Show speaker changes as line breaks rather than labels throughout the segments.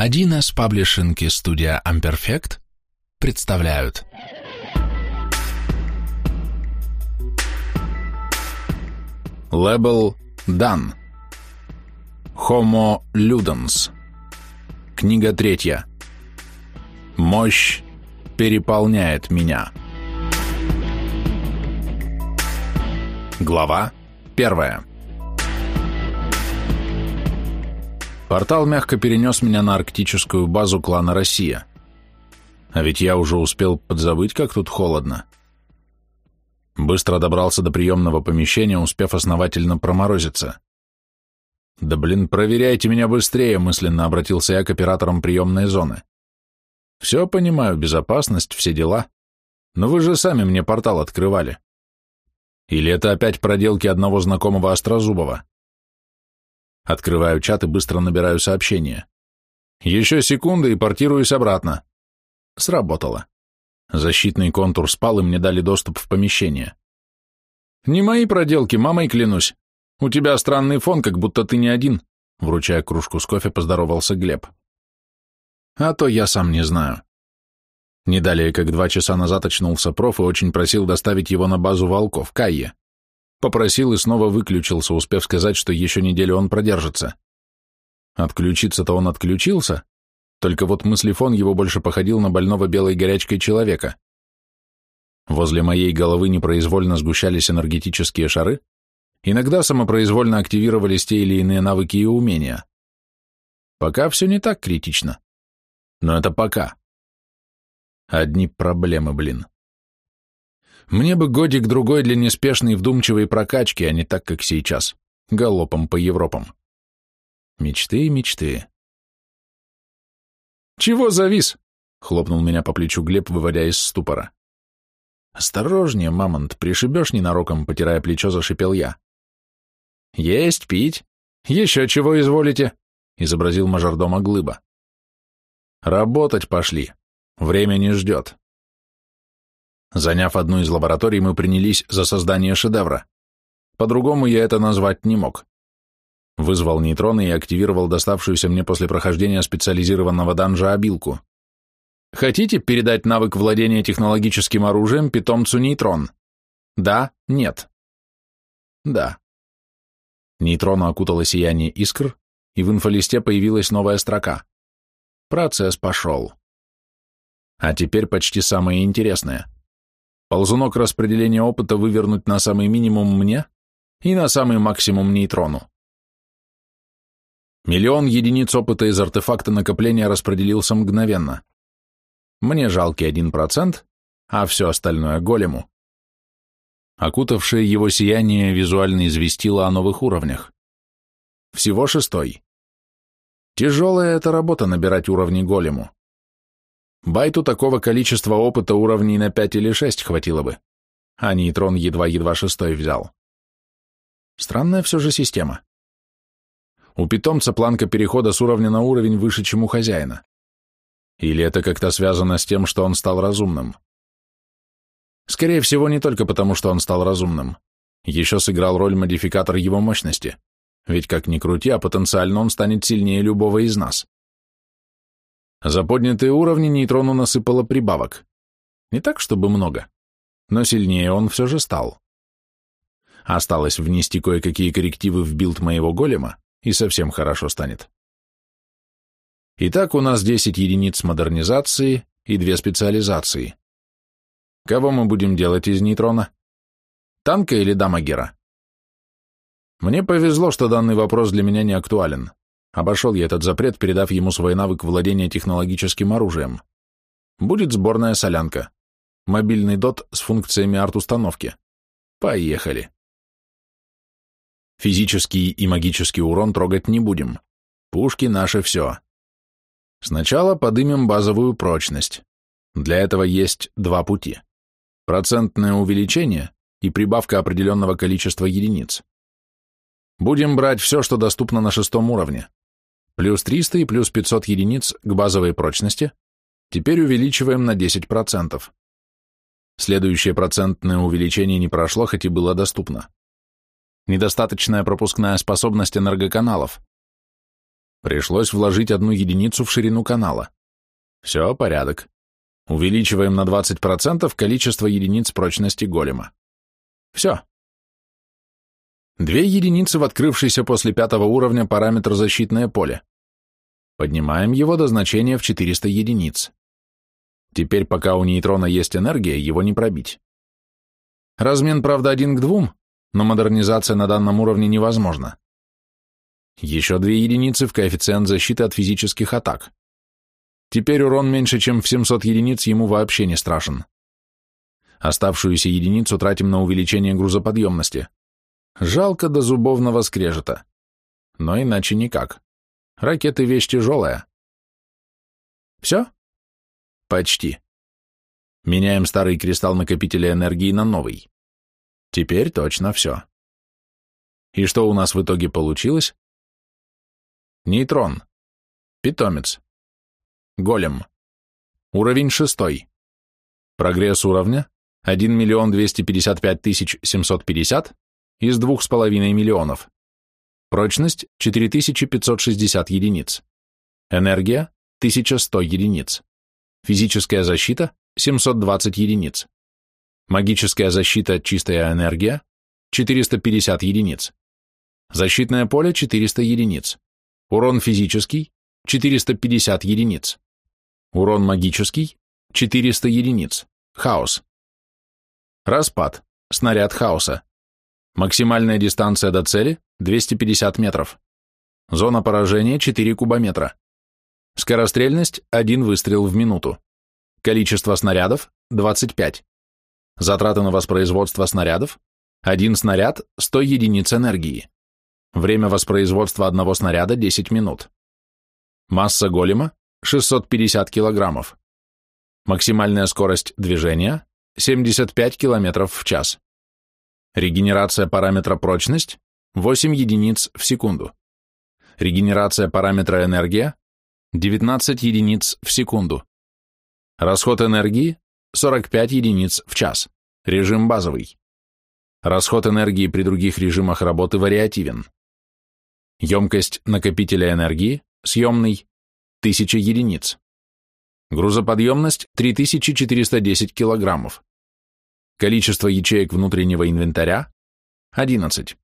Один из паблишинки студия Amperfect представляют. Лэбл Дан. Homo Ludens. Книга третья. Мощь переполняет меня. Глава первая. Портал мягко перенес меня на арктическую базу клана «Россия». А ведь я уже успел подзабыть, как тут холодно. Быстро добрался до приемного помещения, успев основательно проморозиться. «Да блин, проверяйте меня быстрее», — мысленно обратился я к операторам приемной зоны. «Все понимаю, безопасность, все дела. Но вы же сами мне портал открывали». Или это опять проделки одного знакомого Острозубова? Открываю чат и быстро набираю сообщение. Еще секунды и портируюсь обратно. Сработало. Защитный контур спал, и мне дали доступ в помещение. Не мои проделки, мамой клянусь. У тебя странный фон, как будто ты не один. Вручая кружку с кофе, поздоровался Глеб. А то я сам не знаю. Не далее, как два часа назад очнулся проф и очень просил доставить его на базу волков, Кайе. Попросил и снова выключился, успев сказать, что еще неделю он продержится. Отключиться-то он отключился, только вот мыслефон его больше походил на больного белой горячкой человека. Возле моей головы непроизвольно сгущались энергетические шары, иногда самопроизвольно активировались те или иные навыки и умения. Пока все не так критично. Но это пока. Одни проблемы, блин. Мне бы годик-другой для неспешной вдумчивой прокачки, а не так, как сейчас, галопом по Европам. Мечты, и мечты. «Чего завис?» — хлопнул меня по плечу Глеб, выводя из ступора. «Осторожнее, мамонт, пришибешь ненароком», — потирая плечо, зашипел я. «Есть, пить. Еще чего изволите?» — изобразил мажордома Глыба. «Работать пошли. Время не ждет. Заняв одну из лабораторий, мы принялись за создание шедевра. По-другому я это назвать не мог. Вызвал нейтроны и активировал доставшуюся мне после прохождения специализированного данжа обилку. Хотите передать навык владения технологическим оружием питомцу
нейтрон? Да, нет. Да.
Нейтрона окутало сияние искр, и в инфолисте появилась новая строка. Процесс пошел. А теперь почти самое интересное — Ползунок распределения опыта вывернуть на самый минимум мне и на самый максимум нейтрону. Миллион единиц опыта из артефакта накопления распределился мгновенно. Мне жалкий один процент, а все остальное — голему. Окутавшее его сияние визуально известило о новых уровнях. Всего шестой. Тяжелая эта работа набирать уровни голему. Байту такого количества опыта уровней на 5 или 6 хватило бы, а нейтрон едва-едва шестой взял. Странная все же система. У питомца планка перехода с уровня на уровень выше, чем у хозяина. Или это как-то связано с тем, что он стал разумным? Скорее всего, не только потому, что он стал разумным. Еще сыграл роль модификатор его мощности. Ведь как ни крути, а потенциально он станет сильнее любого из нас. За поднятые уровни нейтрону насыпало прибавок. Не так, чтобы много, но сильнее он все же стал. Осталось внести кое-какие коррективы в билд моего голема, и совсем хорошо станет. Итак, у нас 10 единиц модернизации и две специализации. Кого мы будем делать из нейтрона? Танка или дамагера? Мне повезло, что данный вопрос для меня не актуален. Обошел я этот запрет, передав ему свой навык владения технологическим оружием. Будет сборная солянка. Мобильный дот с функциями арт-установки. Поехали. Физический и магический урон трогать не будем. Пушки наши все. Сначала подымем базовую прочность. Для этого есть два пути. Процентное увеличение и прибавка определенного количества единиц. Будем брать все, что доступно на шестом уровне. Плюс 300 и плюс 500 единиц к базовой прочности. Теперь увеличиваем на 10%. Следующее процентное увеличение не прошло, хоть и было доступно. Недостаточная пропускная способность энергоканалов. Пришлось вложить одну единицу в ширину канала. Все, порядок. Увеличиваем на 20% количество единиц прочности голема. Все, Две единицы в открывшийся после пятого уровня параметр защитное поле. Поднимаем его до значения в 400 единиц. Теперь, пока у нейтрона есть энергия, его не пробить. Размен, правда, один к двум, но модернизация на данном уровне невозможна. Еще две единицы в коэффициент защиты от физических атак. Теперь урон меньше, чем в 700 единиц, ему вообще не страшен. Оставшуюся единицу тратим на увеличение грузоподъемности. Жалко до зубовного скрежета. Но иначе никак. Ракеты — вещь тяжелая.
Все? Почти. Меняем старый кристалл накопителя энергии на новый. Теперь точно все. И что у нас в итоге получилось? Нейтрон. Питомец.
Голем. Уровень шестой. Прогресс уровня 1 миллион 255 тысяч 750 из 2,5 миллионов. Прочность 4560 единиц. Энергия 1100 единиц. Физическая защита 720 единиц. Магическая защита чистая энергия 450 единиц. Защитное поле 400 единиц. Урон физический 450 единиц. Урон магический 400 единиц. Хаос. Распад. Снаряд хаоса. Максимальная дистанция до цели – 250 метров. Зона поражения – 4 кубометра. Скорострельность – 1 выстрел в минуту. Количество снарядов – 25. Затраты на воспроизводство снарядов – 1 снаряд – 100 единиц энергии. Время воспроизводства одного снаряда – 10 минут. Масса голема – 650 килограммов. Максимальная скорость движения – 75 километров в час. Регенерация параметра прочность 8 единиц в секунду. Регенерация параметра энергия 19 единиц в секунду. Расход энергии 45 единиц в час. Режим базовый. Расход энергии при других режимах работы вариативен. Емкость накопителя энергии, съемный, 1000 единиц. Грузоподъемность 3410 килограммов. Количество ячеек внутреннего инвентаря – 11.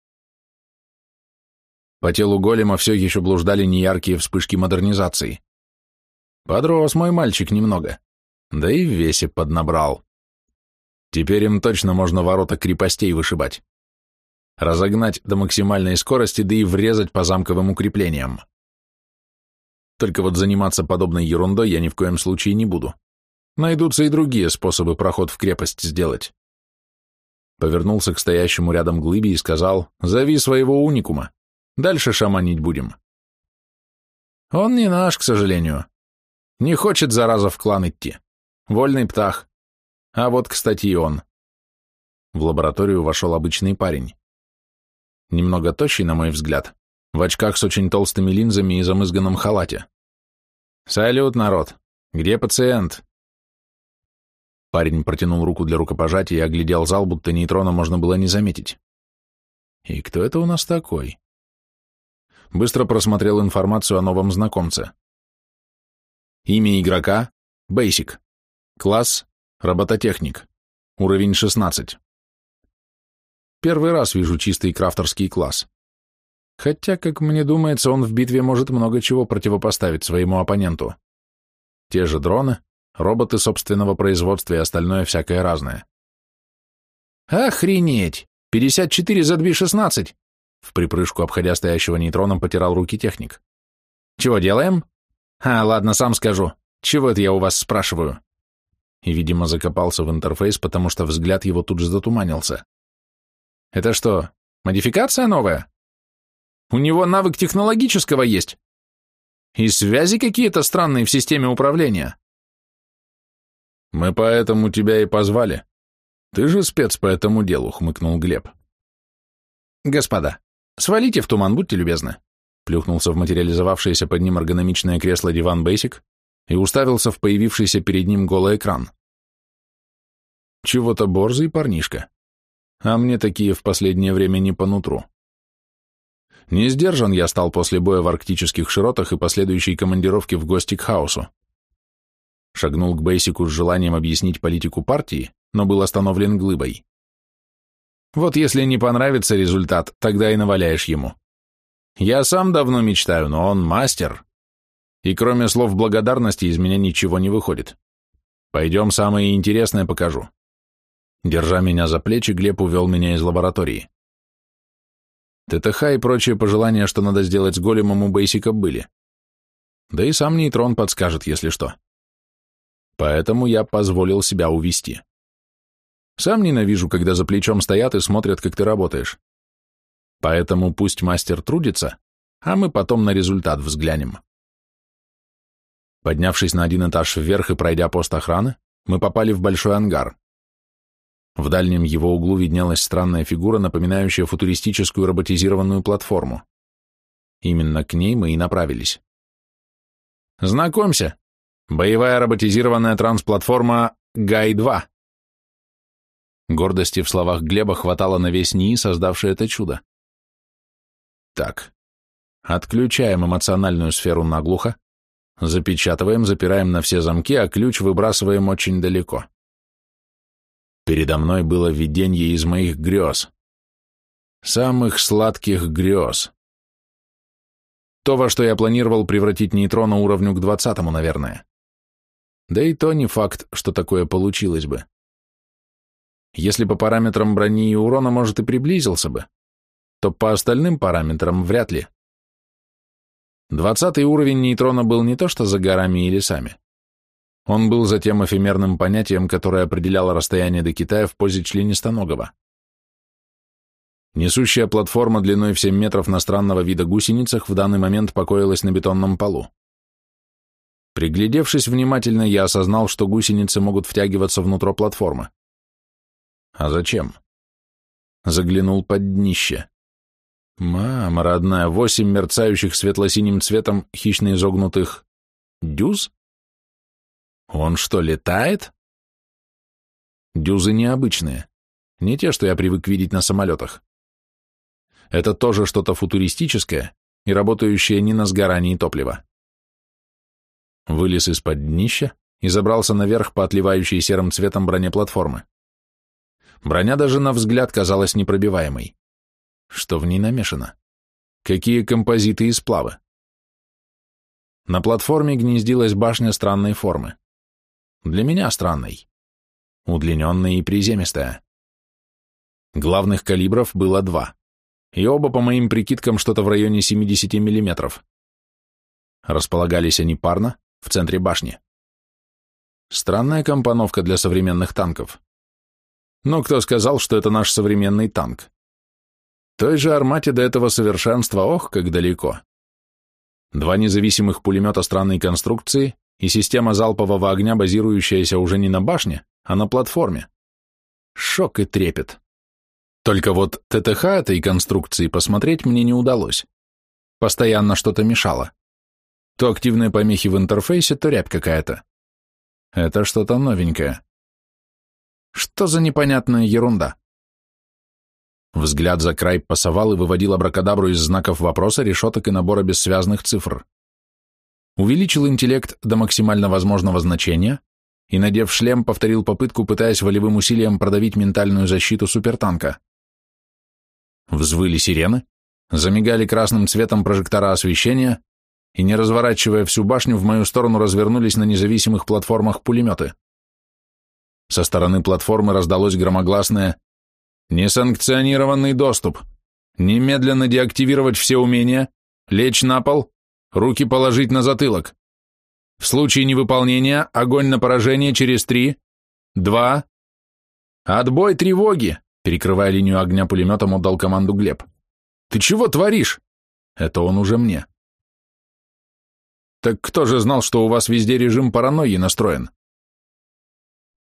По телу голема все еще блуждали неяркие вспышки модернизации. Подрос мой мальчик немного, да и в весе поднабрал. Теперь им точно можно ворота крепостей вышибать. Разогнать до максимальной скорости, да и врезать по замковым укреплениям. Только вот заниматься подобной ерундой я ни в коем случае не буду. Найдутся и другие способы проход в крепость сделать. Повернулся к стоящему рядом глыбе и сказал, «Зови своего уникума. Дальше шаманить будем». «Он не наш, к сожалению. Не хочет, зараза, в клан идти. Вольный птах. А вот, кстати, и он». В лабораторию вошел обычный парень. Немного тощий, на мой взгляд, в очках с очень толстыми линзами и замызганном халате. «Салют, народ! Где пациент?» Парень протянул руку для рукопожатия и оглядел зал, будто нейтрона можно было не заметить. «И кто это у нас такой?» Быстро просмотрел информацию о новом знакомце.
Имя игрока — Basic. Класс — робототехник. Уровень 16.
Первый раз вижу чистый крафтерский класс. Хотя, как мне думается, он в битве может много чего противопоставить своему оппоненту. Те же дроны, роботы собственного производства и остальное всякое разное. «Охренеть! 54 за 2,16!» В припрыжку, обходя стоящего нейтроном, потирал руки техник. «Чего делаем?» «А, ладно, сам скажу. Чего это я у вас спрашиваю?» И, видимо, закопался в интерфейс, потому что взгляд его тут же затуманился. «Это что, модификация новая?» «У него навык технологического есть!» «И связи какие-то странные в системе управления!» «Мы поэтому тебя и позвали. Ты же спец по этому делу», — хмыкнул Глеб. «Господа, свалите в туман, будьте любезны», — плюхнулся в материализовавшееся под ним эргономичное кресло диван Бейсик и уставился в появившийся перед ним голый экран. «Чего-то борзый парнишка. А мне такие в последнее время не по нутру». Не сдержан я стал после боя в арктических широтах и последующей командировки в гости к хаосу. Шагнул к Бейсику с желанием объяснить политику партии, но был остановлен глыбой. Вот если не понравится результат, тогда и наваляешь ему. Я сам давно мечтаю, но он мастер. И кроме слов благодарности из меня ничего не выходит. Пойдем самое интересное покажу. Держа меня за плечи, Глеб увел меня из лаборатории. ТТХ и прочие пожелания, что надо сделать с големом у Бейсика, были. Да и сам нейтрон подскажет, если что. Поэтому я позволил себя увести. Сам ненавижу, когда за плечом стоят и смотрят, как ты работаешь. Поэтому пусть мастер трудится, а мы потом на результат взглянем. Поднявшись на один этаж вверх и пройдя пост охраны, мы попали в большой ангар. В дальнем его углу виднелась странная фигура, напоминающая футуристическую роботизированную платформу. Именно к ней мы и направились. «Знакомься, Боевая роботизированная трансплатформа «Гай-2». Гордости в словах Глеба хватало на весь НИИ, создавший это чудо. Так, отключаем эмоциональную сферу наглухо, запечатываем, запираем на все замки, а ключ выбрасываем очень далеко. Передо мной было видение из моих грез. Самых сладких грез. То, во что я планировал превратить нейтрона уровню к двадцатому, наверное. Да и то не факт, что такое получилось бы. Если по параметрам брони и урона, может, и приблизился бы, то по остальным параметрам вряд ли. Двадцатый уровень нейтрона был не то что за горами и лесами. Он был затем эфемерным понятием, которое определяло расстояние до Китая в позе членистоногого. Несущая платформа длиной в 7 метров на странного вида гусеницах в данный момент покоилась на бетонном полу. Приглядевшись внимательно, я осознал, что гусеницы могут втягиваться внутрь платформы. А зачем? Заглянул под днище. Мама родная, восемь мерцающих светло-синим цветом хищно изогнутых дюз? Он что, летает? Дюзы необычные, не те, что я привык видеть на самолетах. Это тоже что-то футуристическое и работающее не на сгорании топлива вылез из-под днища и забрался наверх по отливающей серым цветом броне платформы. Броня даже на взгляд казалась непробиваемой. Что в ней намешано? Какие композиты и сплавы? На платформе гнездилась башня странной формы. Для меня странной. Удлиненная и приземистая. Главных калибров было два. И оба, по моим прикидкам, что-то в районе 70 миллиметров. Располагались они парно, в центре башни. Странная компоновка для современных танков. Но кто сказал, что это наш современный танк? Той же армате до этого совершенства ох, как далеко. Два независимых пулемета странной конструкции и система залпового огня, базирующаяся уже не на башне, а на платформе. Шок и трепет. Только вот ТТХ этой конструкции посмотреть мне не удалось. Постоянно что-то мешало. То активные помехи в интерфейсе, то рябь какая-то. Это что-то новенькое. Что за непонятная ерунда? Взгляд за край пасовал и выводил абракадабру из знаков вопроса, решеток и набора бессвязных цифр. Увеличил интеллект до максимально возможного значения и, надев шлем, повторил попытку, пытаясь волевым усилием продавить ментальную защиту супертанка. Взвыли сирены, замигали красным цветом прожектора освещения, и, не разворачивая всю башню, в мою сторону развернулись на независимых платформах пулеметы. Со стороны платформы раздалось громогласное «Несанкционированный доступ! Немедленно деактивировать все умения, лечь на пол, руки положить на затылок. В случае невыполнения огонь на поражение через три, два...» «Отбой тревоги!» — перекрывая линию огня пулеметом, отдал команду Глеб. «Ты чего творишь?» «Это он уже мне». Так кто же знал, что у вас везде режим паранойи настроен?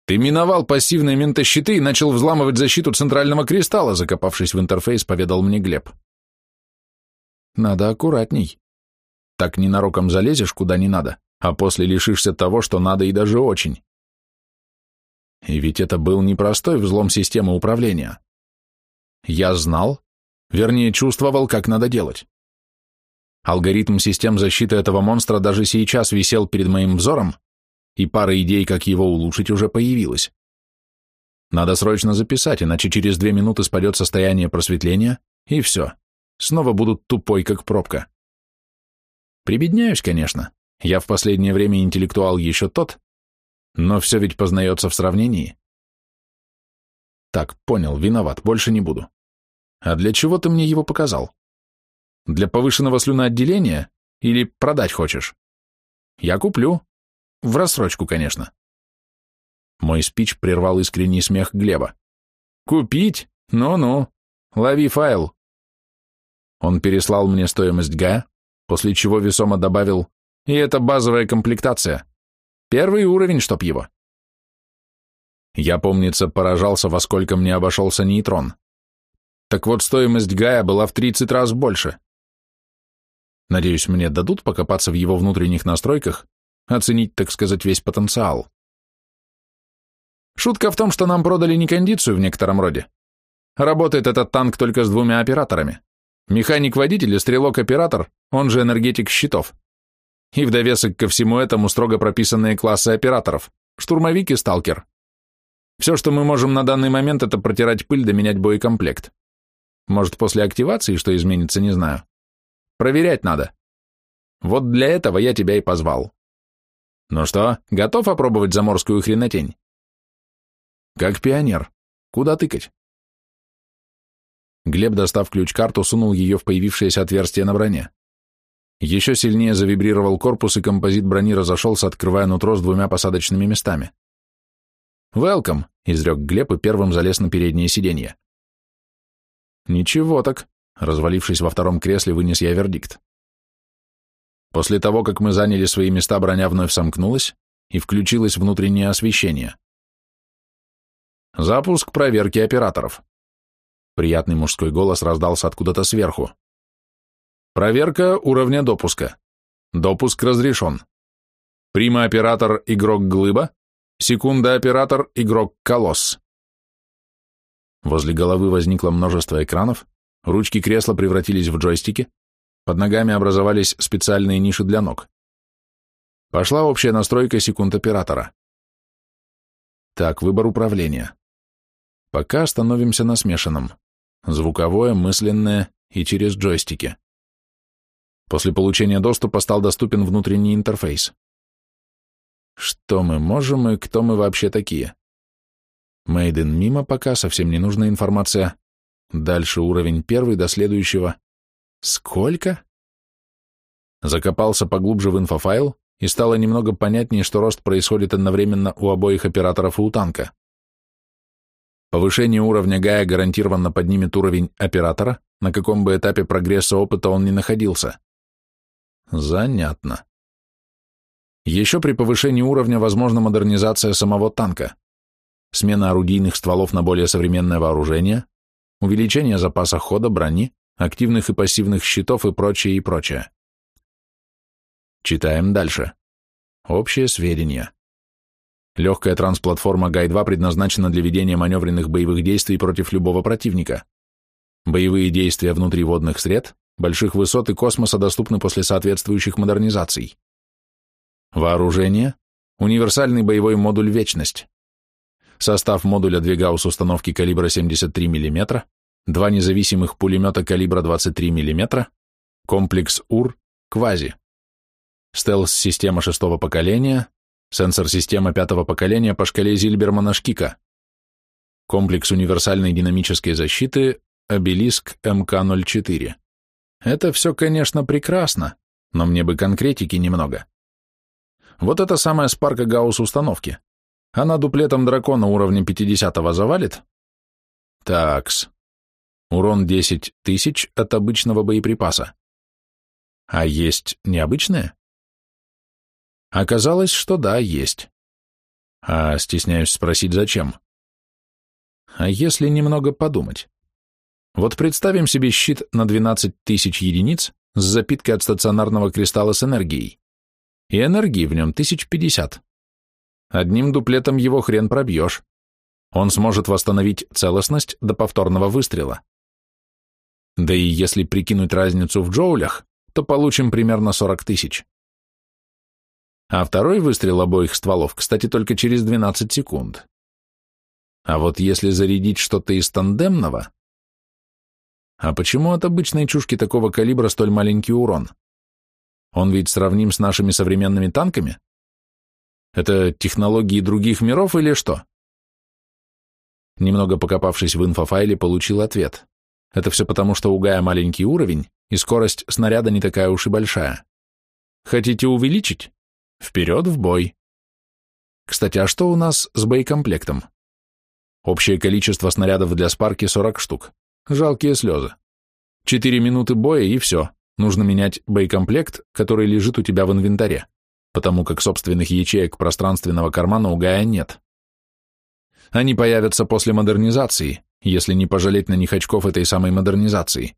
Ты миновал пассивные ментощиты и начал взламывать защиту центрального кристалла, закопавшись в интерфейс, поведал мне Глеб. Надо аккуратней. Так ненароком залезешь куда не надо, а после лишишься того, что надо и даже очень. И ведь это был непростой взлом системы управления. Я знал, вернее чувствовал, как надо делать. Алгоритм систем защиты этого монстра даже сейчас висел перед моим взором, и пара идей, как его улучшить, уже появилась. Надо срочно записать, иначе через две минуты спадет состояние просветления, и все. Снова будут тупой, как пробка. Прибедняюсь, конечно. Я в последнее время интеллектуал еще
тот, но все ведь познается в сравнении. Так,
понял, виноват, больше не буду. А для чего ты мне его показал? Для повышенного слюноотделения? Или продать хочешь? Я куплю. В рассрочку, конечно.
Мой спич прервал искренний смех Глеба.
Купить? Ну-ну. Лови файл. Он переслал мне стоимость ГА, после чего весомо добавил, и это базовая комплектация. Первый уровень, чтоб его. Я, помнится, поражался, во сколько мне обошелся нейтрон. Так вот, стоимость Гая была в 30 раз больше. Надеюсь, мне дадут покопаться в его внутренних настройках, оценить, так сказать, весь потенциал. Шутка в том, что нам продали не кондицию в некотором роде. Работает этот танк только с двумя операторами. Механик-водитель и стрелок-оператор, он же энергетик щитов. И в довесок ко всему этому строго прописанные классы операторов. Штурмовик и сталкер. Все, что мы можем на данный момент, это протирать пыль да менять боекомплект. Может, после активации что изменится, не знаю. Проверять надо. Вот для этого я тебя и позвал. Ну что, готов опробовать заморскую хренотень? Как пионер. Куда тыкать? Глеб, достав ключ-карту, сунул ее в появившееся отверстие на броне. Еще сильнее завибрировал корпус, и композит брони разошелся, открывая нутро с двумя посадочными местами. «Велком!» — изрек Глеб и первым залез на переднее сиденье. «Ничего так. Развалившись во втором кресле, вынес я вердикт. После того, как мы заняли свои места, броня вновь сомкнулась, и включилось внутреннее освещение. Запуск проверки операторов. Приятный мужской голос раздался откуда-то сверху. Проверка уровня допуска. Допуск разрешен. Прима-оператор – игрок Глыба, секунда-оператор – игрок Колосс. Возле головы возникло множество экранов, Ручки кресла превратились в джойстики, под ногами образовались специальные ниши для ног. Пошла общая настройка секунд
оператора. Так, выбор управления. Пока
становимся на смешанном. Звуковое, мысленное и через джойстики. После получения доступа стал доступен внутренний интерфейс. Что мы можем и кто мы вообще такие? Made in Mimo пока совсем не нужна информация, Дальше уровень первый до следующего. Сколько? Закопался поглубже в инфофайл и стало немного понятнее, что рост происходит одновременно у обоих операторов и у танка. Повышение уровня Гая гарантированно поднимет уровень оператора, на каком бы этапе прогресса опыта он ни находился. Занятно. Еще при повышении уровня возможна модернизация самого танка, смена орудийных стволов на более современное вооружение, увеличение запаса хода, брони, активных и пассивных щитов и прочее, и прочее. Читаем дальше. Общие сведения. Легкая трансплатформа Гай-2 предназначена для ведения маневренных боевых действий против любого противника. Боевые действия внутри водных сред, больших высот и космоса доступны после соответствующих модернизаций. Вооружение. Универсальный боевой модуль «Вечность» состав модуля «2 гаусс» установки калибра 73 мм, два независимых пулемета калибра 23 мм, комплекс УР, квази, стелс-система шестого поколения, сенсор-система пятого поколения по шкале Зильбермана-Шкика, комплекс универсальной динамической защиты, обелиск МК-04. Это все, конечно, прекрасно, но мне бы конкретики немного. Вот это самая спарка гаусс установки. Она дуплетом дракона уровня 50 завалит? Такс. Урон 10 тысяч от обычного боеприпаса.
А есть необычное? Оказалось, что да, есть.
А стесняюсь спросить, зачем? А если немного подумать? Вот представим себе щит на 12 тысяч единиц с запиткой от стационарного кристалла с энергией. И энергии в нем 1050. Одним дуплетом его хрен пробьешь. Он сможет восстановить целостность до повторного выстрела. Да и если прикинуть разницу в джоулях, то получим примерно 40 тысяч. А второй выстрел обоих стволов, кстати, только через 12 секунд. А вот если зарядить что-то из тандемного... А почему от обычной чушки такого калибра столь маленький урон? Он ведь сравним с нашими современными танками? Это технологии других миров или что? Немного покопавшись в инфофайле, получил ответ. Это все потому, что у Гая маленький уровень, и скорость снаряда не такая уж и большая. Хотите увеличить? Вперед в бой. Кстати, а что у нас с боекомплектом? Общее количество снарядов для спарки 40 штук. Жалкие слезы. Четыре минуты боя и все. Нужно менять боекомплект, который лежит у тебя в инвентаре потому как собственных ячеек пространственного кармана у Гая нет. Они появятся после модернизации, если не пожалеть на них очков этой самой модернизации.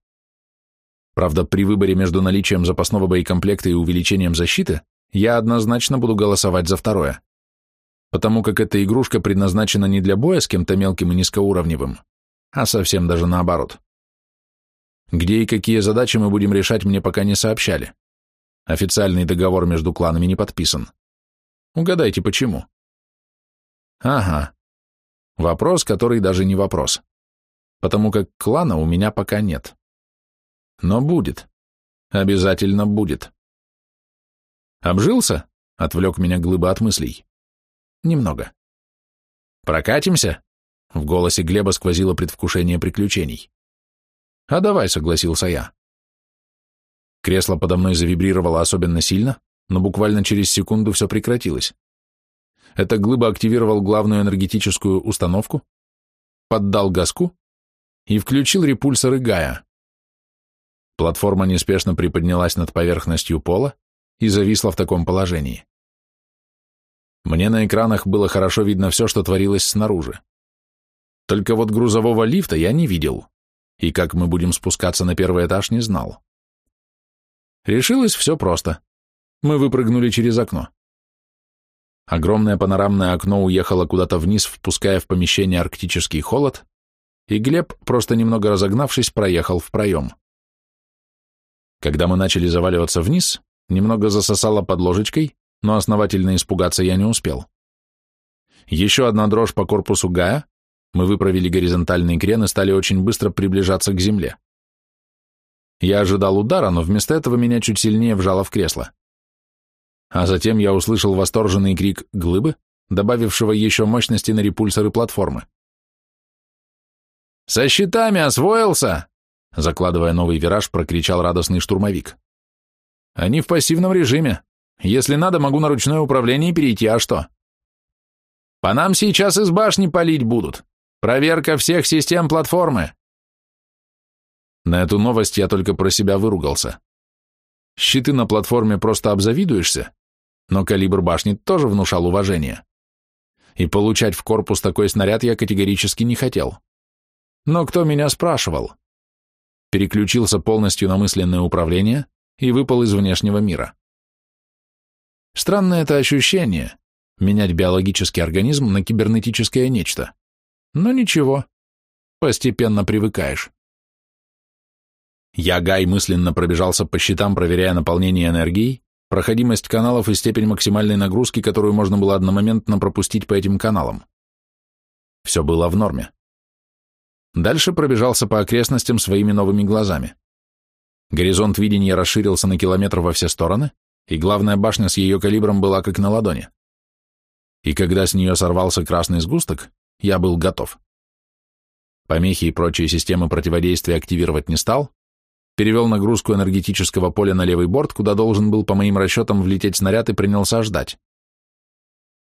Правда, при выборе между наличием запасного боекомплекта и увеличением защиты я однозначно буду голосовать за второе, потому как эта игрушка предназначена не для боя с кем-то мелким и низкоуровневым, а совсем даже наоборот. Где и какие задачи мы будем решать, мне пока не сообщали. Официальный договор между кланами не подписан. Угадайте,
почему? Ага. Вопрос, который даже не вопрос. Потому как клана у меня пока нет. Но будет. Обязательно будет. Обжился? Отвлек меня глыба от мыслей. Немного. Прокатимся? В голосе Глеба сквозило
предвкушение приключений. А давай, согласился я. Кресло подо мной завибрировало особенно сильно, но буквально через секунду все прекратилось. Эта глыба активировал главную энергетическую установку, поддал газку и включил репульсоры Гая. Платформа неспешно
приподнялась
над поверхностью пола и зависла в таком положении. Мне на экранах было хорошо видно все, что творилось снаружи. Только вот грузового лифта я не видел, и как мы будем спускаться на первый этаж, не знал. Решилось все просто. Мы выпрыгнули через окно. Огромное панорамное окно уехало куда-то вниз, впуская в помещение арктический холод, и Глеб, просто немного разогнавшись, проехал в проем. Когда мы начали заваливаться вниз, немного засосало под ложечкой, но основательно испугаться я не успел. Еще одна дрожь по корпусу Гая, мы выправили горизонтальный крен и стали очень быстро приближаться к земле. Я ожидал удара, но вместо этого меня чуть сильнее вжало в кресло. А затем я услышал восторженный крик «глыбы», добавившего еще мощности на репульсоры платформы. «Со щитами освоился!» Закладывая новый вираж, прокричал радостный штурмовик. «Они в пассивном режиме. Если надо, могу на ручное управление перейти, а что?» «По нам сейчас из башни палить будут. Проверка всех систем платформы. На эту новость я только про себя выругался. Щиты на платформе просто обзавидуешься, но калибр башни тоже внушал уважение. И получать в корпус такой снаряд я категорически не хотел. Но кто меня спрашивал? Переключился полностью на мысленное управление и выпал из внешнего мира. Странное это ощущение — менять биологический организм на кибернетическое нечто. Но ничего, постепенно привыкаешь. Я, Гай, мысленно пробежался по счетам, проверяя наполнение энергией, проходимость каналов и степень максимальной нагрузки, которую можно было одномоментно пропустить по этим каналам. Все было в норме. Дальше пробежался по окрестностям своими новыми глазами. Горизонт видения расширился на километр во все стороны, и главная башня с ее калибром была как на ладони. И когда с нее сорвался красный сгусток, я был готов. Помехи и прочие системы противодействия активировать не стал, перевел нагрузку энергетического поля на левый борт, куда должен был, по моим расчетам, влететь снаряд и принялся ждать.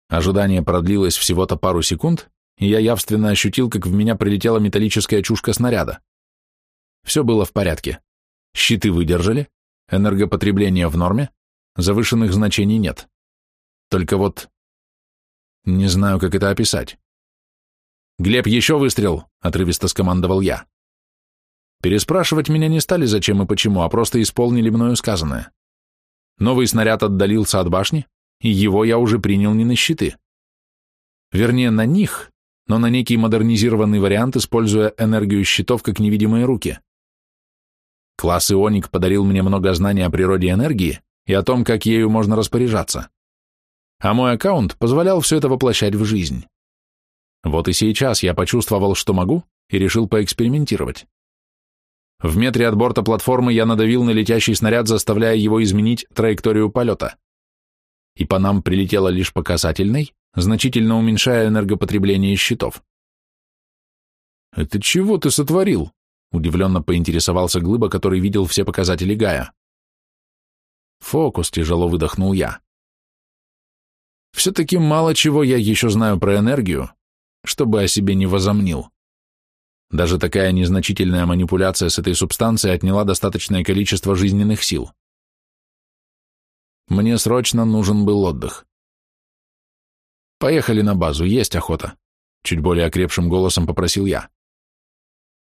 Ожидание продлилось всего-то пару секунд, и я явственно ощутил, как в меня прилетела металлическая чушка снаряда. Все было в порядке. Щиты выдержали,
энергопотребление в норме, завышенных значений нет. Только вот...
Не знаю, как это описать. «Глеб, еще выстрел!» — отрывисто скомандовал я. Переспрашивать меня не стали зачем и почему, а просто исполнили мною сказанное. Новый снаряд отдалился от башни, и его я уже принял не на щиты. Вернее, на них, но на некий модернизированный вариант, используя энергию щитов как невидимые руки. Класс Ионик подарил мне много знаний о природе энергии и о том, как ею можно распоряжаться. А мой аккаунт позволял все это воплощать в жизнь. Вот и сейчас я почувствовал, что могу, и решил поэкспериментировать. В метре от борта платформы я надавил на летящий снаряд, заставляя его изменить траекторию полета. И по нам прилетело лишь по касательной, значительно уменьшая энергопотребление щитов. «Это чего ты сотворил?» — удивленно поинтересовался Глыба, который видел все показатели Гая. «Фокус», — тяжело выдохнул я. «Все-таки мало чего я еще знаю про энергию, чтобы о себе не возомнил». Даже такая незначительная манипуляция с этой субстанцией отняла достаточное количество жизненных сил. Мне срочно нужен был отдых. «Поехали на базу, есть охота», — чуть более окрепшим голосом попросил я.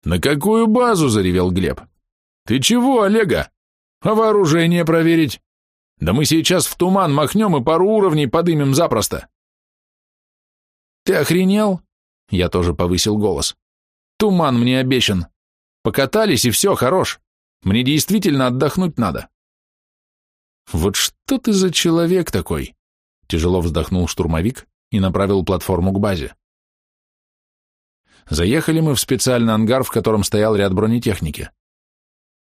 «На какую базу?» — заревел Глеб. «Ты чего, Олега? А вооружение проверить? Да мы сейчас в туман махнем и пару уровней подымем запросто». «Ты охренел?» — я тоже повысил голос. Туман мне обещан. Покатались, и все, хорош. Мне действительно отдохнуть надо. Вот что ты за человек такой? Тяжело вздохнул штурмовик и направил платформу к базе. Заехали мы в специальный ангар, в котором стоял ряд бронетехники.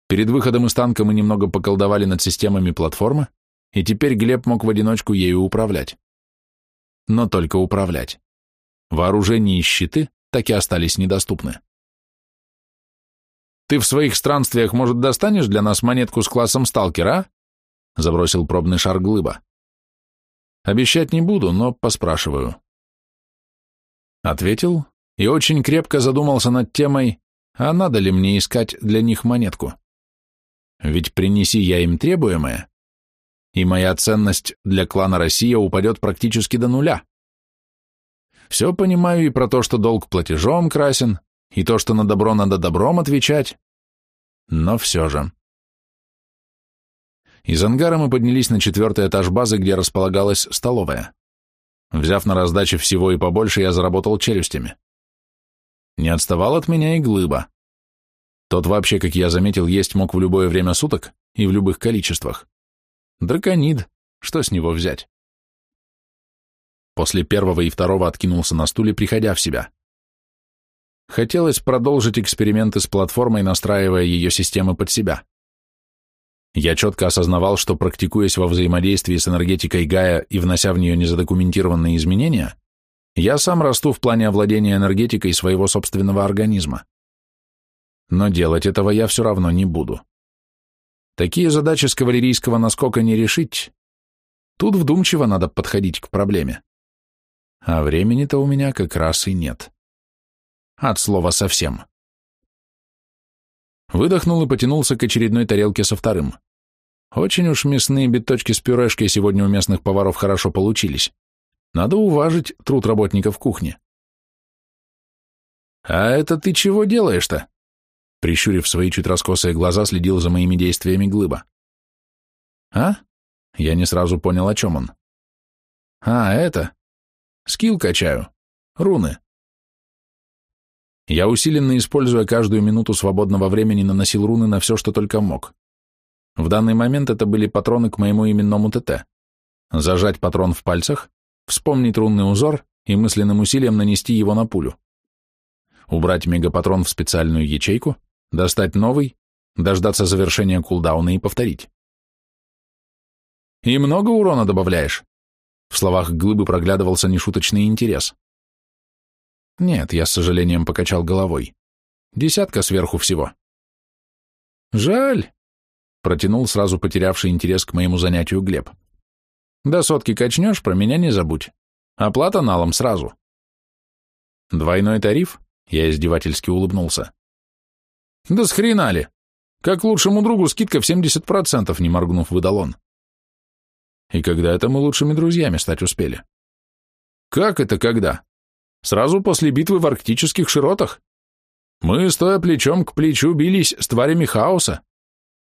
Перед выходом из танка мы немного поколдовали над системами платформы, и теперь Глеб мог в одиночку ею управлять. Но только управлять. Вооружение и щиты так и остались недоступны. «Ты в своих странствиях, может, достанешь для нас монетку с классом сталкера, Забросил пробный шар глыба. «Обещать не буду, но поспрашиваю». Ответил и очень крепко задумался над темой, а надо ли мне искать для них монетку. Ведь принеси я им требуемое, и моя ценность для клана Россия упадет практически до нуля. Все понимаю и про то, что долг платежом красен, и то, что на добро надо добром отвечать. Но все же. Из ангара мы поднялись на четвертый этаж базы, где располагалась столовая. Взяв на раздачу всего и побольше, я заработал челюстями. Не отставал от меня и глыба. Тот вообще, как я заметил, есть мог в любое время суток и в любых
количествах. Драконид, что с него взять? После
первого и второго откинулся на стуле, приходя в себя. Хотелось продолжить эксперименты с платформой, настраивая ее системы под себя. Я четко осознавал, что, практикуясь во взаимодействии с энергетикой Гая и внося в нее незадокументированные изменения, я сам расту в плане овладения энергетикой своего собственного организма. Но делать этого я все равно не буду. Такие задачи с кавалерийского наскока не решить. Тут вдумчиво надо подходить к проблеме а времени-то у меня как раз и нет. От слова совсем. Выдохнул и потянулся к очередной тарелке со вторым. Очень уж мясные биточки с пюрешкой сегодня у местных поваров хорошо получились. Надо уважить труд работников кухни. «А это ты чего делаешь-то?» Прищурив свои чуть раскосые глаза, следил за моими действиями глыба.
«А?» Я не сразу понял, о чем он.
«А, это?
Скилл качаю. Руны. Я усиленно, используя каждую минуту свободного времени, наносил руны на все, что только мог. В данный момент это были патроны к моему именному ТТ. Зажать патрон в пальцах, вспомнить рунный узор и мысленным усилием нанести его на пулю. Убрать мегапатрон в специальную ячейку, достать новый, дождаться завершения кулдауна и повторить. «И много урона добавляешь?» В словах Глыбы проглядывался
нешуточный интерес. Нет, я с сожалением покачал головой.
Десятка сверху всего. Жаль, протянул сразу потерявший интерес к моему занятию Глеб. Да сотки качнешь, про меня не забудь. Оплата налом сразу. Двойной тариф? Я издевательски улыбнулся. Да с хрена ли? Как лучшему другу скидка в 70%, не моргнув, выдал он. И когда это мы лучшими друзьями стать успели? Как это когда? Сразу после битвы в арктических широтах? Мы, стоя плечом к плечу, бились с тварями хаоса.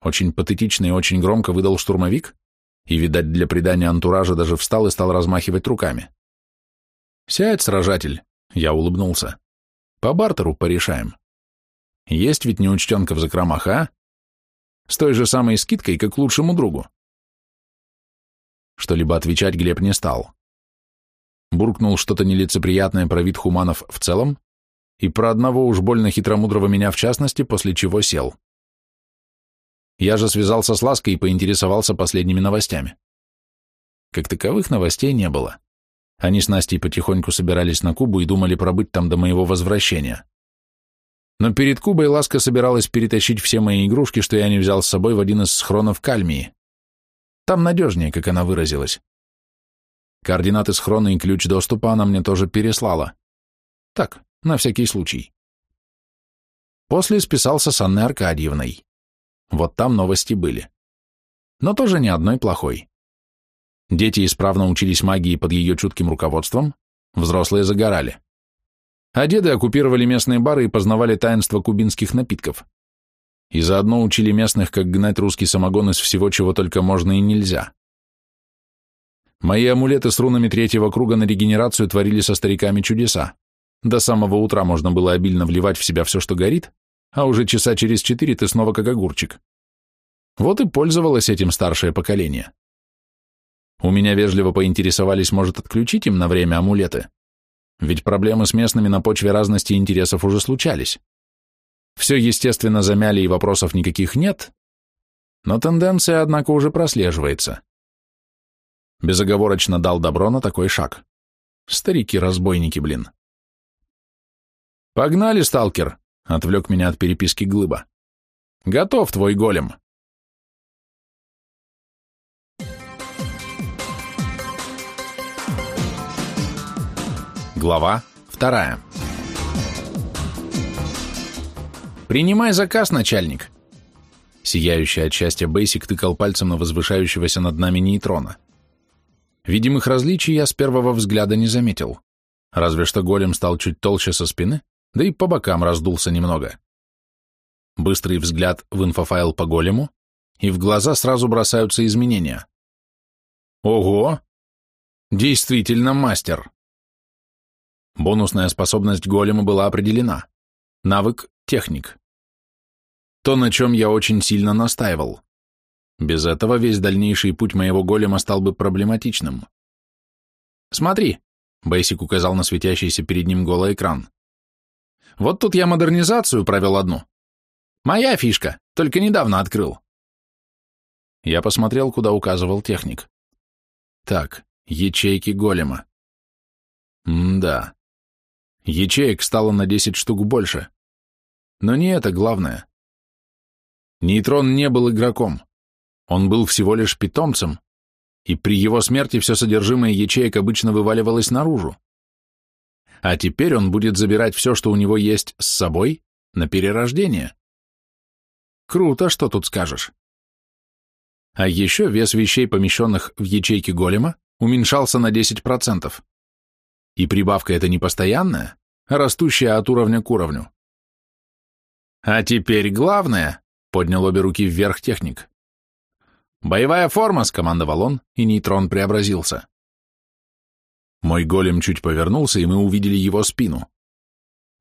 Очень патетично и очень громко выдал штурмовик, и, видать, для придания антуража даже встал и стал размахивать руками. «Сядь, сражатель!» — я улыбнулся. «По бартеру порешаем. Есть ведь неучтенка в закромах, а? С той же самой скидкой, как лучшему другу. Что-либо отвечать Глеб не стал. Буркнул что-то нелицеприятное про вид хуманов в целом и про одного уж больно хитромудрого меня в частности, после чего сел. Я же связался с Лаской и поинтересовался последними новостями. Как таковых новостей не было. Они с Настей потихоньку собирались на Кубу и думали пробыть там до моего возвращения. Но перед Кубой Ласка собиралась перетащить все мои игрушки, что я не взял с собой в один из схронов Кальмии. Там надежнее, как она выразилась. Координаты схрона и ключ
доступа она мне тоже переслала. Так, на всякий случай.
После списался с Анной Аркадьевной. Вот там новости были. Но тоже ни одной плохой. Дети исправно учились магии под ее чутким руководством, взрослые загорали. А деды оккупировали местные бары и познавали таинство кубинских напитков и заодно учили местных, как гнать русский самогон из всего, чего только можно и нельзя. Мои амулеты с рунами третьего круга на регенерацию творили со стариками чудеса. До самого утра можно было обильно вливать в себя все, что горит, а уже часа через четыре ты снова как огурчик. Вот и пользовалось этим старшее поколение. У меня вежливо поинтересовались, может, отключить им на время амулеты. Ведь проблемы с местными на почве разности интересов уже случались. Все, естественно, замяли и вопросов никаких нет, но тенденция, однако, уже прослеживается. Безоговорочно дал добро на такой шаг.
Старики-разбойники, блин. «Погнали, сталкер!» — отвлек меня от переписки глыба. «Готов твой голем!»
Глава вторая. «Принимай заказ, начальник!» Сияющий от счастья Бейсик тыкал пальцем на возвышающегося над нами нейтрона. Видимых различий я с первого взгляда не заметил. Разве что голем стал чуть толще со спины, да и по бокам раздулся немного. Быстрый взгляд в инфофайл по голему, и в глаза сразу бросаются
изменения. Ого! Действительно мастер! Бонусная способность голема была определена. Навык
техник. То, на чем я очень сильно настаивал. Без этого весь дальнейший путь моего голема стал бы проблематичным. «Смотри», — Бейсик указал на светящийся перед ним голый экран. «Вот тут я модернизацию провел одну. Моя фишка, только недавно открыл». Я
посмотрел, куда указывал техник. Так, ячейки голема. М да. Ячеек стало на десять штук больше. Но
не это главное. Нейтрон не был игроком. Он был всего лишь питомцем, и при его смерти все содержимое ячеек обычно вываливалось наружу. А теперь он будет забирать все, что у него есть с собой, на перерождение. Круто, что тут скажешь. А еще вес вещей, помещенных в ячейки голема, уменьшался на 10%. И прибавка эта не постоянная, а растущая от уровня к уровню. «А теперь главное!» — поднял обе руки вверх техник. «Боевая форма!» — скомандовал он, и нейтрон преобразился. Мой голем чуть повернулся, и мы увидели его спину.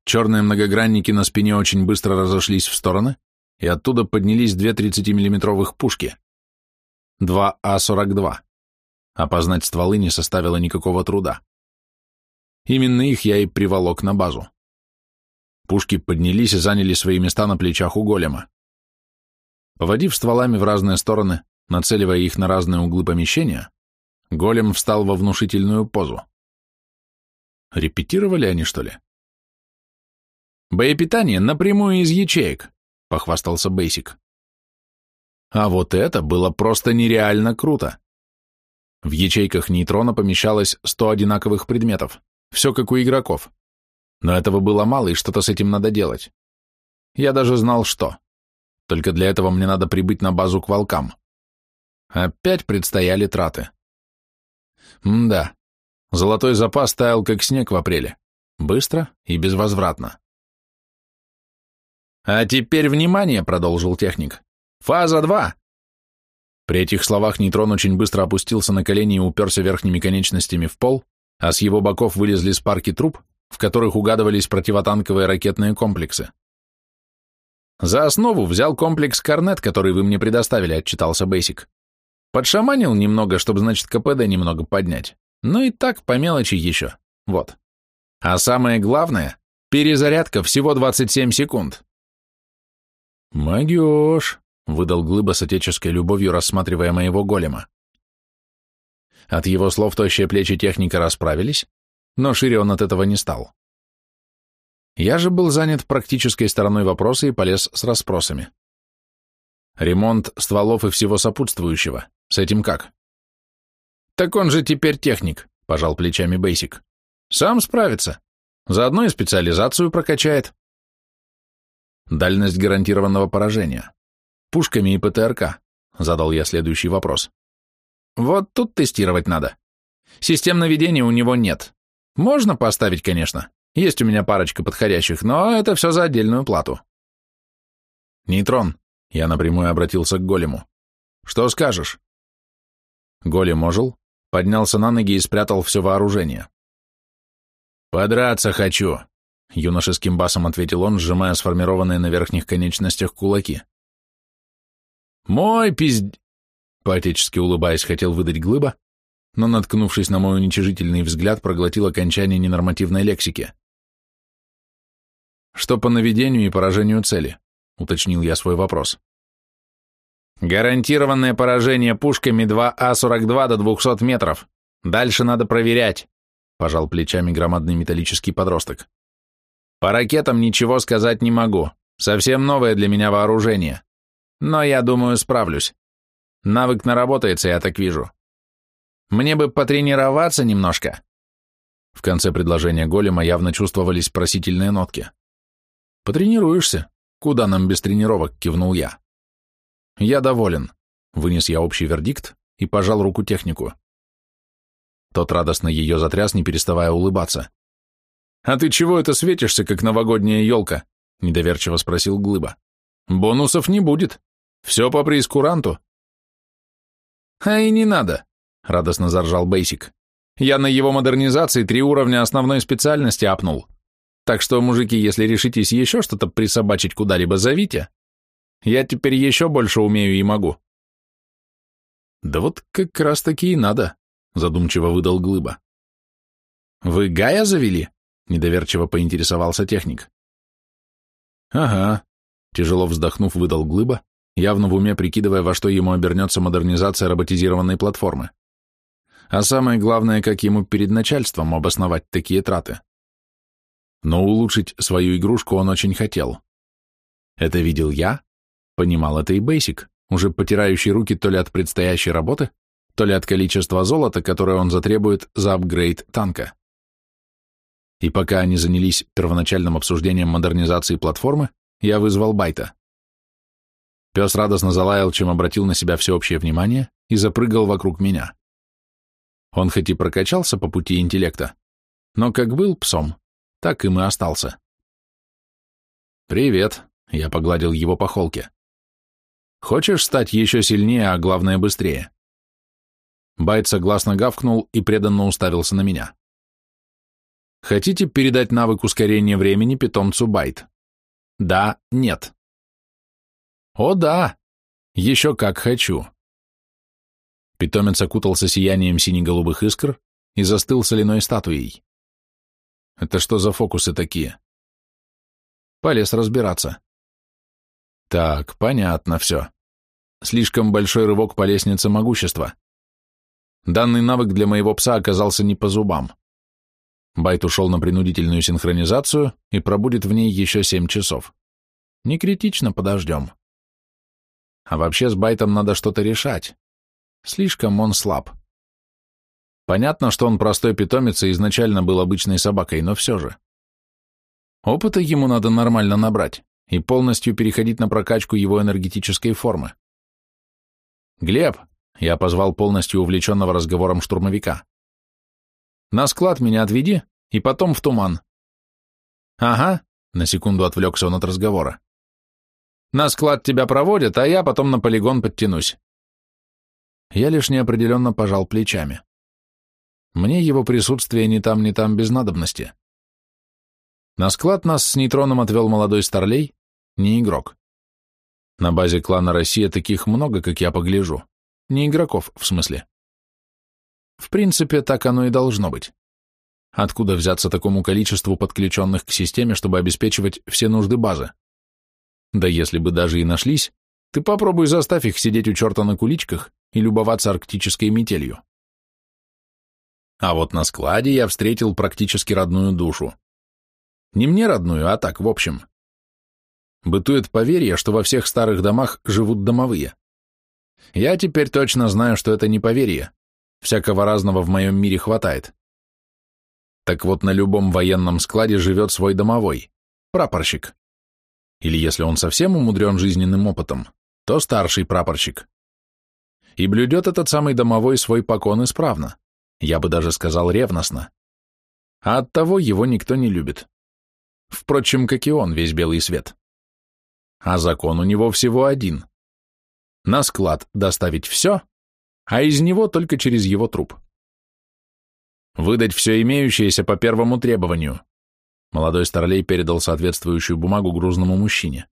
Черные многогранники на спине очень быстро разошлись в стороны, и оттуда поднялись две 30-миллиметровых пушки. Два А-42. Опознать стволы не составило никакого труда. Именно их я и приволок на базу. Пушки поднялись и заняли свои места на плечах у голема. Поводив стволами в разные стороны, нацеливая их на разные углы помещения, голем встал во внушительную позу.
Репетировали они, что ли? «Боепитание напрямую из
ячеек», — похвастался Бейсик. А вот это было просто нереально круто. В ячейках нейтрона помещалось 100 одинаковых предметов, все как у игроков, но этого было мало, и что-то с этим надо делать. Я даже знал, что. Только для этого мне надо прибыть на базу к волкам. Опять предстояли траты. М да. Золотой запас
таял, как снег в апреле. Быстро и безвозвратно.
«А теперь внимание!» — продолжил техник. «Фаза 2!» При этих словах нейтрон очень быстро опустился на колени и уперся верхними конечностями в пол, а с его боков вылезли спарки труб, в которых угадывались противотанковые ракетные комплексы. За основу взял комплекс «Корнет», который вы мне предоставили, отчитался Бейсик. Подшаманил немного, чтобы, значит, КПД немного поднять. Ну и так, по мелочи еще. Вот. А самое главное, перезарядка всего 27 секунд. «Магиош», — выдал Глыба с отеческой любовью, рассматривая моего голема. От его слов тощие плечи техника расправились, но шире он от этого не стал. Я же был занят практической стороной вопроса и полез с расспросами. Ремонт стволов и всего сопутствующего. С этим как? Так он же теперь техник, пожал плечами Бейсик. Сам справится. Заодно и специализацию прокачает. Дальность гарантированного поражения. Пушками и ПТРК, задал я следующий вопрос. Вот тут тестировать надо. Систем наведения у него нет. Можно поставить, конечно. Есть у меня парочка подходящих, но это все за отдельную плату. Нейтрон, я напрямую обратился к голему. Что скажешь? Голем ожил, поднялся на ноги и спрятал все вооружение. «Подраться хочу», — юношеским басом ответил он, сжимая сформированные на верхних конечностях кулаки. «Мой пизд...» — поотечески улыбаясь, хотел выдать глыба, но, наткнувшись на мой уничижительный взгляд, проглотил окончание ненормативной лексики. «Что по наведению и поражению цели?» — уточнил я свой вопрос. «Гарантированное поражение пушками 2А-42 а до 200 метров. Дальше надо проверять», — пожал плечами громадный металлический подросток. «По ракетам ничего сказать не могу. Совсем новое для меня вооружение. Но я думаю, справлюсь. Навык наработается, я так вижу. Мне бы потренироваться немножко. В конце предложения голема явно чувствовались просительные нотки. Потренируешься? Куда нам без тренировок, кивнул я. Я доволен, вынес я общий вердикт и пожал руку технику. Тот радостно ее затряс, не переставая улыбаться. «А ты чего это светишься, как новогодняя елка?» — недоверчиво спросил Глыба. «Бонусов не будет. Все по преискуранту». «А и не надо радостно заржал Бейсик. Я на его модернизации три уровня основной специальности апнул. Так что, мужики, если решитесь еще что-то присобачить куда-либо, зовите. Я теперь еще больше умею и могу.
Да вот как раз таки и надо, задумчиво выдал Глыба. Вы
Гая завели? Недоверчиво поинтересовался техник. Ага, тяжело вздохнув, выдал Глыба, явно в уме прикидывая, во что ему обернется модернизация роботизированной платформы а самое главное, как ему перед начальством обосновать такие траты. Но улучшить свою игрушку он очень хотел. Это видел я, понимал это и Бейсик, уже потирающий руки то ли от предстоящей работы, то ли от количества золота, которое он затребует за апгрейд танка. И пока они занялись первоначальным обсуждением модернизации платформы, я вызвал Байта. Пес радостно залаял, чем обратил на себя всеобщее внимание, и запрыгал вокруг меня. Он хоть и прокачался по пути интеллекта, но как был псом, так им и остался. «Привет», — я погладил его по холке. «Хочешь стать еще сильнее, а главное быстрее?» Байт согласно гавкнул и преданно уставился на меня. «Хотите передать навык ускорения времени питомцу Байт?» «Да,
нет». «О да! Еще как хочу!»
Питомец окутался сиянием сине-голубых искр и застыл соляной статуей. Это что за фокусы такие? Полез разбираться. Так, понятно все. Слишком большой рывок по лестнице могущества. Данный навык для моего пса оказался не по зубам. Байт ушел на принудительную синхронизацию и пробудет в ней еще семь часов. Не критично, подождем. А вообще с Байтом надо что-то решать. Слишком он слаб. Понятно, что он простой питомец и изначально был обычной собакой, но все же. Опыта ему надо нормально набрать и полностью переходить на прокачку его энергетической формы. «Глеб!» — я позвал полностью увлеченного разговором штурмовика. «На склад меня отведи, и потом в туман». «Ага», — на секунду отвлекся он от разговора. «На склад тебя проводят, а я потом на полигон подтянусь. Я лишь неопределенно пожал плечами. Мне его присутствие ни там, ни там без надобности. На склад нас с нейтроном отвел молодой старлей, не игрок. На базе клана «Россия» таких много, как я погляжу. Не игроков, в смысле. В принципе, так оно и должно быть. Откуда взяться такому количеству подключенных к системе, чтобы обеспечивать все нужды базы? Да если бы даже и нашлись, ты попробуй заставь их сидеть у черта на куличках и любоваться арктической метелью. А вот на складе я встретил
практически
родную душу. Не мне родную, а так, в общем. Бытует поверье, что во всех старых домах живут домовые. Я теперь точно знаю, что это не поверье. Всякого разного в моем мире хватает. Так вот, на любом военном складе живет свой домовой, прапорщик. Или если он совсем умудрен жизненным опытом, то старший прапорщик и блюдет этот самый домовой свой покон исправно, я бы даже сказал ревностно. А оттого его никто не любит. Впрочем, как и он, весь белый свет. А закон у него всего один. На склад доставить все, а из него только через его труп. Выдать все имеющееся по первому требованию. Молодой старлей передал соответствующую бумагу грузному мужчине.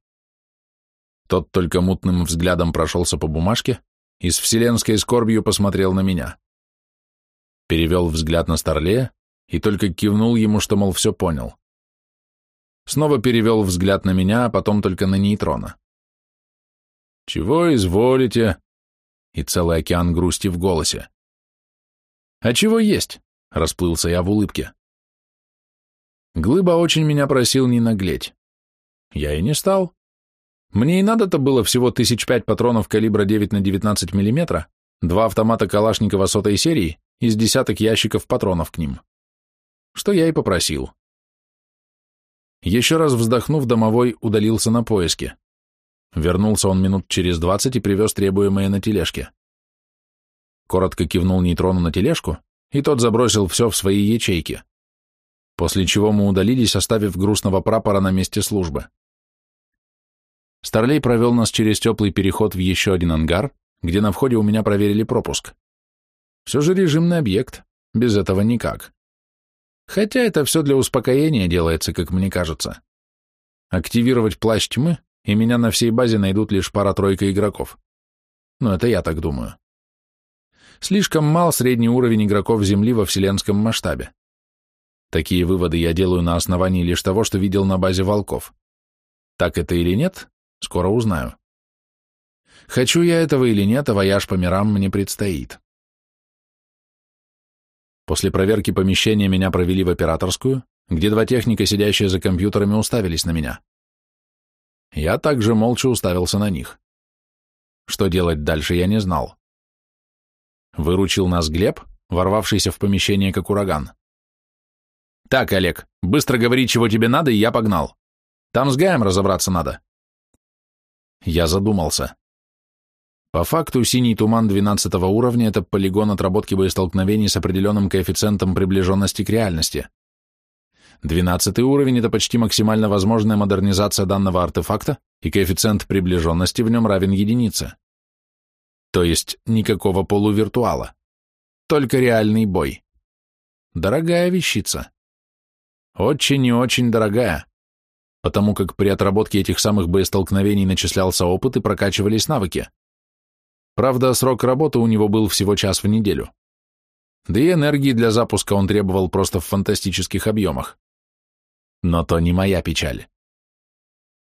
Тот только мутным взглядом прошелся по бумажке, и с вселенской скорбью посмотрел на меня. Перевел взгляд на Старле и только кивнул ему, что, мол, все понял. Снова перевел взгляд на меня, а потом только на нейтрона. «Чего изволите?» И целый океан
грусти в голосе. «А чего есть?» — расплылся я в улыбке.
Глыба очень меня просил не наглеть. Я и не стал. Мне и надо-то было всего тысяч пять патронов калибра 9 на 19 мм, два автомата Калашникова сотой серии из десяток ящиков патронов к ним. Что я и попросил. Еще раз вздохнув, домовой удалился на поиски. Вернулся он минут через двадцать и привез требуемое на тележке. Коротко кивнул нейтрону на тележку, и тот забросил все в свои ячейки. После чего мы удалились, оставив грустного прапора на месте службы. Старлей провел нас через теплый переход в еще один ангар, где на входе у меня проверили пропуск. Все же режимный объект, без этого никак. Хотя это все для успокоения делается, как мне кажется. Активировать плащ тьмы, и меня на всей базе найдут лишь пара-тройка игроков. Но ну, это я так думаю. Слишком мал средний уровень игроков Земли во вселенском масштабе. Такие выводы я делаю на основании лишь того, что видел на базе волков. Так это или нет, Скоро узнаю. Хочу я этого или нет, а вояж по мирам мне
предстоит. После проверки помещения меня провели в
операторскую, где два техника, сидящие за компьютерами, уставились на меня. Я также молча уставился на них. Что делать дальше, я не знал. Выручил нас Глеб, ворвавшийся в помещение как ураган. «Так, Олег, быстро говори, чего тебе надо, и я погнал. Там с Гаем разобраться надо. Я задумался. По факту синий туман 12 уровня – это полигон отработки боестолкновений с определенным коэффициентом приближенности к реальности. 12 уровень – это почти максимально возможная модернизация данного артефакта, и коэффициент приближенности в нем равен единице. То есть никакого полувиртуала. Только реальный бой. Дорогая вещица. Очень и очень дорогая потому как при отработке этих самых боестолкновений начислялся опыт и прокачивались навыки. Правда, срок работы у него был всего час в неделю. Да и энергии для запуска он требовал просто в фантастических объемах. Но то не моя печаль.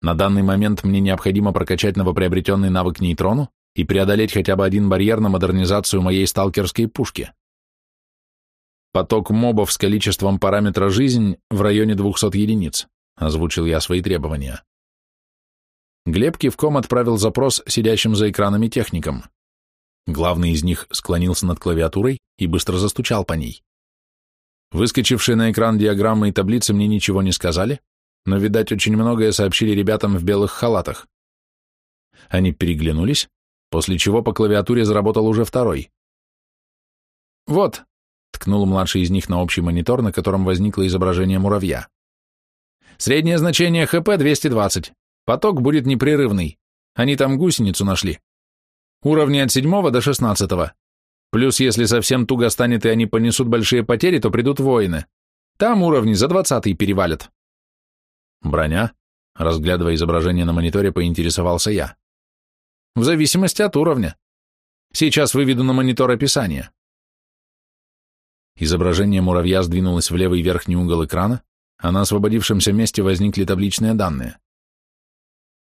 На данный момент мне необходимо прокачать новоприобретенный навык нейтрону и преодолеть хотя бы один барьер на модернизацию моей сталкерской пушки. Поток мобов с количеством параметра «жизнь» в районе 200 единиц озвучил я свои требования. Глеб кивком отправил запрос сидящим за экранами техникам. Главный из них склонился над клавиатурой и быстро застучал по ней. Выскочившие на экран диаграммы и таблицы мне ничего не сказали, но, видать, очень многое сообщили ребятам в белых халатах. Они переглянулись, после чего по клавиатуре заработал уже второй. «Вот», — ткнул младший из них на общий монитор, на котором возникло изображение муравья. Среднее значение ХП 220. Поток будет непрерывный. Они там гусеницу нашли. Уровни от 7 до 16. Плюс, если совсем туго станет и они понесут большие потери, то придут воины. Там уровни за 20 перевалят. Броня? Разглядывая изображение на мониторе, поинтересовался я. В зависимости от уровня. Сейчас выведу на монитор описание. Изображение муравья сдвинулось в левый верхний угол экрана, а на освободившемся месте возникли табличные данные.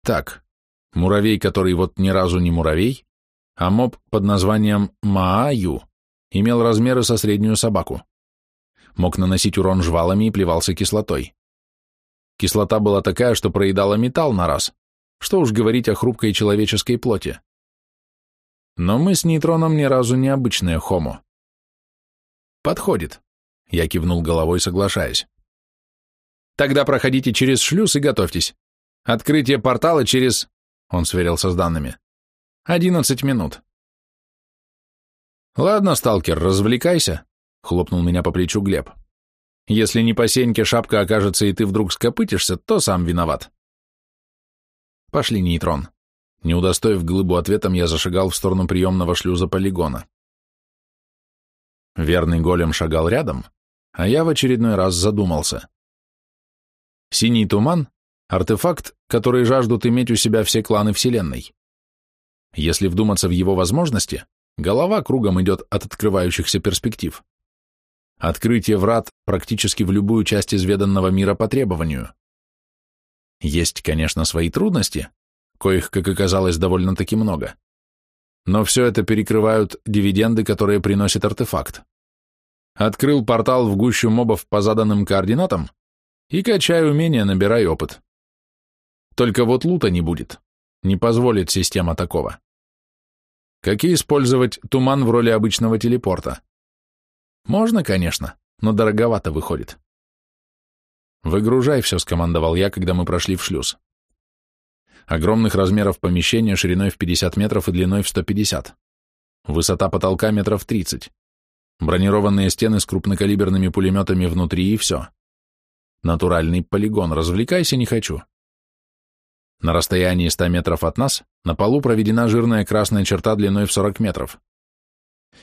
Так, муравей, который вот ни разу не муравей, а моб под названием Мааю имел размеры со среднюю собаку. Мог наносить урон жвалами и плевался кислотой. Кислота была такая, что проедала металл на раз, что уж говорить о хрупкой человеческой плоти. Но мы с нейтроном ни разу не обычные хомо. «Подходит», — я кивнул головой, соглашаясь. Тогда проходите через шлюз и готовьтесь. Открытие портала
через...» Он сверился с данными. «Одиннадцать минут».
«Ладно, сталкер, развлекайся», — хлопнул меня по плечу Глеб. «Если не по сеньке шапка окажется и ты вдруг скопытишься, то сам виноват». «Пошли, нейтрон». Не удостоив глыбу ответом, я зашагал в сторону приемного шлюза полигона. Верный голем шагал рядом, а я в очередной раз задумался. Синий туман — артефакт, который жаждут иметь у себя все кланы Вселенной. Если вдуматься в его возможности, голова кругом идет от открывающихся перспектив. Открытие врат практически в любую часть изведанного мира по требованию. Есть, конечно, свои трудности, коих, как оказалось, довольно-таки много. Но все это перекрывают дивиденды, которые приносит артефакт. Открыл портал в гущу мобов по заданным координатам, и качай умения, набирай опыт. Только вот лута не будет. Не позволит система такого. Как использовать туман в роли обычного телепорта? Можно, конечно, но дороговато выходит. «Выгружай все», — скомандовал я, когда мы прошли в шлюз. Огромных размеров помещение шириной в 50 метров и длиной в 150. Высота потолка метров 30. Бронированные стены с крупнокалиберными пулеметами внутри и все. Натуральный полигон, развлекайся не хочу. На расстоянии 100 метров от нас на полу проведена жирная красная черта длиной в 40 метров.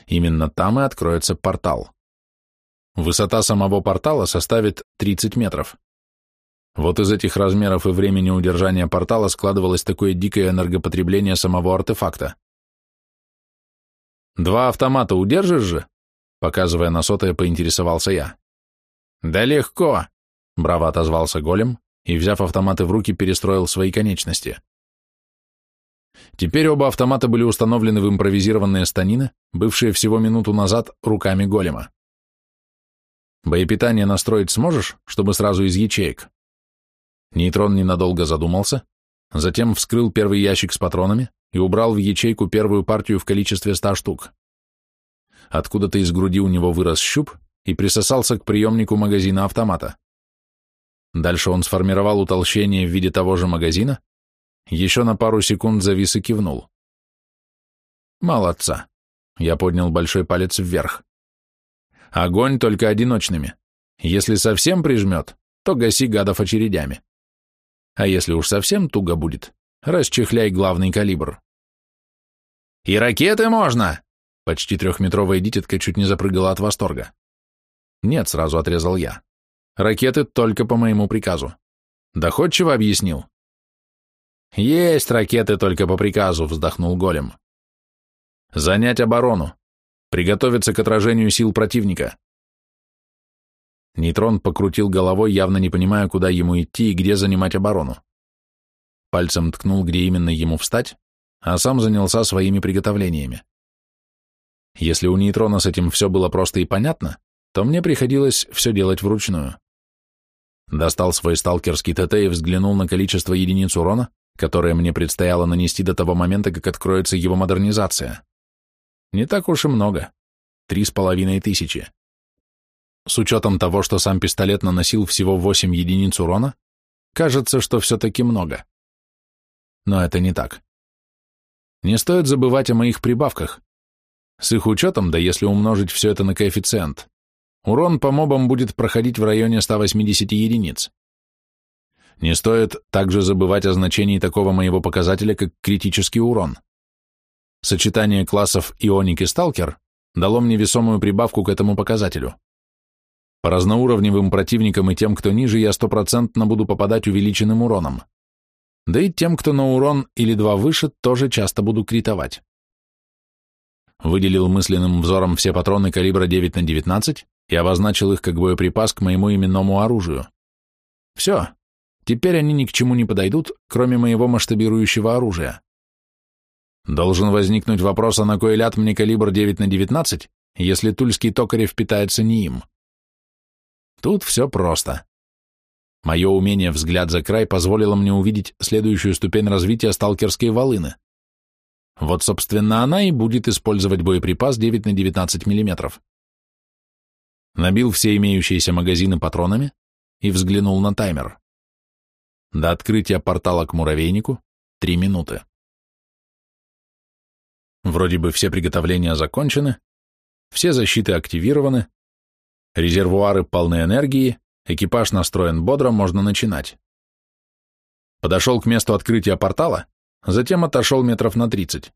Именно там и откроется портал. Высота самого портала составит 30 метров. Вот из этих размеров и времени удержания портала складывалось такое дикое энергопотребление самого артефакта. «Два автомата удержишь же?» Показывая на сотое, поинтересовался я. «Да легко. Браво отозвался голем и, взяв автоматы в руки, перестроил свои конечности. Теперь оба автомата были установлены в импровизированные станины, бывшие всего минуту назад руками голема. «Боепитание настроить сможешь, чтобы сразу из ячеек?» Нейтрон ненадолго задумался, затем вскрыл первый ящик с патронами и убрал в ячейку первую партию в количестве ста штук. Откуда-то из груди у него вырос щуп и присосался к приемнику магазина автомата. Дальше он сформировал утолщение в виде того же магазина, еще на пару секунд завис и кивнул. «Молодца!» — я поднял большой палец вверх. «Огонь только одиночными. Если совсем прижмет, то гаси гадов очередями. А если уж совсем туго будет, расчехляй главный калибр». «И ракеты можно!» Почти трехметровая дитятка чуть не запрыгала от восторга. «Нет», — сразу отрезал я. Ракеты только по моему приказу. Доходчиво объяснил. Есть ракеты только по приказу, вздохнул голем. Занять оборону. Приготовиться к отражению сил противника. Нейтрон покрутил головой, явно не понимая, куда ему идти и где занимать оборону. Пальцем ткнул, где именно ему встать, а сам занялся своими приготовлениями. Если у нейтрона с этим все было просто и понятно, то мне приходилось все делать вручную. Достал свой сталкерский ТТ и взглянул на количество единиц урона, которое мне предстояло нанести до того момента, как откроется его модернизация. Не так уж и много. Три с половиной тысячи. С учетом того, что сам пистолет наносил всего 8 единиц урона, кажется, что все-таки много. Но это не так. Не стоит забывать о моих прибавках. С их учетом, да если умножить все это на коэффициент, урон по мобам будет проходить в районе 180 единиц. Не стоит также забывать о значении такого моего показателя, как критический урон. Сочетание классов Ионик и Сталкер дало мне весомую прибавку к этому показателю. По разноуровневым противникам и тем, кто ниже, я стопроцентно буду попадать увеличенным уроном. Да и тем, кто на урон или два выше, тоже часто буду критовать. Выделил мысленным взором все патроны калибра 9 на 19 и обозначил их как боеприпас к моему именному оружию. Все, теперь они ни к чему не подойдут, кроме моего масштабирующего оружия. Должен возникнуть вопрос, а на кой ляд мне калибр 9 на 19, если тульский токарев питается не им? Тут все просто. Мое умение взгляд за край позволило мне увидеть следующую ступень развития сталкерской волыны. Вот, собственно, она и будет использовать боеприпас 9 на 19 миллиметров набил все имеющиеся магазины патронами и взглянул на таймер. До открытия портала к муравейнику
три минуты. Вроде бы все приготовления закончены,
все защиты активированы, резервуары полны энергии, экипаж настроен бодро, можно начинать. Подошел к месту открытия портала, затем отошел метров на тридцать.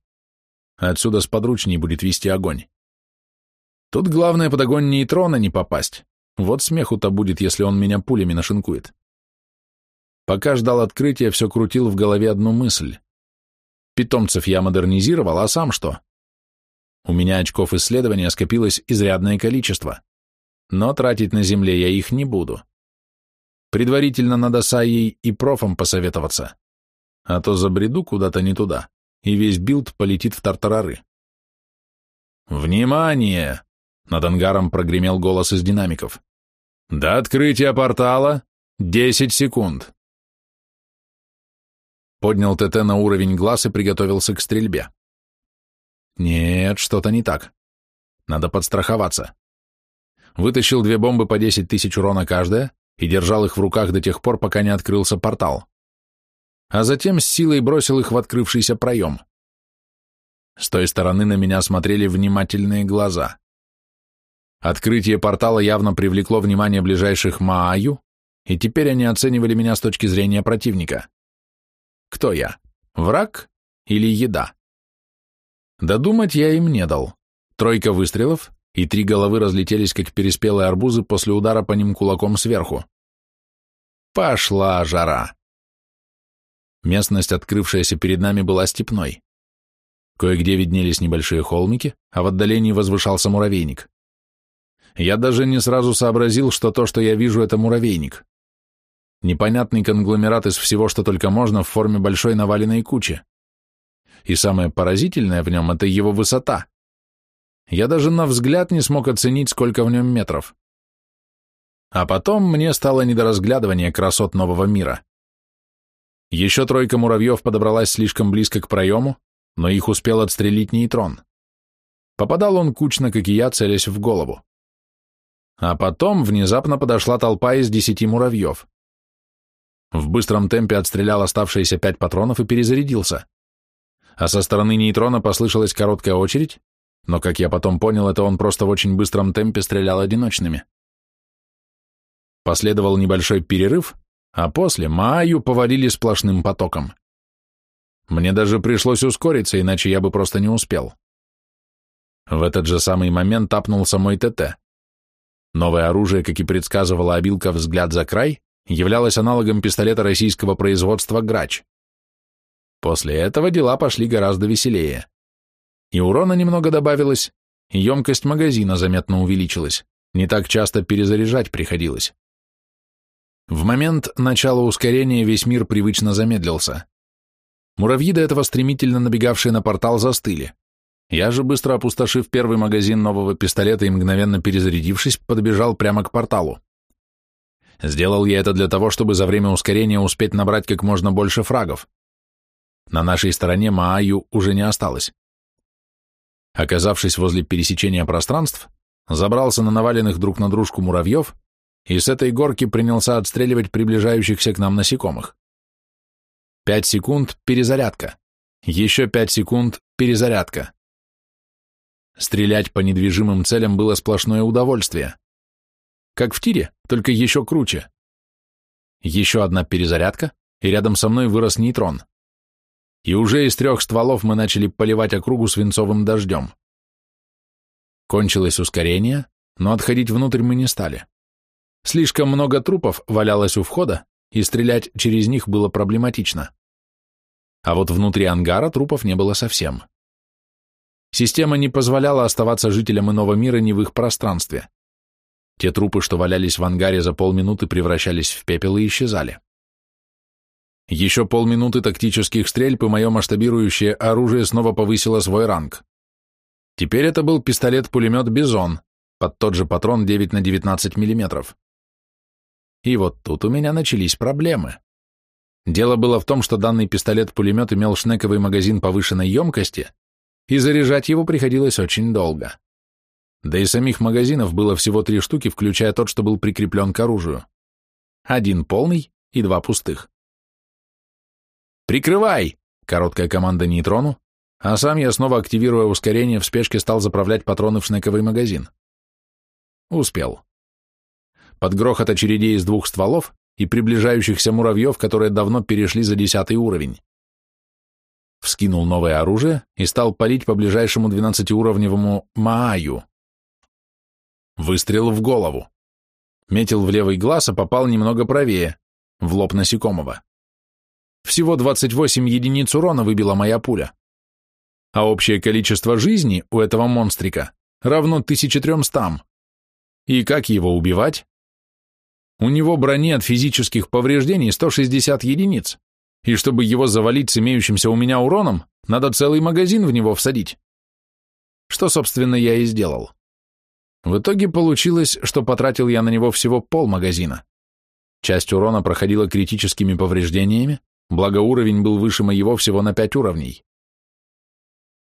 Отсюда сподручнее будет вести огонь. Тут главное под огонь нейтрона не попасть. Вот смеху-то будет, если он меня пулями нашинкует. Пока ждал открытия, все крутил в голове одну мысль. Питомцев я модернизировал, а сам что? У меня очков исследования скопилось изрядное количество, но тратить на земле я их не буду. Предварительно надо с Айей и профом посоветоваться, а то забреду куда-то не туда, и весь билд полетит в тартарары. «Внимание!» Над ангаром прогремел голос из динамиков. «До открытия портала десять секунд!» Поднял ТТ на уровень глаз и приготовился к стрельбе. «Нет, что-то не так. Надо подстраховаться». Вытащил две бомбы по десять тысяч урона каждая и держал их в руках до тех пор, пока не открылся портал. А затем с силой бросил их в открывшийся проем. С той стороны на меня смотрели внимательные глаза. Открытие портала явно привлекло внимание ближайших Мааю, и теперь они оценивали меня с точки зрения противника. Кто я? Враг или еда? Додумать я им не дал. Тройка выстрелов, и три головы разлетелись, как переспелые арбузы после удара по ним кулаком сверху. Пошла жара. Местность, открывшаяся перед нами, была степной. Кое-где виднелись небольшие холмики, а в отдалении возвышался муравейник. Я даже не сразу сообразил, что то, что я вижу, это муравейник. Непонятный конгломерат из всего, что только можно, в форме большой наваленной кучи. И самое поразительное в нем — это его высота. Я даже на взгляд не смог оценить, сколько в нем метров. А потом мне стало не до разглядывания красот нового мира. Еще тройка муравьев подобралась слишком близко к проему, но их успел отстрелить нейтрон. Попадал он кучно, как и я, целясь в голову. А потом внезапно подошла толпа из десяти муравьев. В быстром темпе отстрелял оставшиеся пять патронов и перезарядился. А со стороны нейтрона послышалась короткая очередь, но, как я потом понял, это он просто в очень быстром темпе стрелял одиночными. Последовал небольшой перерыв, а после маю повалили сплошным потоком. Мне даже пришлось ускориться, иначе я бы просто не успел. В этот же самый момент тапнулся мой ТТ. Новое оружие, как и предсказывала обилка «Взгляд за край», являлось аналогом пистолета российского производства «Грач». После этого дела пошли гораздо веселее. И урона немного добавилось, и емкость магазина заметно увеличилась, не так часто перезаряжать приходилось. В момент начала ускорения весь мир привычно замедлился. Муравьи, до этого стремительно набегавшие на портал, застыли. Я же, быстро опустошив первый магазин нового пистолета и мгновенно перезарядившись, подбежал прямо к порталу. Сделал я это для того, чтобы за время ускорения успеть набрать как можно больше фрагов. На нашей стороне Мааю уже не осталось. Оказавшись возле пересечения пространств, забрался на наваленных друг на дружку муравьев и с этой горки принялся отстреливать приближающихся к нам насекомых. Пять секунд — перезарядка. Еще пять секунд — перезарядка. Стрелять по недвижимым целям было сплошное удовольствие. Как в тире, только еще круче. Еще одна перезарядка, и рядом со мной вырос нейтрон. И уже из трех стволов мы начали поливать округу свинцовым дождем. Кончилось ускорение, но отходить внутрь мы не стали. Слишком много трупов валялось у входа, и стрелять через них было проблематично. А вот внутри ангара трупов не было совсем. Система не позволяла оставаться жителям иного мира ни в их пространстве. Те трупы, что валялись в ангаре за полминуты, превращались в пепел и исчезали. Еще полминуты тактических стрельб, и мое масштабирующее оружие снова повысило свой ранг. Теперь это был пистолет-пулемет «Бизон», под тот же патрон 9 на 19 мм. И вот тут у меня начались проблемы. Дело было в том, что данный пистолет-пулемет имел шнековый магазин повышенной емкости, и заряжать его приходилось очень долго. Да и самих магазинов было всего три штуки, включая тот, что был прикреплен к оружию. Один полный и два пустых. «Прикрывай!» — короткая команда нейтрону, а сам я, снова активируя ускорение, в спешке стал заправлять патроны в шнековый магазин. Успел. Под грохот очередей из двух стволов и приближающихся муравьев, которые давно перешли за десятый уровень вскинул новое оружие и стал палить по ближайшему двенадцатиуровневому маю. Выстрел в голову. Метил в левый глаз, а попал немного правее, в лоб насекомого. Всего 28 единиц урона выбила моя пуля. А общее количество жизни у этого монстрика равно 1300. И как его убивать? У него брони от физических повреждений 160 единиц и чтобы его завалить с имеющимся у меня уроном, надо целый магазин в него всадить. Что, собственно, я и сделал. В итоге получилось, что потратил я на него всего полмагазина. Часть урона проходила критическими повреждениями, благо уровень был выше моего всего на пять уровней.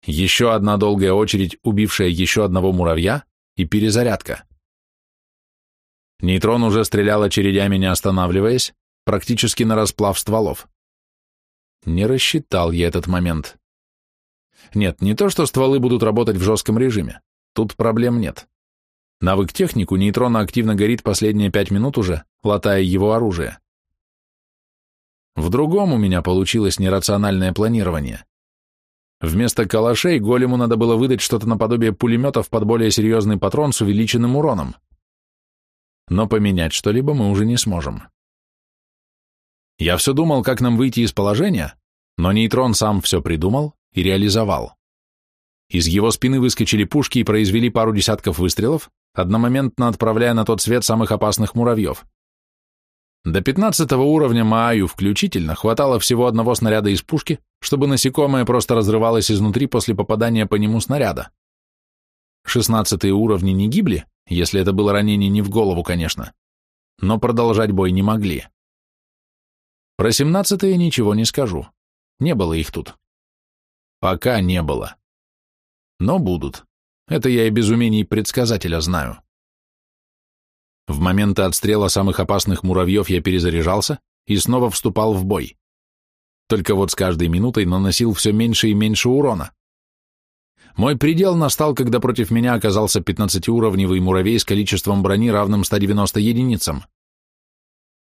Еще одна долгая очередь, убившая еще одного муравья, и перезарядка. Нейтрон уже стрелял очередями, не останавливаясь, практически на расплав стволов. Не рассчитал я этот момент. Нет, не то, что стволы будут работать в жестком режиме. Тут проблем нет. Навык технику нейтрона активно горит последние пять минут уже, латая его оружие. В другом у меня получилось нерациональное планирование. Вместо калашей голему надо было выдать что-то наподобие пулеметов под более серьезный патрон с увеличенным уроном. Но поменять что-либо мы уже не сможем. Я все думал, как нам выйти из положения, но нейтрон сам все придумал и реализовал. Из его спины выскочили пушки и произвели пару десятков выстрелов, одномоментно отправляя на тот свет самых опасных муравьев. До 15 уровня маю включительно хватало всего одного снаряда из пушки, чтобы насекомое просто разрывалось изнутри после попадания по нему снаряда. 16 уровни не гибли, если это было ранение не в голову, конечно, но продолжать бой не могли. Про семнадцатые ничего не скажу. Не было их
тут. Пока не было. Но будут. Это я и без
умений предсказателя знаю. В моменты отстрела самых опасных муравьев я перезаряжался и снова вступал в бой. Только вот с каждой минутой наносил все меньше и меньше урона. Мой предел настал, когда против меня оказался 15-уровневый муравей с количеством брони, равным 190 единицам.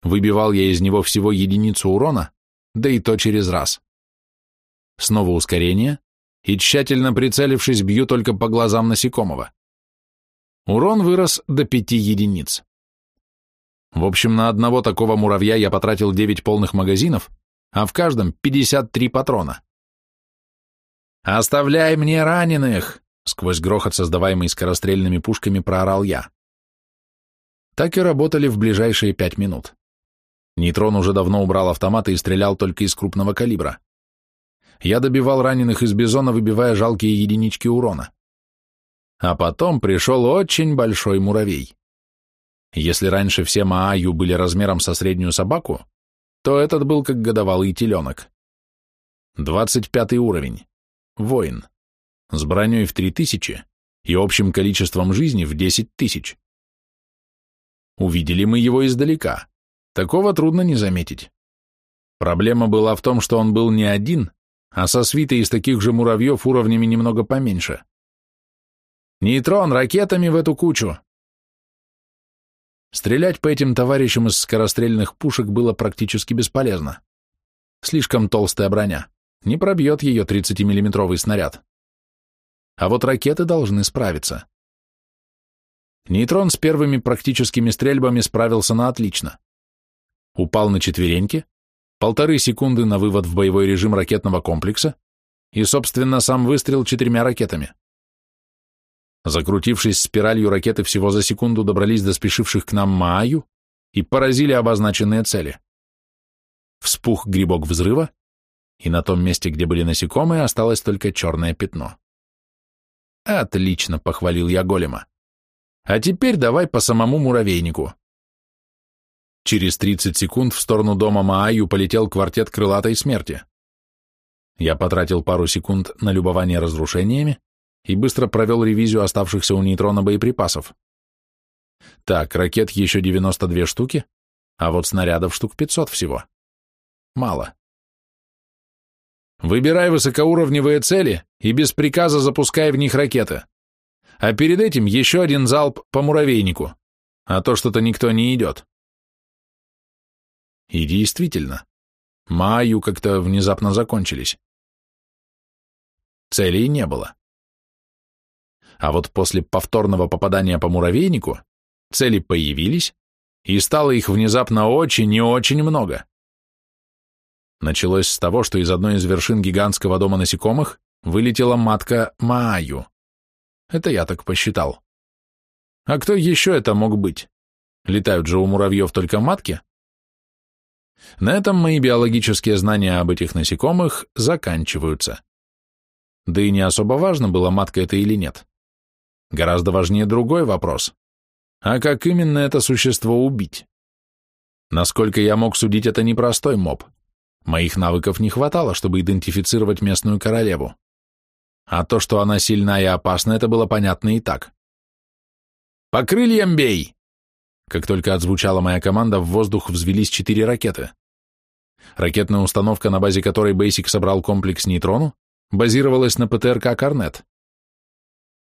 Выбивал я из него всего единицу урона, да и то через раз. Снова ускорение, и тщательно прицелившись, бью только по глазам насекомого. Урон вырос до пяти единиц. В общем, на одного такого муравья я потратил девять полных магазинов, а в каждом пятьдесят три патрона. «Оставляй мне раненых!» — сквозь грохот, создаваемый скорострельными пушками, проорал я. Так и работали в ближайшие пять минут. Нейтрон уже давно убрал автоматы и стрелял только из крупного калибра. Я добивал раненых из бизона, выбивая жалкие единички урона. А потом пришел очень большой муравей. Если раньше все Мааю были размером со среднюю собаку, то этот был как годовалый теленок. 25 уровень. Воин. С броней в 3000 и общим количеством жизни в 10 тысяч. Увидели мы его издалека. Такого трудно не заметить. Проблема была в том, что он был не один, а со свитой из таких же муравьев уровнями немного поменьше. «Нейтрон, ракетами в эту кучу!» Стрелять по этим товарищам из скорострельных пушек было практически бесполезно. Слишком толстая броня, не пробьет ее 30-миллиметровый снаряд. А вот ракеты должны справиться. Нейтрон с первыми практическими стрельбами справился на отлично упал на четвереньки, полторы секунды на вывод в боевой режим ракетного комплекса и, собственно, сам выстрел четырьмя ракетами. Закрутившись спиралью, ракеты всего за секунду добрались до спешивших к нам маю и поразили обозначенные цели. Вспух грибок взрыва, и на том месте, где были насекомые, осталось только черное пятно. «Отлично!» — похвалил я голема. «А теперь давай по самому муравейнику». Через 30 секунд в сторону дома Мааю полетел квартет крылатой смерти. Я потратил пару секунд на любование разрушениями и быстро провел ревизию оставшихся у нейтрона боеприпасов. Так, ракет еще 92 штуки, а вот снарядов штук 500 всего. Мало. Выбирай высокоуровневые цели и без приказа запускай в них ракеты. А перед этим еще один залп по муравейнику, а то что-то никто не идет. И действительно, Маю как-то внезапно закончились.
Целей не было. А вот после
повторного попадания по муравейнику цели появились, и стало их внезапно очень и очень много. Началось с того, что из одной из вершин гигантского дома насекомых вылетела матка маю. Это я так посчитал. А кто еще это мог быть? Летают же у муравьев только матки, на этом мои биологические знания об этих насекомых заканчиваются. Да и не особо важно, была матка это или нет. Гораздо важнее другой вопрос. А как именно это существо убить? Насколько я мог судить, это непростой моб. Моих навыков не хватало, чтобы идентифицировать местную королеву. А то, что она сильна и опасна, это было понятно и так. «По крыльям бей!» Как только отзвучала моя команда, в воздух взвелись четыре ракеты. Ракетная установка, на базе которой Бейсик собрал комплекс нейтрону, базировалась на ПТРК «Корнет».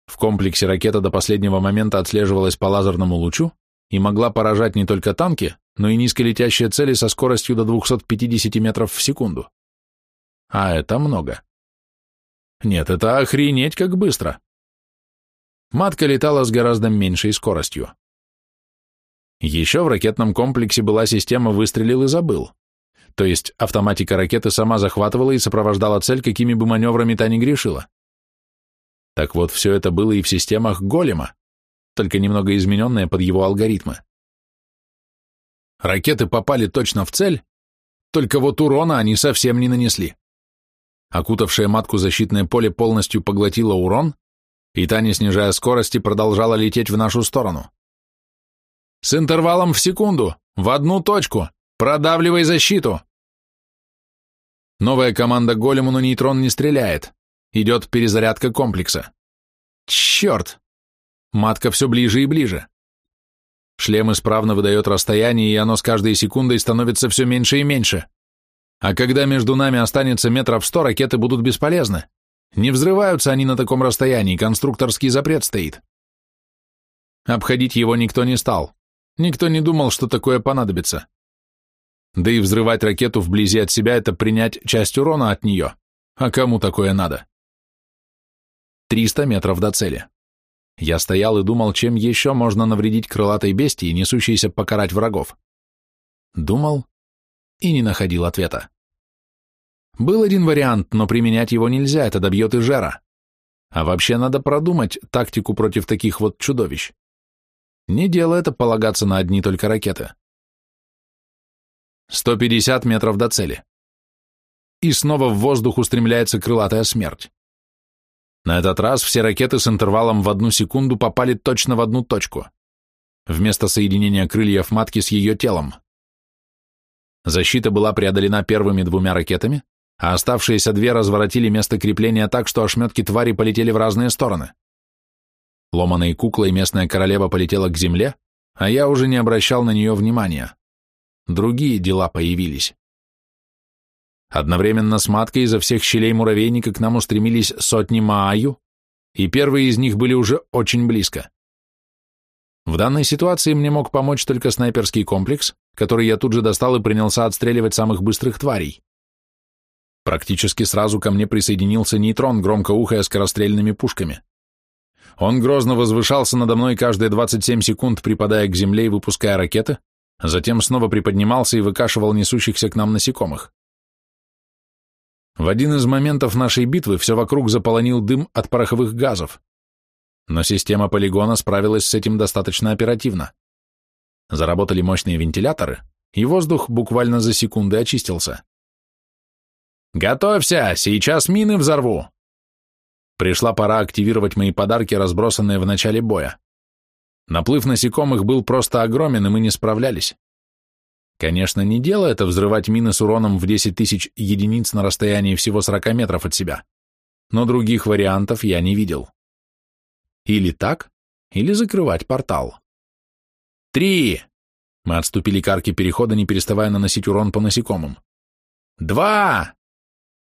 В комплексе ракета до последнего момента отслеживалась по лазерному лучу и могла поражать не только танки, но и низколетящие цели со скоростью до 250 метров в секунду. А это много. Нет, это охренеть как быстро. Матка летала с гораздо меньшей скоростью. Еще в ракетном комплексе была система «выстрелил и забыл», то есть автоматика ракеты сама захватывала и сопровождала цель, какими бы маневрами та ни грешила. Так вот, все это было и в системах Голема, только немного измененное под его алгоритмы. Ракеты попали точно в цель, только вот урона они совсем не нанесли. Окутавшее матку защитное поле полностью поглотило урон, и та, не снижая скорости, продолжала лететь в нашу сторону. С интервалом в секунду! В одну точку! Продавливай защиту!» Новая команда голему на нейтрон не стреляет. Идет перезарядка комплекса. Черт! Матка все ближе и ближе. Шлем исправно выдает расстояние, и оно с каждой секундой становится все меньше и меньше. А когда между нами останется метров сто, ракеты будут бесполезны. Не взрываются они на таком расстоянии, конструкторский запрет стоит. Обходить его никто не стал. Никто не думал, что такое понадобится. Да и взрывать ракету вблизи от себя – это принять часть урона от нее. А кому такое надо? 300 метров до цели. Я стоял и думал, чем еще можно навредить крылатой бестии, несущейся покарать врагов. Думал и не находил ответа. Был один вариант, но применять его нельзя, это добьет и жара. А вообще надо продумать тактику против таких вот чудовищ. Не дело это полагаться на одни только ракеты. 150 метров до цели. И снова в воздух устремляется крылатая смерть. На этот раз все ракеты с интервалом в одну секунду попали точно в одну точку, вместо соединения крыльев матки с ее телом. Защита была преодолена первыми двумя ракетами, а оставшиеся две разворотили место крепления так, что ошметки твари полетели в разные стороны. Ломаной куклой местная королева полетела к земле, а я уже не обращал на нее внимания. Другие дела появились. Одновременно с маткой изо всех щелей муравейника к нам устремились сотни мааю, и первые из них были уже очень близко. В данной ситуации мне мог помочь только снайперский комплекс, который я тут же достал и принялся отстреливать самых быстрых тварей. Практически сразу ко мне присоединился нейтрон, громко ухая скорострельными пушками. Он грозно возвышался надо мной каждые 27 секунд, припадая к земле и выпуская ракеты, а затем снова приподнимался и выкашивал несущихся к нам насекомых. В один из моментов нашей битвы все вокруг заполонил дым от пороховых газов, но система полигона справилась с этим достаточно оперативно. Заработали мощные вентиляторы, и воздух буквально за секунды очистился. «Готовься, сейчас мины взорву!» Пришла пора активировать мои подарки, разбросанные в начале боя. Наплыв насекомых был просто огромен, и мы не справлялись. Конечно, не дело это взрывать мины с уроном в 10 тысяч единиц на расстоянии всего 40 метров от себя, но других вариантов я не видел. Или так, или закрывать портал. Три! Мы отступили к арке перехода, не переставая наносить урон по насекомым. Два!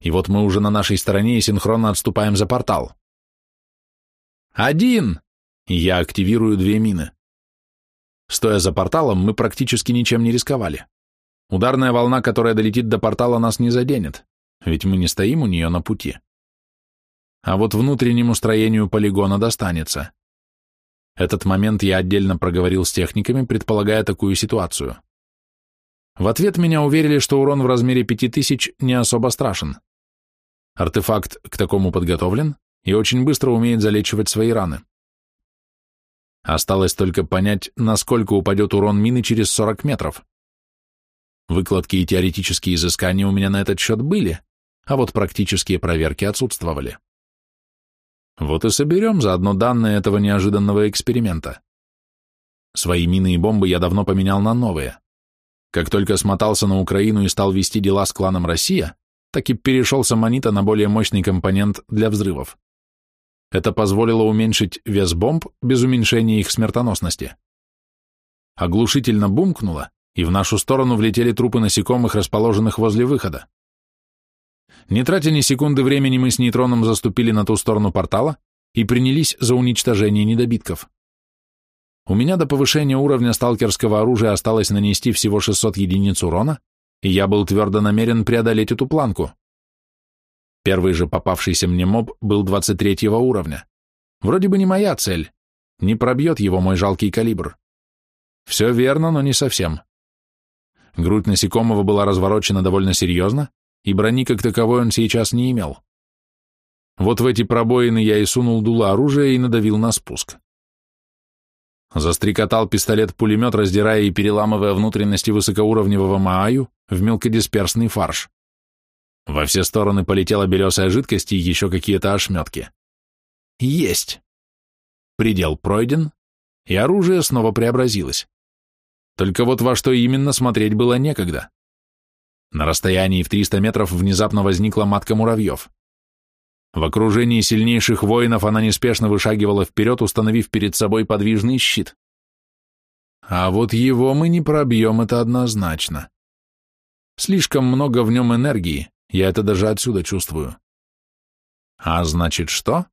И вот мы уже на нашей стороне и синхронно отступаем за портал. «Один!» Я активирую две мины. Стоя за порталом, мы практически ничем не рисковали. Ударная волна, которая долетит до портала, нас не заденет, ведь мы не стоим у нее на пути. А вот внутреннему строению полигона достанется. Этот момент я отдельно проговорил с техниками, предполагая такую ситуацию. В ответ меня уверили, что урон в размере 5000 не особо страшен. Артефакт к такому подготовлен и очень быстро умеет залечивать свои раны. Осталось только понять, насколько упадет урон мины через 40 метров. Выкладки и теоретические изыскания у меня на этот счет были, а вот практические проверки отсутствовали. Вот и соберем заодно данные этого неожиданного эксперимента. Свои мины и бомбы я давно поменял на новые. Как только смотался на Украину и стал вести дела с кланом «Россия», так и перешел с аммонита на более мощный компонент для взрывов. Это позволило уменьшить вес бомб без уменьшения их смертоносности. Оглушительно бумкнуло, и в нашу сторону влетели трупы насекомых, расположенных возле выхода. Не тратя ни секунды времени, мы с нейтроном заступили на ту сторону портала и принялись за уничтожение недобитков. У меня до повышения уровня сталкерского оружия осталось нанести всего 600 единиц урона, и я был твердо намерен преодолеть эту планку. Первый же попавшийся мне моб был 23 уровня. Вроде бы не моя цель. Не пробьет его мой жалкий калибр. Все верно, но не совсем. Грудь насекомого была разворочена довольно серьезно, и брони как таковой он сейчас не имел. Вот в эти пробоины я и сунул дуло оружия и надавил на спуск. Застрекотал пистолет-пулемет, раздирая и переламывая внутренности высокоуровневого Мааю, в мелкодисперсный фарш. Во все стороны полетела белесая жидкость и еще какие-то ошметки. Есть! Предел пройден, и оружие снова преобразилось. Только вот во что именно смотреть было некогда. На расстоянии в 300 метров внезапно возникла матка муравьев. В окружении сильнейших воинов она неспешно вышагивала вперед, установив перед собой подвижный щит. А вот его мы не пробьем, это однозначно. Слишком много в нем энергии, я это даже отсюда чувствую. А значит что?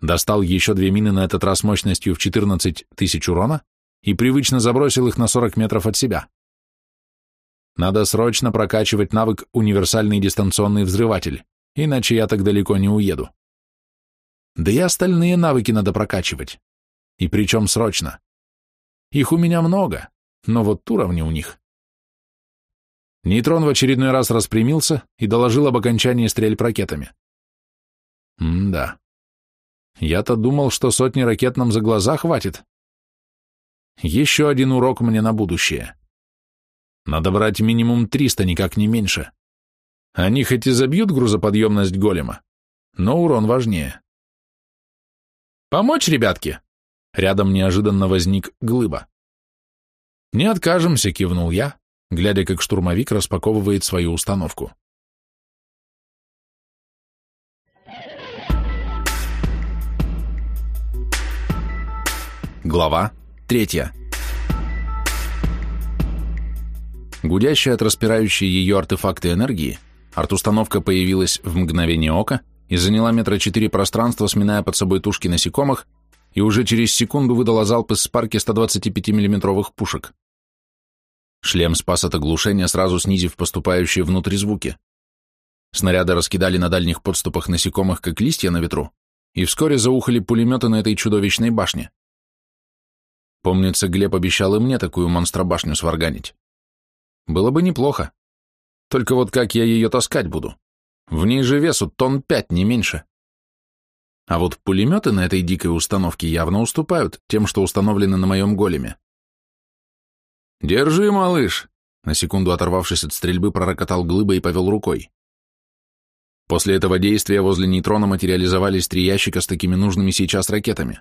Достал еще две мины на этот раз мощностью в 14 тысяч урона и привычно забросил их на 40 метров от себя. Надо срочно прокачивать навык «Универсальный дистанционный взрыватель», иначе я так далеко не уеду. Да и остальные навыки надо прокачивать. И причем срочно. Их у меня много, но вот уровни у них Нейтрон в очередной раз распрямился и доложил об окончании стрельб ракетами. М-да. Я-то думал, что сотни ракет нам за глаза хватит. Еще один урок мне на будущее. Надо брать минимум 300, никак не меньше. Они хоть и забьют грузоподъемность голема, но урон важнее. «Помочь, ребятки?» Рядом неожиданно возник глыба. «Не откажемся», — кивнул я, глядя, как штурмовик распаковывает свою установку. Глава третья. Гудящая от распирающей ее артефакты энергии, арт-установка появилась в мгновение ока и заняла метра четыре пространства, сминая под собой тушки насекомых, и уже через секунду выдала залп из спарки 125 миллиметровых пушек. Шлем спас от оглушения, сразу снизив поступающие внутрь звуки. Снаряды раскидали на дальних подступах насекомых, как листья на ветру, и вскоре заухали пулеметы на этой чудовищной башне. Помнится, Глеб обещал и мне такую монстробашню сварганить. Было бы неплохо. Только вот как я ее таскать буду? В ней же весу тонн пять, не меньше. А вот пулеметы на этой дикой установке явно уступают тем, что установлены на моем големе. «Держи, малыш!» На секунду оторвавшись от стрельбы, пророкотал глыба и повел рукой. После этого действия возле нейтрона материализовались три ящика с такими нужными сейчас ракетами.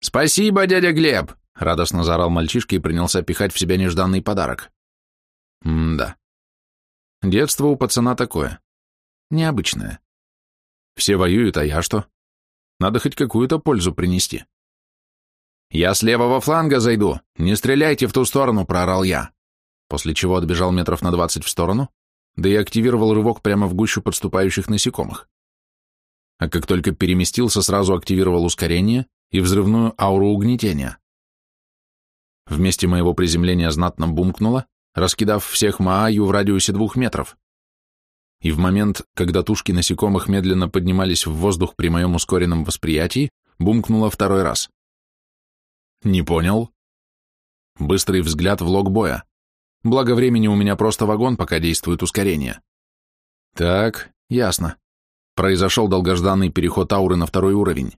«Спасибо, дядя Глеб!» — радостно заорал мальчишка и принялся пихать в себя нежданный подарок. М-да. Детство у пацана такое. Необычное. Все воюют, а я что? Надо хоть какую-то пользу принести. «Я с левого фланга зайду! Не стреляйте в ту сторону!» – проорал я, после чего отбежал метров на двадцать в сторону, да и активировал рывок прямо в гущу подступающих насекомых. А как только переместился, сразу активировал ускорение и взрывную ауру угнетения. Вместе моего приземления знатно бумкнуло, раскидав всех Мааю в радиусе двух метров. И в момент, когда тушки насекомых медленно поднимались в воздух при моем ускоренном восприятии, бумкнуло второй раз. Не понял. Быстрый взгляд в лог боя. Благо времени у меня просто вагон, пока действует ускорение. Так, ясно. Произошел долгожданный переход ауры на второй уровень.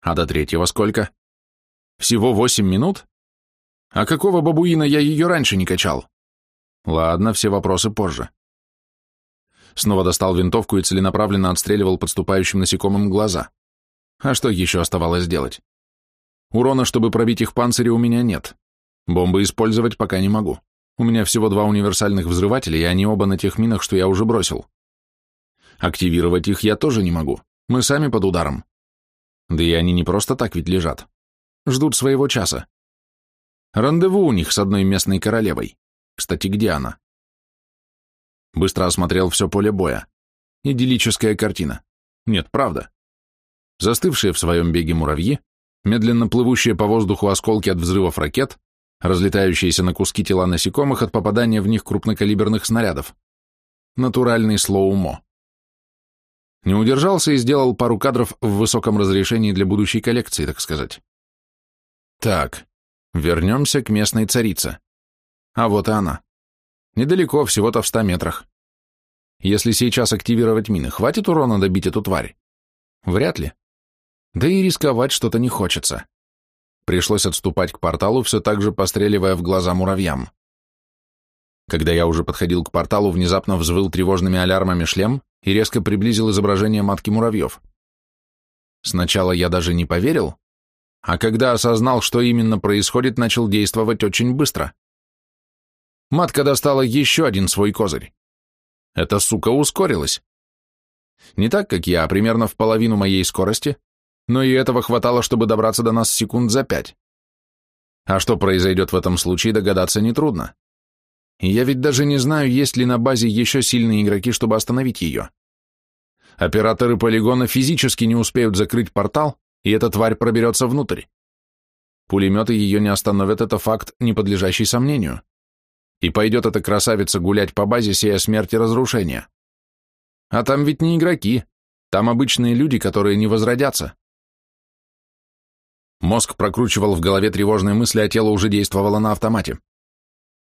А до третьего сколько? Всего восемь минут? А какого бабуина я ее раньше не качал? Ладно, все вопросы позже. Снова достал винтовку и целенаправленно отстреливал подступающим насекомым глаза. А что еще оставалось делать? Урона, чтобы пробить их панцири, у меня нет. Бомбы использовать пока не могу. У меня всего два универсальных взрывателя, и они оба на тех минах, что я уже бросил. Активировать их я тоже не могу. Мы сами под ударом. Да и они не просто так ведь лежат. Ждут своего часа. Рандеву у них с одной местной королевой.
Кстати, где она? Быстро осмотрел все поле боя.
Идиллическая картина. Нет, правда. Застывшие в своем беге муравьи, медленно плывущие по воздуху осколки от взрывов ракет, разлетающиеся на куски тела насекомых от попадания в них крупнокалиберных снарядов. Натуральный слоумо. Не удержался и сделал пару кадров в высоком разрешении для будущей коллекции, так сказать. Так, вернемся к местной царице. А вот и она. Недалеко, всего-то в ста метрах. Если сейчас активировать мины, хватит урона добить эту тварь? Вряд ли. Да и рисковать что-то не хочется. Пришлось отступать к порталу, все так же постреливая в глаза муравьям. Когда я уже подходил к порталу, внезапно взвыл тревожными алярмами шлем и резко приблизил изображение матки муравьев. Сначала я даже не поверил, а когда осознал, что именно происходит, начал действовать очень быстро. Матка достала еще один свой козырь. Эта сука ускорилась. Не так, как я, а примерно в половину моей скорости, но и этого хватало, чтобы добраться до нас секунд за пять. А что произойдет в этом случае, догадаться нетрудно. И я ведь даже не знаю, есть ли на базе еще сильные игроки, чтобы остановить ее. Операторы полигона физически не успеют закрыть портал, и эта тварь проберется внутрь. Пулеметы ее не остановят, это факт, не подлежащий сомнению. И пойдет эта красавица гулять по базе, сея смерти и разрушения. А там ведь не игроки, там обычные люди, которые не возродятся. Мозг прокручивал в голове тревожные мысли, а тело уже действовало на автомате.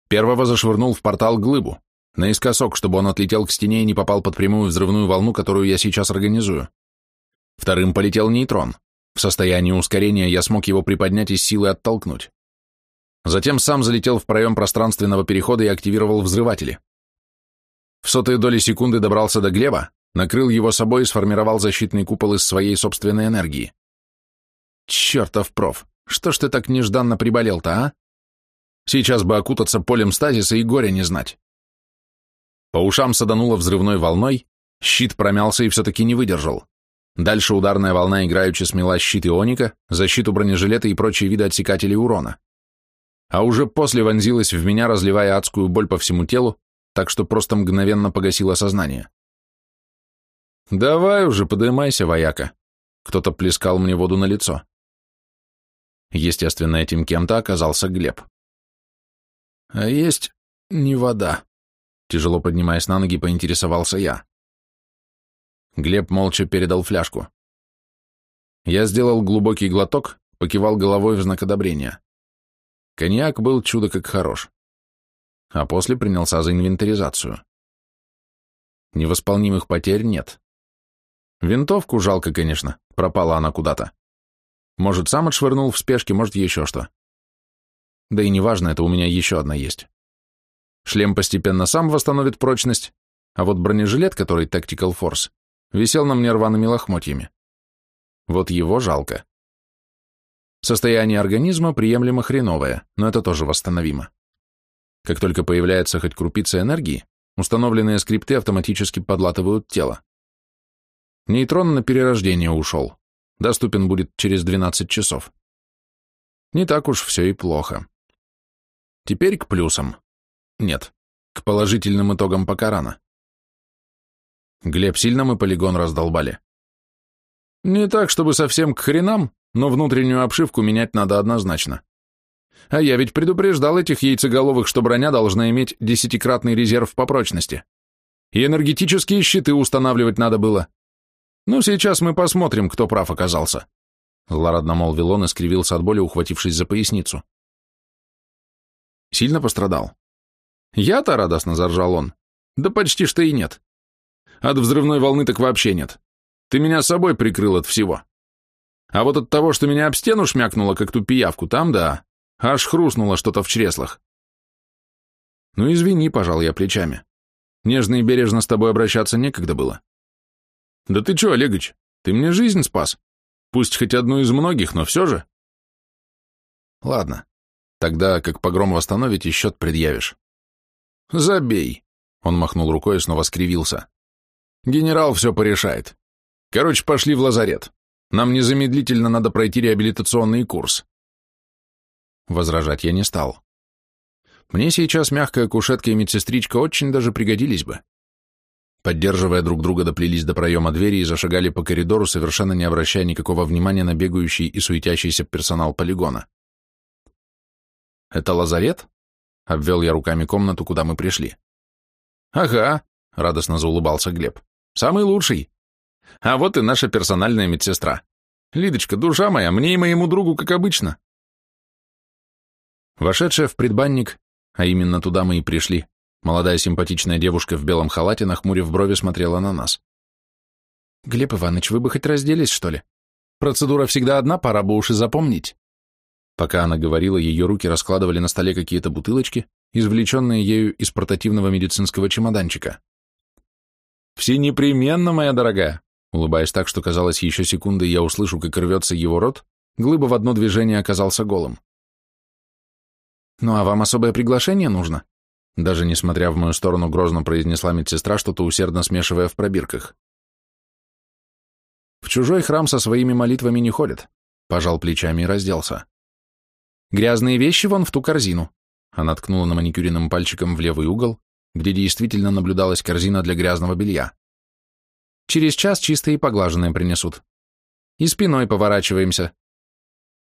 Первого зашвырнул в портал глыбу, наискосок, чтобы он отлетел к стене и не попал под прямую взрывную волну, которую я сейчас организую. Вторым полетел нейтрон. В состоянии ускорения я смог его приподнять и с силы оттолкнуть. Затем сам залетел в проем пространственного перехода и активировал взрыватели. В сотые доли секунды добрался до Глеба, накрыл его собой и сформировал защитный купол из своей собственной энергии. Чертов проф, что ж ты так нежданно приболел-то, а? Сейчас бы окутаться полем стазиса и горя не знать. По ушам садануло взрывной волной, щит промялся и все-таки не выдержал. Дальше ударная волна играючи смела щит ионика, защиту бронежилета и прочие виды отсекателей урона. А уже после вонзилась в меня, разливая адскую боль по всему телу, так что просто мгновенно погасило сознание. «Давай уже, подымайся, вояка!» Кто-то плескал мне воду на лицо. Естественно, этим кем-то оказался Глеб. «А есть
не вода», — тяжело поднимаясь на ноги, поинтересовался я. Глеб молча передал фляжку. Я сделал глубокий глоток, покивал головой в знак одобрения. Коньяк был чудо как хорош. А после принялся за инвентаризацию. Невосполнимых потерь нет.
Винтовку жалко, конечно, пропала она куда-то. Может, сам отшвырнул в спешке, может, еще что. Да и неважно, это у меня еще одна есть. Шлем постепенно сам восстановит прочность, а вот бронежилет, который Tactical Force, висел на мне рваными лохмотьями. Вот его жалко. Состояние организма приемлемо хреновое, но это тоже восстановимо. Как только появляется хоть крупица энергии, установленные скрипты автоматически подлатывают тело. Нейтрон на перерождение ушел. Доступен будет через 12 часов.
Не так уж все и плохо. Теперь к плюсам.
Нет, к положительным итогам пока рано. Глеб, сильно мы полигон раздолбали? Не так, чтобы совсем к хренам, но внутреннюю обшивку менять надо однозначно. А я ведь предупреждал этих яйцеголовых, что броня должна иметь десятикратный резерв по прочности. И энергетические щиты устанавливать надо было. «Ну, сейчас мы посмотрим, кто прав оказался», — злорадно молвил он и скривился от боли, ухватившись за поясницу. Сильно пострадал. «Я-то радостно заржал он. Да почти что и нет. От взрывной волны так вообще нет. Ты меня с собой прикрыл от всего. А вот от того, что меня об стену шмякнуло, как ту пиявку, там, да, аж хрустнуло что-то в чреслах». «Ну, извини», — пожал я плечами. «Нежно и бережно с тобой обращаться некогда было. Да ты чё, Олегович, ты мне жизнь спас. Пусть хоть одну из многих, но все же. Ладно, тогда как погром восстановить и счет предъявишь. Забей. Он махнул рукой и снова скривился. Генерал все порешает. Короче, пошли в лазарет. Нам незамедлительно надо пройти реабилитационный курс. Возражать я не стал. Мне сейчас мягкая кушетка и медсестричка очень даже пригодились бы. Поддерживая друг друга, доплелись до проема двери и зашагали по коридору, совершенно не обращая никакого внимания на бегающий и суетящийся персонал полигона. «Это лазарет?» — обвел я руками комнату, куда мы пришли. «Ага», — радостно заулыбался Глеб. «Самый лучший. А вот и наша персональная медсестра. Лидочка, душа моя, мне и моему другу, как обычно». Вошедшая в предбанник, а именно туда мы и пришли, Молодая симпатичная девушка в белом халате, на в брови, смотрела на нас. «Глеб Иванович, вы бы хоть разделись, что ли? Процедура всегда одна, пора бы уж и запомнить». Пока она говорила, ее руки раскладывали на столе какие-то бутылочки, извлеченные ею из портативного медицинского чемоданчика. «Все непременно, моя дорогая!» Улыбаясь так, что казалось еще секунды, я услышу, как рвется его рот, глыба в одно движение оказался голым. «Ну а вам особое приглашение нужно?» Даже несмотря в мою сторону, грозно произнесла медсестра, что-то усердно смешивая в пробирках. «В чужой храм со своими молитвами не ходят», — пожал плечами и разделся. «Грязные вещи вон в ту корзину», — она ткнула на маникюренным пальчиком в левый угол, где действительно наблюдалась корзина для грязного белья. «Через час чистые и поглаженные принесут. И спиной поворачиваемся.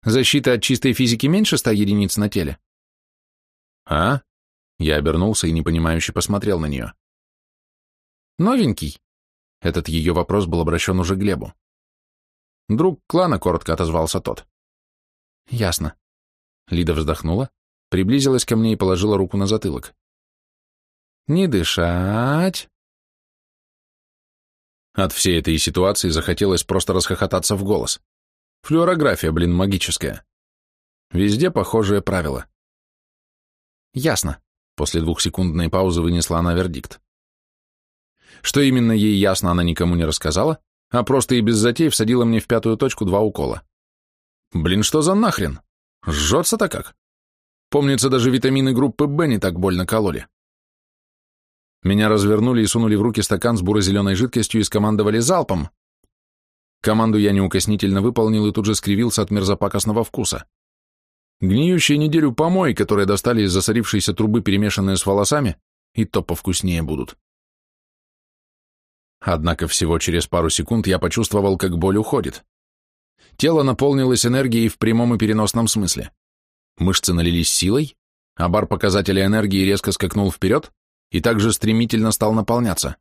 Защита от чистой физики меньше ста единиц на теле?» «А?» Я
обернулся и непонимающе посмотрел на нее. «Новенький?» Этот ее
вопрос был обращен уже Глебу. «Друг клана», — коротко отозвался тот. «Ясно». Лида вздохнула, приблизилась ко мне и положила руку на затылок.
«Не дышать!» От
всей этой ситуации захотелось просто расхохотаться в голос. Флюорография, блин, магическая. Везде похожие правила. «Ясно», После двухсекундной паузы вынесла она вердикт. Что именно ей ясно она никому не рассказала, а просто и без затей всадила мне в пятую точку два укола. Блин, что за нахрен? Жжется-то как? Помнится, даже витамины группы Б не так больно кололи. Меня развернули и сунули в руки стакан с буро-зеленой жидкостью и скомандовали залпом. Команду я неукоснительно выполнил и тут же скривился от мерзопакостного вкуса. Гниющие неделю помой, которые достали из засорившейся трубы, перемешанные с волосами, и то повкуснее будут. Однако всего через пару секунд я почувствовал, как боль уходит. Тело наполнилось энергией в прямом и переносном смысле. Мышцы налились силой, а бар показателя энергии резко скакнул вперед и также стремительно стал наполняться.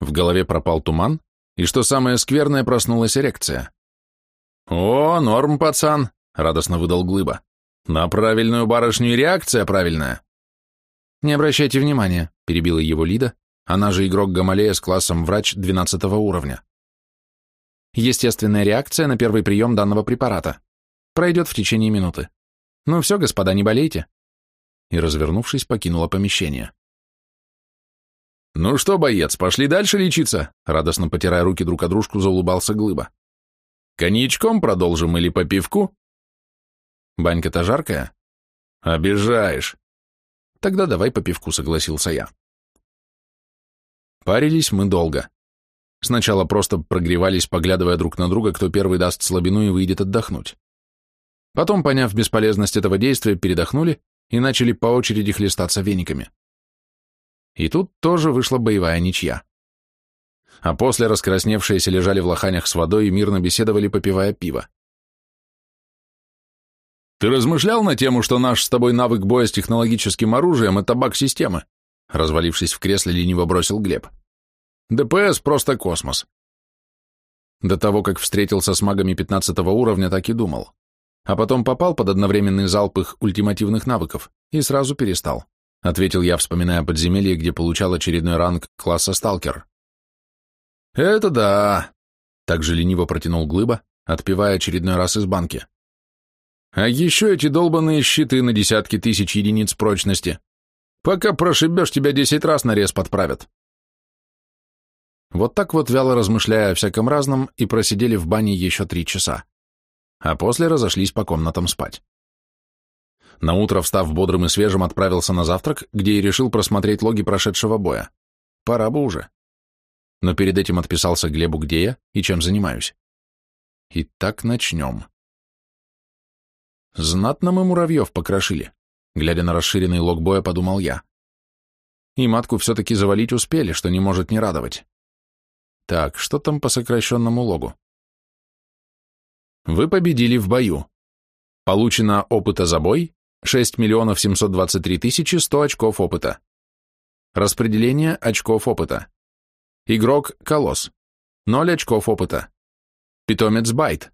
В голове пропал туман, и что самое скверное, проснулась эрекция. «О, норм, пацан!» радостно выдал Глыба. На правильную барышню реакция правильная. Не обращайте внимания, перебила его Лида, она же игрок Гамалея с классом врач 12 уровня. Естественная реакция на первый прием данного препарата. Пройдет в течение минуты. Ну все, господа, не болейте. И, развернувшись, покинула помещение. «Ну что, боец, пошли дальше лечиться?» Радостно потирая руки друг о дружку, заулыбался Глыба. «Коньячком продолжим или по пивку?»
Банька-то жаркая? Обижаешь. Тогда давай
по пивку, согласился я. Парились мы долго. Сначала просто прогревались, поглядывая друг на друга, кто первый даст слабину и выйдет отдохнуть. Потом, поняв бесполезность этого действия, передохнули и начали по очереди хлестаться вениками. И тут тоже вышла боевая ничья. А после раскрасневшиеся лежали в лоханях с водой и мирно беседовали, попивая пиво. Ты размышлял на тему, что наш с тобой навык боя с технологическим оружием — это баг системы? Развалившись в кресле, лениво бросил Глеб. ДПС — просто космос. До того, как встретился с магами 15 уровня, так и думал. А потом попал под одновременный залп их ультимативных навыков и сразу перестал. Ответил я, вспоминая подземелье, где получал очередной ранг класса сталкер. «Это да!» — также лениво протянул Глыба, отпивая очередной раз из банки. А еще эти долбанные щиты на десятки тысяч единиц прочности. Пока прошибешь, тебя десять раз нарез подправят. Вот так вот вяло размышляя о всяком разном и просидели в бане еще три часа. А после разошлись по комнатам спать. На утро, встав бодрым и свежим, отправился на завтрак, где и решил просмотреть логи прошедшего боя. Пора бы уже. Но перед этим отписался Глебу, где я и чем занимаюсь. Итак, начнем. Знатно мы муравьев покрошили, глядя на расширенный лог боя, подумал я. И матку все-таки завалить успели, что не может не радовать. Так, что там по сокращенному логу? Вы победили в бою. Получено опыта за бой 6 миллионов 723 тысячи 100 очков опыта. Распределение очков опыта. Игрок – колосс. 0 очков опыта. Питомец – байт.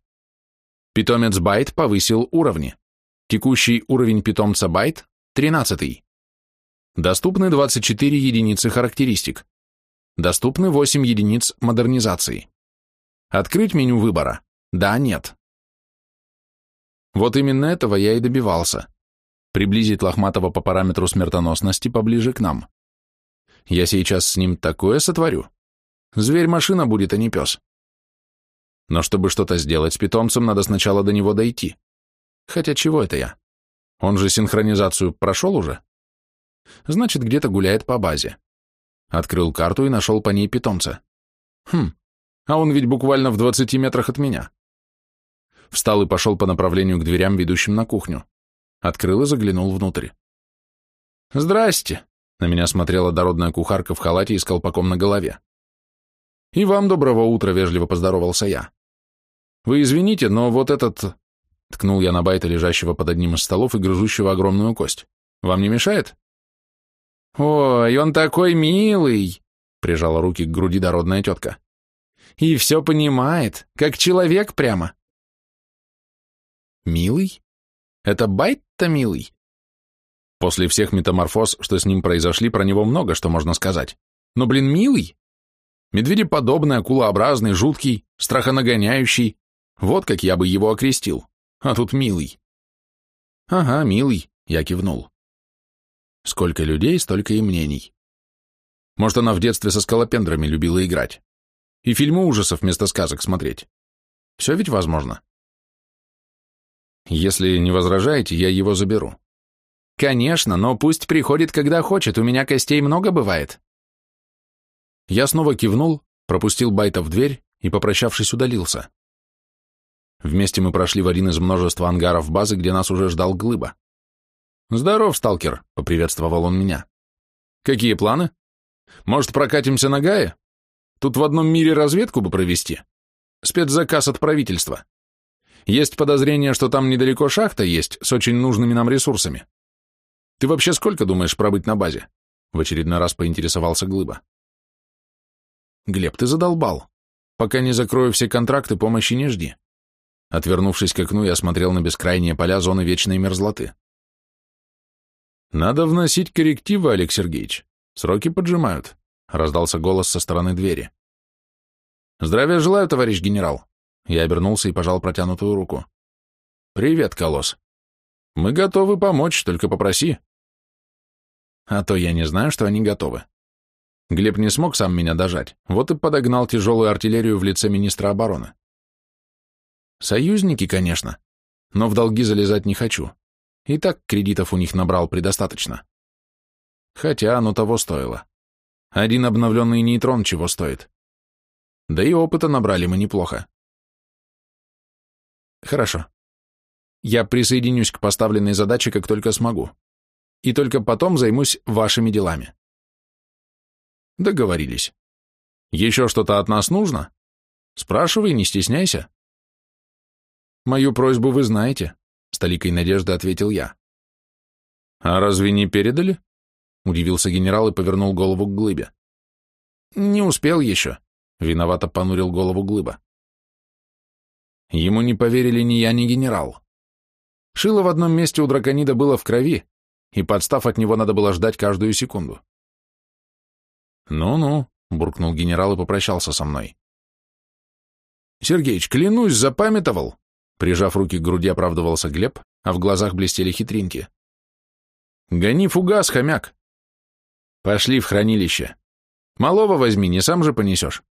Питомец Байт повысил уровни. Текущий уровень питомца Байт – 13. Доступны 24 единицы характеристик. Доступны 8 единиц модернизации. Открыть меню выбора. Да, нет. Вот именно этого я и добивался. Приблизить Лохматова по параметру смертоносности поближе к нам. Я сейчас с ним такое сотворю. Зверь-машина будет, а не пес. Но чтобы что-то сделать с питомцем, надо сначала до него дойти. Хотя чего это я? Он же синхронизацию прошел уже? Значит, где-то гуляет по базе. Открыл карту и нашел по ней питомца. Хм, а он ведь буквально в 20 метрах от меня. Встал и пошел по направлению к дверям, ведущим на кухню. Открыл и заглянул внутрь. «Здрасте!» — на меня смотрела дородная кухарка в халате и с колпаком на голове. «И вам доброго утра!» — вежливо поздоровался я. Вы извините, но вот этот...» Ткнул я на байта, лежащего под одним из столов и грызущего огромную кость. «Вам не мешает?» «Ой, он такой милый!» Прижала руки к груди дородная тетка. «И все понимает, как человек прямо!» «Милый? Это байт-то милый?» После всех метаморфоз, что с ним произошли, про него много что можно сказать. Но, блин, милый? Медведеподобный, акулообразный, жуткий, страхонагоняющий, вот как я бы его окрестил. А тут милый.
Ага, милый, я кивнул. Сколько людей, столько и мнений. Может, она в детстве со скалопендрами любила играть. И
фильмы ужасов вместо сказок смотреть. Все ведь возможно. Если не возражаете, я его заберу. Конечно, но пусть приходит, когда хочет, у меня костей много бывает. Я снова кивнул, пропустил Байта в дверь и, попрощавшись, удалился. Вместе мы прошли в один из множества ангаров базы, где нас уже ждал глыба. «Здоров, сталкер», — поприветствовал он меня. «Какие планы? Может, прокатимся на Гае? Тут в одном мире разведку бы провести. Спецзаказ от правительства. Есть подозрение, что там недалеко шахта есть с очень нужными нам ресурсами. Ты вообще сколько думаешь пробыть на базе?» В очередной раз поинтересовался Глыба. «Глеб, ты задолбал. Пока не закрою все контракты, помощи не жди. Отвернувшись к окну, я смотрел на бескрайние поля зоны вечной мерзлоты. «Надо вносить коррективы, Олег Сергеевич. Сроки поджимают», — раздался голос со стороны двери. «Здравия желаю, товарищ генерал!» Я обернулся и пожал протянутую руку. «Привет, Колосс. Мы готовы помочь, только попроси». А то я не знаю, что они готовы. Глеб не смог сам меня дожать, вот и подогнал тяжелую артиллерию в лице министра обороны. Союзники, конечно, но в долги залезать не хочу. И так кредитов у них набрал предостаточно. Хотя оно того стоило. Один обновленный нейтрон чего стоит. Да и опыта набрали мы неплохо. Хорошо. Я присоединюсь к поставленной задаче, как только смогу. И только потом займусь вашими делами. Договорились. Еще что-то от нас
нужно? Спрашивай, не стесняйся. Мою просьбу вы знаете,
— с толикой надежды ответил я. А разве не передали? — удивился генерал и повернул голову к глыбе. Не успел еще, — виновато понурил голову глыба. Ему не поверили ни я, ни генерал. Шило в одном месте у драконида было в крови, и подстав от него надо было ждать каждую секунду. «Ну-ну», — буркнул генерал и попрощался со мной. «Сергеич, клянусь, запамятовал», Прижав руки к груди, оправдывался Глеб, а в глазах блестели хитринки. «Гони фугас, хомяк!» «Пошли в хранилище. Малого возьми, не сам же понесешь».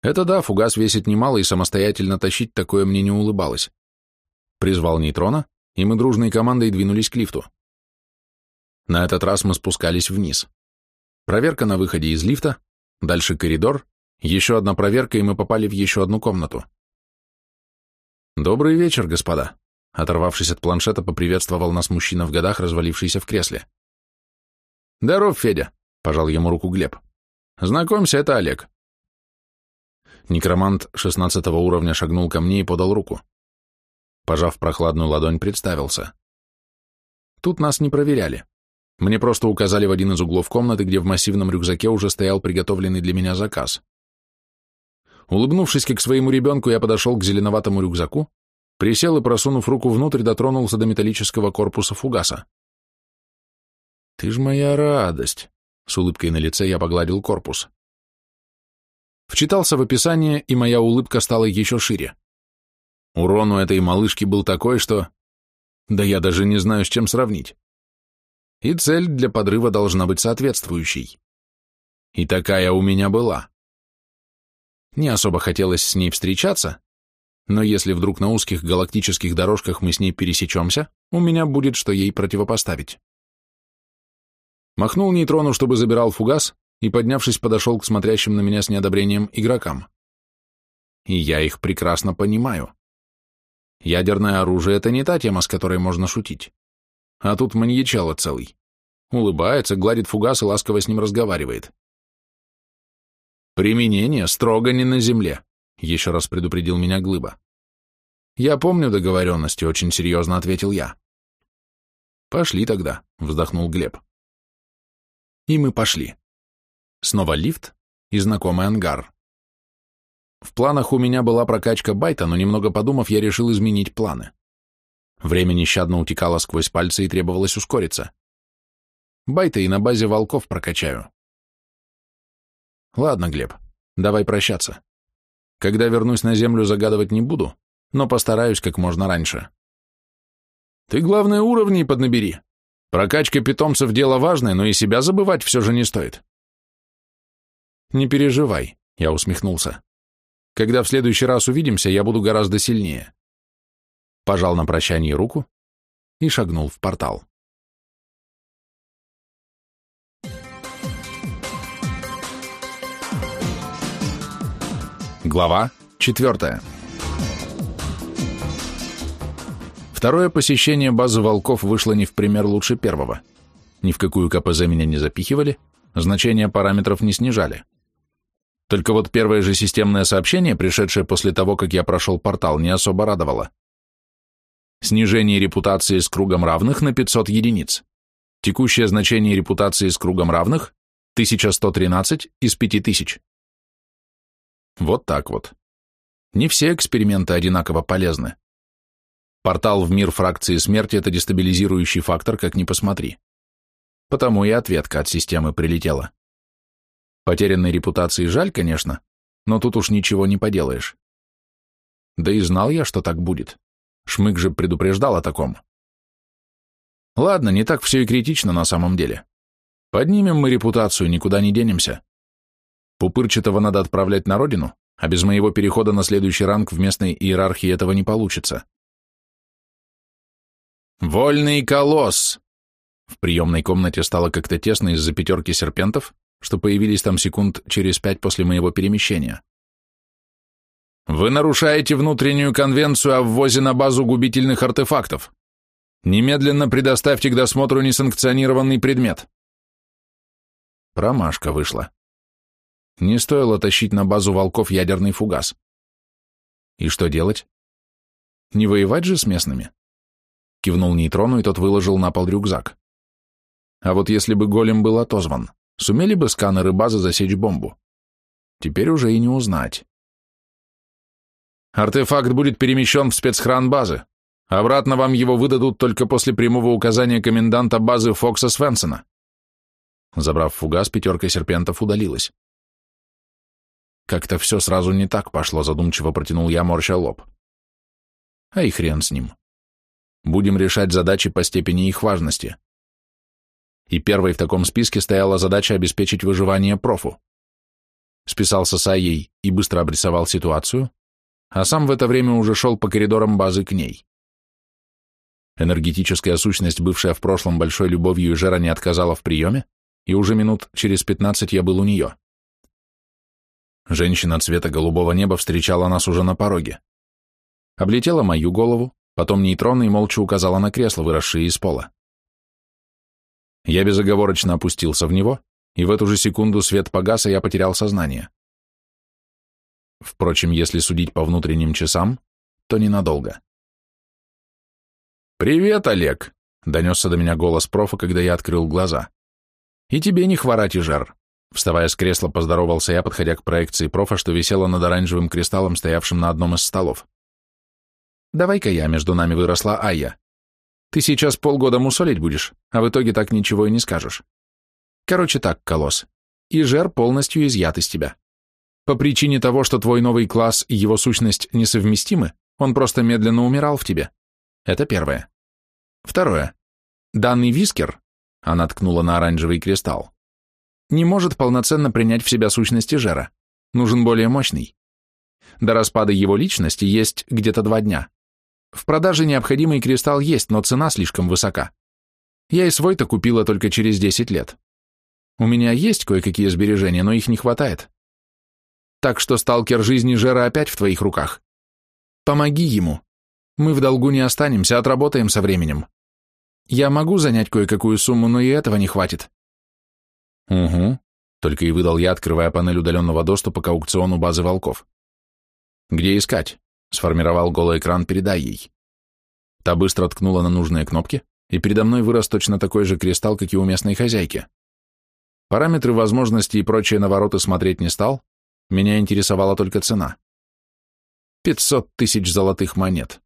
Это да, фугас весит немало, и самостоятельно тащить такое мне не улыбалось. Призвал нейтрона, и мы дружной командой двинулись к лифту. На этот раз мы спускались вниз. Проверка на выходе из лифта, дальше коридор, еще одна проверка, и мы попали в еще одну комнату. «Добрый вечер, господа!» Оторвавшись от планшета, поприветствовал нас мужчина в годах, развалившийся в кресле. Даров, Федя!» — пожал ему руку Глеб. «Знакомься, это Олег». Некромант шестнадцатого уровня шагнул ко мне и подал руку. Пожав прохладную ладонь, представился. Тут нас не проверяли. Мне просто указали в один из углов комнаты, где в массивном рюкзаке уже стоял приготовленный для меня заказ. Улыбнувшись как своему ребенку, я подошел к зеленоватому рюкзаку, присел и, просунув руку внутрь, дотронулся до металлического корпуса фугаса. «Ты ж моя радость!» — с улыбкой на лице я погладил корпус. Вчитался в описание, и моя улыбка стала еще шире. Урон у этой малышки был такой, что... Да я даже не знаю, с чем сравнить. И цель для подрыва должна быть соответствующей. И такая у меня была не особо хотелось с ней встречаться, но если вдруг на узких галактических дорожках мы с ней пересечемся, у меня будет что ей противопоставить. Махнул нейтрону, чтобы забирал фугас, и, поднявшись, подошел к смотрящим на меня с неодобрением игрокам. И я их прекрасно понимаю. Ядерное оружие — это не та тема, с которой можно шутить. А тут маньячало целый. Улыбается, гладит фугас и ласково с ним разговаривает. «Применение строго не на земле», — еще раз предупредил меня Глыба. «Я помню договоренности», — очень серьезно ответил я. «Пошли тогда», — вздохнул Глеб. И мы пошли. Снова лифт и знакомый ангар. В планах у меня была прокачка байта, но немного подумав, я решил изменить планы. Время нещадно утекало сквозь пальцы и требовалось ускориться. Байта и на базе волков прокачаю. Ладно, Глеб, давай прощаться. Когда вернусь на землю, загадывать не буду, но постараюсь как можно раньше. Ты, главное, уровней поднабери. Прокачка питомцев – дело важное, но и себя забывать все же не стоит. Не переживай, я усмехнулся. Когда в следующий раз увидимся, я буду гораздо сильнее.
Пожал на прощание руку и шагнул в портал.
Глава 4. Второе посещение базы волков вышло не в пример лучше первого. Ни в какую КПЗ меня не запихивали, значения параметров не снижали. Только вот первое же системное сообщение, пришедшее после того, как я прошел портал, не особо радовало. Снижение репутации с кругом равных на 500 единиц. Текущее значение репутации с кругом равных – 1113 из 5000. Вот так вот. Не все эксперименты одинаково полезны. Портал в мир фракции смерти – это дестабилизирующий фактор, как ни посмотри. Потому и ответка от системы прилетела. Потерянной репутации жаль, конечно, но тут уж ничего не поделаешь. Да и знал я, что так будет. Шмык же предупреждал о таком. Ладно, не так все и критично на самом деле. Поднимем мы репутацию, никуда не денемся. Пупырчатого надо отправлять на родину, а без моего перехода на следующий ранг в местной иерархии этого не получится. «Вольный колосс!» В приемной комнате стало как-то тесно из-за пятерки серпентов, что появились там секунд через пять после моего перемещения. «Вы нарушаете внутреннюю конвенцию о ввозе на базу губительных артефактов. Немедленно предоставьте к досмотру несанкционированный предмет». Промашка вышла. Не стоило тащить на базу
волков ядерный фугас. И что делать? Не воевать же с
местными? Кивнул нейтрону, и тот выложил на пол рюкзак. А вот если бы голем был отозван, сумели бы сканеры базы засечь бомбу? Теперь уже и не узнать. Артефакт будет перемещен в спецхран базы. Обратно вам его выдадут только после прямого указания коменданта базы Фокса Свенсона. Забрав фугас, пятерка серпентов удалилась. Как-то все сразу не так пошло, задумчиво протянул я, морща лоб. А и хрен с ним. Будем решать задачи по степени их важности. И первой в таком списке стояла задача обеспечить выживание профу. Списался с Айей и быстро обрисовал ситуацию, а сам в это время уже шел по коридорам базы к ней. Энергетическая сущность, бывшая в прошлом большой любовью и жара, не отказала в приеме, и уже минут через пятнадцать я был у нее. Женщина цвета голубого неба встречала нас уже на пороге. Облетела мою голову, потом нейтронно и молча указала на кресло, выросшее из пола. Я безоговорочно опустился в него, и в эту же секунду свет погас, и я потерял сознание. Впрочем, если судить по внутренним часам, то ненадолго. «Привет, Олег!» — донесся до меня голос профа, когда я открыл глаза. «И тебе не хворать, и жар. Вставая с кресла, поздоровался я, подходя к проекции профа, что висела над оранжевым кристаллом, стоявшим на одном из столов. «Давай-ка я, между нами выросла Айя. Ты сейчас полгода мусолить будешь, а в итоге так ничего и не скажешь. Короче так, колосс, и жер полностью изъят из тебя. По причине того, что твой новый класс и его сущность несовместимы, он просто медленно умирал в тебе. Это первое. Второе. Данный вискер, она ткнула на оранжевый кристалл, не может полноценно принять в себя сущности Жера. Нужен более мощный. До распада его личности есть где-то два дня. В продаже необходимый кристалл есть, но цена слишком высока. Я и свой-то купила только через 10 лет. У меня есть кое-какие сбережения, но их не хватает. Так что сталкер жизни Жера опять в твоих руках. Помоги ему. Мы в долгу не останемся, отработаем со временем. Я могу занять кое-какую сумму, но и этого не хватит. «Угу», — только и выдал я, открывая панель удаленного доступа к аукциону базы волков. «Где искать?» — сформировал голый экран, передай ей. Та быстро ткнула на нужные кнопки, и передо мной вырос точно такой же кристалл, как и у местной хозяйки. Параметры возможности и прочие навороты смотреть не стал, меня интересовала только цена. Пятьсот тысяч золотых монет.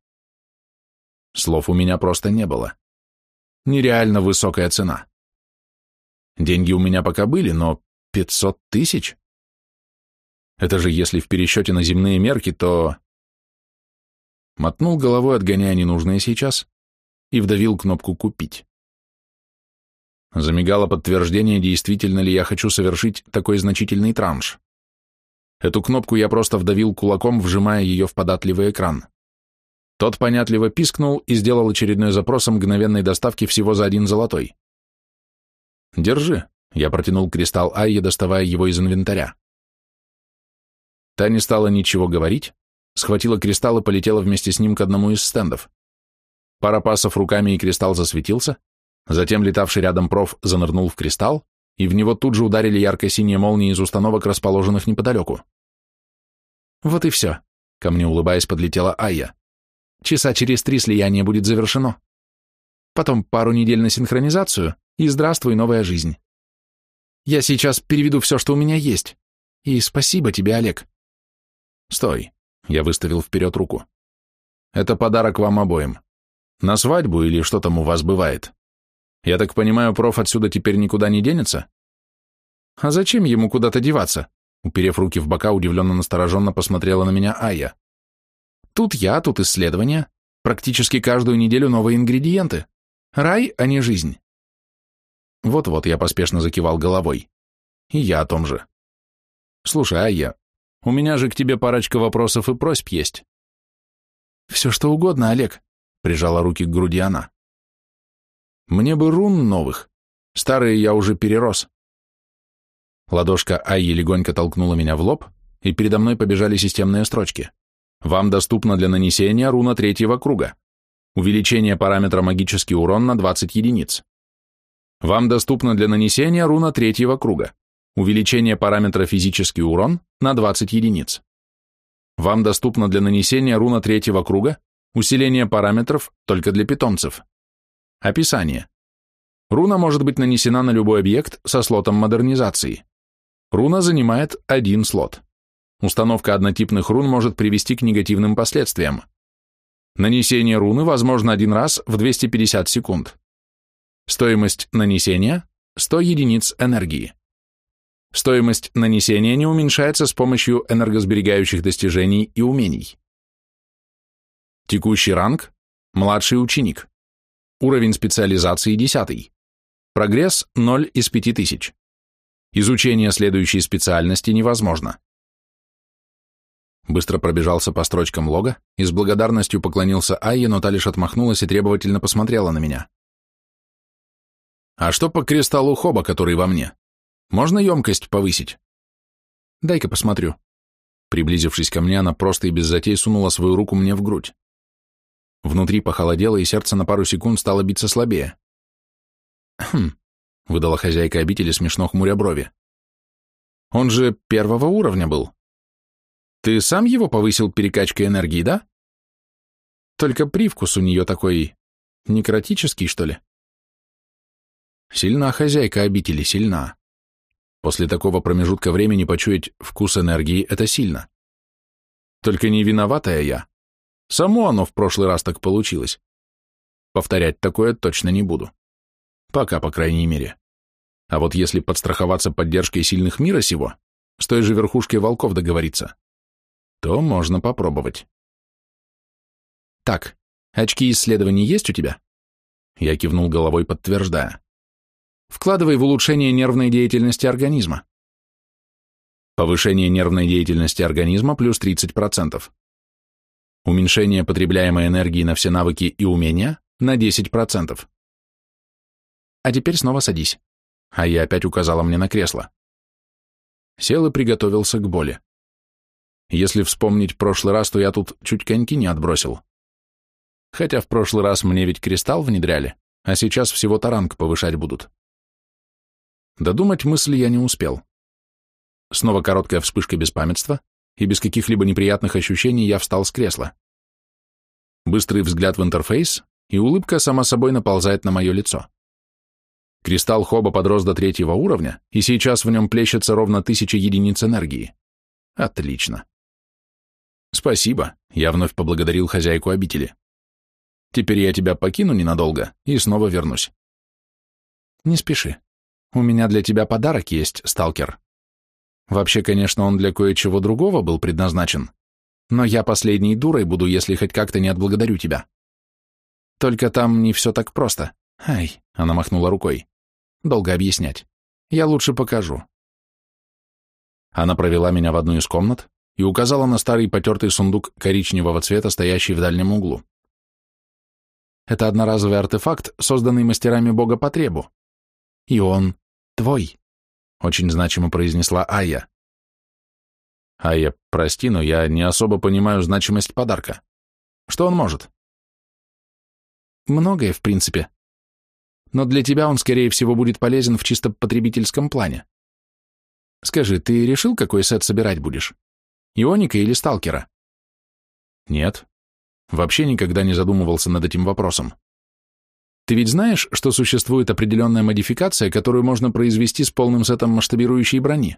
Слов у меня просто не было. Нереально высокая цена. Деньги у меня пока были, но пятьсот тысяч? Это же если в пересчете на земные мерки, то... Мотнул головой, отгоняя ненужное
сейчас, и вдавил кнопку «Купить». Замигало подтверждение, действительно ли я хочу совершить такой значительный транш. Эту кнопку я просто вдавил кулаком, вжимая ее в податливый экран. Тот понятливо пискнул и сделал очередной запрос о мгновенной доставке всего за один золотой. «Держи», — я протянул кристалл Айе, доставая его из инвентаря. Та не стала ничего говорить, схватила кристалл и полетела вместе с ним к одному из стендов. Пара пасов руками и кристалл засветился, затем летавший рядом проф занырнул в кристалл, и в него тут же ударили ярко-синие молнии из установок, расположенных неподалеку. «Вот и все», — ко мне улыбаясь подлетела Айя. «Часа через три слияние будет завершено» потом пару недель на синхронизацию, и здравствуй, новая жизнь. Я сейчас переведу все, что у меня есть. И спасибо тебе, Олег. Стой. Я выставил вперед руку. Это подарок вам обоим. На свадьбу или что там у вас бывает? Я так понимаю, проф отсюда теперь никуда не денется? А зачем ему куда-то деваться? Уперев руки в бока, удивленно-настороженно посмотрела на меня Ая. Тут я, тут исследования. Практически каждую неделю новые ингредиенты. Рай, а не жизнь. Вот-вот я поспешно закивал головой. И я о том же. Слушай, Айя, у меня же к тебе парочка вопросов и просьб есть. Все что угодно, Олег, прижала руки к груди она. Мне бы рун новых. Старые я уже перерос. Ладошка Айи легонько толкнула меня в лоб, и передо мной побежали системные строчки. Вам доступно для нанесения руна третьего круга. Увеличение параметра магический урон на 20 единиц. Вам доступно для нанесения руна третьего круга. Увеличение параметра физический урон на 20 единиц. Вам доступно для нанесения руна третьего круга усиление параметров только для питомцев. Описание. Руна может быть нанесена на любой объект со слотом модернизации. Руна занимает один слот. Установка однотипных рун может привести к негативным последствиям. Нанесение руны возможно один раз в 250 секунд. Стоимость нанесения – 100 единиц энергии. Стоимость нанесения не уменьшается с помощью энергосберегающих достижений и умений. Текущий ранг – младший ученик. Уровень специализации – 10. Прогресс – 0 из 5000. Изучение следующей специальности невозможно. Быстро пробежался по строчкам лога и с благодарностью поклонился Айе, но та лишь отмахнулась и требовательно посмотрела на меня. «А что по кристаллу Хоба, который во мне? Можно емкость повысить?» «Дай-ка посмотрю». Приблизившись ко мне, она просто и без затей сунула свою руку мне в грудь. Внутри похолодело, и сердце на пару секунд стало биться слабее. «Хм», — выдала хозяйка
обители, смешно хмуря брови. «Он же первого уровня был». Ты сам его повысил перекачкой энергии, да? Только привкус у нее
такой... некротический, что ли? Сильна хозяйка обители, сильна. После такого промежутка времени почуять вкус энергии — это сильно. Только не виноватая я. Само оно в прошлый раз так получилось. Повторять такое точно не буду. Пока, по крайней мере. А вот если подстраховаться поддержкой сильных мира сего, с той же верхушкой волков договориться, то можно попробовать. Так, очки исследований есть у тебя? Я кивнул головой, подтверждая. Вкладывай в улучшение нервной деятельности организма. Повышение нервной деятельности организма плюс 30%. Уменьшение потребляемой энергии на все навыки и умения на 10%. А теперь снова садись. А я опять указала мне на кресло. Сел и приготовился к боли. Если вспомнить прошлый раз, то я тут чуть коньки не отбросил. Хотя в прошлый раз мне ведь кристалл внедряли, а сейчас всего таранг повышать будут. Додумать мысли я не успел. Снова короткая вспышка беспамятства, и без каких-либо неприятных ощущений я встал с кресла. Быстрый взгляд в интерфейс, и улыбка сама собой наползает на мое лицо. Кристалл Хоба подрос до третьего уровня, и сейчас в нем плещется ровно тысяча единиц энергии. Отлично. «Спасибо», — я вновь поблагодарил хозяйку обители. «Теперь я тебя покину ненадолго и снова вернусь». «Не спеши. У меня для тебя подарок есть, сталкер. Вообще, конечно, он для кое-чего другого был предназначен, но я последней дурой буду, если хоть как-то не отблагодарю тебя. Только там не все так просто. Ай, она махнула рукой. Долго объяснять. Я лучше покажу. Она провела меня в одну из комнат, и указала на старый потертый сундук коричневого цвета, стоящий в дальнем углу. Это одноразовый артефакт, созданный мастерами бога по требу. И он
твой, — очень значимо произнесла Ая. Ая,
прости, но я не особо понимаю значимость подарка. Что он может? Многое, в принципе. Но для тебя он, скорее всего, будет полезен в чисто потребительском плане. Скажи, ты решил, какой сет собирать будешь? Ионика или сталкера? Нет. Вообще никогда не задумывался над этим вопросом. Ты ведь знаешь, что существует определенная модификация, которую можно произвести с полным сетом масштабирующей брони?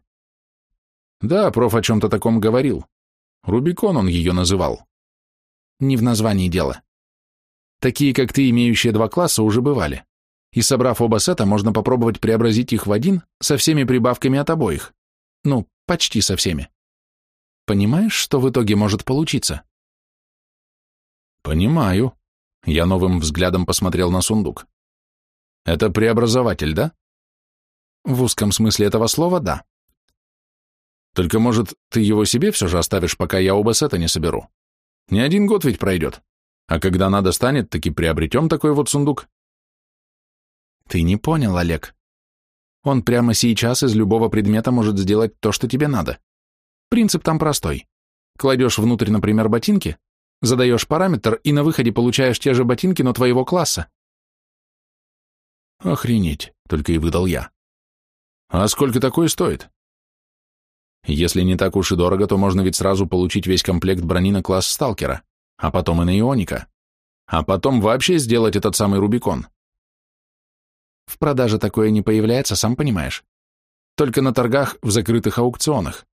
Да, проф о чем-то таком говорил. Рубикон он ее называл. Не в названии дело. Такие, как ты, имеющие два класса, уже бывали. И собрав оба сета, можно попробовать преобразить их в один со всеми прибавками от обоих. Ну, почти со всеми. Понимаешь, что в итоге может получиться? Понимаю. Я новым взглядом посмотрел на сундук. Это преобразователь, да? В узком смысле этого слова, да. Только, может, ты его себе все же оставишь, пока я оба сета не соберу? Не один год ведь пройдет. А когда надо станет, таки приобретем такой вот сундук. Ты не понял, Олег. Он прямо сейчас из любого предмета может сделать то, что тебе надо. Принцип там простой. Кладешь внутрь, например, ботинки, задаешь параметр и на выходе получаешь те же ботинки, но твоего класса.
Охренеть, только и выдал я.
А сколько такое стоит? Если не так уж и дорого, то можно ведь сразу получить весь комплект брони на класс сталкера, а потом и на ионика, а потом вообще сделать этот самый Рубикон. В продаже такое не появляется, сам понимаешь. Только на торгах в закрытых аукционах.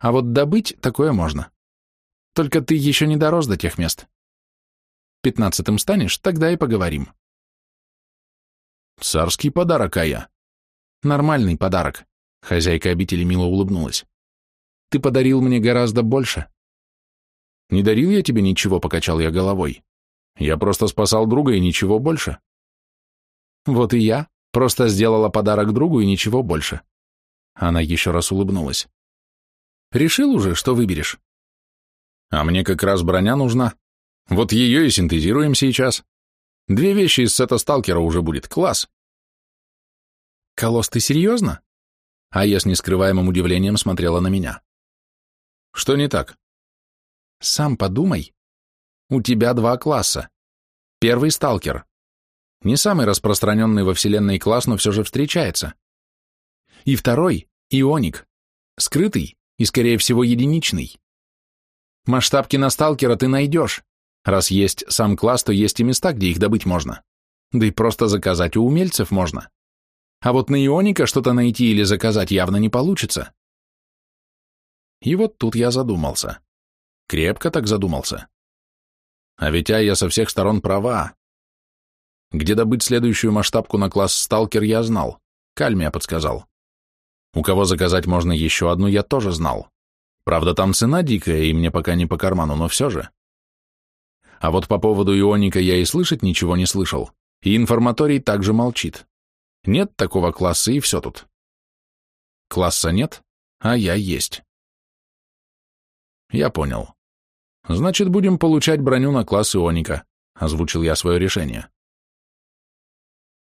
А вот добыть
такое можно. Только ты еще не дорос до тех мест. Пятнадцатым
станешь, тогда и поговорим. Царский подарок, а я. Нормальный подарок. Хозяйка обители мило улыбнулась. Ты подарил мне гораздо больше. Не дарил я тебе ничего, покачал я головой. Я просто спасал друга и ничего больше. Вот и я просто сделала подарок другу и ничего больше. Она еще раз улыбнулась. Решил уже, что выберешь? А мне как раз броня нужна. Вот ее и синтезируем
сейчас. Две вещи из сета сталкера уже будет. Класс. Колос, ты серьезно? А я с нескрываемым удивлением смотрела на меня.
Что не так? Сам подумай. У тебя два класса. Первый сталкер. Не самый распространенный во Вселенной класс, но все же встречается. И второй — ионик. Скрытый, и, скорее всего, единичный. Масштаб киносталкера ты найдешь. Раз есть сам класс, то есть и места, где их добыть можно. Да и просто заказать у умельцев можно. А вот на Ионика что-то найти или заказать явно не получится. И вот тут я задумался. Крепко так задумался. А ведь а я со всех сторон права. Где добыть следующую масштабку на класс сталкер я знал. Кальмия подсказал. У кого заказать можно еще одну, я тоже знал. Правда, там цена дикая, и мне пока не по карману, но все же. А вот по поводу ионика я и слышать ничего не слышал, и информаторий также молчит. Нет такого класса, и все тут. Класса нет, а я есть. Я понял. Значит, будем получать броню на класс ионика, озвучил я свое решение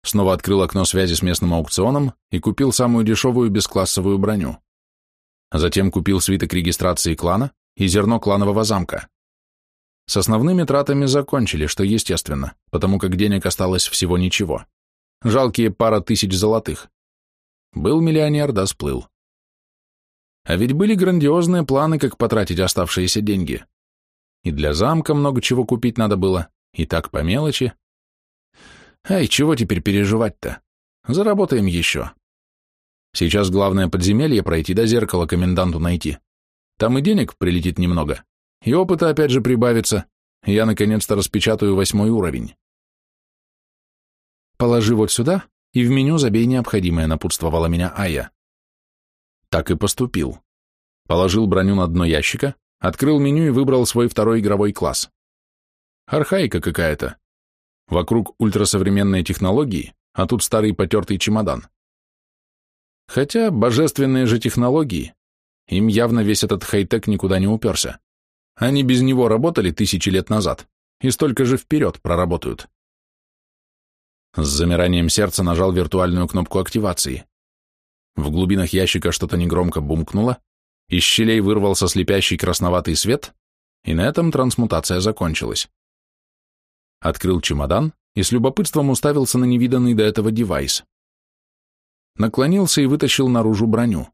снова открыл окно связи с местным аукционом и купил самую дешевую бесклассовую броню. Затем купил свиток регистрации клана и зерно кланового замка. С основными тратами закончили, что естественно, потому как денег осталось всего ничего. Жалкие пара тысяч золотых. Был миллионер, да сплыл. А ведь были грандиозные планы, как потратить оставшиеся деньги. И для замка много чего купить надо было, и так по мелочи, Ай, чего теперь переживать-то? Заработаем еще. Сейчас главное подземелье пройти до да зеркала коменданту найти. Там и денег прилетит немного, и опыта опять же прибавится. Я наконец-то распечатаю восьмой уровень. Положи вот сюда и в меню забей необходимое, напутствовала меня Ая. Так и поступил. Положил броню на дно ящика, открыл меню и выбрал свой второй игровой класс. Архаика какая-то. Вокруг ультрасовременные технологии, а тут старый потертый чемодан. Хотя божественные же технологии, им явно весь этот хай-тек никуда не уперся. Они без него работали тысячи лет назад и столько же вперед проработают. С замиранием сердца нажал виртуальную кнопку активации. В глубинах ящика что-то негромко бумкнуло, из щелей вырвался слепящий красноватый свет, и на этом трансмутация закончилась открыл чемодан и с любопытством уставился на невиданный до этого девайс. Наклонился и вытащил наружу броню.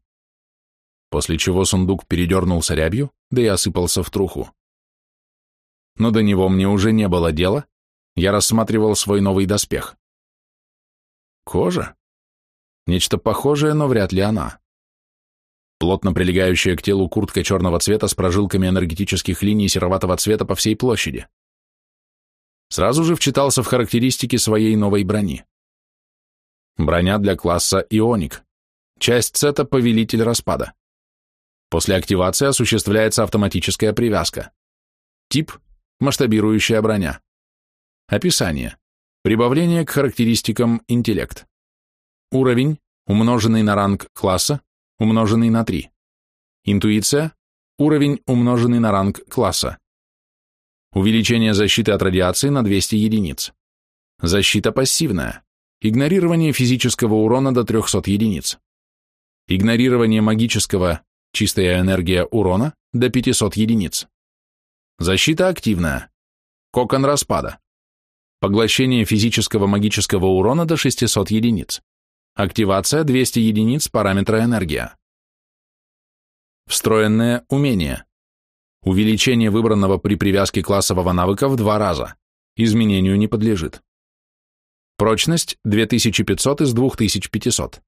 После чего сундук передернулся рябью, да и осыпался в труху. Но до него мне уже не было дела, я рассматривал свой новый доспех. Кожа? Нечто похожее, но вряд ли она. Плотно прилегающая к телу куртка черного цвета с прожилками энергетических линий сероватого цвета по всей площади сразу же вчитался в характеристики своей новой брони. Броня для класса «Ионик». Часть сета «Повелитель распада». После активации осуществляется автоматическая привязка. Тип – масштабирующая броня. Описание. Прибавление к характеристикам интеллект. Уровень, умноженный на ранг класса, умноженный на 3. Интуиция, уровень, умноженный на ранг класса. Увеличение защиты от радиации на 200 единиц. Защита пассивная. Игнорирование физического урона до 300 единиц. Игнорирование магического, чистая энергия урона, до 500 единиц. Защита активная. Кокон распада. Поглощение физического магического урона до 600 единиц. Активация 200 единиц параметра энергия. Встроенное умение. Увеличение выбранного при привязке классового навыка в два раза. Изменению не подлежит. Прочность 2500 из 2500.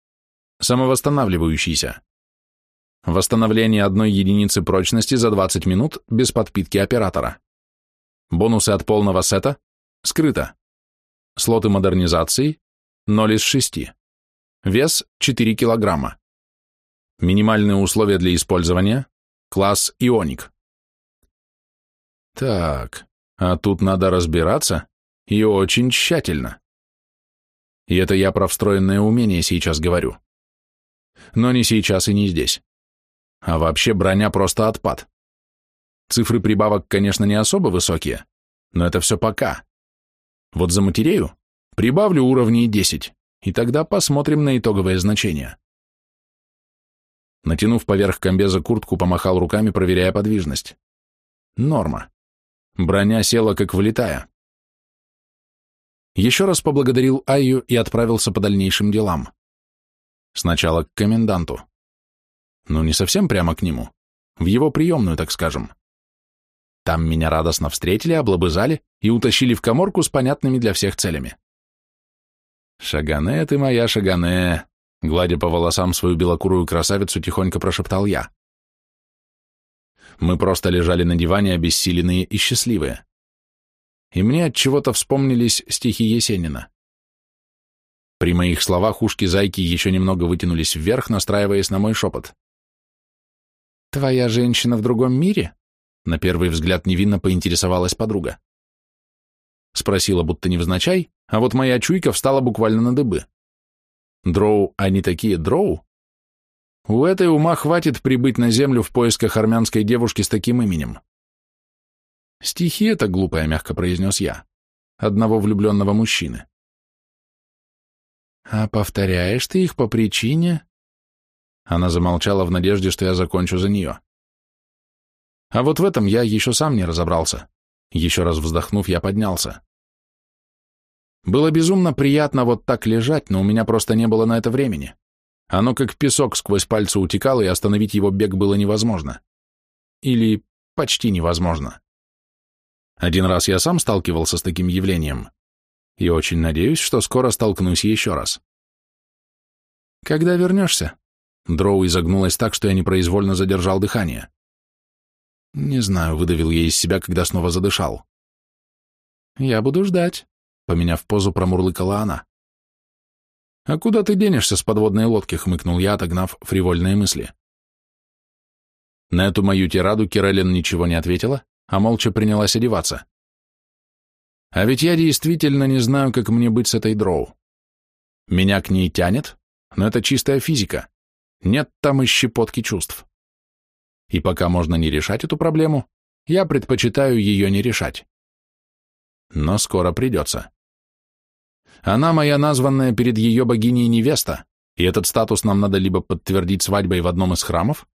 Самовосстанавливающийся. Восстановление одной единицы прочности за 20 минут без подпитки оператора. Бонусы от полного сета. Скрыто. Слоты модернизации. 0 из 6. Вес 4 килограмма. Минимальные условия для использования. Класс Ионик. Так, а тут надо разбираться и очень тщательно. И это я про встроенное умение сейчас говорю. Но не сейчас и не здесь. А вообще броня просто отпад. Цифры прибавок, конечно, не особо высокие, но это все пока. Вот за матерею прибавлю уровней 10, и тогда посмотрим на итоговое значение. Натянув поверх комбеза куртку, помахал руками, проверяя
подвижность. Норма. Броня села как влетая.
Еще раз поблагодарил Айю и отправился по дальнейшим делам. Сначала к коменданту. Ну, не совсем прямо к нему. В его приемную, так скажем. Там меня радостно встретили, облобызали и утащили в коморку с понятными для всех целями. «Шагане ты моя, Шагане!» Гладя по волосам свою белокурую красавицу, тихонько прошептал я. Мы просто лежали на диване, обессиленные и счастливые. И мне от чего то вспомнились стихи Есенина. При моих словах ушки зайки еще немного вытянулись вверх, настраиваясь на мой шепот. «Твоя женщина в другом мире?» На первый взгляд невинно поинтересовалась подруга. Спросила, будто невзначай, а вот моя чуйка встала буквально на дыбы. Дроу, а не такие дроу, у этой ума хватит прибыть на землю в поисках армянской девушки с таким именем. «Стихи — это глупая, мягко произнес я,
одного влюбленного мужчины. «А повторяешь ты их по
причине...» Она замолчала в надежде, что я закончу за нее. А вот в этом я еще сам не разобрался. Еще раз вздохнув, я поднялся. Было безумно приятно вот так лежать, но у меня просто не было на это времени. Оно как песок сквозь пальцы утекало, и остановить его бег было невозможно. Или почти невозможно. Один раз я сам сталкивался с таким явлением, и очень надеюсь, что скоро столкнусь еще раз. «Когда вернешься?» Дроу изогнулась так, что я непроизвольно задержал дыхание. «Не знаю», — выдавил я из себя, когда снова задышал. «Я буду ждать», — поменяв позу, промурлыкала она. «А куда ты денешься с подводной лодки?» — хмыкнул я, отогнав фривольные мысли. На эту мою тираду Кирелин ничего не ответила, а молча принялась одеваться. А ведь я действительно не знаю, как мне быть с этой дроу. Меня к ней тянет, но это чистая физика. Нет там и щепотки чувств. И пока можно не решать эту проблему, я предпочитаю ее не решать. Но скоро придется. Она моя названная перед ее богиней невеста, и этот статус нам надо либо подтвердить свадьбой в одном из храмов,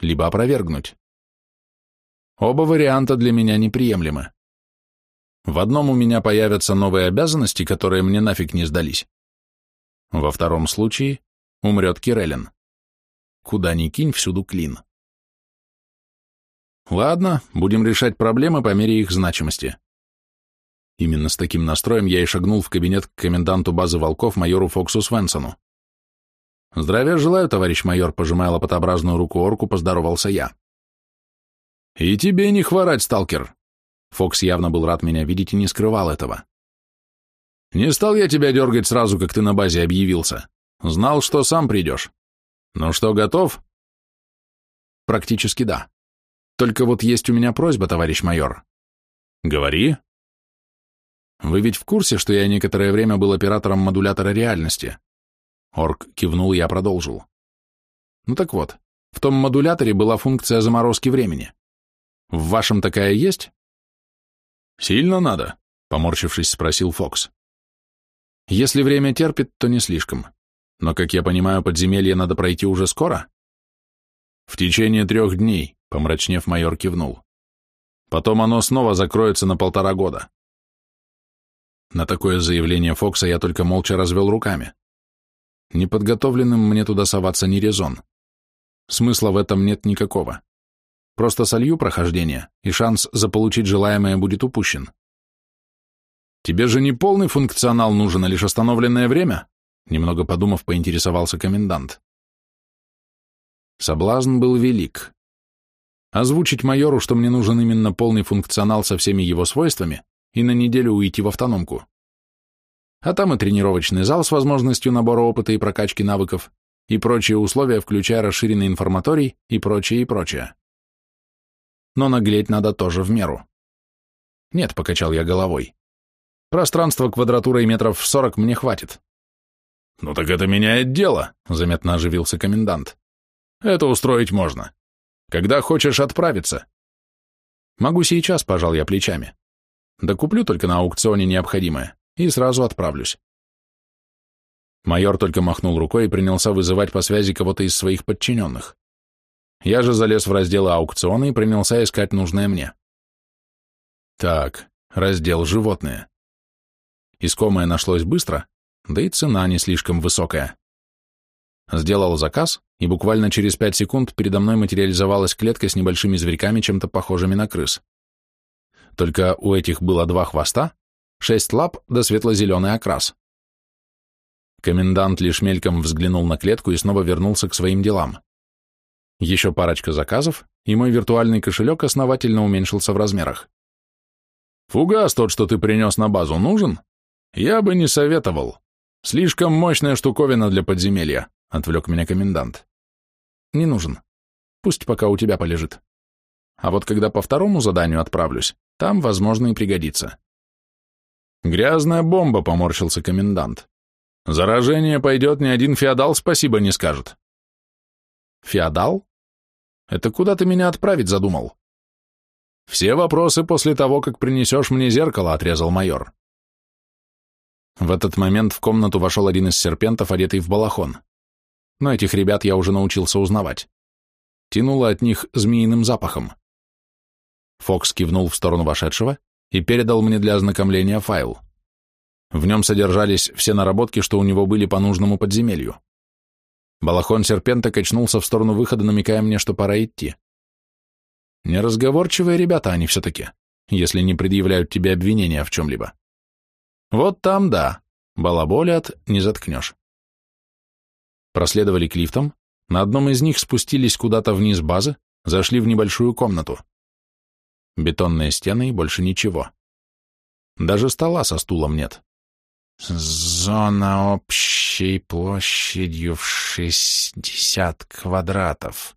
либо опровергнуть. Оба варианта для меня неприемлемы. В одном у меня появятся новые обязанности, которые мне нафиг не сдались. Во втором случае
умрет Кирелин. Куда ни кинь, всюду клин.
Ладно, будем решать проблемы по мере их значимости. Именно с таким настроем я и шагнул в кабинет к коменданту базы волков майору Фоксу Свенсону. «Здравия желаю, товарищ майор», — пожимая лопатообразную руку орку, поздоровался я. «И тебе не хворать, сталкер!» Фокс явно был рад меня видеть и не скрывал этого. «Не стал я тебя дергать сразу, как ты на базе объявился. Знал, что
сам придешь. Ну что, готов?» «Практически да.
Только вот есть у меня просьба, товарищ майор». «Говори», вы ведь в курсе, что я некоторое время был оператором модулятора реальности? Орк кивнул, я продолжил. Ну так вот, в том модуляторе была функция заморозки времени. В вашем такая есть? Сильно надо, поморщившись, спросил Фокс. Если время терпит, то не слишком. Но, как я понимаю, подземелье надо пройти уже скоро? В течение трех дней, помрачнев майор кивнул. Потом оно снова закроется на полтора года. На такое заявление Фокса я только молча развел руками. Неподготовленным мне туда соваться не резон. Смысла в этом нет никакого. Просто солью прохождение, и шанс заполучить желаемое будет упущен. «Тебе же не полный функционал нужен, а лишь остановленное время?» Немного подумав, поинтересовался комендант. Соблазн был велик. Озвучить майору, что мне нужен именно полный функционал со всеми его свойствами, и на неделю уйти в автономку. А там и тренировочный зал с возможностью набора опыта и прокачки навыков, и прочие условия, включая расширенный информаторий и прочее, и прочее. Но наглеть надо тоже в меру. Нет, покачал я головой. Пространство квадратурой метров в сорок мне хватит. Ну так это меняет дело, заметно оживился комендант. Это устроить можно. Когда хочешь отправиться. Могу сейчас, пожал я плечами. Докуплю только на аукционе необходимое и сразу отправлюсь. Майор только махнул рукой и принялся вызывать по связи кого-то из своих подчиненных. Я же залез в раздел аукциона и принялся искать нужное мне. Так, раздел «Животные». Искомое нашлось быстро, да и цена не слишком высокая. Сделал заказ, и буквально через пять секунд передо мной материализовалась клетка с небольшими зверьками, чем-то похожими на крыс только у этих было два хвоста, шесть лап да светло-зеленый окрас. Комендант лишь мельком взглянул на клетку и снова вернулся к своим делам. Еще парочка заказов, и мой виртуальный кошелек основательно уменьшился в размерах. «Фугас тот, что ты принес на базу, нужен? Я бы не советовал. Слишком мощная штуковина для подземелья», — отвлек меня комендант. «Не нужен. Пусть пока у тебя полежит». А вот когда по второму заданию отправлюсь, там, возможно, и пригодится. Грязная бомба, поморщился комендант. Заражение пойдет, ни один феодал спасибо не скажет. Феодал? Это куда ты меня отправить задумал? Все вопросы после того, как принесешь мне зеркало, отрезал майор. В этот момент в комнату вошел один из серпентов, одетый в балахон. Но этих ребят я уже научился узнавать. Тянуло от них змеиным запахом. Фокс кивнул в сторону вошедшего и передал мне для ознакомления файл. В нем содержались все наработки, что у него были по нужному подземелью. Балахон серпента качнулся в сторону выхода, намекая мне, что пора идти. Неразговорчивые ребята они все-таки, если не предъявляют тебе обвинения в чем-либо. Вот там да, балаболят, не заткнешь. Проследовали к лифтам, на одном из них спустились куда-то вниз базы, зашли в небольшую комнату. Бетонные стены и больше ничего. Даже стола со стулом нет. «Зона общей площадью в шестьдесят квадратов.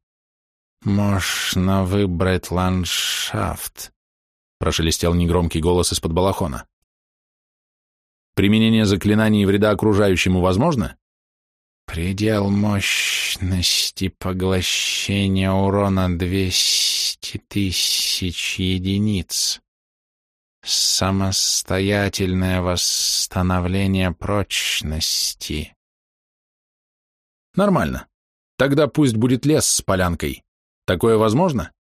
Можно выбрать ландшафт», — прошелестел негромкий голос из-под балахона. «Применение заклинаний вреда окружающему возможно?» Предел мощности поглощения урона двести тысяч единиц. Самостоятельное восстановление прочности. Нормально. Тогда пусть будет лес с полянкой. Такое возможно?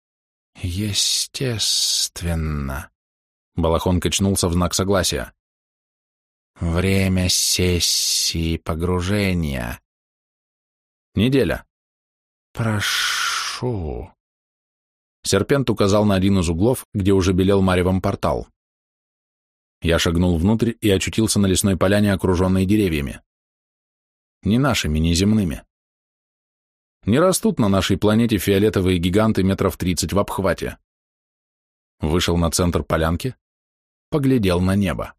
Естественно. Балахон качнулся в знак согласия. Время сессии погружения.
Неделя.
Прошу.
Серпент
указал на один из углов, где уже белел маревом портал. Я шагнул внутрь и очутился на лесной поляне, окруженной деревьями. Не нашими, не земными. Не растут на нашей планете фиолетовые гиганты метров тридцать в обхвате. Вышел на центр полянки, поглядел на небо.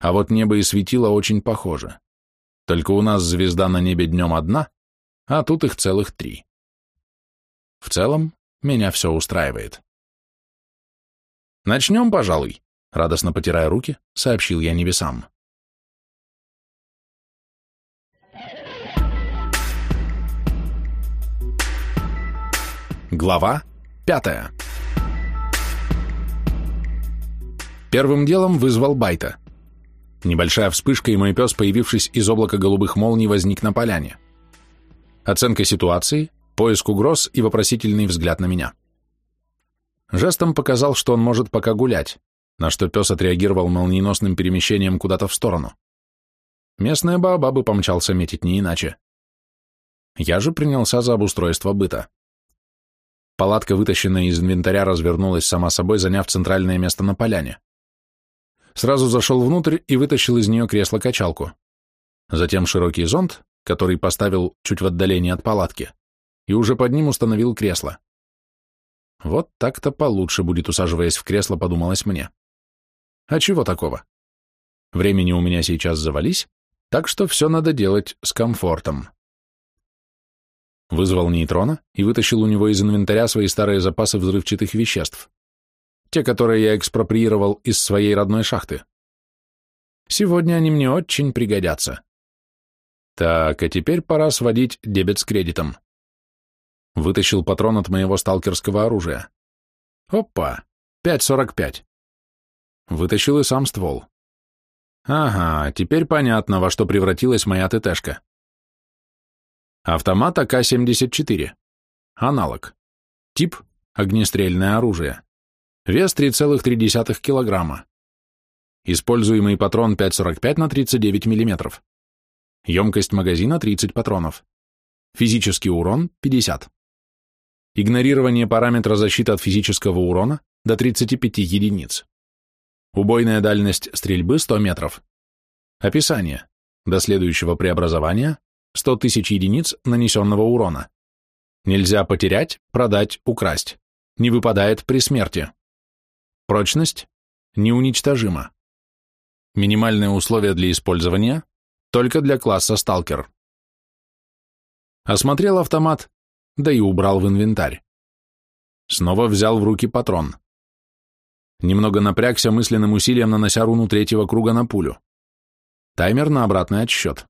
А вот небо и светило очень похоже. Только у нас звезда на небе днем одна, а тут их целых три. В целом, меня все
устраивает. «Начнем, пожалуй», — радостно потирая руки, сообщил я небесам.
Глава пятая. Первым делом вызвал Байта. Небольшая вспышка, и мой пес, появившись из облака голубых молний, возник на поляне. Оценка ситуации, поиск угроз и вопросительный взгляд на меня. Жестом показал, что он может пока гулять, на что пес отреагировал молниеносным перемещением куда-то в сторону. Местная баба бы помчался метить не иначе. Я же принялся за обустройство быта. Палатка, вытащенная из инвентаря, развернулась сама собой, заняв центральное место на поляне сразу зашел внутрь и вытащил из нее кресло-качалку. Затем широкий зонт, который поставил чуть в отдалении от палатки, и уже под ним установил кресло. Вот так-то получше будет, усаживаясь в кресло, подумалось мне. А чего такого? Времени у меня сейчас завались, так что все надо делать с комфортом. Вызвал нейтрона и вытащил у него из инвентаря свои старые запасы взрывчатых веществ те, которые я экспроприировал из своей родной шахты. Сегодня они мне очень пригодятся. Так, а теперь пора сводить дебет с кредитом. Вытащил патрон от моего сталкерского оружия. Опа, 5.45. Вытащил и сам ствол.
Ага, теперь понятно, во что превратилась моя ТТшка.
Автомат АК-74. Аналог. Тип – огнестрельное оружие. Вес 3,3 килограмма. Используемый патрон 5,45 на 39 мм. Емкость магазина 30 патронов. Физический урон 50. Игнорирование параметра защиты от физического урона до 35 единиц. Убойная дальность стрельбы 100 метров. Описание. До следующего преобразования 100 тысяч единиц нанесенного урона. Нельзя потерять, продать, украсть. Не выпадает при смерти. Прочность неуничтожима. Минимальные условия для использования только для класса сталкер. Осмотрел автомат, да и убрал в инвентарь. Снова взял в руки патрон. Немного напрягся мысленным усилием, нанося руну третьего круга на пулю. Таймер на обратный отсчет.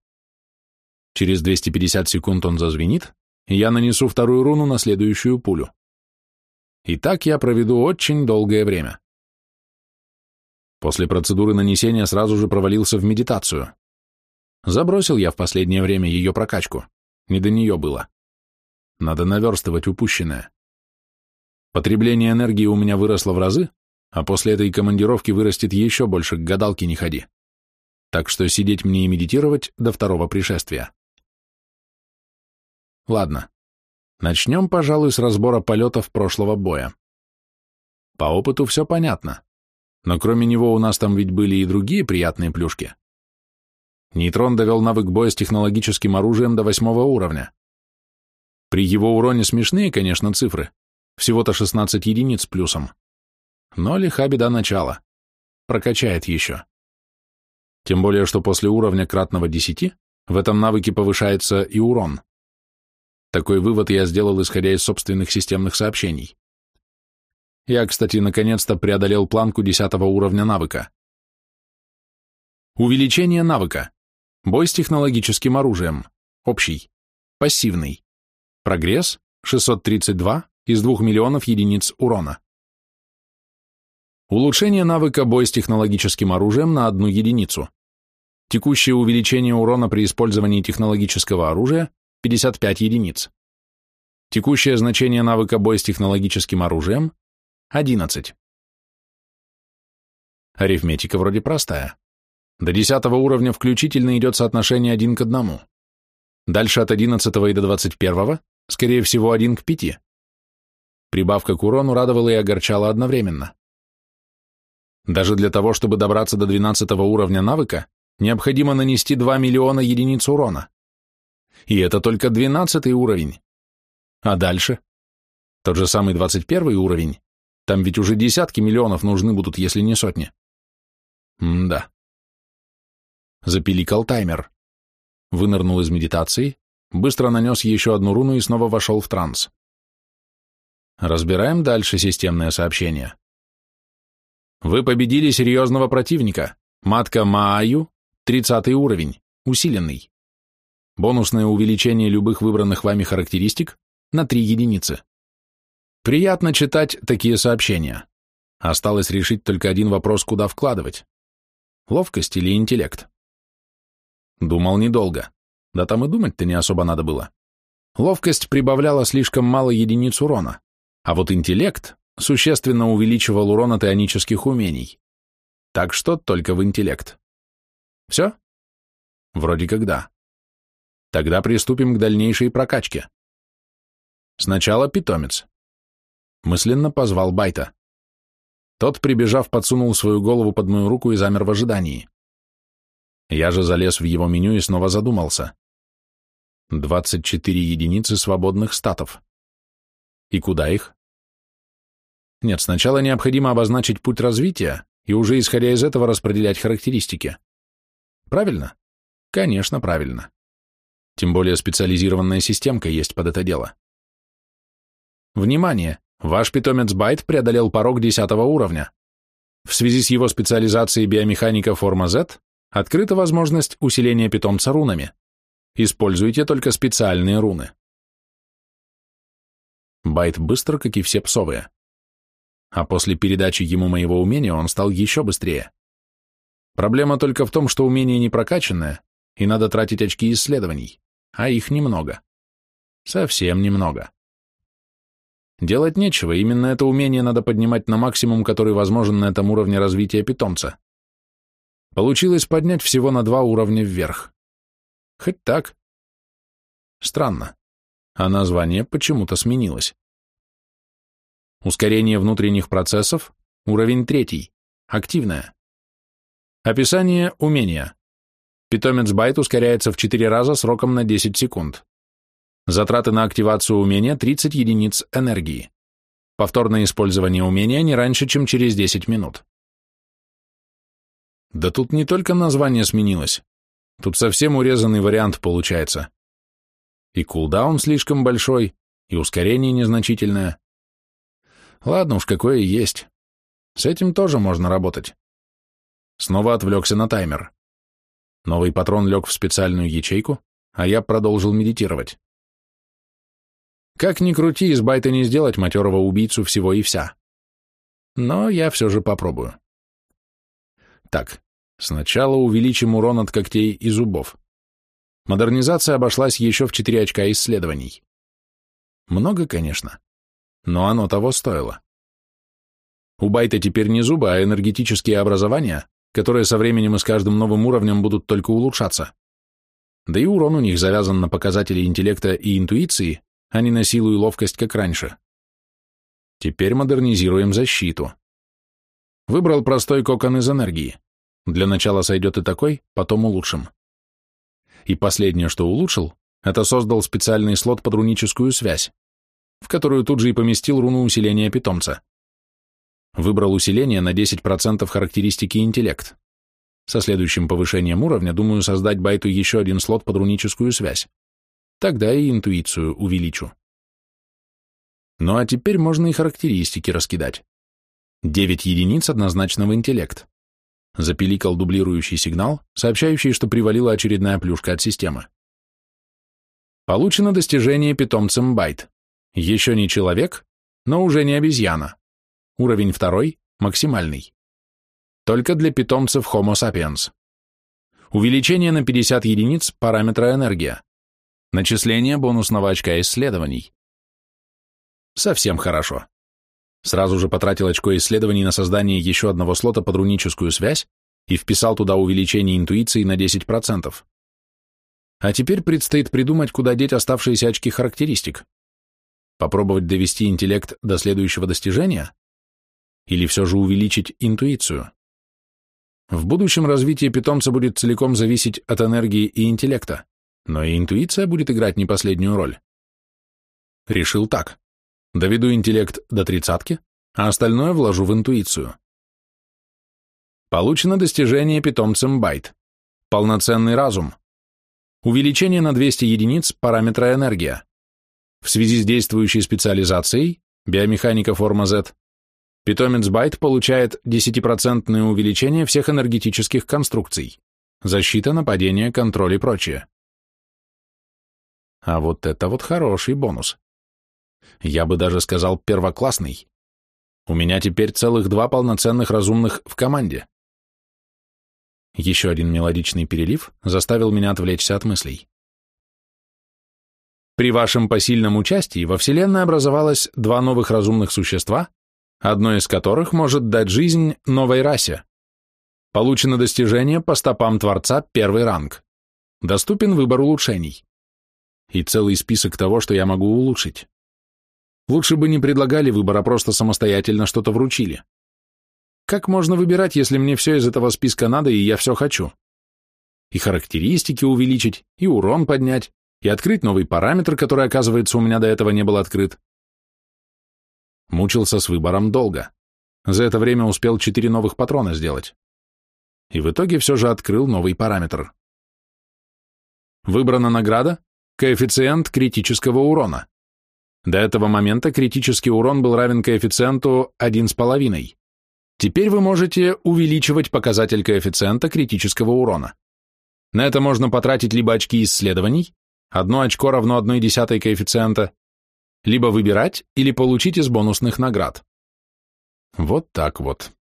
Через 250 секунд он зазвенит, и я нанесу вторую руну на следующую пулю. И так я проведу очень долгое время. После процедуры нанесения сразу же провалился в медитацию. Забросил я в последнее время ее прокачку. Не до нее было. Надо наверстывать упущенное. Потребление энергии у меня выросло в разы, а после этой командировки вырастет еще больше, к гадалке не ходи. Так что сидеть мне и медитировать до второго пришествия. Ладно. Начнем, пожалуй, с разбора полетов прошлого боя. По опыту все понятно. Но кроме него у нас там ведь были и другие приятные плюшки. Нейтрон довел навык боя с технологическим оружием до восьмого уровня. При его уроне смешные, конечно, цифры. Всего-то 16 единиц плюсом. Но лиха беда начала. Прокачает еще. Тем более, что после уровня кратного 10 в этом навыке повышается и урон. Такой вывод я сделал, исходя из собственных системных сообщений. Я, кстати, наконец-то преодолел планку 10 уровня навыка. Увеличение навыка. Бой с технологическим оружием. Общий. Пассивный. Прогресс 632 из 2 миллионов единиц урона. Улучшение навыка бой с технологическим оружием на одну единицу. Текущее увеличение урона при использовании технологического оружия 55 единиц. Текущее значение навыка бой с технологическим
оружием 11. Арифметика вроде простая.
До 10 уровня включительно идет соотношение 1 к 1. Дальше от 11 и до 21, скорее всего, 1 к 5. Прибавка к урону радовала и огорчала одновременно. Даже для того, чтобы добраться до 12 уровня навыка, необходимо нанести 2 миллиона единиц урона. И это только 12 уровень. А дальше? Тот же самый 21 уровень, там ведь уже десятки миллионов нужны будут, если не сотни. М
да. Запиликал таймер. Вынырнул из медитации,
быстро нанес еще одну руну и снова вошел в транс. Разбираем дальше системное сообщение. Вы победили серьезного противника. Матка Мааю, 30 уровень, усиленный. Бонусное увеличение любых выбранных вами характеристик на 3 единицы. Приятно читать такие сообщения. Осталось решить только один вопрос, куда вкладывать. Ловкость или интеллект? Думал недолго. Да там и думать-то не особо надо было. Ловкость прибавляла слишком мало единиц урона, а вот интеллект существенно увеличивал урон от ионических умений. Так что только в
интеллект. Все? Вроде как да. Тогда приступим
к дальнейшей прокачке. Сначала питомец мысленно позвал Байта. Тот, прибежав, подсунул свою голову под мою руку и замер в ожидании. Я же залез в его меню и снова задумался. 24 единицы свободных статов. И куда их? Нет, сначала необходимо обозначить путь развития и уже исходя из этого распределять характеристики. Правильно? Конечно, правильно. Тем более специализированная системка есть под это дело. Внимание! Ваш питомец Байт преодолел порог 10 уровня. В связи с его специализацией биомеханика форма Z открыта возможность усиления питомца рунами. Используйте только специальные руны. Байт быстро, как и все псовые. А после передачи ему моего умения он стал еще быстрее. Проблема только в том, что умение не прокачанное, и надо тратить очки исследований, а их немного. Совсем немного. Делать нечего, именно это умение надо поднимать на максимум, который возможен на этом уровне развития питомца. Получилось поднять всего на два уровня вверх. Хоть так.
Странно. А название почему-то сменилось.
Ускорение внутренних процессов, уровень третий, активное. Описание умения. Питомец Байт ускоряется в 4 раза сроком на 10 секунд. Затраты на активацию умения 30 единиц энергии. Повторное использование умения не раньше, чем через 10 минут. Да тут не только название сменилось. Тут совсем урезанный вариант получается. И кулдаун слишком большой, и ускорение незначительное. Ладно уж, какое есть. С этим тоже можно работать. Снова отвлекся на таймер. Новый патрон лег в специальную ячейку, а я продолжил медитировать. Как ни крути, из Байта не сделать матерого убийцу всего и вся. Но я все же попробую. Так, сначала увеличим урон от когтей и зубов. Модернизация обошлась еще в 4 очка исследований. Много, конечно, но оно того стоило. У Байта теперь не зубы, а энергетические образования, которые со временем и с каждым новым уровнем будут только улучшаться. Да и урон у них завязан на показатели интеллекта и интуиции, а не на силу и ловкость, как раньше. Теперь модернизируем защиту. Выбрал простой кокон из энергии. Для начала сойдет и такой, потом улучшим. И последнее, что улучшил, это создал специальный слот под руническую связь, в которую тут же и поместил руну усиления питомца. Выбрал усиление на 10% характеристики интеллект. Со следующим повышением уровня думаю создать байту еще один слот под руническую связь. Тогда и интуицию увеличу. Ну а теперь можно и характеристики раскидать. Девять единиц однозначно в интеллект. Запиликал дублирующий сигнал, сообщающий, что привалила очередная плюшка от системы. Получено достижение питомцем байт. Еще не человек, но уже не обезьяна. Уровень второй, максимальный. Только для питомцев Homo sapiens. Увеличение на 50 единиц параметра энергия. Начисление бонусного очка исследований. Совсем хорошо. Сразу же потратил очко исследований на создание еще одного слота под руническую связь и вписал туда увеличение интуиции на 10%. А теперь предстоит придумать, куда деть оставшиеся очки характеристик. Попробовать довести интеллект до следующего достижения? Или все же увеличить интуицию? В будущем развитие питомца будет целиком зависеть от энергии и интеллекта но и интуиция будет играть не последнюю роль. Решил так. Доведу интеллект до тридцатки, а остальное вложу в интуицию. Получено достижение питомцем байт. Полноценный разум. Увеличение на 200 единиц параметра энергия. В связи с действующей специализацией, биомеханика форма Z, питомец байт получает 10% увеличение всех энергетических конструкций, защита, нападение, контроль и прочее. А вот это вот хороший бонус. Я бы даже сказал первоклассный. У меня теперь целых два полноценных разумных в команде. Еще один мелодичный перелив заставил меня отвлечься от мыслей. При вашем посильном участии во Вселенной образовалось два новых разумных существа, одно из которых может дать жизнь новой расе. Получено достижение по стопам Творца первый ранг. Доступен выбор улучшений и целый список того, что я могу улучшить. Лучше бы не предлагали выбора, а просто самостоятельно что-то вручили. Как можно выбирать, если мне все из этого списка надо, и я все хочу? И характеристики увеличить, и урон поднять, и открыть новый параметр, который, оказывается, у меня до этого не был открыт. Мучился с выбором долго. За это время успел четыре новых патрона сделать. И в итоге все же открыл новый параметр. Выбрана награда Коэффициент критического урона. До этого момента критический урон был равен коэффициенту 1,5. Теперь вы можете увеличивать показатель коэффициента критического урона. На это можно потратить либо очки исследований, одно очко равно 1,1 коэффициента, либо выбирать или получить из бонусных наград. Вот так вот.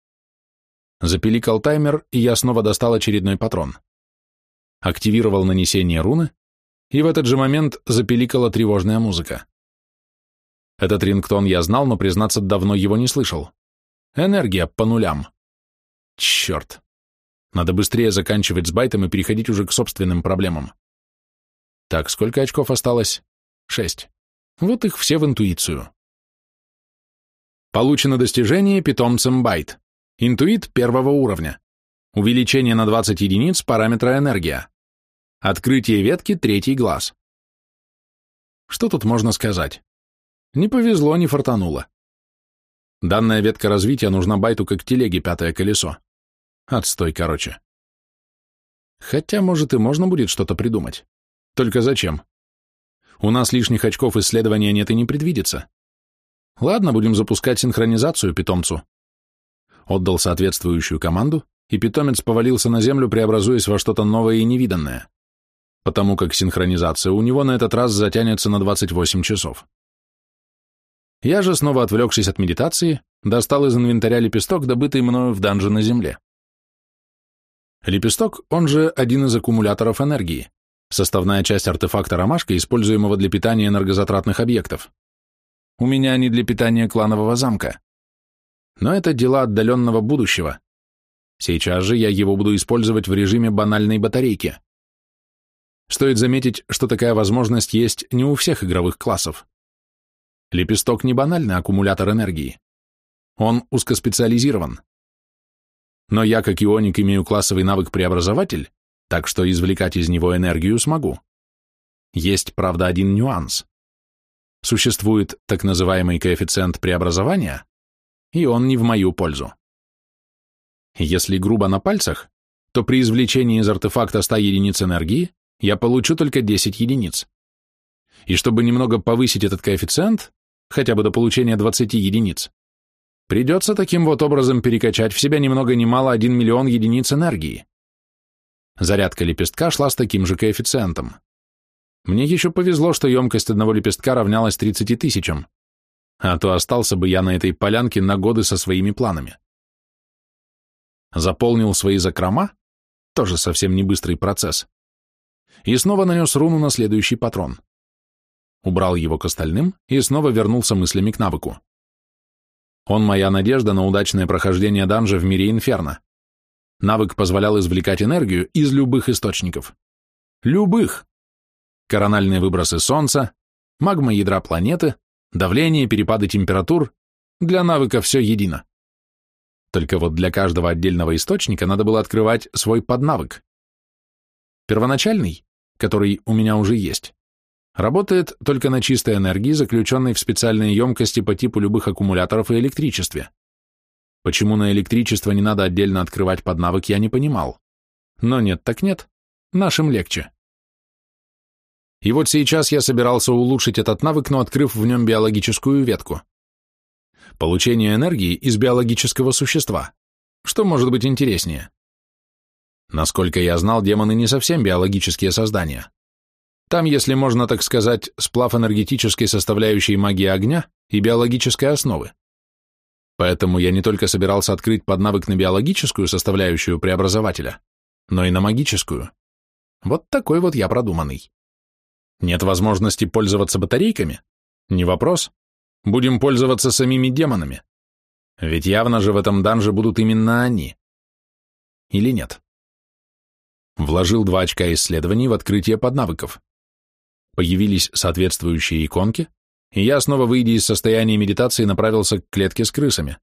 Запиликал таймер, и я снова достал очередной патрон. Активировал нанесение руны, и в этот же момент запеликала тревожная музыка. Этот рингтон я знал, но, признаться, давно его не слышал. Энергия по нулям. Черт. Надо быстрее заканчивать с байтом и переходить уже к собственным проблемам. Так, сколько очков осталось? Шесть. Вот их все в интуицию. Получено достижение питомцем байт. Интуит первого уровня. Увеличение на 20 единиц параметра энергия. Открытие ветки – третий глаз. Что тут можно сказать? Не повезло, не фартануло. Данная ветка развития нужна байту как телеге пятое колесо. Отстой, короче. Хотя, может, и можно будет что-то придумать. Только зачем? У нас лишних очков исследования нет и не предвидится. Ладно, будем запускать синхронизацию питомцу. Отдал соответствующую команду, и питомец повалился на землю, преобразуясь во что-то новое и невиданное потому как синхронизация у него на этот раз затянется на 28 часов. Я же, снова отвлекшись от медитации, достал из инвентаря лепесток, добытый мною в данже на земле. Лепесток, он же один из аккумуляторов энергии, составная часть артефакта ромашка, используемого для питания энергозатратных объектов. У меня они для питания кланового замка. Но это дела отдаленного будущего. Сейчас же я его буду использовать в режиме банальной батарейки. Стоит заметить, что такая возможность есть не у всех игровых классов. Лепесток не банальный аккумулятор энергии. Он узкоспециализирован. Но я, как ионик, имею классовый навык преобразователь, так что извлекать из него энергию смогу. Есть, правда, один нюанс. Существует так называемый коэффициент преобразования, и он не в мою пользу. Если грубо на пальцах, то при извлечении из артефакта 100 единиц энергии я получу только 10 единиц. И чтобы немного повысить этот коэффициент, хотя бы до получения 20 единиц, придется таким вот образом перекачать в себя немного немало ни 1 миллион единиц энергии. Зарядка лепестка шла с таким же коэффициентом. Мне еще повезло, что емкость одного лепестка равнялась 30 тысячам, а то остался бы я на этой полянке на годы со своими планами. Заполнил свои закрома, тоже совсем не быстрый процесс, и снова нанес руну на следующий патрон. Убрал его к остальным и снова вернулся мыслями к навыку. Он моя надежда на удачное прохождение данжа в мире Инферно. Навык позволял извлекать энергию из любых источников. Любых! Корональные выбросы Солнца, магма ядра планеты, давление, перепады температур. Для навыка все едино. Только вот для каждого отдельного источника надо было открывать свой поднавык. Первоначальный который у меня уже есть, работает только на чистой энергии, заключенной в специальные емкости по типу любых аккумуляторов и электричестве. Почему на электричество не надо отдельно открывать под навык, я не понимал. Но нет так нет, нашим легче. И вот сейчас я собирался улучшить этот навык, но открыв в нем биологическую ветку. Получение энергии из биологического существа. Что может быть интереснее? Насколько я знал, демоны не совсем биологические создания. Там, если можно так сказать, сплав энергетической составляющей магии огня и биологической основы. Поэтому я не только собирался открыть поднавык на биологическую составляющую преобразователя, но и на магическую. Вот такой вот я продуманный. Нет возможности пользоваться батарейками? Не вопрос. Будем пользоваться самими демонами. Ведь явно же в этом данже будут именно они. Или нет? Вложил два очка исследований в открытие поднавыков. Появились соответствующие иконки, и я, снова выйдя из состояния медитации, направился к клетке с крысами.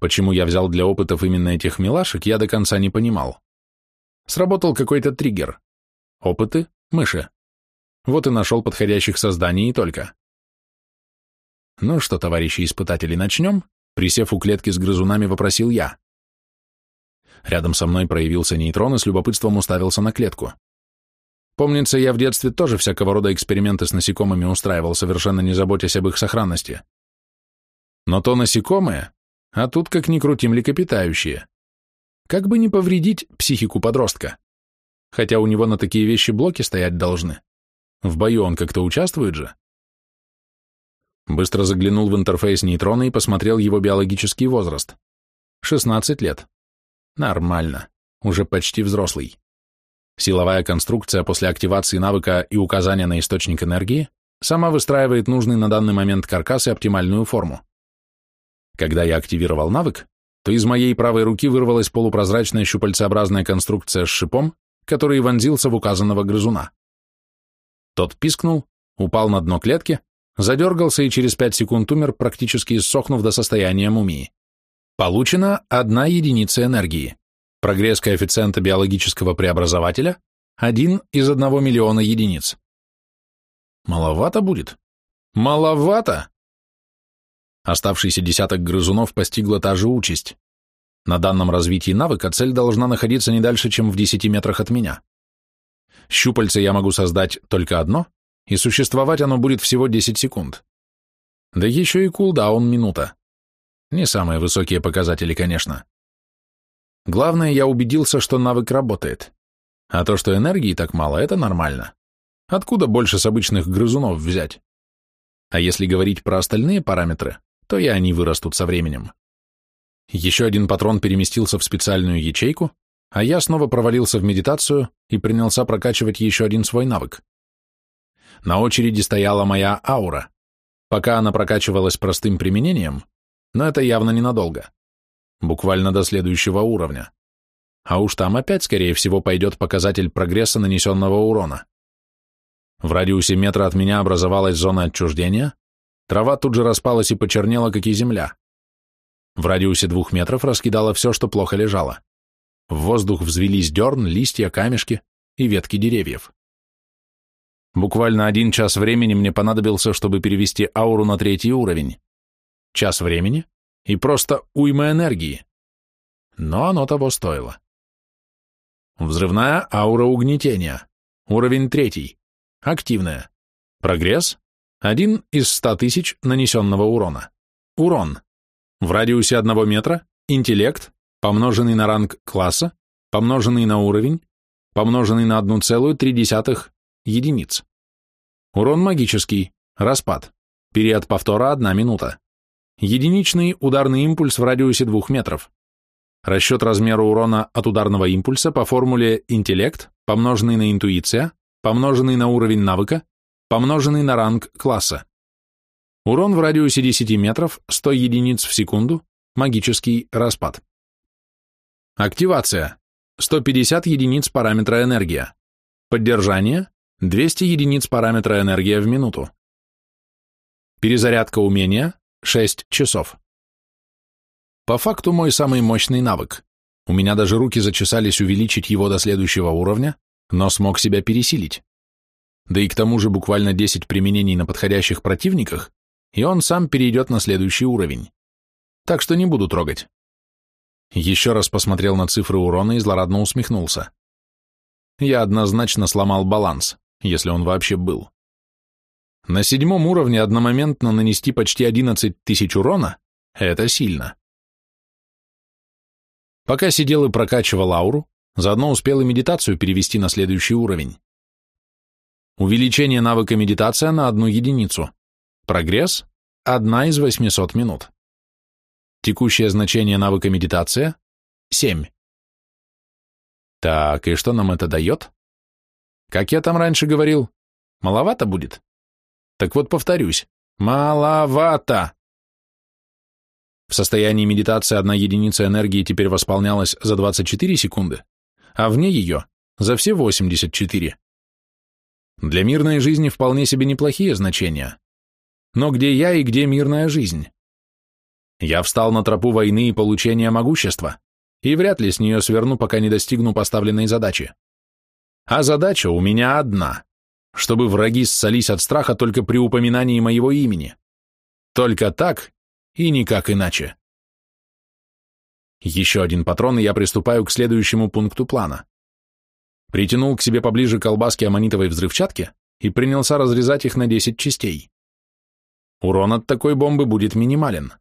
Почему я взял для опытов именно этих милашек, я до конца не понимал. Сработал какой-то триггер. Опыты — мыши. Вот и нашел подходящих созданий и только. Ну что, товарищи испытатели, начнем? Присев у клетки с грызунами, вопросил я. Рядом со мной проявился нейтрон и с любопытством уставился на клетку. Помнится, я в детстве тоже всякого рода эксперименты с насекомыми устраивал, совершенно не заботясь об их сохранности. Но то насекомое, а тут как ни крути млекопитающее. Как бы не повредить психику подростка. Хотя у него на такие вещи блоки стоять должны. В бою он как-то участвует же. Быстро заглянул в интерфейс нейтрона и посмотрел его биологический возраст. 16 лет. Нормально. Уже почти взрослый. Силовая конструкция после активации навыка и указания на источник энергии сама выстраивает нужный на данный момент каркас и оптимальную форму. Когда я активировал навык, то из моей правой руки вырвалась полупрозрачная щупальцеобразная конструкция с шипом, который вонзился в указанного грызуна. Тот пискнул, упал на дно клетки, задергался и через пять секунд умер, практически иссохнув до состояния мумии. Получена одна единица энергии. Прогресс коэффициента биологического преобразователя – 1 из 1 миллиона единиц. Маловато будет? Маловато? Оставшийся десяток грызунов постигла та же участь. На данном развитии навыка цель должна находиться не дальше, чем в 10 метрах от меня. Щупальце я могу создать только одно, и существовать оно будет всего 10 секунд. Да еще и кулдаун минута. Не самые высокие показатели, конечно. Главное, я убедился, что навык работает. А то, что энергии так мало, это нормально. Откуда больше с обычных грызунов взять? А если говорить про остальные параметры, то и они вырастут со временем. Еще один патрон переместился в специальную ячейку, а я снова провалился в медитацию и принялся прокачивать еще один свой навык. На очереди стояла моя аура. Пока она прокачивалась простым применением, но это явно ненадолго. Буквально до следующего уровня. А уж там опять, скорее всего, пойдет показатель прогресса нанесенного урона. В радиусе метра от меня образовалась зона отчуждения, трава тут же распалась и почернела, как и земля. В радиусе двух метров раскидало все, что плохо лежало. В воздух взвелись дерн, листья, камешки и ветки деревьев. Буквально один час времени мне понадобился, чтобы перевести ауру на третий уровень час времени и просто уйма энергии. Но оно того стоило. Взрывная аура угнетения. Уровень третий. Активная. Прогресс. Один из ста тысяч нанесенного урона. Урон. В радиусе одного метра. Интеллект, помноженный на ранг класса, помноженный на уровень, помноженный на 1,3 единиц. Урон магический. Распад. Период повтора 1 минута. Единичный ударный импульс в радиусе 2 метров. Расчет размера урона от ударного импульса по формуле интеллект, помноженный на интуиция, помноженный на уровень навыка, помноженный на ранг класса. Урон в радиусе 10 метров, 100 единиц в секунду, магический распад. Активация. 150 единиц параметра энергия. Поддержание. 200 единиц параметра энергия в минуту. Перезарядка умения. 6 часов. По факту мой самый мощный навык. У меня даже руки зачесались увеличить его до следующего уровня, но смог себя пересилить. Да и к тому же буквально 10 применений на подходящих противниках, и он сам перейдет на следующий уровень. Так что не буду трогать. Еще раз посмотрел на цифры урона и злорадно усмехнулся. Я однозначно сломал баланс, если он вообще был. На седьмом уровне одномоментно нанести почти 11 тысяч урона – это сильно. Пока сидел и прокачивал ауру, заодно успел и медитацию перевести на следующий уровень. Увеличение навыка медитация на одну единицу. Прогресс – одна из 800 минут.
Текущее значение навыка медитация – 7. Так, и что нам это дает? Как я там раньше говорил, маловато будет?
Так вот, повторюсь, маловато. В состоянии медитации одна единица энергии теперь восполнялась за 24 секунды, а вне ее – за все 84. Для мирной жизни вполне себе неплохие значения. Но где я и где мирная жизнь? Я встал на тропу войны и получения могущества, и вряд ли с нее сверну, пока не достигну поставленной задачи. А задача у меня одна чтобы враги ссались от страха только при упоминании моего имени. Только так и никак иначе. Еще один патрон, и я приступаю к следующему пункту плана. Притянул к себе поближе колбаски аммонитовой взрывчатки и принялся разрезать их на 10 частей. Урон от такой бомбы будет минимален.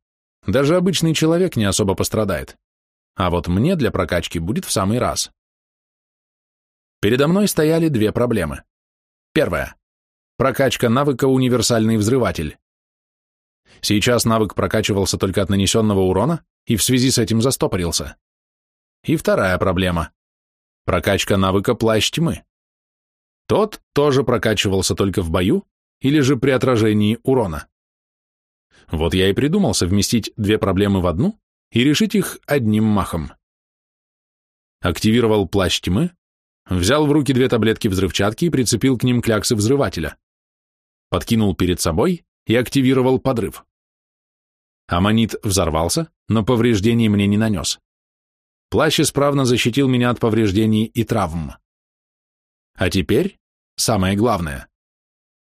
Даже обычный человек не особо пострадает. А вот мне для прокачки будет в самый раз. Передо мной стояли две проблемы. Первое. Прокачка навыка «Универсальный взрыватель». Сейчас навык прокачивался только от нанесенного урона и в связи с этим застопорился. И вторая проблема. Прокачка навыка «Плащ тьмы». Тот тоже прокачивался только в бою или же при отражении урона. Вот я и придумал совместить две проблемы в одну и решить их одним махом. Активировал плащ тьмы, Взял в руки две таблетки взрывчатки и прицепил к ним кляксы взрывателя. Подкинул перед собой и активировал подрыв. Аммонит взорвался, но повреждений мне не нанес. Плащ исправно защитил меня от повреждений и травм. А теперь самое главное.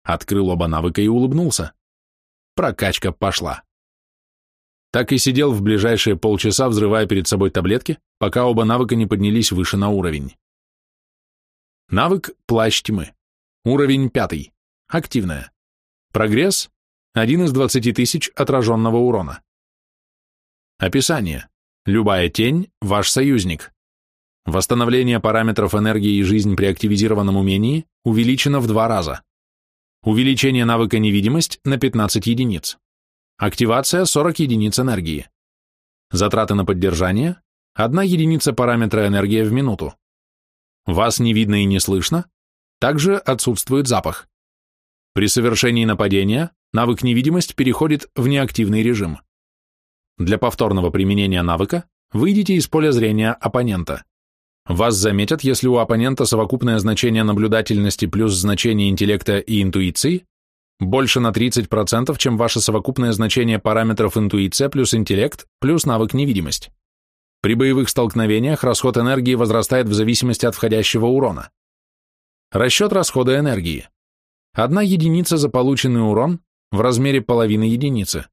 Открыл оба навыка и улыбнулся. Прокачка пошла. Так и сидел в ближайшие полчаса, взрывая перед собой таблетки, пока оба навыка не поднялись выше на уровень. Навык «Плащ тьмы». Уровень пятый. Активная. Прогресс – один из двадцати тысяч отраженного урона. Описание. Любая тень – ваш союзник. Восстановление параметров энергии и жизнь при активизированном умении увеличено в два раза. Увеличение навыка невидимость на 15 единиц. Активация 40 единиц энергии. Затраты на поддержание – 1 единица параметра энергия в минуту. Вас не видно и не слышно. Также отсутствует запах. При совершении нападения навык невидимость переходит в неактивный режим. Для повторного применения навыка выйдите из поля зрения оппонента. Вас заметят, если у оппонента совокупное значение наблюдательности плюс значение интеллекта и интуиции больше на 30%, чем ваше совокупное значение параметров интуиция плюс интеллект плюс навык невидимость. При боевых столкновениях расход энергии возрастает в зависимости от входящего урона. Расчет расхода энергии. Одна единица за полученный урон в размере половины единицы.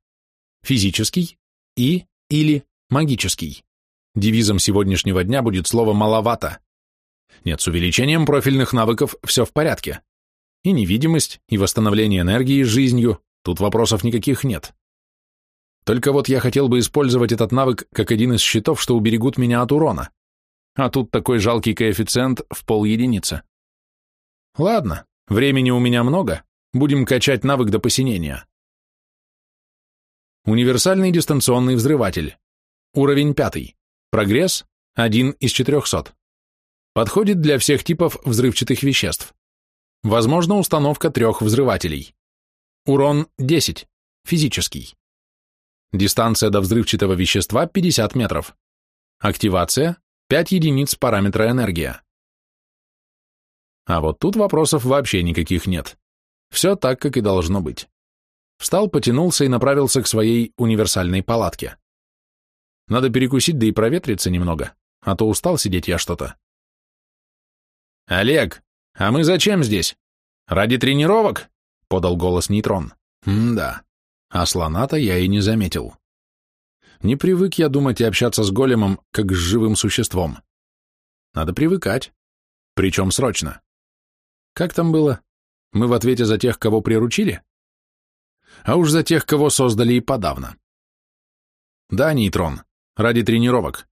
Физический и или магический. Девизом сегодняшнего дня будет слово «маловато». Нет, с увеличением профильных навыков все в порядке. И невидимость, и восстановление энергии жизнью, тут вопросов никаких нет. Только вот я хотел бы использовать этот навык как один из щитов, что уберегут меня от урона. А тут такой жалкий коэффициент в пол единицы. Ладно, времени у меня много, будем качать навык до посинения. Универсальный дистанционный взрыватель. Уровень 5. Прогресс 1 из 400. Подходит для всех типов взрывчатых веществ. Возможно установка трех взрывателей. Урон 10. Физический. Дистанция до взрывчатого вещества 50 метров. Активация 5 единиц параметра энергия. А вот тут вопросов вообще никаких нет. Все так, как и должно быть. Встал, потянулся и направился к своей универсальной палатке. Надо перекусить, да и проветриться немного, а то устал сидеть я что-то.
«Олег, а мы зачем здесь? Ради тренировок?» —
подал голос Нейтрон. «М-да а слона-то я и не заметил. Не привык я думать и общаться с големом, как с живым существом. Надо привыкать. Причем срочно. Как там было? Мы в ответе за тех, кого приручили? А уж за тех, кого создали и подавно. Да, нейтрон, ради тренировок.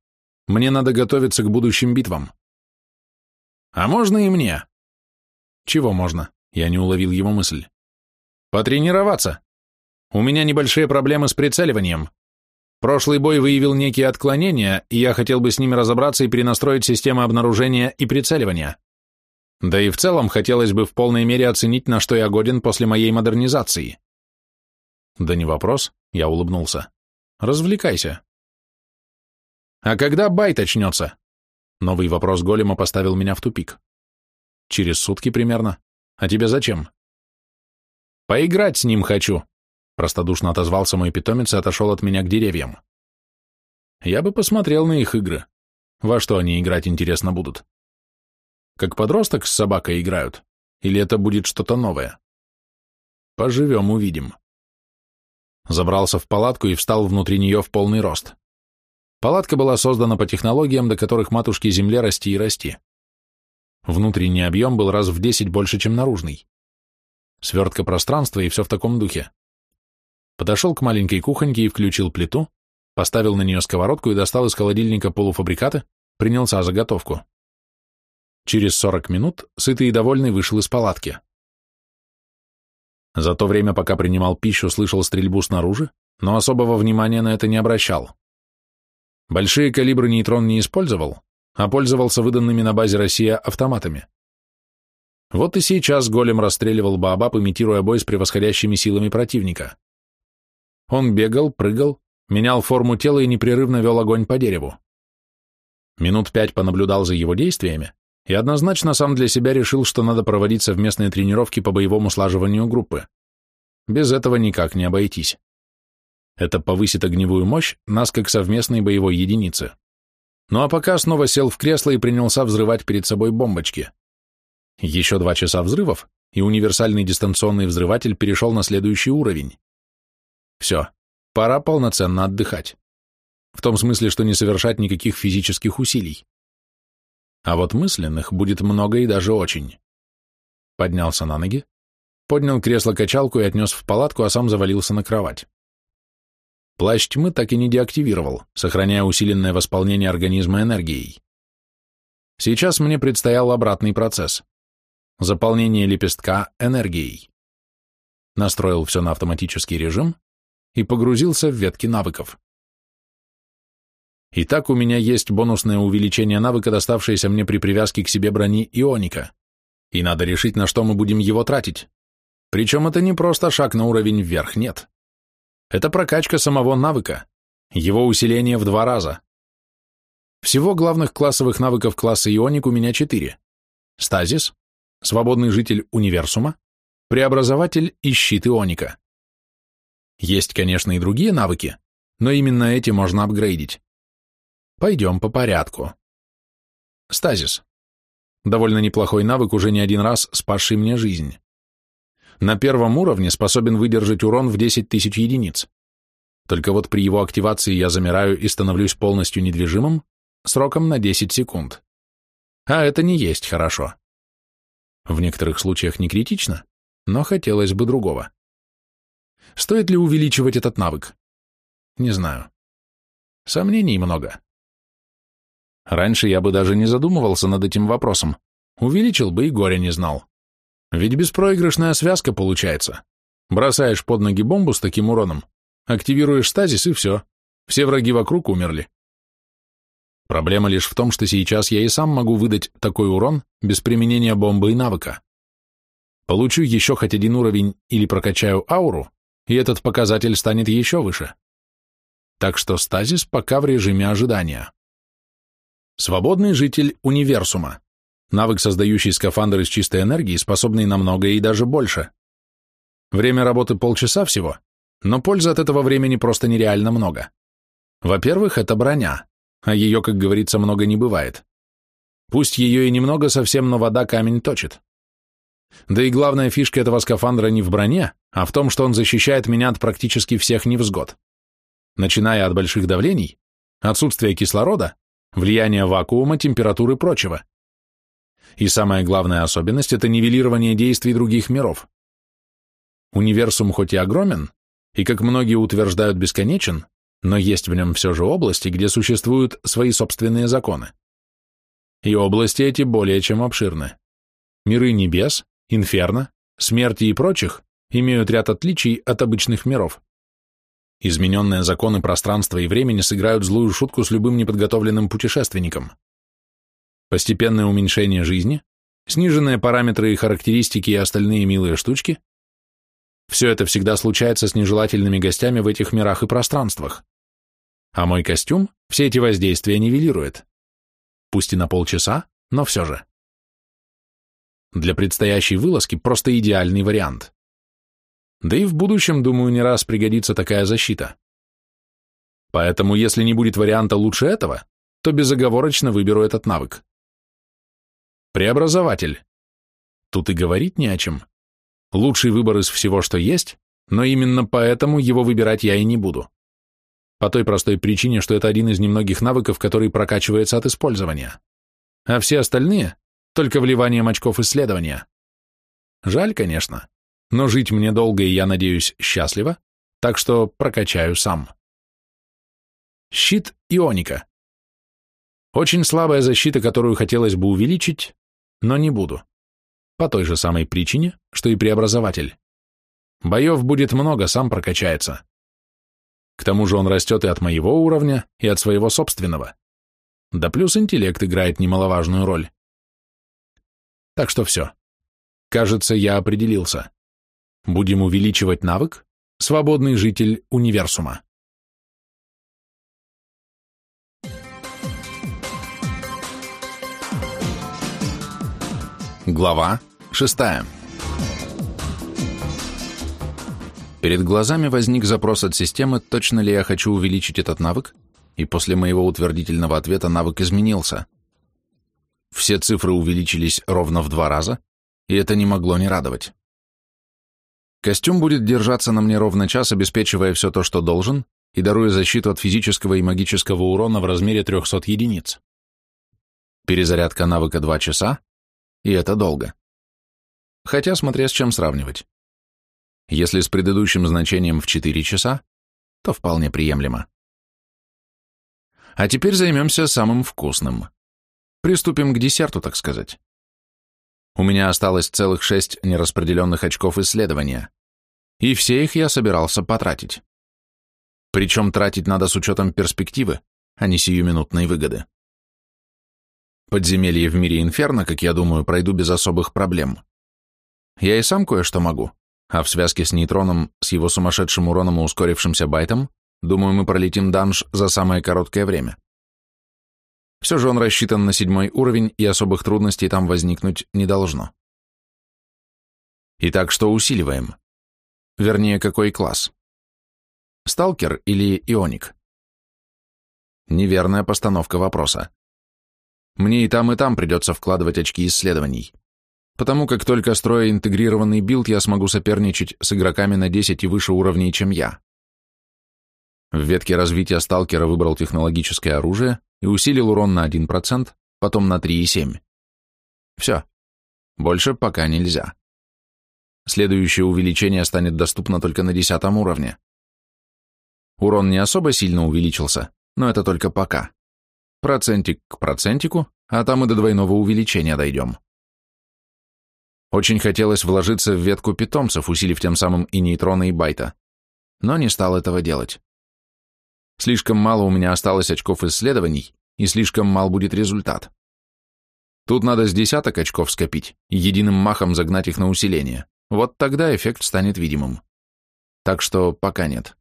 Мне надо готовиться к будущим битвам. А можно и мне? Чего можно? Я не уловил его мысль. Потренироваться. У меня небольшие проблемы с прицеливанием. Прошлый бой выявил некие отклонения, и я хотел бы с ними разобраться и перенастроить систему обнаружения и прицеливания. Да и в целом хотелось бы в полной мере оценить, на что я годен после моей модернизации. Да не вопрос, я улыбнулся. Развлекайся.
А когда байт очнется? Новый вопрос голема
поставил меня в тупик. Через сутки примерно. А тебе зачем? Поиграть с ним хочу, Простодушно отозвался мой питомец и отошел от меня к деревьям. Я бы посмотрел на их игры. Во что они играть интересно будут?
Как подросток с собакой играют? Или это будет что-то новое?
Поживем, увидим. Забрался в палатку и встал внутри нее в полный рост. Палатка была создана по технологиям, до которых матушки земле расти и расти. Внутренний объем был раз в десять больше, чем наружный. Свертка пространства и все в таком духе подошел к маленькой кухоньке и включил плиту, поставил на нее сковородку и достал из холодильника полуфабрикаты, принялся за готовку. Через 40 минут, сытый и довольный, вышел из палатки. За то время, пока принимал пищу, слышал стрельбу снаружи, но особого внимания на это не обращал. Большие калибры нейтрон не использовал, а пользовался выданными на базе «Россия» автоматами. Вот и сейчас голем расстреливал Баобаб, имитируя бой с превосходящими силами противника. Он бегал, прыгал, менял форму тела и непрерывно вел огонь по дереву. Минут пять понаблюдал за его действиями и однозначно сам для себя решил, что надо проводить совместные тренировки по боевому слаживанию группы. Без этого никак не обойтись. Это повысит огневую мощь нас как совместной боевой единицы. Ну а пока снова сел в кресло и принялся взрывать перед собой бомбочки. Еще два часа взрывов, и универсальный дистанционный взрыватель перешел на следующий уровень. Все, пора полноценно отдыхать. В том смысле, что не совершать никаких физических усилий. А вот мысленных будет много и даже очень. Поднялся на ноги, поднял кресло-качалку и отнес в палатку, а сам завалился на кровать. Плащ тьмы так и не деактивировал, сохраняя усиленное восполнение организма энергией. Сейчас мне предстоял обратный процесс. Заполнение лепестка энергией. Настроил все на автоматический режим, и погрузился в ветки навыков. Итак, у меня есть бонусное увеличение навыка, доставшееся мне при привязке к себе брони Ионика. И надо решить, на что мы будем его тратить. Причем это не просто шаг на уровень вверх, нет. Это прокачка самого навыка, его усиление в два раза. Всего главных классовых навыков класса Ионик у меня четыре. Стазис, свободный житель универсума, преобразователь и щит Ионика. Есть, конечно, и другие навыки, но именно эти
можно апгрейдить. Пойдем по порядку. Стазис.
Довольно неплохой навык, уже не один раз спасший мне жизнь. На первом уровне способен выдержать урон в 10 тысяч единиц. Только вот при его активации я замираю и становлюсь полностью недвижимым сроком на 10 секунд. А это не есть хорошо. В некоторых случаях не критично, но хотелось бы
другого. Стоит ли увеличивать этот навык? Не знаю.
Сомнений много. Раньше я бы даже не задумывался над этим вопросом. Увеличил бы и горя не знал. Ведь беспроигрышная связка получается. Бросаешь под ноги бомбу с таким уроном, активируешь стазис и все. Все враги вокруг умерли. Проблема лишь в том, что сейчас я и сам могу выдать такой урон без применения бомбы и навыка. Получу еще хоть один уровень или прокачаю ауру, и этот показатель станет еще выше. Так что стазис пока в режиме ожидания. Свободный житель универсума. Навык, создающий скафандр из чистой энергии, способный на многое и даже больше. Время работы полчаса всего, но пользы от этого времени просто нереально много. Во-первых, это броня, а ее, как говорится, много не бывает. Пусть ее и немного совсем, но вода камень точит. Да и главная фишка этого скафандра не в броне, а в том, что он защищает меня от практически всех невзгод. Начиная от больших давлений, отсутствия кислорода, влияния вакуума, температуры и прочего. И самая главная особенность – это нивелирование действий других миров. Универсум хоть и огромен, и, как многие утверждают, бесконечен, но есть в нем все же области, где существуют свои собственные законы. И области эти более чем обширны. Миры небес, Инферно, Смерти и прочих имеют ряд отличий от обычных миров. Измененные законы пространства и времени сыграют злую шутку с любым неподготовленным путешественником. Постепенное уменьшение жизни, сниженные параметры и характеристики и остальные милые штучки – все это всегда случается с нежелательными гостями в этих мирах и пространствах. А мой костюм все эти воздействия нивелирует. Пусть и на полчаса, но все же. Для предстоящей вылазки просто идеальный вариант. Да и в будущем, думаю, не раз пригодится такая защита. Поэтому, если не будет варианта лучше этого, то безоговорочно выберу этот навык. Преобразователь. Тут и говорить не о чем. Лучший выбор из всего, что есть, но именно поэтому его выбирать я и не буду. По той простой причине, что это один из немногих навыков, который прокачивается от использования. А все остальные только вливанием очков исследования. Жаль, конечно, но жить мне долго и, я надеюсь, счастливо, так что прокачаю сам. Щит Ионика. Очень слабая защита, которую хотелось бы увеличить, но не буду. По той же самой причине, что и преобразователь. Боев будет много, сам прокачается. К тому же он растет и от моего уровня, и от своего собственного. Да плюс интеллект играет немаловажную роль.
Так что все. Кажется, я определился. Будем
увеличивать навык «Свободный житель универсума». Глава шестая. Перед глазами возник запрос от системы, точно ли я хочу увеличить этот навык, и после моего утвердительного ответа навык изменился – все цифры увеличились ровно в два раза, и это не могло не радовать. Костюм будет держаться на мне ровно час, обеспечивая все то, что должен, и даруя защиту от физического и магического урона в размере 300 единиц. Перезарядка навыка 2 часа, и это долго. Хотя, смотря с чем сравнивать. Если с предыдущим значением в 4 часа, то вполне приемлемо. А теперь займемся самым вкусным. Приступим к десерту, так сказать. У меня осталось целых шесть нераспределенных очков исследования, и все их я собирался потратить. Причем тратить надо с учетом перспективы, а не сиюминутной выгоды. Подземелье в мире Инферно, как я думаю, пройду без особых проблем. Я и сам кое-что могу, а в связке с нейтроном, с его сумасшедшим уроном и ускорившимся байтом, думаю, мы пролетим данж за самое короткое время. Все же он рассчитан на седьмой уровень, и особых трудностей там возникнуть не должно. Итак, что усиливаем?
Вернее, какой класс? Сталкер или ионик?
Неверная постановка вопроса. Мне и там, и там придется вкладывать очки исследований. Потому как только строя интегрированный билд, я смогу соперничать с игроками на 10 и выше уровней, чем я. В ветке развития сталкера выбрал технологическое оружие, и усилил урон на 1%, потом на 3,7. Все. Больше пока нельзя. Следующее увеличение станет доступно только на 10 уровне. Урон не особо сильно увеличился, но это только пока. Процентик к процентику, а там и до двойного увеличения дойдем. Очень хотелось вложиться в ветку питомцев, усилив тем самым и нейтрона, и байта. Но не стал этого делать. Слишком мало у меня осталось очков исследований, и слишком мал будет результат. Тут надо с десяток очков скопить и единым махом загнать их на усиление. Вот тогда эффект станет видимым. Так что пока нет.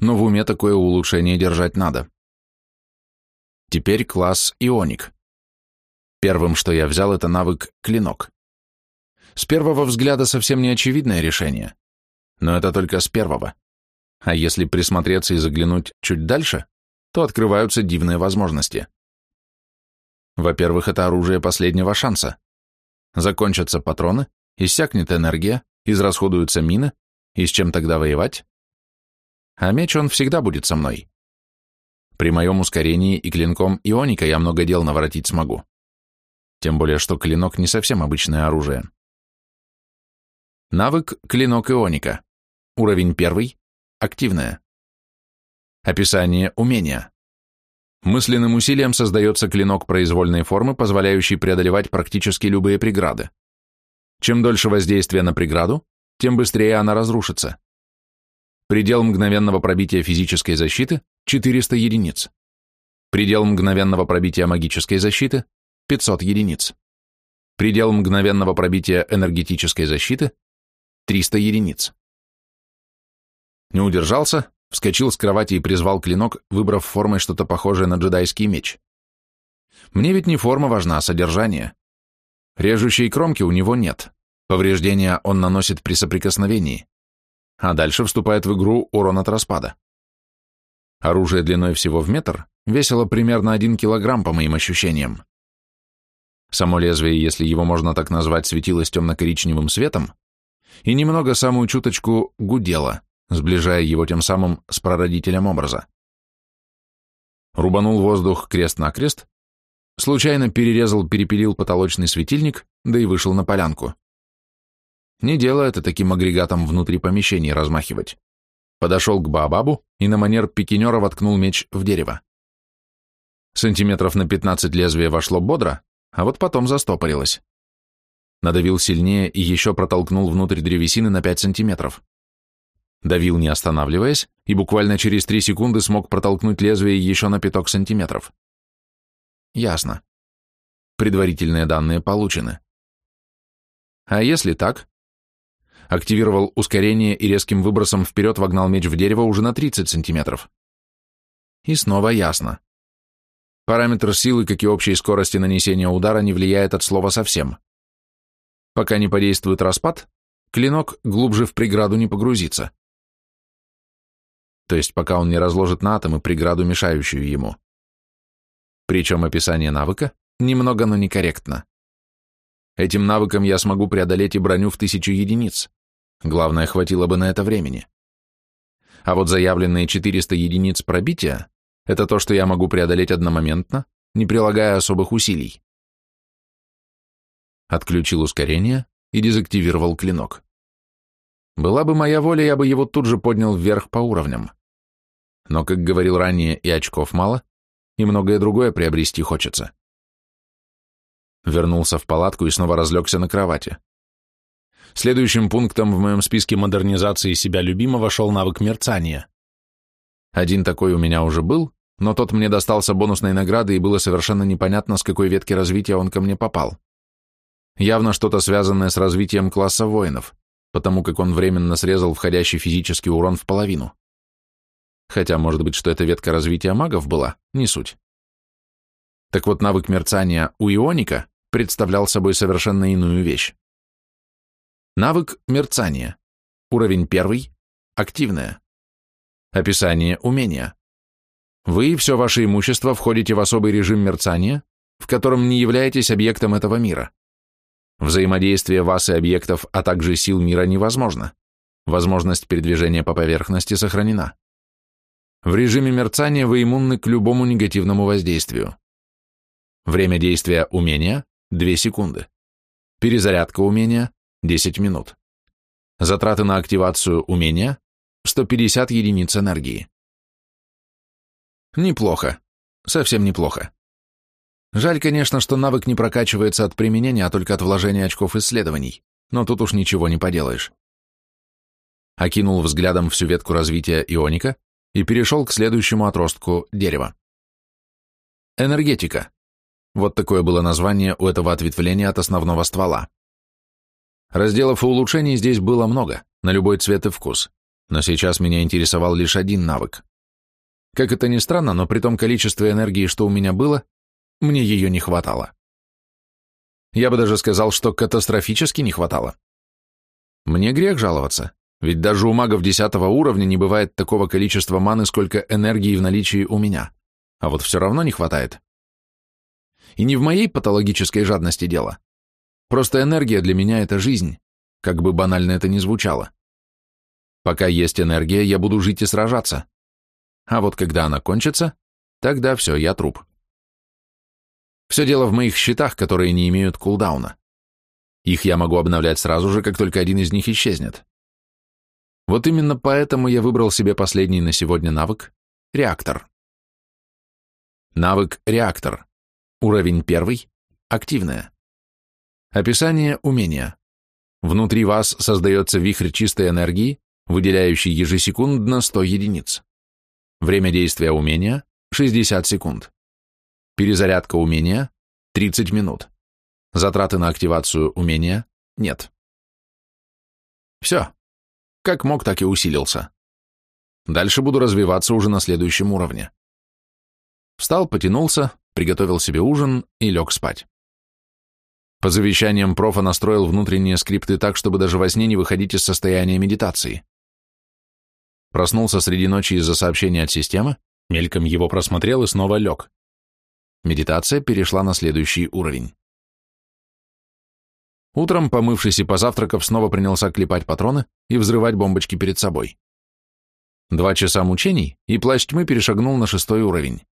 Но в уме такое улучшение
держать надо. Теперь класс ионик.
Первым, что я взял, это навык клинок. С первого взгляда совсем не очевидное решение. Но это только с первого. А если присмотреться и заглянуть чуть дальше, то открываются дивные возможности. Во-первых, это оружие последнего шанса. Закончатся патроны, иссякнет энергия, израсходуются мины, и с чем тогда воевать? А меч он всегда будет со мной. При моем ускорении и клинком ионика я много дел наворотить смогу. Тем более, что клинок не совсем обычное оружие. Навык «Клинок ионика». Уровень первый. Активное. Описание умения. Мысленным усилием создается клинок произвольной формы, позволяющий преодолевать практически любые преграды. Чем дольше воздействие на преграду, тем быстрее она разрушится. Предел мгновенного пробития физической защиты – 400 единиц. Предел мгновенного пробития магической защиты – 500 единиц. Предел мгновенного пробития энергетической защиты – 300 единиц. Не удержался, вскочил с кровати и призвал клинок, выбрав формой что-то похожее на джедайский меч. Мне ведь не форма важна, а содержание. Режущей кромки у него нет. Повреждения он наносит при соприкосновении. А дальше вступает в игру урон от распада. Оружие длиной всего в метр весило примерно 1 килограмм, по моим ощущениям. Само лезвие, если его можно так назвать, светилось темно-коричневым светом и немного самую чуточку гудело сближая его тем самым с прародителем образа. Рубанул воздух крест на крест, случайно перерезал, перепилил потолочный светильник, да и вышел на полянку. Не дело это таким агрегатом внутри помещений размахивать. Подошел к Баобабу и на манер пикинера воткнул меч в дерево. Сантиметров на 15 лезвие вошло бодро, а вот потом застопорилось. Надавил сильнее и еще протолкнул внутрь древесины на 5 сантиметров давил не останавливаясь и буквально через три секунды смог протолкнуть лезвие еще на пяток сантиметров. Ясно.
Предварительные
данные получены. А если так? Активировал ускорение и резким выбросом вперед вогнал меч в дерево уже на 30 сантиметров. И снова ясно. Параметр силы, как и общей скорости нанесения удара, не влияет от слова совсем. Пока не подействует распад, клинок глубже в преграду не погрузится то есть пока он не разложит на атомы преграду, мешающую ему. Причем описание навыка немного, но некорректно. Этим навыком я смогу преодолеть и броню в тысячу единиц. Главное, хватило бы на это времени. А вот заявленные 400 единиц пробития — это то, что я могу преодолеть одномоментно, не прилагая особых усилий.
Отключил ускорение и дезактивировал клинок.
Была бы моя воля, я бы его тут же поднял вверх по уровням. Но, как говорил ранее, и очков мало, и многое другое приобрести хочется. Вернулся в палатку и снова разлегся на кровати. Следующим пунктом в моем списке модернизации себя любимого шел навык мерцания. Один такой у меня уже был, но тот мне достался бонусной награды и было совершенно непонятно, с какой ветки развития он ко мне попал. Явно что-то связанное с развитием класса воинов потому как он временно срезал входящий физический урон в половину. Хотя, может быть, что это ветка развития магов была, не суть. Так вот, навык мерцания у ионика представлял собой совершенно иную вещь. Навык мерцания. Уровень первый. Активное. Описание умения. Вы и все ваше имущество входите в особый режим мерцания, в котором не являетесь объектом этого мира. Взаимодействие вас и объектов, а также сил мира невозможно. Возможность передвижения по поверхности сохранена. В режиме мерцания вы иммунны к любому негативному воздействию. Время действия умения – 2 секунды. Перезарядка умения – 10 минут. Затраты на активацию умения – 150 единиц энергии. Неплохо. Совсем неплохо. Жаль, конечно, что навык не прокачивается от применения, а только от вложения очков исследований, но тут уж ничего не поделаешь. Окинул взглядом всю ветку развития ионика и перешел к следующему отростку дерева. Энергетика. Вот такое было название у этого ответвления от основного ствола. Разделов и улучшений здесь было много, на любой цвет и вкус, но сейчас меня интересовал лишь один навык. Как это ни странно, но при том количестве энергии, что у меня было, мне ее не хватало. Я бы даже сказал, что катастрофически не хватало. Мне грех жаловаться, ведь даже у магов десятого уровня не бывает такого количества маны, сколько энергии в наличии у меня. А вот все равно не хватает. И не в моей патологической жадности дело. Просто энергия для меня — это жизнь, как бы банально это ни звучало. Пока есть энергия, я буду жить и сражаться. А вот когда она кончится, тогда все, я труп. Все дело в моих щитах, которые не имеют кулдауна. Их я могу обновлять сразу же, как только один из них исчезнет. Вот именно поэтому я выбрал себе последний на сегодня навык — реактор.
Навык «Реактор». Уровень первый. Активное.
Описание умения. Внутри вас создается вихрь чистой энергии, выделяющий ежесекундно 100 единиц. Время действия умения — 60 секунд. Перезарядка умения – 30 минут.
Затраты на активацию умения – нет. Все.
Как мог, так и усилился. Дальше буду развиваться уже на следующем уровне. Встал, потянулся, приготовил себе ужин и лег спать. По завещаниям профа настроил внутренние скрипты так, чтобы даже во сне не выходить из состояния медитации. Проснулся среди ночи из-за сообщения от системы, мельком его просмотрел и снова лег. Медитация перешла на следующий уровень. Утром, помывшись и позавтракав, снова принялся клепать патроны и взрывать бомбочки перед собой. Два часа мучений, и плащ тьмы перешагнул на шестой уровень.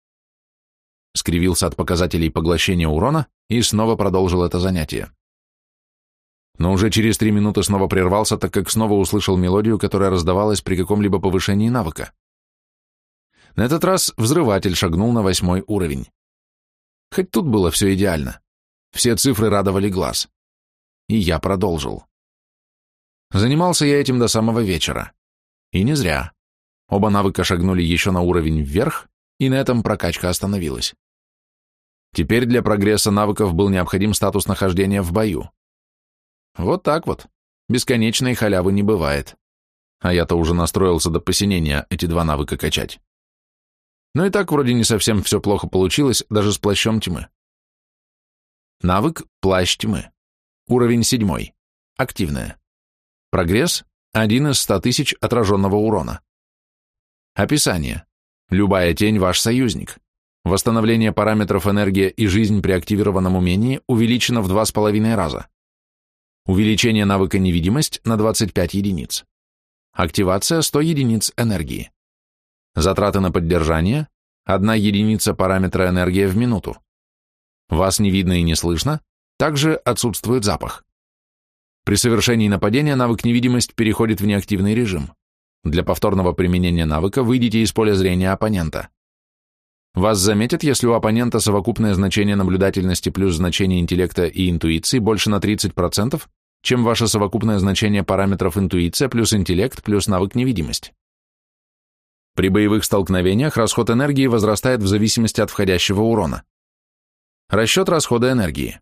Скривился от показателей поглощения урона и снова продолжил это занятие. Но уже через три минуты снова прервался, так как снова услышал мелодию, которая раздавалась при каком-либо повышении навыка. На этот раз взрыватель шагнул на восьмой уровень. Хоть тут было все идеально. Все цифры радовали глаз. И я продолжил. Занимался я этим до самого вечера. И не зря. Оба навыка шагнули еще на уровень вверх, и на этом прокачка остановилась. Теперь для прогресса навыков был необходим статус нахождения в бою. Вот так вот. Бесконечной халявы не бывает. А я-то уже настроился до посинения эти два навыка качать. Но и так вроде не совсем все плохо получилось, даже с плащом тьмы. Навык «Плащ тьмы». Уровень седьмой, Активная. Прогресс – один из ста тысяч отраженного урона. Описание. Любая тень – ваш союзник. Восстановление параметров энергия и жизнь при активированном умении увеличено в два с половиной раза. Увеличение навыка невидимость на 25 единиц. Активация 100 единиц энергии. Затраты на поддержание – одна единица параметра энергия в минуту. Вас не видно и не слышно, также отсутствует запах. При совершении нападения навык невидимость переходит в неактивный режим. Для повторного применения навыка выйдите из поля зрения оппонента. Вас заметят, если у оппонента совокупное значение наблюдательности плюс значение интеллекта и интуиции больше на 30%, чем ваше совокупное значение параметров интуиция плюс интеллект плюс навык невидимость. При боевых столкновениях расход энергии возрастает в зависимости от входящего урона. Расчет расхода энергии.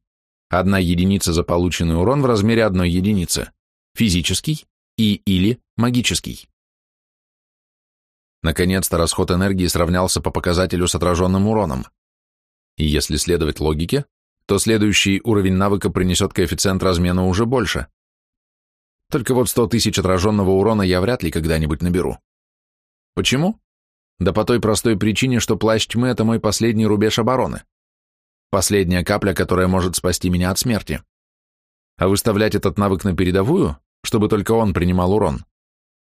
Одна единица за полученный урон в размере одной единицы. Физический и или магический. Наконец-то расход энергии сравнялся по показателю с отраженным уроном. И если следовать логике, то следующий уровень навыка принесет коэффициент размена уже больше. Только вот 100 тысяч отраженного урона я вряд ли когда-нибудь наберу. Почему? Да по той простой причине, что плащ тьмы — это мой последний рубеж обороны. Последняя капля, которая может спасти меня от смерти. А выставлять этот навык на передовую, чтобы только он принимал урон,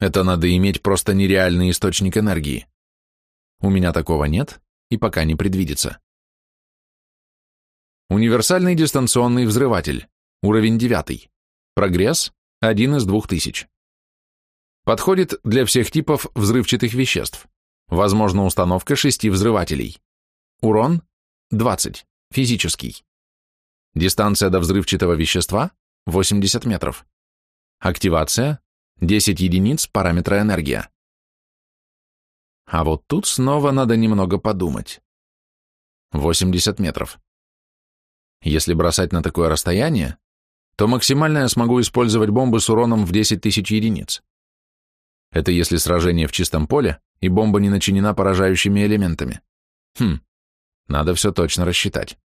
это надо иметь просто нереальный источник энергии. У меня такого
нет и пока не предвидится. Универсальный дистанционный
взрыватель. Уровень 9. Прогресс 1 из 2000. Подходит для всех типов взрывчатых веществ. Возможно, установка шести взрывателей. Урон 20, физический. Дистанция до взрывчатого вещества 80 метров. Активация 10 единиц параметра энергия. А вот тут снова надо немного подумать. 80 метров. Если бросать на такое расстояние, то максимально я смогу использовать бомбы с уроном в 10 тысяч единиц. Это если сражение в чистом поле и бомба не начинена поражающими элементами. Хм, надо все точно рассчитать.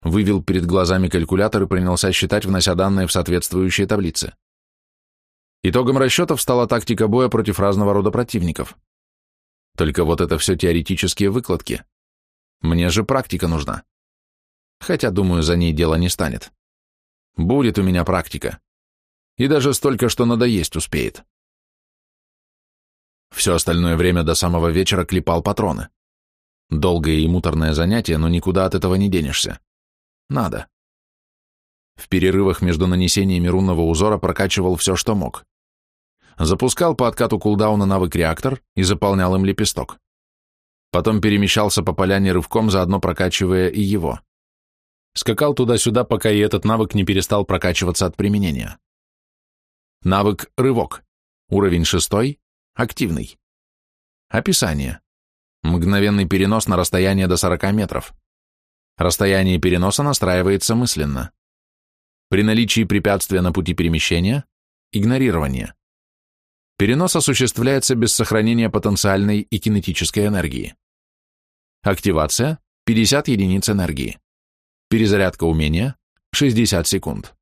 Вывел перед глазами калькулятор и принялся считать, внося данные в соответствующие таблицы. Итогом расчетов стала тактика боя против разного рода противников. Только вот это все теоретические выкладки. Мне же практика нужна. Хотя, думаю, за ней дело не станет. Будет у меня практика. И даже столько, что надо есть, успеет. Все остальное время до самого вечера клепал патроны. Долгое и муторное занятие, но никуда от этого не денешься. Надо. В перерывах между нанесениями рунного узора прокачивал все, что мог. Запускал по откату кулдауна навык реактор и заполнял им лепесток. Потом перемещался по поляне рывком, заодно прокачивая и его. Скакал туда-сюда, пока и этот навык не перестал прокачиваться от применения. Навык «Рывок». Уровень шестой, Активный. Описание. Мгновенный перенос на расстояние до 40 метров. Расстояние переноса настраивается мысленно. При наличии препятствия на пути перемещения – игнорирование. Перенос осуществляется без сохранения потенциальной и кинетической энергии. Активация – 50 единиц энергии. Перезарядка умения
– 60 секунд.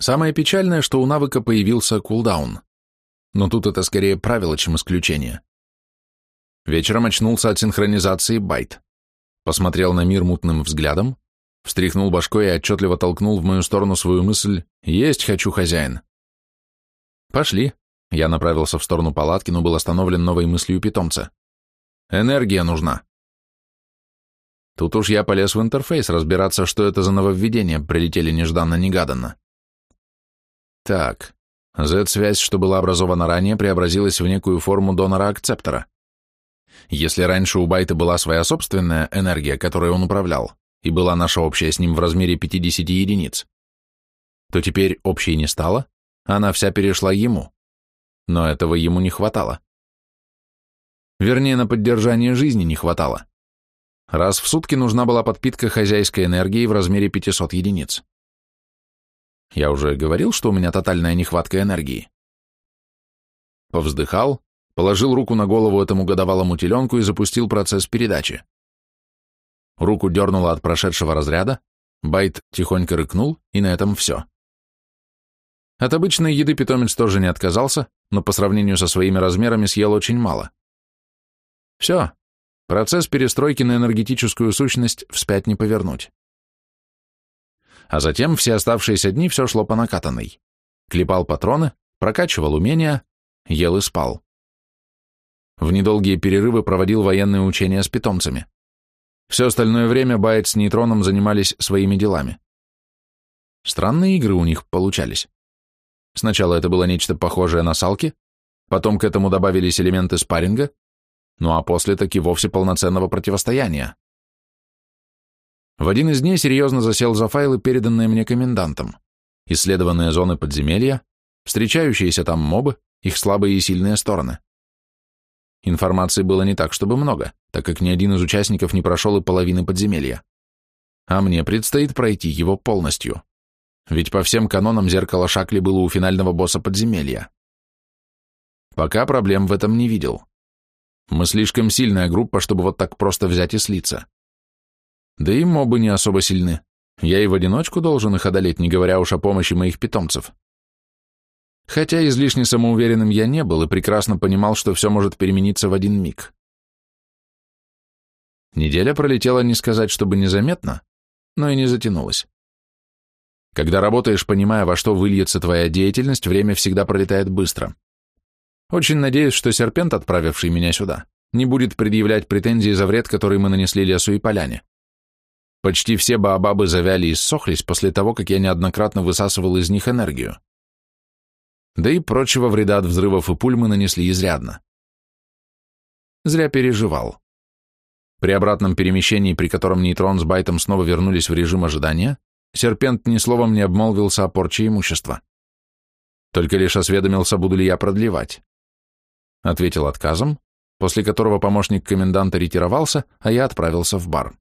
Самое печальное, что у навыка
появился кулдаун но тут это скорее правило, чем исключение. Вечером очнулся от синхронизации байт. Посмотрел на мир мутным взглядом, встряхнул башкой и отчетливо толкнул в мою сторону свою мысль «Есть хочу, хозяин». «Пошли». Я направился в сторону палатки, но был остановлен новой мыслью питомца. «Энергия нужна». Тут уж я полез в интерфейс разбираться, что это за нововведение, прилетели нежданно-негаданно. Так, Z-связь, что была образована ранее, преобразилась в некую форму донора-акцептора. Если раньше у Байта была своя собственная энергия, которой он управлял, и была наша общая с ним в размере 50 единиц, то теперь общей не стало, она вся перешла ему. Но этого ему не хватало. Вернее, на поддержание жизни не хватало. Раз в сутки нужна была подпитка хозяйской энергии в размере 500 единиц. Я уже говорил, что у меня тотальная нехватка энергии. Повздыхал, положил руку на голову этому годовалому теленку и запустил процесс передачи. Руку дернуло от прошедшего разряда, Байт тихонько рыкнул, и на этом все. От обычной еды питомец тоже не отказался, но по сравнению со своими размерами съел очень мало. Все, процесс перестройки на энергетическую сущность вспять не повернуть. А затем все оставшиеся дни все шло по накатанной. Клепал патроны, прокачивал умения, ел и спал. В недолгие перерывы проводил военные учения с питомцами. Все остальное время байт с нейтроном занимались своими делами. Странные игры у них получались. Сначала это было нечто похожее на салки, потом к этому добавились элементы спарринга, ну а после таки вовсе полноценного противостояния. В один из дней серьезно засел за файлы, переданные мне комендантом. Исследованные зоны подземелья, встречающиеся там мобы, их слабые и сильные стороны. Информации было не так, чтобы много, так как ни один из участников не прошел и половины подземелья. А мне предстоит пройти его полностью. Ведь по всем канонам зеркало Шакли было у финального босса подземелья. Пока проблем в этом не видел. Мы слишком сильная группа, чтобы вот так просто взять и слиться. Да и мобы не особо сильны. Я и в одиночку должен их одолеть, не говоря уж о помощи моих питомцев. Хотя излишне самоуверенным я не был и прекрасно понимал, что все может перемениться в один миг. Неделя пролетела не сказать, чтобы незаметно, но и не затянулась. Когда работаешь, понимая, во что выльется твоя деятельность, время всегда пролетает быстро. Очень надеюсь, что серпент, отправивший меня сюда, не будет предъявлять претензии за вред, который мы нанесли лесу и поляне. Почти все баобабы завяли и сохлись после того, как я неоднократно высасывал из них энергию. Да и прочего вреда от взрывов и пуль мы нанесли изрядно. Зря переживал. При обратном перемещении, при котором нейтрон с байтом снова вернулись в режим ожидания, серпент ни словом не обмолвился о порче имущества. Только лишь осведомился, буду ли я продлевать. Ответил отказом, после которого помощник коменданта ретировался, а я отправился в бар.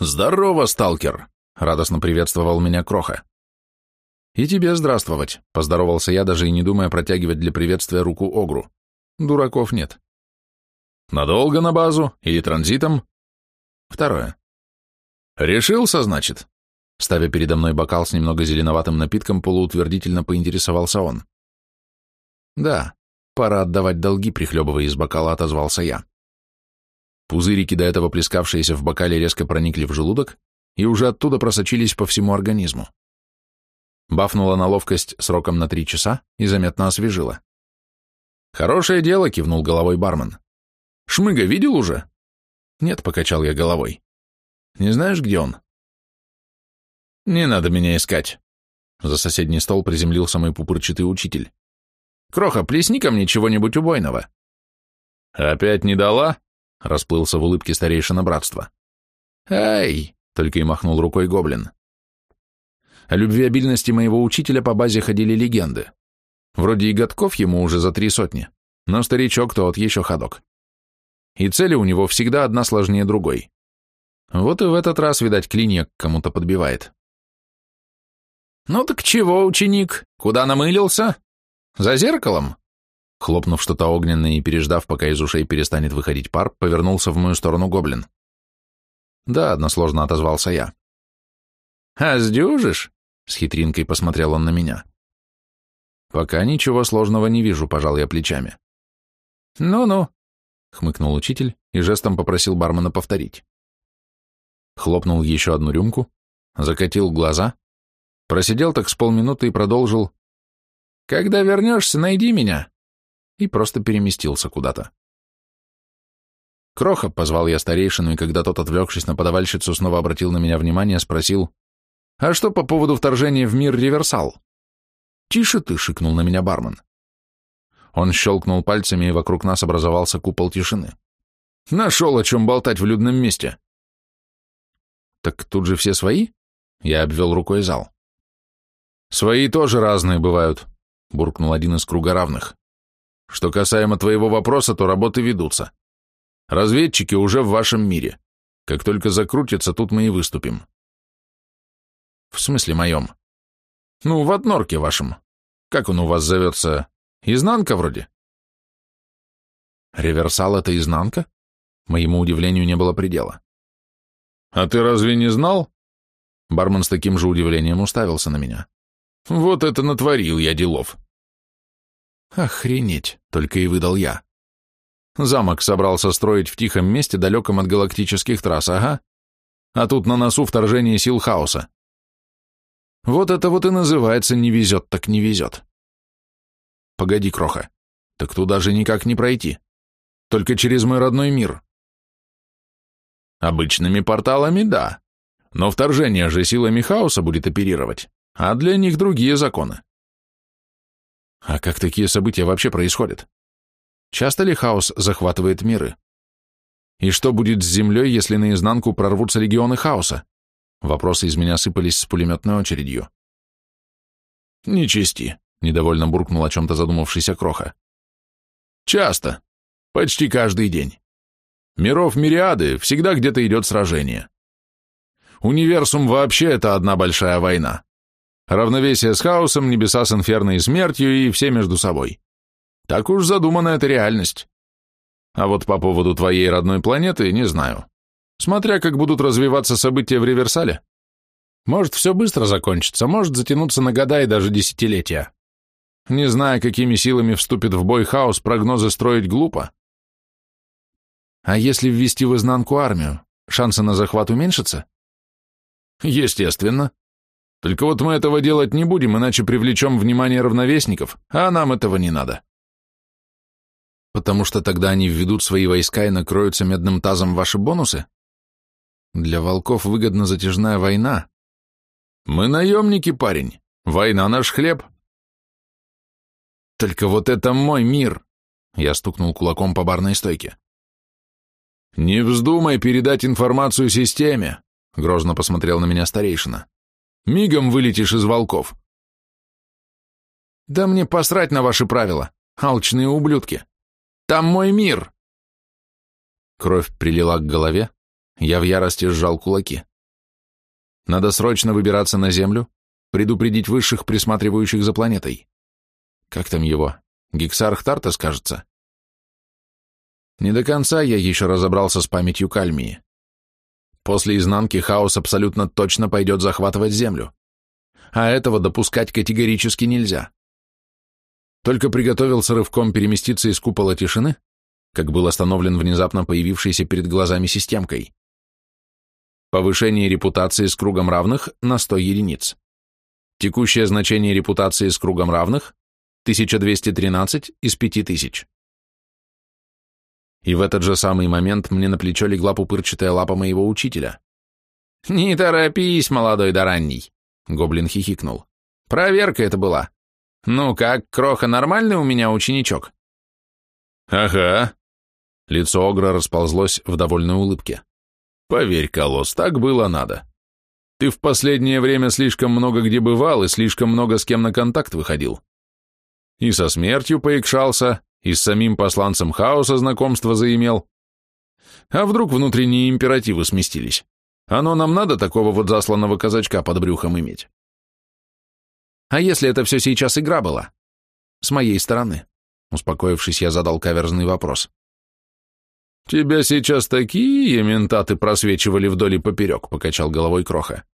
«Здорово, сталкер!» — радостно приветствовал меня Кроха. «И тебе здравствовать», — поздоровался я, даже и не думая протягивать для приветствия руку Огру. «Дураков нет». «Надолго на базу? Или транзитом?» «Второе». «Решился, значит?» Ставя передо мной бокал с немного зеленоватым напитком, полуутвердительно поинтересовался он. «Да, пора отдавать долги», — прихлебывая из бокала, отозвался я. Пузырики, до этого плескавшиеся в бокале, резко проникли в желудок и уже оттуда просочились по всему организму. Бафнула на ловкость сроком на три часа и заметно освежила. «Хорошее дело», — кивнул головой бармен. «Шмыга видел уже?» «Нет», — покачал я головой. «Не знаешь, где он?»
«Не надо меня искать». За соседний стол приземлился мой
пупырчатый учитель. «Кроха, плесни ко мне чего-нибудь убойного». «Опять не дала?» расплылся в улыбке старейшина братства.
«Эй!»
— только и махнул рукой гоблин. О любвеобильности моего учителя по базе ходили легенды. Вроде и годков ему уже за три сотни, но старичок тот еще ходок. И цели у него всегда одна сложнее другой. Вот и в этот раз, видать, клинья кому-то подбивает. «Ну так чего, ученик? Куда намылился? За зеркалом?» Хлопнув что-то огненное и переждав, пока из ушей перестанет выходить пар, повернулся в мою сторону гоблин. «Да», — односложно отозвался я. «А сдюжишь?» — с хитринкой посмотрел он на меня. «Пока ничего сложного не вижу», — пожал я плечами. «Ну-ну», — хмыкнул учитель и жестом попросил бармена повторить. Хлопнул еще одну рюмку, закатил глаза, просидел так с полминуты и продолжил. «Когда вернешься, найди меня и просто переместился куда-то. «Кроха!» — позвал я старейшину, и когда тот, отвлекшись на подавальщицу, снова обратил на меня внимание, спросил, «А что по поводу вторжения в мир Реверсал?» «Тише ты!» — шикнул на меня бармен. Он щелкнул пальцами, и вокруг нас образовался купол тишины. «Нашел, о чем болтать в людном месте!» «Так тут же все свои?» — я обвел рукой зал. «Свои тоже разные бывают», — буркнул один из круга равных. Что касаемо твоего вопроса, то работы ведутся. Разведчики уже в вашем мире. Как только закрутится, тут мы и выступим.
В смысле моем? Ну, в однорке вашем. Как он у вас зовется? Изнанка вроде? Реверсал
—
это изнанка? Моему удивлению не было предела. А ты разве не знал? Бармен с таким же удивлением уставился на меня. Вот это натворил я делов. «Охренеть!» — только и выдал я. Замок собрался строить в тихом месте, далеком от галактических трасс, ага. А тут на носу вторжение сил хаоса. Вот это вот и называется «не везет, так не везет».
Погоди, Кроха, так туда же никак не пройти. Только
через мой родной мир. Обычными порталами — да. Но вторжение же силами хаоса будет оперировать, а для них другие законы. А как такие события вообще происходят? Часто ли хаос захватывает миры? И что будет с землей, если наизнанку прорвутся легионы хаоса? Вопросы из меня сыпались с пулеметной очередью. «Не чести», — недовольно буркнул о чем-то задумавшийся Кроха. «Часто. Почти каждый день. Миров мириады, всегда где-то идет сражение. Универсум вообще это одна большая война. Равновесие с хаосом, небеса с инферно и смертью и все между собой. Так уж задумана эта реальность. А вот по поводу твоей родной планеты не знаю. Смотря как будут развиваться события в Реверсале. Может, все быстро закончится, может затянуться на года и даже десятилетия. Не зная, какими силами вступит в бой хаос, прогнозы строить глупо. А если ввести в изнанку армию, шансы на захват уменьшатся? Естественно, только вот мы этого делать не будем, иначе привлечем внимание равновесников, а нам этого не надо. Потому что тогда они введут свои войска и накроются медным тазом ваши бонусы? Для волков выгодна затяжная война. Мы наемники, парень. Война наш хлеб. Только вот это мой мир. Я стукнул кулаком по барной стойке. Не вздумай передать информацию системе, грозно посмотрел на меня старейшина. Мигом вылетишь из волков. Да мне посрать на ваши правила, алчные ублюдки. Там мой мир. Кровь прилила к голове, я в ярости сжал кулаки. Надо срочно выбираться на землю, предупредить высших, присматривающих за планетой.
Как там его? Гексарх Тарта, скажется? Не
до конца я еще разобрался с памятью Кальмии. После изнанки хаос абсолютно точно пойдет захватывать землю. А этого допускать категорически нельзя. Только приготовился рывком переместиться из купола тишины, как был остановлен внезапно появившейся перед глазами системкой. Повышение репутации с кругом равных на 100 единиц. Текущее значение репутации с кругом равных – 1213 из 5000. И в этот же самый момент мне на плечо легла пупырчатая лапа моего учителя. «Не торопись, молодой да ранний!» — гоблин хихикнул. «Проверка это была. Ну как, Кроха, нормальный у меня ученичок?» «Ага». Лицо Огра расползлось в довольной улыбке. «Поверь, Колос, так было надо. Ты в последнее время слишком много где бывал и слишком много с кем на контакт выходил. И со смертью поикшался, и с самим посланцем хаоса знакомство заимел. А вдруг внутренние императивы сместились? Оно нам надо такого вот засланного казачка под брюхом иметь? А если это все сейчас игра была? С моей стороны. Успокоившись, я задал каверзный вопрос. «Тебя сейчас такие ментаты просвечивали вдоль и поперек», — покачал головой Кроха.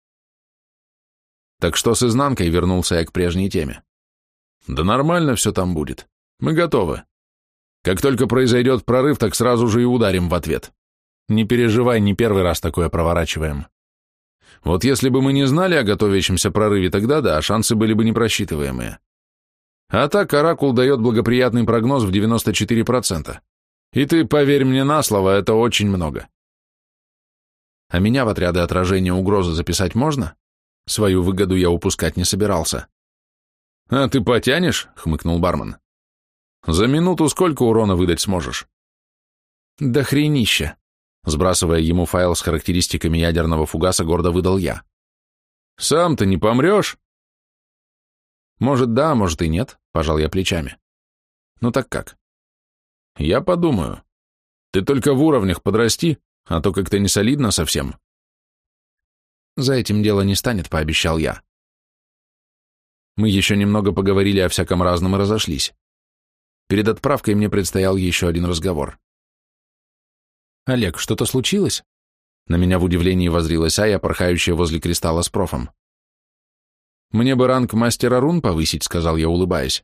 «Так что с изнанкой вернулся я к прежней теме?» «Да нормально все там будет. Мы готовы. Как только произойдет прорыв, так сразу же и ударим в ответ. Не переживай, не первый раз такое проворачиваем. Вот если бы мы не знали о готовящемся прорыве, тогда да, шансы были бы непросчитываемые. А так Оракул дает благоприятный прогноз в 94%. И ты, поверь мне на слово, это очень много. А меня в отряды отражения угрозы записать можно? Свою выгоду я упускать не собирался. «А ты потянешь?» — хмыкнул бармен. За минуту сколько урона выдать сможешь? Да хренища. Сбрасывая ему файл с характеристиками ядерного фугаса, гордо выдал я. Сам то не помрешь? Может, да, может и
нет, пожал я плечами. Ну так как? Я подумаю.
Ты только в уровнях подрасти, а то как-то не солидно совсем. За этим дело не станет, пообещал я. Мы еще немного поговорили о всяком разном и разошлись. Перед отправкой мне предстоял еще один разговор. «Олег, что-то случилось?» На меня в удивлении возрилась Ая, порхающая возле кристалла с профом. «Мне бы ранг мастера рун повысить», — сказал я, улыбаясь.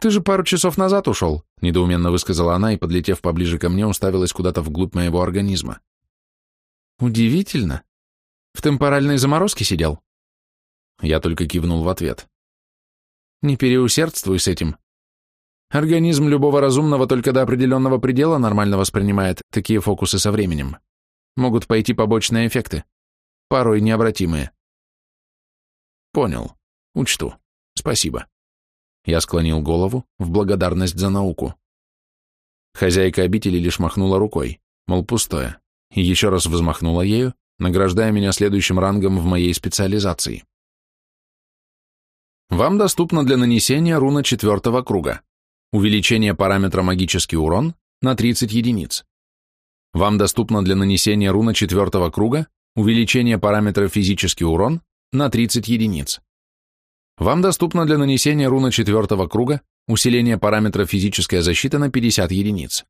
«Ты же пару часов назад ушел», — недоуменно высказала она и, подлетев поближе ко мне, уставилась куда-то вглубь моего организма. «Удивительно. В темпоральной заморозке сидел?» Я только кивнул в ответ. «Не переусердствуй с этим. Организм любого разумного только до определенного предела нормально воспринимает такие фокусы со временем. Могут пойти побочные эффекты, порой необратимые. Понял. Учту. Спасибо. Я склонил голову в благодарность за науку. Хозяйка обители лишь махнула рукой, мол, пустое, и еще раз взмахнула ею, награждая меня следующим рангом в моей специализации. Вам доступна для нанесения руна четвертого круга. Увеличение параметра магический урон на 30 единиц. Вам доступно для нанесения руна четвертого круга увеличение параметра физический урон на 30 единиц. Вам доступно для нанесения руна четвертого круга усиление параметра физическая защита на 50 единиц.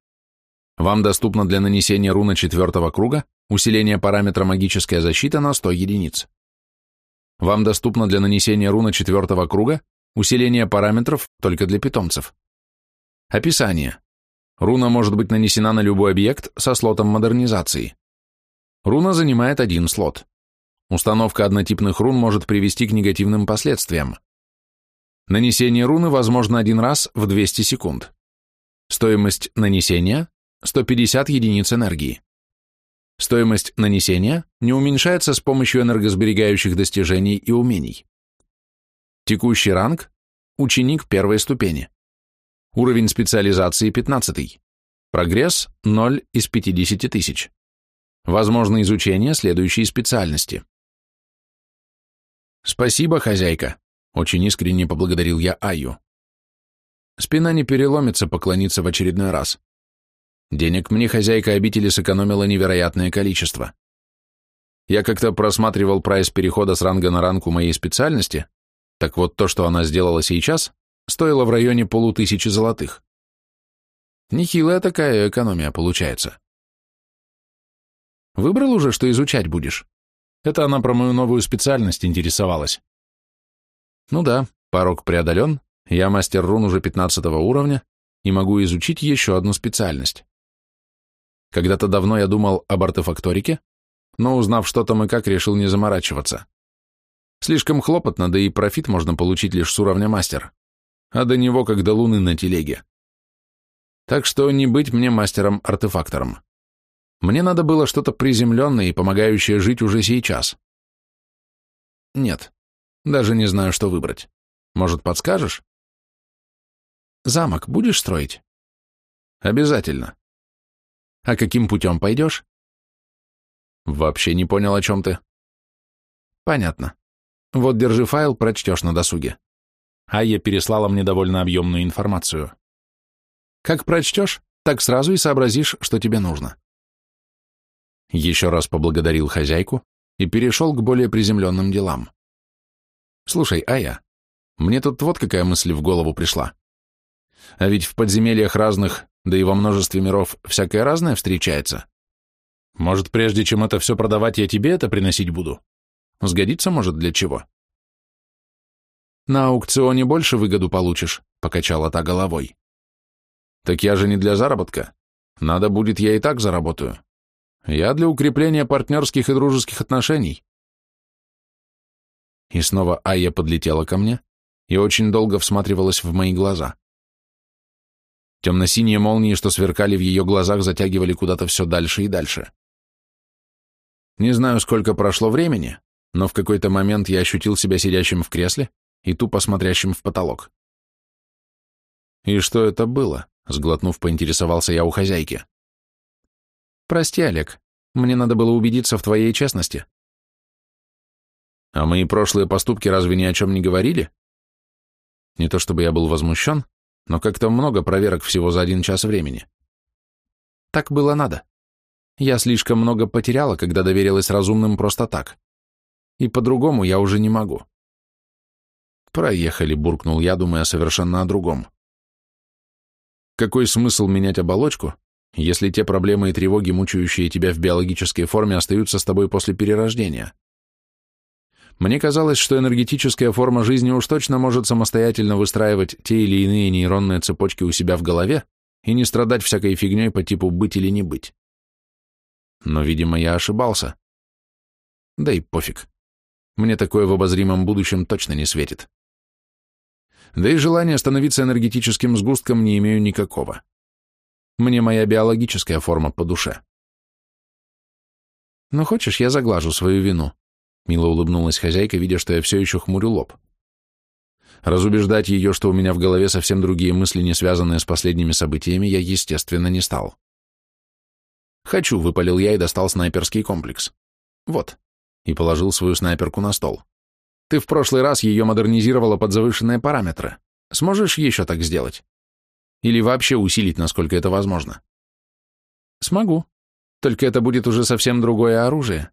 Вам доступно для нанесения руна четвертого круга усиление параметра магическая защита на 100 единиц. Вам доступно для нанесения руна четвертого круга усиление параметров только для питомцев Описание. Руна может быть нанесена на любой объект со слотом модернизации. Руна занимает один слот. Установка однотипных рун может привести к негативным последствиям. Нанесение руны возможно один раз в 200 секунд. Стоимость нанесения – 150 единиц энергии. Стоимость нанесения не уменьшается с помощью энергосберегающих достижений и умений. Текущий ранг – ученик первой ступени. Уровень специализации 15. Прогресс 0 из 50 тысяч. Возможно изучение следующей специальности. Спасибо, хозяйка. Очень искренне поблагодарил я Аю. Спина не переломится поклониться в очередной раз. Денег мне хозяйка обители сэкономила невероятное количество. Я как-то просматривал прайс перехода с ранга на ранг у моей специальности, так вот то, что она сделала сейчас, стоила в районе полутысячи золотых. Нехилая такая экономия
получается. Выбрал уже, что изучать будешь? Это она
про мою новую специальность интересовалась. Ну да, порог преодолен, я мастер рун уже пятнадцатого уровня и могу изучить еще одну специальность. Когда-то давно я думал об артефакторике, но узнав, что там и как, решил не заморачиваться. Слишком хлопотно, да и профит можно получить лишь с уровня мастера а до него как до луны на телеге. Так что не быть мне мастером-артефактором. Мне надо было что-то приземленное и помогающее жить уже сейчас. Нет, даже не знаю, что выбрать. Может, подскажешь?
Замок будешь строить? Обязательно.
А каким путем пойдешь? Вообще не понял, о чем ты.
Понятно. Вот держи файл, прочтешь на досуге. Айя переслала мне довольно объемную информацию. Как прочтешь, так сразу и сообразишь, что тебе нужно. Еще раз поблагодарил хозяйку и перешел к более приземленным делам. Слушай, Ая, мне тут вот какая мысль в голову пришла. А ведь в подземельях разных, да и во множестве миров, всякое разное встречается. Может, прежде чем это все продавать, я тебе это приносить буду? Сгодится, может, для чего? На аукционе больше выгоду получишь, покачала та головой. Так я же не для заработка. Надо будет, я и так заработаю. Я для укрепления партнерских и дружеских отношений. И снова Айя подлетела ко мне и очень долго всматривалась в мои глаза. Темно-синие молнии, что сверкали в ее глазах, затягивали куда-то все дальше и дальше. Не знаю, сколько прошло времени, но в какой-то момент я ощутил себя сидящим в кресле, и тупо смотрящим в потолок. «И что это было?» — сглотнув, поинтересовался я у хозяйки.
«Прости, Олег, мне надо было убедиться в твоей честности».
«А мои прошлые поступки разве ни о чем не говорили?» Не то чтобы я был возмущен, но как-то много проверок всего за один час времени. Так было надо. Я слишком много потеряла, когда доверилась разумным просто так. И по-другому я уже не могу. «Проехали», — буркнул я, думая совершенно о другом. Какой смысл менять оболочку, если те проблемы и тревоги, мучающие тебя в биологической форме, остаются с тобой после перерождения? Мне казалось, что энергетическая форма жизни уж точно может самостоятельно выстраивать те или иные нейронные цепочки у себя в голове и не страдать всякой фигней по типу «быть или не быть». Но, видимо, я ошибался. Да и пофиг. Мне такое в обозримом будущем точно не светит да и желания становиться энергетическим сгустком не имею никакого. Мне моя биологическая форма по душе. «Ну, хочешь, я заглажу свою вину?» Мило улыбнулась хозяйка, видя, что я все еще хмурю лоб. Разубеждать ее, что у меня в голове совсем другие мысли, не связанные с последними событиями, я, естественно, не стал. «Хочу», — выпалил я и достал снайперский комплекс. «Вот», — и положил свою снайперку на стол. Ты в прошлый раз ее модернизировала под завышенные параметры. Сможешь еще так сделать? Или вообще усилить, насколько это возможно? Смогу. Только это будет уже совсем другое оружие.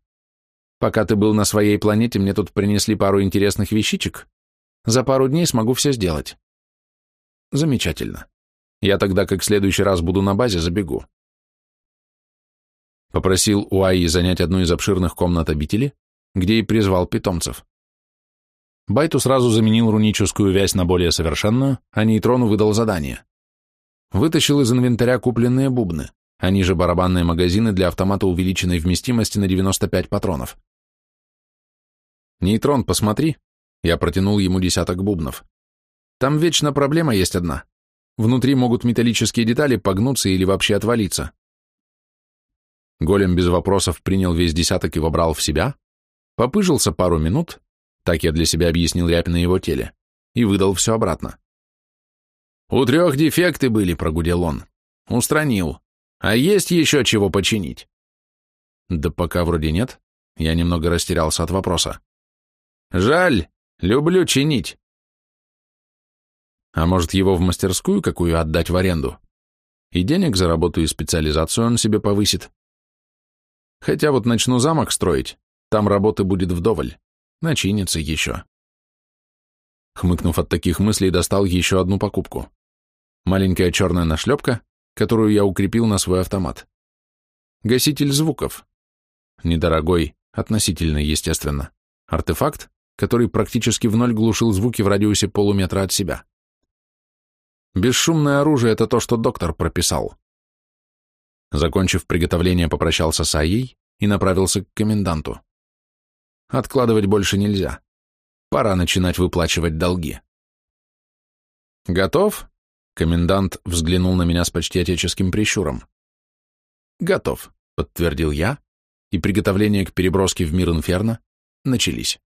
Пока ты был на своей планете, мне тут принесли пару интересных вещичек. За пару дней смогу все сделать. Замечательно. Я тогда, как в следующий раз буду на базе, забегу. Попросил Уаи занять одну из обширных комнат обители, где и призвал питомцев. Байту сразу заменил руническую вязь на более совершенную, а нейтрону выдал задание. Вытащил из инвентаря купленные бубны, они же барабанные магазины для автомата увеличенной вместимости на 95 патронов. «Нейтрон, посмотри!» Я протянул ему десяток бубнов. «Там вечно проблема есть одна. Внутри могут металлические детали погнуться или вообще отвалиться». Голем без вопросов принял весь десяток и вобрал в себя, попыжился пару минут, так я для себя объяснил на его теле и выдал все обратно. «У трех дефекты были», — прогудел он. «Устранил. А есть еще чего починить?» «Да пока вроде нет». Я немного растерялся от
вопроса. «Жаль. Люблю чинить».
«А может, его в мастерскую какую отдать в аренду? И денег за работу и специализацию он себе повысит. Хотя вот начну замок строить, там работы будет вдоволь. Начинится еще. Хмыкнув от таких мыслей, достал еще одну покупку. Маленькая черная нашлепка, которую я укрепил на свой автомат. Гаситель звуков. Недорогой, относительно, естественно, артефакт, который практически в ноль глушил звуки в радиусе полуметра от себя. Бесшумное оружие — это то, что доктор прописал. Закончив приготовление, попрощался с Аей и направился к коменданту. Откладывать больше нельзя. Пора начинать выплачивать долги. «Готов?» — комендант взглянул на меня с почти отеческим прищуром. «Готов», — подтвердил я, и приготовления к переброске в мир Инферно начались.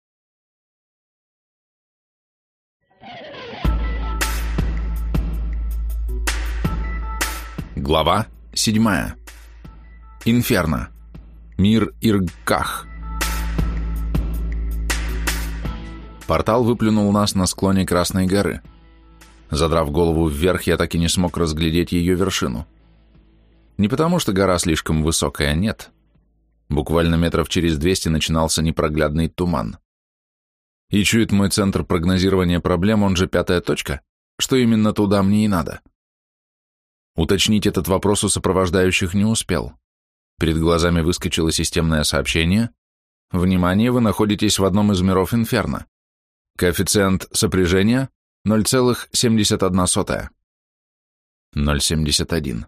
Глава седьмая. Инферно. Мир Иргках. Портал выплюнул нас на склоне Красной горы. Задрав голову вверх, я так и не смог разглядеть ее вершину. Не потому, что гора слишком высокая, нет. Буквально метров через 200 начинался непроглядный туман. И чует мой центр прогнозирования проблем, он же пятая точка, что именно туда мне и надо. Уточнить этот вопрос у сопровождающих не успел. Перед глазами выскочило системное сообщение. Внимание, вы находитесь в одном из миров Инферно. Коэффициент сопряжения 0,71. 0,71.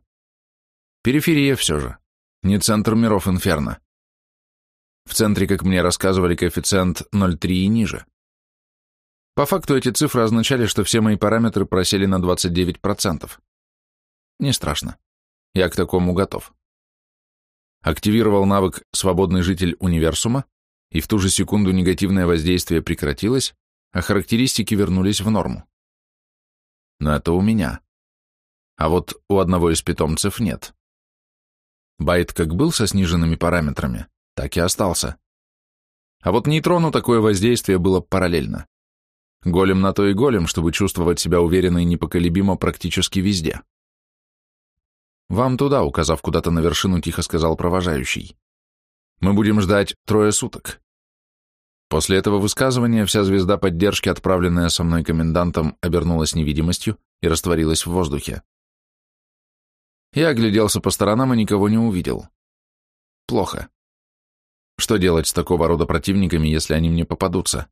Периферия все же. Не центр миров Инферно. В центре, как мне рассказывали, коэффициент 0,3 и ниже. По факту эти цифры означали, что все мои параметры просели на 29%. Не страшно. Я к такому готов. Активировал навык «Свободный житель универсума», и в ту же секунду негативное воздействие прекратилось, а характеристики вернулись в норму. Но это у меня. А вот у одного из питомцев нет. Байт как был со сниженными параметрами, так и остался. А вот нейтрону такое воздействие было параллельно. Голем на то и голем, чтобы чувствовать себя уверенно и непоколебимо практически везде. «Вам туда», — указав куда-то на вершину, тихо сказал провожающий. «Мы будем ждать трое суток. После этого высказывания вся звезда поддержки, отправленная со мной комендантом, обернулась невидимостью и растворилась в воздухе. Я огляделся по сторонам и никого не увидел. Плохо. Что делать с такого рода противниками, если они мне попадутся?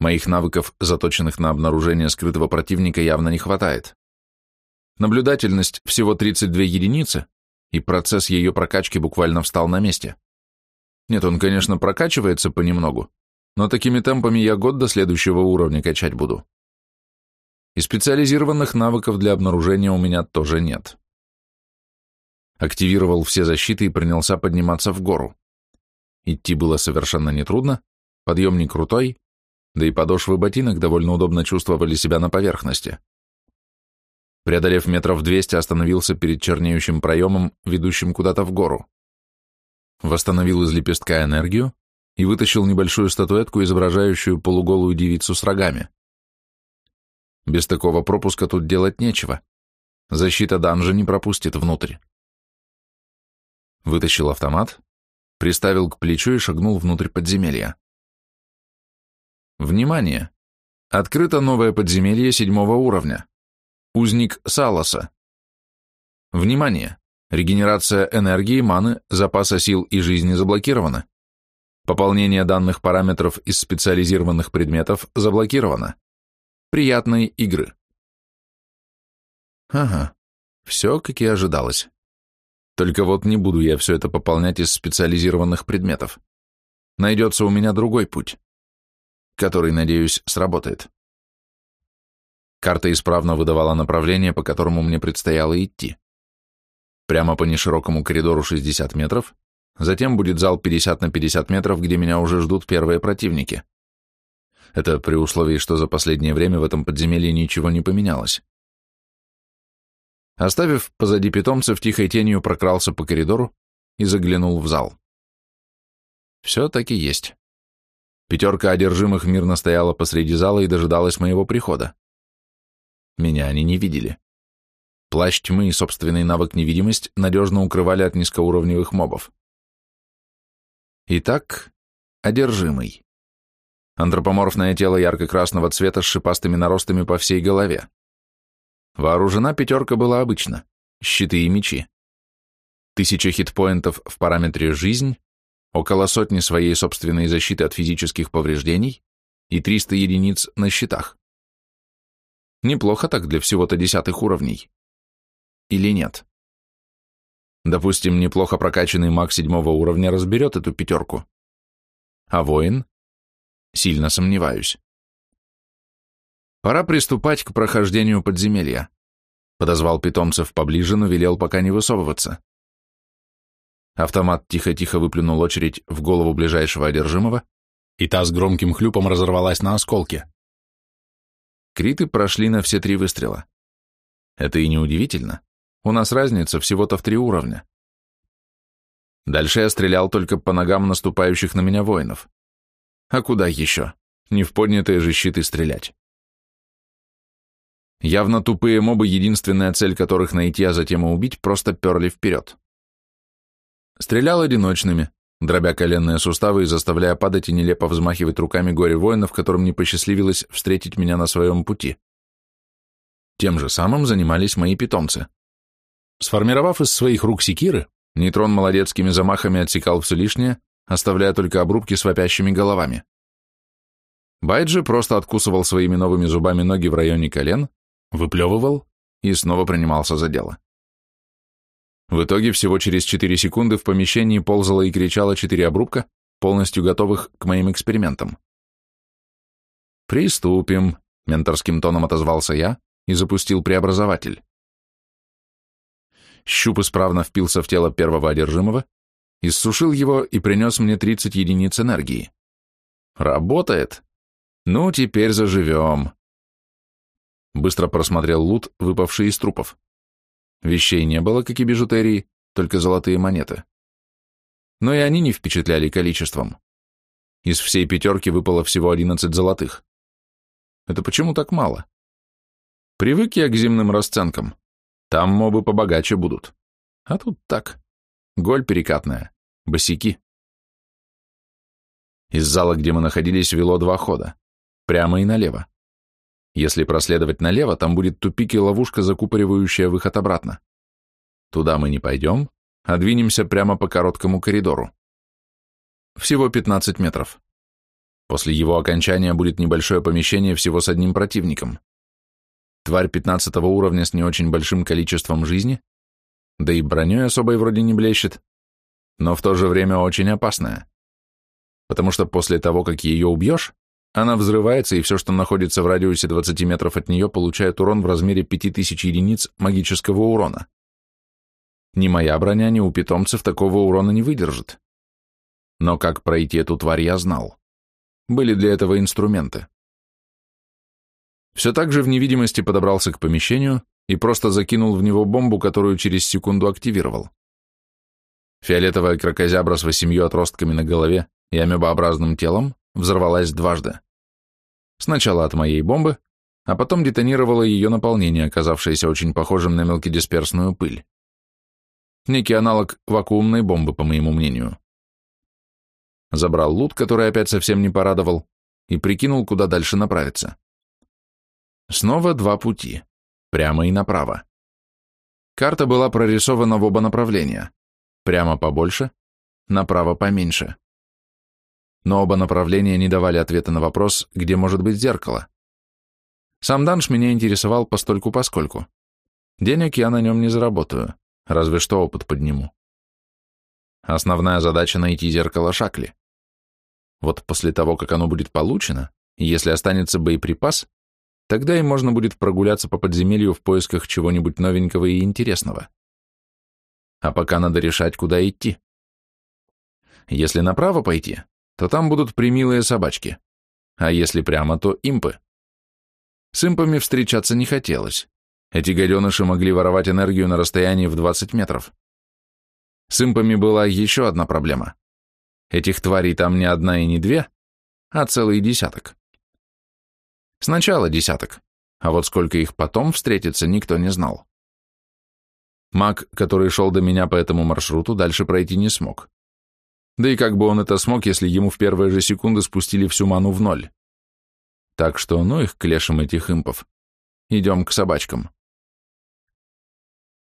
Моих навыков, заточенных на обнаружение скрытого противника, явно не хватает. Наблюдательность всего 32 единицы, и процесс ее прокачки буквально встал на месте. Нет, он, конечно, прокачивается понемногу, но такими темпами я год до следующего уровня качать буду. И специализированных навыков для обнаружения у меня тоже нет. Активировал все защиты и принялся подниматься в гору. Идти было совершенно нетрудно, подъем не крутой, да и подошвы ботинок довольно удобно чувствовали себя на поверхности. Преодолев метров двести, остановился перед чернеющим проемом, ведущим куда-то в гору восстановил из лепестка энергию и вытащил небольшую статуэтку, изображающую полуголую девицу с рогами. Без такого пропуска тут делать нечего. Защита данжа не пропустит внутрь. Вытащил автомат, приставил к плечу и шагнул внутрь подземелья.
Внимание! Открыто новое подземелье седьмого
уровня. Узник Саласа. Внимание! Регенерация энергии, маны, запаса сил и жизни заблокирована. Пополнение данных параметров из специализированных предметов заблокировано. Приятной игры.
Ага, все, как и ожидалось.
Только вот не буду я все это пополнять из специализированных предметов. Найдется у меня другой путь, который, надеюсь, сработает. Карта исправно выдавала направление, по которому мне предстояло идти. Прямо по неширокому коридору 60 метров, затем будет зал 50 на 50 метров, где меня уже ждут первые противники. Это при условии, что за последнее время в этом подземелье ничего не поменялось. Оставив позади питомцев, тихой тенью прокрался по коридору и заглянул в зал. Все таки есть. Пятерка одержимых мирно стояла посреди зала и дожидалась моего прихода. Меня они не видели. Плащ тьмы и собственный навык невидимость надежно укрывали от низкоуровневых мобов. Итак, одержимый. Антропоморфное тело ярко-красного цвета с шипастыми наростами по всей голове. Вооружена пятерка была обычно, щиты и мечи. Тысяча хитпоинтов в параметре «жизнь», около сотни своей собственной защиты от физических повреждений и 300 единиц на щитах. Неплохо так для всего-то десятых уровней или нет. Допустим, неплохо прокачанный маг седьмого уровня разберет эту пятерку. А воин? Сильно сомневаюсь. Пора приступать к прохождению подземелья. Подозвал питомцев поближе, но велел пока не высовываться. Автомат тихо-тихо выплюнул очередь в голову ближайшего одержимого, и та с громким хлюпом разорвалась на осколки. Криты прошли на все три выстрела. Это и неудивительно. У нас разница всего-то в три уровня. Дальше я стрелял только по ногам наступающих на меня воинов. А куда еще? Не в поднятые же щиты стрелять. Явно тупые мобы, единственная цель которых найти, а затем и убить, просто перли вперед. Стрелял одиночными, дробя коленные суставы и заставляя падать и нелепо взмахивать руками горе воинов, которым не посчастливилось встретить меня на своем пути. Тем же самым занимались мои питомцы. Сформировав из своих рук секиры, нейтрон молодецкими замахами отсекал все лишнее, оставляя только обрубки с вопящими головами. Байджи просто откусывал своими новыми зубами ноги в районе колен, выплевывал и снова принимался за дело. В итоге всего через 4 секунды в помещении ползала и кричала четыре обрубка, полностью готовых к моим экспериментам. «Приступим», — менторским тоном отозвался я и запустил преобразователь. Щуп исправно впился в тело первого одержимого, иссушил его и принес мне 30 единиц энергии. Работает? Ну, теперь заживем. Быстро просмотрел лут, выпавший из трупов. Вещей не было, как и бижутерии, только золотые монеты. Но и они не впечатляли количеством. Из всей пятерки выпало всего 11 золотых. Это почему так мало? Привык я к земным расценкам. Там мобы побогаче будут. А тут так.
Голь перекатная. Босики. Из зала, где
мы находились, вело два хода. Прямо и налево. Если проследовать налево, там будет тупик и ловушка, закупоривающая выход обратно. Туда мы не пойдем, а двинемся прямо по короткому коридору. Всего 15 метров. После его окончания будет небольшое помещение всего с одним противником тварь пятнадцатого уровня с не очень большим количеством жизни, да и броней особой вроде не блещет, но в то же время очень опасная. Потому что после того, как ее убьешь, она взрывается, и все, что находится в радиусе 20 метров от нее, получает урон в размере 5000 единиц магического урона. Ни моя броня, ни у питомцев такого урона не выдержит. Но как пройти эту тварь я знал. Были для этого инструменты все так же в невидимости подобрался к помещению и просто закинул в него бомбу, которую через секунду активировал. Фиолетовая крокозябра с восемью отростками на голове и амебообразным телом взорвалась дважды. Сначала от моей бомбы, а потом детонировало ее наполнение, оказавшееся очень похожим на мелкодисперсную пыль. Некий аналог вакуумной бомбы, по моему мнению. Забрал лут, который опять совсем не порадовал, и прикинул, куда дальше направиться. Снова два пути, прямо и направо. Карта была прорисована в оба направления, прямо побольше, направо поменьше. Но оба направления не давали ответа на вопрос, где может быть зеркало. Сам данж меня интересовал постольку-поскольку. Денег я на нем не заработаю, разве что опыт подниму. Основная задача — найти зеркало Шакли. Вот после того, как оно будет получено, если останется боеприпас, Тогда им можно будет прогуляться по подземелью в поисках чего-нибудь новенького и интересного. А пока надо решать, куда идти. Если направо пойти, то там будут примилые собачки, а если прямо, то импы. С импами встречаться не хотелось. Эти гаденыши могли воровать энергию на расстоянии в 20 метров. С импами была еще одна проблема. Этих тварей там не одна и не две, а целый десяток. Сначала десяток, а вот сколько их потом встретится, никто не знал. Маг, который шел до меня по этому маршруту, дальше пройти не смог. Да и как бы он это смог, если ему в первые же секунды спустили всю ману в ноль? Так что ну их клешем этих импов. Идем к собачкам.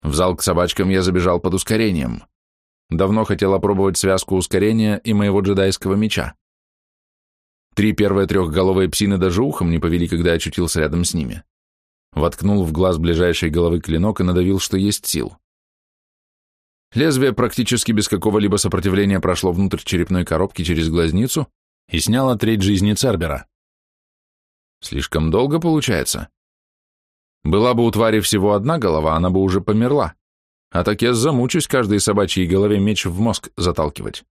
В зал к собачкам я забежал под ускорением. Давно хотел опробовать связку ускорения и моего джедайского меча. Три первые трехголовые псины даже ухом не повели, когда очутился рядом с ними. Воткнул в глаз ближайшей головы клинок и надавил, что есть сил. Лезвие практически без какого-либо сопротивления прошло внутрь черепной коробки через глазницу и сняло треть жизни Цербера. Слишком долго получается. Была бы у твари всего одна голова, она бы уже померла. А так я замучусь каждой собачьей голове меч в мозг заталкивать.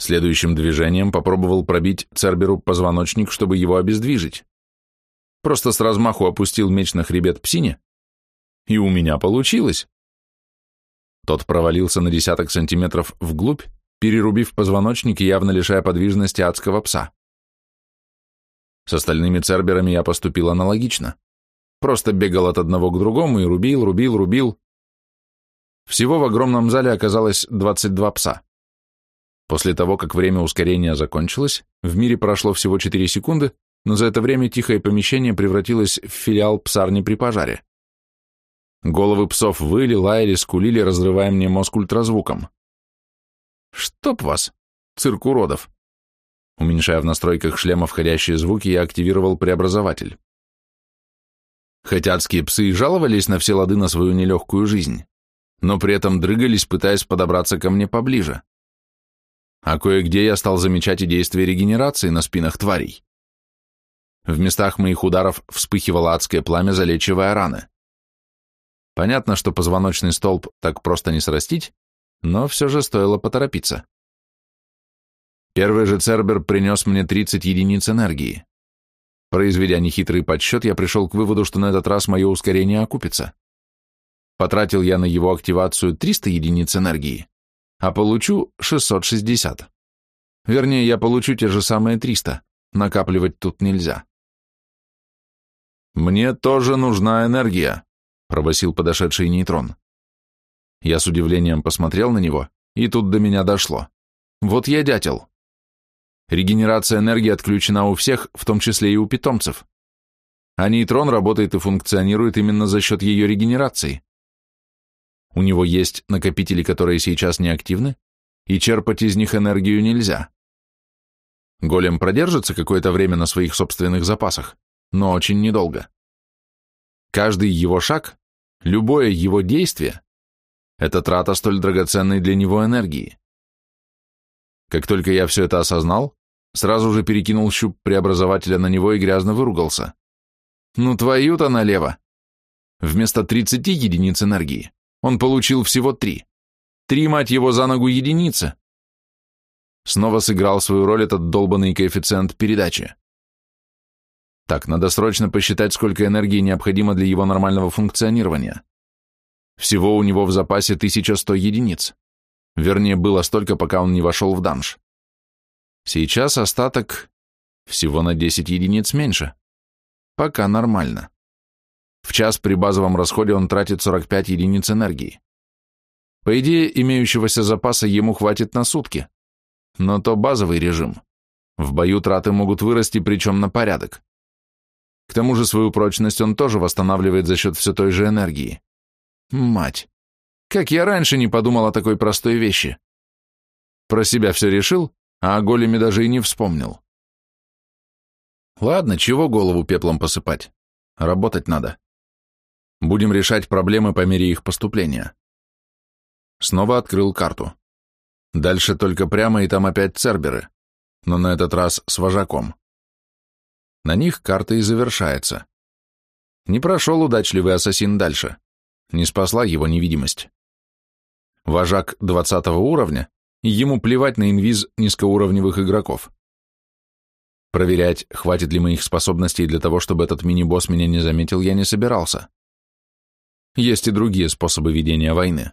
Следующим движением попробовал пробить Церберу позвоночник, чтобы его обездвижить. Просто с размаху опустил меч на хребет псине, и у меня получилось. Тот провалился на десяток сантиметров вглубь, перерубив позвоночник и явно лишая подвижности адского пса. С остальными церберами я поступил аналогично. Просто бегал от одного к другому и рубил, рубил, рубил. Всего в огромном зале оказалось 22 пса. После того, как время ускорения закончилось, в мире прошло всего 4 секунды, но за это время тихое помещение превратилось в филиал псарни при пожаре. Головы псов выли, лаяли, скулили, разрывая мне мозг
ультразвуком. «Чтоб вас! Цирк уродов!» Уменьшая
в настройках шлема входящие звуки, я активировал преобразователь. Хотя адские псы и жаловались на все лады на свою нелегкую жизнь, но при этом дрыгались, пытаясь подобраться ко мне поближе а кое-где я стал замечать и действия регенерации на спинах тварей. В местах моих ударов вспыхивало адское пламя, залечивая раны. Понятно, что позвоночный столб так просто не срастить, но все же стоило поторопиться. Первый же Цербер принес мне 30 единиц энергии. Произведя нехитрый подсчет, я пришел к выводу, что на этот раз мое ускорение окупится. Потратил я на его активацию 300 единиц энергии, а получу 660. Вернее, я получу те же самые 300. Накапливать тут нельзя. «Мне тоже нужна энергия», — пробасил подошедший нейтрон. Я с удивлением посмотрел на него, и тут до меня дошло. «Вот я дятел». Регенерация энергии отключена у всех, в том числе и у питомцев. А нейтрон работает и функционирует именно за счет ее регенерации. У него есть накопители, которые сейчас неактивны, и черпать из них энергию нельзя. Голем продержится какое-то время на своих собственных запасах, но очень недолго. Каждый его шаг, любое его действие – это трата столь драгоценной для него энергии. Как только я все это осознал, сразу же перекинул щуп преобразователя на него и грязно выругался. Ну твою-то налево! Вместо 30 единиц энергии он получил всего три. Три, мать его, за ногу единицы. Снова сыграл свою роль этот долбанный коэффициент передачи. Так, надо срочно посчитать, сколько энергии необходимо для его нормального функционирования. Всего у него в запасе 1100 единиц. Вернее, было столько, пока он не вошел в данж. Сейчас остаток всего на 10 единиц меньше. Пока нормально. В час при базовом расходе он тратит 45 единиц энергии. По идее, имеющегося запаса ему хватит на сутки. Но то базовый режим. В бою траты могут вырасти, причем на порядок. К тому же свою прочность он тоже восстанавливает за счет все той же энергии. Мать! Как я раньше не подумал о такой простой вещи. Про себя все решил, а о големе даже и не вспомнил.
Ладно, чего голову пеплом посыпать? Работать надо.
Будем решать проблемы по мере их поступления. Снова открыл карту. Дальше только прямо, и там опять церберы, но на этот раз с вожаком. На них карта и завершается. Не прошел удачливый ассасин дальше. Не спасла его невидимость. Вожак 20 уровня, и ему плевать на инвиз низкоуровневых игроков. Проверять, хватит ли моих способностей для того, чтобы этот мини-босс меня не заметил, я не собирался. Есть и другие способы ведения войны.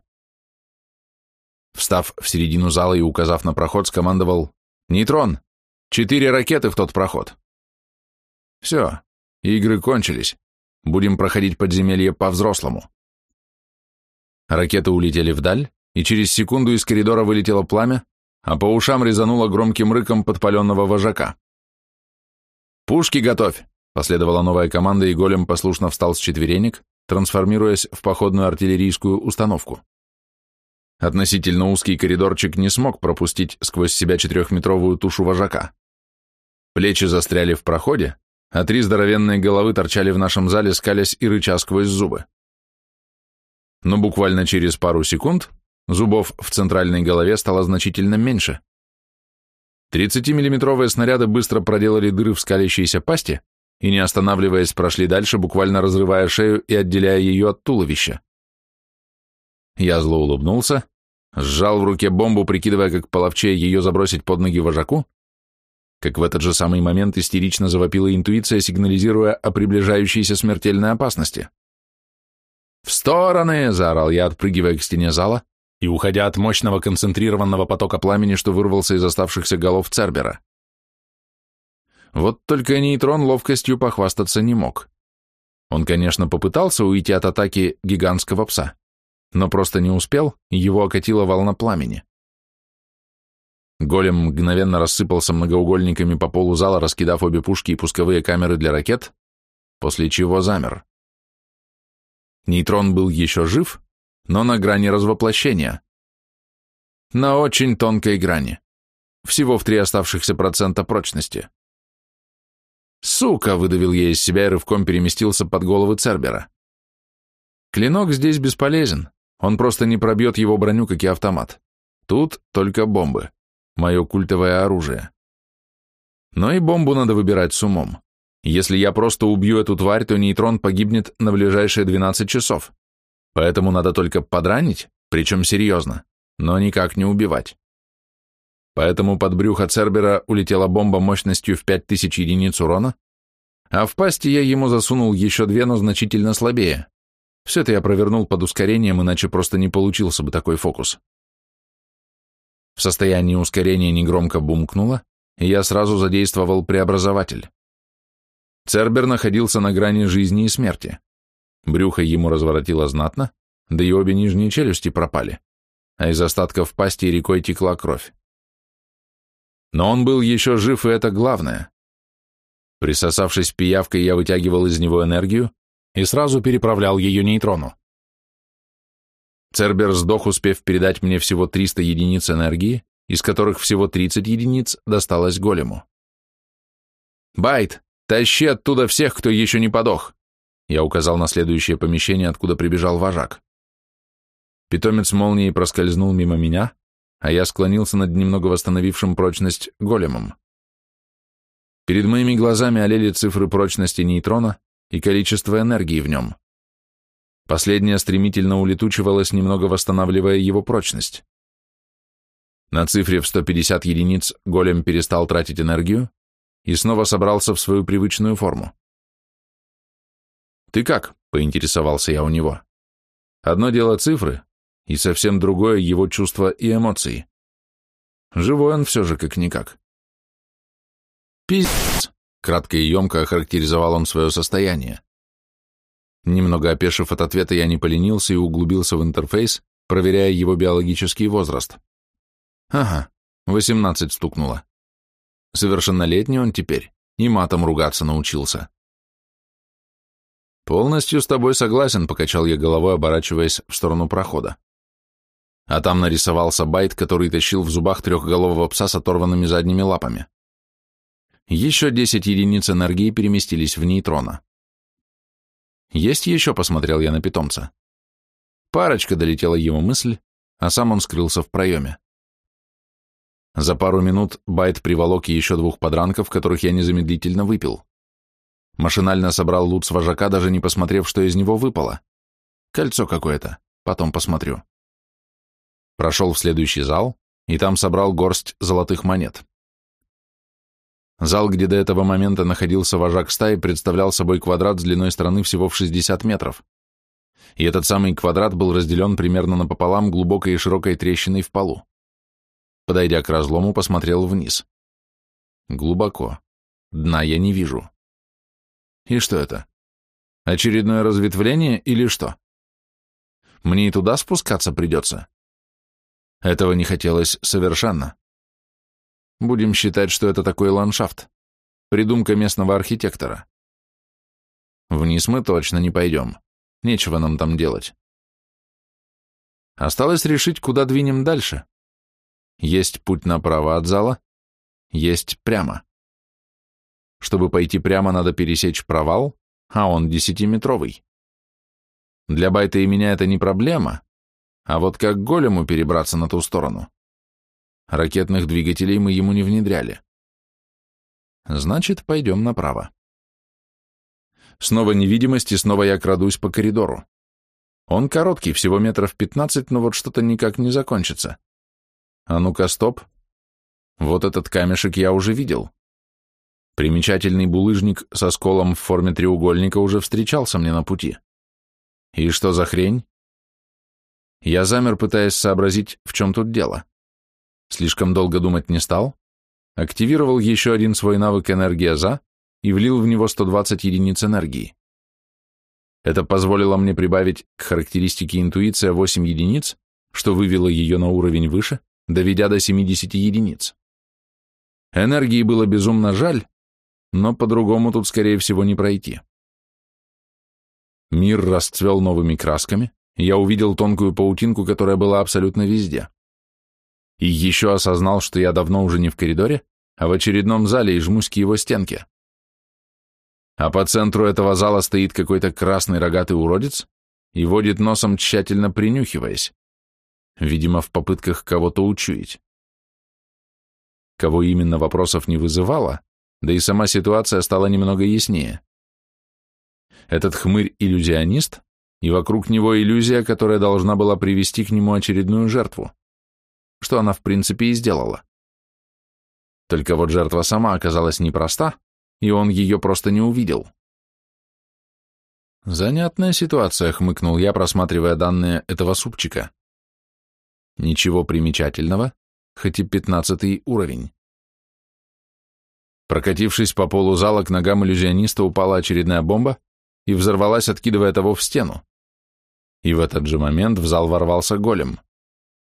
Встав в середину зала и указав на проход, скомандовал «Нейтрон! Четыре ракеты в тот проход!» «Все, игры кончились. Будем проходить подземелье по-взрослому». Ракеты улетели вдаль, и через секунду из коридора вылетело пламя, а по ушам резануло громким рыком подпаленного вожака. «Пушки готовь!» — последовала новая команда, и голем послушно встал с четверенек, трансформируясь в походную артиллерийскую установку. Относительно узкий коридорчик не смог пропустить сквозь себя четырехметровую тушу вожака. Плечи застряли в проходе, а три здоровенные головы торчали в нашем зале, скалясь и рыча сквозь зубы. Но буквально через пару секунд зубов в центральной голове стало значительно меньше. 30-миллиметровые снаряды быстро проделали дыры в скалящейся пасти, и, не останавливаясь, прошли дальше, буквально разрывая шею и отделяя ее от туловища. Я зло улыбнулся, сжал в руке бомбу, прикидывая, как половче ее забросить под ноги вожаку, как в этот же самый момент истерично завопила интуиция, сигнализируя о приближающейся смертельной опасности. «В стороны!» — заорал я, отпрыгивая к стене зала и уходя от мощного концентрированного потока пламени, что вырвался из оставшихся голов Цербера. Вот только нейтрон ловкостью похвастаться не мог. Он, конечно, попытался уйти от атаки гигантского пса, но просто не успел, его окатила волна пламени. Голем мгновенно рассыпался многоугольниками по полу зала, раскидав обе пушки и пусковые камеры для ракет, после чего замер. Нейтрон был еще жив, но на грани развоплощения. На очень тонкой грани. Всего в три оставшихся процента прочности. «Сука!» — выдавил я из себя и рывком переместился под голову Цербера. Клинок здесь бесполезен, он просто не пробьет его броню, как и автомат. Тут только бомбы, мое культовое оружие. Но и бомбу надо выбирать с умом. Если я просто убью эту тварь, то нейтрон погибнет на ближайшие 12 часов. Поэтому надо только подранить, причем серьезно, но никак не убивать. Поэтому под брюхо Цербера улетела бомба мощностью в 5000 единиц урона, а в пасти я ему засунул еще две, но значительно слабее. Все это я провернул под ускорением, иначе просто не получился бы такой фокус. В состоянии ускорения негромко бумкнуло, и я сразу задействовал преобразователь. Цербер находился на грани жизни и смерти. Брюхо ему разворотило знатно, да и обе нижние челюсти пропали, а из остатков пасти рекой текла кровь. Но он был еще жив, и это главное. Присосавшись пиявкой, я вытягивал из него энергию и сразу переправлял ее нейтрону. Цербер сдох, успев передать мне всего 300 единиц энергии, из которых всего 30 единиц досталось голему. «Байт, тащи оттуда всех, кто еще не подох!» Я указал на следующее помещение, откуда прибежал вожак. Питомец молнии проскользнул мимо меня, а я склонился над немного восстановившим прочность големом. Перед моими глазами олели цифры прочности нейтрона и количество энергии в нем. Последнее стремительно улетучивалось, немного восстанавливая его прочность. На цифре в 150 единиц голем перестал тратить энергию и снова собрался в свою привычную форму. «Ты как?» — поинтересовался я у него. «Одно дело цифры, и совсем другое его
чувство и эмоции. Живой он все же как-никак.
«Пиздец!» — кратко и емко охарактеризовал он свое состояние. Немного опешив от ответа, я не поленился и углубился в интерфейс, проверяя его биологический возраст. Ага, восемнадцать стукнуло. Совершеннолетний он теперь, и матом ругаться научился. «Полностью с тобой согласен», — покачал я головой, оборачиваясь в сторону прохода а там нарисовался байт, который тащил в зубах трехголового пса с оторванными задними лапами. Еще 10 единиц энергии переместились в нейтрона. «Есть еще?» — посмотрел я на питомца. Парочка долетела его мысль, а сам он скрылся в проеме. За пару минут Байт приволок еще двух подранков, которых я незамедлительно выпил. Машинально собрал лут с вожака, даже не посмотрев, что из него выпало. Кольцо какое-то, потом посмотрю прошел в следующий зал и там собрал горсть золотых монет. Зал, где до этого момента находился вожак стаи, представлял собой квадрат с длиной стороны всего в 60 метров. И этот самый квадрат был разделен примерно напополам глубокой и широкой трещиной в полу. Подойдя к разлому, посмотрел вниз. Глубоко.
Дна я не вижу. И что это? Очередное
разветвление или что? Мне и туда спускаться придется? Этого не хотелось совершенно. Будем считать, что это такой ландшафт. Придумка местного архитектора. Вниз мы точно не пойдем.
Нечего нам там делать. Осталось решить, куда двинем
дальше. Есть путь направо от зала, есть прямо. Чтобы пойти прямо, надо пересечь провал, а он десятиметровый. Для Байта и меня это не проблема, а вот как голему перебраться на ту сторону? Ракетных двигателей мы ему не внедряли. Значит, пойдем направо. Снова невидимость, и снова я крадусь по коридору. Он короткий, всего метров пятнадцать, но вот что-то никак не закончится. А ну-ка, стоп. Вот этот камешек я уже видел. Примечательный булыжник со сколом в форме треугольника уже встречался мне на пути. И что за хрень? Я замер, пытаясь сообразить, в чем тут дело. Слишком долго думать не стал. Активировал еще один свой навык энергия за и влил в него 120 единиц энергии. Это позволило мне прибавить к характеристике интуиция 8 единиц, что вывело ее на уровень выше, доведя до 70 единиц. Энергии было безумно жаль, но по-другому тут, скорее всего, не пройти. Мир расцвел новыми красками, я увидел тонкую паутинку, которая была абсолютно везде. И еще осознал, что я давно уже не в коридоре, а в очередном зале и жмусь к его стенке. А по центру этого зала стоит какой-то красный рогатый уродец и водит носом, тщательно принюхиваясь, видимо, в попытках кого-то учуять. Кого именно вопросов не вызывало, да и сама ситуация стала немного яснее. Этот хмырь-иллюзионист и вокруг него иллюзия, которая должна была привести к нему очередную жертву, что она в принципе и сделала. Только вот жертва сама оказалась непроста, и он ее просто не увидел. «Занятная ситуация», — хмыкнул я, просматривая данные этого супчика. «Ничего примечательного, хоть и пятнадцатый уровень». Прокатившись по полу зала, к ногам иллюзиониста упала очередная бомба и взорвалась, откидывая того в стену. И в этот же момент в зал ворвался голем.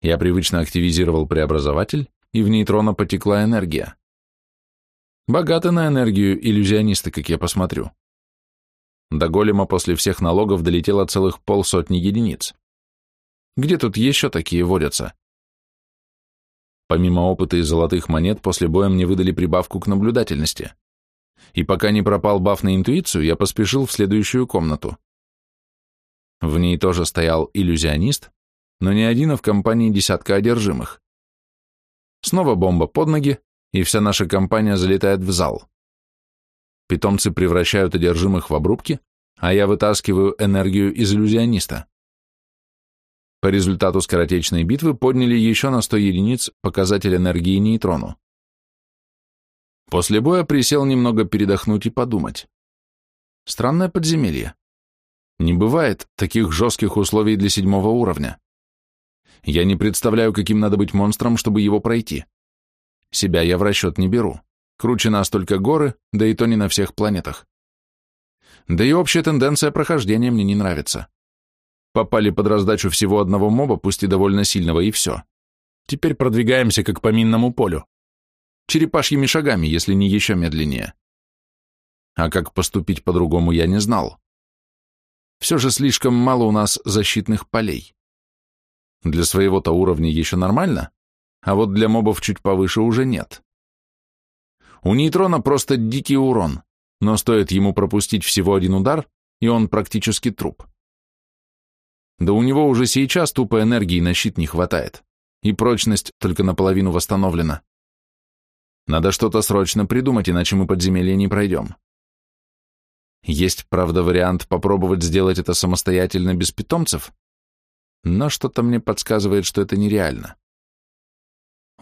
Я привычно активизировал преобразователь, и в нейтрона потекла энергия. Богаты на энергию иллюзионисты, как я посмотрю. До голема после всех налогов долетело целых полсотни единиц. Где тут еще такие водятся? Помимо опыта и золотых монет, после боя мне выдали прибавку к наблюдательности. И пока не пропал баф на интуицию, я поспешил в следующую комнату. В ней тоже стоял иллюзионист, но не один, а в компании десятка одержимых. Снова бомба под ноги, и вся наша компания залетает в зал. Питомцы превращают одержимых в обрубки, а я вытаскиваю энергию из иллюзиониста. По результату скоротечной битвы подняли еще на 100 единиц показатель энергии нейтрону. После боя присел немного передохнуть и подумать. Странное подземелье. Не бывает таких жестких условий для седьмого уровня. Я не представляю, каким надо быть монстром, чтобы его пройти. Себя я в расчет не беру. Круче нас только горы, да и то не на всех планетах. Да и общая тенденция прохождения мне не нравится. Попали под раздачу всего одного моба, пусть и довольно сильного, и все. Теперь продвигаемся как по минному полю. Черепашьими шагами, если не еще медленнее. А как поступить по-другому, я не знал все же слишком мало у нас защитных полей. Для своего-то уровня еще нормально, а вот для мобов чуть повыше уже нет. У нейтрона просто дикий урон, но стоит ему пропустить всего один удар, и он практически труп. Да у него уже сейчас тупо энергии на щит не хватает, и прочность только наполовину восстановлена. Надо что-то срочно придумать, иначе мы подземелье не пройдем. Есть, правда, вариант попробовать сделать это самостоятельно без питомцев, но что-то мне подсказывает, что это нереально.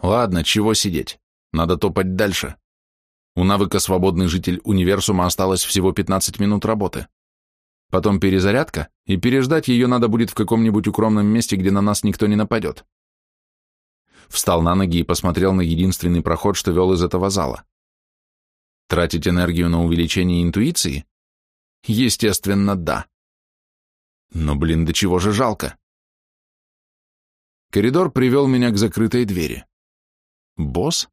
Ладно, чего сидеть? Надо топать дальше. У навыка «Свободный житель универсума» осталось всего 15 минут работы. Потом перезарядка, и переждать ее надо будет в каком-нибудь укромном месте, где на нас никто не нападет. Встал на ноги и посмотрел на единственный проход, что вел из этого зала. Тратить энергию на увеличение интуиции? Естественно, да.
Но, блин, до чего же жалко. Коридор привел меня
к закрытой двери. Босс?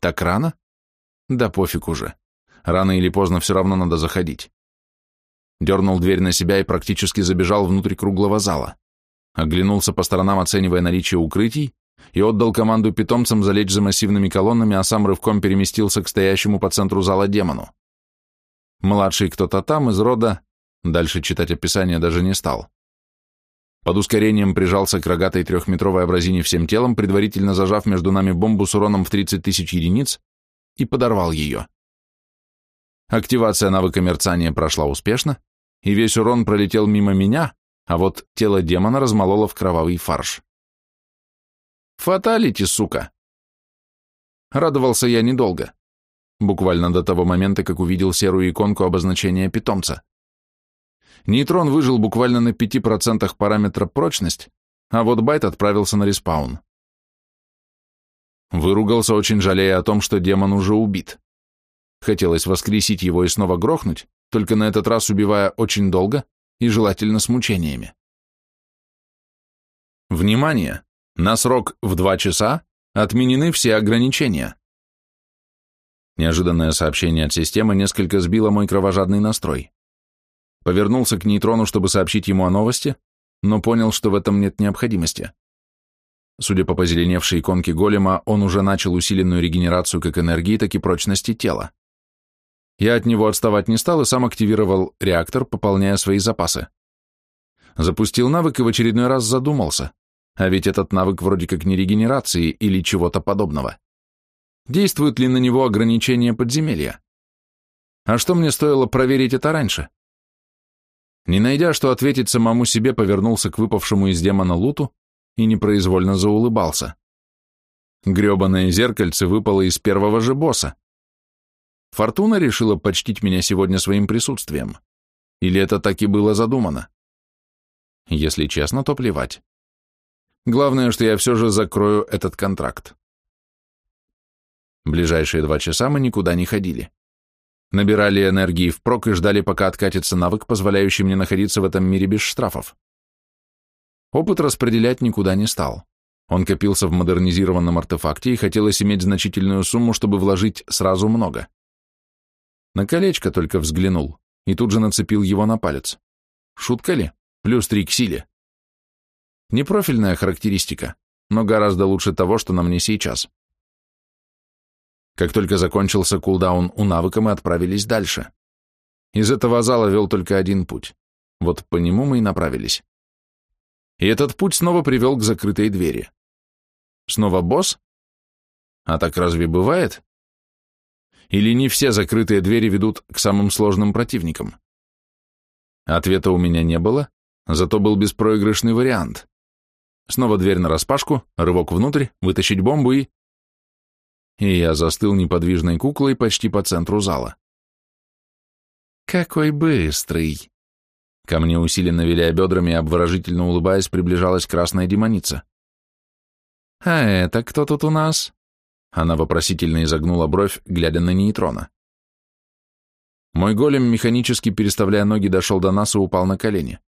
Так рано? Да пофиг уже. Рано или поздно все равно надо заходить. Дернул дверь на себя и практически забежал внутрь круглого зала. Оглянулся по сторонам, оценивая наличие укрытий, и отдал команду питомцам залечь за массивными колоннами, а сам рывком переместился к стоящему по центру зала демону. Младший кто-то там из рода, дальше читать описание даже не стал. Под ускорением прижался к рогатой трехметровой абразине всем телом, предварительно зажав между нами бомбу с уроном в 30 тысяч единиц, и подорвал ее. Активация навыка мерцания прошла успешно, и весь урон пролетел мимо меня, а вот тело демона размололо в кровавый фарш. «Фаталити, сука!» Радовался я недолго буквально до того момента, как увидел серую иконку обозначения питомца. Нейтрон выжил буквально на 5% параметра прочность, а вот байт отправился на респаун. Выругался, очень жалея о том, что демон уже убит. Хотелось воскресить его и снова грохнуть, только на этот раз убивая очень долго и желательно с мучениями. Внимание! На срок в 2 часа отменены все ограничения. Неожиданное сообщение от системы несколько сбило мой кровожадный настрой. Повернулся к нейтрону, чтобы сообщить ему о новости, но понял, что в этом нет необходимости. Судя по позеленевшей иконке голема, он уже начал усиленную регенерацию как энергии, так и прочности тела. Я от него отставать не стал и сам активировал реактор, пополняя свои запасы. Запустил навык и в очередной раз задумался, а ведь этот навык вроде как не регенерации или чего-то подобного. Действуют ли на него ограничение подземелья? А что мне стоило проверить это раньше? Не найдя, что ответить самому себе, повернулся к выпавшему из демона луту и непроизвольно заулыбался. Гребаное зеркальце выпало из первого же босса. Фортуна решила почтить меня сегодня своим присутствием. Или это так и было задумано? Если честно, то плевать. Главное, что я все же закрою этот контракт. Ближайшие два часа мы никуда не ходили. Набирали энергии впрок и ждали, пока откатится навык, позволяющий мне находиться в этом мире без штрафов. Опыт распределять никуда не стал. Он копился в модернизированном артефакте и хотелось иметь значительную сумму, чтобы вложить сразу много. На колечко только взглянул и тут же нацепил его на палец. Шутка ли? Плюс три к силе. Непрофильная характеристика, но гораздо лучше того, что на мне сейчас. Как только закончился кулдаун у навыка, мы отправились дальше. Из этого зала вел только один путь. Вот по нему мы и направились. И этот путь снова привел к закрытой двери. Снова босс? А так разве бывает? Или не все закрытые двери ведут к самым сложным противникам? Ответа у меня не было, зато был беспроигрышный вариант. Снова дверь на распашку, рывок внутрь, вытащить бомбу и и я застыл неподвижной куклой почти по центру зала. «Какой быстрый!» Ко мне усиленно виляя бедрами и обворожительно улыбаясь, приближалась красная демоница. «А это кто тут у нас?» Она вопросительно изогнула бровь, глядя на нейтрона. Мой голем, механически переставляя ноги, дошел до нас и упал на колени.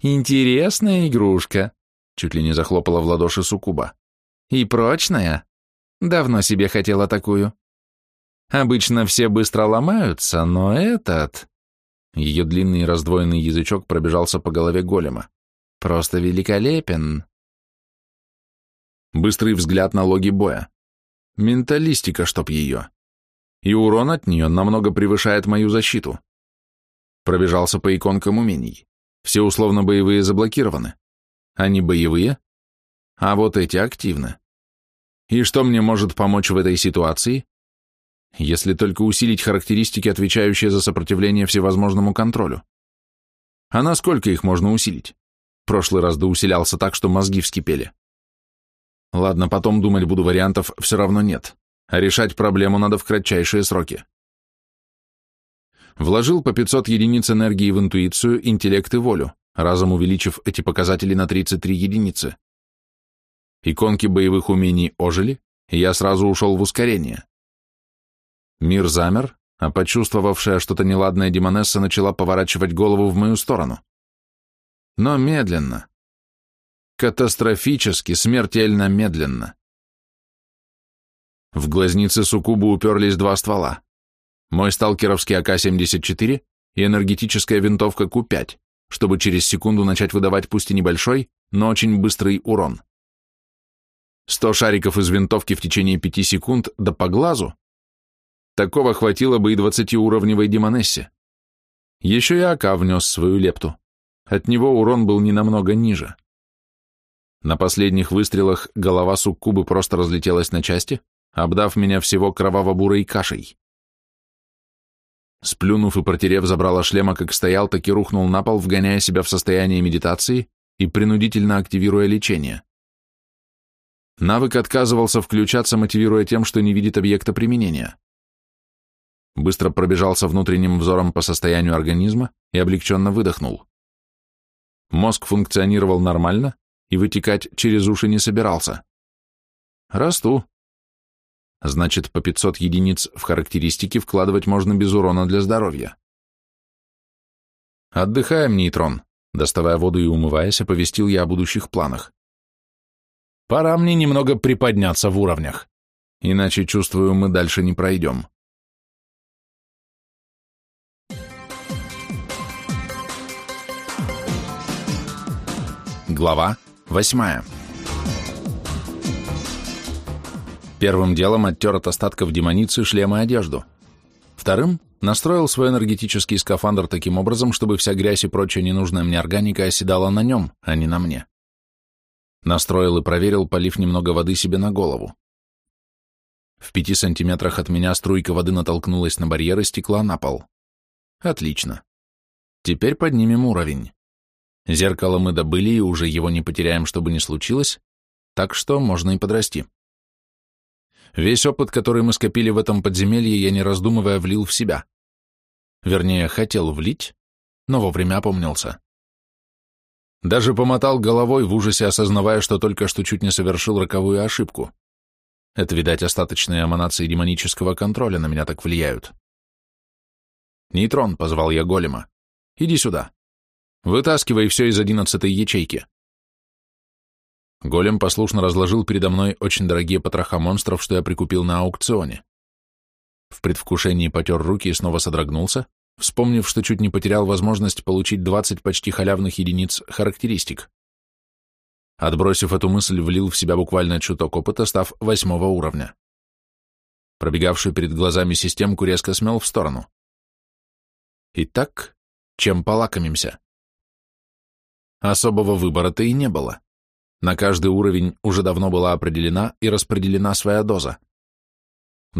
«Интересная игрушка», — чуть ли не захлопала в ладоши Сукуба. «И прочная». Давно себе хотела такую. Обычно все быстро ломаются, но этот...» Ее длинный раздвоенный язычок пробежался по голове голема. «Просто великолепен!» Быстрый взгляд на логи боя. Менталистика, чтоб ее. И урон от нее намного превышает мою защиту. Пробежался по иконкам умений. Все условно боевые заблокированы. Они боевые, а вот эти активны. И что мне может помочь в этой ситуации? Если только усилить характеристики, отвечающие за сопротивление всевозможному контролю. А насколько их можно усилить? Прошлый раз доусилялся так, что мозги вскипели. Ладно, потом думать буду, вариантов все равно нет. А решать проблему надо в кратчайшие сроки. Вложил по 500 единиц энергии в интуицию, интеллект и волю, разом увеличив эти показатели на 33 единицы. Иконки боевых умений ожили, и я сразу ушел в ускорение. Мир замер, а почувствовавшая что-то неладное Демонесса начала поворачивать голову в мою сторону. Но медленно. Катастрофически, смертельно медленно. В глазнице Сукубы уперлись два ствола. Мой сталкеровский АК-74 и энергетическая винтовка Ку-5, чтобы через секунду начать выдавать пусть и небольшой, но очень быстрый урон. Сто шариков из винтовки в течение пяти секунд, да по глазу. Такого хватило бы и двадцатиуровневой демонессе. Еще и АК внес свою лепту. От него урон был не намного ниже. На последних выстрелах голова суккубы просто разлетелась на части, обдав меня всего кроваво-бурой кашей. Сплюнув и протерев забрало шлема, как стоял, так и рухнул на пол, вгоняя себя в состояние медитации и принудительно активируя лечение. Навык отказывался включаться, мотивируя тем, что не видит объекта применения. Быстро пробежался внутренним взором по состоянию организма и облегченно выдохнул. Мозг функционировал нормально и вытекать через уши не собирался. Расту. Значит, по 500 единиц в характеристики вкладывать можно без урона для здоровья. Отдыхаем, нейтрон. Доставая воду и умываясь, оповестил я о будущих планах. Пора мне немного приподняться в уровнях, иначе, чувствую, мы дальше не пройдем. Глава восьмая. Первым делом оттер от остатков демоницы шлем и одежду. Вторым настроил свой энергетический скафандр таким образом, чтобы вся грязь и прочая ненужная мне органика оседала на нем, а не на мне. Настроил и проверил, полив немного воды себе на голову. В пяти сантиметрах от меня струйка воды натолкнулась на барьеры стекла на пол. Отлично. Теперь поднимем уровень. Зеркало мы добыли и уже его не потеряем, чтобы не случилось, так что можно и подрасти. Весь опыт, который мы скопили в этом подземелье, я не раздумывая влил в себя. Вернее, хотел влить, но вовремя опомнился. Даже помотал головой в ужасе, осознавая, что только что чуть не совершил роковую ошибку. Это, видать, остаточные эманации демонического контроля на меня так влияют. «Нейтрон», — позвал я голема, — «иди сюда. Вытаскивай все из одиннадцатой ячейки». Голем послушно разложил передо мной очень дорогие потроха монстров, что я прикупил на аукционе. В предвкушении потер руки и снова содрогнулся, вспомнив, что чуть не потерял возможность получить 20 почти халявных единиц характеристик. Отбросив эту мысль, влил в себя буквально чуток опыта, став восьмого уровня. Пробегавшую перед глазами системку
резко смел в сторону. Итак, чем полакомимся?
Особого выбора-то и не было. На каждый уровень уже давно была определена и распределена своя доза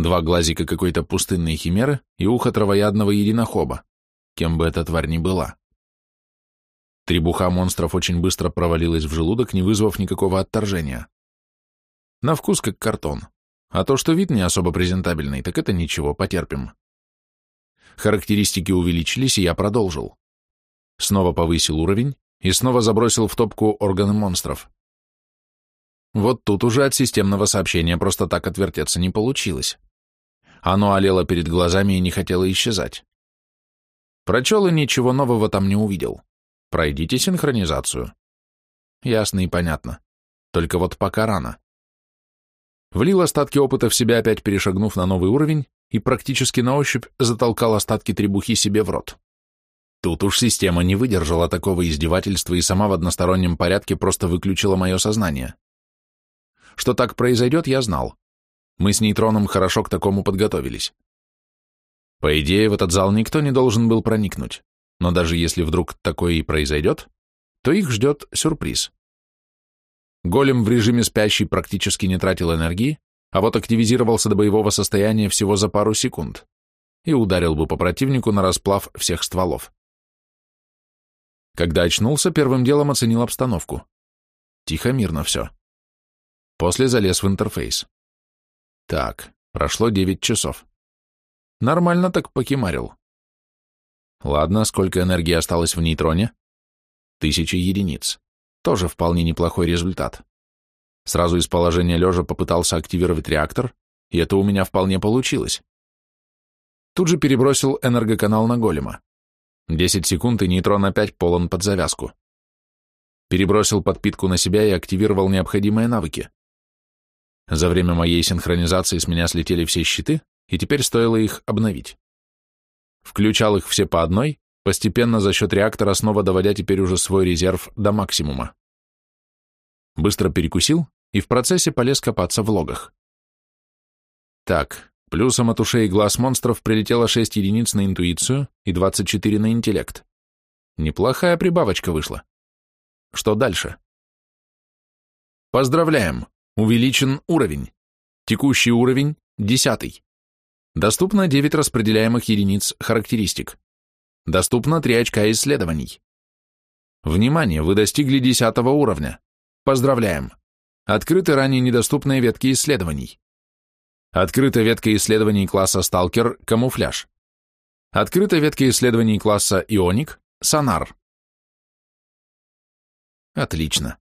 два глазика какой-то пустынной химеры и ухо травоядного единохоба, кем бы эта тварь ни была. Требуха монстров очень быстро провалилась в желудок, не вызвав никакого отторжения. На вкус как картон. А то, что вид не особо презентабельный, так это ничего, потерпим. Характеристики увеличились, и я продолжил. Снова повысил уровень и снова забросил в топку органы монстров. Вот тут уже от системного сообщения просто так отвертеться не получилось. Оно олело перед глазами и не хотело исчезать. Прочел и ничего нового там не увидел. Пройдите синхронизацию. Ясно и понятно. Только вот пока рано. Влил остатки опыта в себя, опять перешагнув на новый уровень, и практически на ощупь затолкал остатки требухи себе в рот. Тут уж система не выдержала такого издевательства и сама в одностороннем порядке просто выключила мое сознание. Что так произойдет, я знал. Мы с нейтроном хорошо к такому подготовились. По идее, в этот зал никто не должен был проникнуть, но даже если вдруг такое и произойдет, то их ждет сюрприз. Голем в режиме спящий практически не тратил энергии, а вот активизировался до боевого состояния всего за пару секунд и ударил бы по противнику на расплав всех стволов. Когда очнулся, первым делом оценил обстановку. Тихо, мирно все. После залез в интерфейс. Так, прошло девять часов. Нормально так покемарил. Ладно, сколько энергии осталось в нейтроне? Тысяча единиц. Тоже вполне неплохой результат. Сразу из положения лежа попытался активировать реактор, и это у меня вполне получилось. Тут же перебросил энергоканал на голема. Десять секунд, и нейтрон опять полон под завязку. Перебросил подпитку на себя и активировал необходимые навыки. За время моей синхронизации с меня слетели все щиты, и теперь стоило их обновить. Включал их все по одной, постепенно за счет реактора снова доводя теперь уже свой резерв до максимума. Быстро перекусил и в процессе полез копаться в логах. Так, плюсом от ушей глаз монстров прилетело 6 единиц на интуицию и 24 на интеллект. Неплохая прибавочка вышла. Что дальше? Поздравляем! Увеличен уровень. Текущий уровень – 10. Доступно 9 распределяемых единиц характеристик. Доступно 3 очка исследований. Внимание, вы достигли 10 уровня. Поздравляем! Открыты ранее недоступные ветки исследований. Открыта ветка исследований класса «Сталкер» – камуфляж. Открыта ветка исследований класса «Ионик» – сонар. Отлично.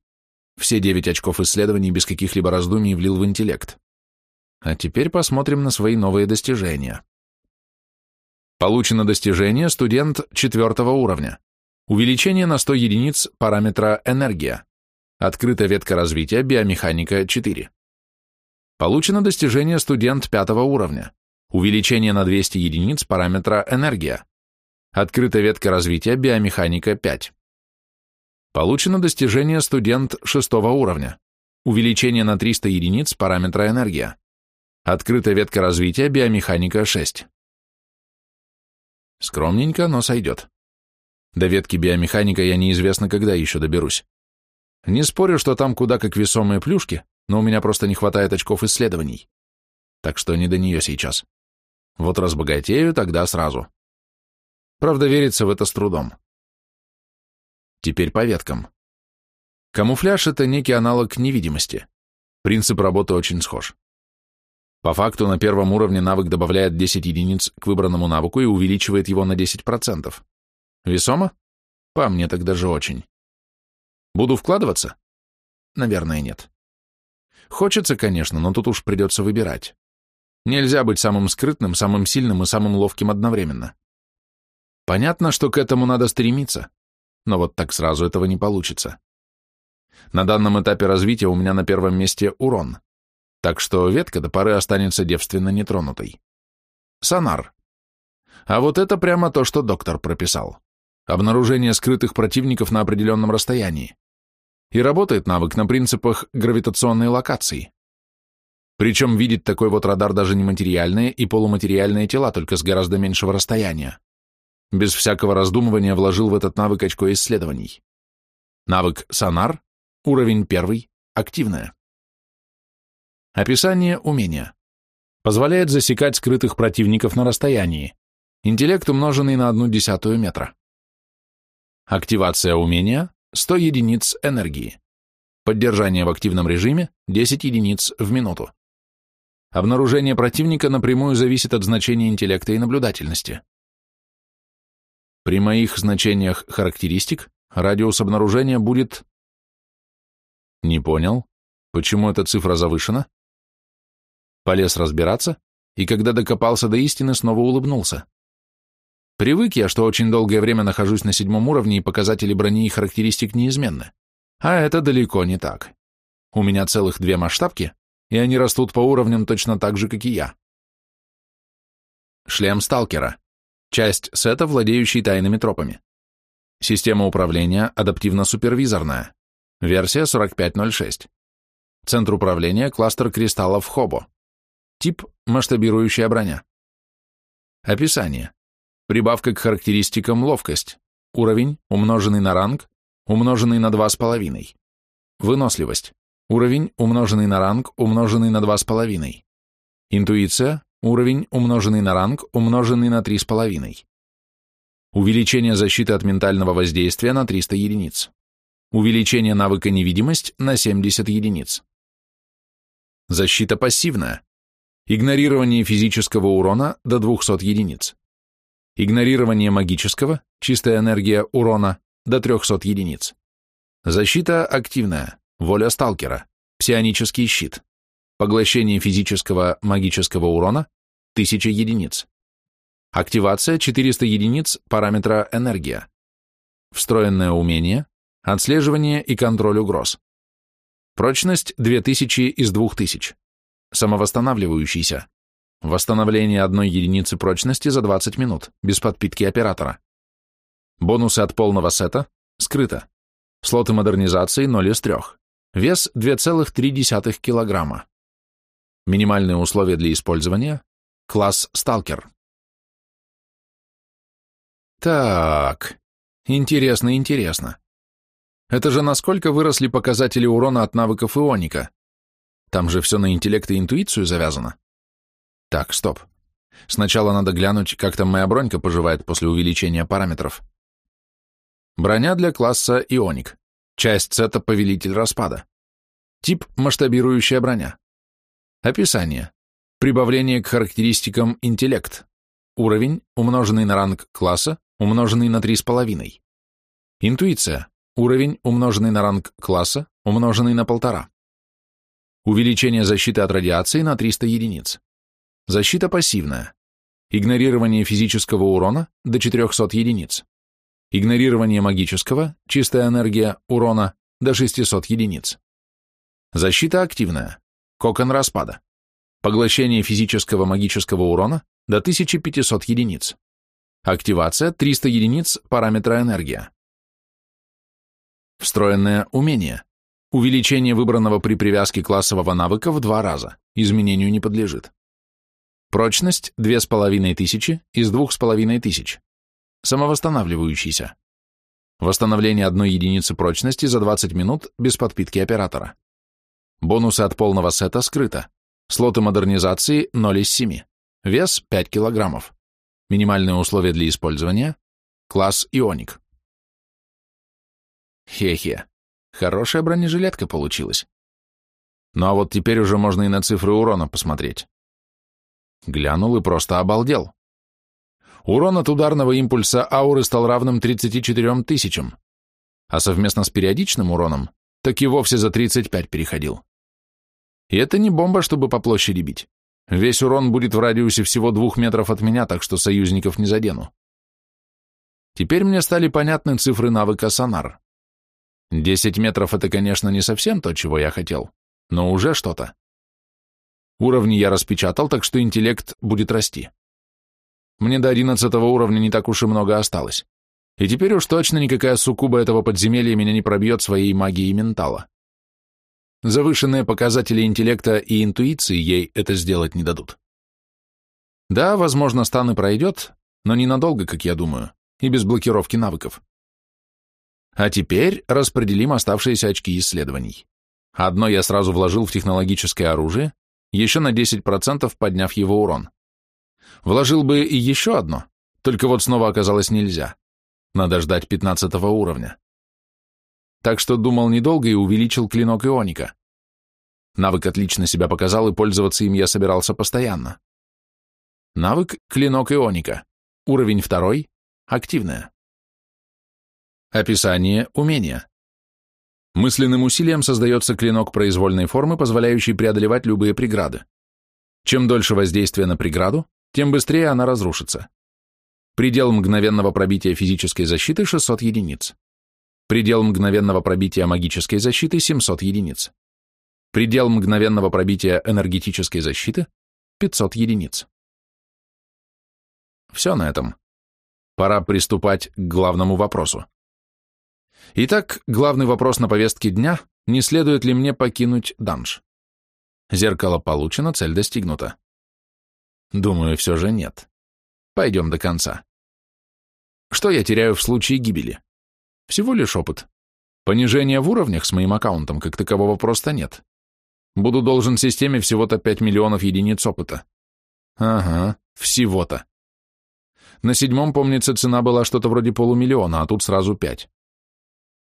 Все девять очков исследований без каких-либо раздумий влил в интеллект. А теперь посмотрим на свои новые достижения. Получено достижение студент четвертого уровня. Увеличение на 100 единиц параметра энергия. Открыта ветка развития биомеханика 4. Получено достижение студент пятого уровня. Увеличение на 200 единиц параметра энергия. Открыта ветка развития биомеханика 5. Получено достижение студент шестого уровня. Увеличение на 300 единиц параметра энергия. Открыта ветка развития биомеханика 6. Скромненько, но сойдет. До ветки биомеханика я неизвестно, когда еще доберусь. Не спорю, что там куда как весомые плюшки, но у меня просто не хватает очков исследований. Так что не до нее сейчас. Вот разбогатею,
тогда сразу. Правда, верится в это с трудом.
Теперь по веткам. Камуфляж — это некий аналог невидимости. Принцип работы очень схож. По факту на первом уровне навык добавляет 10 единиц к выбранному навыку и увеличивает его на 10%. Весомо? По мне так даже очень. Буду вкладываться? Наверное, нет. Хочется, конечно, но тут уж придется выбирать. Нельзя быть самым скрытным, самым сильным и самым ловким одновременно. Понятно, что к этому надо стремиться, но вот так сразу этого не получится. На данном этапе развития у меня на первом месте урон, так что ветка до поры останется девственно нетронутой. Сонар. А вот это прямо то, что доктор прописал. Обнаружение скрытых противников на определенном расстоянии. И работает навык на принципах гравитационной локации. Причем видит такой вот радар даже нематериальные и полуматериальные тела, только с гораздо меньшего расстояния без всякого раздумывания вложил в этот навык очко исследований. Навык «Сонар», уровень первый, активное. Описание умения. Позволяет засекать скрытых противников на расстоянии. Интеллект, умноженный на одну десятую метра. Активация умения – 100 единиц энергии. Поддержание в активном режиме – 10 единиц в минуту. Обнаружение противника напрямую зависит от значения интеллекта и наблюдательности. При моих значениях характеристик радиус обнаружения будет... Не понял, почему эта цифра завышена? Полез разбираться, и когда докопался до истины, снова улыбнулся. Привык я, что очень долгое время нахожусь на седьмом уровне, и показатели брони и характеристик неизменны. А это далеко не так. У меня целых две масштабки, и они растут по уровням точно так же, как и я. Шлем сталкера. Часть сета, владеющий тайными тропами. Система управления адаптивно-супервизорная. Версия 4506. Центр управления – кластер кристаллов Хобо. Тип – масштабирующая броня. Описание. Прибавка к характеристикам ловкость. Уровень, умноженный на ранг, умноженный на 2,5. Выносливость. Уровень, умноженный на ранг, умноженный на 2,5. Интуиция, Уровень, умноженный на ранг, умноженный на 3,5. Увеличение защиты от ментального воздействия на 300 единиц. Увеличение навыка невидимость на 70 единиц. Защита пассивная. Игнорирование физического урона до 200 единиц. Игнорирование магического, чистая энергия урона до 300 единиц. Защита активная, воля сталкера, псионический щит. Поглощение физического, магического урона – 1000 единиц. Активация – 400 единиц параметра энергия. Встроенное умение – отслеживание и контроль угроз. Прочность – 2000 из 2000. Самовосстанавливающийся. Восстановление одной единицы прочности за 20 минут, без подпитки оператора. Бонусы от полного сета – скрыто. Слоты модернизации 0 из 3. Вес 2,3 килограмма. Минимальные условия для использования. Класс «Сталкер».
Так, интересно, интересно.
Это же насколько выросли показатели урона от навыков ионика? Там же все на интеллект и интуицию завязано. Так, стоп. Сначала надо глянуть, как там моя бронька поживает после увеличения параметров. Броня для класса ионик. Часть сета «Повелитель распада». Тип – масштабирующая броня. Описание. Прибавление к характеристикам интеллект. Уровень, умноженный на ранг класса, умноженный на 3,5. Интуиция. Уровень, умноженный на ранг класса, умноженный на 1,5. Увеличение защиты от радиации на 300 единиц. Защита пассивная. Игнорирование физического урона до 400 единиц. Игнорирование магического, чистая энергия, урона до 600 единиц. Защита активная. Кокон распада. Поглощение физического магического урона до 1500 единиц. Активация 300 единиц параметра энергия. Встроенное умение. Увеличение выбранного при привязке классового навыка в два раза. Изменению не подлежит. Прочность 2500 из 2500. Самовосстанавливающийся. Восстановление одной единицы прочности за 20 минут без подпитки оператора. Бонусы от полного сета скрыто. Слоты модернизации 0 из 7. Вес 5 килограммов. Минимальные условия для использования. Класс Ионик. Хе-хе. Хорошая бронежилетка получилась. Ну а вот теперь уже можно и на цифры урона посмотреть. Глянул и просто обалдел. Урон от ударного импульса ауры стал равным 34 тысячам, а совместно с периодичным уроном так и вовсе за 35 переходил. И это не бомба, чтобы по площади бить. Весь урон будет в радиусе всего двух метров от меня, так что союзников не задену. Теперь мне стали понятны цифры навыка сонар. Десять метров — это, конечно, не совсем то, чего я хотел, но уже что-то. Уровни я распечатал, так что интеллект будет расти. Мне до одиннадцатого уровня не так уж и много осталось. И теперь уж точно никакая суккуба этого подземелья меня не пробьет своей магией ментала. Завышенные показатели интеллекта и интуиции ей это сделать не дадут. Да, возможно, стан и пройдет, но ненадолго, как я думаю, и без блокировки навыков. А теперь распределим оставшиеся очки исследований. Одно я сразу вложил в технологическое оружие, еще на 10% подняв его урон. Вложил бы и еще одно, только вот снова оказалось нельзя. Надо ждать 15 уровня так что думал недолго и увеличил клинок ионика. Навык отлично себя показал, и пользоваться им я собирался постоянно. Навык «Клинок ионика». Уровень второй. Активное. Описание умения. Мысленным усилием создается клинок произвольной формы, позволяющий преодолевать любые преграды. Чем дольше воздействие на преграду, тем быстрее она разрушится. Предел мгновенного пробития физической защиты 600 единиц. Предел мгновенного пробития магической защиты – 700 единиц. Предел мгновенного пробития энергетической защиты – 500 единиц. Все на этом. Пора приступать к главному вопросу. Итак, главный вопрос на повестке дня – не следует ли мне покинуть данж? Зеркало получено, цель достигнута. Думаю, все же нет. Пойдем до конца. Что я теряю в случае гибели? Всего лишь опыт. Понижения в уровнях с моим аккаунтом как такового просто нет. Буду должен системе всего-то 5 миллионов единиц опыта. Ага, всего-то. На седьмом, помнится, цена была что-то вроде полумиллиона, а тут сразу пять.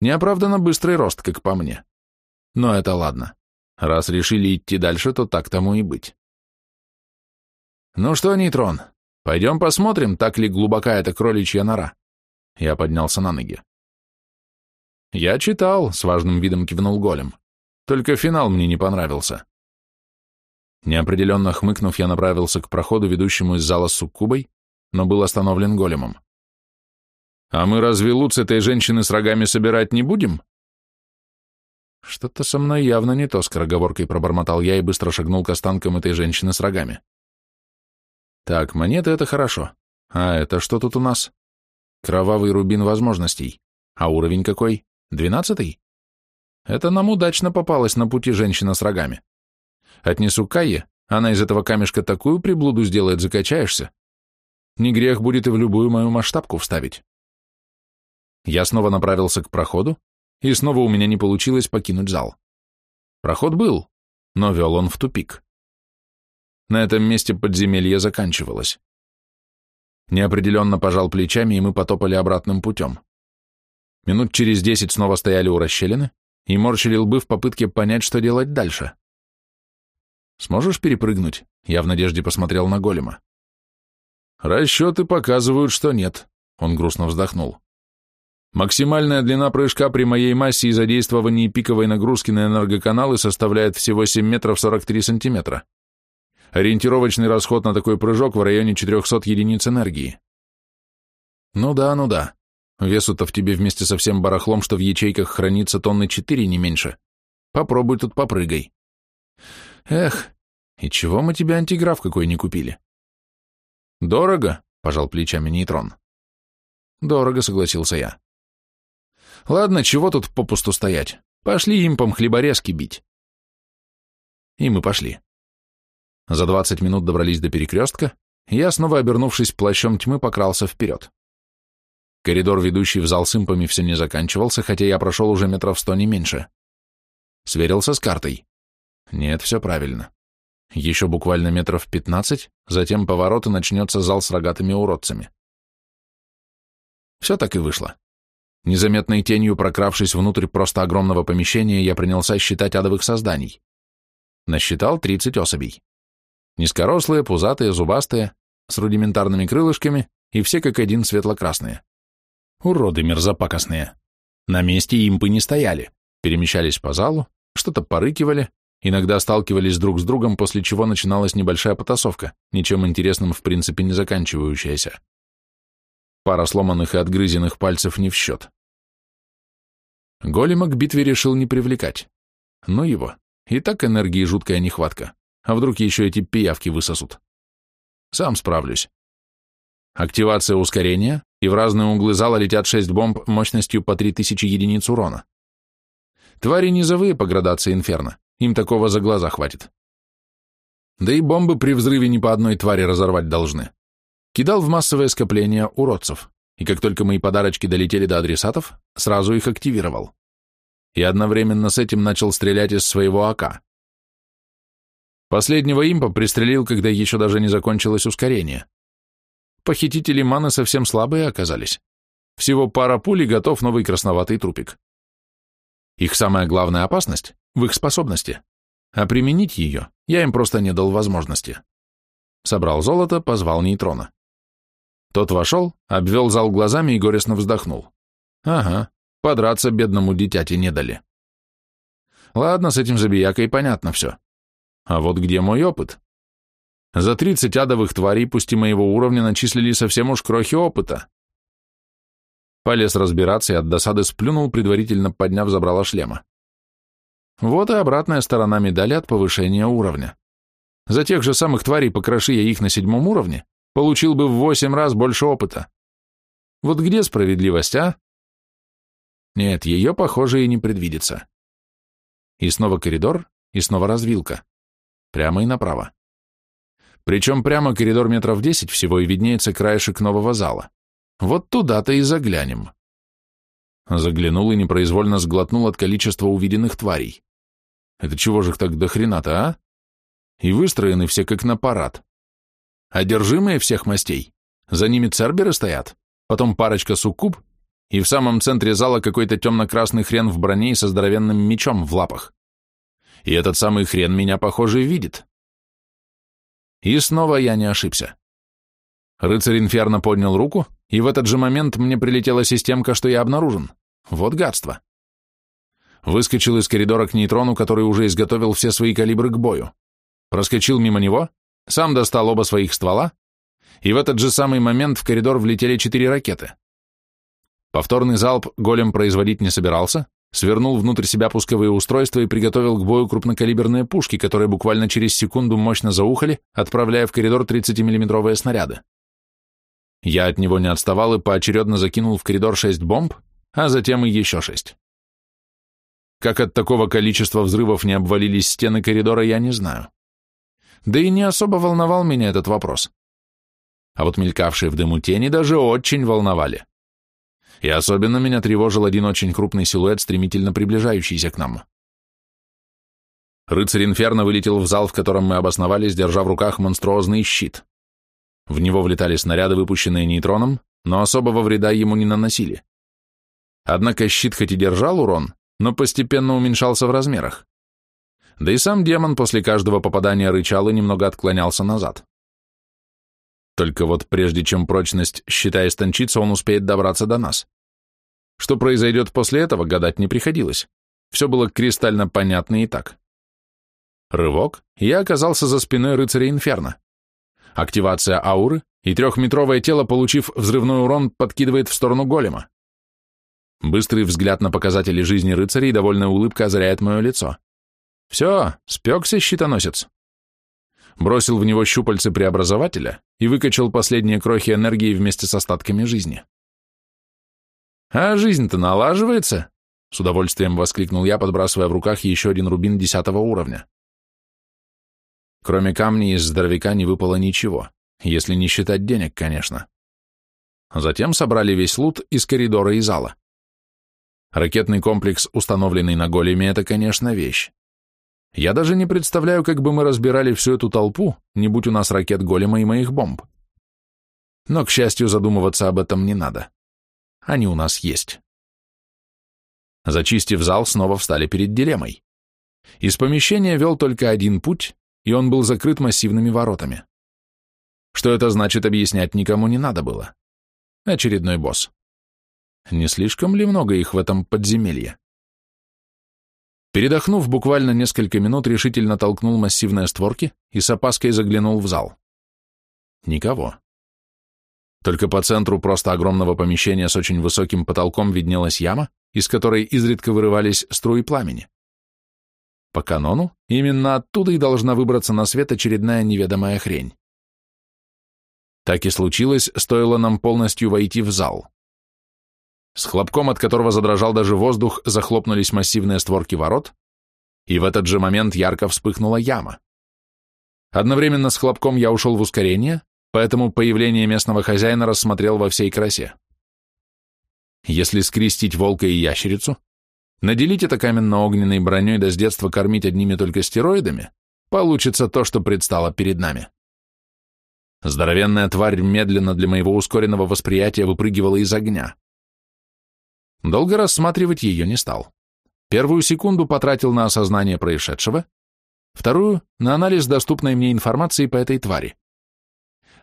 Неоправданно быстрый рост, как по мне. Но это ладно. Раз решили идти дальше, то так тому и быть. Ну что, Нейтрон, пойдем посмотрим, так ли глубока эта кроличья нора. Я поднялся на ноги. «Я читал», — с важным видом кивнул Голем. «Только финал мне не понравился». Неопределенно хмыкнув, я направился к проходу, ведущему из зала с суккубой, но был остановлен големом. «А мы разве лут этой женщины с рогами собирать не будем?» «Что-то со мной явно не то», — скороговоркой пробормотал я и быстро шагнул к останкам этой женщины с рогами. «Так, монеты — это хорошо. А это что тут у нас? Кровавый рубин возможностей. А уровень какой?» Двенадцатый? Это нам удачно попалась на пути женщина с рогами. Отнесу Кайе, она из этого камешка такую приблуду сделает, закачаешься. Не грех будет и в любую мою масштабку вставить. Я снова направился к проходу, и снова у меня не получилось покинуть зал. Проход был, но вел он в тупик. На этом месте подземелье заканчивалось. Неопределенно пожал плечами, и мы потопали обратным путем. Минут через десять снова стояли у расщелины и морщили лбы в попытке понять, что делать дальше. «Сможешь перепрыгнуть?» Я в надежде посмотрел на голема. «Расчеты показывают, что нет», — он грустно вздохнул. «Максимальная длина прыжка при моей массе и задействовании пиковой нагрузки на энергоканалы составляет всего 7 метров 43 сантиметра. Ориентировочный расход на такой прыжок в районе 400 единиц энергии». «Ну да, ну да. Весу-то в тебе вместе со всем барахлом, что в ячейках хранится тонны четыре, не меньше. Попробуй тут попрыгай. Эх, и чего мы тебе антиграф какой не купили? Дорого, пожал плечами нейтрон. Дорого, согласился я. Ладно, чего тут попусту стоять? Пошли импом хлеборезки бить. И мы пошли. За двадцать минут добрались до перекрестка, и я, снова обернувшись плащом тьмы, покрался вперед. Коридор, ведущий в зал с импами, все не заканчивался, хотя я прошел уже метров сто не меньше. Сверился с картой. Нет, все правильно. Еще буквально метров пятнадцать, затем поворот и начнется зал с рогатыми уродцами. Все так и вышло. Незаметной тенью, прокравшись внутрь просто огромного помещения, я принялся считать адовых созданий. Насчитал тридцать особей. Низкорослые, пузатые, зубастые, с рудиментарными крылышками и все как один светло-красные. Уроды мерзопакостные. На месте импы не стояли, перемещались по залу, что-то порыкивали, иногда сталкивались друг с другом, после чего начиналась небольшая потасовка, ничем интересным в принципе не заканчивающаяся. Пара сломанных и отгрызенных пальцев не в счет. Голема к битве решил не привлекать. Ну его, и так энергии жуткая нехватка, а вдруг еще эти пиявки высосут. Сам справлюсь. Активация ускорения, и в разные углы зала летят шесть бомб мощностью по 3000 единиц урона. Твари низовые по градации инферно, им такого за глаза хватит. Да и бомбы при взрыве не по одной твари разорвать должны. Кидал в массовое скопление уродцев, и как только мои подарочки долетели до адресатов, сразу их активировал. И одновременно с этим начал стрелять из своего АК. Последнего импа пристрелил, когда еще даже не закончилось ускорение. Похитители маны совсем слабые оказались. Всего пара пуль и готов новый красноватый трупик. Их самая главная опасность – в их способности. А применить ее я им просто не дал возможности. Собрал золото, позвал нейтрона. Тот вошел, обвел зал глазами и горестно вздохнул. Ага, подраться бедному дитяти не дали. Ладно, с этим забиякой понятно все. А вот где мой опыт? За 30 адовых тварей, пусть и моего уровня, начислили совсем уж крохи опыта. Полез разбираться и от досады сплюнул, предварительно подняв забрало шлема. Вот и обратная сторона медали от повышения уровня. За тех же самых тварей, покроши я их на седьмом уровне, получил бы в восемь раз больше опыта. Вот где справедливость, а? Нет, ее, похоже, и не предвидится. И снова коридор, и снова развилка. Прямо и направо. Причем прямо коридор метров десять всего и виднеется краешек нового зала. Вот туда-то и заглянем. Заглянул и непроизвольно сглотнул от количества увиденных тварей. Это чего же их так до хрена-то, а? И выстроены все как на парад. Одержимые всех мастей. За ними церберы стоят, потом парочка суккуб, и в самом центре зала какой-то темно-красный хрен в броне и со здоровенным мечом в лапах. И этот самый хрен меня, похоже, видит. И снова я не ошибся. Рыцарь Инферно поднял руку, и в этот же момент мне прилетела системка, что я обнаружен. Вот гадство. Выскочил из коридора к нейтрону, который уже изготовил все свои калибры к бою. Проскочил мимо него, сам достал оба своих ствола, и в этот же самый момент в коридор влетели четыре ракеты. Повторный залп голем производить не собирался, свернул внутрь себя пусковые устройства и приготовил к бою крупнокалиберные пушки, которые буквально через секунду мощно заухали, отправляя в коридор 30-миллиметровые снаряды. Я от него не отставал и поочередно закинул в коридор шесть бомб, а затем и еще шесть. Как от такого количества взрывов не обвалились стены коридора, я не знаю. Да и не особо волновал меня этот вопрос. А вот мелькавшие в дыму тени даже очень волновали и особенно меня тревожил один очень крупный силуэт, стремительно приближающийся к нам. Рыцарь Инферно вылетел в зал, в котором мы обосновались, держа в руках монструозный щит. В него влетали снаряды, выпущенные нейтроном, но особого вреда ему не наносили. Однако щит хоть и держал урон, но постепенно уменьшался в размерах. Да и сам демон после каждого попадания рычал и немного отклонялся назад. Только вот прежде чем прочность считая истончится, он успеет добраться до нас. Что произойдет после этого, гадать не приходилось. Все было кристально понятно и так. Рывок, я оказался за спиной рыцаря Инферно. Активация ауры, и трехметровое тело, получив взрывной урон, подкидывает в сторону голема. Быстрый взгляд на показатели жизни рыцаря и довольная улыбка озаряет мое лицо. «Все, спекся, щитоносец!» бросил в него щупальцы преобразователя и выкачал последние крохи энергии вместе с остатками жизни. «А жизнь-то налаживается?» — с удовольствием воскликнул я, подбрасывая в руках еще один рубин десятого уровня. Кроме камней из здоровяка не выпало ничего, если не считать денег, конечно. Затем собрали весь лут из коридора и зала. Ракетный комплекс, установленный на големе, это, конечно, вещь. Я даже не представляю, как бы мы разбирали всю эту толпу, не будь у нас ракет голема и моих бомб. Но, к счастью, задумываться об этом не надо. Они у нас есть. Зачистив зал, снова встали перед дилеммой. Из помещения вел только один путь, и он был закрыт массивными воротами. Что это значит, объяснять никому не надо было. Очередной босс. Не слишком ли много их в этом подземелье? Передохнув буквально несколько минут, решительно толкнул массивные створки и с опаской заглянул в зал. Никого. Только по центру просто огромного помещения с очень высоким потолком виднелась яма, из которой изредка вырывались струи пламени. По канону именно оттуда и должна выбраться на свет очередная неведомая хрень. Так и случилось, стоило нам полностью войти в зал с хлопком от которого задрожал даже воздух, захлопнулись массивные створки ворот, и в этот же момент ярко вспыхнула яма. Одновременно с хлопком я ушел в ускорение, поэтому появление местного хозяина рассмотрел во всей красе. Если скрестить волка и ящерицу, наделить это каменно-огненной броней да с детства кормить одними только стероидами, получится то, что предстало перед нами. Здоровенная тварь медленно для моего ускоренного восприятия выпрыгивала из огня. Долго рассматривать ее не стал. Первую секунду потратил на осознание происшедшего, вторую — на анализ доступной мне информации по этой твари.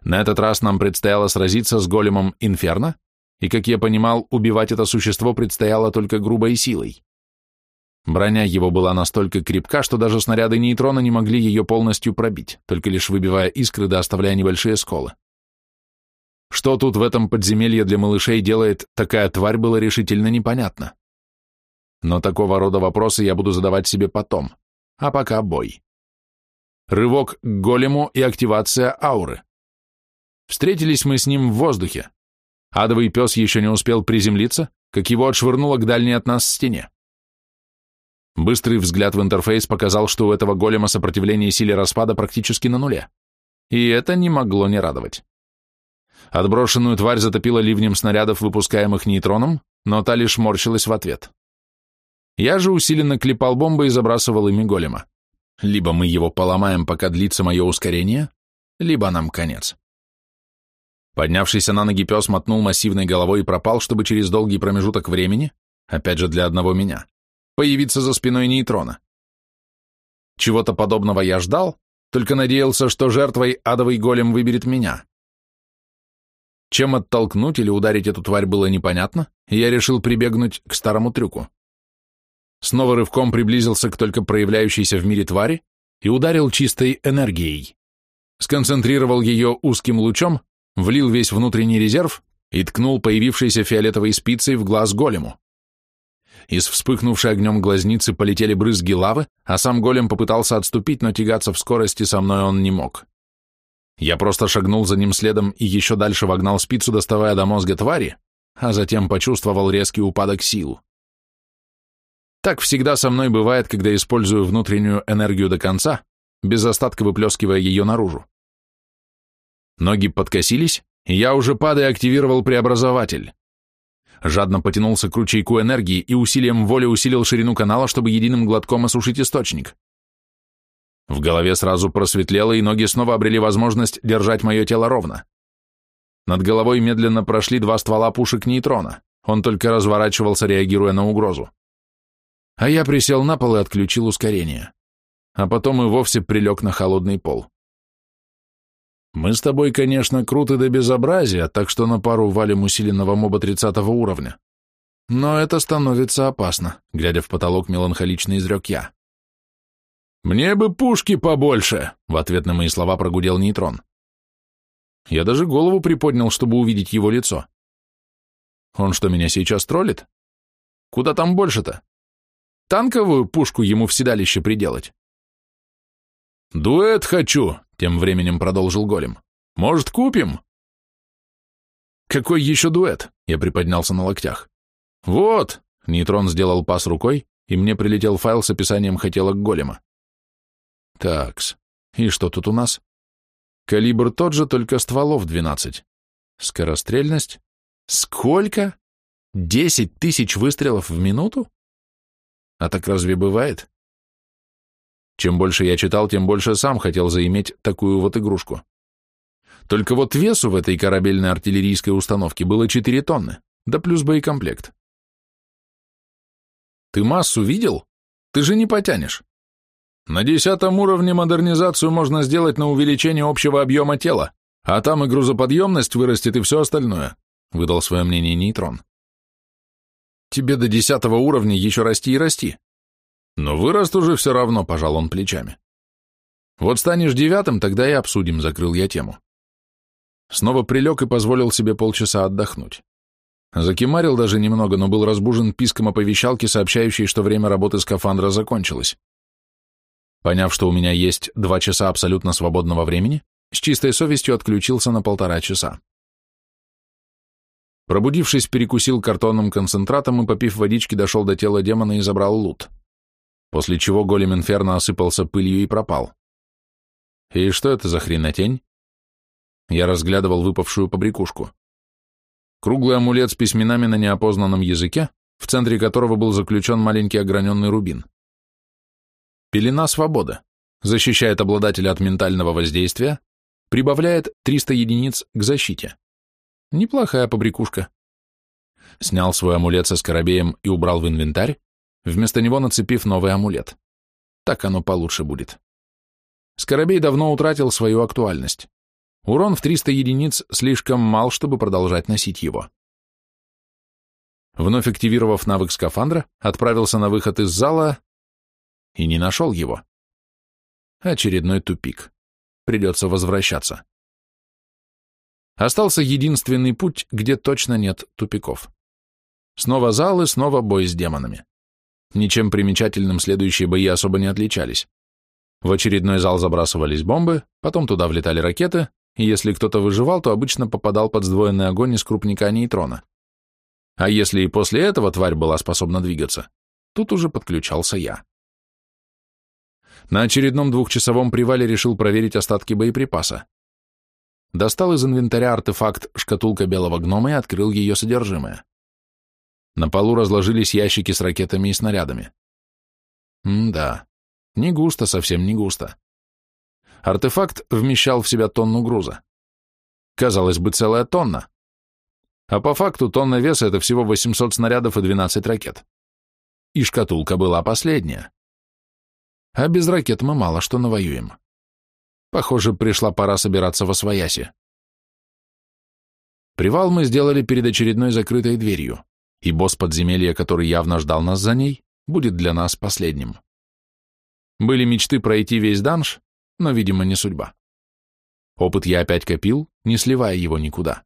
На этот раз нам предстояло сразиться с големом Инферно, и, как я понимал, убивать это существо предстояло только грубой силой. Броня его была настолько крепка, что даже снаряды нейтрона не могли ее полностью пробить, только лишь выбивая искры да оставляя небольшие сколы. Что тут в этом подземелье для малышей делает такая тварь, было решительно непонятно. Но такого рода вопросы я буду задавать себе потом. А пока бой. Рывок к голему и активация ауры. Встретились мы с ним в воздухе. Адовый пес еще не успел приземлиться, как его отшвырнуло к дальней от нас стене. Быстрый взгляд в интерфейс показал, что у этого голема сопротивление силе распада практически на нуле. И это не могло не радовать. Отброшенную тварь затопила ливнем снарядов, выпускаемых нейтроном, но та лишь морщилась в ответ. Я же усиленно клепал бомбы и забрасывал ими голема. Либо мы его поломаем, пока длится мое ускорение, либо нам конец. Поднявшийся на ноги пес мотнул массивной головой и пропал, чтобы через долгий промежуток времени, опять же для одного меня, появиться за спиной нейтрона. Чего-то подобного я ждал, только надеялся, что жертвой адовый голем выберет меня. Чем оттолкнуть или ударить эту тварь было непонятно, и я решил прибегнуть к старому трюку. Снова рывком приблизился к только проявляющейся в мире твари и ударил чистой энергией. Сконцентрировал ее узким лучом, влил весь внутренний резерв и ткнул появившейся фиолетовой спицей в глаз голему. Из вспыхнувшей огнем глазницы полетели брызги лавы, а сам голем попытался отступить, но тягаться в скорости со мной он не мог. Я просто шагнул за ним следом и еще дальше вогнал спицу, доставая до мозга твари, а затем почувствовал резкий упадок сил. Так всегда со мной бывает, когда использую внутреннюю энергию до конца, без остатка выплескивая ее наружу. Ноги подкосились, и я уже падая активировал преобразователь. Жадно потянулся к ручейку энергии и усилием воли усилил ширину канала, чтобы единым глотком осушить источник. В голове сразу просветлело, и ноги снова обрели возможность держать мое тело ровно. Над головой медленно прошли два ствола пушек нейтрона. Он только разворачивался, реагируя на угрозу. А я присел на пол и отключил ускорение. А потом и вовсе прилег на холодный пол. Мы с тобой, конечно, круты до безобразия, так что на пару валим усиленного моба 30 уровня. Но это становится опасно, глядя в потолок меланхолично изрек я. «Мне бы пушки побольше!» — в ответ на мои слова прогудел нейтрон. Я даже голову приподнял, чтобы увидеть его лицо. Он что, меня сейчас троллит? Куда там больше-то?
Танковую пушку ему в седалище приделать? «Дуэт
хочу!» — тем временем продолжил голем. «Может, купим?» «Какой еще дуэт?» — я приподнялся на локтях. «Вот!» — нейтрон сделал пас рукой, и мне прилетел файл с описанием хотелок голема. Такс. И что тут у нас? Калибр тот же, только стволов 12. Скорострельность? Сколько? 10 тысяч выстрелов в минуту? А так разве бывает? Чем больше я читал, тем больше сам хотел заиметь такую вот игрушку. Только вот весу в этой корабельной артиллерийской установке было 4 тонны, да плюс боекомплект. Ты массу видел? Ты же не потянешь. На десятом уровне модернизацию можно сделать на увеличение общего объема тела, а там и грузоподъемность вырастет и все остальное», — выдал свое мнение нейтрон. «Тебе до десятого уровня еще расти и расти». «Но вырост уже все равно», — пожал он плечами. «Вот станешь девятым, тогда и обсудим», — закрыл я тему. Снова прилег и позволил себе полчаса отдохнуть. Закимарил даже немного, но был разбужен писком оповещалки, сообщающей, что время работы скафандра закончилось. Поняв, что у меня есть два часа абсолютно свободного времени, с чистой совестью отключился на полтора часа. Пробудившись, перекусил картонным концентратом и, попив водички, дошел до тела демона и забрал лут. После чего голем инферно осыпался пылью и пропал. И что это за хренотень? Я разглядывал выпавшую побрякушку. Круглый амулет с письменами на неопознанном языке, в центре которого был заключен маленький ограненный рубин. Пелена свобода защищает обладателя от ментального воздействия, прибавляет 300 единиц к защите. Неплохая побрякушка. Снял свой амулет со скоробеем и убрал в инвентарь, вместо него нацепив новый амулет. Так оно получше будет. Скоробей давно утратил свою актуальность. Урон в 300 единиц слишком мал, чтобы продолжать носить его. Вновь активировав навык скафандра, отправился
на выход из зала и не нашел его. Очередной тупик.
Придется возвращаться. Остался единственный путь, где точно нет тупиков. Снова залы, снова бой с демонами. Ничем примечательным следующие бои особо не отличались. В очередной зал забрасывались бомбы, потом туда влетали ракеты, и если кто-то выживал, то обычно попадал под сдвоенный огонь из крупника нейтрона. А если и после этого тварь была способна двигаться, тут уже подключался я. На очередном двухчасовом привале решил проверить остатки боеприпаса. Достал из инвентаря артефакт «Шкатулка белого гнома» и открыл ее содержимое. На полу разложились ящики с ракетами и снарядами. М-да, не густо, совсем не густо. Артефакт вмещал в себя тонну груза. Казалось бы, целая тонна. А по факту тонна веса — это всего 800 снарядов и 12 ракет. И шкатулка была последняя а без ракет мы мало что навоюем. Похоже, пришла пора собираться во свояси. Привал мы сделали перед очередной закрытой дверью, и босс подземелья, который явно ждал нас за ней, будет для нас последним. Были мечты пройти весь данж, но, видимо, не судьба. Опыт я опять копил, не сливая его никуда.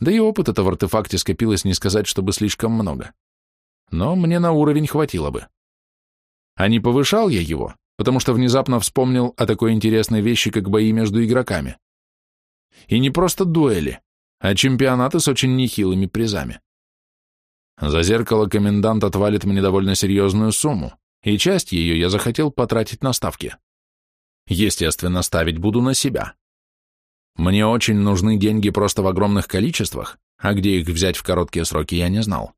Да и опыт это в артефакте скопилось не сказать, чтобы слишком много. Но мне на уровень хватило бы. А не повышал я его, потому что внезапно вспомнил о такой интересной вещи, как бои между игроками. И не просто дуэли, а чемпионаты с очень нехилыми призами. За зеркало комендант отвалит мне довольно серьезную сумму, и часть ее я захотел потратить на ставки. Естественно, ставить буду на себя. Мне очень нужны деньги просто в огромных количествах, а где их взять в короткие сроки я не знал.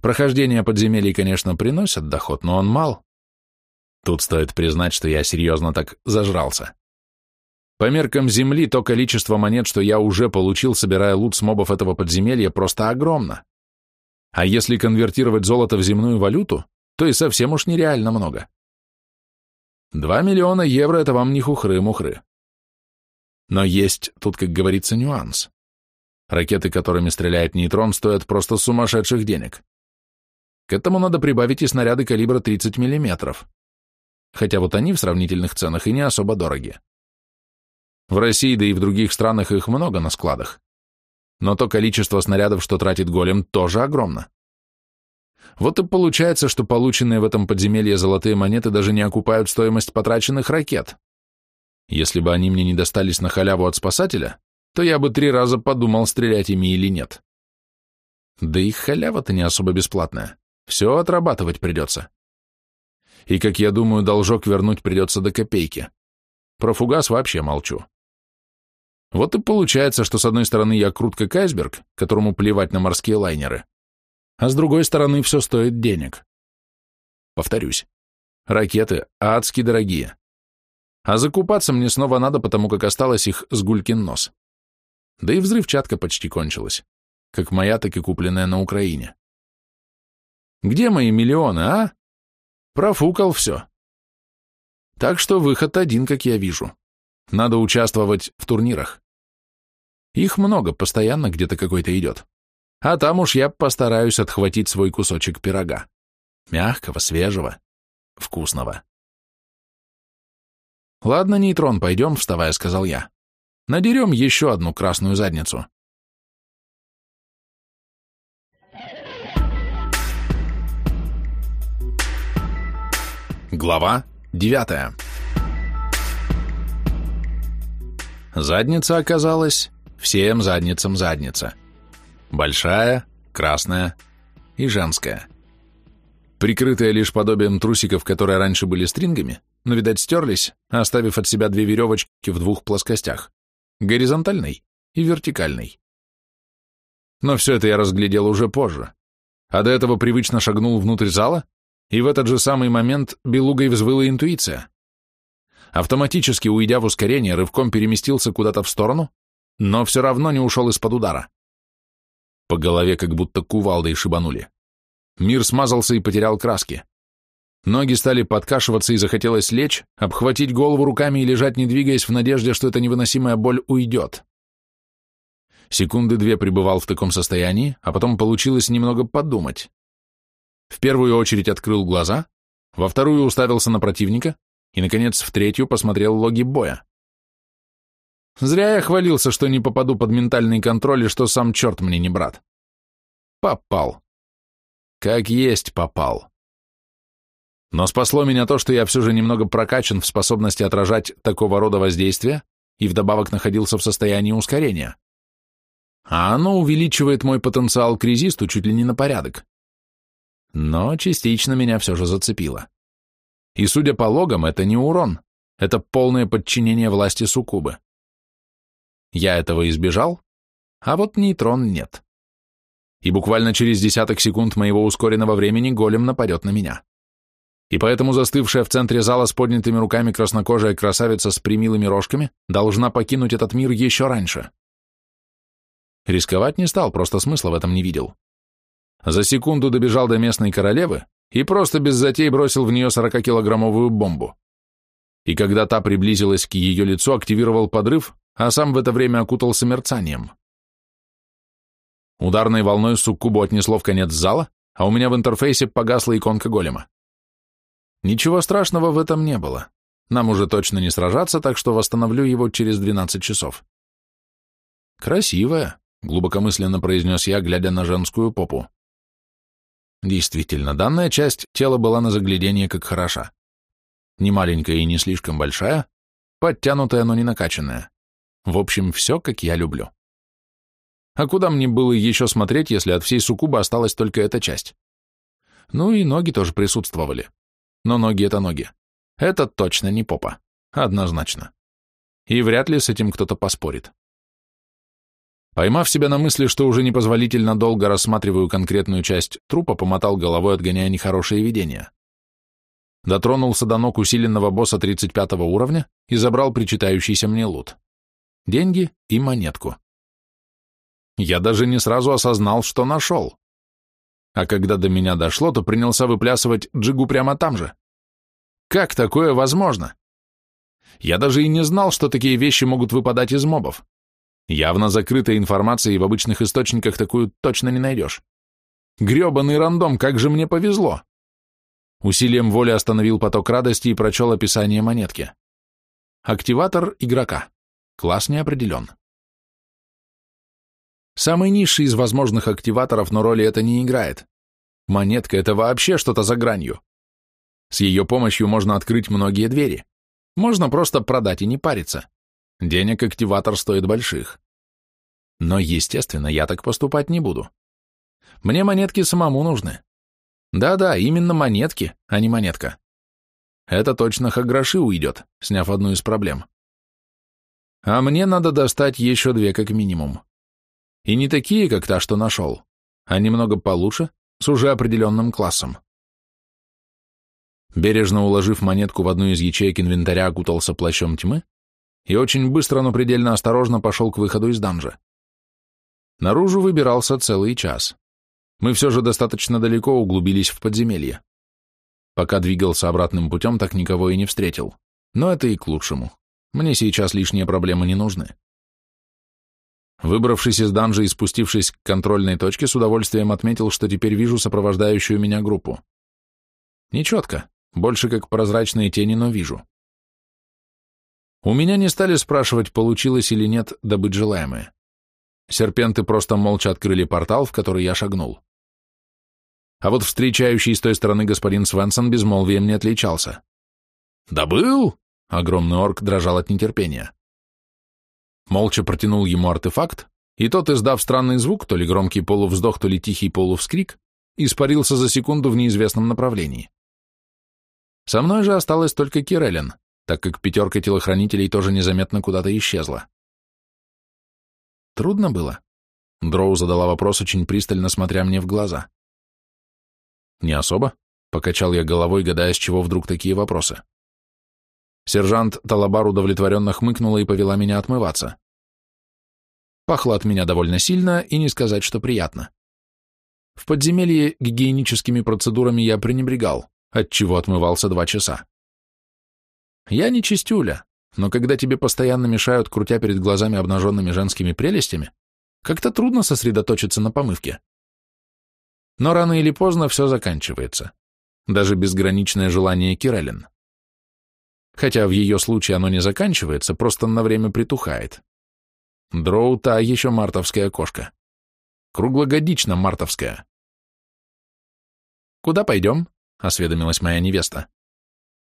Прохождение подземелий, конечно, приносит доход, но он мал. Тут стоит признать, что я серьезно так зажрался. По меркам Земли, то количество монет, что я уже получил, собирая лут с мобов этого подземелья, просто огромно. А если конвертировать золото в земную валюту, то и совсем уж нереально много. Два миллиона евро — это вам не хухры-мухры. Но есть тут, как говорится, нюанс. Ракеты, которыми стреляет нейтрон, стоят просто сумасшедших денег. К этому надо прибавить и снаряды калибра 30 мм. Хотя вот они в сравнительных ценах и не особо дороги. В России, да и в других странах их много на складах. Но то количество снарядов, что тратит голем, тоже огромно. Вот и получается, что полученные в этом подземелье золотые монеты даже не окупают стоимость потраченных ракет. Если бы они мне не достались на халяву от спасателя, то я бы три раза подумал, стрелять ими или нет. Да и халява-то не особо бесплатная. Все отрабатывать придется. И, как я думаю, должок вернуть придется до копейки. Про фугас вообще молчу. Вот и получается, что с одной стороны я крут как айсберг, которому плевать на морские лайнеры, а с другой стороны все стоит денег. Повторюсь, ракеты адски дорогие. А закупаться мне снова надо, потому как осталось их с гулькин нос. Да и взрывчатка почти кончилась, как моя, так и купленная на Украине. Где мои
миллионы, а? Профукал все. Так что выход один, как
я вижу. Надо участвовать в турнирах. Их много, постоянно где-то какой-то идет. А там уж я постараюсь отхватить свой кусочек пирога. Мягкого, свежего, вкусного. «Ладно, нейтрон, пойдем», — вставая, сказал я. «Надерем еще одну красную задницу». Глава 9 Задница оказалась всем задницам задница. Большая, красная и женская. Прикрытая лишь подобием трусиков, которые раньше были стрингами, но, видать, стерлись, оставив от себя две веревочки в двух плоскостях – горизонтальной и вертикальной. Но все это я разглядел уже позже, а до этого привычно шагнул внутрь зала и в этот же самый момент белугой взвыла интуиция. Автоматически, уйдя в ускорение, рывком переместился куда-то в сторону, но все равно не ушел из-под удара. По голове как будто кувалдой шибанули. Мир смазался и потерял краски. Ноги стали подкашиваться и захотелось лечь, обхватить голову руками и лежать, не двигаясь, в надежде, что эта невыносимая боль уйдет. Секунды две пребывал в таком состоянии, а потом получилось немного подумать. В первую очередь открыл глаза, во вторую уставился на противника и, наконец, в третью посмотрел логи боя. Зря я хвалился, что не попаду под ментальный контроль и что сам черт мне не брат. Попал. Как есть попал. Но спасло меня то, что я все же немного прокачан в способности отражать такого рода воздействия и вдобавок находился в состоянии ускорения. А оно увеличивает мой потенциал к резисту чуть ли не на порядок но частично меня все же зацепило. И, судя по логам, это не урон, это полное подчинение власти Сукубы. Я этого избежал, а вот нейтрон нет. И буквально через десяток секунд моего ускоренного времени голем нападет на меня. И поэтому застывшая в центре зала с поднятыми руками краснокожая красавица с примилыми рожками должна покинуть этот мир еще раньше. Рисковать не стал, просто смысла в этом не видел. За секунду добежал до местной королевы и просто без затей бросил в нее 40-килограммовую бомбу. И когда та приблизилась к ее лицу, активировал подрыв, а сам в это время окутался мерцанием. Ударной волной суккубу отнесло в конец зала, а у меня в интерфейсе погасла иконка голема. Ничего страшного в этом не было. Нам уже точно не сражаться, так что восстановлю его через 12 часов. «Красивая», — глубокомысленно произнес я, глядя на женскую попу. Действительно, данная часть тела была на заглядение как хороша. Не маленькая и не слишком большая, подтянутая, но не накачанная. В общем, все, как я люблю. А куда мне было еще смотреть, если от всей суккубы осталась только эта часть? Ну и ноги тоже присутствовали. Но ноги — это ноги. Это точно не попа. Однозначно. И вряд ли с этим кто-то поспорит. Поймав себя на мысли, что уже непозволительно долго рассматриваю конкретную часть трупа, помотал головой, отгоняя нехорошие видение. Дотронулся до ног усиленного босса 35 уровня и забрал причитающийся мне лут. Деньги и монетку. Я даже не сразу осознал, что нашел. А когда до меня дошло, то принялся выплясывать джигу прямо там же. Как такое возможно? Я даже и не знал, что такие вещи могут выпадать из мобов. Явно закрытой информации в обычных источниках такую точно не найдешь. Гребаный рандом, как же мне повезло! Усилием воли остановил поток радости и прочел описание монетки. Активатор игрока. Класс не определен. Самый низший из возможных активаторов, но роли это не играет. Монетка — это вообще что-то за гранью. С ее помощью можно открыть многие двери. Можно просто продать и не париться. Денег активатор стоит больших. Но, естественно, я так поступать не буду. Мне монетки самому нужны. Да-да, именно монетки, а не монетка. Это точно хагроши уйдет, сняв одну из проблем. А мне надо достать еще две как минимум. И не такие, как та, что нашел, а немного получше, с уже определенным классом. Бережно уложив монетку в одну из ячеек инвентаря, окутался плащом тьмы и очень быстро, но предельно осторожно пошел к выходу из данжа. Наружу выбирался целый час. Мы все же достаточно далеко углубились в подземелье. Пока двигался обратным путем, так никого и не встретил. Но это и к лучшему. Мне сейчас лишние проблемы не нужны. Выбравшись из данжа и спустившись к контрольной точке, с удовольствием отметил, что теперь вижу сопровождающую меня группу. Нечетко, больше как прозрачные тени, но вижу. У меня не стали спрашивать, получилось или нет добыть желаемое. Серпенты просто молча открыли портал, в который я шагнул. А вот встречающий с той стороны господин Свенсон безмолвием не отличался. «Добыл?» — огромный орк дрожал от нетерпения. Молча протянул ему артефакт, и тот, издав странный звук, то ли громкий полувздох, то ли тихий полувскрик, испарился за секунду в неизвестном направлении. Со мной же осталась только Кирелен так как пятерка телохранителей
тоже незаметно куда-то исчезла. Трудно было?
Дроу задала вопрос, очень пристально смотря мне в глаза. Не особо, покачал я головой, гадая, с чего вдруг такие вопросы. Сержант Талабар удовлетворенно хмыкнула и повела меня отмываться. Пахло от меня довольно сильно, и не сказать, что приятно. В подземелье гигиеническими процедурами я пренебрегал, отчего отмывался два часа. Я не чистюля, но когда тебе постоянно мешают, крутя перед глазами обнаженными женскими прелестями, как-то трудно сосредоточиться на помывке. Но рано или поздно все заканчивается. Даже безграничное желание Кирелин. Хотя в ее случае оно не заканчивается, просто на время притухает. Дроу та еще мартовская кошка. Круглогодично мартовская. «Куда пойдем?»
— осведомилась моя невеста.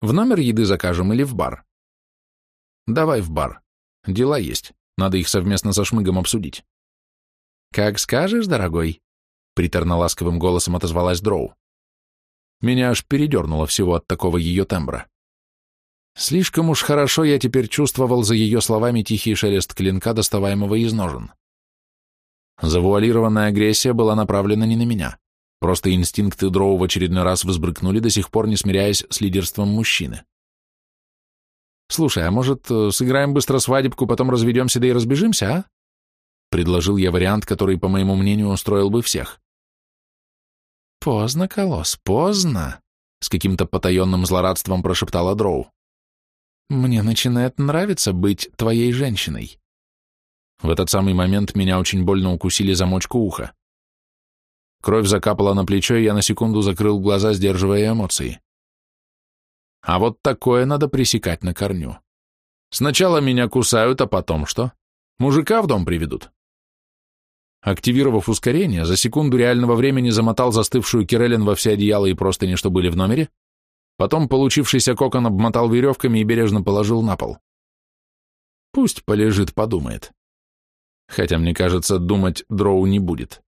В номер еды закажем или в бар?
Давай в бар. Дела есть. Надо их совместно со Шмыгом обсудить. Как скажешь, дорогой, приторно-ласковым голосом отозвалась Дроу. Меня аж передернуло всего от такого ее тембра. Слишком уж хорошо я теперь чувствовал за ее словами тихий шелест клинка, доставаемого из ножен. Завуалированная агрессия была направлена не на меня. Просто инстинкты дроу в очередной раз взбрыкнули, до сих пор не смиряясь с лидерством мужчины. «Слушай, а может, э, сыграем быстро свадебку, потом разведемся да и разбежимся, а?» Предложил я вариант, который, по моему мнению, устроил бы всех. «Поздно, Колос, поздно!» — с каким-то потаенным злорадством прошептала Дроу. «Мне начинает нравиться быть твоей женщиной». В этот самый момент меня очень больно укусили замочку уха. Кровь закапала на плечо, и я на секунду закрыл глаза, сдерживая эмоции. А вот такое надо пресекать на корню. Сначала меня кусают, а потом что? Мужика в дом приведут. Активировав ускорение, за секунду реального времени замотал застывшую Кирелин во все одеяла и простыни, что были в номере, потом получившийся кокон обмотал веревками и бережно положил на пол. Пусть полежит, подумает. Хотя, мне кажется, думать дроу не будет.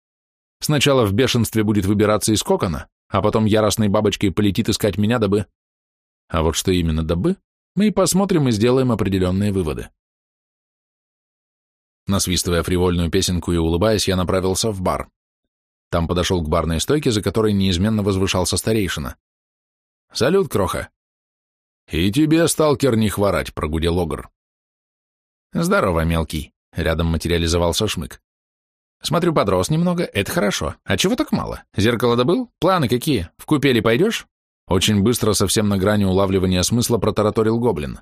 Сначала в бешенстве будет выбираться из кокона, а потом яростной бабочкой полетит искать меня, дабы... А вот что именно дабы, мы и посмотрим и сделаем определенные выводы. Насвистывая фривольную песенку и улыбаясь, я направился в бар. Там подошел к барной стойке, за которой неизменно возвышался старейшина. «Салют, кроха!» «И тебе, сталкер, не хворать!» — прогудел Огр. «Здорово, мелкий!» — рядом материализовался Шмык. Смотрю, подрос немного, это хорошо. А чего так мало? Зеркало добыл? Планы какие? В купели пойдешь? Очень быстро, совсем на грани улавливания смысла, протараторил гоблин.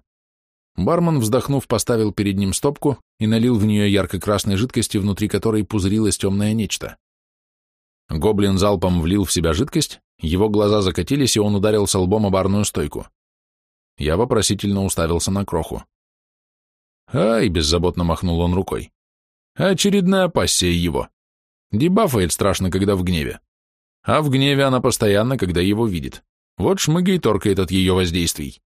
Бармен, вздохнув, поставил перед ним стопку и налил в нее ярко-красной жидкости, внутри которой пузырилось темное нечто. Гоблин залпом влил в себя жидкость, его глаза закатились, и он ударился лбом о барную стойку. Я вопросительно уставился на кроху. «Ай!» — беззаботно махнул он рукой. Очередная пассия его. Дебафает страшно, когда в гневе. А в гневе она постоянно, когда его видит. Вот шмыга и торкает от ее воздействий.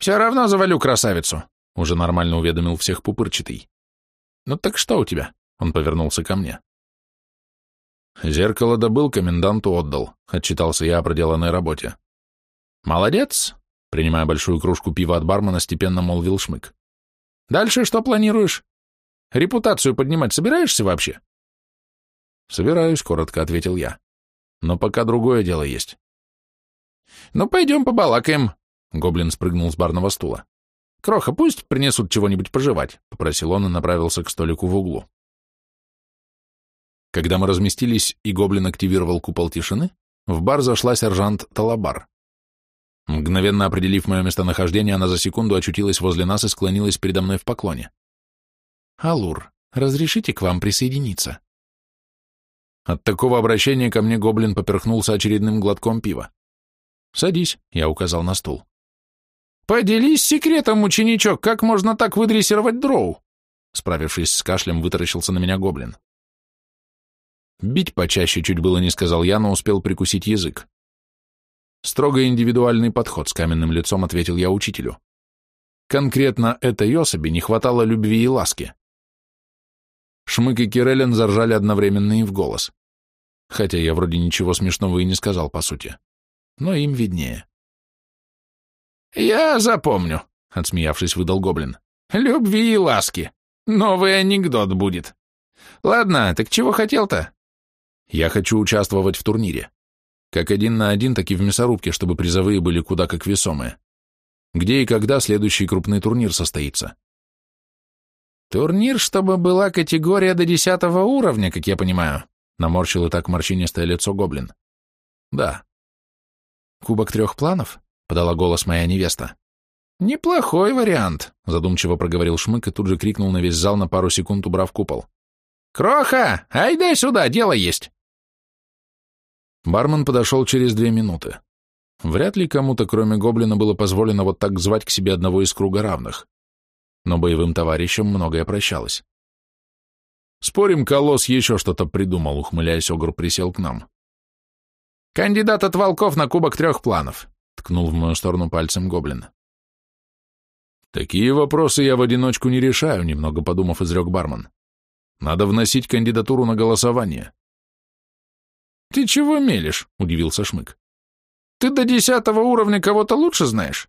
«Все равно завалю красавицу», — уже нормально уведомил всех пупырчатый. «Ну так что у тебя?» — он повернулся ко мне. «Зеркало добыл, коменданту отдал», — отчитался я о проделанной работе. «Молодец!» — принимая большую кружку пива от бармена, степенно молвил Шмык. «Дальше что планируешь?» Репутацию поднимать собираешься вообще? Собираюсь, коротко ответил я. Но пока другое дело есть. Ну, пойдем побалакаем. Гоблин спрыгнул с барного стула. Кроха, пусть принесут чего-нибудь пожевать, попросил он и направился к столику в углу. Когда мы разместились и гоблин активировал купол тишины, в бар зашла сержант Талабар. Мгновенно определив мое местонахождение, она за секунду очутилась возле нас и склонилась передо мной в поклоне. «Алур, разрешите к вам присоединиться?» От такого обращения ко мне гоблин поперхнулся очередным глотком пива. «Садись», — я указал на стул. «Поделись секретом, ученичок, как можно так выдрессировать дроу?» Справившись с кашлем, вытаращился на меня гоблин. «Бить почаще чуть было не сказал я, но успел прикусить язык». Строго индивидуальный подход с каменным лицом ответил я учителю. Конкретно этой особи не хватало любви и ласки. Шмык и Кирелин заржали одновременно и в голос. Хотя я вроде ничего смешного и не сказал, по сути.
Но им виднее. «Я запомню»,
— отсмеявшись, выдал гоблин. «Любви и ласки. Новый анекдот будет. Ладно, так чего хотел-то?» «Я хочу участвовать в турнире. Как один на один, так и в мясорубке, чтобы призовые были куда как весомые. Где и когда следующий крупный турнир состоится?» Турнир, чтобы была категория до десятого уровня, как я понимаю, наморщил так морщинистое лицо гоблин. Да. Кубок трех планов? Подала голос моя невеста. Неплохой вариант, задумчиво проговорил Шмык и тут же крикнул на весь зал на пару секунд, убрав купол. Кроха, айдай сюда, дело есть. Бармен подошел через две минуты. Вряд ли кому-то, кроме гоблина, было позволено вот так звать к себе одного из круга равных но боевым товарищам многое прощалось. «Спорим, колосс еще что-то придумал», — ухмыляясь, Огр присел к нам. «Кандидат от волков на кубок трех планов», — ткнул в мою сторону пальцем гоблин. «Такие вопросы я в одиночку не решаю», — немного подумав, изрек бармен. «Надо вносить кандидатуру на голосование». «Ты чего мелешь?» — удивился Шмык. «Ты до десятого уровня кого-то лучше знаешь?»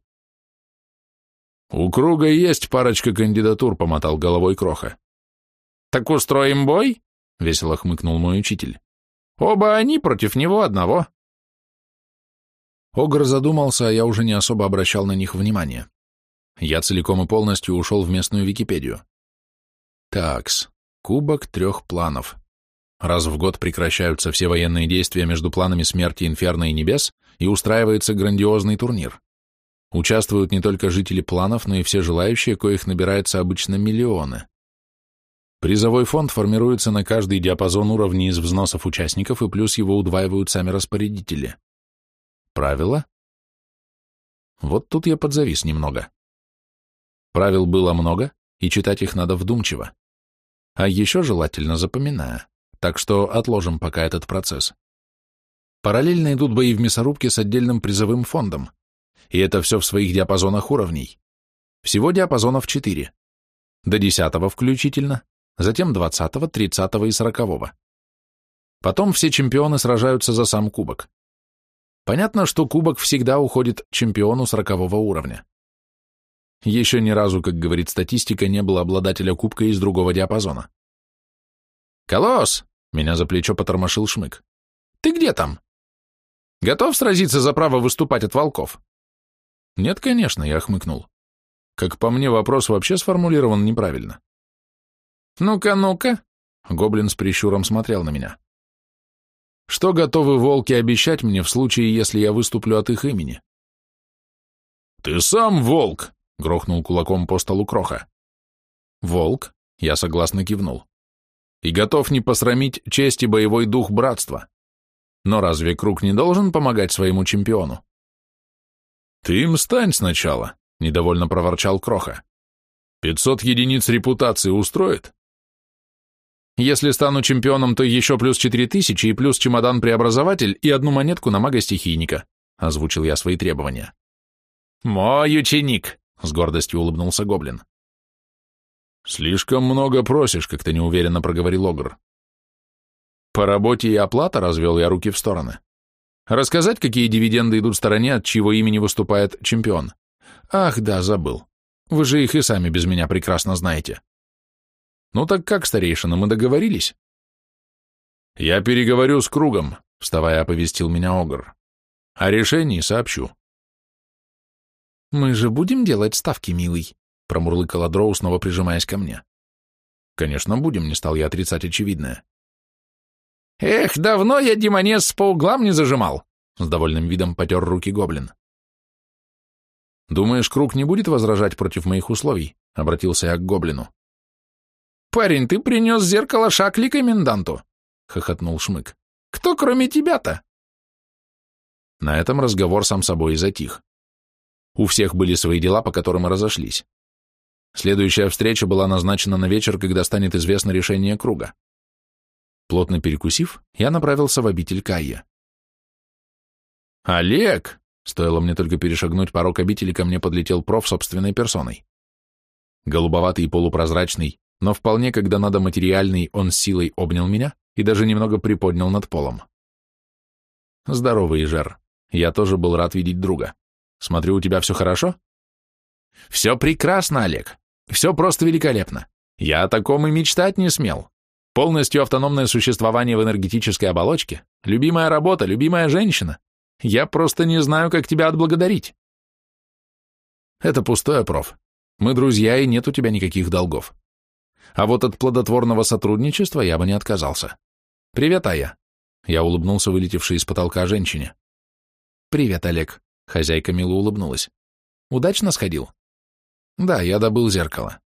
«У круга есть парочка кандидатур», — помотал головой Кроха. «Так устроим бой?» — весело хмыкнул мой учитель. «Оба они против него одного». Огр задумался, а я уже не особо обращал на них внимания. Я целиком и полностью ушел в местную Википедию. Такс, кубок трех планов. Раз в год прекращаются все военные действия между планами смерти, инферно и небес, и устраивается грандиозный турнир. Участвуют не только жители планов, но и все желающие, коих набирается обычно миллионы. Призовой фонд формируется на каждый диапазон уровней из взносов участников, и плюс его удваивают сами распорядители. Правило? Вот тут я подзавис немного. Правил было много, и читать их надо вдумчиво. А еще желательно запоминая, так что отложим пока этот процесс. Параллельно идут бои в мясорубке с отдельным призовым фондом, и это все в своих диапазонах уровней. Всего диапазонов 4. До 10 включительно, затем 20, 30 и 40. Потом все чемпионы сражаются за сам кубок. Понятно, что кубок всегда уходит чемпиону 40 уровня. Еще ни разу, как говорит статистика, не было обладателя кубка из другого диапазона. «Колосс!» — меня за плечо потормошил Шмык. «Ты где там?» «Готов сразиться за право выступать от волков?» Нет, конечно, я хмыкнул. Как по мне, вопрос вообще сформулирован неправильно. Ну-ка, ну-ка, гоблин с прищуром смотрел на меня. Что готовы волки обещать мне в случае, если я выступлю от их имени? Ты сам волк, грохнул кулаком по столу кроха. Волк, я согласно кивнул. И готов не посрамить честь и боевой дух братства. Но разве круг не должен помогать своему чемпиону? «Ты им стань сначала», — недовольно проворчал Кроха. «Пятьсот единиц репутации устроит?» «Если стану чемпионом, то еще плюс четыре тысячи и плюс чемодан-преобразователь и одну монетку на мага-стихийника», — озвучил я свои требования. «Мой ученик», — с гордостью улыбнулся Гоблин. «Слишком много просишь», — как-то неуверенно проговорил Огр. «По работе и оплата», — развел я руки в стороны. Рассказать, какие дивиденды идут стороне, от чьего имени выступает чемпион? Ах, да, забыл. Вы же их и сами без меня прекрасно знаете. Ну так как, старейшина, мы договорились? Я переговорю с кругом, вставая, оповестил меня Огр. О решении сообщу. Мы же будем делать ставки, милый, промурлыкала Дроу, снова прижимаясь ко мне. Конечно, будем, не стал я отрицать очевидное. «Эх, давно я демонез по углам не зажимал!» С довольным видом потер руки гоблин. «Думаешь, Круг не будет возражать против моих условий?» — обратился я к гоблину. «Парень, ты принес зеркало шакли коменданту!» — хохотнул Шмык. «Кто кроме тебя-то?» На этом разговор сам собой и затих. У всех были свои дела, по которым и разошлись. Следующая встреча была назначена на вечер, когда станет известно решение круга. Плотно перекусив, я направился в обитель Кайя. «Олег!» — стоило мне только перешагнуть порог обители, ко мне подлетел проф собственной персоной. Голубоватый и полупрозрачный, но вполне, когда надо материальный, он силой обнял меня и даже немного приподнял над полом. «Здоровый, Жер. Я тоже был рад видеть друга. Смотрю, у тебя все хорошо?» «Все прекрасно, Олег. Все просто великолепно. Я о таком и мечтать не смел. Полностью автономное существование в энергетической оболочке, любимая работа, любимая женщина. Я просто не знаю, как тебя отблагодарить. Это пустое, проф. Мы друзья, и нет у тебя никаких долгов. А вот от плодотворного сотрудничества я бы не отказался. Привет, Ая. Я улыбнулся вылетевшей из потолка женщине. Привет, Олег. Хозяйка мило улыбнулась. Удачно сходил? Да, я
добыл зеркало.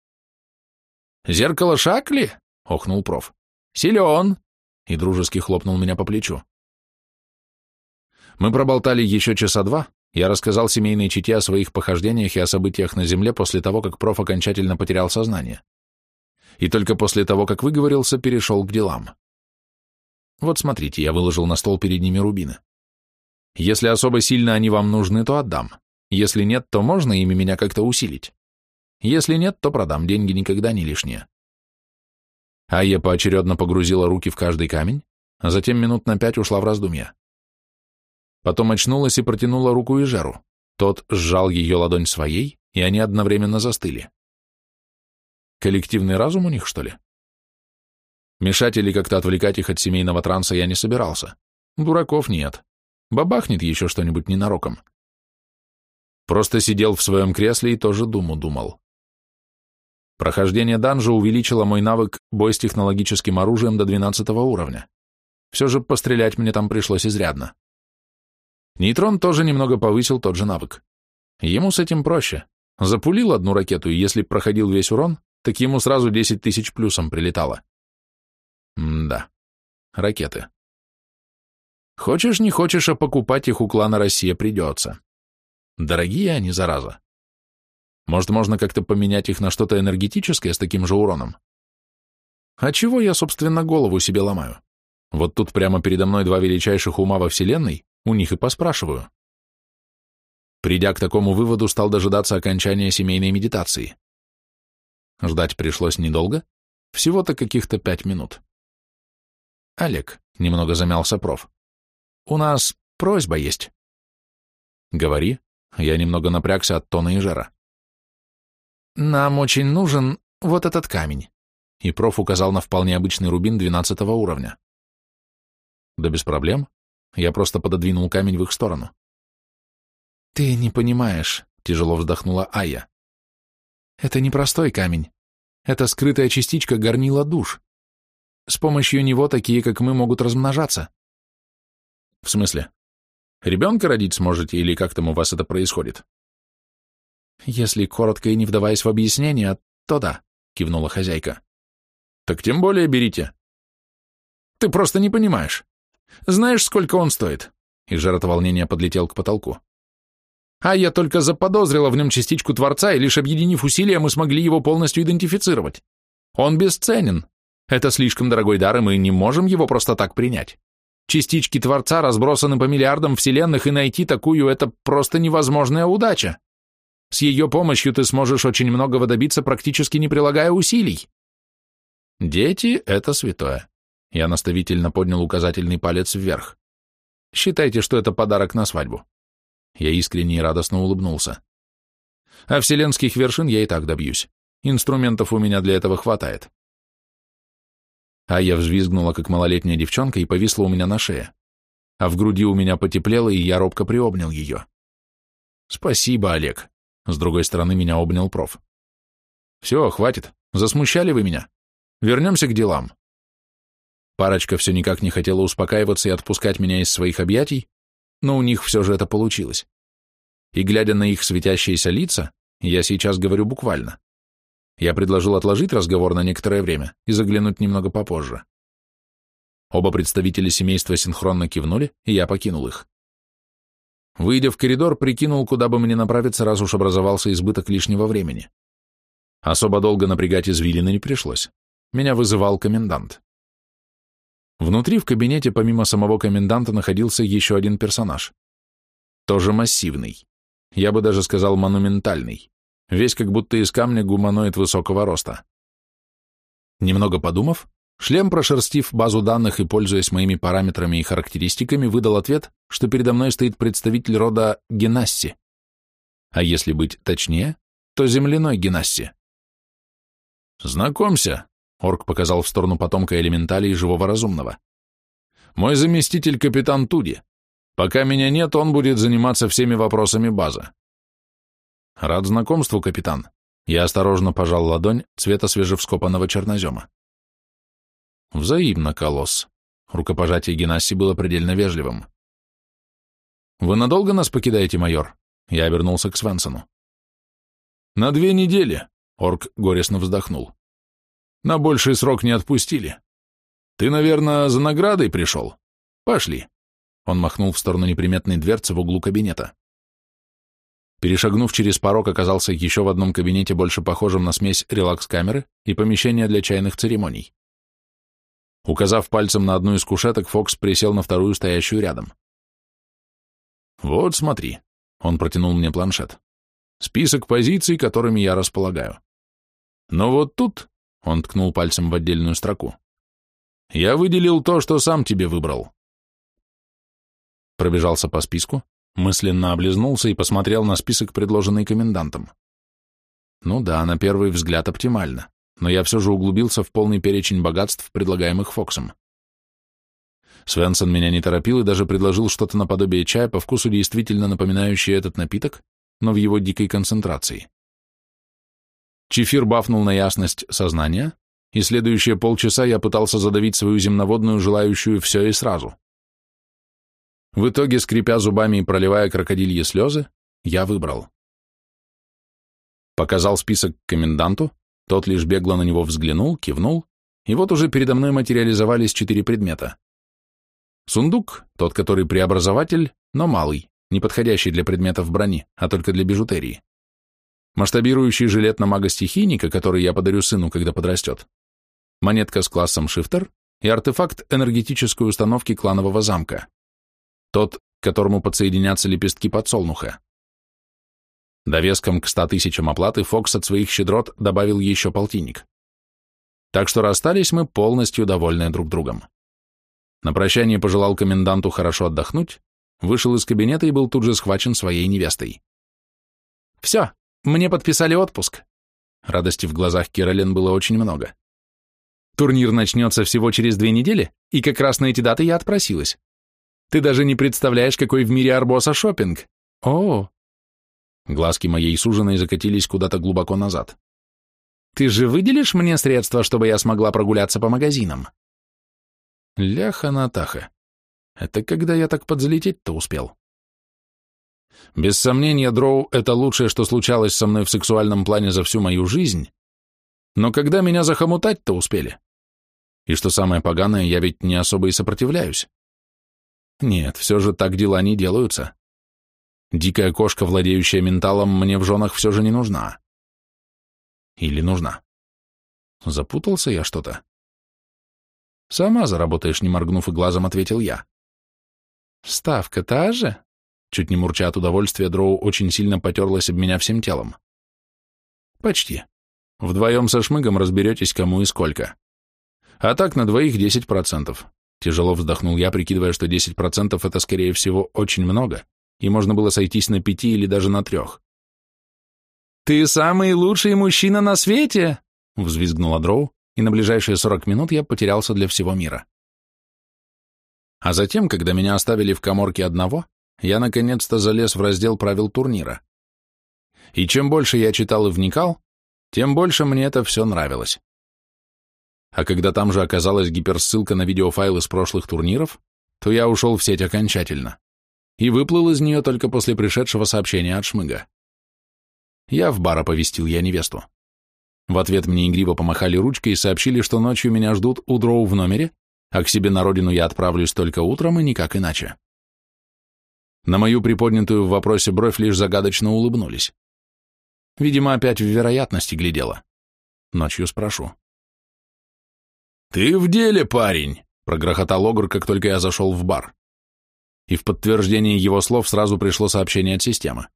Зеркало Шакли? Охнул проф. Силен!»
и дружески хлопнул меня по плечу. Мы проболтали еще часа два, я рассказал семейной чите о своих похождениях и о событиях на земле после того, как проф окончательно потерял сознание. И только после того, как выговорился, перешел к делам. Вот смотрите, я выложил на стол перед ними рубины. Если особо сильно они вам нужны, то отдам. Если нет, то можно ими меня как-то усилить. Если нет, то продам, деньги никогда не лишние. Айя поочередно погрузила руки в каждый камень, а затем минут на пять ушла в раздумья. Потом очнулась и протянула руку Ижеру. Тот сжал ее ладонь своей, и они одновременно застыли. Коллективный разум у них, что ли? Мешать или как-то отвлекать их от семейного транса я не собирался. Дураков нет. Бабахнет еще что-нибудь ненароком. Просто сидел в своем кресле и тоже думу думал. Прохождение данжа увеличило мой навык бой с технологическим оружием до 12 уровня. Все же пострелять мне там пришлось изрядно. Нейтрон тоже немного повысил тот же навык. Ему с этим проще. Запулил одну ракету, и если проходил весь урон, так ему сразу 10 тысяч плюсом прилетало. М да, ракеты. Хочешь, не хочешь, а покупать их у клана «Россия» придется. Дорогие они, зараза. Может, можно как-то поменять их на что-то энергетическое с таким же уроном? А чего я, собственно, голову себе ломаю? Вот тут прямо передо мной два величайших ума во Вселенной, у них и поспрашиваю. Придя к такому выводу, стал дожидаться окончания семейной медитации.
Ждать пришлось недолго, всего-то каких-то пять минут. «Олег», — немного замялся проф, — «у нас просьба есть».
«Говори», — я немного напрягся от тона и жара. «Нам очень нужен вот этот камень», — и проф указал на вполне обычный рубин 12 уровня. «Да без проблем. Я просто пододвинул камень в их сторону». «Ты не понимаешь», — тяжело вздохнула Ая. «Это не простой камень. Это скрытая частичка горнила душ. С помощью него такие, как мы, могут размножаться». «В смысле? Ребенка родить сможете или как там у вас это происходит?» Если коротко и не вдаваясь в объяснение, то да, кивнула хозяйка. Так тем более берите. Ты просто не понимаешь. Знаешь, сколько он стоит? И жар от волнения подлетел к потолку. А я только заподозрила в нем частичку Творца, и лишь объединив усилия, мы смогли его полностью идентифицировать. Он бесценен. Это слишком дорогой дар, и мы не можем его просто так принять. Частички Творца разбросаны по миллиардам вселенных, и найти такую — это просто невозможная удача. С ее помощью ты сможешь очень многого добиться, практически не прилагая усилий. Дети — это святое. Я наставительно поднял указательный палец вверх. Считайте, что это подарок на свадьбу. Я искренне и радостно улыбнулся. А вселенских вершин я и так добьюсь. Инструментов у меня для этого хватает. А я взвизгнула, как малолетняя девчонка, и повисла у меня на шее. А в груди у меня потеплело, и я робко приобнял ее. Спасибо, Олег. С другой стороны меня обнял проф. «Все, хватит. Засмущали вы меня. Вернемся к делам». Парочка все никак не хотела успокаиваться и отпускать меня из своих объятий, но у них все же это получилось. И глядя на их светящиеся лица, я сейчас говорю буквально. Я предложил отложить разговор на некоторое время и заглянуть немного попозже. Оба представители семейства синхронно кивнули, и я покинул их. Выйдя в коридор, прикинул, куда бы мне направиться, раз уж образовался избыток лишнего времени. Особо долго напрягать извилины не пришлось. Меня вызывал комендант. Внутри в кабинете помимо самого коменданта находился еще один персонаж. Тоже массивный. Я бы даже сказал монументальный. Весь как будто из камня гуманоид высокого роста. Немного подумав, Шлем, прошерстив базу данных и пользуясь моими параметрами и характеристиками, выдал ответ, что передо мной стоит представитель рода Генасси. А если быть точнее, то земляной Генасси. «Знакомься», — орк показал в сторону потомка элементалей живого разумного. «Мой заместитель капитан Туди. Пока меня нет, он будет заниматься всеми вопросами базы». «Рад знакомству, капитан». Я осторожно пожал ладонь цвета свежевскопанного чернозема. Взаимно, колосс. Рукопожатие Генаси было предельно вежливым. «Вы надолго нас покидаете, майор?» Я обернулся к Свенсону. «На две недели», — орк горестно вздохнул. «На больший срок не отпустили. Ты, наверное, за наградой пришел? Пошли». Он махнул в сторону неприметной дверцы в углу кабинета. Перешагнув через порог, оказался еще в одном кабинете, больше похожем на смесь релакс-камеры и помещения для чайных церемоний. Указав пальцем на одну из кушеток, Фокс присел на вторую, стоящую рядом. «Вот смотри», — он протянул мне планшет, — «список позиций, которыми я располагаю. Но вот тут», — он ткнул пальцем в отдельную строку, — «я выделил то, что сам тебе выбрал». Пробежался по списку, мысленно облизнулся и посмотрел на список, предложенный комендантом. Ну да, на первый взгляд оптимально но я все же углубился в полный перечень богатств, предлагаемых Фоксом. Свенсон меня не торопил и даже предложил что-то наподобие чая, по вкусу действительно напоминающее этот напиток, но в его дикой концентрации. Чефир бафнул на ясность сознания, и следующие полчаса я пытался задавить свою земноводную, желающую все и сразу. В итоге, скрипя зубами и проливая крокодилье слезы, я выбрал. Показал список коменданту, тот лишь бегло на него взглянул, кивнул, и вот уже передо мной материализовались четыре предмета. Сундук, тот, который преобразователь, но малый, не подходящий для предметов брони, а только для бижутерии. Масштабирующий жилет на мага-стихийника, который я подарю сыну, когда подрастет. Монетка с классом шифтер и артефакт энергетической установки кланового замка. Тот, к которому подсоединятся лепестки подсолнуха. Довеском к ста тысячам оплаты Фокс от своих щедрот добавил еще полтинник. Так что расстались мы полностью довольны друг другом. На прощание пожелал коменданту хорошо отдохнуть, вышел из кабинета и был тут же схвачен своей невестой. «Все, мне подписали отпуск». Радости в глазах Киролен было очень много. «Турнир начнется всего через две недели, и как раз на эти даты я отпросилась. Ты даже не представляешь, какой в мире Арбоса шопинг. О, Глазки моей суженой закатились куда-то глубоко назад. «Ты же выделишь мне средства, чтобы я смогла прогуляться по магазинам?» Ляха-натаха. Это когда я так подзалететь-то успел? Без сомнения, дроу — это лучшее, что случалось со мной в сексуальном плане за всю мою жизнь. Но когда меня захомутать-то успели? И что самое поганое, я ведь не особо и сопротивляюсь. Нет, все же так дела не делаются. Дикая кошка, владеющая менталом, мне в женах все же не нужна.
Или нужна. Запутался я что-то. Сама
заработаешь, не моргнув и глазом, ответил я. Ставка та же? Чуть не мурча от удовольствия, Дроу очень сильно потерлась об меня всем телом. Почти. Вдвоем со шмыгом разберетесь, кому и сколько. А так на двоих десять процентов. Тяжело вздохнул я, прикидывая, что десять процентов это, скорее всего, очень много и можно было сойтись на пяти или даже на трех. «Ты самый лучший мужчина на свете!» — взвизгнула Дроу, и на ближайшие сорок минут я потерялся для всего мира. А затем, когда меня оставили в коморке одного, я наконец-то залез в раздел правил турнира. И чем больше я читал и вникал, тем больше мне это все нравилось. А когда там же оказалась гиперссылка на видеофайлы с прошлых турниров, то я ушел в сеть окончательно и выплыл из нее только после пришедшего сообщения от Шмыга. Я в бар оповестил я невесту. В ответ мне игриво помахали ручкой и сообщили, что ночью меня ждут у Дроу в номере, а к себе на родину я отправлюсь только утром и никак иначе. На мою приподнятую в вопросе бровь лишь загадочно улыбнулись. Видимо, опять в вероятности глядела. Ночью спрошу. «Ты в деле, парень!» — прогрохотал Огр, как только я зашел в бар и в подтверждение его слов сразу пришло сообщение от системы.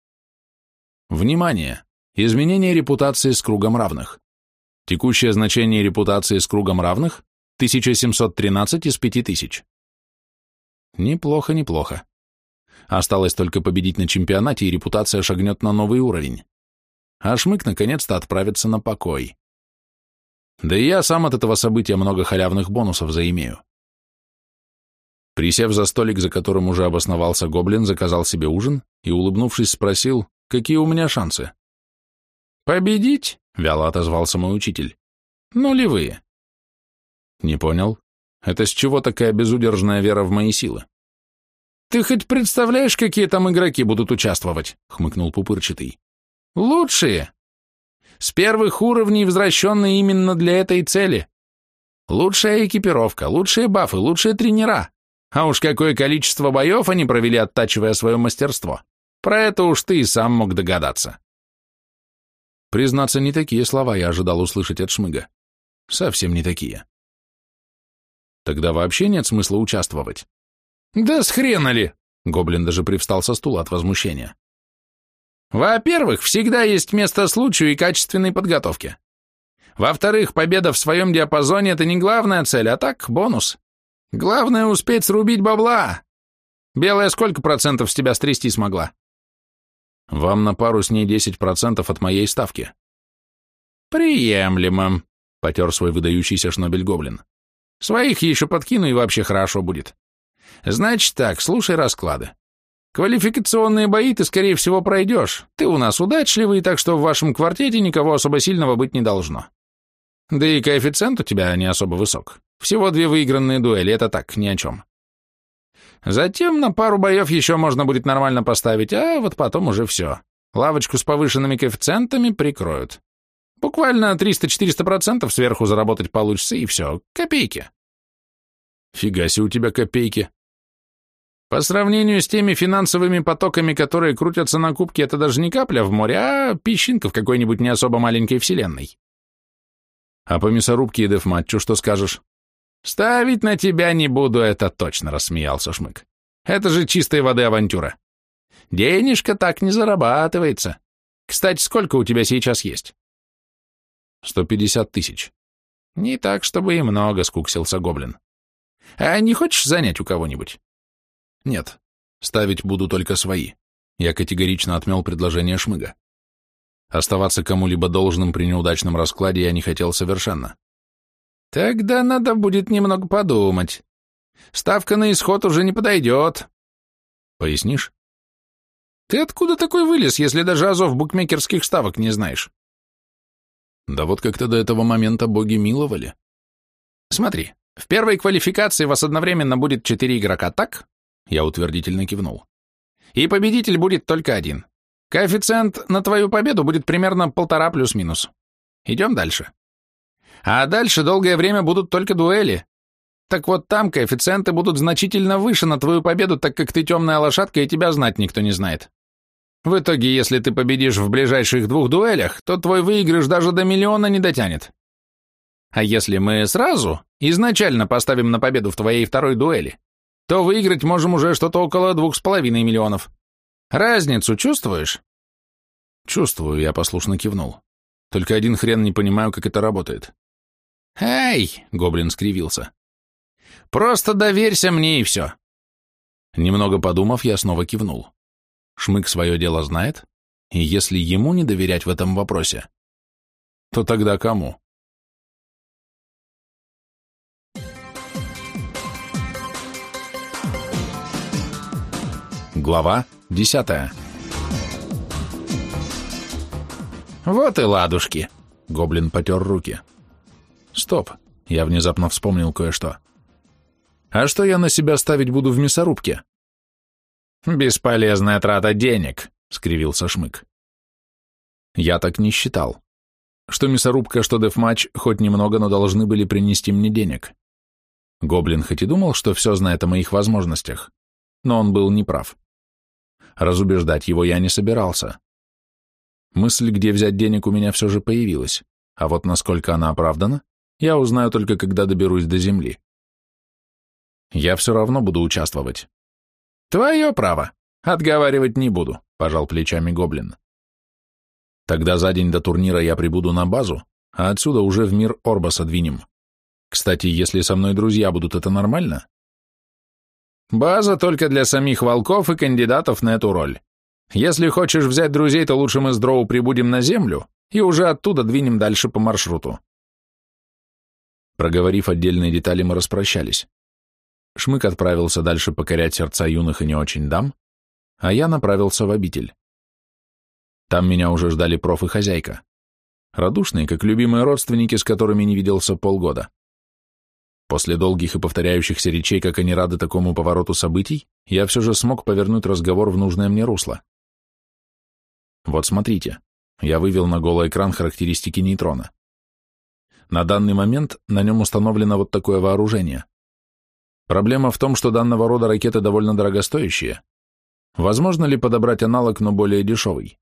Внимание! Изменение репутации с кругом равных. Текущее значение репутации с кругом равных – 1713 из 5000. Неплохо, неплохо. Осталось только победить на чемпионате, и репутация шагнет на новый уровень. А Шмык наконец-то отправится на покой. Да и я сам от этого события много халявных бонусов заимею. Присев за столик, за которым уже обосновался гоблин, заказал себе ужин и, улыбнувшись, спросил, какие у меня шансы. «Победить?» — вяло отозвался мой учитель. «Нулевые». «Не понял. Это с чего такая безудержная вера в мои силы?» «Ты хоть представляешь, какие там игроки будут участвовать?» — хмыкнул пупырчатый. «Лучшие! С первых уровней, возвращенные именно для этой цели. Лучшая экипировка, лучшие бафы, лучшие тренера. А уж какое количество боев они провели, оттачивая свое мастерство. Про это уж ты и сам мог догадаться. Признаться, не такие слова я ожидал услышать от Шмыга. Совсем не такие. Тогда вообще нет смысла участвовать. Да с хрена ли! Гоблин даже привстал со стула от возмущения. Во-первых, всегда есть место случаю и качественной подготовке. Во-вторых, победа в своем диапазоне – это не главная цель, а так бонус. Главное успеть срубить бабла. Белая сколько процентов с тебя стрясти смогла? Вам на пару с ней 10% от моей ставки. Приемлемо, потер свой выдающийся шнобель гоблин. Своих еще подкину и вообще хорошо будет. Значит так, слушай расклады. Квалификационные бои ты, скорее всего, пройдешь. Ты у нас удачливый, так что в вашем квартете никого особо сильного быть не должно. Да и коэффициент у тебя не особо высок. Всего две выигранные дуэли, это так, ни о чем. Затем на пару боев еще можно будет нормально поставить, а вот потом уже все. Лавочку с повышенными коэффициентами прикроют. Буквально 300-400% сверху заработать получится, и все. Копейки. Фига себе у тебя копейки. По сравнению с теми финансовыми потоками, которые крутятся на кубке, это даже не капля в море, а песчинка в какой-нибудь не особо маленькой вселенной. А по мясорубке и дефматчу что скажешь? «Ставить на тебя не буду, это точно», — рассмеялся Шмык. «Это же чистой воды авантюра. Денежка так не зарабатывается. Кстати, сколько у тебя сейчас есть?» «Сто пятьдесят тысяч». «Не так, чтобы и много», — скуксился Гоблин. «А не хочешь занять у кого-нибудь?» «Нет, ставить буду только свои», — я категорично отмел предложение Шмыга. Оставаться кому-либо должным при неудачном раскладе я не хотел совершенно. Тогда надо будет немного подумать. Ставка на исход уже не подойдет. Пояснишь? Ты откуда такой вылез, если даже азов букмекерских ставок не знаешь? Да вот как-то до этого момента боги миловали. Смотри, в первой квалификации вас одновременно будет четыре игрока, так? Я утвердительно кивнул. И победитель будет только один. Коэффициент на твою победу будет примерно полтора плюс-минус. Идем дальше. А дальше долгое время будут только дуэли. Так вот там коэффициенты будут значительно выше на твою победу, так как ты темная лошадка и тебя знать никто не знает. В итоге, если ты победишь в ближайших двух дуэлях, то твой выигрыш даже до миллиона не дотянет. А если мы сразу, изначально поставим на победу в твоей второй дуэли, то выиграть можем уже что-то около двух с половиной миллионов. Разницу чувствуешь? Чувствую, я послушно кивнул. Только один хрен не понимаю, как это работает. «Эй!» — гоблин скривился. «Просто доверься мне и все!» Немного подумав, я снова кивнул. Шмык свое дело знает, и если ему не доверять в этом вопросе, то тогда кому? Глава десятая «Вот и ладушки!» — гоблин потер руки. Стоп, я внезапно вспомнил кое-что. А что я на себя ставить буду в мясорубке? Бесполезная трата денег, скривился Шмык. Я так не считал. Что мясорубка, что дефматч, хоть немного, но должны были принести мне денег. Гоблин хоть и думал, что все знает о моих возможностях, но он был неправ. Разубеждать его я не собирался. Мысль, где взять денег, у меня все же появилась, а вот насколько она оправдана, я узнаю только, когда доберусь до земли. Я все равно буду участвовать. Твое право. Отговаривать не буду, пожал плечами гоблин. Тогда за день до турнира я прибуду на базу, а отсюда уже в мир Орбаса двинем. Кстати, если со мной друзья будут, это нормально? База только для самих волков и кандидатов на эту роль. Если хочешь взять друзей, то лучше мы с Дроу прибудем на землю и уже оттуда двинем дальше по маршруту. Проговорив отдельные детали, мы распрощались. Шмык отправился дальше покорять сердца юных и не очень дам, а я направился в обитель. Там меня уже ждали проф и хозяйка. Радушные, как любимые родственники, с которыми не виделся полгода. После долгих и повторяющихся речей, как они рады такому повороту событий, я все же смог повернуть разговор в нужное мне русло. Вот смотрите, я вывел на голый экран характеристики нейтрона. На данный момент на нем установлено вот такое вооружение. Проблема в том, что данного рода ракеты довольно дорогостоящие. Возможно ли подобрать аналог, но более дешевый?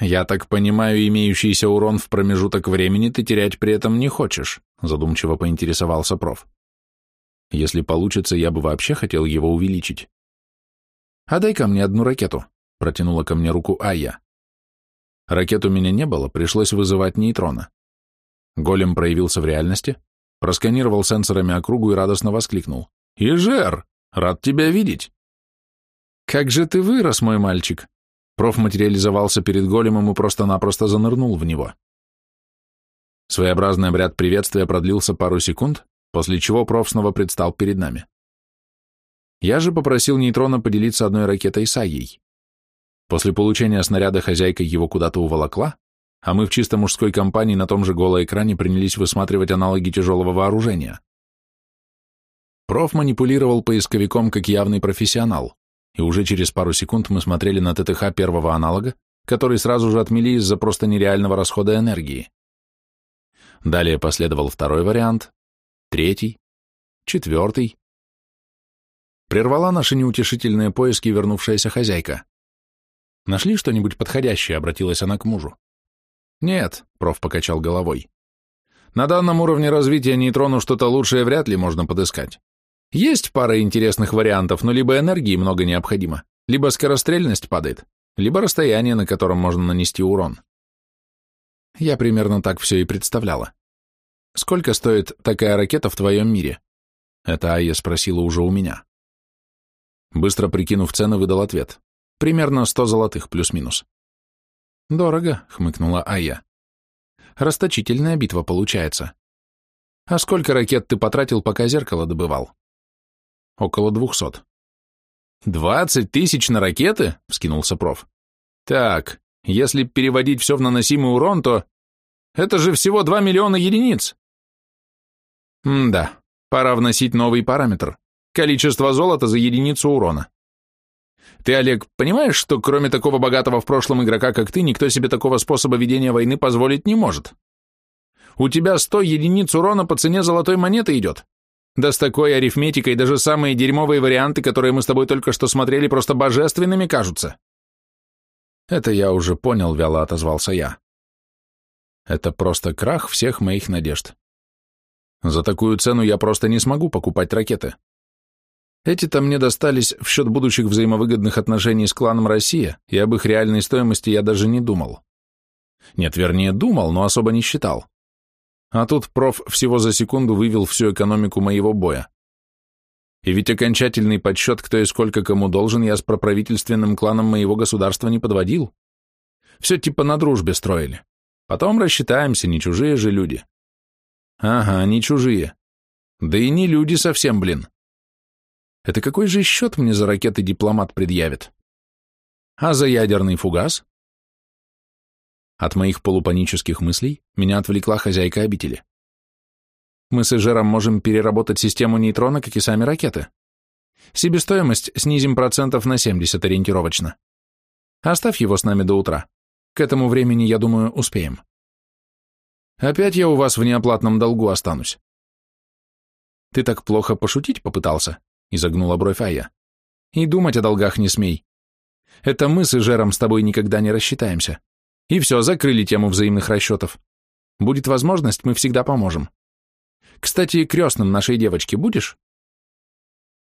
«Я так понимаю, имеющийся урон в промежуток времени ты терять при этом не хочешь», задумчиво поинтересовался проф. «Если получится, я бы вообще хотел его увеличить». «А дай ка мне одну ракету», протянула ко мне руку Ая. Ракет у меня не было, пришлось вызывать нейтрона. Голем проявился в реальности, просканировал сенсорами округу и радостно воскликнул. «Ижер, рад тебя видеть!» «Как же ты вырос, мой мальчик!» Проф материализовался перед големом и просто-напросто занырнул в него. Своеобразный обряд приветствия продлился пару секунд, после чего проф снова предстал перед нами. Я же попросил нейтрона поделиться одной ракетой с Айей. После получения снаряда хозяйка его куда-то уволокла, а мы в чисто мужской компании на том же экране принялись высматривать аналоги тяжелого вооружения. Проф манипулировал поисковиком как явный профессионал, и уже через пару секунд мы смотрели на ТТХ первого аналога, который сразу же отмели из-за просто нереального расхода энергии. Далее последовал второй вариант, третий, четвертый. Прервала наши неутешительные поиски вернувшаяся хозяйка. «Нашли что-нибудь подходящее?» — обратилась она к мужу. «Нет», — проф покачал головой. «На данном уровне развития нейтрону что-то лучшее вряд ли можно подыскать. Есть пара интересных вариантов, но либо энергии много необходимо, либо скорострельность падает, либо расстояние, на котором можно нанести урон». Я примерно так все и представляла. «Сколько стоит такая ракета в твоем мире?» Это Айя спросила уже у меня. Быстро прикинув цены, выдал ответ. «Примерно сто золотых, плюс-минус». «Дорого», — хмыкнула Ая. «Расточительная битва получается. А сколько ракет ты потратил, пока зеркало добывал?» «Около двухсот». «Двадцать тысяч на ракеты?» — вскинулся проф. «Так, если переводить все в наносимый урон, то... Это же всего два миллиона единиц!» М да, пора вносить новый параметр. Количество золота за единицу урона. Ты, Олег, понимаешь, что кроме такого богатого в прошлом игрока, как ты, никто себе такого способа ведения войны позволить не может? У тебя 100 единиц урона по цене золотой монеты идет. Да с такой арифметикой даже самые дерьмовые варианты, которые мы с тобой только что смотрели, просто божественными кажутся. Это я уже понял, вяло отозвался я. Это просто крах всех моих надежд. За такую цену я просто не смогу покупать ракеты. Эти-то мне достались в счет будущих взаимовыгодных отношений с кланом «Россия», и об их реальной стоимости я даже не думал. Нет, вернее, думал, но особо не считал. А тут проф всего за секунду вывел всю экономику моего боя. И ведь окончательный подсчет, кто и сколько кому должен, я с проправительственным кланом моего государства не подводил. Все типа на дружбе строили. Потом рассчитаемся, не чужие же люди. Ага, не чужие. Да и не люди совсем, блин. Это какой же счет мне за ракеты дипломат предъявит? А за ядерный фугас? От моих полупанических мыслей меня отвлекла хозяйка обители. Мы с Эжером можем переработать систему нейтрона, как и сами ракеты. Себестоимость снизим процентов на 70 ориентировочно. Оставь его с нами до утра. К этому времени, я думаю, успеем. Опять я у вас в неоплатном долгу останусь. Ты так плохо пошутить попытался? — изогнула бровь Ая. «И думать о долгах не смей. Это мы с Ижером с тобой никогда не рассчитаемся. И все, закрыли тему взаимных расчетов. Будет возможность, мы всегда поможем. Кстати, крестным нашей девочки будешь?»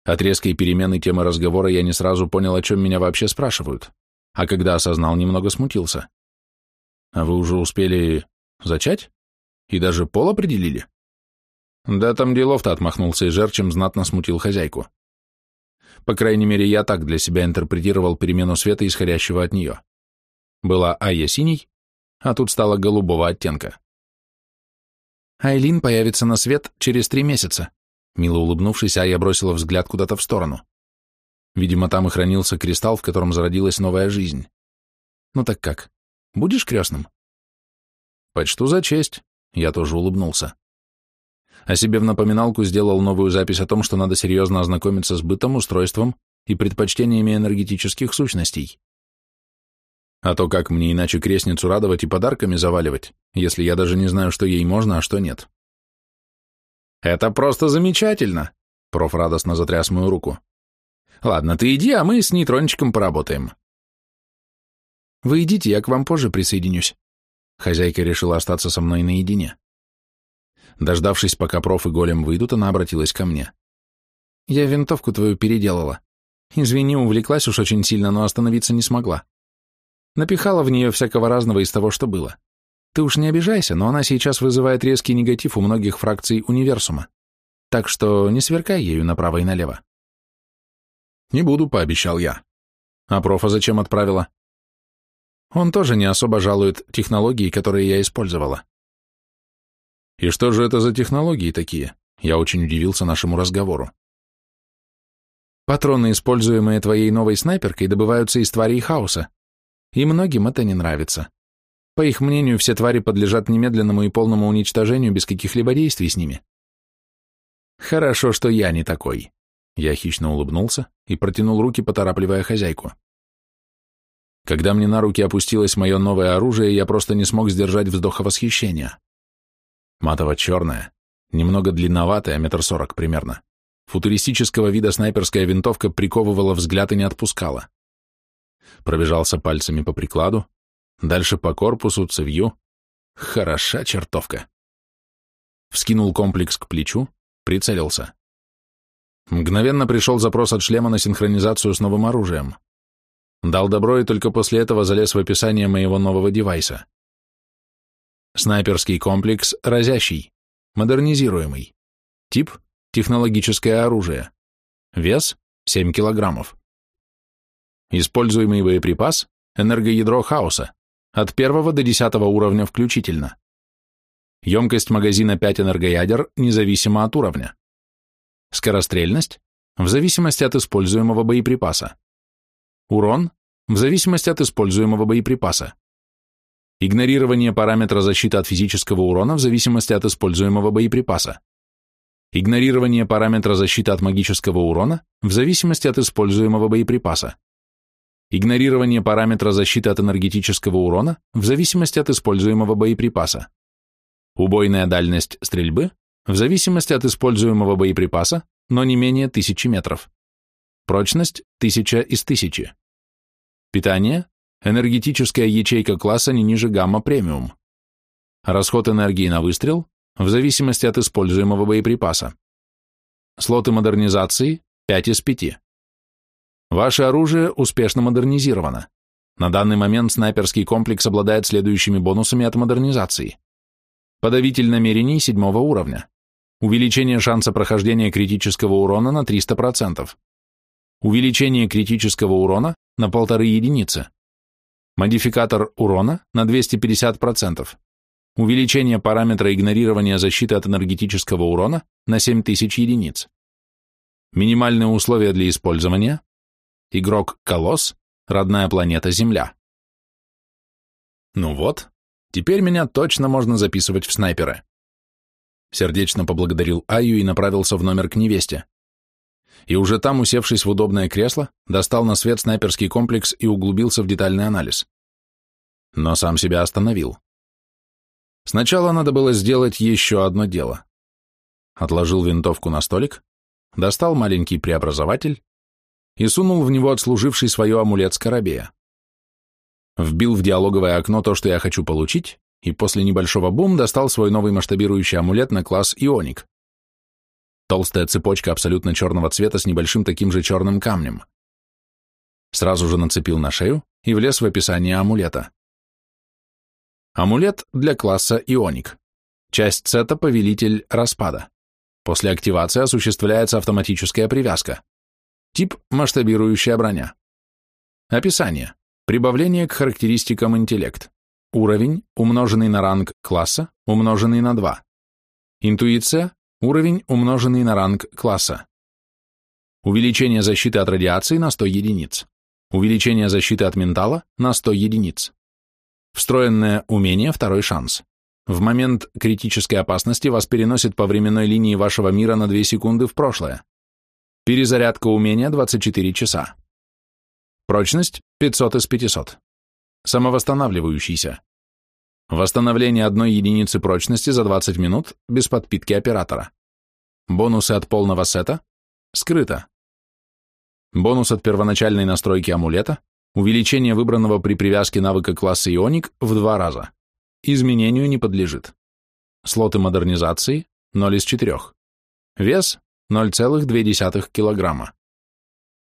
От резкой перемены темы разговора я не сразу понял, о чем меня вообще спрашивают, а когда осознал, немного смутился. «А вы уже успели зачать? И даже пол определили?» Да там делов-то отмахнулся и жерчем знатно смутил хозяйку. По крайней мере, я так для себя интерпретировал перемену света, исходящего от нее. Была Айя синий, а тут стала голубого оттенка. Айлин появится на свет через три месяца. Мило улыбнувшись, Айя бросила взгляд куда-то в сторону. Видимо, там и хранился кристалл, в котором зародилась новая жизнь. Ну так как, будешь крестным? Почту за честь. Я тоже улыбнулся а себе в напоминалку сделал новую запись о том, что надо серьезно ознакомиться с бытом, устройством и предпочтениями энергетических сущностей. А то как мне иначе крестницу радовать и подарками заваливать, если я даже не знаю, что ей можно, а что нет? «Это просто замечательно!» — проф радостно затряс мою руку. «Ладно, ты иди, а мы с нейтрончиком поработаем». «Вы идите, я к вам позже присоединюсь». Хозяйка решила остаться со мной наедине. Дождавшись, пока проф и голем выйдут, она обратилась ко мне. «Я винтовку твою переделала. Извини, увлеклась уж очень сильно, но остановиться не смогла. Напихала в нее всякого разного из того, что было. Ты уж не обижайся, но она сейчас вызывает резкий негатив у многих фракций универсума. Так что не сверкай ею направо и налево». «Не буду», — пообещал я. «А профа зачем отправила?» Он тоже не особо жалует технологии, которые я использовала. И что же это за технологии такие? Я очень удивился нашему разговору. Патроны, используемые твоей новой снайперкой, добываются из тварей хаоса. И многим это не нравится. По их мнению, все твари подлежат немедленному и полному уничтожению без каких-либо действий с ними. Хорошо, что я не такой. Я хищно улыбнулся и протянул руки, поторапливая хозяйку. Когда мне на руки опустилось мое новое оружие, я просто не смог сдержать вздоха восхищения матово-черная, немного длинноватая, метр сорок примерно, футуристического вида снайперская винтовка приковывала взгляд и не отпускала. Пробежался пальцами по прикладу, дальше по корпусу, цевью. Хороша чертовка. Вскинул комплекс к плечу, прицелился. Мгновенно пришел запрос от шлема на синхронизацию с новым оружием. Дал добро и только после этого залез в описание моего нового девайса — Снайперский комплекс «Разящий», модернизируемый. Тип – технологическое оружие. Вес – 7 килограммов. Используемый боеприпас – энергоядро хаоса, от 1 до 10 уровня включительно. Емкость магазина 5 энергоядер независимо от уровня. Скорострельность – в зависимости от используемого боеприпаса. Урон – в зависимости от используемого боеприпаса. Игнорирование параметра защиты от физического урона в зависимости от используемого боеприпаса. Игнорирование параметра защиты от магического урона в зависимости от используемого боеприпаса. Игнорирование параметра защиты от энергетического урона в зависимости от используемого боеприпаса. Убойная дальность стрельбы в зависимости от используемого боеприпаса, но не менее 1000 метров. Прочность 1000 из 1000. Питание энергетическая ячейка класса не ниже гамма-премиум. Расход энергии на выстрел в зависимости от используемого боеприпаса. Слоты модернизации 5 из 5. Ваше оружие успешно модернизировано. На данный момент снайперский комплекс обладает следующими бонусами от модернизации. Подавитель намерений седьмого уровня. Увеличение шанса прохождения критического урона на 300%. Увеличение критического урона на полторы единицы. Модификатор урона на 250%. Увеличение параметра игнорирования защиты от энергетического урона на 7000 единиц. Минимальные условия для использования. Игрок Колосс, родная планета Земля. Ну вот, теперь меня точно можно записывать в снайперы. Сердечно поблагодарил Аю и направился в номер к невесте и уже там, усевшись в удобное кресло, достал на свет снайперский комплекс и углубился в детальный анализ. Но сам себя остановил. Сначала надо было сделать еще одно дело. Отложил винтовку на столик, достал маленький преобразователь и сунул в него отслуживший свое амулет скоробея. Вбил в диалоговое окно то, что я хочу получить, и после небольшого бум достал свой новый масштабирующий амулет на класс Ионик толстая цепочка абсолютно черного цвета с небольшим таким же черным камнем. Сразу же нацепил на шею и влез в описание амулета. Амулет для класса Ионик. Часть сета «Повелитель распада». После активации осуществляется автоматическая привязка. Тип – масштабирующая броня. Описание. Прибавление к характеристикам интеллект. Уровень, умноженный на ранг класса, умноженный на 2. Интуиция, Уровень, умноженный на ранг класса. Увеличение защиты от радиации на 100 единиц. Увеличение защиты от ментала на 100 единиц. Встроенное умение «Второй шанс». В момент критической опасности вас переносит по временной линии вашего мира на 2 секунды в прошлое. Перезарядка умения 24 часа. Прочность 500 из 500. Самовосстанавливающийся. Восстановление одной единицы прочности за 20 минут без подпитки оператора. Бонусы от полного сета. Скрыто. Бонус от первоначальной настройки амулета. Увеличение выбранного при привязке навыка класса Ионик в два раза. Изменению не подлежит. Слоты модернизации 0 из 4. Вес 0,2 кг.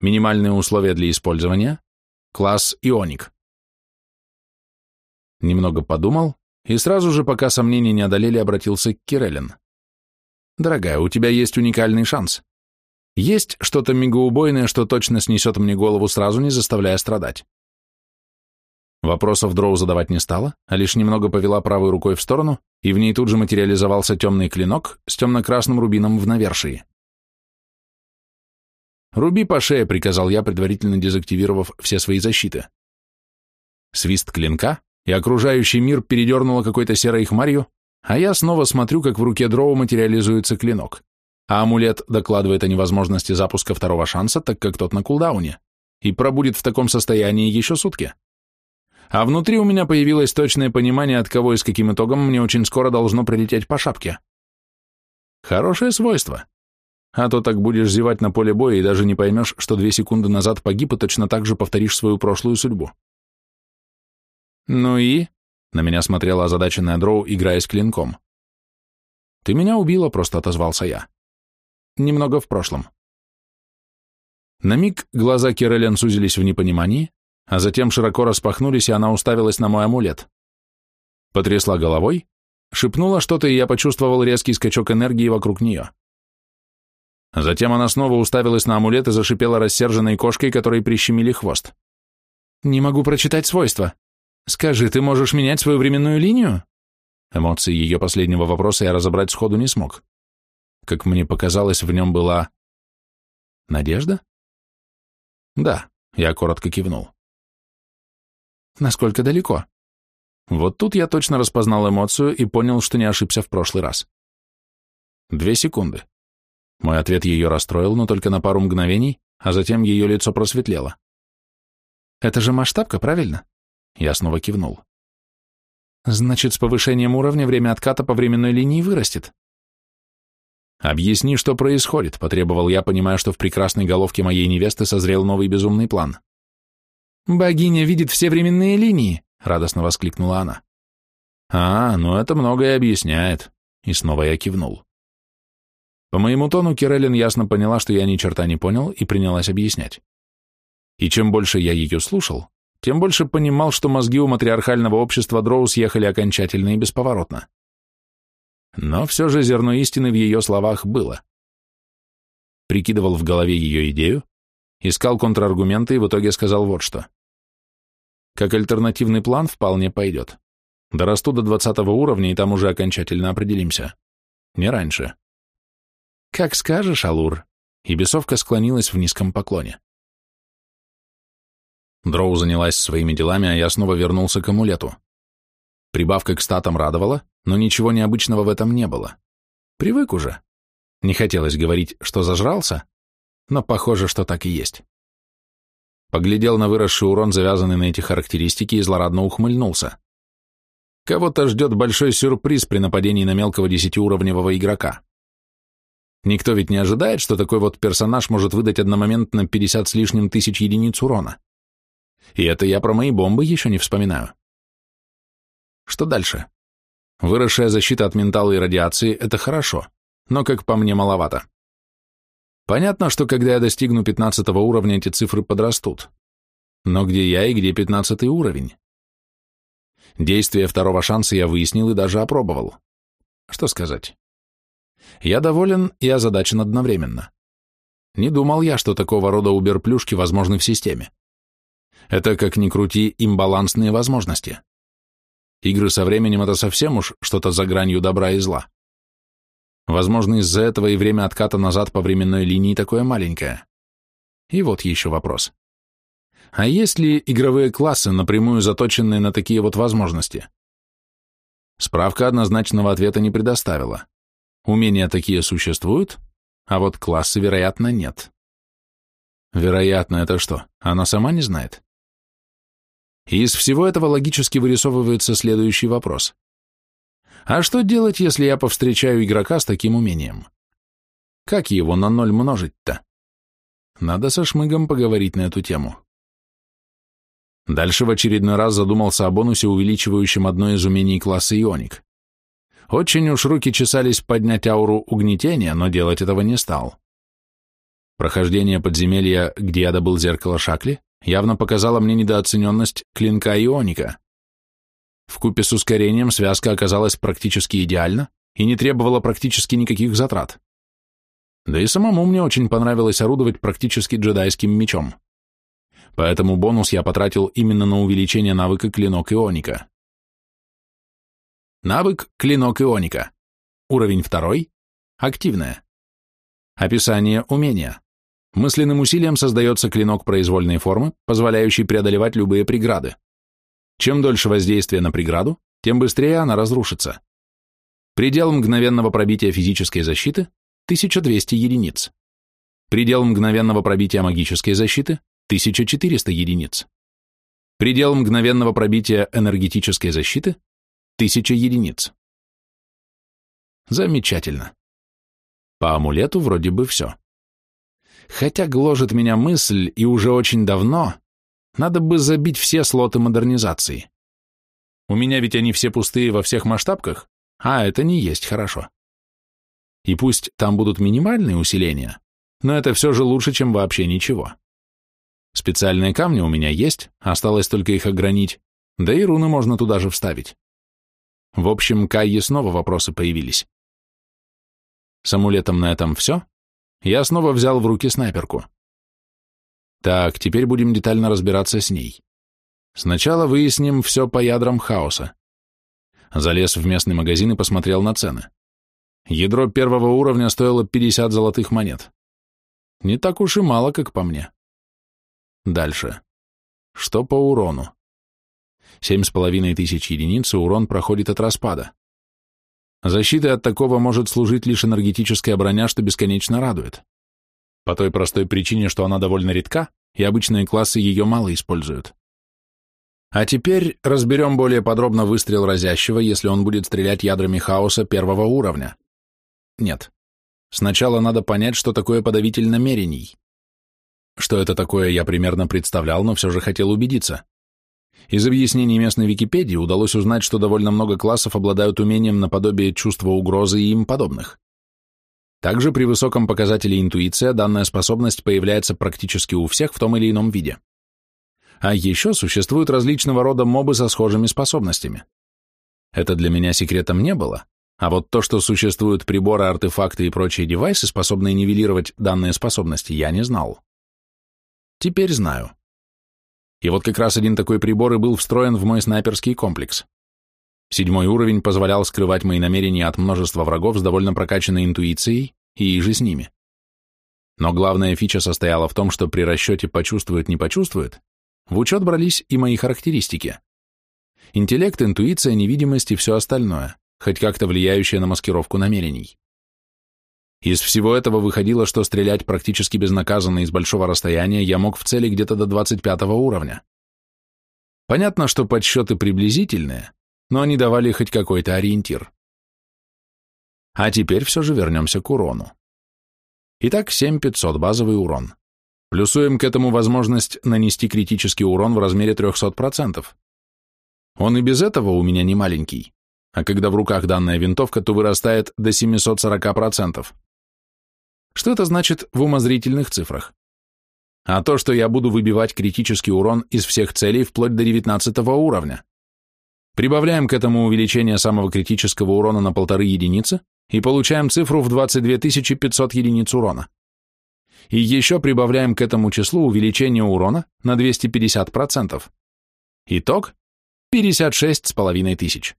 Минимальные условия для использования. Класс Ионик. Немного подумал и сразу же, пока сомнения не одолели, обратился к Кирелин. «Дорогая, у тебя есть уникальный шанс. Есть что-то мегаубойное, что точно снесет мне голову сразу, не заставляя страдать?» Вопросов Дроу задавать не стала, а лишь немного повела правой рукой в сторону, и в ней тут же материализовался темный клинок с темно-красным рубином в навершии. «Руби по шее», — приказал я, предварительно дезактивировав все свои защиты. Свист клинка, и окружающий мир передернуло какой-то серой хмарью, а я снова смотрю, как в руке дроу материализуется клинок. А амулет докладывает о невозможности запуска второго шанса, так как тот на кулдауне, и пробудет в таком состоянии еще сутки. А внутри у меня появилось точное понимание, от кого и с каким итогом мне очень скоро должно прилететь по шапке. Хорошее свойство. А то так будешь зевать на поле боя и даже не поймешь, что две секунды назад погиб и точно так же повторишь свою прошлую судьбу. «Ну и?» — на меня смотрела озадаченная Дроу, играя с клинком.
«Ты меня убила», — просто отозвался я. «Немного в прошлом».
На миг глаза Кирелен сузились в непонимании, а затем широко распахнулись, и она уставилась на мой амулет. Потрясла головой, шепнула что-то, и я почувствовал резкий скачок энергии вокруг нее. Затем она снова уставилась на амулет и зашипела рассерженной кошкой, которой прищемили хвост. «Не могу прочитать свойства», «Скажи, ты можешь менять свою временную линию?» Эмоции ее последнего вопроса я разобрать сходу не смог. Как мне показалось, в нем была...
Надежда? Да, я коротко кивнул.
Насколько далеко? Вот тут я точно распознал эмоцию и понял, что не ошибся в прошлый раз. Две секунды. Мой ответ ее расстроил, но только на пару мгновений, а затем ее лицо просветлело. Это же масштабка, правильно? Я снова кивнул. Значит, с повышением уровня время отката по временной линии вырастет. «Объясни, что происходит», — потребовал я, понимая, что в прекрасной головке моей невесты созрел новый безумный план. «Богиня видит все временные линии», — радостно воскликнула она. «А, ну это многое объясняет», — и снова я кивнул. По моему тону Кирелин ясно поняла, что я ни черта не понял, и принялась объяснять. И чем больше я ее слушал, тем больше понимал, что мозги у матриархального общества Дроу съехали окончательно и бесповоротно. Но все же зерно истины в ее словах было. Прикидывал в голове ее идею, искал контраргументы и в итоге сказал вот что. Как альтернативный план вполне пойдет. Дорасту до 20 уровня, и там уже окончательно определимся. Не раньше. Как скажешь, Алур. И бесовка склонилась в низком поклоне. Дроу занялась своими делами, а я снова вернулся к амулету. Прибавка к статам радовала, но ничего необычного в этом не было. Привык уже. Не хотелось говорить, что зажрался, но похоже, что так и есть. Поглядел на выросший урон, завязанный на эти характеристики, и злорадно ухмыльнулся. Кого-то ждет большой сюрприз при нападении на мелкого десятиуровневого игрока. Никто ведь не ожидает, что такой вот персонаж может выдать одномоментно 50 с лишним тысяч единиц урона. И это я про мои бомбы еще не вспоминаю. Что дальше? Выросшая защита от ментала и радиации – это хорошо, но, как по мне, маловато. Понятно, что когда я достигну 15 уровня, эти цифры подрастут. Но где я и где 15 уровень? Действие второго шанса я выяснил и даже опробовал. Что сказать? Я доволен и озадачен одновременно. Не думал я, что такого рода уберплюшки возможны в системе. Это, как ни крути, имбалансные возможности. Игры со временем — это совсем уж что-то за гранью добра и зла. Возможно, из-за этого и время отката назад по временной линии такое маленькое. И вот еще вопрос. А есть ли игровые классы, напрямую заточенные на такие вот возможности? Справка однозначного ответа не предоставила. Умения такие существуют, а вот классы, вероятно, нет. Вероятно, это что, она сама не знает? И из всего этого логически вырисовывается следующий вопрос. А что делать, если я повстречаю игрока с таким умением? Как его на ноль множить-то? Надо со Шмыгом поговорить на эту тему. Дальше в очередной раз задумался о бонусе, увеличивающем одно из умений класса ионик. Очень уж руки чесались поднять ауру угнетения, но делать этого не стал. Прохождение подземелья, где я добыл зеркало Шакли, явно показала мне недооцененность клинка ионика. Вкупе с ускорением связка оказалась практически идеальна и не требовала практически никаких затрат. Да и самому мне очень понравилось орудовать практически джедайским мечом. Поэтому бонус я потратил именно на увеличение навыка клинок ионика. Навык клинок ионика. Уровень второй. Активное. Описание умения. Мысленным усилием создается клинок произвольной формы, позволяющий преодолевать любые преграды. Чем дольше воздействие на преграду, тем быстрее она разрушится. Предел мгновенного пробития физической защиты – 1200 единиц. Предел мгновенного пробития магической защиты – 1400 единиц. Предел мгновенного пробития энергетической защиты – 1000 единиц. Замечательно. По амулету вроде бы все. Хотя гложет меня мысль, и уже очень давно, надо бы забить все слоты модернизации. У меня ведь они все пустые во всех масштабках, а это не есть хорошо. И пусть там будут минимальные усиления, но это все же лучше, чем вообще ничего. Специальные камни у меня есть, осталось только их огранить, да и руны можно туда же вставить. В общем, Кайе снова вопросы появились. С амулетом на этом все, я снова взял в руки снайперку. Так, теперь будем детально разбираться с ней. Сначала выясним все по ядрам хаоса. Залез в местный магазин и посмотрел на цены. Ядро первого уровня стоило 50 золотых монет. Не так уж и мало, как по мне. Дальше. Что по урону? Семь с половиной тысяч единиц урон проходит от распада. Защитой от такого может служить лишь энергетическая броня, что бесконечно радует. По той простой причине, что она довольно редка, и обычные классы ее мало используют. А теперь разберем более подробно выстрел разящего, если он будет стрелять ядрами хаоса первого уровня. Нет. Сначала надо понять, что такое подавитель намерений. Что это такое, я примерно представлял, но все же хотел убедиться. Из объяснений местной Википедии удалось узнать, что довольно много классов обладают умением наподобие чувства угрозы и им подобных. Также при высоком показателе интуиция данная способность появляется практически у всех в том или ином виде. А еще существуют различного рода мобы со схожими способностями. Это для меня секретом не было, а вот то, что существуют приборы, артефакты и прочие девайсы, способные нивелировать данные способности, я не знал. Теперь знаю. И вот как раз один такой прибор и был встроен в мой снайперский комплекс. Седьмой уровень позволял скрывать мои намерения от множества врагов с довольно прокачанной интуицией и же с ними. Но главная фича состояла в том, что при расчете «почувствует-не почувствует» в учет брались и мои характеристики. Интеллект, интуиция, невидимость и все остальное, хоть как-то влияющее на маскировку намерений. Из всего этого выходило, что стрелять практически безнаказанно из большого расстояния я мог в цели где-то до 25 уровня. Понятно, что подсчеты приблизительные, но они давали хоть какой-то ориентир. А теперь все же вернемся к урону. Итак, 7500 базовый урон. Плюсуем к этому возможность нанести критический урон в размере 300%. Он и без этого у меня не маленький, а когда в руках данная винтовка, то вырастает до 740%. Что это значит в умозрительных цифрах? А то, что я буду выбивать критический урон из всех целей вплоть до 19 уровня. Прибавляем к этому увеличение самого критического урона на полторы единицы и получаем цифру в 22 500 единиц урона. И еще прибавляем к этому числу увеличение урона на 250%. Итог – с половиной тысяч.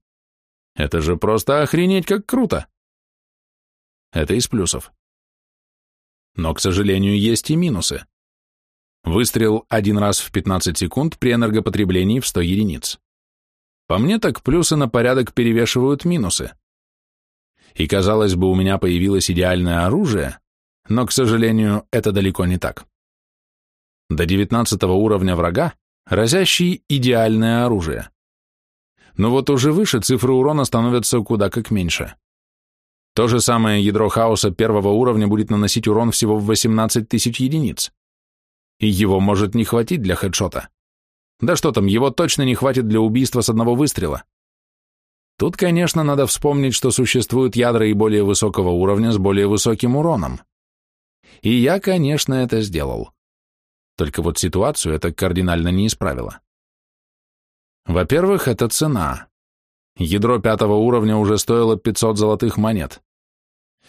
Это же просто охренеть как круто! Это из плюсов. Но, к сожалению, есть и минусы. Выстрел один раз в 15 секунд при энергопотреблении в 100 единиц. По мне так плюсы на порядок перевешивают минусы. И казалось бы, у меня появилось идеальное оружие, но, к сожалению, это далеко не так. До 19 уровня врага разящий идеальное оружие. Но вот уже выше цифры урона становятся куда как меньше. То же самое ядро хаоса первого уровня будет наносить урон всего в 18 тысяч единиц. И его может не хватить для хедшота. Да что там, его точно не хватит для убийства с одного выстрела. Тут, конечно, надо вспомнить, что существуют ядра и более высокого уровня с более высоким уроном. И я, конечно, это сделал. Только вот ситуацию это кардинально не исправило. Во-первых, это цена. Ядро пятого уровня уже стоило 500 золотых монет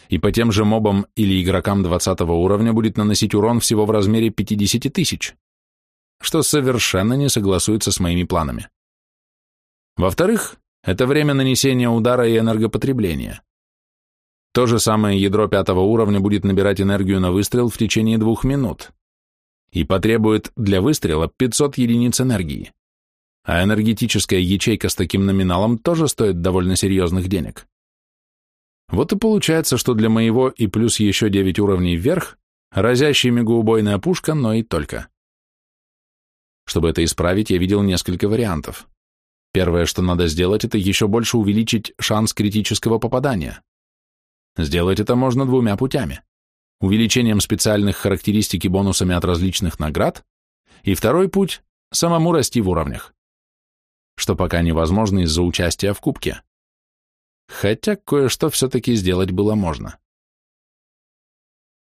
и по тем же мобам или игрокам 20 уровня будет наносить урон всего в размере 50 тысяч, что совершенно не согласуется с моими планами. Во-вторых, это время нанесения удара и энергопотребления. То же самое ядро пятого уровня будет набирать энергию на выстрел в течение двух минут и потребует для выстрела 500 единиц энергии. А энергетическая ячейка с таким номиналом тоже стоит довольно серьезных денег. Вот и получается, что для моего и плюс еще девять уровней вверх разящая мегоубойная пушка, но и только. Чтобы это исправить, я видел несколько вариантов. Первое, что надо сделать, это еще больше увеличить шанс критического попадания. Сделать это можно двумя путями. Увеличением специальных характеристик и бонусами от различных наград. И второй путь – самому расти в уровнях. Что пока невозможно из-за участия в кубке. Хотя кое-что все-таки сделать было можно.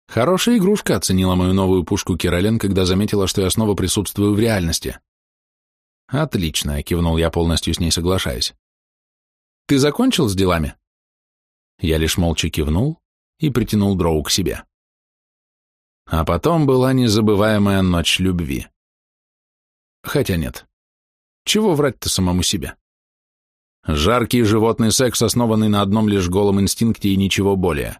Хорошая игрушка оценила мою новую пушку Киролен, когда заметила, что я снова присутствую в реальности. Отлично, кивнул я, полностью с ней соглашаясь. Ты закончил с делами?
Я лишь молча кивнул и притянул дроу к себе. А потом
была незабываемая ночь любви. Хотя нет. Чего врать-то самому себе? Жаркий животный секс, основанный на одном лишь голом инстинкте и ничего более.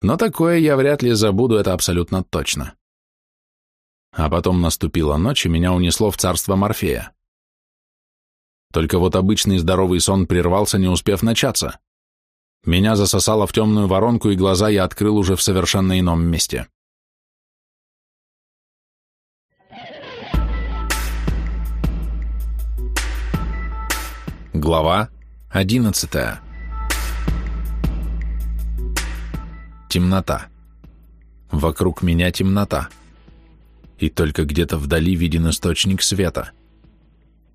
Но такое я вряд ли забуду, это абсолютно точно. А потом наступила ночь, и меня унесло в царство Морфея. Только вот обычный здоровый сон прервался, не успев начаться. Меня засосало в темную воронку, и глаза я открыл уже в совершенно ином месте. Глава 11 Темнота. Вокруг меня темнота. И только где-то вдали виден источник света.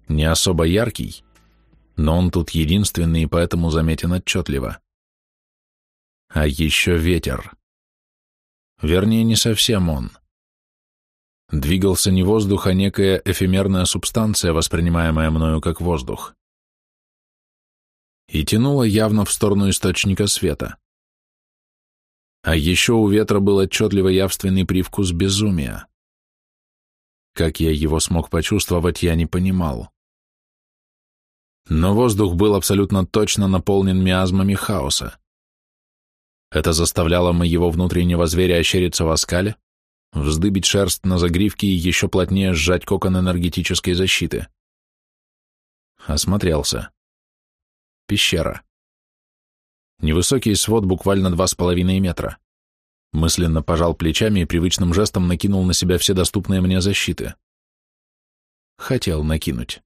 Не особо яркий, но он тут единственный и поэтому заметен отчетливо. А еще ветер. Вернее, не совсем он. Двигался не воздух, а некая эфемерная субстанция, воспринимаемая мною как воздух и тянуло явно в сторону источника света. А еще у ветра был отчетливо явственный привкус безумия. Как я его смог почувствовать, я не понимал. Но воздух был абсолютно точно наполнен миазмами хаоса. Это заставляло моего внутреннего зверя ощериться в оскале, вздыбить шерсть на загривке и еще плотнее сжать кокон энергетической защиты.
Осмотрелся пещера.
Невысокий свод буквально два с половиной метра. Мысленно пожал плечами и привычным жестом накинул на себя все доступные мне защиты. Хотел накинуть.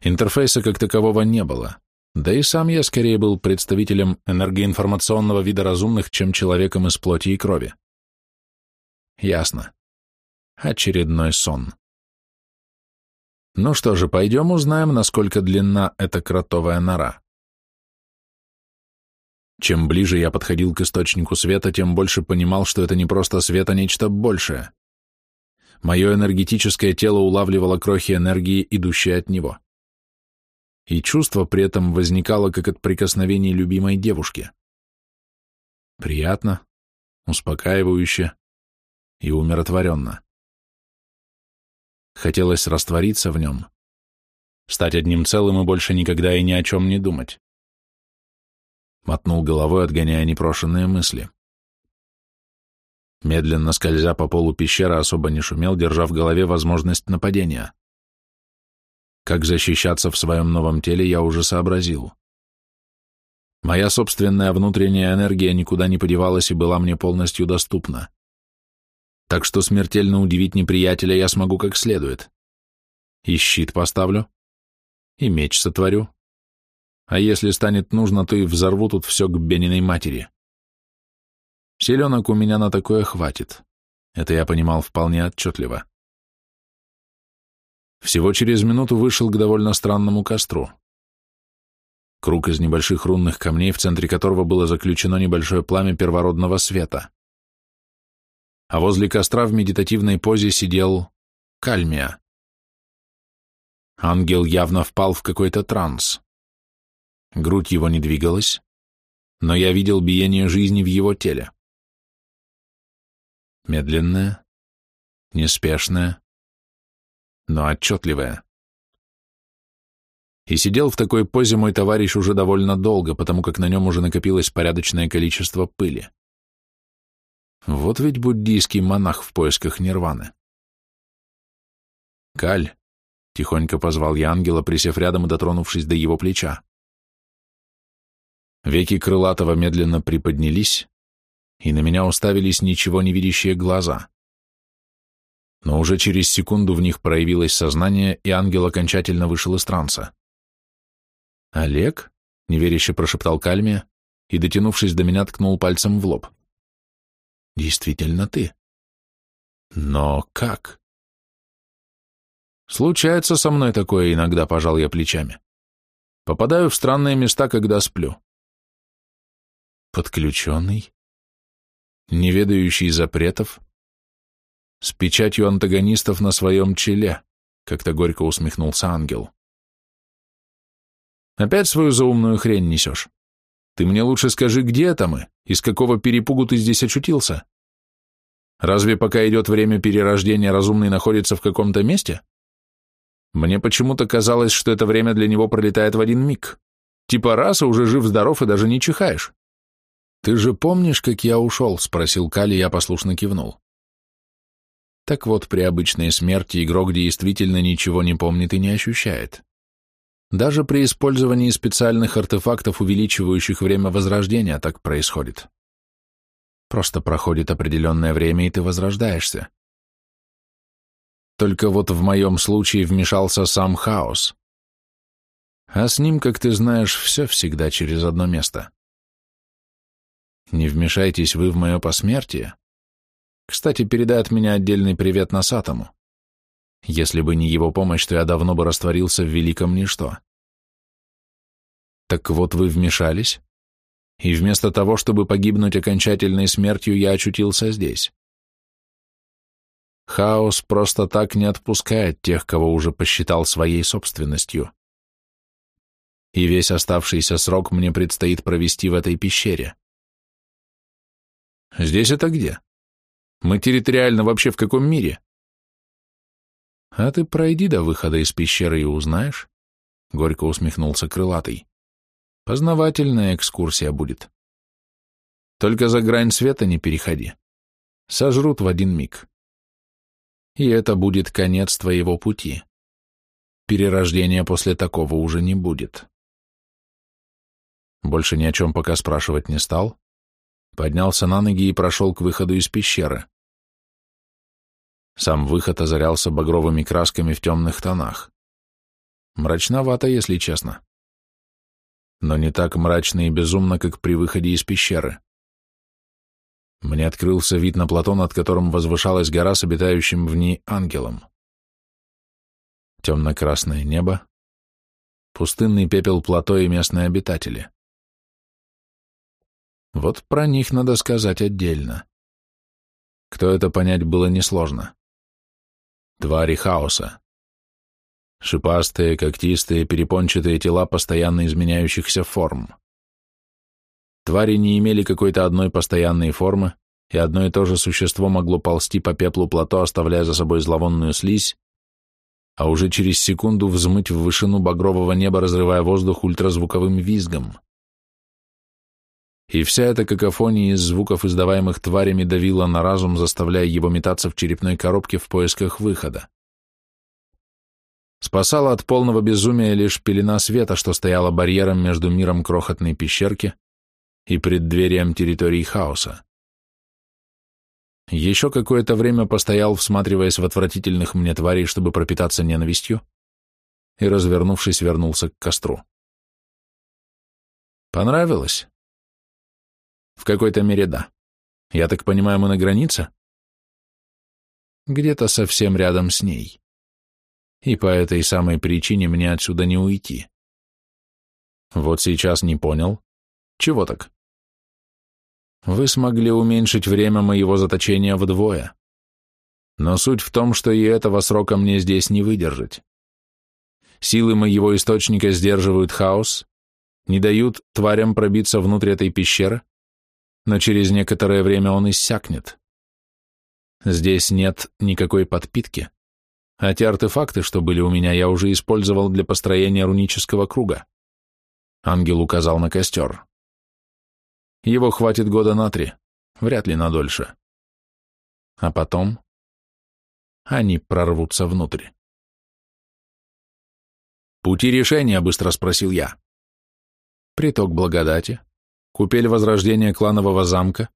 Интерфейса как такового не было. Да и сам я скорее был представителем энергоинформационного вида разумных, чем человеком из плоти и крови.
Ясно. Очередной сон. Ну что
же, пойдем узнаем, насколько длинна эта кротовая нора. Чем ближе я подходил к источнику света, тем больше понимал, что это не просто свет, а нечто большее. Мое энергетическое тело улавливало крохи энергии, идущие от него. И чувство при этом возникало, как от прикосновений любимой
девушки. Приятно, успокаивающе и умиротворенно. Хотелось раствориться в нем, стать одним целым и больше никогда и ни о чем не думать.
Мотнул головой, отгоняя непрошенные мысли. Медленно скользя по полу пещеры, особо не шумел, держа в голове возможность нападения. Как защищаться в своем новом теле, я уже сообразил. Моя собственная внутренняя энергия никуда не подевалась и была мне полностью доступна так что смертельно удивить неприятеля я смогу как следует. И щит поставлю, и меч сотворю. А если станет нужно, то и взорву тут все к Бениной матери. Селенок у меня на такое хватит.
Это я понимал вполне отчетливо. Всего через минуту
вышел к довольно странному костру. Круг из небольших рунных камней, в центре которого было заключено небольшое пламя первородного света а возле костра в медитативной позе сидел кальмия. Ангел явно впал в какой-то транс. Грудь его не двигалась,
но я видел биение жизни в его теле. Медленное, неспешное, но отчетливое.
И сидел в такой позе мой товарищ уже довольно долго, потому как на нем уже накопилось порядочное количество пыли. Вот ведь буддийский
монах в поисках нирваны. «Каль!» — тихонько
позвал я ангела, присев рядом и дотронувшись до его плеча. Веки крылатого медленно приподнялись, и на меня уставились ничего не видящие глаза. Но уже через секунду в них проявилось сознание, и ангел окончательно вышел из транса. «Олег?» — неверяще прошептал Кальме, и, дотянувшись до меня, ткнул пальцем в лоб. — действительно ты.
Но как? Случается со мной такое иногда, пожал я плечами. Попадаю в странные места, когда сплю. Подключенный? Неведающий запретов? С печатью антагонистов на своем челе, как-то горько усмехнулся ангел. Опять свою заумную хрень несешь. Ты
мне лучше скажи, где это мы, из какого перепугу ты здесь очутился? Разве пока идет время перерождения, разумный находится в каком-то месте? Мне почему-то казалось, что это время для него пролетает в один миг. Типа раз раса уже жив-здоров и даже не чихаешь. «Ты же помнишь, как я ушел?» — спросил Кали, я послушно кивнул. Так вот, при обычной смерти игрок действительно ничего не помнит и не ощущает. Даже при использовании специальных артефактов, увеличивающих время возрождения, так происходит. Просто проходит определенное время, и ты возрождаешься. Только вот в моем случае вмешался сам хаос. А с ним, как ты знаешь, все всегда через одно место. Не вмешайтесь вы в мое посмертие. Кстати, передай от меня отдельный привет Насатому. Если бы не его помощь, то я давно бы растворился в великом ничто. Так вот вы вмешались, и вместо того, чтобы погибнуть окончательной смертью, я очутился здесь. Хаос просто так не отпускает тех, кого уже посчитал своей собственностью. И весь оставшийся срок мне предстоит провести
в этой пещере. Здесь это где? Мы
территориально вообще в каком мире? А ты пройди до выхода из пещеры и узнаешь, — горько усмехнулся крылатый. Познавательная экскурсия будет. Только за грань света не переходи. Сожрут в
один миг. И это будет конец твоего пути.
Перерождения после такого уже не будет. Больше ни о чем пока спрашивать не стал. Поднялся на ноги и прошел к выходу из пещеры. Сам выход озарялся багровыми красками в темных тонах. Мрачновато, если честно. Но не так мрачно и безумно, как при выходе из пещеры. Мне открылся вид на плато, над которым возвышалась гора с обитающим в ней ангелом. Темно-красное
небо, пустынный пепел плато и местные обитатели. Вот про них надо сказать отдельно. Кто это
понять было несложно твари хаоса. Шипастые, когтистые, перепончатые тела постоянно изменяющихся форм. Твари не имели какой-то одной постоянной формы, и одно и то же существо могло ползти по пеплу плато, оставляя за собой зловонную слизь, а уже через секунду взмыть в вышину багрового неба, разрывая воздух ультразвуковым визгом и вся эта какофония из звуков, издаваемых тварями, давила на разум, заставляя его метаться в черепной коробке в поисках выхода. Спасала от полного безумия лишь пелена света, что стояла барьером между миром крохотной пещерки и преддверием территории хаоса. Еще какое-то время постоял, всматриваясь в отвратительных мне тварей, чтобы пропитаться ненавистью, и, развернувшись, вернулся к костру. Понравилось?
В какой-то мере да. Я так понимаю, мы на границе? Где-то совсем рядом с ней. И по этой самой причине
мне отсюда не уйти. Вот сейчас не понял. Чего так? Вы смогли уменьшить время моего заточения вдвое. Но суть в том, что и этого срока мне здесь не выдержать. Силы моего источника сдерживают хаос, не дают тварям пробиться внутрь этой пещеры, но через некоторое время он иссякнет. Здесь нет никакой подпитки, а те артефакты, что были у меня, я уже использовал для построения рунического круга. Ангел указал на костер.
Его хватит года на три, вряд ли на дольше. А потом они прорвутся внутрь.
«Пути решения?» — быстро спросил я. «Приток благодати, купель возрождения кланового замка,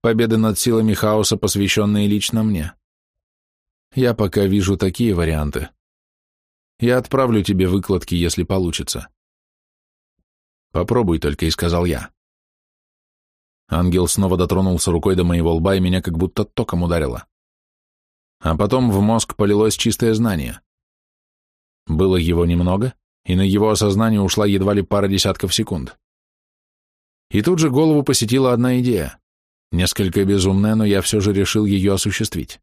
победы над силами хаоса, посвященные лично мне. Я пока вижу такие варианты. Я отправлю тебе выкладки, если получится. Попробуй только, и сказал я. Ангел снова дотронулся рукой до моего лба, и меня как будто током ударило. А потом в мозг полилось чистое знание. Было его немного, и на его осознание ушла едва ли пара десятков секунд. И тут же голову посетила одна идея. Несколько безумная, но я все же решил ее осуществить.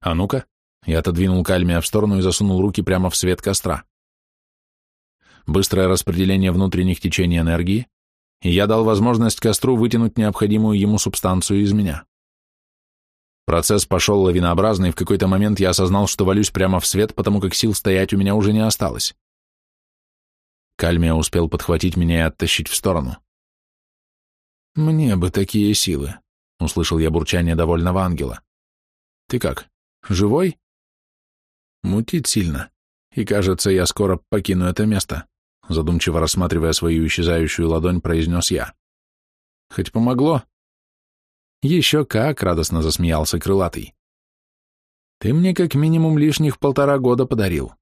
А ну-ка, я отодвинул кальмия в сторону и засунул руки прямо в свет костра. Быстрое распределение внутренних течений энергии, и я дал возможность костру вытянуть необходимую ему субстанцию из меня. Процесс пошел лавинообразно, и в какой-то момент я осознал, что валюсь прямо в свет, потому как сил стоять у меня уже не осталось. Кальмия успел подхватить меня и оттащить в сторону.
«Мне бы такие силы!» — услышал я бурчание довольного ангела.
«Ты как, живой?» «Мутит сильно, и, кажется, я скоро покину это место», — задумчиво рассматривая свою исчезающую ладонь, произнес я. «Хоть помогло?» «Еще как!» — радостно засмеялся
крылатый. «Ты мне как минимум лишних полтора года подарил».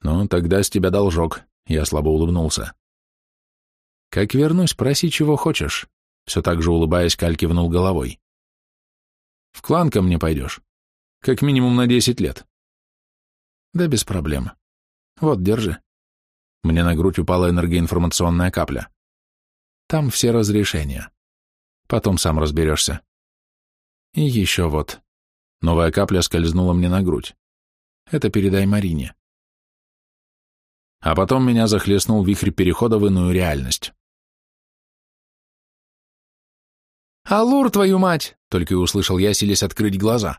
«Ну, тогда с тебя должок», — я слабо улыбнулся.
«Как вернусь, проси, чего хочешь», — все так же улыбаясь, Каль кивнул головой. «В клан ко мне пойдешь. Как минимум на десять лет». «Да без
проблем. Вот, держи». Мне на грудь упала энергоинформационная капля. «Там все разрешения. Потом сам разберешься».
«И еще вот». Новая капля скользнула мне на грудь. «Это передай Марине» а потом меня захлестнул вихрь перехода в иную реальность.
«Алур, твою мать!» — только и услышал
я, силясь открыть глаза.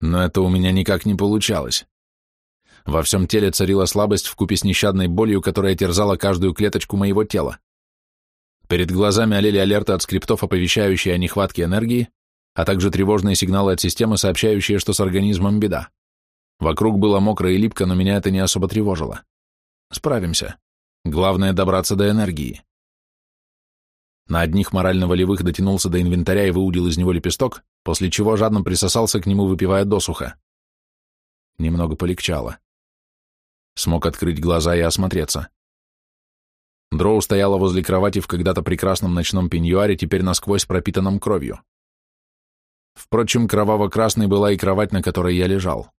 Но это у меня никак не получалось. Во всем теле царила слабость вкупе с нещадной болью, которая терзала каждую клеточку моего тела. Перед глазами олели алерты от скриптов, оповещающие о нехватке энергии, а также тревожные сигналы от системы, сообщающие, что с организмом беда. Вокруг было мокро и липко, но меня это не особо тревожило. Справимся. Главное добраться до энергии. На одних морально-волевых дотянулся до инвентаря и выудил из него лепесток, после чего жадно присосался к нему, выпивая досуха. Немного полегчало. Смог открыть глаза и осмотреться. Дроу стояла возле кровати в когда-то прекрасном ночном пеньюаре, теперь насквозь пропитанном кровью. Впрочем, кроваво-красной была и кровать, на которой я лежал.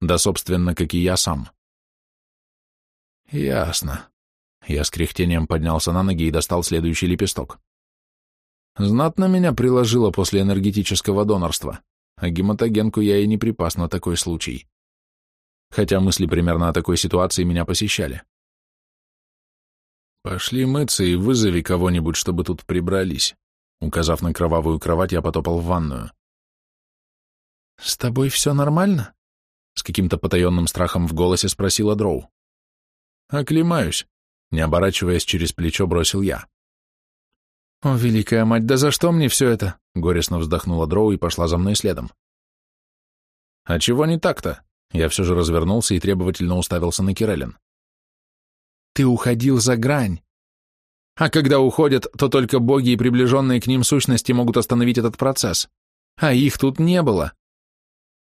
Да, собственно, как и я сам. Ясно. Я с кряхтением поднялся на ноги и достал следующий лепесток. Знатно меня приложило после энергетического донорства, а гематогенку я и не припас на такой случай. Хотя мысли примерно о такой ситуации меня посещали. «Пошли мыться и вызови кого-нибудь, чтобы тут прибрались», указав на кровавую кровать, я потопал в ванную. «С тобой все нормально?» С каким-то потаенным страхом в голосе спросила Дроу. «Оклемаюсь», — не оборачиваясь через плечо, бросил я. «О, великая мать, да за что мне все это?» — горестно вздохнула Дроу и пошла за мной следом. «А чего не так-то?» Я все же развернулся и требовательно уставился на Кирелин. «Ты уходил за грань. А когда уходят, то только боги и приближенные к ним сущности могут остановить этот процесс. А их тут не было.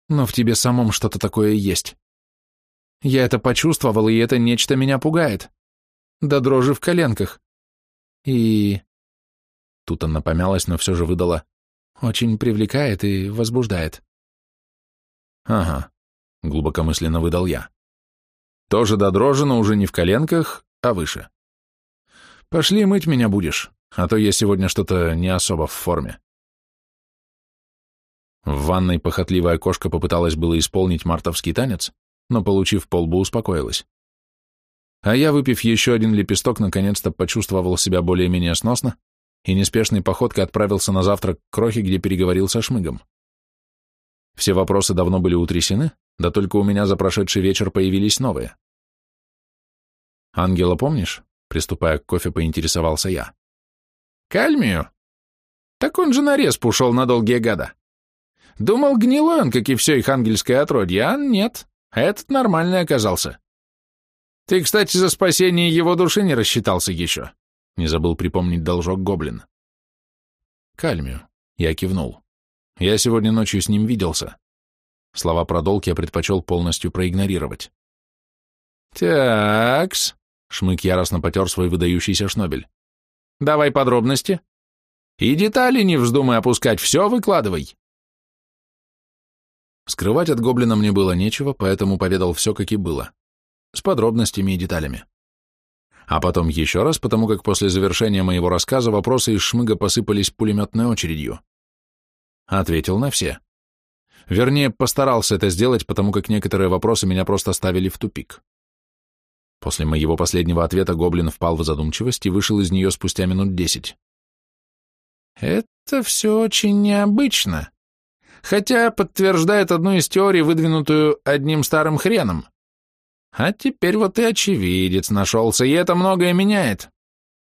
Но в тебе самом что-то такое есть. Я это почувствовал, и это нечто меня пугает. Да дрожи в коленках. И... Тут она помялась, но все же выдала. Очень привлекает
и возбуждает. Ага, глубокомысленно выдал я.
Тоже до дрожи, но уже не в коленках, а выше. Пошли мыть меня будешь, а то я сегодня что-то не особо в форме. В ванной похотливая кошка попыталась было исполнить мартовский танец, но, получив полбу, успокоилась. А я, выпив еще один лепесток, наконец-то почувствовал себя более-менее сносно и неспешной походкой отправился на завтрак к Крохе, где переговорил со Шмыгом. Все вопросы давно были утрясены, да только у меня за прошедший вечер появились новые. «Ангела, помнишь?» — приступая к кофе, поинтересовался я. «Кальмию? Так он же на респ ушел на долгие года. Думал, гнилой он, как и все их ангельское отродье, а нет этот нормальный оказался. Ты, кстати, за спасение его души не рассчитался еще. Не забыл припомнить должок гоблин. Кальмию. Я кивнул. Я сегодня ночью с ним виделся. Слова про долг я предпочел полностью проигнорировать. Такс, Шмык яростно потер свой выдающийся шнобель. «Давай подробности. И детали не вздумай опускать, все выкладывай». Скрывать от гоблина мне было нечего, поэтому поведал все, как и было, с подробностями и деталями. А потом еще раз, потому как после завершения моего рассказа вопросы из шмыга посыпались пулеметной очередью. Ответил на все. Вернее, постарался это сделать, потому как некоторые вопросы меня просто ставили в тупик. После моего последнего ответа гоблин впал в задумчивость и вышел из нее спустя минут десять. «Это все очень необычно», Хотя подтверждает одну из теорий, выдвинутую одним старым хреном. А теперь вот и очевидец нашелся, и это многое меняет.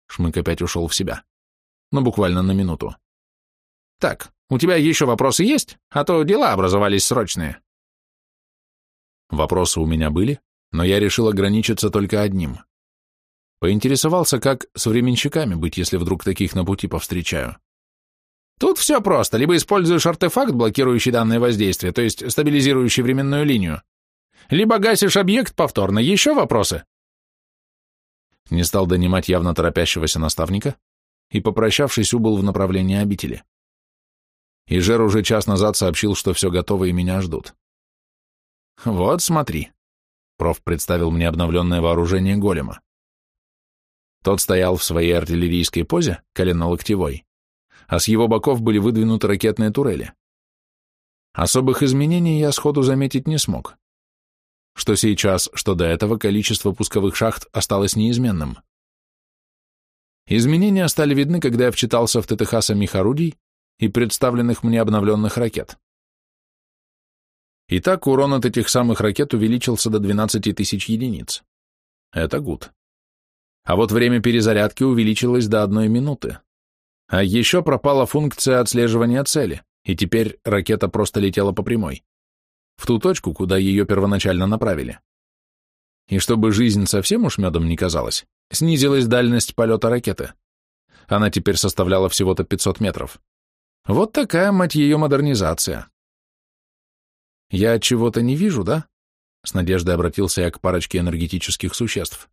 Шмык опять ушел в себя. но ну, буквально на минуту. Так, у тебя еще вопросы есть? А то дела образовались срочные. Вопросы у меня были, но я решил ограничиться только одним. Поинтересовался, как с временщиками быть, если вдруг таких на пути повстречаю. Тут все просто. Либо используешь артефакт, блокирующий данное воздействие, то есть стабилизирующий временную линию, либо гасишь объект повторно. Еще вопросы?» Не стал донимать явно торопящегося наставника и, попрощавшись, убыл в направлении обители. Ижер уже час назад сообщил, что все готово и меня ждут. «Вот, смотри», — проф представил мне обновленное вооружение голема. Тот стоял в своей артиллерийской позе, колено-локтевой, а с его боков были выдвинуты ракетные турели. Особых изменений я сходу заметить не смог. Что сейчас, что до этого, количество пусковых шахт осталось неизменным. Изменения стали видны, когда я вчитался в ТТХ самих орудий и представленных мне обновленных ракет. Итак, урон от этих самых ракет увеличился до 12 тысяч единиц. Это гуд. А вот время перезарядки увеличилось до одной минуты. А еще пропала функция отслеживания цели, и теперь ракета просто летела по прямой. В ту точку, куда ее первоначально направили. И чтобы жизнь совсем уж медом не казалась, снизилась дальность полета ракеты. Она теперь составляла всего-то 500 метров. Вот такая, мать ее, модернизация. «Я чего-то не вижу, да?» С надеждой обратился я к парочке энергетических существ.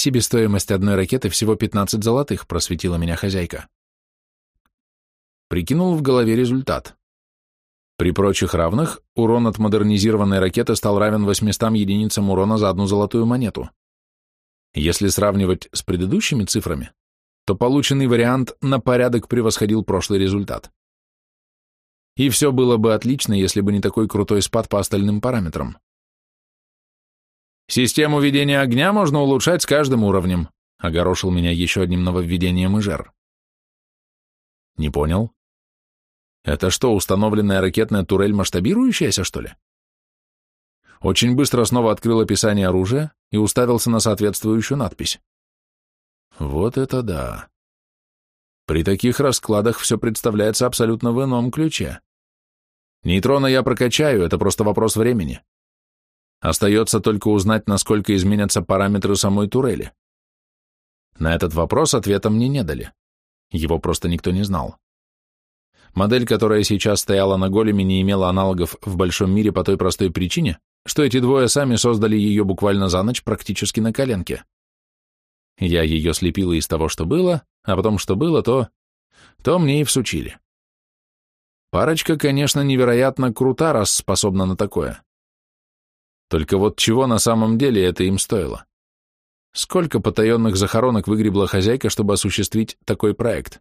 Себестоимость одной ракеты всего 15 золотых, просветила меня хозяйка. Прикинул в голове результат. При прочих равных урон от модернизированной ракеты стал равен 800 единицам урона за одну золотую монету. Если сравнивать с предыдущими цифрами, то полученный вариант на порядок превосходил прошлый результат. И все было бы отлично, если бы не такой крутой спад по остальным параметрам. Систему ведения огня можно улучшать с каждым уровнем, огорошил меня
еще одним нововведением Ижер. Не понял. Это
что, установленная ракетная турель масштабирующаяся, что ли? Очень быстро снова открыл описание оружия и уставился на соответствующую надпись. Вот это да. При таких раскладах все представляется абсолютно в ином ключе. Нейтрона я прокачаю, это просто вопрос времени. Остается только узнать, насколько изменятся параметры самой турели. На этот вопрос ответа мне не дали. Его просто никто не знал. Модель, которая сейчас стояла на големе, не имела аналогов в большом мире по той простой причине, что эти двое сами создали ее буквально за ночь практически на коленке. Я ее слепила из того, что было, а потом что было, то... то мне и всучили. Парочка, конечно, невероятно крута, раз способна на такое. Только вот чего на самом деле это им стоило? Сколько потаенных захоронок выгребла хозяйка, чтобы осуществить такой проект?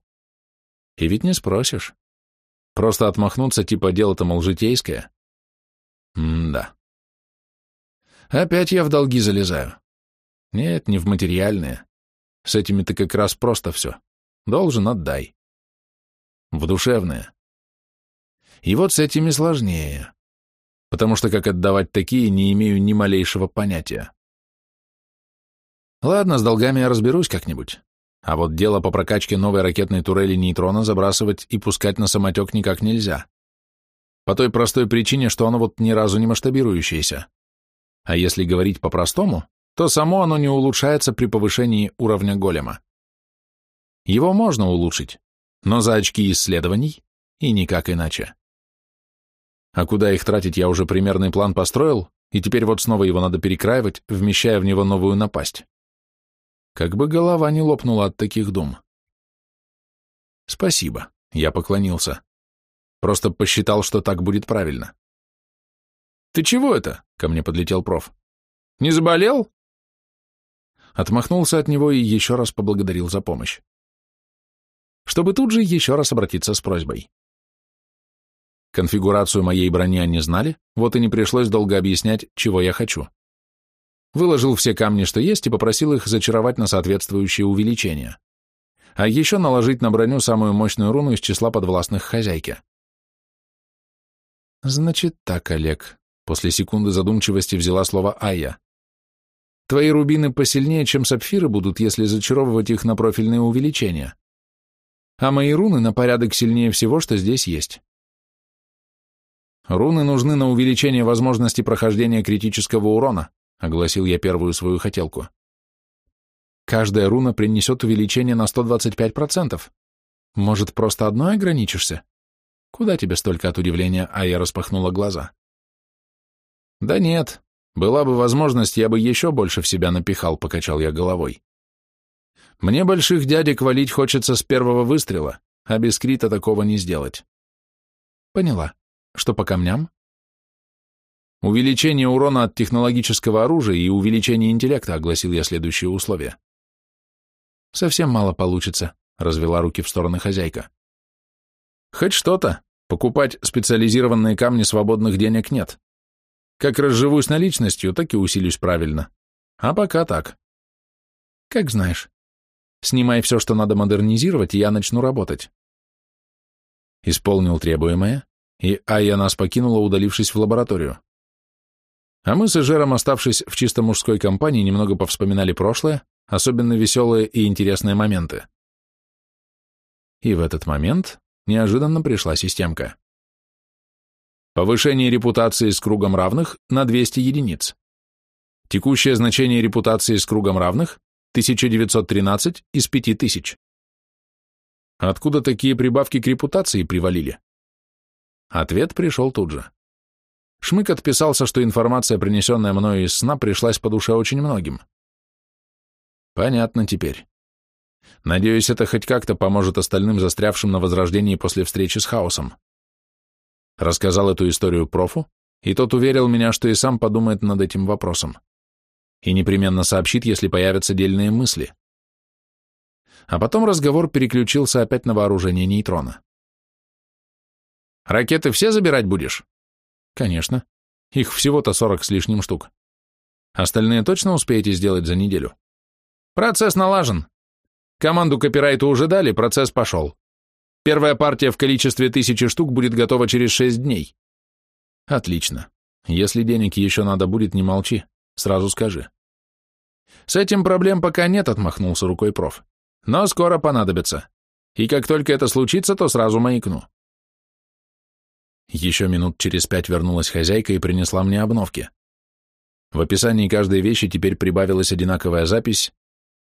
И ведь не спросишь. Просто
отмахнуться, типа дело-то, мол, житейское.
М-да.
Опять я в долги залезаю. Нет, не в материальные. С этими-то как раз просто все. Должен — отдай. В душевные. И вот с этими сложнее потому что как отдавать такие, не имею ни малейшего понятия. Ладно, с долгами я разберусь как-нибудь. А вот дело по прокачке новой ракетной турели нейтрона забрасывать и пускать на самотек никак нельзя. По той простой причине, что оно вот ни разу не масштабирующееся. А если говорить по-простому, то само оно не улучшается при повышении уровня голема. Его можно улучшить, но за очки исследований и никак иначе. А куда их тратить, я уже примерный план построил, и теперь вот снова его надо перекраивать, вмещая в него новую напасть. Как бы голова не лопнула от таких дум. Спасибо, я поклонился. Просто посчитал, что так будет правильно. Ты чего это? Ко мне подлетел проф. Не заболел? Отмахнулся от него и еще раз поблагодарил за помощь. Чтобы тут же еще раз обратиться с просьбой. Конфигурацию моей брони они знали, вот и не пришлось долго объяснять, чего я хочу. Выложил все камни, что есть, и попросил их зачаровать на соответствующее увеличение. А еще наложить на броню самую мощную руну из числа подвластных хозяйки. «Значит так, Олег», — после секунды задумчивости взяла слово Ая. «Твои рубины посильнее, чем сапфиры будут, если зачаровывать их на профильное увеличение. А мои руны на порядок сильнее всего, что здесь есть. «Руны нужны на увеличение возможности прохождения критического урона», огласил я первую свою хотелку. «Каждая руна принесет увеличение на 125%. Может, просто одной ограничишься?» «Куда тебе столько от удивления?» А я распахнула глаза. «Да нет. Была бы возможность, я бы еще больше в себя напихал», покачал я головой. «Мне больших дядек валить хочется с первого выстрела, а без крита такого не сделать». «Поняла. Что по камням? Увеличение урона от технологического оружия и увеличение интеллекта, огласил я следующее условие. Совсем мало получится, развела руки в стороны хозяйка. Хоть что-то. Покупать специализированные камни свободных денег нет. Как разживусь наличностью, так и усилюсь правильно. А пока так. Как знаешь. Снимай все, что надо модернизировать, и я начну работать. Исполнил требуемое, и Айя нас покинула, удалившись в лабораторию. А мы с Эжером, оставшись в чисто мужской компании, немного повспоминали прошлое, особенно веселые и интересные моменты. И в этот момент неожиданно пришла системка. Повышение репутации с кругом равных на 200 единиц. Текущее значение репутации с кругом равных – 1913 из 5000. Откуда такие прибавки к репутации привалили? Ответ пришел тут же. Шмык отписался, что информация, принесенная мною из сна, пришлась по душе очень многим. Понятно теперь. Надеюсь, это хоть как-то поможет остальным застрявшим на возрождении после встречи с хаосом. Рассказал эту историю профу, и тот уверил меня, что и сам подумает над этим вопросом. И непременно сообщит, если появятся дельные мысли. А потом разговор переключился опять на вооружение нейтрона. Ракеты все забирать будешь? Конечно. Их всего-то сорок с лишним штук. Остальные точно успеете сделать за неделю? Процесс налажен. Команду копирайту уже дали, процесс пошел. Первая партия в количестве тысячи штук будет готова через шесть дней. Отлично. Если денег еще надо будет, не молчи, сразу скажи. С этим проблем пока нет, отмахнулся рукой проф. Но скоро понадобится. И как только это случится, то сразу маякну. Еще минут через пять вернулась хозяйка и принесла мне обновки. В описании каждой вещи теперь прибавилась одинаковая запись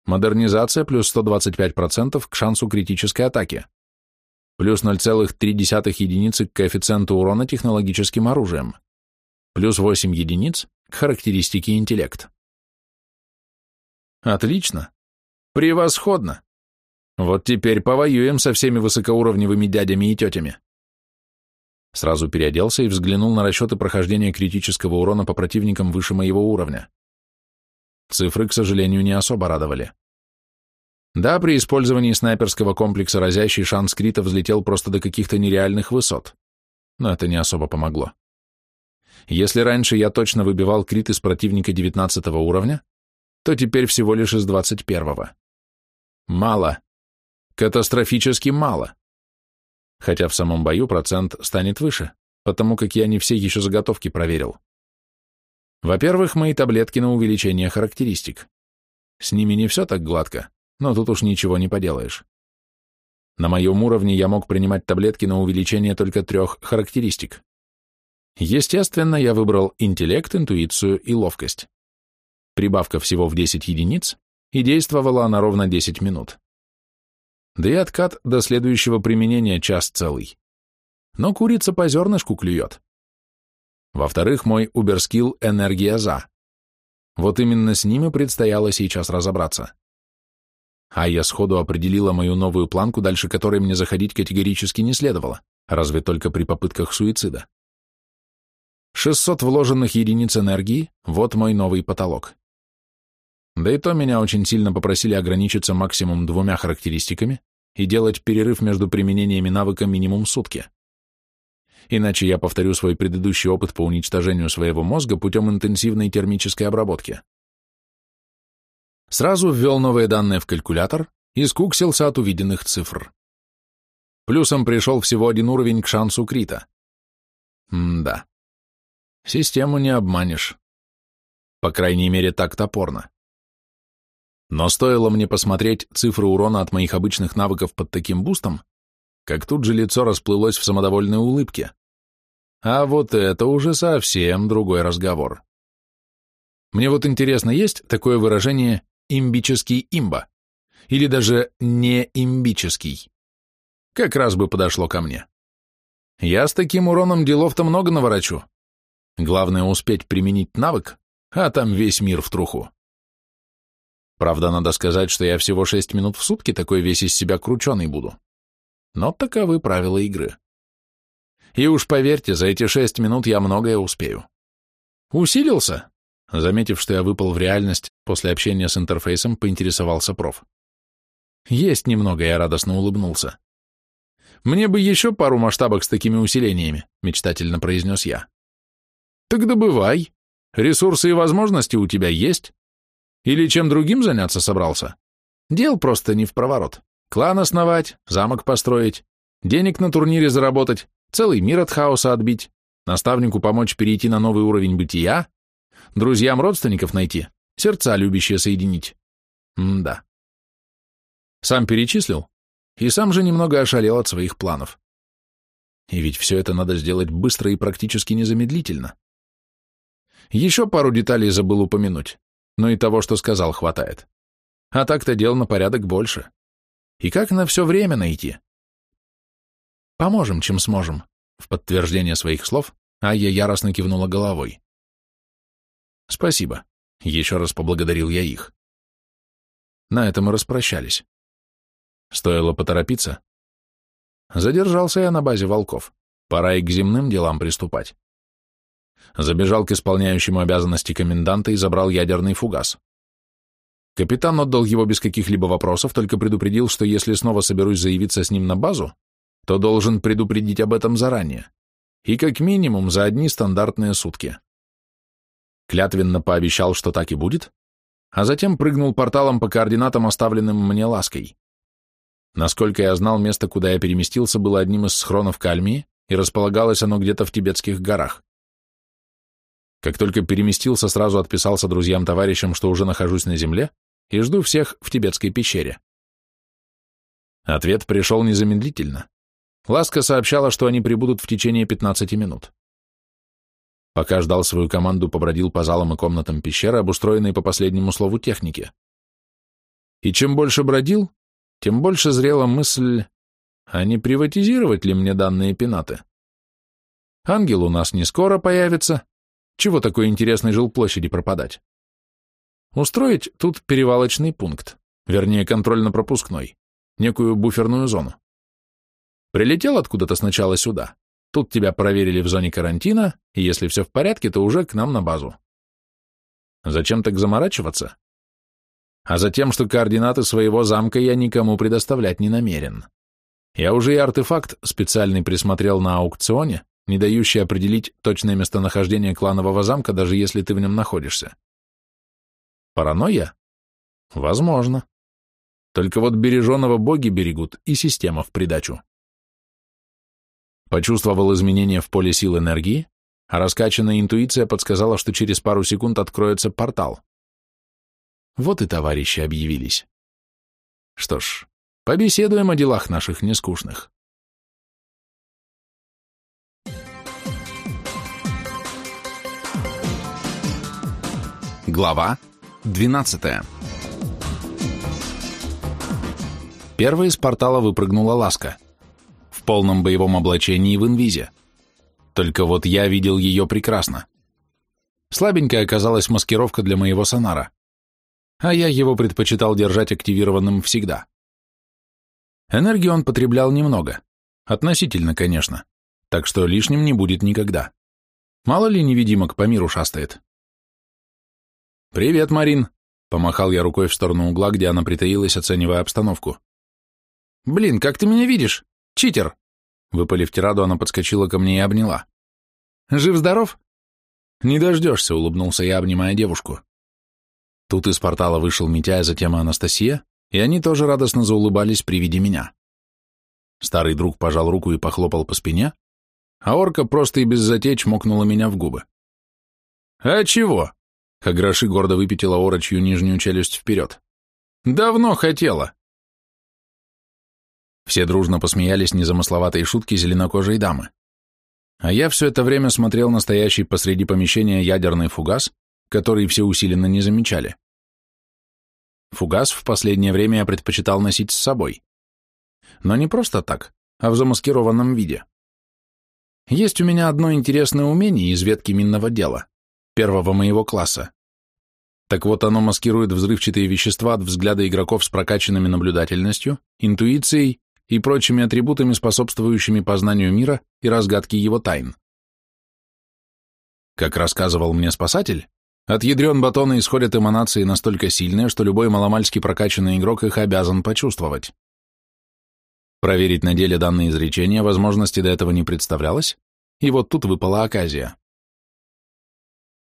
«Модернизация плюс 125% к шансу критической атаки» плюс 0,3 единицы к коэффициенту урона технологическим оружием, плюс 8 единиц к характеристике интеллект. Отлично. Превосходно. Вот теперь повоюем со всеми высокоуровневыми дядями и тетями. Сразу переоделся и взглянул на расчеты прохождения критического урона по противникам выше моего уровня. Цифры, к сожалению, не особо радовали. Да, при использовании снайперского комплекса разящий шанс крита взлетел просто до каких-то нереальных высот, но это не особо помогло. Если раньше я точно выбивал крит из противника 19 уровня, то теперь всего лишь из 21. -го. Мало. Катастрофически мало хотя в самом бою процент станет выше, потому как я не все еще заготовки проверил. Во-первых, мои таблетки на увеличение характеристик. С ними не все так гладко, но тут уж ничего не поделаешь. На моем уровне я мог принимать таблетки на увеличение только трех характеристик. Естественно, я выбрал интеллект, интуицию и ловкость. Прибавка всего в 10 единиц, и действовала она ровно 10 минут. Да и откат до следующего применения час целый. Но курица по зернышку клюет. Во-вторых, мой уберскилл «Энергия за». Вот именно с ними предстояло сейчас разобраться. А я сходу определила мою новую планку, дальше которой мне заходить категорически не следовало, разве только при попытках суицида. 600 вложенных единиц энергии – вот мой новый потолок. Да и то меня очень сильно попросили ограничиться максимум двумя характеристиками и делать перерыв между применениями навыка минимум сутки. Иначе я повторю свой предыдущий опыт по уничтожению своего мозга путем интенсивной термической обработки. Сразу ввел новые данные в калькулятор и скуксился от увиденных цифр. Плюсом пришел всего один уровень к шансу крита. М да. Систему не обманешь. По крайней мере, так топорно. Но стоило мне посмотреть цифры урона от моих обычных навыков под таким бустом, как тут же лицо расплылось в самодовольной улыбке. А вот это уже совсем другой разговор. Мне вот интересно, есть такое выражение «имбический имба» или даже «не имбический»? Как раз бы подошло ко мне. Я с таким уроном делов-то много наворачу. Главное успеть применить навык, а там весь мир в труху. Правда, надо сказать, что я всего шесть минут в сутки такой весь из себя крученый буду. Но таковы правила игры. И уж поверьте, за эти шесть минут я многое успею. Усилился? Заметив, что я выпал в реальность, после общения с интерфейсом поинтересовался проф. Есть немного, я радостно улыбнулся. Мне бы еще пару масштабок с такими усилениями, мечтательно произнес я. Так добывай. Ресурсы и возможности у тебя есть. Или чем другим заняться собрался? Дел просто не в проворот. Клан основать, замок построить, денег на турнире заработать, целый мир от хаоса отбить, наставнику помочь перейти на новый уровень бытия, друзьям родственников найти, сердца любящие соединить. М да. Сам перечислил, и сам же немного ошалел от своих планов. И ведь все это надо сделать быстро и практически незамедлительно. Еще пару деталей забыл упомянуть но и того, что сказал, хватает. А так-то дел на порядок больше. И как на все время найти? Поможем, чем сможем. В подтверждение своих слов Айя яростно кивнула головой. Спасибо. Еще раз поблагодарил я их. На этом мы распрощались. Стоило поторопиться. Задержался я на базе волков. Пора и к земным делам приступать. Забежал к исполняющему обязанности коменданта и забрал ядерный фугас. Капитан отдал его без каких-либо вопросов, только предупредил, что если снова соберусь заявиться с ним на базу, то должен предупредить об этом заранее. И как минимум за одни стандартные сутки. Клятвенно пообещал, что так и будет, а затем прыгнул порталом по координатам, оставленным мне лаской. Насколько я знал, место, куда я переместился, было одним из схронов Кальмии, и располагалось оно где-то в тибетских горах. Как только переместился, сразу отписался друзьям-товарищам, что уже нахожусь на земле и жду всех в тибетской пещере. Ответ пришел незамедлительно. Ласка сообщала, что они прибудут в течение 15 минут. Пока ждал свою команду, побродил по залам и комнатам пещеры, обустроенной по последнему слову техники. И чем больше бродил, тем больше зрела мысль, а не приватизировать ли мне данные пенаты? Ангел у нас не скоро появится, чего такой интересной жилплощади пропадать? Устроить тут перевалочный пункт, вернее, контрольно-пропускной, некую буферную зону. Прилетел откуда-то сначала сюда. Тут тебя проверили в зоне карантина, и если все в порядке, то уже к нам на базу. Зачем так заморачиваться? А за тем, что координаты своего замка я никому предоставлять не намерен. Я уже и артефакт специальный присмотрел на аукционе, не дающий определить точное местонахождение кланового замка, даже если ты в нем находишься. Паранойя? Возможно. Только вот
береженого
боги берегут и система в придачу. Почувствовал изменения в поле сил энергии, а раскачанная интуиция подсказала, что через пару секунд откроется портал. Вот и товарищи объявились. Что ж, побеседуем о делах наших нескучных. Глава 12. Первой из портала выпрыгнула Ласка. В полном боевом облачении в инвизе. Только вот я видел ее прекрасно. Слабенькая оказалась маскировка для моего сонара. А я его предпочитал держать активированным всегда. Энергии он потреблял немного. Относительно, конечно. Так что лишним не будет никогда. Мало ли невидимок по миру шастает. «Привет, Марин!» — помахал я рукой в сторону угла, где она притаилась, оценивая обстановку. «Блин, как ты меня видишь? Читер!» Выпалив тираду, она подскочила ко мне и обняла. «Жив-здоров?» «Не дождешься», — улыбнулся я, обнимая девушку. Тут из портала вышел Митя, а затем Анастасия, и они тоже радостно заулыбались при виде меня. Старый друг пожал руку и похлопал по спине, а орка просто и без затей чмокнула меня в губы. «А чего?» Хаграши гордо выпятила орочью нижнюю челюсть вперед. «Давно хотела!» Все дружно посмеялись незамысловатой шутки зеленокожей дамы. А я все это время смотрел настоящий посреди помещения ядерный фугас, который все усиленно не замечали. Фугас в последнее время я предпочитал носить с собой. Но не просто так, а в замаскированном виде. Есть у меня одно интересное умение из ветки минного дела — первого моего класса. Так вот, оно маскирует взрывчатые вещества от взгляда игроков с прокачанными наблюдательностью, интуицией и прочими атрибутами, способствующими познанию мира и разгадке его тайн. Как рассказывал мне спасатель, от ядрен батона исходят эманации настолько сильные, что любой маломальски прокачанный игрок их обязан почувствовать. Проверить на деле данные изречения возможности до этого не представлялось, и вот тут выпала оказия.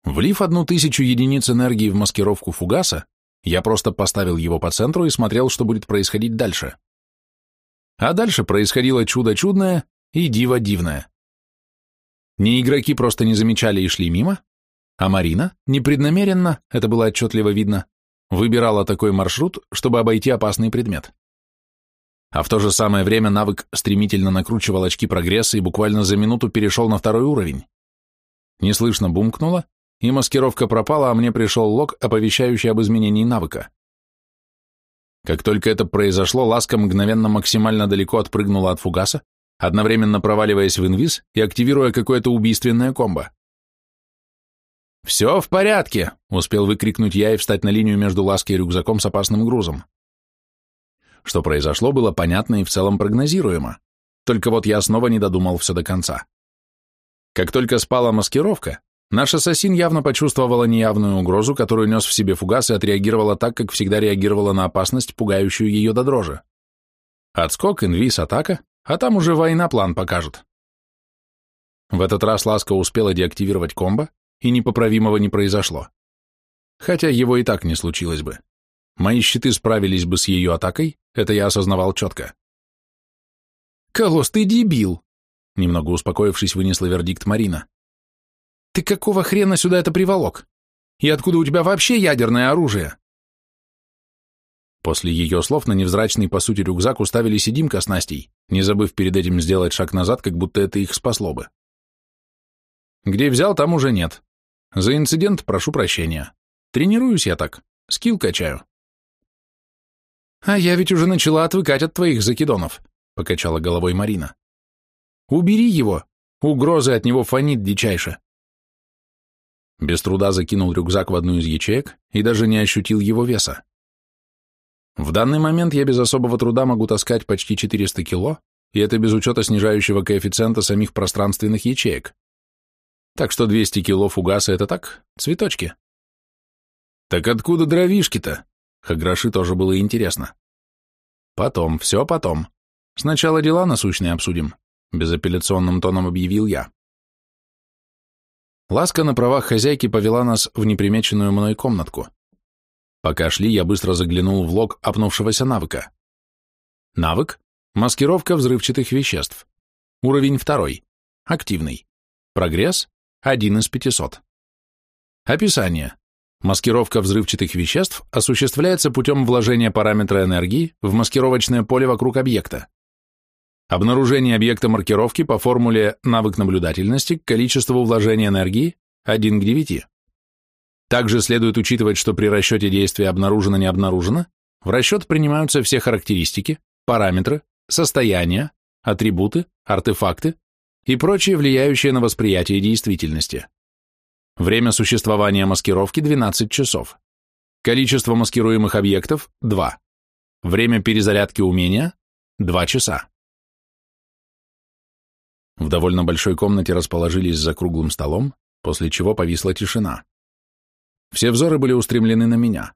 Влив одну тысячу единиц энергии в маскировку фугаса, я просто поставил его по центру и смотрел, что будет происходить дальше. А дальше происходило чудо чудное и диво дивное. Не игроки просто не замечали и шли мимо, а Марина, непреднамеренно, это было отчетливо видно, выбирала такой маршрут, чтобы обойти опасный предмет. А в то же самое время навык стремительно накручивал очки прогресса и буквально за минуту перешел на второй уровень. Неслышно бумкнуло, и маскировка пропала, а мне пришел лог, оповещающий об изменении навыка. Как только это произошло, ласка мгновенно максимально далеко отпрыгнула от фугаса, одновременно проваливаясь в инвиз и активируя какое-то убийственное комбо. «Все в порядке!» — успел выкрикнуть я и встать на линию между лаской и рюкзаком с опасным грузом. Что произошло, было понятно и в целом прогнозируемо. Только вот я снова не додумал все до конца. Как только спала маскировка, Наш ассасин явно почувствовала неявную угрозу, которую нес в себе фугас и отреагировала так, как всегда реагировала на опасность, пугающую ее до дрожи. Отскок, инвиз, атака, а там уже война план покажет. В этот раз Ласка успела деактивировать комбо, и непоправимого не произошло. Хотя его и так не случилось бы. Мои щиты справились бы с ее атакой, это я осознавал четко. «Колос, ты дебил!» Немного успокоившись, вынесла вердикт Марина. Ты какого хрена сюда это приволок? И откуда у тебя вообще ядерное оружие? После ее слов на невзрачный, по сути, рюкзак уставили Сидимка с Настей, не забыв перед этим сделать шаг назад, как будто это их спасло бы. Где взял, там уже нет. За инцидент прошу прощения.
Тренируюсь я так, скилл качаю. А я ведь уже начала
отвыкать от твоих закидонов, покачала головой Марина. Убери его, угрозы от него фонит дичайше. Без труда закинул рюкзак в одну из ячеек и даже не ощутил его веса. В данный момент я без особого труда могу таскать почти 400 кило, и это без учета снижающего коэффициента самих пространственных ячеек. Так что 200 кило фугаса — это так, цветочки. Так откуда дровишки-то? Хаграши тоже было интересно. Потом, все потом. Сначала дела насущные обсудим, безапелляционным тоном объявил я. Ласка на правах хозяйки повела нас в непримеченную мной комнатку. Пока шли, я быстро заглянул в лог опнувшегося навыка. Навык – маскировка взрывчатых веществ. Уровень второй. Активный. Прогресс – один из пятисот. Описание. Маскировка взрывчатых веществ осуществляется путем вложения параметра энергии в маскировочное поле вокруг объекта. Обнаружение объекта маркировки по формуле навык наблюдательности к количеству вложения энергии 1 к 9. Также следует учитывать, что при расчете действия обнаружено-не обнаружено, в расчет принимаются все характеристики, параметры, состояния, атрибуты, артефакты и прочие, влияющие на восприятие действительности. Время существования маскировки – 12 часов. Количество маскируемых объектов – 2. Время перезарядки
умения – 2 часа. В довольно большой
комнате расположились за круглым столом, после чего повисла тишина. Все взоры были устремлены на меня.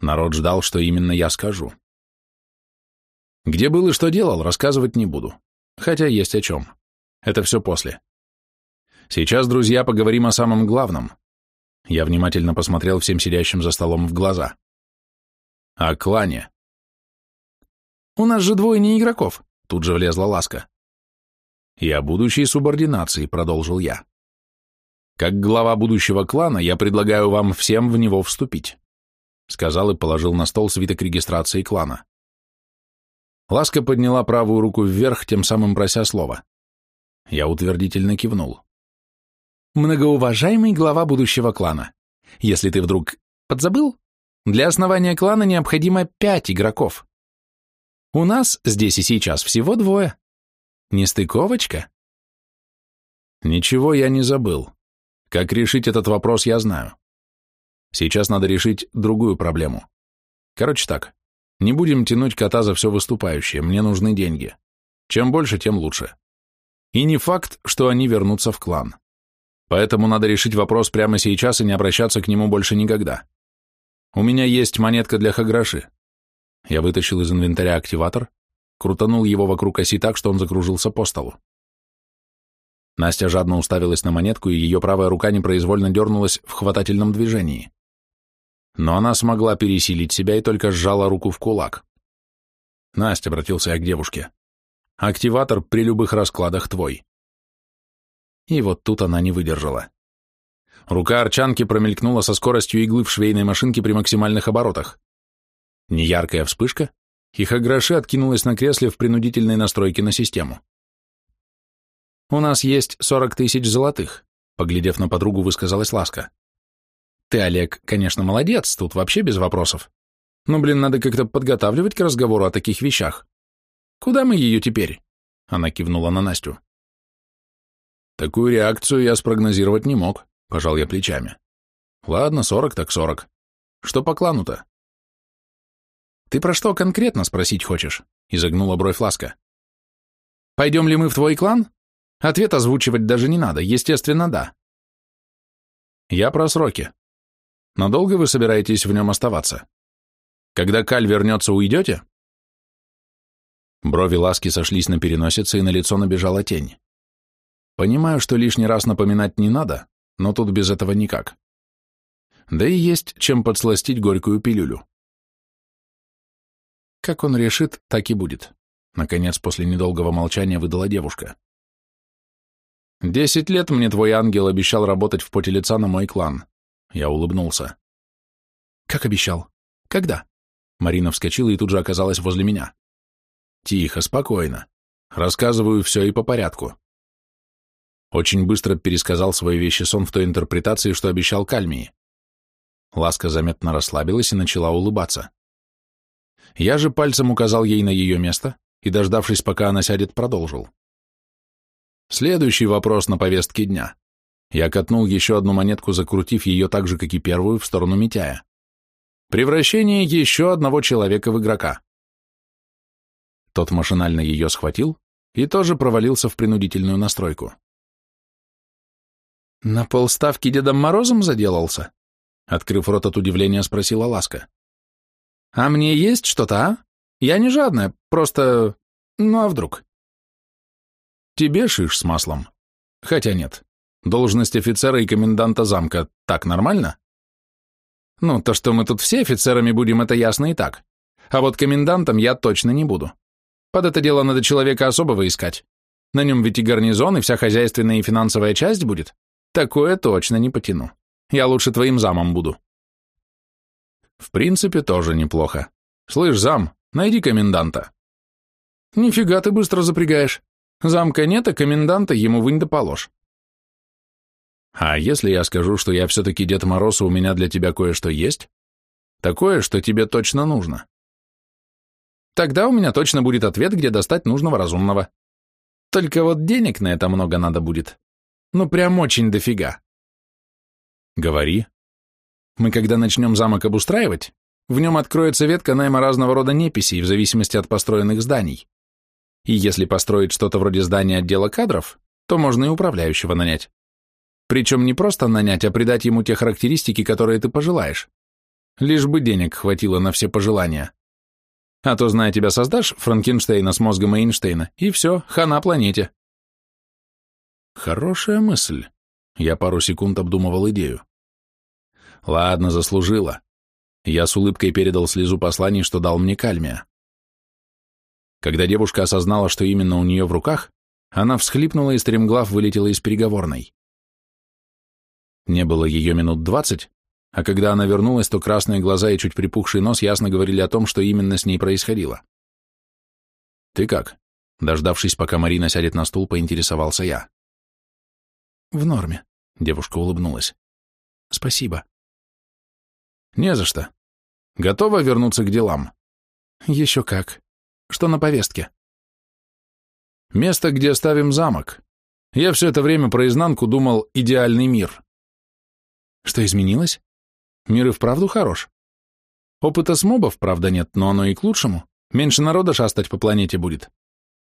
Народ ждал, что именно я скажу. Где был и что делал, рассказывать не буду. Хотя есть о чем. Это все после. Сейчас, друзья, поговорим о самом главном. Я внимательно посмотрел
всем сидящим за столом в глаза. О клане.
«У нас же двое не игроков», — тут же влезла Ласка. «И о будущей субординации», — продолжил я. «Как глава будущего клана я предлагаю вам всем в него вступить», — сказал и положил на стол свиток регистрации клана. Ласка подняла правую руку вверх, тем самым прося слова. Я утвердительно кивнул. «Многоуважаемый глава будущего клана, если ты вдруг подзабыл, для основания клана необходимо пять игроков. У нас здесь и сейчас всего двое. Нестыковочка? Ничего я не забыл. Как решить этот вопрос, я знаю. Сейчас надо решить другую проблему. Короче так, не будем тянуть кота за все выступающее, мне нужны деньги. Чем больше, тем лучше. И не факт, что они вернутся в клан. Поэтому надо решить вопрос прямо сейчас и не обращаться к нему больше никогда. У меня есть монетка для Хаграши. Я вытащил из инвентаря активатор, крутанул его вокруг оси так, что он закружился по столу. Настя жадно уставилась на монетку, и ее правая рука непроизвольно дернулась в хватательном движении. Но она смогла пересилить себя и только сжала руку в кулак. «Настя», — обратился я к девушке, — «активатор при любых раскладах твой». И вот тут она не выдержала. Рука арчанки промелькнула со скоростью иглы в швейной машинке при максимальных оборотах. Неяркая вспышка, Хихогроши откинулась на кресле в принудительной настройке на систему. «У нас есть сорок тысяч золотых», — поглядев на подругу, высказалась Ласка. «Ты, Олег, конечно, молодец, тут вообще без вопросов. Но, блин, надо как-то подготавливать к разговору о таких вещах. Куда мы ее теперь?» — она кивнула на Настю. «Такую реакцию я спрогнозировать не мог», — пожал я плечами. «Ладно, сорок так сорок. Что по клану-то?» «Ты про что конкретно спросить хочешь?»
— изогнула бровь Ласка. «Пойдем ли мы в твой клан?» Ответ озвучивать
даже не надо, естественно, да. Я про сроки. Надолго вы собираетесь в нем оставаться? Когда Каль вернется, уйдете? Брови ласки сошлись на переносице, и на лицо набежала тень. Понимаю, что лишний раз напоминать не надо, но тут без этого никак. Да и есть чем подсластить горькую пилюлю. Как он решит, так и будет. Наконец, после недолгого молчания выдала девушка. «Десять лет мне твой ангел обещал работать в поте лица на мой клан». Я улыбнулся. «Как обещал? Когда?» Марина вскочила и тут же оказалась возле меня. «Тихо, спокойно. Рассказываю все и по порядку». Очень быстро пересказал свои вещи сон в той интерпретации, что обещал Кальмии. Ласка заметно расслабилась и начала улыбаться. Я же пальцем указал ей на ее место и, дождавшись, пока она сядет, продолжил. Следующий вопрос на повестке дня. Я катнул еще одну монетку, закрутив ее так же, как и первую, в сторону Митяя. Превращение еще одного человека в игрока. Тот машинально ее схватил и тоже провалился в принудительную настройку. «На полставки Дедом Морозом заделался?» Открыв рот от удивления, спросила Ласка. А мне есть что-то, а? Я не жадная, просто... Ну а вдруг? Тебе шиш с маслом. Хотя нет. Должность офицера и коменданта замка так нормально? Ну, то, что мы тут все офицерами будем, это ясно и так. А вот комендантом я точно не буду. Под это дело надо человека особого искать. На нем ведь и гарнизон, и вся хозяйственная и финансовая часть будет. Такое точно не потяну. Я лучше твоим замом буду. В принципе, тоже неплохо. Слышь, зам, найди коменданта. Нифига ты быстро запрягаешь. Замка нет, а коменданта ему вынь да положь. А если я скажу, что я все-таки Дед Мороз, у меня для тебя кое-что есть? Такое, что тебе точно нужно. Тогда у меня точно будет ответ, где достать нужного разумного. Только вот денег на это много надо будет. Ну прям очень дофига. Говори, мы когда начнем замок обустраивать, в нем откроется ветка найма разного рода неписей в зависимости от построенных зданий. И если построить что-то вроде здания отдела кадров, то можно и управляющего нанять. Причем не просто нанять, а придать ему те характеристики, которые ты пожелаешь. Лишь бы денег хватило на все пожелания. А то, зная тебя, создашь Франкенштейна с мозгом Эйнштейна, и все, хана планете. Хорошая мысль. Я пару секунд обдумывал идею. Ладно, заслужила. Я с улыбкой передал слезу посланий, что дал мне кальмия. Когда девушка осознала, что именно у нее в руках, она всхлипнула и стремглав вылетела из переговорной. Не было ее минут двадцать, а когда она вернулась, то красные глаза и чуть припухший нос ясно говорили о том, что именно с ней происходило. «Ты как?» Дождавшись, пока Марина сядет на стул, поинтересовался я.
«В норме»,
— девушка улыбнулась. «Спасибо. Не за что. Готова вернуться к делам? Еще как.
Что на повестке? Место, где оставим замок. Я все это время про изнанку думал «идеальный мир». Что изменилось? Мир и вправду хорош. Опыта с мобов, правда, нет, но оно и к лучшему. Меньше народа шастать по планете будет.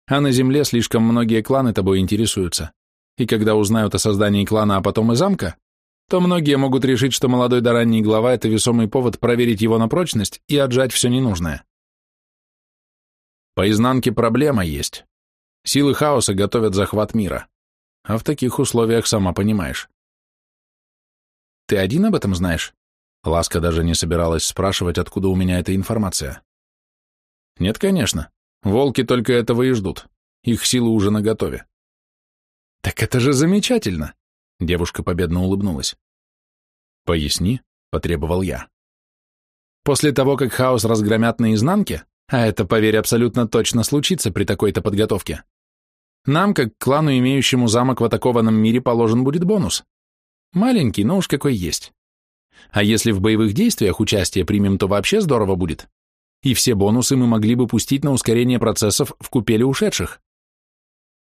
А на Земле слишком многие кланы тобой интересуются. И когда узнают о создании клана, а потом и замка, то многие могут решить, что молодой до ранней глава – это весомый повод проверить его на прочность и отжать все ненужное. По изнанке проблема есть. Силы хаоса готовят захват мира. А в таких условиях сама понимаешь. Ты один об этом знаешь? Ласка даже не собиралась спрашивать, откуда у меня эта информация. Нет, конечно. Волки только этого и ждут. Их силы уже наготове. Так это же замечательно. Девушка победно улыбнулась. «Поясни», — потребовал я. «После того, как хаос разгромят наизнанке, а это, поверь, абсолютно точно случится при такой-то подготовке, нам, как клану, имеющему замок в атакованном мире, положен будет бонус. Маленький, но уж какой есть. А если в боевых действиях участие примем, то вообще здорово будет. И все бонусы мы могли бы пустить на ускорение процессов в купели ушедших.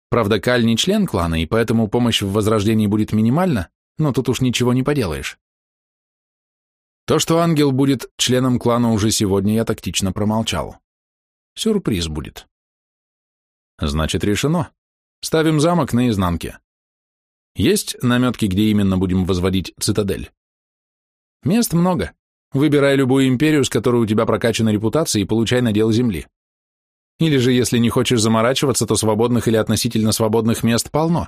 Правда, Каль не член клана, и поэтому помощь в возрождении будет минимальна, но тут уж ничего не поделаешь. То, что ангел будет членом клана уже сегодня, я тактично промолчал. Сюрприз будет. Значит, решено. Ставим замок на изнанке. Есть наметки, где именно будем возводить цитадель? Мест много. Выбирай любую империю, с которой у тебя прокачана репутация, и получай надел земли. Или же, если не хочешь заморачиваться, то свободных или относительно свободных мест полно.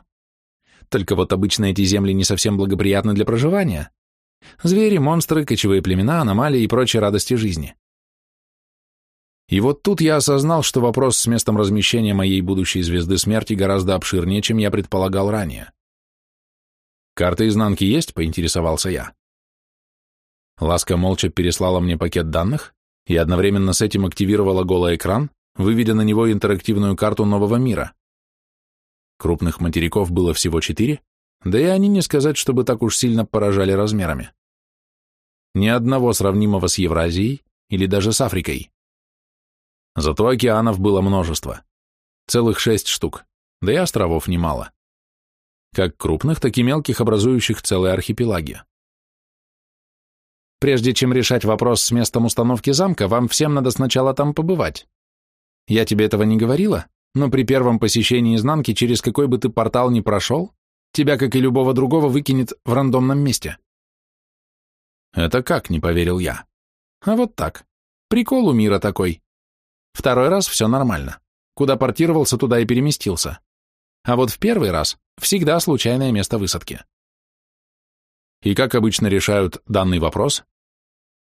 Только вот обычно эти земли не совсем благоприятны для проживания. Звери, монстры, кочевые племена, аномалии и прочие радости жизни. И вот тут я осознал, что вопрос с местом размещения моей будущей звезды смерти гораздо обширнее, чем я предполагал ранее. «Карта изнанки есть?» — поинтересовался я. Ласка молча переслала мне пакет данных и одновременно с этим активировала голый экран выведя на него интерактивную карту нового мира. Крупных материков было всего четыре, да и они не сказать, чтобы так уж сильно поражали размерами. Ни одного сравнимого с Евразией или даже с Африкой. Зато океанов было множество. Целых шесть штук, да и островов немало. Как крупных, так и мелких, образующих целые архипелаги. Прежде чем решать вопрос с местом установки замка, вам всем надо сначала там побывать, я тебе этого не говорила, но при первом посещении изнанки, через какой бы ты портал ни прошел, тебя, как и любого другого, выкинет в рандомном месте. Это как, не поверил я. А вот так. Прикол у мира такой. Второй раз все нормально. Куда портировался, туда и переместился. А вот в первый раз всегда случайное место высадки. И как обычно решают данный вопрос?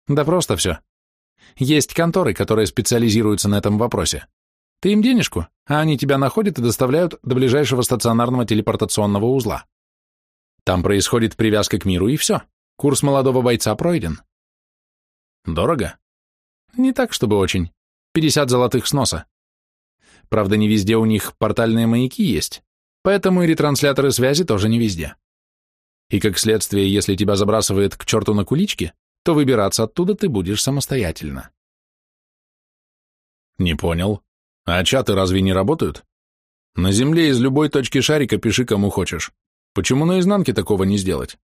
Да просто все. Есть конторы, которые специализируются на этом вопросе. Ты им денежку, а они тебя находят и доставляют до ближайшего стационарного телепортационного узла. Там происходит привязка к миру, и все. Курс молодого бойца пройден. Дорого? Не так, чтобы очень. 50 золотых с носа. Правда, не везде у них портальные маяки есть, поэтому и ретрансляторы связи тоже не везде. И как следствие, если тебя забрасывает к черту на куличке, то выбираться оттуда ты будешь самостоятельно. Не понял. А чаты разве не работают? На Земле из любой точки шарика пиши кому хочешь. Почему на изнанке такого не сделать?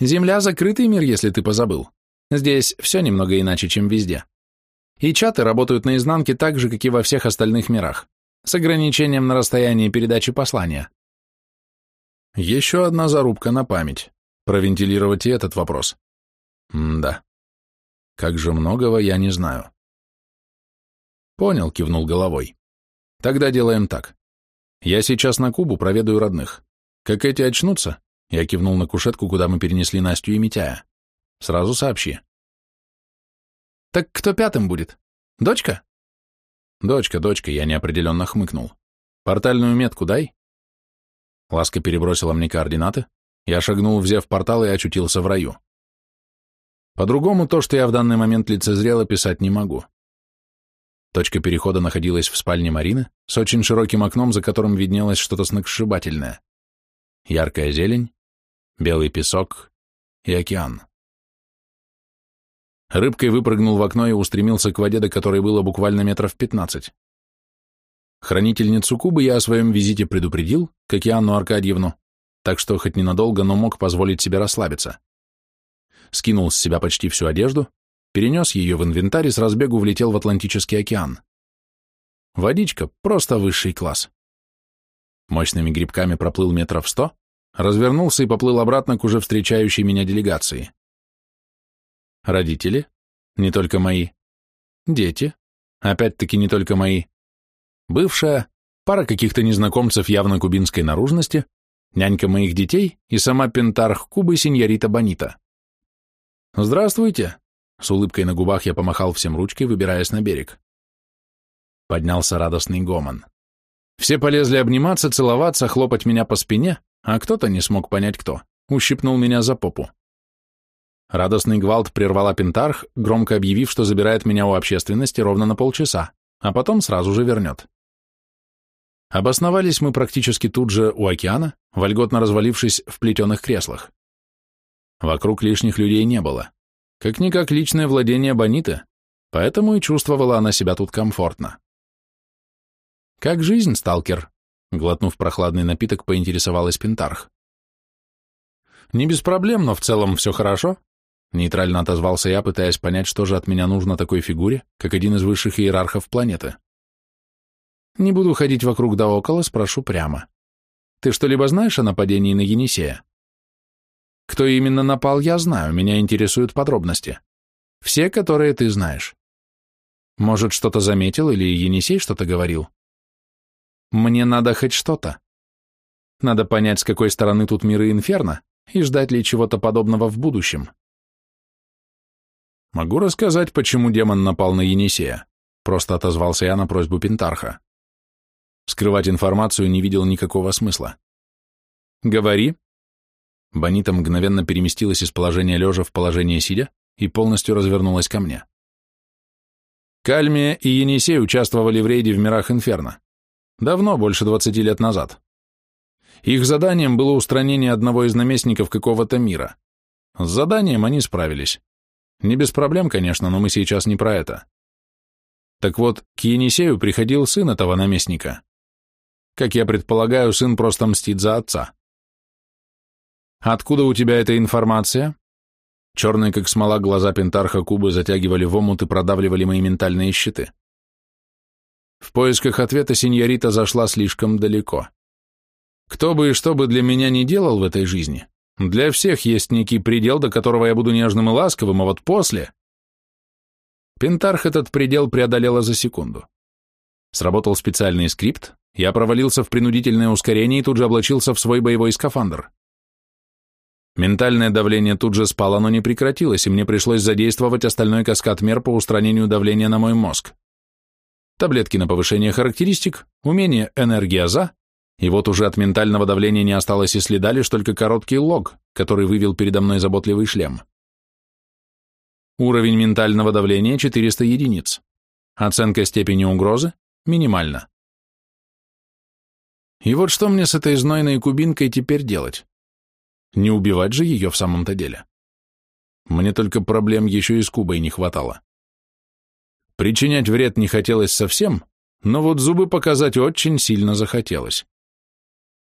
Земля — закрытый мир, если ты позабыл. Здесь все немного иначе, чем везде. И чаты работают на изнанке так же, как и во всех остальных мирах, с ограничением на расстояние передачи послания. Еще одна зарубка на память. Провентилировать и этот вопрос.
М да. Как же многого я не знаю. Понял, кивнул
головой. Тогда делаем так. Я сейчас на Кубу проведаю родных. Как эти очнутся? Я кивнул на кушетку, куда мы перенесли Настю и Митяя. Сразу
сообщи. Так кто пятым будет? Дочка?
Дочка, дочка, я неопределенно хмыкнул. Портальную метку дай. Ласка перебросила мне координаты. Я шагнул, взяв портал, и очутился в раю. По-другому то, что я в данный момент лицезрело, писать не могу. Точка перехода находилась в спальне Марины с очень широким окном, за которым виднелось что-то сногсшибательное. Яркая зелень, белый песок и океан. Рыбкой выпрыгнул в окно и устремился к воде, до которой было буквально метров пятнадцать. Хранительницу Кубы я о своем визите предупредил, как и Анну Аркадьевну, так что хоть ненадолго, но мог позволить себе расслабиться скинул с себя почти всю одежду, перенес ее в инвентарь и с разбегу влетел в Атлантический океан. Водичка — просто высший класс. Мощными грибками проплыл метров сто, развернулся и поплыл обратно к уже встречающей меня делегации. Родители, не только мои, дети, опять-таки не только мои, бывшая, пара каких-то незнакомцев явно кубинской наружности, нянька моих детей и сама пентарх Кубы сеньорита Бонита. «Здравствуйте!» С улыбкой на губах я помахал всем ручкой, выбираясь на берег. Поднялся радостный гомон. Все полезли обниматься, целоваться, хлопать меня по спине, а кто-то не смог понять кто, ущипнул меня за попу. Радостный гвалт прервала Пентарх, громко объявив, что забирает меня у общественности ровно на полчаса, а потом сразу же вернет. Обосновались мы практически тут же у океана, вольготно развалившись в плетеных креслах. Вокруг лишних людей не было. Как-никак личное владение Бонита, поэтому и чувствовала она себя тут комфортно. «Как жизнь, сталкер?» Глотнув прохладный напиток, поинтересовалась Пентарх. «Не без проблем, но в целом все хорошо», нейтрально отозвался я, пытаясь понять, что же от меня нужно такой фигуре, как один из высших иерархов планеты. Не буду ходить вокруг да около, спрошу прямо. Ты что-либо знаешь о нападении на Енисея? Кто именно напал, я знаю, меня интересуют подробности. Все, которые ты знаешь. Может, что-то заметил или Енисей что-то говорил? Мне надо хоть что-то. Надо понять, с какой стороны тут мир и инферно, и ждать ли чего-то подобного в будущем. Могу рассказать, почему демон напал на Енисея. Просто отозвался я на просьбу Пентарха. Скрывать информацию не видел никакого смысла. Говори, Бонита мгновенно переместилась из положения лежа в положение сидя и полностью развернулась ко мне. Кальмия и Енисей участвовали в рейде в мирах Инферно. Давно, больше двадцати лет назад. Их заданием было устранение одного из наместников какого-то мира. С заданием они справились. Не без проблем, конечно, но мы сейчас не про это. Так вот, к Енисею приходил сын этого наместника. Как я предполагаю, сын просто мстит за отца. Откуда у тебя эта информация? Черные, как смола, глаза Пентарха Кубы затягивали в омут и продавливали мои ментальные щиты. В поисках ответа сеньорита зашла слишком далеко. Кто бы и что бы для меня не делал в этой жизни, для всех есть некий предел, до которого я буду нежным и ласковым, а вот после... Пентарх этот предел преодолела за секунду. Сработал специальный скрипт, я провалился в принудительное ускорение и тут же облачился в свой боевой скафандр. Ментальное давление тут же спало, но не прекратилось, и мне пришлось задействовать остальной каскад мер по устранению давления на мой мозг. Таблетки на повышение характеристик, умение энергия за, и вот уже от ментального давления не осталось и следа, лишь только короткий лог, который вывел передо мной заботливый шлем. Уровень ментального давления 400 единиц. Оценка степени угрозы минимальна. И вот что мне с этой знойной кубинкой теперь делать? Не убивать же ее в самом-то деле. Мне только проблем еще и с Кубой не хватало. Причинять вред не хотелось совсем, но вот зубы показать очень сильно захотелось.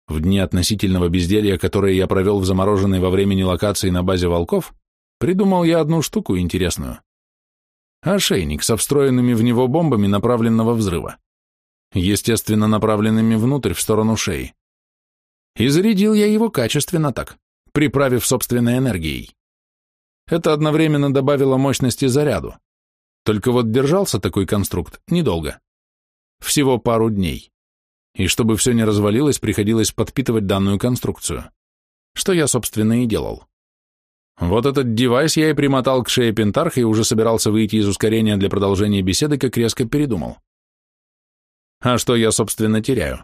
В дни относительного безделья, которые я провел в замороженной во времени локации на базе волков, придумал я одну штуку интересную. Ошейник со встроенными в него бомбами направленного взрыва. Естественно, направленными внутрь, в сторону шеи. И зарядил я его качественно так приправив собственной энергией. Это одновременно добавило мощности заряду. Только вот держался такой конструкт недолго. Всего пару дней. И чтобы все не развалилось, приходилось подпитывать данную конструкцию. Что я, собственно, и делал. Вот этот девайс я и примотал к шее Пентарха и уже собирался выйти из ускорения для продолжения беседы, как резко передумал. А что я, собственно, теряю?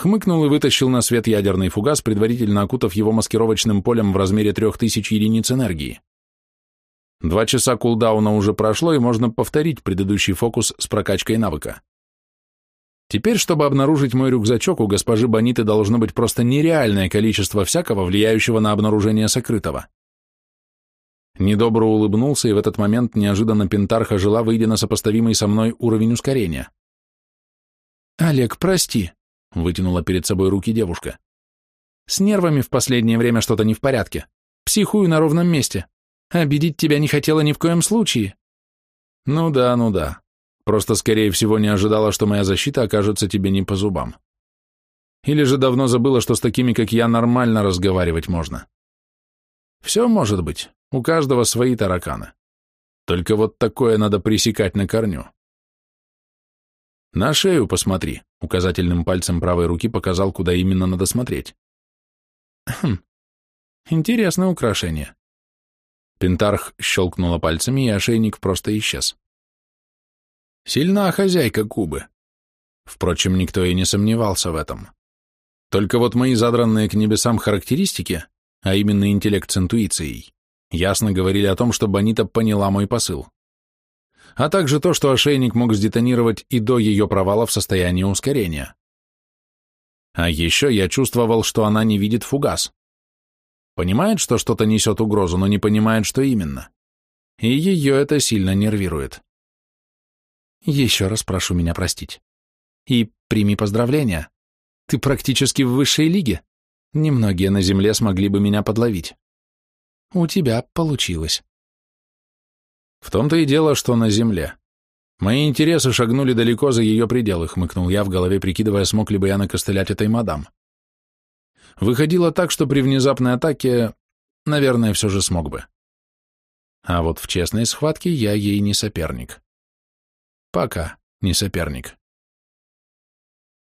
хмыкнул и вытащил на свет ядерный фугас, предварительно окутав его маскировочным полем в размере 3000 единиц энергии. Два часа кулдауна уже прошло, и можно повторить предыдущий фокус с прокачкой навыка. Теперь, чтобы обнаружить мой рюкзачок, у госпожи Бониты должно быть просто нереальное количество всякого, влияющего на обнаружение сокрытого. Недобро улыбнулся, и в этот момент неожиданно Пентарха жила, выйдя на сопоставимый со мной уровень ускорения. «Олег, прости», — вытянула перед собой руки девушка. «С нервами в последнее время что-то не в порядке. Психую на ровном месте. Обидеть тебя не хотела ни в коем случае». «Ну да, ну да. Просто, скорее всего, не ожидала, что моя защита окажется тебе не по зубам. Или же давно забыла, что с такими, как я, нормально разговаривать можно». «Все может быть. У каждого свои тараканы. Только вот такое надо пресекать на корню». «На шею посмотри», — указательным пальцем правой руки показал, куда именно надо смотреть. «Хм, интересное украшение». Пентарх щелкнула пальцами, и ошейник просто исчез. «Сильна хозяйка Кубы». Впрочем, никто и не сомневался в этом. Только вот мои задранные к небесам характеристики, а именно интеллект с интуицией, ясно говорили о том, что Бонита поняла мой посыл а также то, что ошейник мог сдетонировать и до ее провала в состоянии ускорения. А еще я чувствовал, что она не видит фугас. Понимает, что что-то несет угрозу, но не понимает, что именно. И ее это сильно нервирует. Еще раз прошу меня простить. И прими поздравления. Ты практически в высшей лиге. Немногие на земле смогли бы меня подловить. У тебя получилось. В том-то и дело, что на земле. Мои интересы шагнули далеко за ее пределы, хмыкнул я в голове, прикидывая, смог ли бы я накостылять этой мадам. Выходило так, что при внезапной атаке, наверное, все же смог бы. А вот в честной схватке я ей не соперник. Пока не соперник.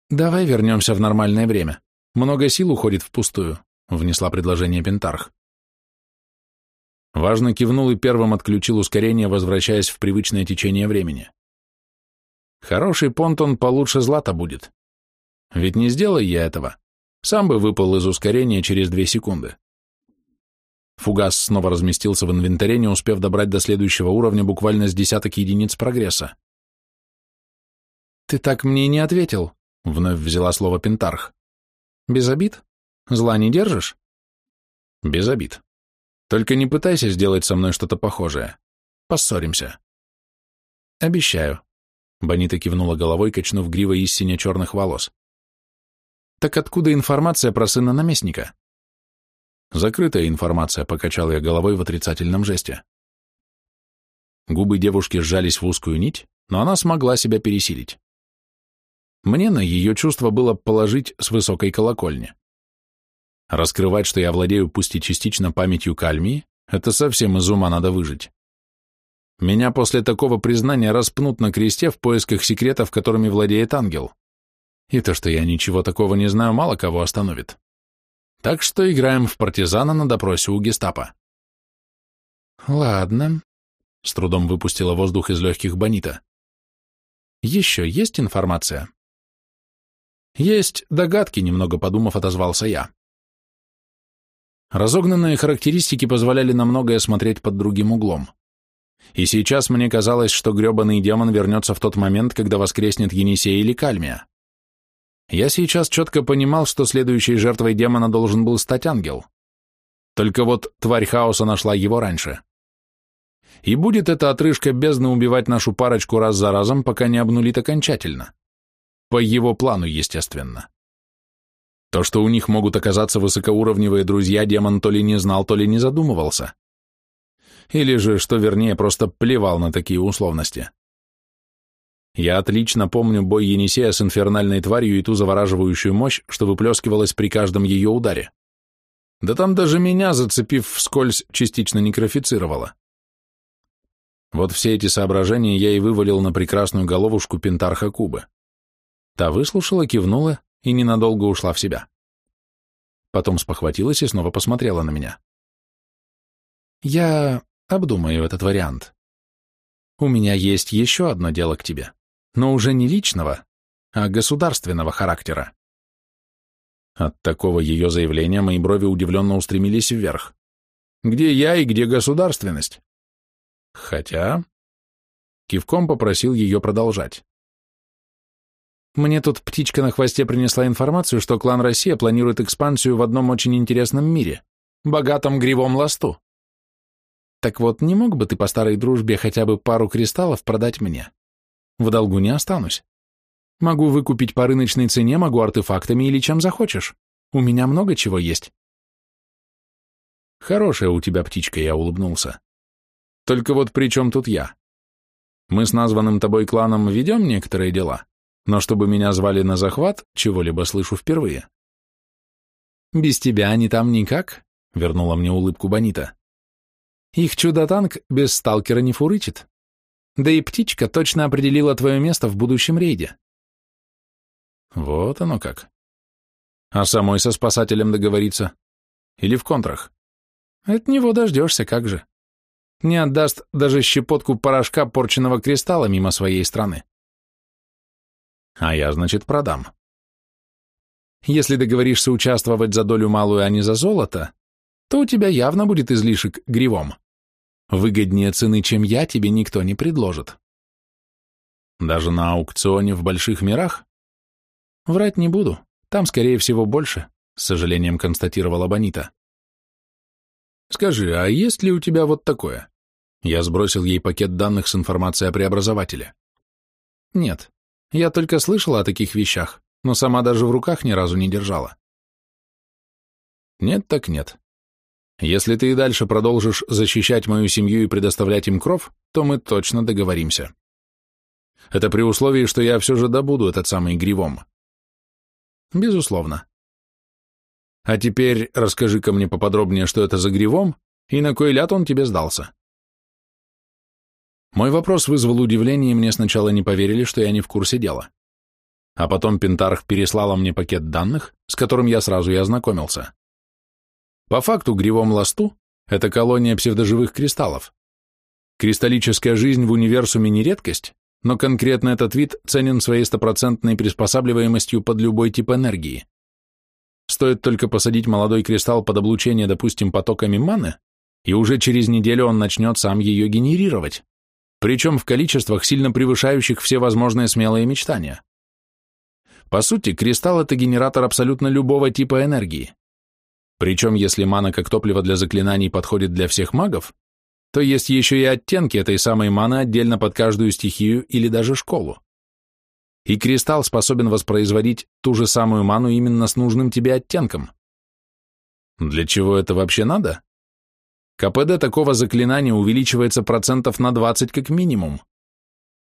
«Давай вернемся в нормальное время. Много сил уходит впустую», — внесла предложение Пентарх. Важно кивнул и первым отключил ускорение, возвращаясь в привычное течение времени. Хороший понтон получше злата будет. Ведь не сделай я этого. Сам бы выпал из ускорения через две секунды. Фугас снова разместился в инвентаре, не успев добрать до следующего уровня буквально с десяток единиц прогресса. «Ты так мне и не ответил», — вновь взяла слово Пентарх. «Без обид? Зла не держишь?» «Без обид», только не пытайся сделать со мной что-то похожее. Поссоримся. Обещаю. Бонита кивнула головой, качнув гривой из сине-черных волос. Так откуда информация про сына наместника? Закрытая информация, покачал я головой в отрицательном жесте. Губы девушки сжались в узкую нить, но она смогла себя пересилить. Мне на ее чувство было положить с высокой колокольни. Раскрывать, что я владею пусть и частично памятью кальмии, это совсем из ума надо выжить. Меня после такого признания распнут на кресте в поисках секретов, которыми владеет ангел. И то, что я ничего такого не знаю, мало кого остановит. Так что играем в партизана на допросе у гестапо. Ладно. С трудом выпустила воздух из легких Бонита. Еще есть информация? Есть догадки, немного подумав, отозвался я. Разогнанные характеристики позволяли на многое смотреть под другим углом. И сейчас мне казалось, что грёбаный демон вернется в тот момент, когда воскреснет Енисей или Кальмия. Я сейчас четко понимал, что следующей жертвой демона должен был стать ангел. Только вот тварь хаоса нашла его раньше. И будет эта отрыжка бездны убивать нашу парочку раз за разом, пока не обнулит окончательно. По его плану, естественно. То, что у них могут оказаться высокоуровневые друзья, демон то ли не знал, то ли не задумывался. Или же, что вернее, просто плевал на такие условности. Я отлично помню бой Енисея с инфернальной тварью и ту завораживающую мощь, что выплескивалась при каждом ее ударе. Да там даже меня, зацепив вскользь, частично некрофицировало. Вот все эти соображения я и вывалил на прекрасную головушку Пентарха Кубы. Та выслушала, кивнула и ненадолго ушла в себя. Потом спохватилась и снова посмотрела на меня. «Я обдумаю этот вариант. У меня есть еще одно дело к тебе, но уже не личного, а государственного характера». От такого ее заявления мои брови удивленно устремились вверх. «Где я и где государственность?» «Хотя...» Кивком попросил ее продолжать. Мне тут птичка на хвосте принесла информацию, что клан Россия планирует экспансию в одном очень интересном мире, богатом гривом ласту. Так вот, не мог бы ты по старой дружбе хотя бы пару кристаллов продать мне? В долгу не останусь. Могу выкупить по рыночной цене, могу артефактами или чем захочешь. У меня много чего есть. Хорошая у тебя птичка, я улыбнулся. Только вот при чем тут я? Мы с названным тобой кланом ведем некоторые дела но чтобы меня звали на захват, чего-либо слышу впервые. «Без тебя они там никак», — вернула мне улыбку Бонита. «Их чудо-танк без сталкера не фурычит. Да и птичка точно определила твое место в будущем рейде». Вот оно как. А самой со спасателем договориться? Или в контрах? От него дождешься, как же. Не отдаст даже щепотку порошка, порченного кристалла мимо своей страны. А я, значит, продам. Если договоришься участвовать за долю малую, а не за золото, то у тебя явно будет излишек гривом. Выгоднее цены, чем я, тебе никто не предложит. Даже на аукционе в больших мирах? Врать не буду, там, скорее всего, больше, с сожалением констатировала Бонита. Скажи, а есть ли у тебя вот такое? Я сбросил ей пакет данных с информацией о преобразователе. Нет, я только слышала о таких вещах, но сама даже в руках ни разу не держала. Нет так нет. Если ты и дальше продолжишь защищать мою семью и предоставлять им кров, то мы точно договоримся. Это при условии, что я все же добуду этот самый гривом. Безусловно. А теперь расскажи-ка мне поподробнее, что это за гривом и на кой ляд он тебе сдался. Мой вопрос вызвал удивление, и мне сначала не поверили, что я не в курсе дела. А потом Пентарх переслала мне пакет данных, с которым я сразу и ознакомился. По факту Гривом Ласту — это колония псевдоживых кристаллов. Кристаллическая жизнь в универсуме не редкость, но конкретно этот вид ценен своей стопроцентной приспосабливаемостью под любой тип энергии. Стоит только посадить молодой кристалл под облучение, допустим, потоками маны, и уже через неделю он начнет сам ее генерировать причем в количествах, сильно превышающих все возможные смелые мечтания. По сути, кристалл – это генератор абсолютно любого типа энергии. Причем, если мана как топливо для заклинаний подходит для всех магов, то есть еще и оттенки этой самой маны отдельно под каждую стихию или даже школу. И кристалл способен воспроизводить ту же самую ману именно с нужным тебе оттенком. Для чего это вообще надо? КПД такого заклинания увеличивается процентов на 20 как минимум.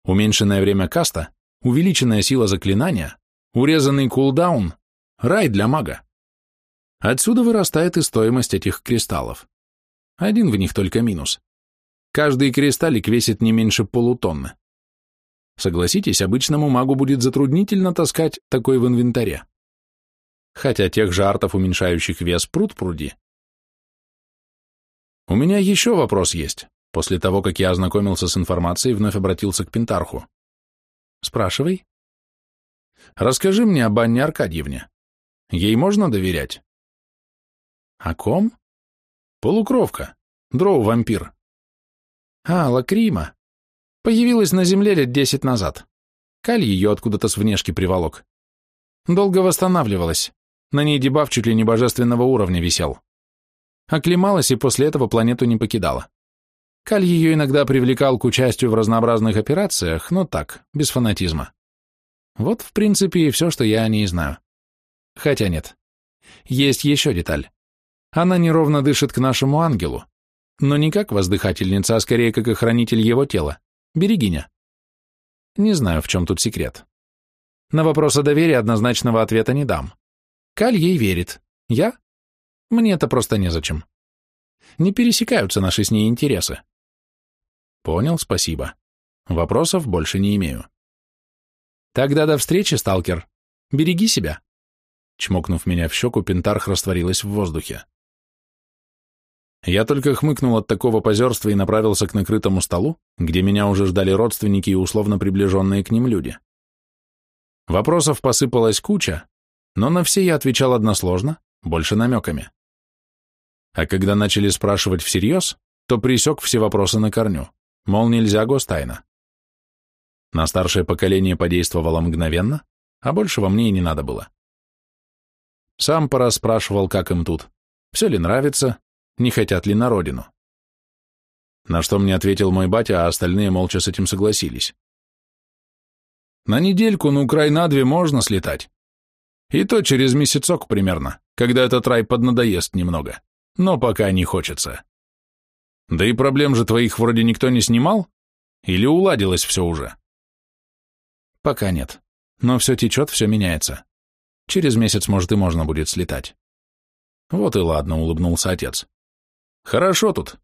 Уменьшенное время каста, увеличенная сила заклинания, урезанный кулдаун – рай для мага. Отсюда вырастает и стоимость этих кристаллов. Один в них только минус. Каждый кристаллик весит не меньше полутонны. Согласитесь, обычному магу будет затруднительно таскать такой в инвентаре. Хотя тех же артов, уменьшающих вес пруд-пруди, у меня еще вопрос есть. После того, как я ознакомился с информацией, вновь обратился к Пентарху. Спрашивай. Расскажи мне об Анне Аркадьевне. Ей можно доверять?
О ком? Полукровка. Дроу-вампир.
А, Лакрима. Появилась на земле лет десять назад. Каль ее откуда-то с внешки приволок. Долго восстанавливалась. На ней дебаф чуть ли не божественного уровня висел оклемалась и после этого планету не покидала. Каль ее иногда привлекал к участию в разнообразных операциях, но так, без фанатизма. Вот, в принципе, и все, что я о ней знаю. Хотя нет. Есть еще деталь. Она неровно дышит к нашему ангелу, но не как воздыхательница, а скорее как охранитель его тела, берегиня. Не знаю, в чем тут секрет. На вопрос о доверии однозначного ответа не дам. Каль ей верит, я мне это просто незачем. Не пересекаются наши с ней интересы. Понял, спасибо. Вопросов больше не имею. Тогда до встречи, сталкер. Береги себя. Чмокнув меня в щеку, Пентарх растворилась в воздухе. Я только хмыкнул от такого позерства и направился к накрытому столу, где меня уже ждали родственники и условно приближенные к ним люди. Вопросов посыпалась куча, но на все я отвечал односложно, больше намеками. А когда начали спрашивать всерьез, то присек все вопросы на корню, мол, нельзя гостайна. На старшее поколение подействовало мгновенно, а большего мне и не надо было. Сам спрашивал, как им тут, все ли нравится, не хотят ли на родину. На что мне ответил мой батя, а остальные молча с этим согласились. На недельку, на ну, край на две можно слетать. И то через месяцок примерно, когда этот рай поднадоест немного но пока не хочется. Да и проблем же твоих вроде никто не снимал? Или уладилось все уже? Пока нет. Но все течет, все меняется. Через месяц, может, и можно будет слетать. Вот и ладно, улыбнулся отец. Хорошо тут.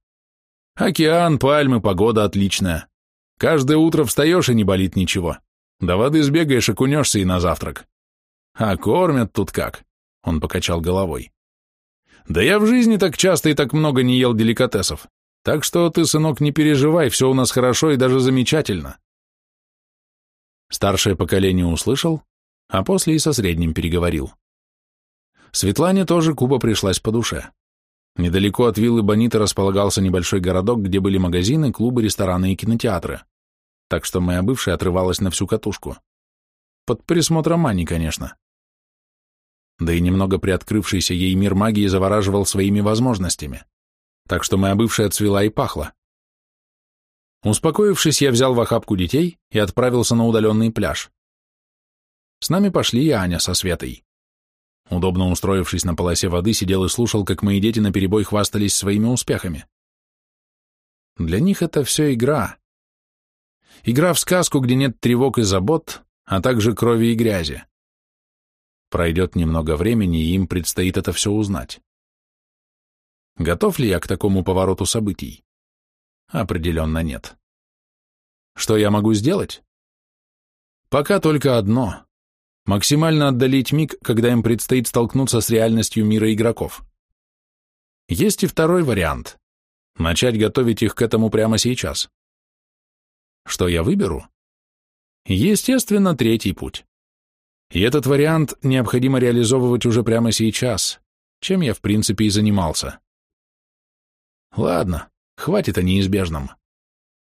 Океан, пальмы, погода отличная. Каждое утро встаешь и не болит ничего. До воды сбегаешь, окунешься и на завтрак. А кормят тут как? Он покачал головой. Да я в жизни так часто и так много не ел деликатесов. Так что ты, сынок, не переживай, все у нас хорошо и даже замечательно. Старшее поколение услышал, а после и со средним переговорил. Светлане тоже Куба пришлась по душе. Недалеко от виллы Бонита располагался небольшой городок, где были магазины, клубы, рестораны и кинотеатры. Так что моя бывшая отрывалась на всю катушку. Под присмотром Ани, конечно да и немного приоткрывшийся ей мир магии завораживал своими возможностями, так что моя бывшая цвела и пахла. Успокоившись, я взял в охапку детей и отправился на удаленный пляж. С нами пошли и Аня со Светой. Удобно устроившись на полосе воды, сидел и слушал, как мои дети наперебой хвастались своими успехами. Для них это все игра. Игра в сказку, где нет тревог и забот, а также крови и грязи. Пройдет немного времени, и им предстоит это все узнать.
Готов ли я к такому повороту событий? Определенно
нет. Что я могу сделать? Пока только одно. Максимально отдалить миг, когда им предстоит столкнуться с реальностью мира игроков. Есть и второй вариант. Начать готовить их к этому прямо сейчас. Что я выберу? Естественно, третий путь. И этот вариант необходимо реализовывать уже прямо сейчас, чем я в принципе и занимался. Ладно, хватит о неизбежном.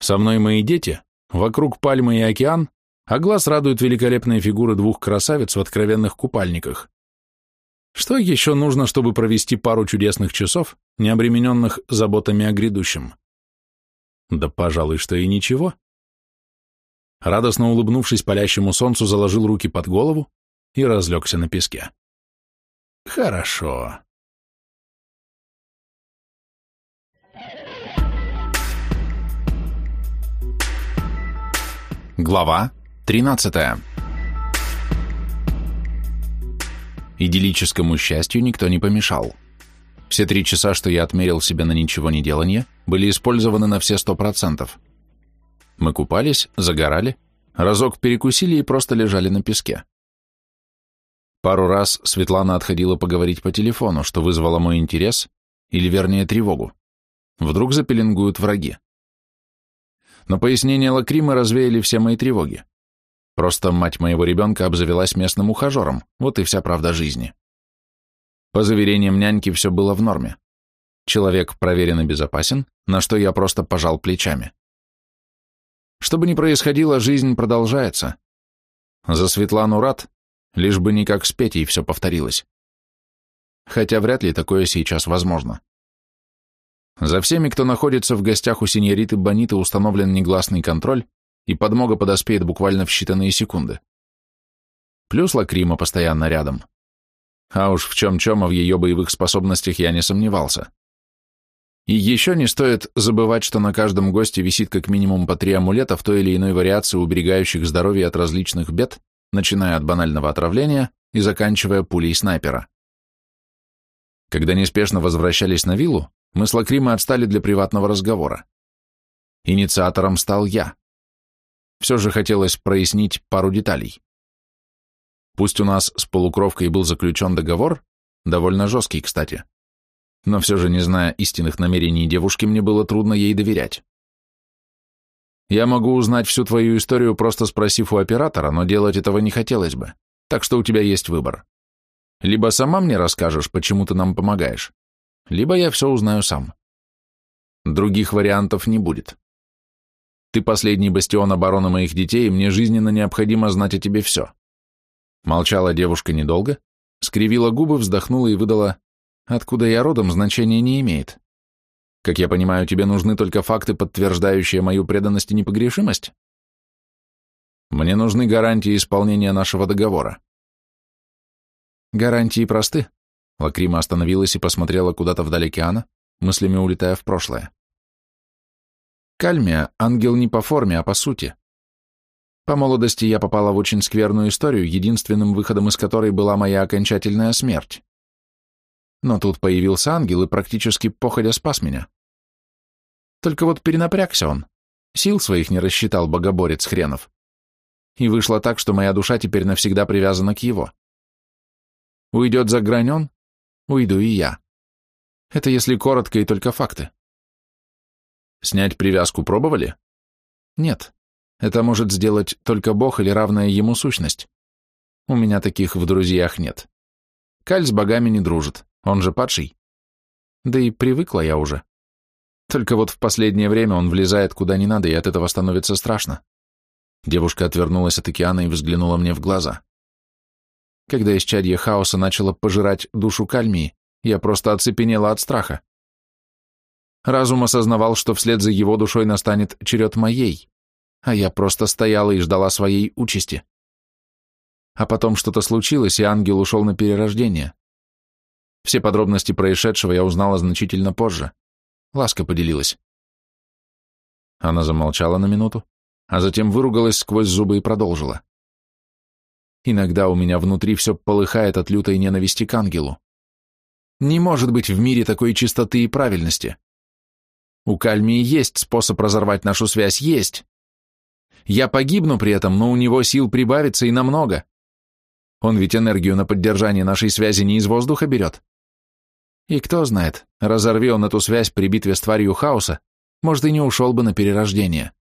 Со мной мои дети, вокруг пальмы и океан, а глаз радует великолепные фигуры двух красавиц в откровенных купальниках. Что еще нужно, чтобы провести пару чудесных часов, не обремененных заботами о грядущем? Да, пожалуй, что и ничего. Радостно улыбнувшись палящему солнцу, заложил руки под голову, и разлегся на песке. Хорошо. Глава тринадцатая. Идиллическому счастью никто не помешал. Все три часа, что я отмерил себе на ничего не делание, были использованы на все сто процентов. Мы купались, загорали, разок перекусили и просто лежали на песке. Пару раз Светлана отходила поговорить по телефону, что вызвало мой интерес, или вернее тревогу. Вдруг запеленгуют враги. Но пояснения Лакримы развеяли все мои тревоги. Просто мать моего ребенка обзавелась местным ухажером, вот и вся правда жизни. По заверениям няньки все было в норме. Человек проверен и безопасен, на что я просто пожал плечами. Что бы ни происходило, жизнь продолжается. За Светлану рад, лишь бы не как с Петей все повторилось. Хотя вряд ли такое сейчас возможно. За всеми, кто находится в гостях у синьориты Бониты, установлен негласный контроль, и подмога подоспеет буквально в считанные секунды. Плюс Лакрима постоянно рядом. А уж в чем-чем, а в ее боевых способностях я не сомневался. И еще не стоит забывать, что на каждом госте висит как минимум по три амулета в той или иной вариации, уберегающих здоровье от различных бед, начиная от банального отравления и заканчивая пулей снайпера. Когда неспешно возвращались на виллу, мы с Лакримой отстали для приватного разговора. Инициатором стал я. Все же хотелось прояснить пару деталей. Пусть у нас с полукровкой был заключен договор, довольно жесткий, кстати, но все же, не зная истинных намерений девушки, мне было трудно ей доверять. Я могу узнать всю твою историю, просто спросив у оператора, но делать этого не хотелось бы, так что у тебя есть выбор. Либо сама мне расскажешь, почему ты нам помогаешь, либо я все узнаю сам. Других вариантов не будет. Ты последний бастион обороны моих детей, и мне жизненно необходимо знать о тебе все. Молчала девушка недолго, скривила губы, вздохнула и выдала, «Откуда я родом, значения не имеет. Как я понимаю, тебе нужны только факты, подтверждающие мою преданность и непогрешимость? Мне нужны гарантии исполнения нашего договора. Гарантии просты. Лакрима остановилась и посмотрела куда-то вдаль океана, мыслями улетая в прошлое. Кальмия — ангел не по форме, а по сути. По молодости я попала в очень скверную историю, единственным выходом из которой была моя окончательная смерть. Но тут появился ангел и практически походя спас меня. Только вот перенапрягся он. Сил своих не рассчитал богоборец хренов. И вышло так, что моя душа теперь навсегда привязана к его. Уйдет за грань уйду и я. Это если коротко и только факты. Снять привязку пробовали? Нет. Это может сделать только Бог или равная ему сущность. У меня таких в друзьях нет. Каль с богами не дружит он же падший. Да и привыкла я уже. Только вот в последнее время он влезает куда не надо, и от этого становится страшно. Девушка отвернулась от океана и взглянула мне в глаза. Когда исчадье хаоса начало пожирать душу кальмии, я просто оцепенела от страха. Разум осознавал, что вслед за его душой настанет черед моей, а я просто стояла и ждала своей участи. А потом что-то случилось, и ангел ушел на перерождение. Все подробности происшедшего я узнала значительно позже. Ласка поделилась. Она замолчала на минуту, а затем выругалась сквозь зубы и продолжила. Иногда у меня внутри все полыхает от лютой ненависти к ангелу. Не может быть в мире такой чистоты и правильности. У Кальмии есть способ разорвать нашу связь, есть. Я погибну при этом, но у него сил прибавится и намного. Он ведь энергию на поддержание нашей связи не из воздуха берет. И кто знает, разорви он эту связь при битве с тварью хаоса, может, и не ушел бы на перерождение.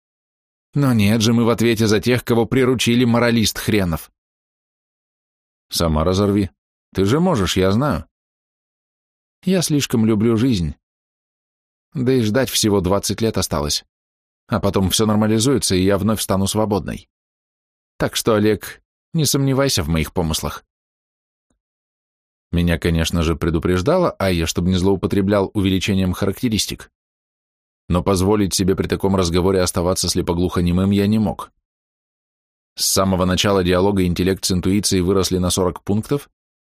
Но нет же, мы в ответе за тех, кого приручили моралист хренов.
Сама разорви. Ты же можешь, я знаю. Я
слишком люблю жизнь. Да и ждать всего двадцать лет осталось. А потом все нормализуется, и я вновь стану свободной. Так что, Олег, не сомневайся в моих помыслах. Меня, конечно же, предупреждала Айя, чтобы не злоупотреблял увеличением характеристик. Но позволить себе при таком разговоре оставаться слепоглухонемым я не мог. С самого начала диалога интеллект с интуицией выросли на 40 пунктов,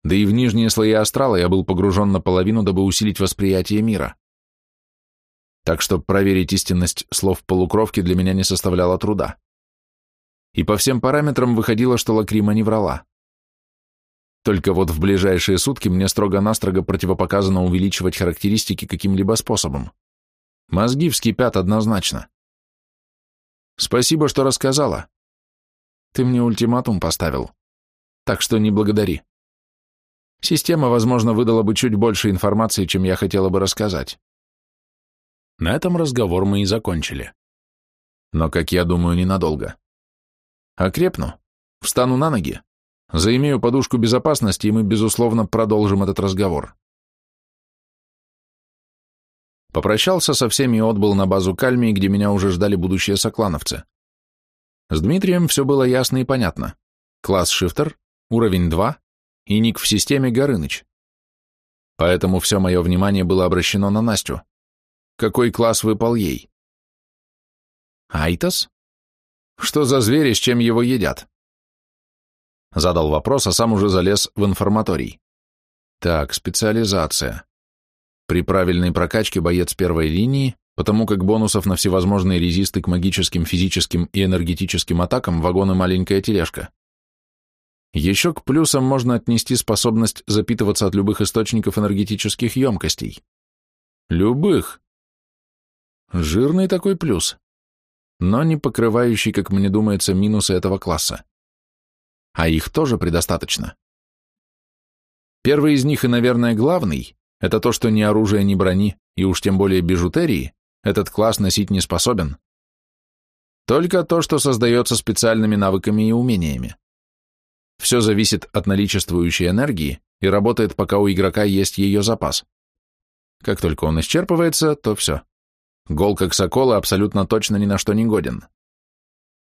да и в нижние слои астрала я был погружен наполовину, дабы усилить восприятие мира. Так что проверить истинность слов полукровки для меня не составляло труда. И по всем параметрам выходило, что Лакрима не врала. Только вот в ближайшие сутки мне строго-настрого противопоказано увеличивать характеристики каким-либо способом. Мозги вскипят однозначно. Спасибо, что рассказала. Ты мне ультиматум поставил. Так что не благодари. Система, возможно, выдала бы чуть больше информации, чем я хотела бы рассказать. На этом разговор мы и закончили. Но, как я думаю, ненадолго. Окрепну, встану на ноги, Заимею подушку безопасности, и мы, безусловно, продолжим этот разговор. Попрощался со всеми и отбыл на базу Кальмии, где меня уже ждали будущие соклановцы. С Дмитрием все было ясно и понятно. Класс шифтер, уровень 2 и ник в системе Горыныч. Поэтому все мое
внимание было обращено на Настю. Какой класс выпал ей?
Айтос? Что за звери, с чем его едят? Задал вопрос, а сам уже залез в информаторий. Так, специализация. При правильной прокачке боец первой линии, потому как бонусов на всевозможные резисты к магическим, физическим и энергетическим атакам вагон и маленькая тележка. Еще к плюсам можно отнести способность запитываться от любых источников энергетических емкостей. Любых. Жирный такой плюс, но не покрывающий, как мне думается, минусы этого класса а их тоже предостаточно. Первый из них и, наверное, главный, это то, что ни оружия, ни брони, и уж тем более бижутерии, этот класс носить не способен. Только то, что создается специальными навыками и умениями. Все зависит от наличествующей энергии и работает, пока у игрока есть ее запас. Как только он исчерпывается, то все. Гол как сокола абсолютно точно ни на что не годен.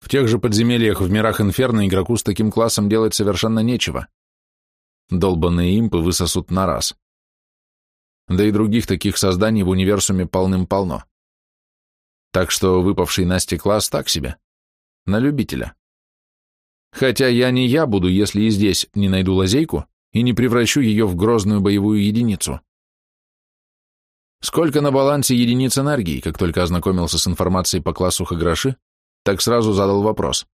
В тех же подземельях в мирах Инферно игроку с таким классом делать совершенно нечего. Долбанные импы высосут на раз. Да и других таких созданий в универсуме полным-полно. Так что выпавший Насте класс так себе. На любителя. Хотя я не я буду, если и здесь не найду лазейку и не превращу ее в грозную боевую единицу. Сколько на балансе единиц энергии, как только ознакомился с информацией по классу Хаграши, так сразу задал вопрос.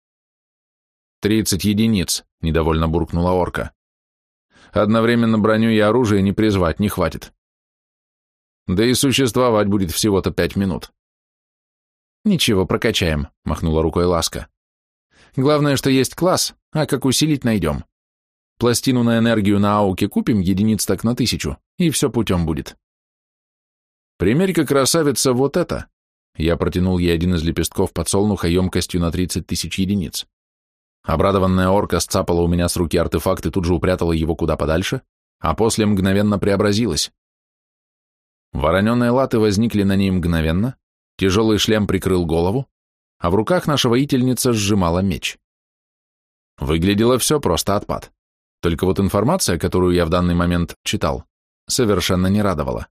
«Тридцать единиц», — недовольно буркнула орка. «Одновременно броню и оружие не призвать не хватит. Да и существовать будет всего-то пять минут». «Ничего, прокачаем», — махнула рукой Ласка. «Главное, что есть класс, а как усилить найдем. Пластину на энергию на ауке купим, единиц так на тысячу, и все путем будет». «Примерь-ка, красавица, вот это», я протянул ей один из лепестков подсолнуха емкостью на 30 тысяч единиц. Обрадованная орка сцапала у меня с руки артефакт и тут же упрятала его куда подальше, а после мгновенно преобразилась. Вороненые латы возникли на ней мгновенно, тяжелый шлем прикрыл голову, а в руках наша воительница сжимала меч. Выглядело все просто отпад. Только вот информация, которую я в данный момент читал, совершенно не радовала.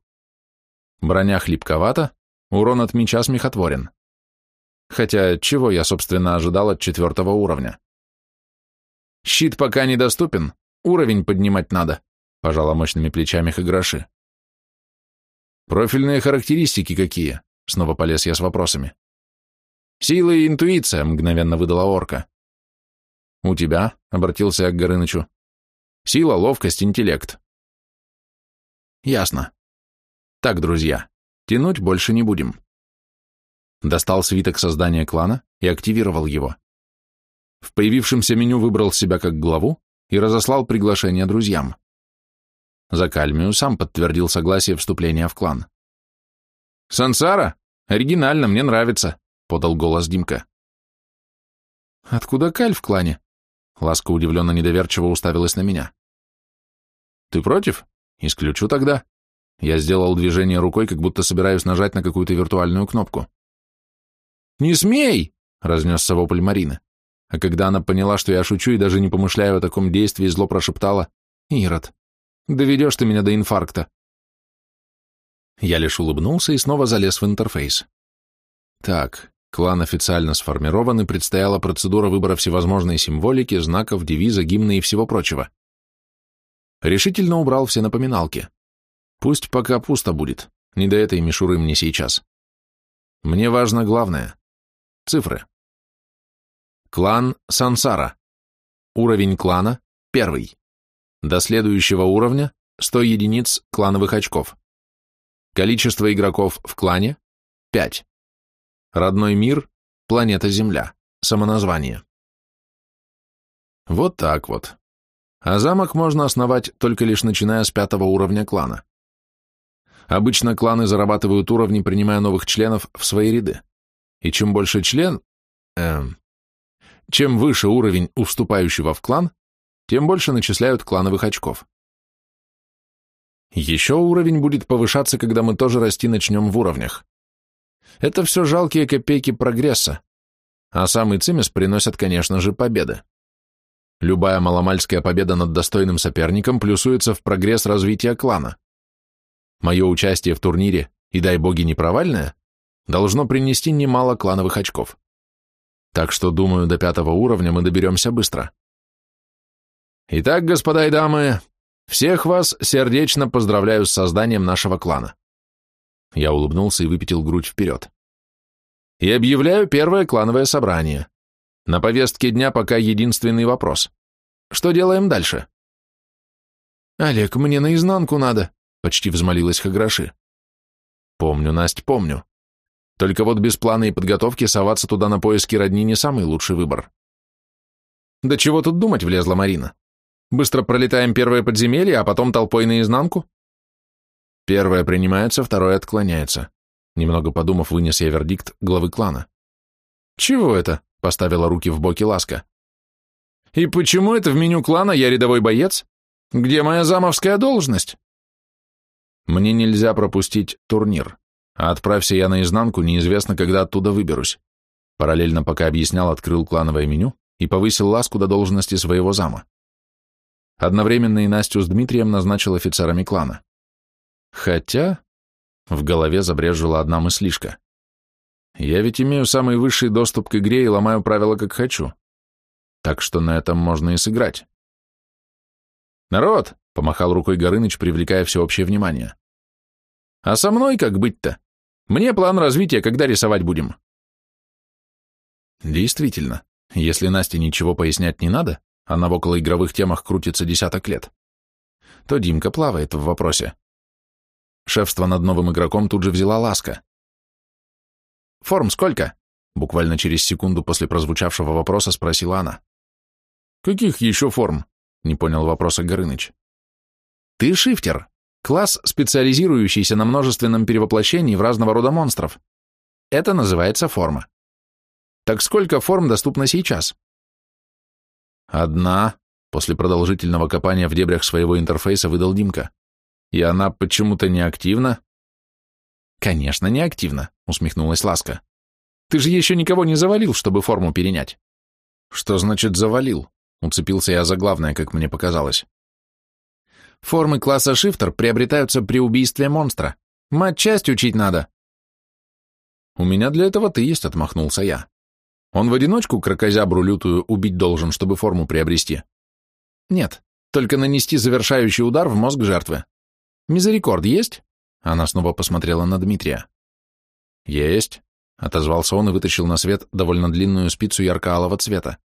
Броня хлипковата, Урон от меча смехотворен. Хотя, чего я, собственно, ожидал от четвертого уровня? «Щит пока недоступен, уровень поднимать надо», — пожала мощными плечами Хаграши. «Профильные характеристики какие?» — снова полез я с вопросами. «Сила и интуиция», — мгновенно выдала орка. «У тебя», — обратился я к
Горынычу, — «сила, ловкость, интеллект».
«Ясно.
Так, друзья, Тянуть больше не будем. Достал свиток создания клана и активировал его. В появившемся меню выбрал себя как главу и разослал приглашение друзьям. За Кальмию сам подтвердил согласие вступления в клан. «Сансара? Оригинально, мне нравится», — подал
голос Димка. «Откуда Каль в клане?» Ласка удивленно-недоверчиво
уставилась на меня. «Ты против? Исключу тогда», я сделал движение рукой, как будто собираюсь нажать на какую-то виртуальную кнопку. «Не смей!» — разнесся вопль Марины. А когда она поняла, что я шучу и даже не помышляю о таком действии, зло прошептала «Ирод, доведешь ты меня до инфаркта». Я лишь улыбнулся и снова залез в интерфейс. Так, клан официально сформирован и предстояла процедура выбора всевозможной символики, знаков, девиза, гимна и всего прочего. Решительно убрал все напоминалки. Пусть пока пусто будет, не до этой мишуры мне сейчас. Мне важно главное.
Цифры. Клан Сансара. Уровень клана – первый. До следующего уровня – 100 единиц клановых очков. Количество игроков в клане – 5. Родной мир – планета Земля. Самоназвание. Вот так вот.
А замок можно основать только лишь начиная с пятого уровня клана. Обычно кланы зарабатывают уровни, принимая новых членов в свои ряды. И чем больше член... Эм, чем выше уровень у вступающего в клан, тем больше начисляют клановых очков. Еще уровень будет повышаться, когда мы тоже расти начнем в уровнях. Это все жалкие копейки прогресса, а самый цимес приносят, конечно же, победы. Любая маломальская победа над достойным соперником плюсуется в прогресс развития клана. Мое участие в турнире, и дай боги не провальное, должно принести немало клановых очков. Так что, думаю, до пятого уровня мы доберемся быстро. Итак, господа и дамы, всех вас сердечно поздравляю с созданием нашего клана. Я улыбнулся и выпятил грудь вперед. И объявляю первое клановое собрание. На повестке дня пока единственный вопрос. Что делаем дальше? Олег, мне наизнанку надо, — почти взмолилась Хаграши. «Помню, Насть, помню. Только вот без плана и подготовки соваться туда на поиски родни не самый лучший выбор». «Да чего тут думать?» — влезла Марина. «Быстро пролетаем первое подземелье, а потом толпой наизнанку?» Первое принимается, второе отклоняется. Немного подумав, вынес я вердикт главы клана. «Чего это?» — поставила руки в боки Ласка. «И почему это в меню клана я рядовой боец? Где моя замовская должность?» Мне нельзя пропустить турнир, а отправься я наизнанку, неизвестно, когда оттуда выберусь. Параллельно, пока объяснял, открыл клановое меню и повысил ласку до должности своего зама. Одновременно и Настю с Дмитрием назначил офицерами клана. Хотя... В голове забрежила одна мыслишка. Я ведь имею самый высший доступ к игре и ломаю правила, как хочу. Так что на этом можно и сыграть. «Народ, Помахал рукой Горыныч, привлекая всеобщее внимание. А со мной как быть-то? Мне план развития когда рисовать будем? Действительно, если Насте ничего пояснять не надо, она в околоигровых темах крутится десяток лет, то Димка плавает в вопросе. Шефство над новым игроком тут же взяла ласка. «Форм сколько?» — буквально через секунду после прозвучавшего вопроса спросила она. «Каких еще форм?» — не понял вопроса Горыныч. Ты шифтер. Класс, специализирующийся на множественном перевоплощении в разного рода монстров. Это называется форма. Так сколько форм доступно сейчас? Одна, после продолжительного копания в дебрях своего интерфейса выдал Димка. И она почему-то неактивна. Конечно, неактивна. усмехнулась Ласка. Ты же еще никого не завалил, чтобы форму перенять. Что значит завалил? Уцепился я за главное, как мне показалось. Формы класса шифтер приобретаются при убийстве монстра. Мать часть учить надо. У меня для этого ты есть, отмахнулся я. Он в одиночку крокозябру лютую убить должен, чтобы форму приобрести. Нет, только нанести завершающий удар в мозг жертвы. Мизерикорд есть? Она снова посмотрела на Дмитрия. Есть, отозвался он и вытащил на свет довольно длинную спицу ярко-алого цвета.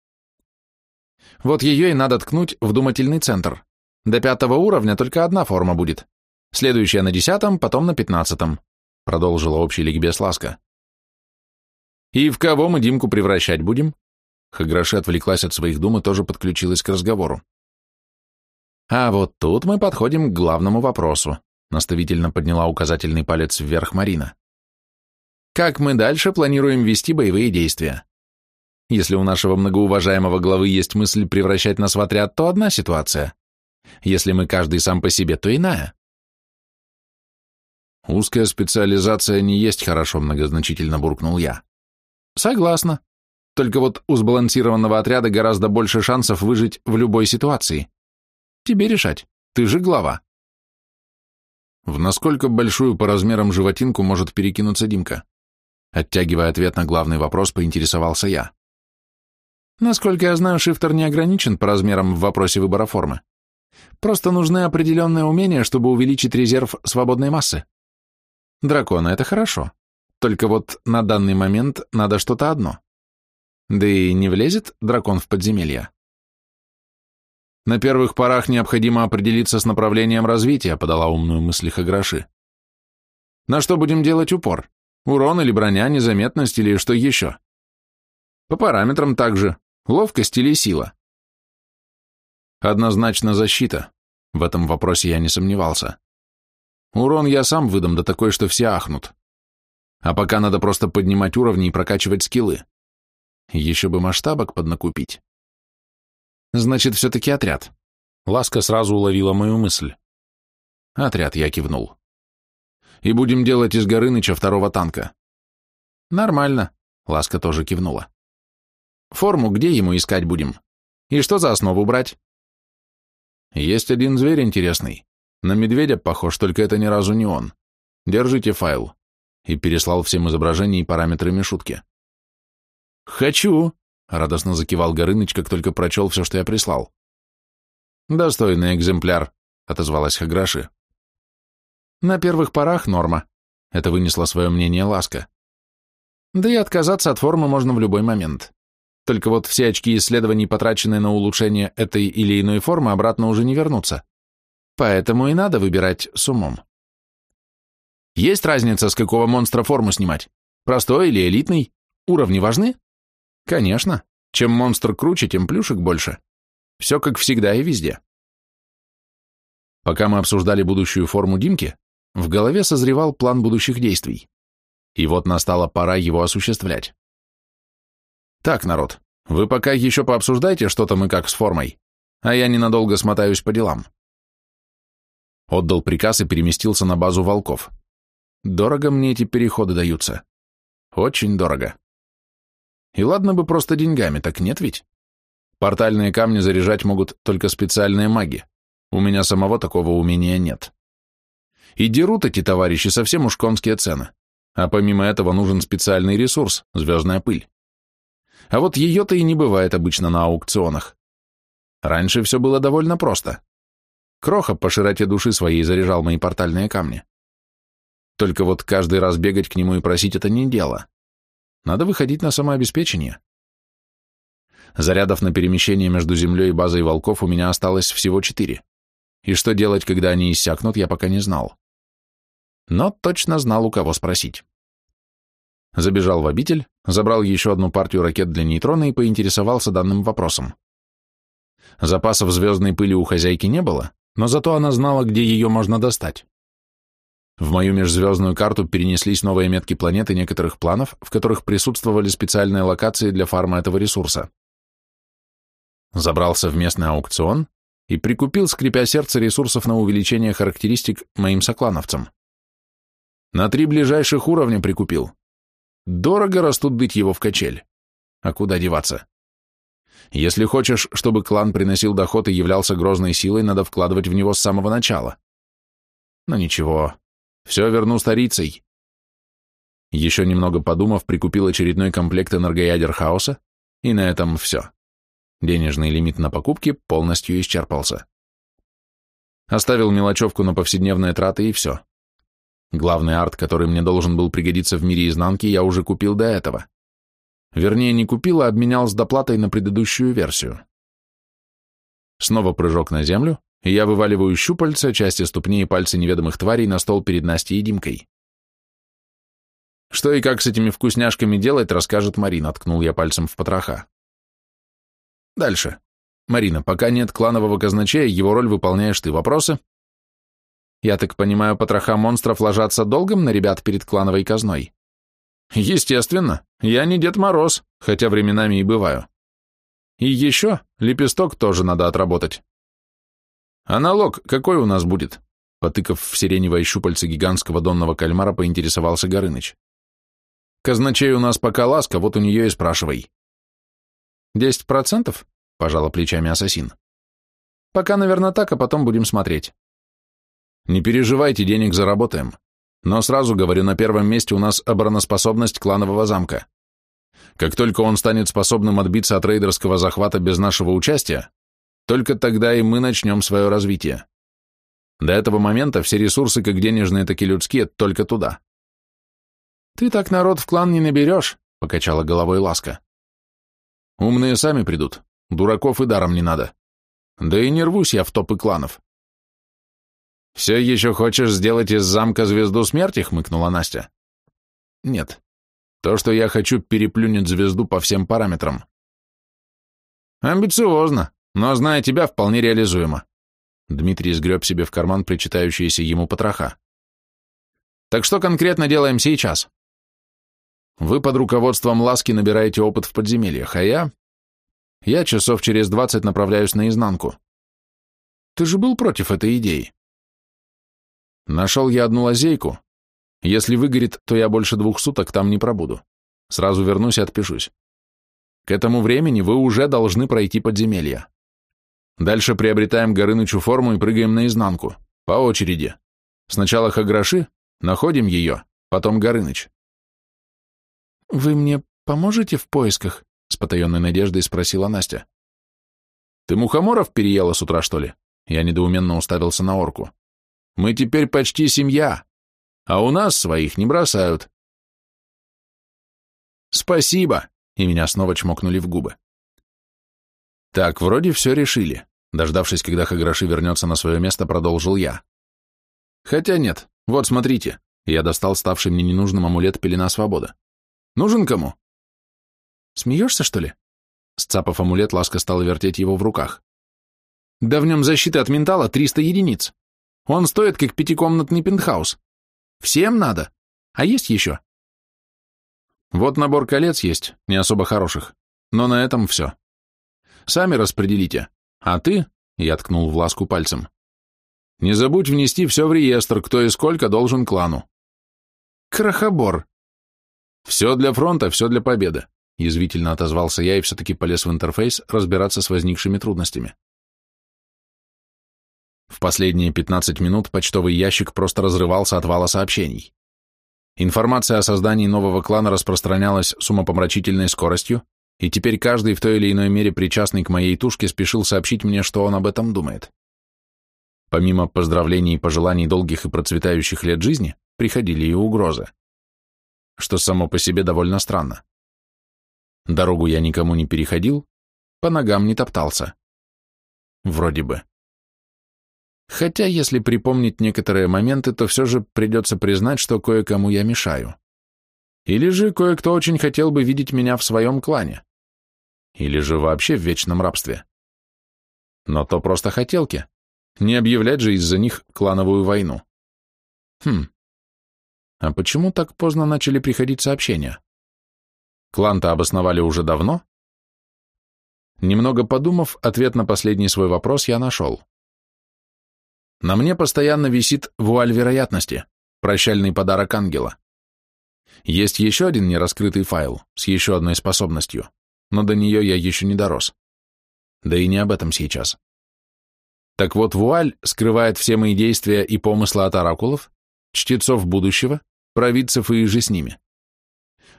Вот ее и надо ткнуть в думательный центр. До пятого уровня только одна форма будет. Следующая на десятом, потом на пятнадцатом», — продолжила общий ликбез Ласка. «И в кого мы Димку превращать будем?» Хаграши отвлеклась от своих дум и тоже подключилась к разговору. «А вот тут мы подходим к главному вопросу», — наставительно подняла указательный палец вверх Марина. «Как мы дальше планируем вести боевые действия? Если у нашего многоуважаемого главы есть мысль превращать нас в отряд, то одна ситуация. Если мы каждый сам по себе, то иная. Узкая специализация не есть хорошо, многозначительно буркнул я. Согласна. Только вот у сбалансированного отряда гораздо больше шансов выжить в любой ситуации. Тебе решать. Ты же глава. В насколько большую по размерам животинку может перекинуться Димка? Оттягивая ответ на главный вопрос, поинтересовался я. Насколько я знаю, шифтер не ограничен по размерам в вопросе выбора формы. Просто нужны определенные умения, чтобы увеличить резерв свободной массы. Дракона — это хорошо. Только вот на данный момент надо что-то одно. Да и не влезет дракон в подземелье. На первых порах необходимо определиться с направлением развития, подала умную мысль Хаграши. На что будем делать упор? Урон или броня, незаметность или что еще?
По параметрам также. Ловкость или сила.
Однозначно защита. В этом вопросе я не сомневался. Урон я сам выдам до да такой, что все ахнут. А пока надо просто поднимать уровни и прокачивать скиллы. Еще бы масштабок поднакупить. Значит, все-таки отряд. Ласка сразу уловила мою мысль. Отряд я кивнул. И будем делать из Горыныча второго танка. Нормально. Ласка тоже кивнула. Форму где ему искать будем? И что за основу брать? Есть один зверь интересный. На медведя похож, только это ни разу не он. Держите файл. И переслал всем изображения и параметры Мишутки. Хочу, радостно закивал Горыныч, как только прочел все, что я прислал. Достойный экземпляр, отозвалась Хаграши. На первых порах норма. Это вынесла свое мнение Ласка. Да и отказаться от формы можно в любой момент. Только вот все очки исследований, потраченные на улучшение этой или иной формы, обратно уже не вернутся. Поэтому и надо выбирать с умом. Есть разница, с какого монстра форму снимать? Простой или элитный? Уровни важны? Конечно. Чем монстр круче, тем плюшек больше. Все как всегда и везде. Пока мы обсуждали будущую форму Димки, в голове созревал план будущих действий. И вот настала пора его осуществлять. Так, народ, вы пока еще пообсуждайте, что то мы как с формой, а я ненадолго смотаюсь по делам. Отдал приказ и переместился на базу волков. Дорого мне эти переходы даются. Очень дорого. И ладно бы просто деньгами, так нет ведь? Портальные камни заряжать могут только специальные маги. У меня самого такого умения нет. И дерут эти товарищи совсем уж конские цены. А помимо этого нужен специальный ресурс, звездная пыль. А вот ее-то и не бывает обычно на аукционах. Раньше все было довольно просто. Кроха по широте души своей заряжал мои портальные камни. Только вот каждый раз бегать к нему и просить это не дело. Надо выходить на самообеспечение. Зарядов на перемещение между землей и базой волков у меня осталось всего четыре. И что делать, когда они иссякнут, я пока не знал. Но точно знал, у кого спросить. Забежал в обитель, забрал еще одну партию ракет для нейтрона и поинтересовался данным вопросом. Запасов звездной пыли у хозяйки не было, но зато она знала, где ее можно достать. В мою межзвездную карту перенеслись новые метки планеты некоторых планов, в которых присутствовали специальные локации для фарма этого ресурса. Забрался в местный аукцион и прикупил, скрипя сердце, ресурсов на увеличение характеристик моим соклановцам. На три ближайших уровня прикупил, Дорого растут бить его в качель. А куда деваться? Если хочешь, чтобы клан приносил доход и являлся грозной силой, надо вкладывать в него с самого начала. Но ничего, все верну старицей. Еще немного подумав, прикупил очередной комплект энергоядер хаоса, и на этом все. Денежный лимит на покупки полностью исчерпался. Оставил мелочевку на повседневные траты и все. Главный арт, который мне должен был пригодиться в мире изнанки, я уже купил до этого. Вернее, не купил, а обменял с доплатой на предыдущую версию. Снова прыжок на землю, и я вываливаю щупальца, части ступни и пальцы неведомых тварей на стол перед Настей и Димкой. Что и как с этими вкусняшками делать, расскажет Марина, ткнул я пальцем в потроха. Дальше. Марина, пока нет кланового казначея, его роль выполняешь ты. Вопросы? Я так понимаю, потроха монстров ложатся долгом на ребят перед клановой казной? Естественно, я не Дед Мороз, хотя временами и бываю. И еще лепесток тоже надо отработать. Аналог какой у нас будет? Потыкав в сиреневое щупальце гигантского донного кальмара, поинтересовался Горыныч. Казначей у нас пока ласка, вот у нее и спрашивай. «Десять процентов?» — пожала плечами ассасин. «Пока, наверное, так, а потом будем смотреть. Не переживайте, денег заработаем. Но сразу говорю, на первом месте у нас обороноспособность кланового замка. Как только он станет способным отбиться от рейдерского захвата без нашего участия, только тогда и мы начнем свое развитие. До этого момента все ресурсы, как денежные, так и людские, только туда. «Ты так народ в клан не наберешь», — покачала головой Ласка. «Умные сами придут, дураков и даром не надо. Да и не рвусь я в топы кланов. «Все еще хочешь сделать из замка звезду смерти?» — хмыкнула Настя. «Нет. То, что я хочу, переплюнет звезду по всем параметрам». «Амбициозно, но, зная тебя, вполне реализуемо». Дмитрий сгреб себе в карман причитающиеся ему потроха. «Так что конкретно делаем сейчас?» «Вы под руководством Ласки набираете опыт в подземельях, а я...» «Я часов через двадцать направляюсь наизнанку». «Ты же был против этой идеи?» Нашел я одну лазейку. Если выгорит, то я больше двух суток там не пробуду. Сразу вернусь и отпишусь. К этому времени вы уже должны пройти подземелье. Дальше приобретаем Горынычу форму и прыгаем наизнанку. По очереди. Сначала Хаграши, находим ее, потом Горыныч. «Вы мне поможете в поисках?» — с потаенной надеждой спросила Настя. «Ты мухоморов переела с утра, что ли?» Я недоуменно уставился на орку. Мы теперь почти семья,
а у нас своих не бросают. Спасибо, и меня
снова чмокнули в губы. Так, вроде все решили. Дождавшись, когда Хаграши вернется на свое место, продолжил я. Хотя нет, вот смотрите. Я достал ставший мне ненужным амулет пелена свобода. Нужен кому? Смеешься, что ли? Сцапав амулет, Ласка стала вертеть его в руках. Да в нем защиты от ментала 300 единиц. Он стоит как пятикомнатный пентхаус. Всем надо. А есть еще? Вот набор колец есть, не особо хороших. Но на этом все. Сами распределите. А ты, я ткнул в ласку пальцем, не забудь внести все в реестр, кто и сколько должен клану. Крахобор. Все для фронта, все для победы, язвительно отозвался я и все-таки полез в интерфейс разбираться с возникшими трудностями. В последние 15 минут почтовый ящик просто разрывался от вала сообщений. Информация о создании нового клана распространялась с умопомрачительной скоростью, и теперь каждый в той или иной мере причастный к моей тушке спешил сообщить мне, что он об этом думает. Помимо поздравлений и пожеланий долгих и процветающих лет жизни, приходили и угрозы. Что само по себе довольно странно. Дорогу я никому не переходил, по ногам не топтался. Вроде бы. Хотя, если припомнить некоторые моменты, то все же придется признать, что кое-кому я мешаю. Или же кое-кто очень хотел бы видеть меня в своем клане. Или же вообще в вечном рабстве. Но то просто хотелки. Не объявлять же из-за них клановую войну. Хм. А почему так поздно начали приходить сообщения? Клан-то обосновали уже давно? Немного подумав, ответ на последний свой вопрос я нашел. На мне постоянно висит вуаль вероятности, прощальный подарок ангела. Есть еще один нераскрытый файл с еще одной способностью, но до нее я еще не дорос. Да и не об этом сейчас. Так вот, вуаль скрывает все мои действия и помыслы от оракулов, чтецов будущего, провидцев и же с ними.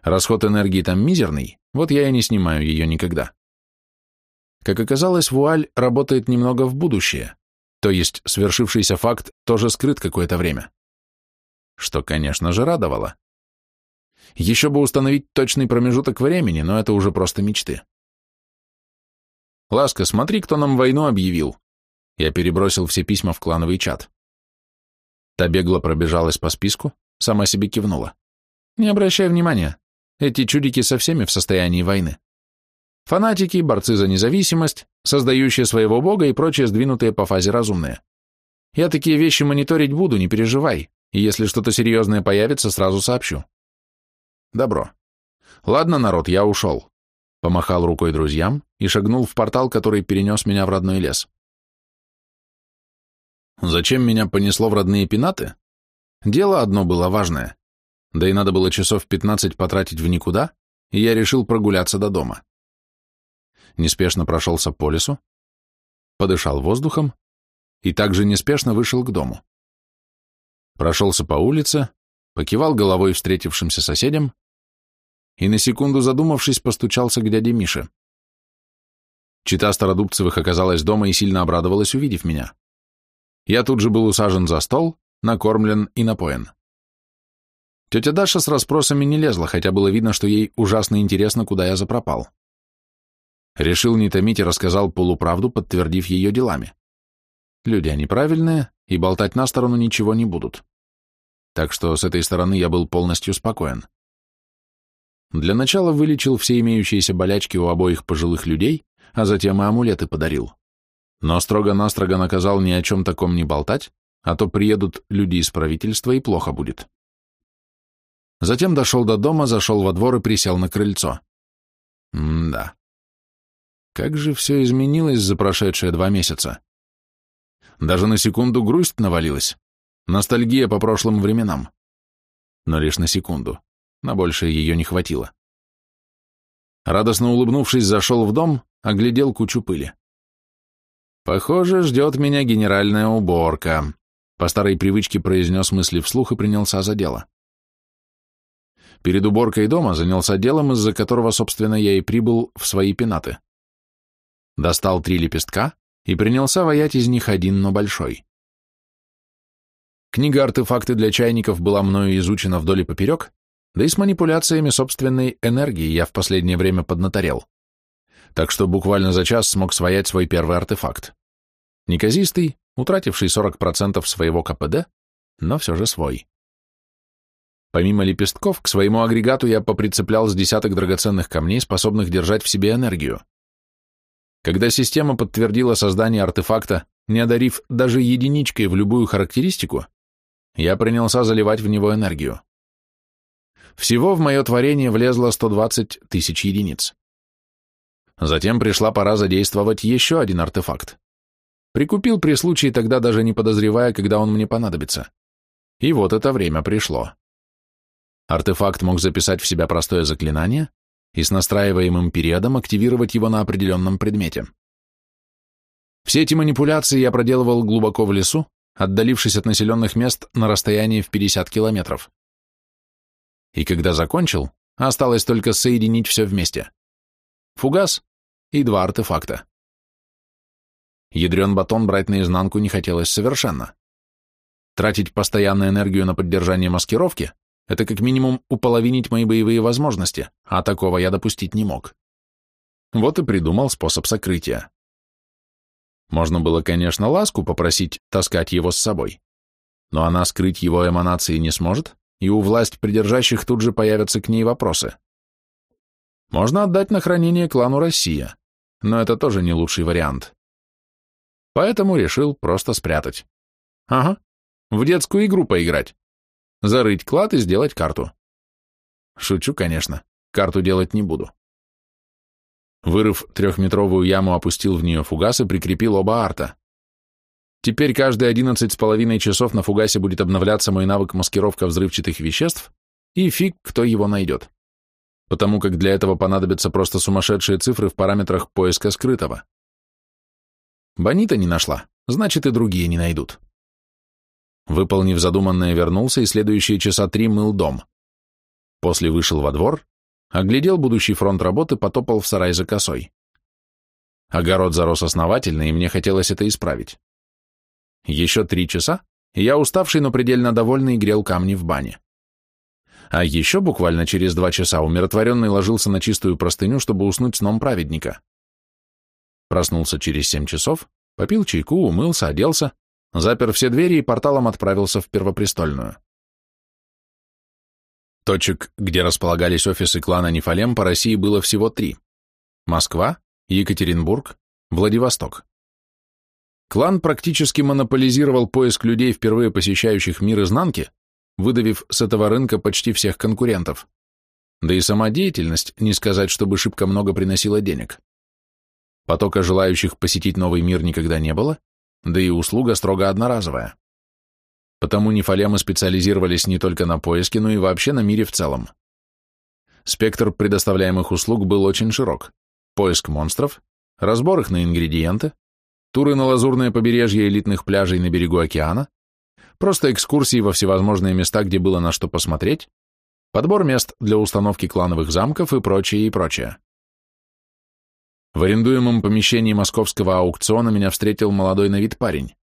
Расход энергии там мизерный, вот я и не снимаю ее никогда. Как оказалось, вуаль работает немного в будущее, то есть свершившийся факт, тоже скрыт какое-то время. Что, конечно же, радовало. Еще бы установить точный промежуток времени, но это уже просто мечты. «Ласка, смотри, кто нам войну объявил». Я перебросил все письма в клановый чат. Та бегло пробежалась по списку, сама себе кивнула. «Не обращай внимания, эти чудики со всеми в состоянии войны. Фанатики, борцы за независимость, создающие своего бога и прочие сдвинутые по фазе разумные. Я такие вещи мониторить буду, не переживай, и если что-то серьезное появится, сразу сообщу. Добро. Ладно, народ, я ушел. Помахал рукой друзьям и шагнул в портал, который перенес меня в родной лес. Зачем меня понесло в родные пенаты? Дело одно было важное. Да и надо было часов пятнадцать потратить в никуда, и я решил прогуляться до дома неспешно прошелся по лесу, подышал воздухом и также неспешно вышел к дому. Прошелся по улице, покивал головой встретившимся соседям и, на секунду задумавшись, постучался к дяде Мише. Чита Стародубцевых оказалась дома и сильно обрадовалась, увидев меня. Я тут же был усажен за стол, накормлен и напоен. Тетя Даша с расспросами не лезла, хотя было видно, что ей ужасно интересно, куда я запропал. Решил не томить и рассказал полуправду, подтвердив ее делами. Люди они правильные, и болтать на сторону ничего не будут. Так что с этой стороны я был полностью спокоен. Для начала вылечил все имеющиеся болячки у обоих пожилых людей, а затем и амулеты подарил. Но строго-настрого наказал ни о чем таком не болтать, а то приедут люди из правительства и плохо будет. Затем дошел до дома, зашел во двор и присел на крыльцо. М-да, как же все изменилось за прошедшие два месяца. Даже на секунду грусть навалилась. Ностальгия по прошлым временам. Но лишь на секунду. На большее ее не хватило. Радостно улыбнувшись, зашел в дом, оглядел кучу пыли. «Похоже, ждет меня генеральная уборка», — по старой привычке произнес мысли вслух и принялся за дело. Перед уборкой дома занялся делом, из-за которого, собственно, я и прибыл в свои пенаты достал три лепестка и принялся ваять из них один, но большой. Книга «Артефакты для чайников» была мною изучена вдоль и поперек, да и с манипуляциями собственной энергии я в последнее время поднаторел. Так что буквально за час смог своять свой первый артефакт. Неказистый, утративший 40% своего КПД, но все же свой. Помимо лепестков, к своему агрегату я поприцеплял с десяток драгоценных камней, способных держать в себе энергию. Когда система подтвердила создание артефакта, не одарив даже единичкой в любую характеристику, я принялся заливать в него энергию. Всего в мое творение влезло 120 тысяч единиц. Затем пришла пора задействовать еще один артефакт. Прикупил при случае тогда, даже не подозревая, когда он мне понадобится. И вот это время пришло. Артефакт мог записать в себя простое заклинание, и с настраиваемым периодом активировать его на определенном предмете. Все эти манипуляции я проделывал глубоко в лесу, отдалившись от населенных мест на расстоянии в 50 километров. И когда закончил, осталось только соединить все вместе. Фугас и два артефакта. Ядрен батон брать наизнанку не хотелось совершенно. Тратить постоянную энергию на поддержание маскировки это как минимум уполовинить мои боевые возможности, а такого я допустить не мог. Вот и придумал способ сокрытия. Можно было, конечно, ласку попросить таскать его с собой, но она скрыть его эманации не сможет, и у власть придержащих тут же появятся к ней вопросы. Можно отдать на хранение клану Россия, но это тоже не лучший вариант. Поэтому решил просто спрятать. Ага, в детскую игру поиграть, Зарыть клад и сделать карту. Шучу, конечно. Карту делать не буду. Вырыв трехметровую яму, опустил в нее фугас и прикрепил оба арта. Теперь каждые одиннадцать с половиной часов на фугасе будет обновляться мой навык маскировка взрывчатых веществ, и фиг, кто его найдет. Потому как для этого понадобятся просто сумасшедшие цифры в параметрах поиска скрытого. Бонита не нашла, значит и другие не найдут. Выполнив задуманное, вернулся и следующие часа три мыл дом. После вышел во двор, оглядел будущий фронт работы, потопал в сарай за косой. Огород зарос основательно, и мне хотелось это исправить. Еще три часа, и я уставший, но предельно довольный, грел камни в бане. А еще буквально через два часа умиротворенный ложился на чистую простыню, чтобы уснуть сном праведника. Проснулся через семь часов, попил чайку, умылся, оделся, запер все двери и порталом отправился в Первопрестольную. Точек, где располагались офисы клана Нефалем, по России было всего три. Москва, Екатеринбург, Владивосток. Клан практически монополизировал поиск людей, впервые посещающих мир изнанки, выдавив с этого рынка почти всех конкурентов. Да и сама деятельность, не сказать, чтобы шибко много приносила денег. Потока желающих посетить новый мир никогда не было, да и услуга строго одноразовая. Потому нефалемы специализировались не только на поиске, но и вообще на мире в целом. Спектр предоставляемых услуг был очень широк. Поиск монстров, разбор их на ингредиенты, туры на лазурное побережье элитных пляжей на берегу океана, просто экскурсии во всевозможные места, где было на что посмотреть, подбор мест для установки клановых замков и прочее, и прочее. В арендуемом помещении московского аукциона меня встретил молодой на вид парень.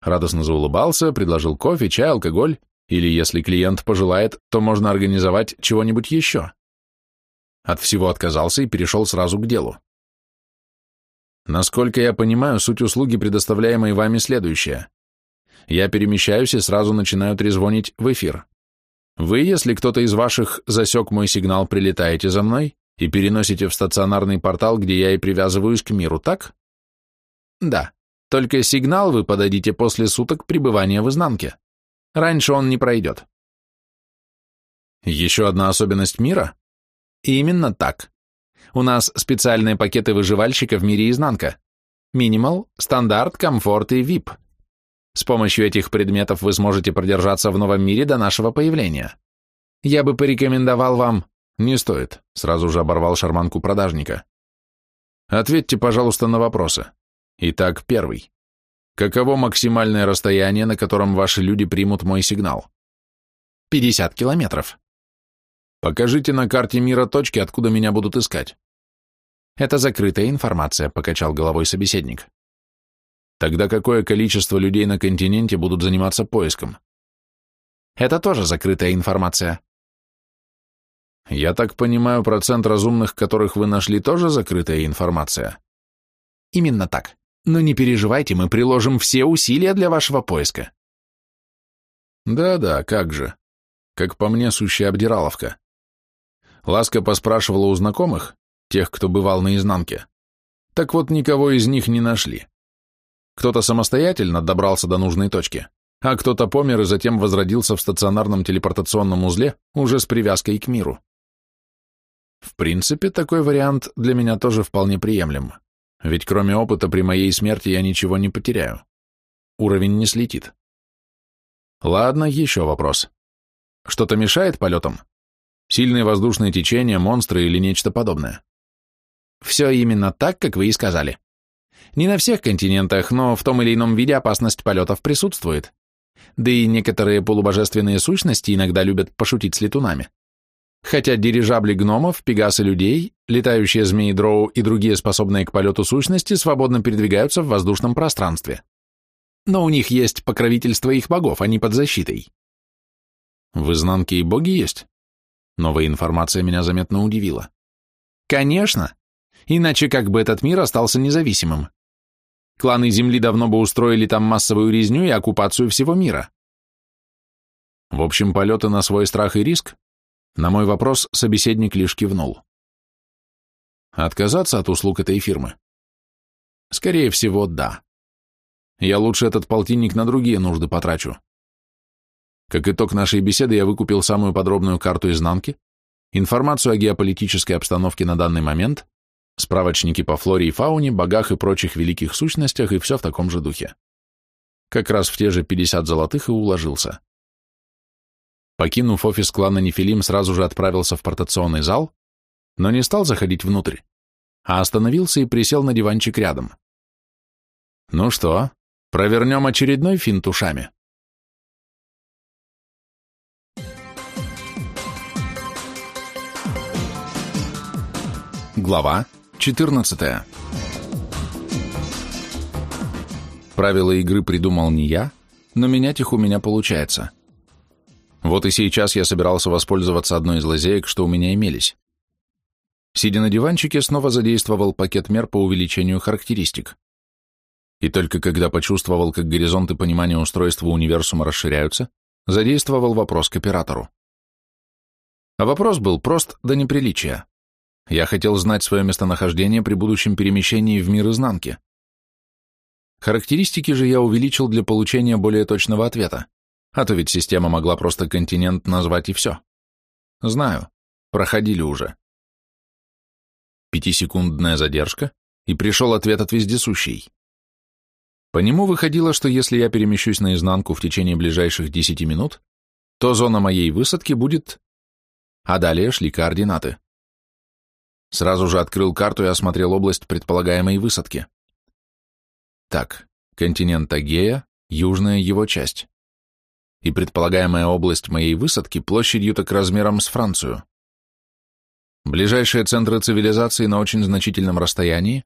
Радостно заулыбался, предложил кофе, чай, алкоголь, или, если клиент пожелает, то можно организовать чего-нибудь еще. От всего отказался и перешел сразу к делу. Насколько я понимаю, суть услуги, предоставляемой вами, следующая. Я перемещаюсь и сразу начинаю трезвонить в эфир. Вы, если кто-то из ваших засек мой сигнал, прилетаете за мной, и переносите в стационарный портал, где я и привязываюсь к миру, так? Да. Только сигнал вы подадите после суток пребывания в изнанке. Раньше он не пройдет. Еще одна особенность мира? Именно так. У нас специальные пакеты выживальщика в мире изнанка. Минимал, стандарт, комфорт и VIP. С помощью этих предметов вы сможете продержаться в новом мире до нашего появления. Я бы порекомендовал вам «Не стоит», — сразу же оборвал шарманку продажника. «Ответьте, пожалуйста, на вопросы. Итак, первый. Каково максимальное расстояние, на котором ваши люди примут мой сигнал?» Пятьдесят километров». «Покажите на карте мира точки, откуда меня будут искать». «Это закрытая информация», — покачал головой собеседник. «Тогда какое количество людей на континенте будут заниматься поиском?» «Это тоже закрытая информация», я так понимаю, процент разумных, которых вы нашли, тоже закрытая информация? Именно так. Но не переживайте, мы приложим все усилия для вашего поиска. Да-да, как же. Как по мне, сущая обдираловка. Ласка поспрашивала у знакомых, тех, кто бывал на изнанке. Так вот, никого из них не нашли. Кто-то самостоятельно добрался до нужной точки, а кто-то помер и затем возродился в стационарном телепортационном узле уже с привязкой к миру. В принципе, такой вариант для меня тоже вполне приемлем, ведь кроме опыта при моей смерти я ничего не потеряю. Уровень не слетит. Ладно, еще вопрос. Что-то мешает полетам? Сильные воздушные течения, монстры или нечто подобное? Все именно так, как вы и сказали. Не на всех континентах, но в том или ином виде опасность полетов присутствует. Да и некоторые полубожественные сущности иногда любят пошутить с летунами хотя дирижабли гномов, пегасы людей, летающие змеи дроу и другие способные к полету сущности свободно передвигаются в воздушном пространстве. Но у них есть покровительство их богов, они а под защитой. В изнанке и боги есть? Новая информация меня заметно удивила. Конечно! Иначе как бы этот мир остался независимым? Кланы Земли давно бы устроили там массовую резню и оккупацию всего мира. В общем, полеты на свой страх и риск на мой вопрос собеседник лишь кивнул. Отказаться от услуг этой фирмы? Скорее всего, да. Я лучше этот полтинник на другие нужды потрачу. Как итог нашей беседы я выкупил самую подробную карту изнанки, информацию о геополитической обстановке на данный момент, справочники по флоре и фауне, богах и прочих великих сущностях и все в таком же духе. Как раз в те же 50 золотых и уложился. Покинув офис клана Нефилим, сразу же отправился в портационный зал, но не стал заходить внутрь, а остановился и присел на диванчик рядом. «Ну что, провернем очередной финт ушами?» Глава 14 Правила игры придумал не я, но менять их у меня получается – вот и сейчас я собирался воспользоваться одной из лазеек, что у меня имелись. Сидя на диванчике, снова задействовал пакет мер по увеличению характеристик. И только когда почувствовал, как горизонты понимания устройства универсума расширяются, задействовал вопрос к оператору. А вопрос был прост до неприличия. Я хотел знать свое местонахождение при будущем перемещении в мир изнанки. Характеристики же я увеличил для получения более точного ответа. А то ведь система могла просто континент назвать и все. Знаю, проходили уже. Пятисекундная задержка, и пришел ответ от вездесущей. По нему выходило, что если я перемещусь наизнанку в течение ближайших 10 минут, то зона моей высадки будет... А далее шли координаты. Сразу же открыл карту и осмотрел область предполагаемой высадки. Так, континент Агея, южная его часть и предполагаемая область моей высадки площадью так размером с Францию. Ближайшие центры цивилизации на очень значительном расстоянии,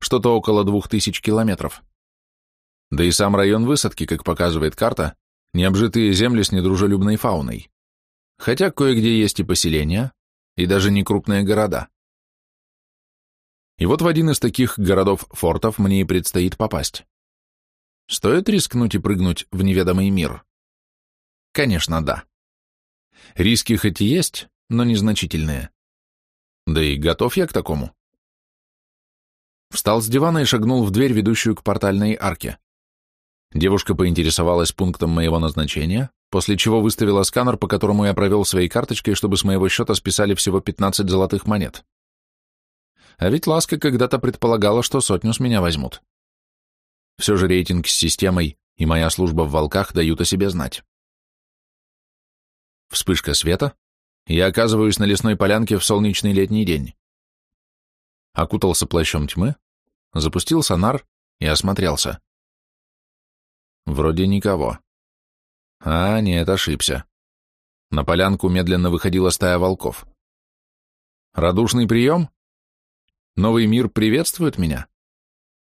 что-то около двух тысяч километров. Да и сам район высадки, как показывает карта, необжитые земли с недружелюбной фауной. Хотя кое-где есть и поселения, и даже некрупные города. И вот в один из таких городов-фортов мне и предстоит попасть. Стоит рискнуть и прыгнуть в неведомый мир? Конечно, да. Риски хоть и есть, но незначительные. Да и готов я к такому. Встал с дивана и шагнул в дверь, ведущую к портальной арке. Девушка поинтересовалась пунктом моего назначения, после чего выставила сканер, по которому я провел своей карточкой, чтобы с моего счета списали всего 15 золотых монет. А ведь Ласка когда-то предполагала, что сотню с меня возьмут. Все же рейтинг с системой и моя служба в волках дают о себе знать. Вспышка света. Я оказываюсь на лесной полянке в солнечный летний день. Окутался плащом тьмы, запустил сонар и осмотрелся.
Вроде никого. А, нет, ошибся. На полянку
медленно выходила стая волков. Радушный прием? Новый мир приветствует меня?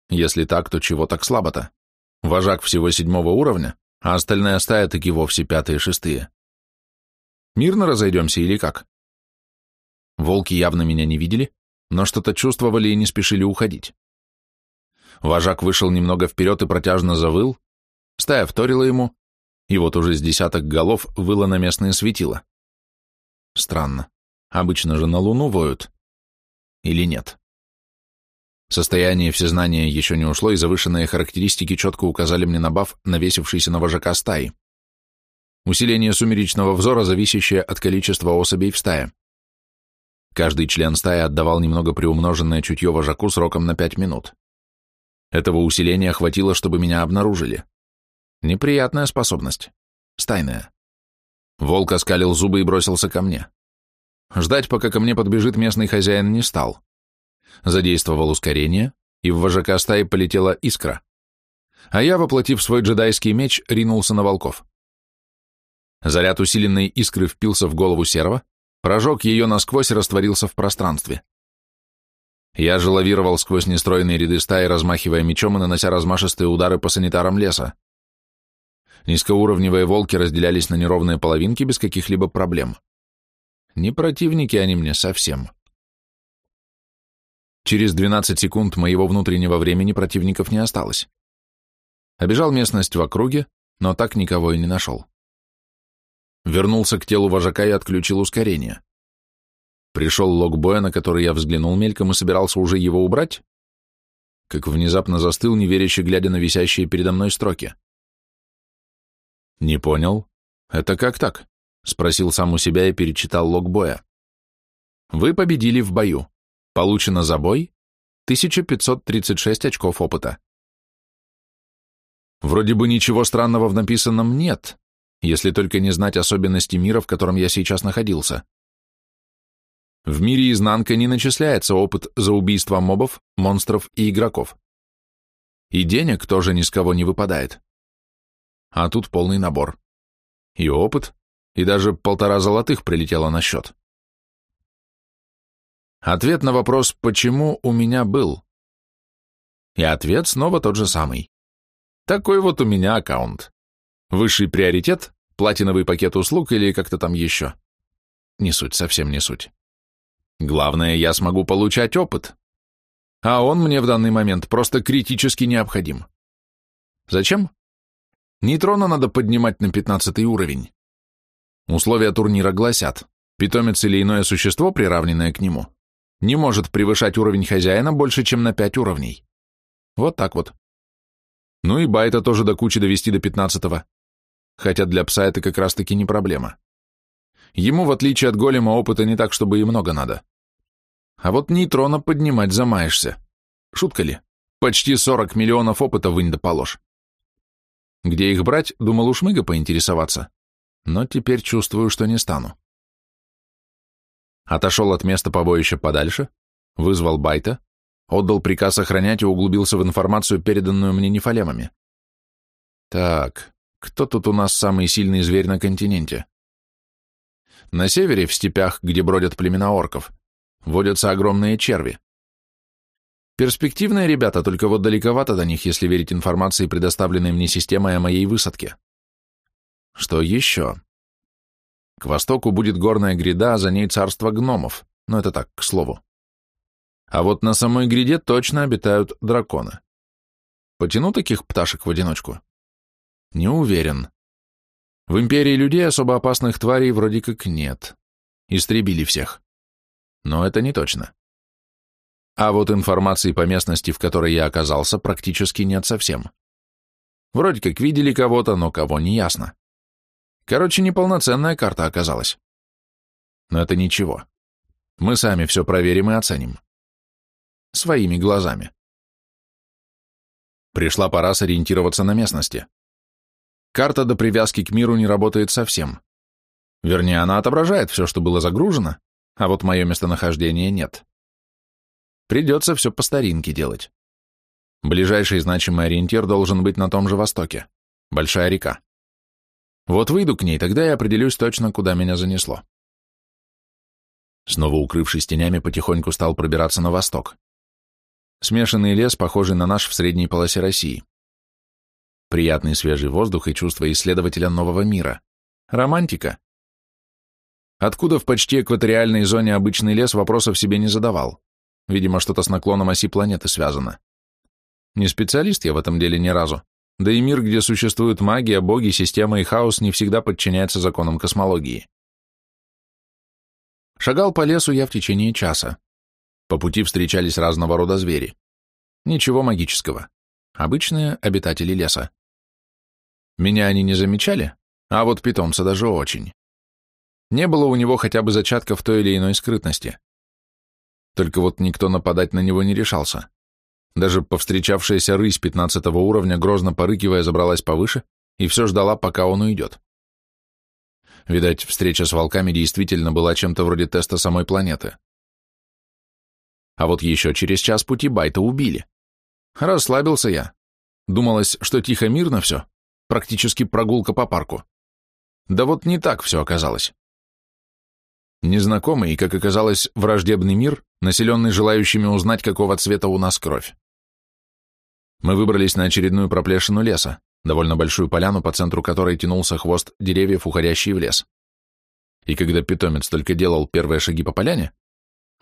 Если так, то чего так слабо-то? Вожак всего седьмого уровня, а остальная стая таки вовсе пятые-шестые. Мирно разойдемся или как? Волки явно меня не видели, но что-то чувствовали и не спешили уходить. Вожак вышел немного вперед и протяжно завыл, стая вторила ему, и вот уже с десяток голов выло на местные светила.
Странно, обычно же на луну воют. Или нет?
Состояние всезнания еще не ушло, и завышенные характеристики четко указали мне на баф, навесившийся на вожака стаи. Усиление сумеречного взора, зависящее от количества особей в стае. Каждый член стаи отдавал немного приумноженное чутье вожаку сроком на 5 минут. Этого усиления хватило, чтобы меня обнаружили. Неприятная способность. Стайная. Волк оскалил зубы и бросился ко мне. Ждать, пока ко мне подбежит местный хозяин, не стал. Задействовал ускорение, и в вожака стаи полетела искра. А я, воплотив свой джедайский меч, ринулся на волков. Заряд усиленной искры впился в голову серва, прожег ее насквозь и растворился в пространстве. Я же лавировал сквозь нестроенные ряды стаи, размахивая мечом и нанося размашистые удары по санитарам леса. Низкоуровневые волки разделялись на неровные половинки без каких-либо
проблем. Не противники они мне совсем.
Через 12 секунд моего внутреннего времени противников не осталось. Обежал местность в округе, но так никого и не нашел. Вернулся к телу вожака и отключил ускорение. Пришел лог боя, на который я взглянул мельком и собирался уже его убрать, как внезапно застыл, неверяще глядя на висящие передо мной строки. «Не понял. Это как так?» — спросил сам
у себя и перечитал лог боя. «Вы победили в бою. Получено за
бой 1536 очков опыта». Вроде бы ничего странного в написанном нет, если только не знать особенности мира, в котором я сейчас находился. В мире изнанка не начисляется опыт за убийство мобов, монстров и игроков. И денег тоже ни с кого не выпадает.
А тут полный набор. И опыт, и даже полтора золотых прилетело на счет. Ответ на вопрос «почему»
у меня был. И ответ снова тот же самый. Такой вот у меня аккаунт. Высший приоритет, платиновый пакет услуг или как-то там еще. Не суть, совсем не суть. Главное, я смогу получать опыт. А он мне в данный момент просто критически необходим. Зачем? Нейтрона надо поднимать на пятнадцатый уровень. Условия турнира гласят, питомец или иное существо, приравненное к нему, не может превышать уровень хозяина больше, чем на пять уровней. Вот так вот. Ну и байта тоже до кучи довести до пятнадцатого хотя для пса это как раз-таки не проблема. Ему, в отличие от голема, опыта не так, чтобы и много надо. А вот нейтрона поднимать замаешься. Шутка ли? Почти 40 миллионов опыта вынь да положь. Где их брать, думал у Шмыга поинтересоваться, но теперь чувствую, что не стану. Отошел от места побоища подальше, вызвал Байта, отдал приказ охранять и углубился в информацию, переданную мне нефалемами. Так, кто тут у нас самый сильный зверь на континенте? На севере, в степях, где бродят племена орков, водятся огромные черви. Перспективные ребята, только вот далековато до них, если верить информации, предоставленной мне системой о моей высадке. Что еще? К востоку будет горная гряда, а за ней царство гномов, но ну, это так, к слову. А вот на самой гряде точно обитают драконы. Потяну таких пташек в одиночку. Не уверен. В империи людей особо опасных тварей вроде как нет. Истребили всех. Но это не точно. А вот информации по местности, в которой я оказался, практически нет совсем. Вроде как видели кого-то, но кого не ясно. Короче, неполноценная карта оказалась. Но это ничего. Мы сами все проверим и оценим.
Своими глазами. Пришла пора сориентироваться на местности.
Карта до привязки к миру не работает совсем. Вернее, она отображает все, что было загружено, а вот мое местонахождение нет. Придется все по старинке делать. Ближайший значимый ориентир должен быть на том же востоке. Большая река. Вот выйду к ней, тогда я определюсь точно, куда меня занесло. Снова укрывшись тенями, потихоньку стал пробираться на восток. Смешанный лес, похожий на наш в средней полосе России. Приятный свежий воздух и чувство исследователя нового мира. Романтика. Откуда в почти экваториальной зоне обычный лес вопросов себе не задавал. Видимо, что-то с наклоном оси планеты связано. Не специалист я в этом деле ни разу. Да и мир, где существуют магия, боги, система и хаос, не всегда подчиняется законам космологии. Шагал по лесу я в течение часа. По пути встречались разного рода звери. Ничего магического. Обычные обитатели леса. Меня они не замечали, а вот питомца даже очень. Не было у него хотя бы зачатков той или иной скрытности. Только вот никто нападать на него не решался. Даже повстречавшаяся рысь пятнадцатого уровня, грозно порыкивая, забралась повыше и все ждала, пока он уйдет. Видать, встреча с волками действительно была чем-то вроде теста самой планеты. А вот еще через час пути Байта убили. Расслабился я. Думалось, что тихо-мирно все, практически прогулка по парку. Да вот не так все оказалось. Незнакомый, как оказалось, враждебный мир, населенный желающими узнать, какого цвета у нас кровь. Мы выбрались на очередную проплешину леса, довольно большую поляну, по центру которой тянулся хвост деревьев, уходящий в лес. И когда питомец только делал первые шаги по поляне,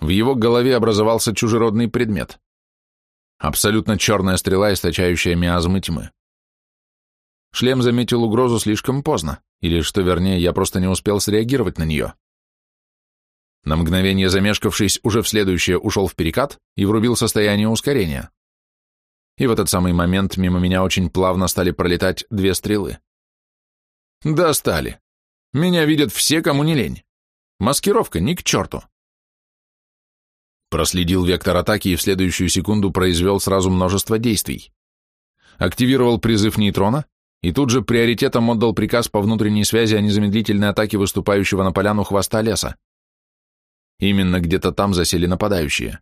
в его голове образовался чужеродный предмет. Абсолютно черная стрела, источающая миазмы тьмы. Шлем заметил угрозу слишком поздно, или, что вернее, я просто не успел среагировать на нее. На мгновение замешкавшись, уже в следующее ушел в перекат и врубил состояние ускорения. И в этот самый момент мимо меня очень плавно стали пролетать две стрелы. Достали. Меня видят все, кому не лень. Маскировка ни к черту. Проследил вектор атаки и в следующую секунду произвел сразу множество действий. Активировал призыв нейтрона, и тут же приоритетом отдал приказ по внутренней связи о незамедлительной атаке выступающего на поляну хвоста леса. Именно где-то там засели нападающие.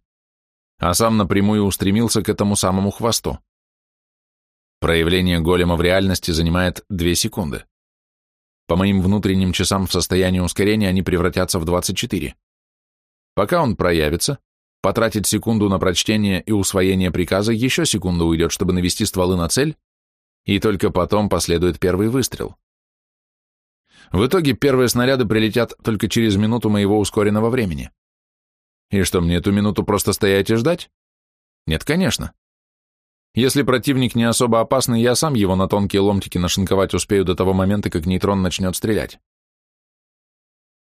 А сам напрямую устремился к этому самому хвосту. Проявление голема в реальности занимает 2 секунды. По моим внутренним часам в состоянии ускорения они превратятся в 24. Пока он проявится, потратит секунду на прочтение и усвоение приказа, еще секунду уйдет, чтобы навести стволы на цель, и только потом последует первый выстрел. В итоге первые снаряды прилетят только через минуту моего ускоренного времени. И что, мне эту минуту просто стоять и ждать? Нет, конечно. Если противник не особо опасный, я сам его на тонкие ломтики нашинковать успею до того момента, как нейтрон начнет стрелять.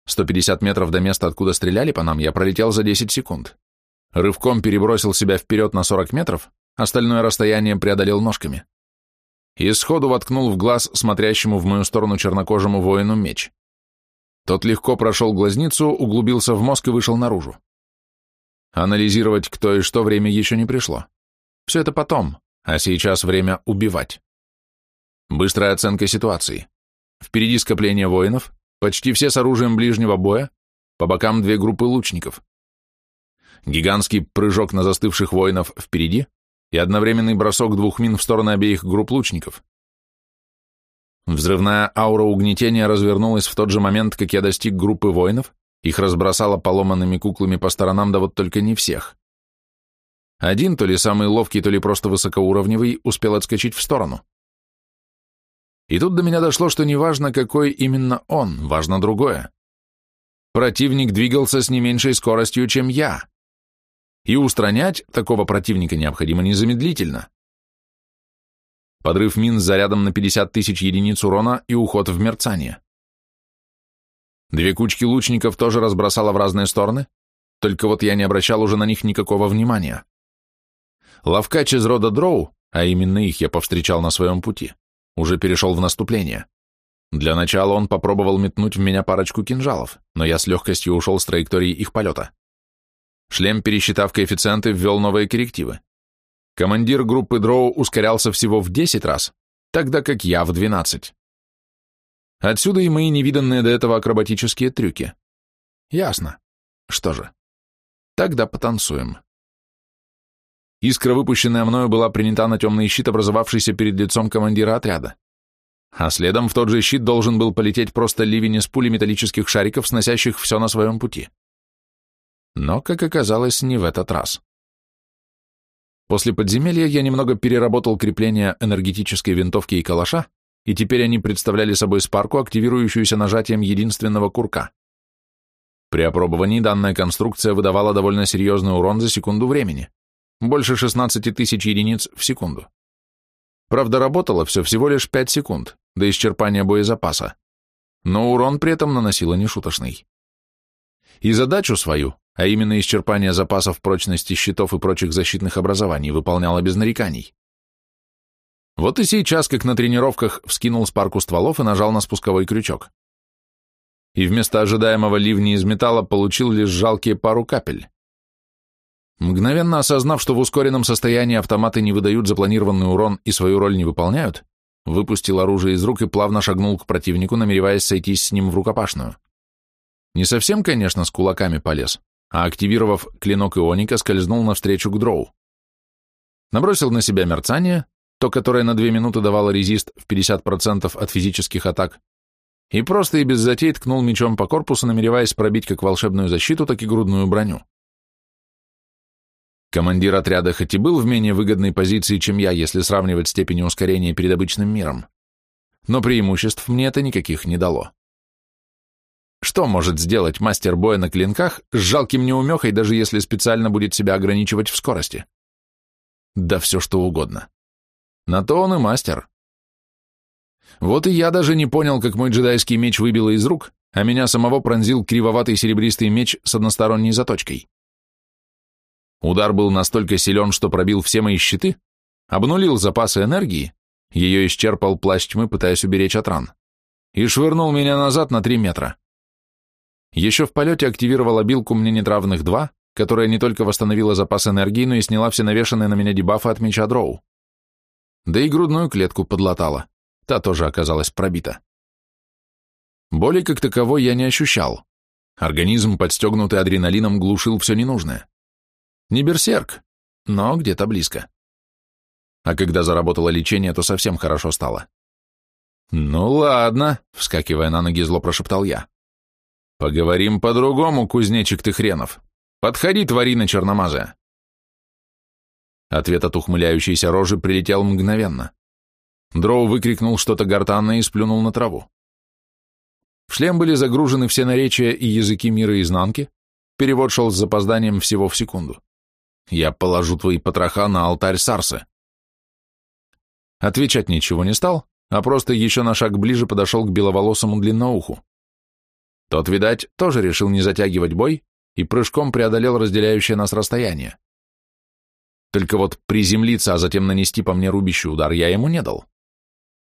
150 метров до места, откуда стреляли по нам, я пролетел за 10 секунд. Рывком перебросил себя вперед на 40 метров, остальное расстояние преодолел ножками и сходу воткнул в глаз смотрящему в мою сторону чернокожему воину меч. Тот легко прошел глазницу, углубился в мозг и вышел наружу. Анализировать кто и что время еще не пришло. Все это потом, а сейчас время убивать. Быстрая оценка ситуации. Впереди скопление воинов, почти все с оружием ближнего боя, по бокам две группы лучников. Гигантский прыжок на застывших воинов впереди, и одновременный бросок двух мин в сторону обеих групп лучников. Взрывная аура угнетения развернулась в тот же момент, как я достиг группы воинов, их разбросало поломанными куклами по сторонам, да вот только не всех. Один, то ли самый ловкий, то ли просто высокоуровневый, успел отскочить в сторону. И тут до меня дошло, что неважно, какой именно он, важно другое. Противник двигался с не меньшей скоростью, чем я и устранять такого противника необходимо незамедлительно. Подрыв мин с зарядом на 50 тысяч единиц урона и уход в мерцание. Две кучки лучников тоже разбросала в разные стороны, только вот я не обращал уже на них никакого внимания. Лавкач из рода Дроу, а именно их я повстречал на своем пути, уже перешел в наступление. Для начала он попробовал метнуть в меня парочку кинжалов, но я с легкостью ушел с траектории их полета. Шлем, пересчитав коэффициенты, ввел новые коррективы. Командир группы Дроу ускорялся всего в 10 раз, тогда как я в 12. Отсюда и мои невиданные до этого акробатические трюки. Ясно. Что же. Тогда потанцуем. Искра, выпущенная мною, была принята на темный щит, образовавшийся перед лицом командира отряда. А следом в тот же щит должен был полететь просто ливень из пули металлических шариков, сносящих все на своем пути. Но, как оказалось, не в этот раз. После подземелья я немного переработал крепление энергетической винтовки и калаша, и теперь они представляли собой спарку, активирующуюся нажатием единственного курка. При опробовании данная конструкция выдавала довольно серьезный урон за секунду времени, больше 16 тысяч единиц в секунду. Правда, работало все всего лишь 5 секунд, до исчерпания боезапаса, но урон при этом наносило нешуточный. И задачу свою, а именно исчерпание запасов прочности щитов и прочих защитных образований, выполняла без нареканий. Вот и сейчас, как на тренировках, вскинул с парку стволов и нажал на спусковой крючок. И вместо ожидаемого ливня из металла получил лишь жалкие пару капель. Мгновенно осознав, что в ускоренном состоянии автоматы не выдают запланированный урон и свою роль не выполняют, выпустил оружие из рук и плавно шагнул к противнику, намереваясь сойтись с ним в рукопашную. Не совсем, конечно, с кулаками полез, а активировав клинок ионика, скользнул навстречу к дроу. Набросил на себя мерцание, то, которое на две минуты давало резист в 50% от физических атак, и просто и без затей ткнул мечом по корпусу, намереваясь пробить как волшебную защиту, так и грудную броню. Командир отряда хоть и был в менее выгодной позиции, чем я, если сравнивать степени ускорения перед обычным миром, но преимуществ мне это никаких не дало. Что может сделать мастер боя на клинках с жалким неумехой, даже если специально будет себя ограничивать в скорости? Да все что угодно. На то он и мастер. Вот и я даже не понял, как мой джедайский меч выбило из рук, а меня самого пронзил кривоватый серебристый меч с односторонней заточкой. Удар был настолько силен, что пробил все мои щиты, обнулил запасы энергии, ее исчерпал плащ тьмы, пытаясь уберечь от ран, и швырнул меня назад на три метра. Еще в полете активировала билку мне нетравных 2, которая не только восстановила запас энергии, но и сняла все навешанные на меня дебафы от меча дроу. Да и грудную клетку подлатала. Та тоже оказалась пробита. Боли как таковой я не ощущал. Организм, подстегнутый адреналином, глушил все ненужное. Не берсерк, но где-то близко. А когда заработало лечение, то совсем хорошо стало. «Ну ладно», — вскакивая на ноги, зло прошептал я. Поговорим по-другому, кузнечик ты хренов. Подходи, тварина черномазая. Ответ от ухмыляющейся рожи прилетел мгновенно. Дроу выкрикнул что-то гортанное и сплюнул на траву. В шлем были загружены все наречия и языки мира изнанки, перевод шел с запозданием всего в секунду. «Я положу твои потроха на алтарь Сарсы». Отвечать ничего не стал, а просто еще на шаг ближе подошел к беловолосому длинноуху. Тот, видать, тоже решил не затягивать бой и прыжком преодолел разделяющее нас расстояние. Только вот приземлиться, а затем нанести по мне рубящий удар я ему не дал.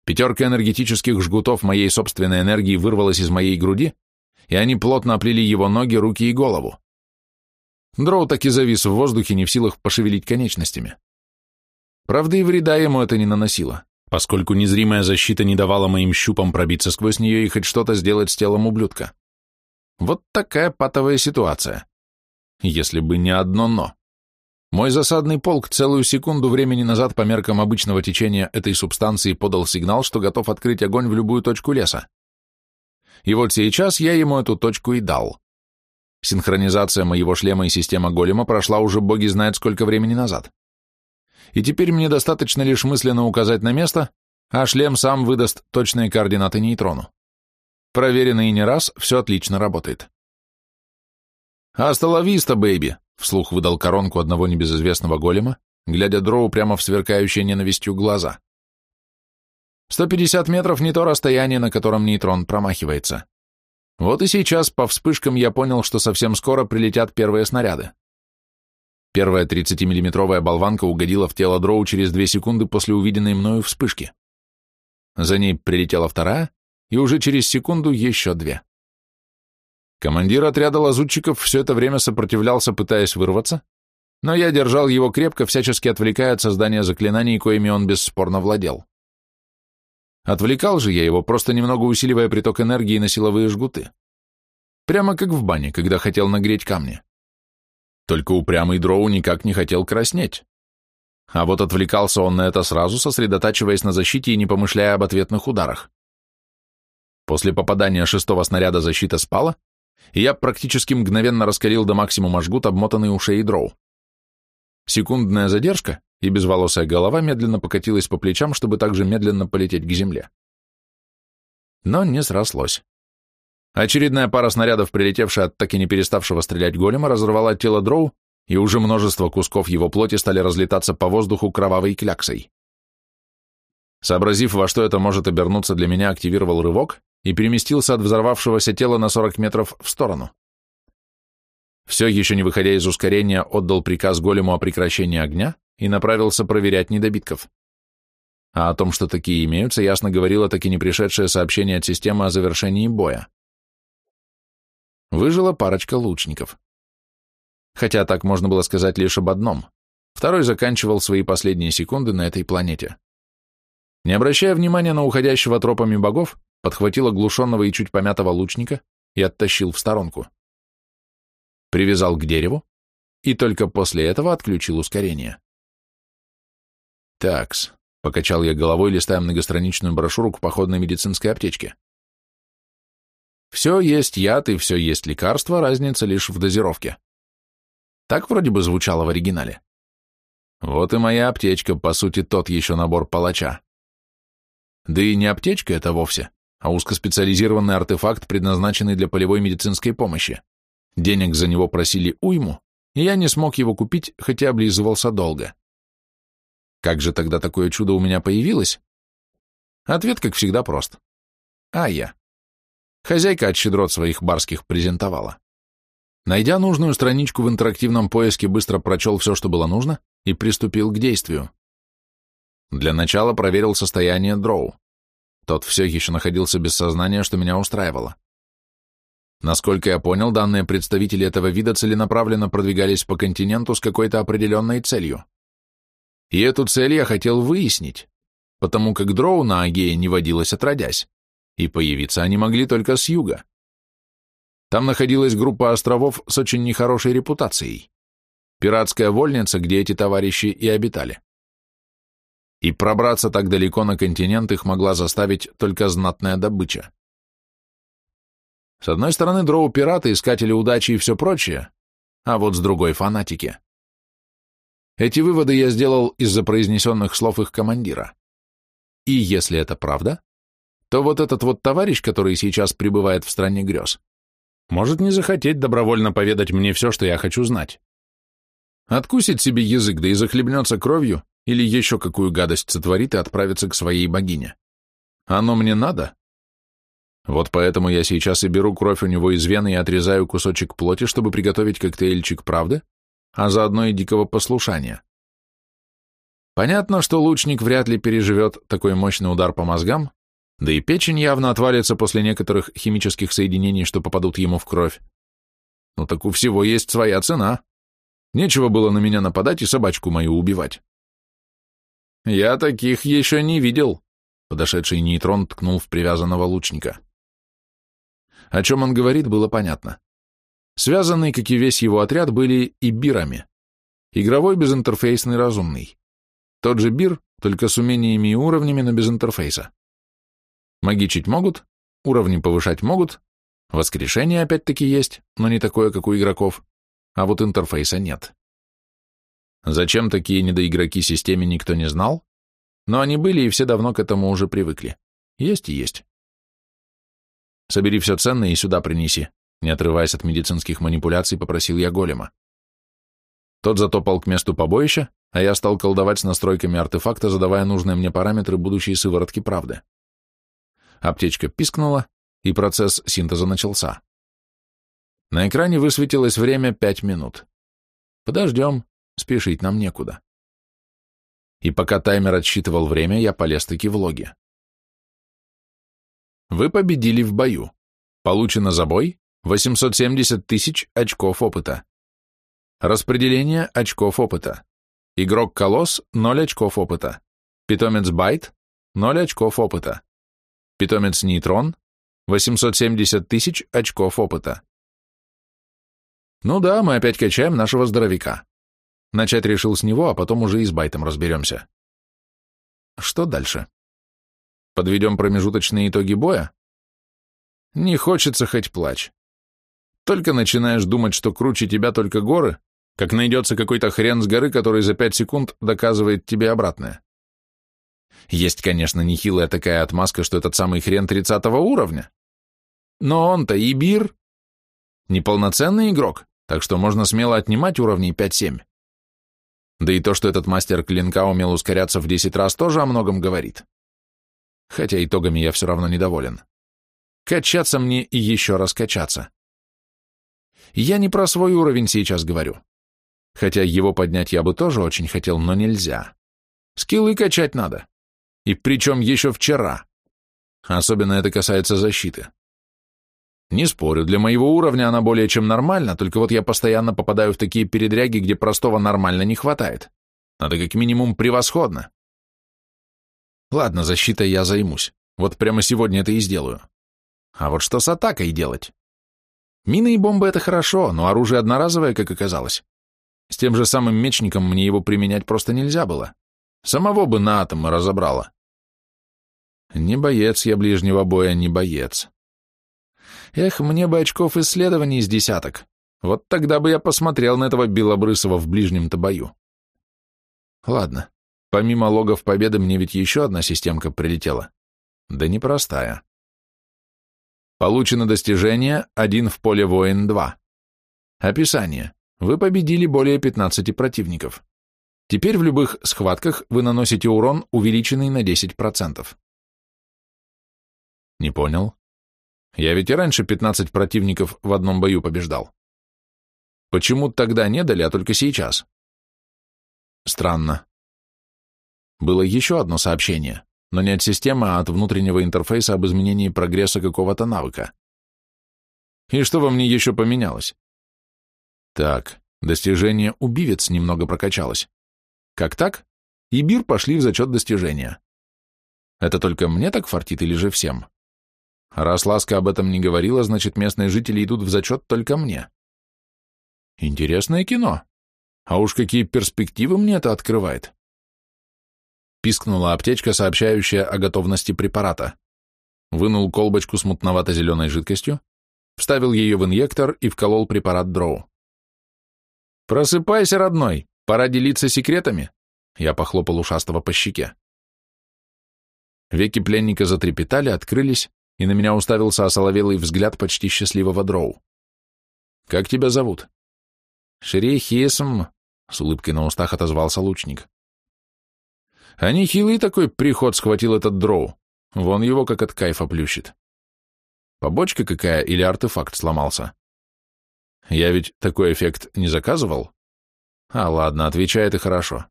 Пятерка энергетических жгутов моей собственной энергии вырвалась из моей груди, и они плотно оплели его ноги, руки и голову. Дроу так и завис в воздухе, не в силах пошевелить конечностями. Правда, и вреда ему это не наносило, поскольку незримая защита не давала моим щупам пробиться сквозь нее и хоть что-то сделать с телом ублюдка. Вот такая патовая ситуация. Если бы не одно «но». Мой засадный полк целую секунду времени назад по меркам обычного течения этой субстанции подал сигнал, что готов открыть огонь в любую точку леса. И вот сейчас я ему эту точку и дал. Синхронизация моего шлема и система голема прошла уже боги знают сколько времени назад. И теперь мне достаточно лишь мысленно указать на место, а шлем сам выдаст точные координаты нейтрону. Проверено и не раз, все отлично работает. «Асталависта, бэйби!» — вслух выдал коронку одного небезызвестного голема, глядя дроу прямо в сверкающие ненавистью глаза. 150 метров не то расстояние, на котором нейтрон промахивается. Вот и сейчас по вспышкам я понял, что совсем скоро прилетят первые снаряды. Первая 30-миллиметровая болванка угодила в тело дроу через две секунды после увиденной мною вспышки. За ней прилетела вторая, и уже через секунду еще две. Командир отряда лазутчиков все это время сопротивлялся, пытаясь вырваться, но я держал его крепко, всячески отвлекая от создания заклинаний, коими он бесспорно владел. Отвлекал же я его, просто немного усиливая приток энергии на силовые жгуты. Прямо как в бане, когда хотел нагреть камни. Только упрямый дроу никак не хотел краснеть. А вот отвлекался он на это сразу, сосредотачиваясь на защите и не помышляя об ответных ударах. После попадания шестого снаряда защита спала, и я практически мгновенно раскалил до максимума жгут, обмотанный ушей и дроу. Секундная задержка, и безволосая голова медленно покатилась по плечам, чтобы также медленно полететь к земле. Но не срослось. Очередная пара снарядов, прилетевшая от так и не переставшего стрелять голема, разорвала тело дроу, и уже множество кусков его плоти стали разлетаться по воздуху кровавой кляксой. Сообразив, во что это может обернуться, для меня активировал рывок и переместился от взорвавшегося тела на 40 метров в сторону. Все еще не выходя из ускорения, отдал приказ голему о прекращении огня и направился проверять недобитков. А о том, что такие имеются, ясно говорило таки не пришедшее сообщение от системы о завершении боя. Выжила парочка лучников. Хотя так можно было сказать лишь об одном. Второй заканчивал свои последние секунды на этой планете. Не обращая внимания на уходящего тропами богов, подхватил оглушенного и чуть помятого лучника и оттащил в сторонку. Привязал к дереву и только после этого отключил ускорение. «Такс», — покачал я головой, листая многостраничную брошюру к походной медицинской аптечке. «Все есть яд и все есть лекарство, разница лишь в дозировке». Так вроде бы звучало в оригинале. Вот и моя аптечка, по сути, тот еще набор палача. Да и не аптечка это вовсе, а узкоспециализированный артефакт, предназначенный для полевой медицинской помощи. Денег за него просили уйму, и я не смог его купить, хотя облизывался долго. Как же тогда такое чудо у меня появилось? Ответ, как всегда, прост. А я. Хозяйка от щедрот своих барских презентовала. Найдя нужную страничку в интерактивном поиске, быстро прочел все, что было нужно, и приступил к действию. Для начала проверил состояние дроу. Тот все еще находился без сознания, что меня устраивало. Насколько я понял, данные представители этого вида целенаправленно продвигались по континенту с какой-то определенной целью. И эту цель я хотел выяснить, потому как дроу на Агее не водилось отродясь, и появиться они могли только с юга. Там находилась группа островов с очень нехорошей репутацией. Пиратская вольница, где эти товарищи и обитали и пробраться так далеко на континент их могла заставить только знатная добыча. С одной стороны, дроу пираты, искатели удачи и все прочее, а вот с другой — фанатики. Эти выводы я сделал из-за произнесенных слов их командира. И если это правда, то вот этот вот товарищ, который сейчас пребывает в стране грез, может не захотеть добровольно поведать мне все, что я хочу знать. Откусит себе язык, да и захлебнется кровью, или еще какую гадость сотворит и отправится к своей богине. Оно мне надо? Вот поэтому я сейчас и беру кровь у него из вены и отрезаю кусочек плоти, чтобы приготовить коктейльчик правды, а заодно и дикого послушания. Понятно, что лучник вряд ли переживет такой мощный удар по мозгам, да и печень явно отвалится после некоторых химических соединений, что попадут ему в кровь. Ну так у всего есть своя цена. Нечего было на меня нападать и собачку мою убивать. «Я таких еще не видел», — подошедший нейтрон ткнул в привязанного лучника. О чем он говорит, было понятно. Связанные, как и весь его отряд, были и бирами. Игровой безинтерфейсный разумный. Тот же бир, только с умениями и уровнями, но без интерфейса. Магичить могут, уровни повышать могут, воскрешение опять-таки есть, но не такое, как у игроков, а вот интерфейса нет. Зачем такие недоигроки системе никто не знал, но они были и все давно к этому уже привыкли. Есть и есть. Собери все ценное и сюда принеси, не отрываясь от медицинских манипуляций, попросил я голема. Тот затопал к месту побоища, а я стал колдовать с настройками артефакта, задавая нужные мне параметры будущей сыворотки правды. Аптечка пискнула, и процесс синтеза начался. На экране высветилось время пять минут. Подождем, Спешить нам некуда. И пока таймер отсчитывал время, я полез таки в логи. Вы победили в бою. Получено за бой 870 тысяч очков опыта. Распределение очков опыта. Игрок Колосс – 0 очков опыта. Питомец Байт – 0 очков опыта. Питомец Нейтрон – 870 тысяч очков опыта. Ну да, мы опять качаем нашего здоровяка. Начать решил с него, а потом
уже и с байтом разберемся. Что дальше? Подведем
промежуточные итоги боя? Не хочется хоть плачь. Только начинаешь думать, что круче тебя только горы, как найдется какой-то хрен с горы, который за пять секунд доказывает тебе обратное. Есть, конечно, нехилая такая отмазка, что этот самый хрен тридцатого уровня. Но он-то и бир. Неполноценный игрок, так что можно смело отнимать уровней пять-семь. Да и то, что этот мастер клинка умел ускоряться в 10 раз, тоже о многом говорит. Хотя итогами я все равно недоволен. Качаться мне и еще раз качаться. Я не про свой уровень сейчас говорю. Хотя его поднять я бы тоже очень хотел, но нельзя. Скиллы качать надо. И причем еще вчера. Особенно это касается защиты. Не спорю, для моего уровня она более чем нормальна, только вот я постоянно попадаю в такие передряги, где простого нормально не хватает. Надо как минимум превосходно. Ладно, защитой я займусь. Вот прямо сегодня это и сделаю. А вот что с атакой делать? Мины и бомбы — это хорошо, но оружие одноразовое, как оказалось. С тем же самым мечником мне его применять просто нельзя было. Самого бы на атомы разобрало. Не боец я ближнего боя, не боец. Эх, мне бы очков исследований из десяток. Вот тогда бы я посмотрел на этого Белобрысова в ближнем-то бою. Ладно, помимо логов победы мне ведь еще одна системка прилетела. Да непростая. Получено достижение 1 в поле воин-2. Описание. Вы победили более 15 противников. Теперь в любых схватках вы наносите урон, увеличенный на 10%. Не понял. Я ведь и раньше 15 противников в одном бою побеждал.
Почему тогда не дали, а только сейчас? Странно.
Было еще одно сообщение, но не от системы, а от внутреннего интерфейса об изменении прогресса какого-то навыка. И что во мне еще поменялось? Так, достижение убивец немного прокачалось. Как так? И бир пошли в зачет достижения. Это только мне так фартит или же всем? Раз Ласка об этом не говорила, значит, местные жители идут в зачет только мне. Интересное кино. А уж какие перспективы мне это открывает. Пискнула аптечка, сообщающая о готовности препарата. Вынул колбочку с мутновато-зеленой жидкостью, вставил ее в инъектор и вколол препарат дроу. «Просыпайся, родной, пора делиться секретами», — я похлопал ушастого по щеке. Веки пленника затрепетали, открылись, и на меня уставился осоловелый взгляд почти счастливого дроу. «Как тебя зовут?» «Шерехисм», — с улыбкой на устах отозвался лучник. «А нехилый такой приход схватил этот дроу. Вон его как от кайфа плющит. Побочка какая или артефакт сломался? Я ведь такой эффект не заказывал?» «А ладно, отвечает и хорошо».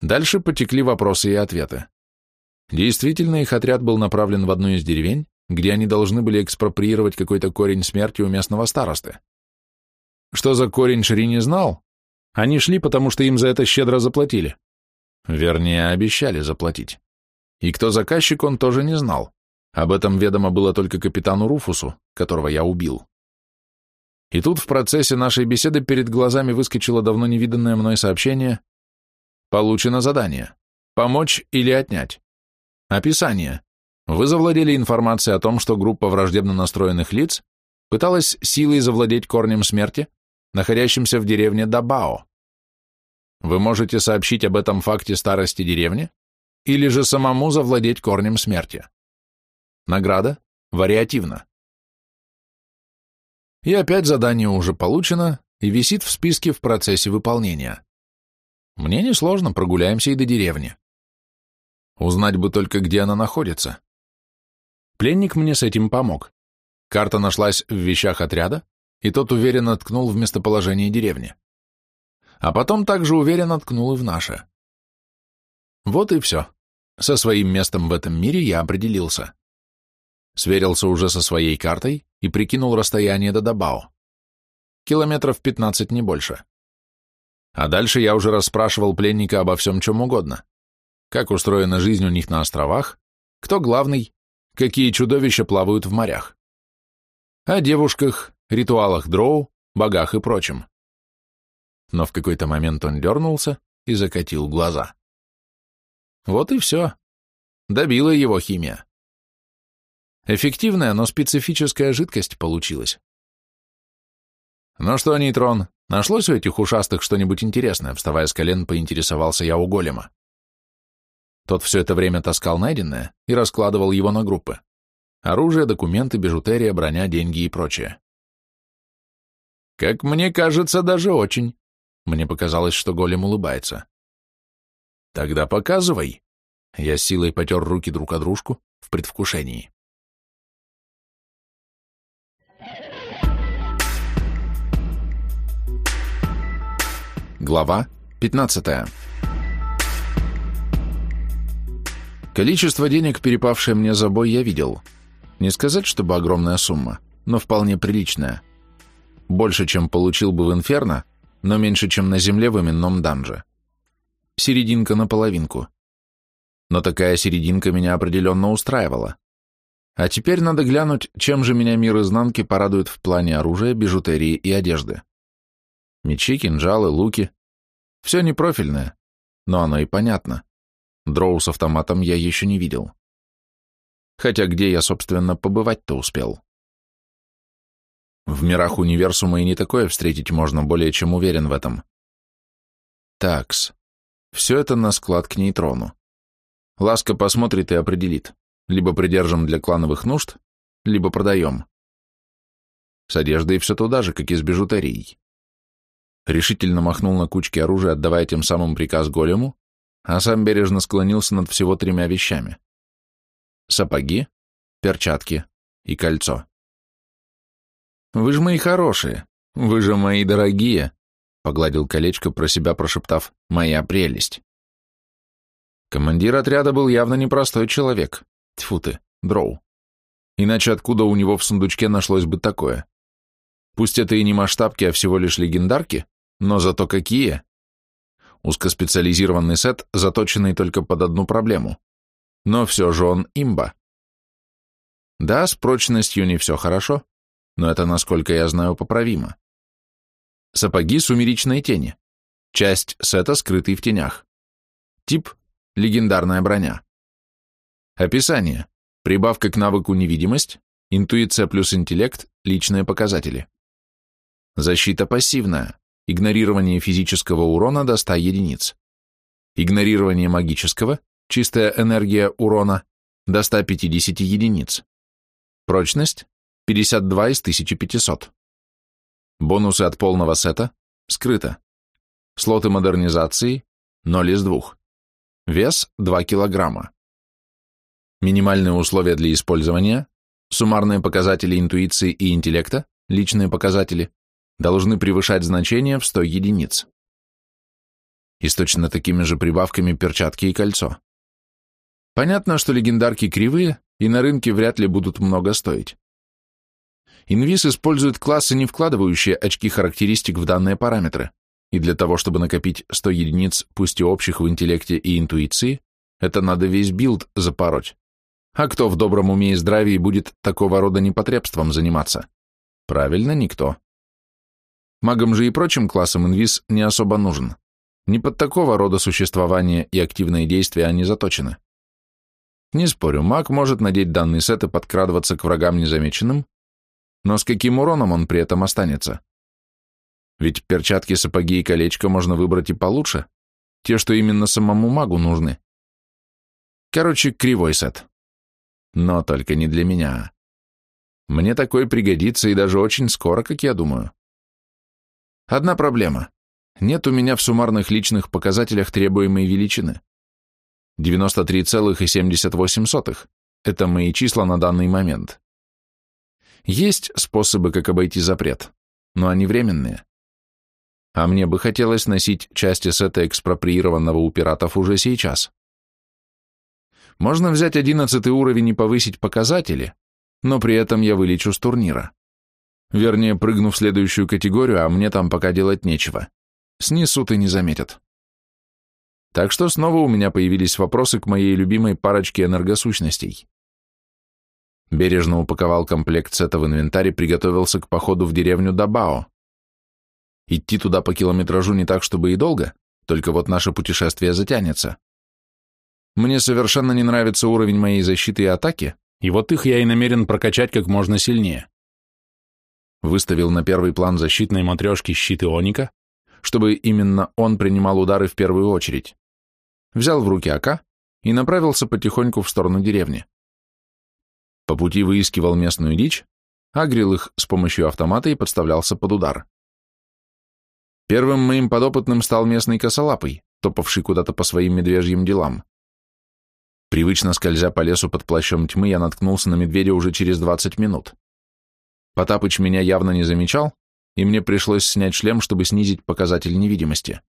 Дальше потекли вопросы и ответы. Действительно, их отряд был направлен в одну из деревень, где они должны были экспроприировать какой-то корень смерти у местного старосты. Что за корень Шри не знал? Они шли, потому что им за это щедро заплатили. Вернее, обещали заплатить. И кто заказчик, он тоже не знал. Об этом ведомо было только капитану Руфусу, которого я убил. И тут в процессе нашей беседы перед глазами выскочило давно невиданное мной сообщение «Получено задание. Помочь или отнять?» Описание. Вы завладели информацией о том, что группа враждебно настроенных лиц пыталась силой завладеть корнем смерти, находящимся в деревне Дабао. Вы можете сообщить об этом факте старости деревни или же самому завладеть корнем смерти.
Награда вариативна. И
опять задание уже получено и висит в списке в процессе выполнения. Мне несложно, прогуляемся и до деревни. Узнать бы только, где она находится. Пленник мне с этим помог. Карта нашлась в вещах отряда, и тот уверенно ткнул в местоположение деревни. А потом также уверенно ткнул и в наше. Вот и все. Со своим местом в этом мире я определился. Сверился уже со своей картой и прикинул расстояние до Дабао. Километров 15 не больше. А дальше я уже расспрашивал пленника обо всем чем угодно как устроена жизнь у них на островах, кто главный, какие чудовища плавают в морях. О девушках, ритуалах дроу, богах и прочем. Но в какой-то момент он дернулся
и закатил глаза. Вот и все. Добила его химия.
Эффективная, но специфическая жидкость получилась. «Ну что, нейтрон, нашлось у этих ушастых что-нибудь интересное?» Вставая с колен, поинтересовался я у голема. Тот все это время таскал найденное и раскладывал его на группы. Оружие, документы, бижутерия, броня, деньги и прочее. «Как мне кажется, даже очень». Мне показалось, что голем улыбается. «Тогда показывай». Я силой потер руки друг о дружку
в предвкушении.
Глава пятнадцатая. Количество денег, перепавшее мне за бой, я видел. Не сказать, чтобы огромная сумма, но вполне приличная. Больше, чем получил бы в Инферно, но меньше, чем на земле в именном данже. Серединка на половинку. Но такая серединка меня определенно устраивала. А теперь надо глянуть, чем же меня мир изнанки порадует в плане оружия, бижутерии и одежды. Мечи, кинжалы, луки. Все непрофильное, но оно и понятно. Дроу с автоматом я еще не видел.
Хотя где я, собственно, побывать-то успел? В мирах
универсума и не такое встретить можно, более чем уверен в этом. Такс. Все это на склад к нейтрону. Ласка посмотрит и определит. Либо придержим для клановых нужд, либо продаем. С одеждой все туда же, как и с бижутерией. Решительно махнул на кучке оружия, отдавая тем самым приказ голему, а сам бережно склонился над всего тремя вещами. Сапоги, перчатки и кольцо. «Вы же мои хорошие, вы же мои дорогие», — погладил колечко про себя, прошептав «Моя прелесть». Командир отряда был явно непростой человек. Тьфу ты, дроу. Иначе откуда у него в сундучке нашлось бы такое? Пусть это и не масштабки, а всего лишь легендарки, но зато какие! Узкоспециализированный сет, заточенный только под одну проблему. Но все же он имба. Да, с прочностью не все хорошо, но это, насколько я знаю, поправимо. Сапоги сумеречной тени. Часть сета, скрытый в тенях. Тип – легендарная броня. Описание. Прибавка к навыку невидимость, интуиция плюс интеллект, личные показатели. Защита пассивная. Игнорирование физического урона до 100 единиц. Игнорирование магического, чистая энергия урона, до 150 единиц. Прочность 52 из 1500. Бонусы от полного сета скрыто. Слоты модернизации 0 из 2. Вес 2 килограмма. Минимальные условия для использования, суммарные показатели интуиции и интеллекта, личные показатели, должны превышать значение в 100 единиц. И с точно такими же прибавками перчатки и кольцо. Понятно, что легендарки кривые и на рынке вряд ли будут много стоить. Инвиз использует классы, не вкладывающие очки характеристик в данные параметры, и для того, чтобы накопить 100 единиц, пусть и общих в интеллекте и интуиции, это надо весь билд запороть. А кто в добром уме и здравии будет такого рода непотребством заниматься? Правильно, никто. Магам же и прочим классам инвиз не особо нужен. Не под такого рода существование и активные действия они заточены. Не спорю, маг может надеть данный сет и подкрадываться к врагам незамеченным, но с каким уроном он при этом останется? Ведь перчатки, сапоги и колечко можно выбрать и получше, те, что именно самому магу нужны. Короче, кривой сет. Но только не для меня. Мне такой пригодится и даже очень скоро, как я думаю. Одна проблема. Нет у меня в суммарных личных показателях требуемой величины. 93,78. Это мои числа на данный момент. Есть способы, как обойти запрет, но они временные. А мне бы хотелось носить части сета экспроприированного у пиратов уже сейчас. Можно взять одиннадцатый уровень и повысить показатели, но при этом я вылечу с турнира. Вернее, прыгну в следующую категорию, а мне там пока делать нечего. Снесут и не заметят. Так что снова у меня появились вопросы к моей любимой парочке энергосущностей. Бережно упаковал комплект сета в инвентарь и приготовился к походу в деревню Дабао. Идти туда по километражу не так, чтобы и долго, только вот наше путешествие затянется. Мне совершенно не нравится уровень моей защиты и атаки, и вот их я и намерен прокачать как можно сильнее выставил на первый план защитной матрешки щиты Ионика, чтобы именно он принимал удары в первую очередь, взял в руки АК и направился потихоньку в сторону деревни. По пути выискивал местную дичь, агрил их с помощью автомата и подставлялся под удар. Первым моим подопытным стал местный косолапый, топавший куда-то по своим медвежьим делам. Привычно скользя по лесу под плащом тьмы, я наткнулся на медведя уже через 20 минут. Потапыч меня явно не замечал, и мне пришлось снять шлем, чтобы снизить показатель невидимости.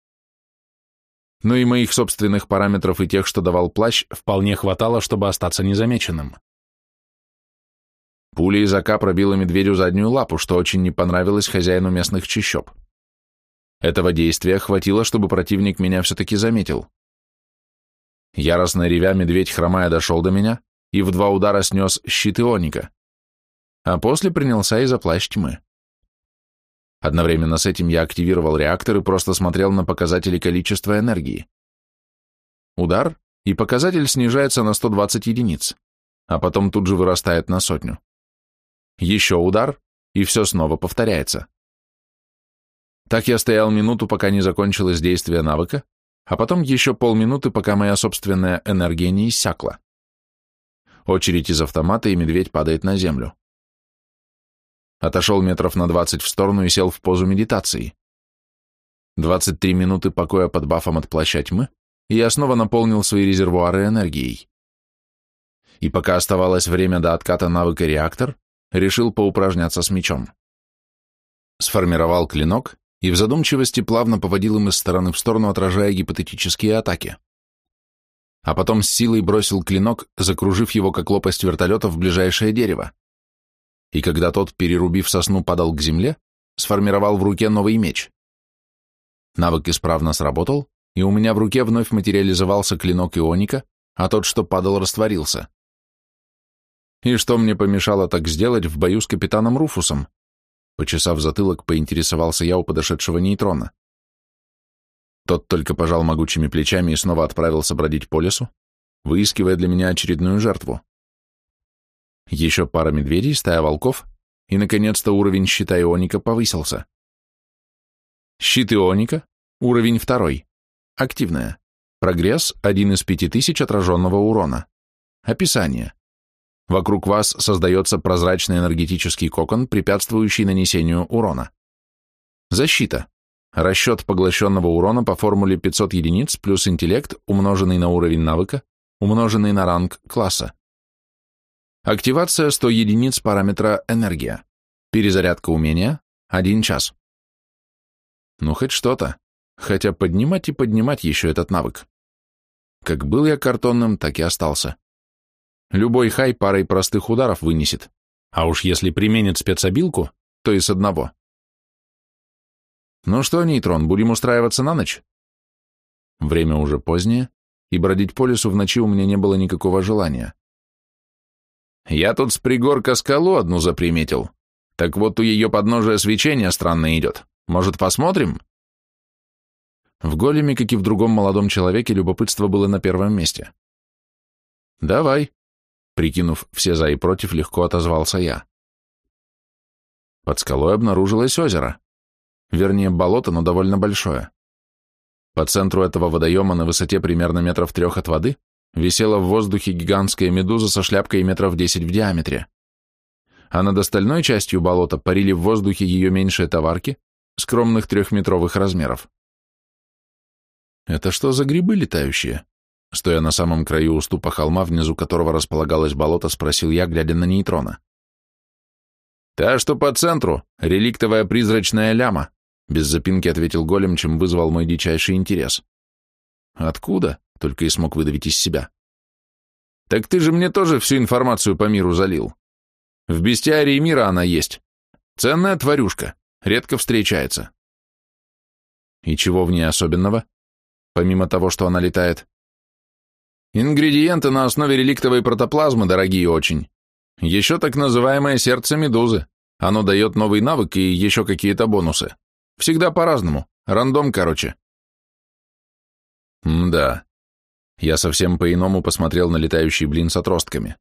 Но ну и моих собственных параметров и тех, что давал плащ, вполне хватало, чтобы остаться незамеченным. Пуля из ока пробила медведю заднюю лапу, что очень не понравилось хозяину местных чащоб. Этого действия хватило, чтобы противник меня все-таки заметил. Яростно ревя, медведь хромая дошел до меня и в два удара снес щит Ионика а после принялся и за плащ тьмы. Одновременно с этим я активировал реактор и просто смотрел на показатели количества энергии. Удар, и показатель снижается на 120 единиц, а потом тут же вырастает на сотню. Еще удар, и все снова повторяется. Так я стоял минуту, пока не закончилось действие навыка, а потом еще полминуты, пока моя собственная энергия не иссякла. Очередь из автомата, и медведь падает на землю отошел метров на 20 в сторону и сел в позу медитации. 23 минуты покоя под бафом от плаща тьмы, и я снова наполнил свои резервуары энергией. И пока оставалось время до отката навыка реактор, решил поупражняться с мечом. Сформировал клинок и в задумчивости плавно поводил им из стороны в сторону, отражая гипотетические атаки. А потом с силой бросил клинок, закружив его как лопасть вертолета в ближайшее дерево и когда тот, перерубив сосну, падал к земле, сформировал в руке новый меч. Навык исправно сработал, и у меня в руке вновь материализовался клинок ионика, а тот, что падал, растворился. И что мне помешало так сделать в бою с капитаном Руфусом? Почесав затылок, поинтересовался я у подошедшего нейтрона. Тот только пожал могучими плечами и снова отправился бродить по лесу, выискивая для меня очередную жертву. Еще пара медведей, стая волков, и, наконец-то, уровень щита Ионика повысился. Щит Ионика, уровень второй, активная. Прогресс – один из пяти тысяч отраженного урона. Описание. Вокруг вас создается прозрачный энергетический кокон, препятствующий нанесению урона. Защита. Расчет поглощенного урона по формуле 500 единиц плюс интеллект, умноженный на уровень навыка, умноженный на ранг класса. Активация 100 единиц параметра «Энергия». Перезарядка умения – 1 час. Ну, хоть что-то. Хотя поднимать и поднимать еще этот навык. Как был я картонным, так и остался. Любой хай парой простых ударов вынесет. А уж если применит спецобилку, то и с одного. Ну что, нейтрон, будем устраиваться на ночь? Время уже позднее, и бродить по лесу в ночи у меня не было никакого желания. Я тут с пригорка скалу одну заприметил. Так вот у ее подножия свечение странно идет. Может, посмотрим?» В големе, как и в другом молодом человеке, любопытство было на первом месте. «Давай», — прикинув все за и против, легко отозвался я. Под скалой обнаружилось озеро. Вернее, болото, но довольно большое. По центру этого водоема на высоте примерно метров трех от воды Висела в воздухе гигантская медуза со шляпкой метров десять в диаметре. А над остальной частью болота парили в воздухе ее меньшие товарки, скромных трехметровых размеров. Это что за грибы летающие? Стоя на самом краю уступа холма, внизу которого располагалось болото, спросил я, глядя на нейтрона. «Та, что по центру, реликтовая призрачная ляма», без запинки ответил голем, чем вызвал мой дичайший интерес. «Откуда?» только и смог выдавить из себя. «Так ты же мне тоже всю информацию по миру залил. В бестиарии мира она есть. Ценная тварюшка, редко встречается». «И чего в ней особенного?» «Помимо того, что она летает?» «Ингредиенты на основе реликтовой протоплазмы дорогие очень. Еще так называемое сердце медузы. Оно дает новый навык и еще какие-то бонусы. Всегда по-разному. Рандом, короче». М да. Я совсем по-иному посмотрел на летающий блин с отростками.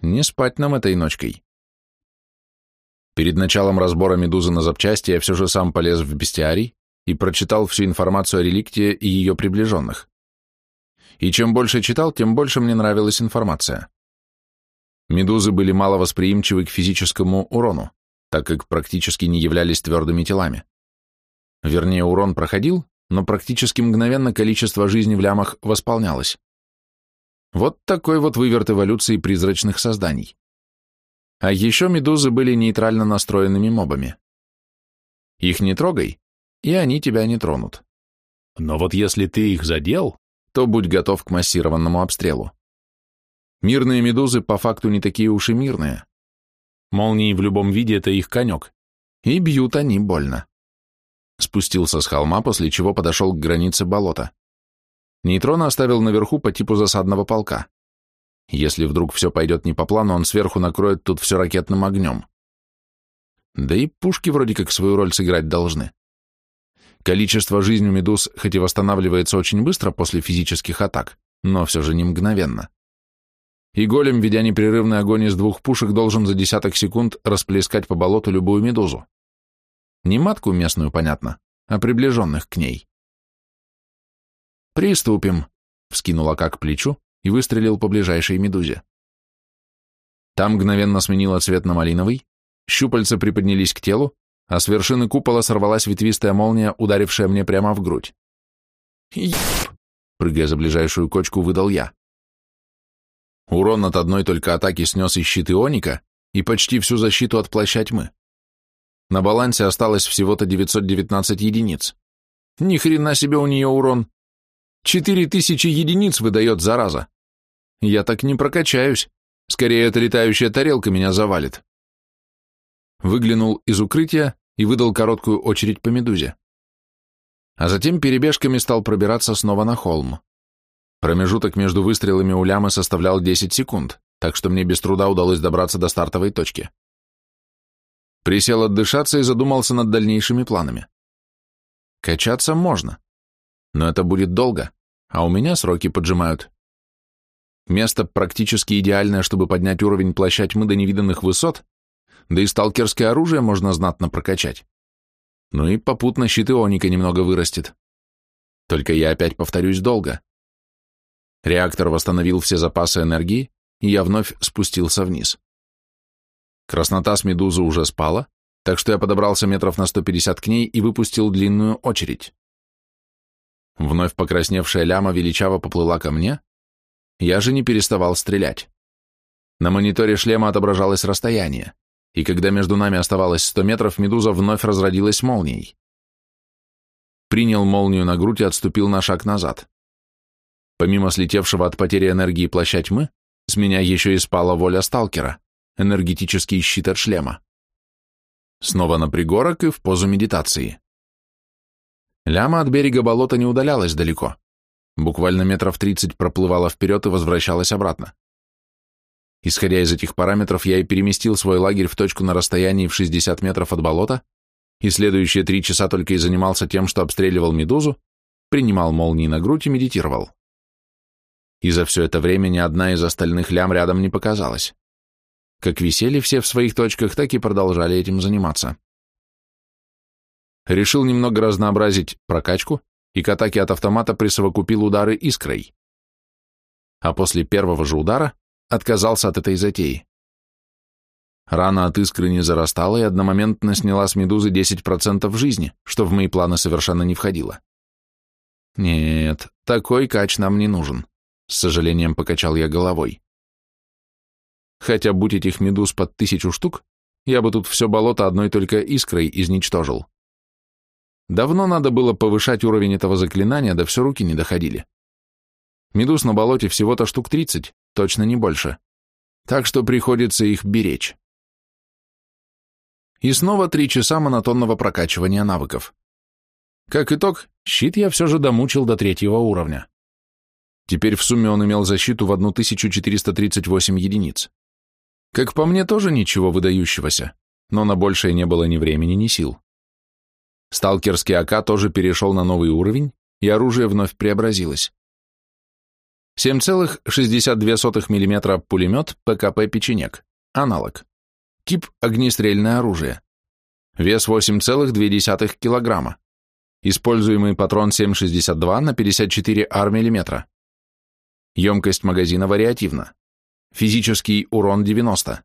Не спать нам этой ночкой. Перед началом разбора медузы на запчасти я все же сам полез в бестиарий и прочитал всю информацию о реликте и ее приближенных. И чем больше читал, тем больше мне нравилась информация. Медузы были маловосприимчивы к физическому урону, так как практически не являлись твердыми телами. Вернее, урон проходил, но практически мгновенно количество жизни в лямах восполнялось. Вот такой вот выверт эволюции призрачных созданий. А еще медузы были нейтрально настроенными мобами. Их не трогай, и они тебя не тронут. Но вот если ты их задел, то будь готов к массированному обстрелу. Мирные медузы по факту не такие уж и мирные. Молнии в любом виде — это их конек. И бьют они больно спустился с холма, после чего подошел к границе болота. Нейтрона оставил наверху по типу засадного полка. Если вдруг все пойдет не по плану, он сверху накроет тут все ракетным огнем. Да и пушки вроде как свою роль сыграть должны. Количество жизни медуз хоть и восстанавливается очень быстро после физических атак, но все же не мгновенно. И голем, ведя непрерывный огонь из двух пушек, должен за десяток секунд расплескать по болоту любую медузу. Не матку местную, понятно, а приближенных к ней. «Приступим», — вскинула как плечу и выстрелил по ближайшей медузе. Там мгновенно сменила цвет на малиновый, щупальца приподнялись к телу, а с вершины купола сорвалась ветвистая молния, ударившая мне прямо в грудь. «Еп!» — прыгая за ближайшую кочку, выдал я. Урон от одной только атаки снес и щит Ионика, и почти всю защиту от плаща тьмы. На балансе осталось всего-то 919 единиц. Ни хрена себе у нее урон. 4000 единиц выдает, зараза. Я так не прокачаюсь. Скорее, эта летающая тарелка меня завалит. Выглянул из укрытия и выдал короткую очередь по медузе. А затем перебежками стал пробираться снова на холм. Промежуток между выстрелами у лямы составлял 10 секунд, так что мне без труда удалось добраться до стартовой точки. Присел отдышаться и задумался над дальнейшими планами. Качаться можно, но это будет долго, а у меня сроки поджимают. Место практически идеальное, чтобы поднять уровень плаща тьмы до невиданных высот, да и сталкерское оружие можно знатно прокачать. Ну и попутно щит ионика немного вырастет. Только я опять повторюсь долго. Реактор восстановил все запасы энергии, и я вновь спустился вниз. Краснота с медузы уже спала, так что я подобрался метров на 150 к ней и выпустил длинную очередь. Вновь покрасневшая ляма величаво поплыла ко мне, я же не переставал стрелять. На мониторе шлема отображалось расстояние, и когда между нами оставалось 100 метров, медуза вновь разродилась молнией. Принял молнию на грудь и отступил на шаг назад. Помимо слетевшего от потери энергии плаща тьмы, с меня еще и спала воля сталкера энергетический щит от шлема. Снова на пригорок и в позу медитации. Ляма от берега болота не удалялась далеко. Буквально метров тридцать проплывала вперед и возвращалась обратно. Исходя из этих параметров, я и переместил свой лагерь в точку на расстоянии в 60 метров от болота, и следующие три часа только и занимался тем, что обстреливал медузу, принимал молнии на грудь и медитировал. И за все это время ни одна из остальных лям рядом не показалась. Как висели все в своих точках, так и продолжали этим заниматься. Решил немного разнообразить прокачку и к атаке от автомата присовокупил удары искрой. А после первого же удара отказался от этой затеи. Рана от искры не зарастала и одномоментно сняла с медузы 10% жизни, что в мои планы совершенно не входило. Нет, такой кач нам не нужен. С сожалением покачал я головой хотя будь этих медуз под тысячу штук, я бы тут все болото одной только искрой изничтожил. Давно надо было повышать уровень этого заклинания, да все руки не доходили. Медуз на болоте всего-то штук 30, точно не больше. Так что приходится их беречь. И снова три часа монотонного прокачивания навыков. Как итог, щит я все же домучил до третьего уровня. Теперь в сумме он имел защиту в 1438 единиц. Как по мне, тоже ничего выдающегося, но на большее не было ни времени, ни сил. Сталкерский АК тоже перешел на новый уровень, и оружие вновь преобразилось. 7,62 мм пулемет ПКП «Печенек», аналог. Тип – огнестрельное оружие. Вес 8,2 кг. Используемый патрон 7,62 на 54 ар мм. Емкость магазина вариативна. Физический урон 90.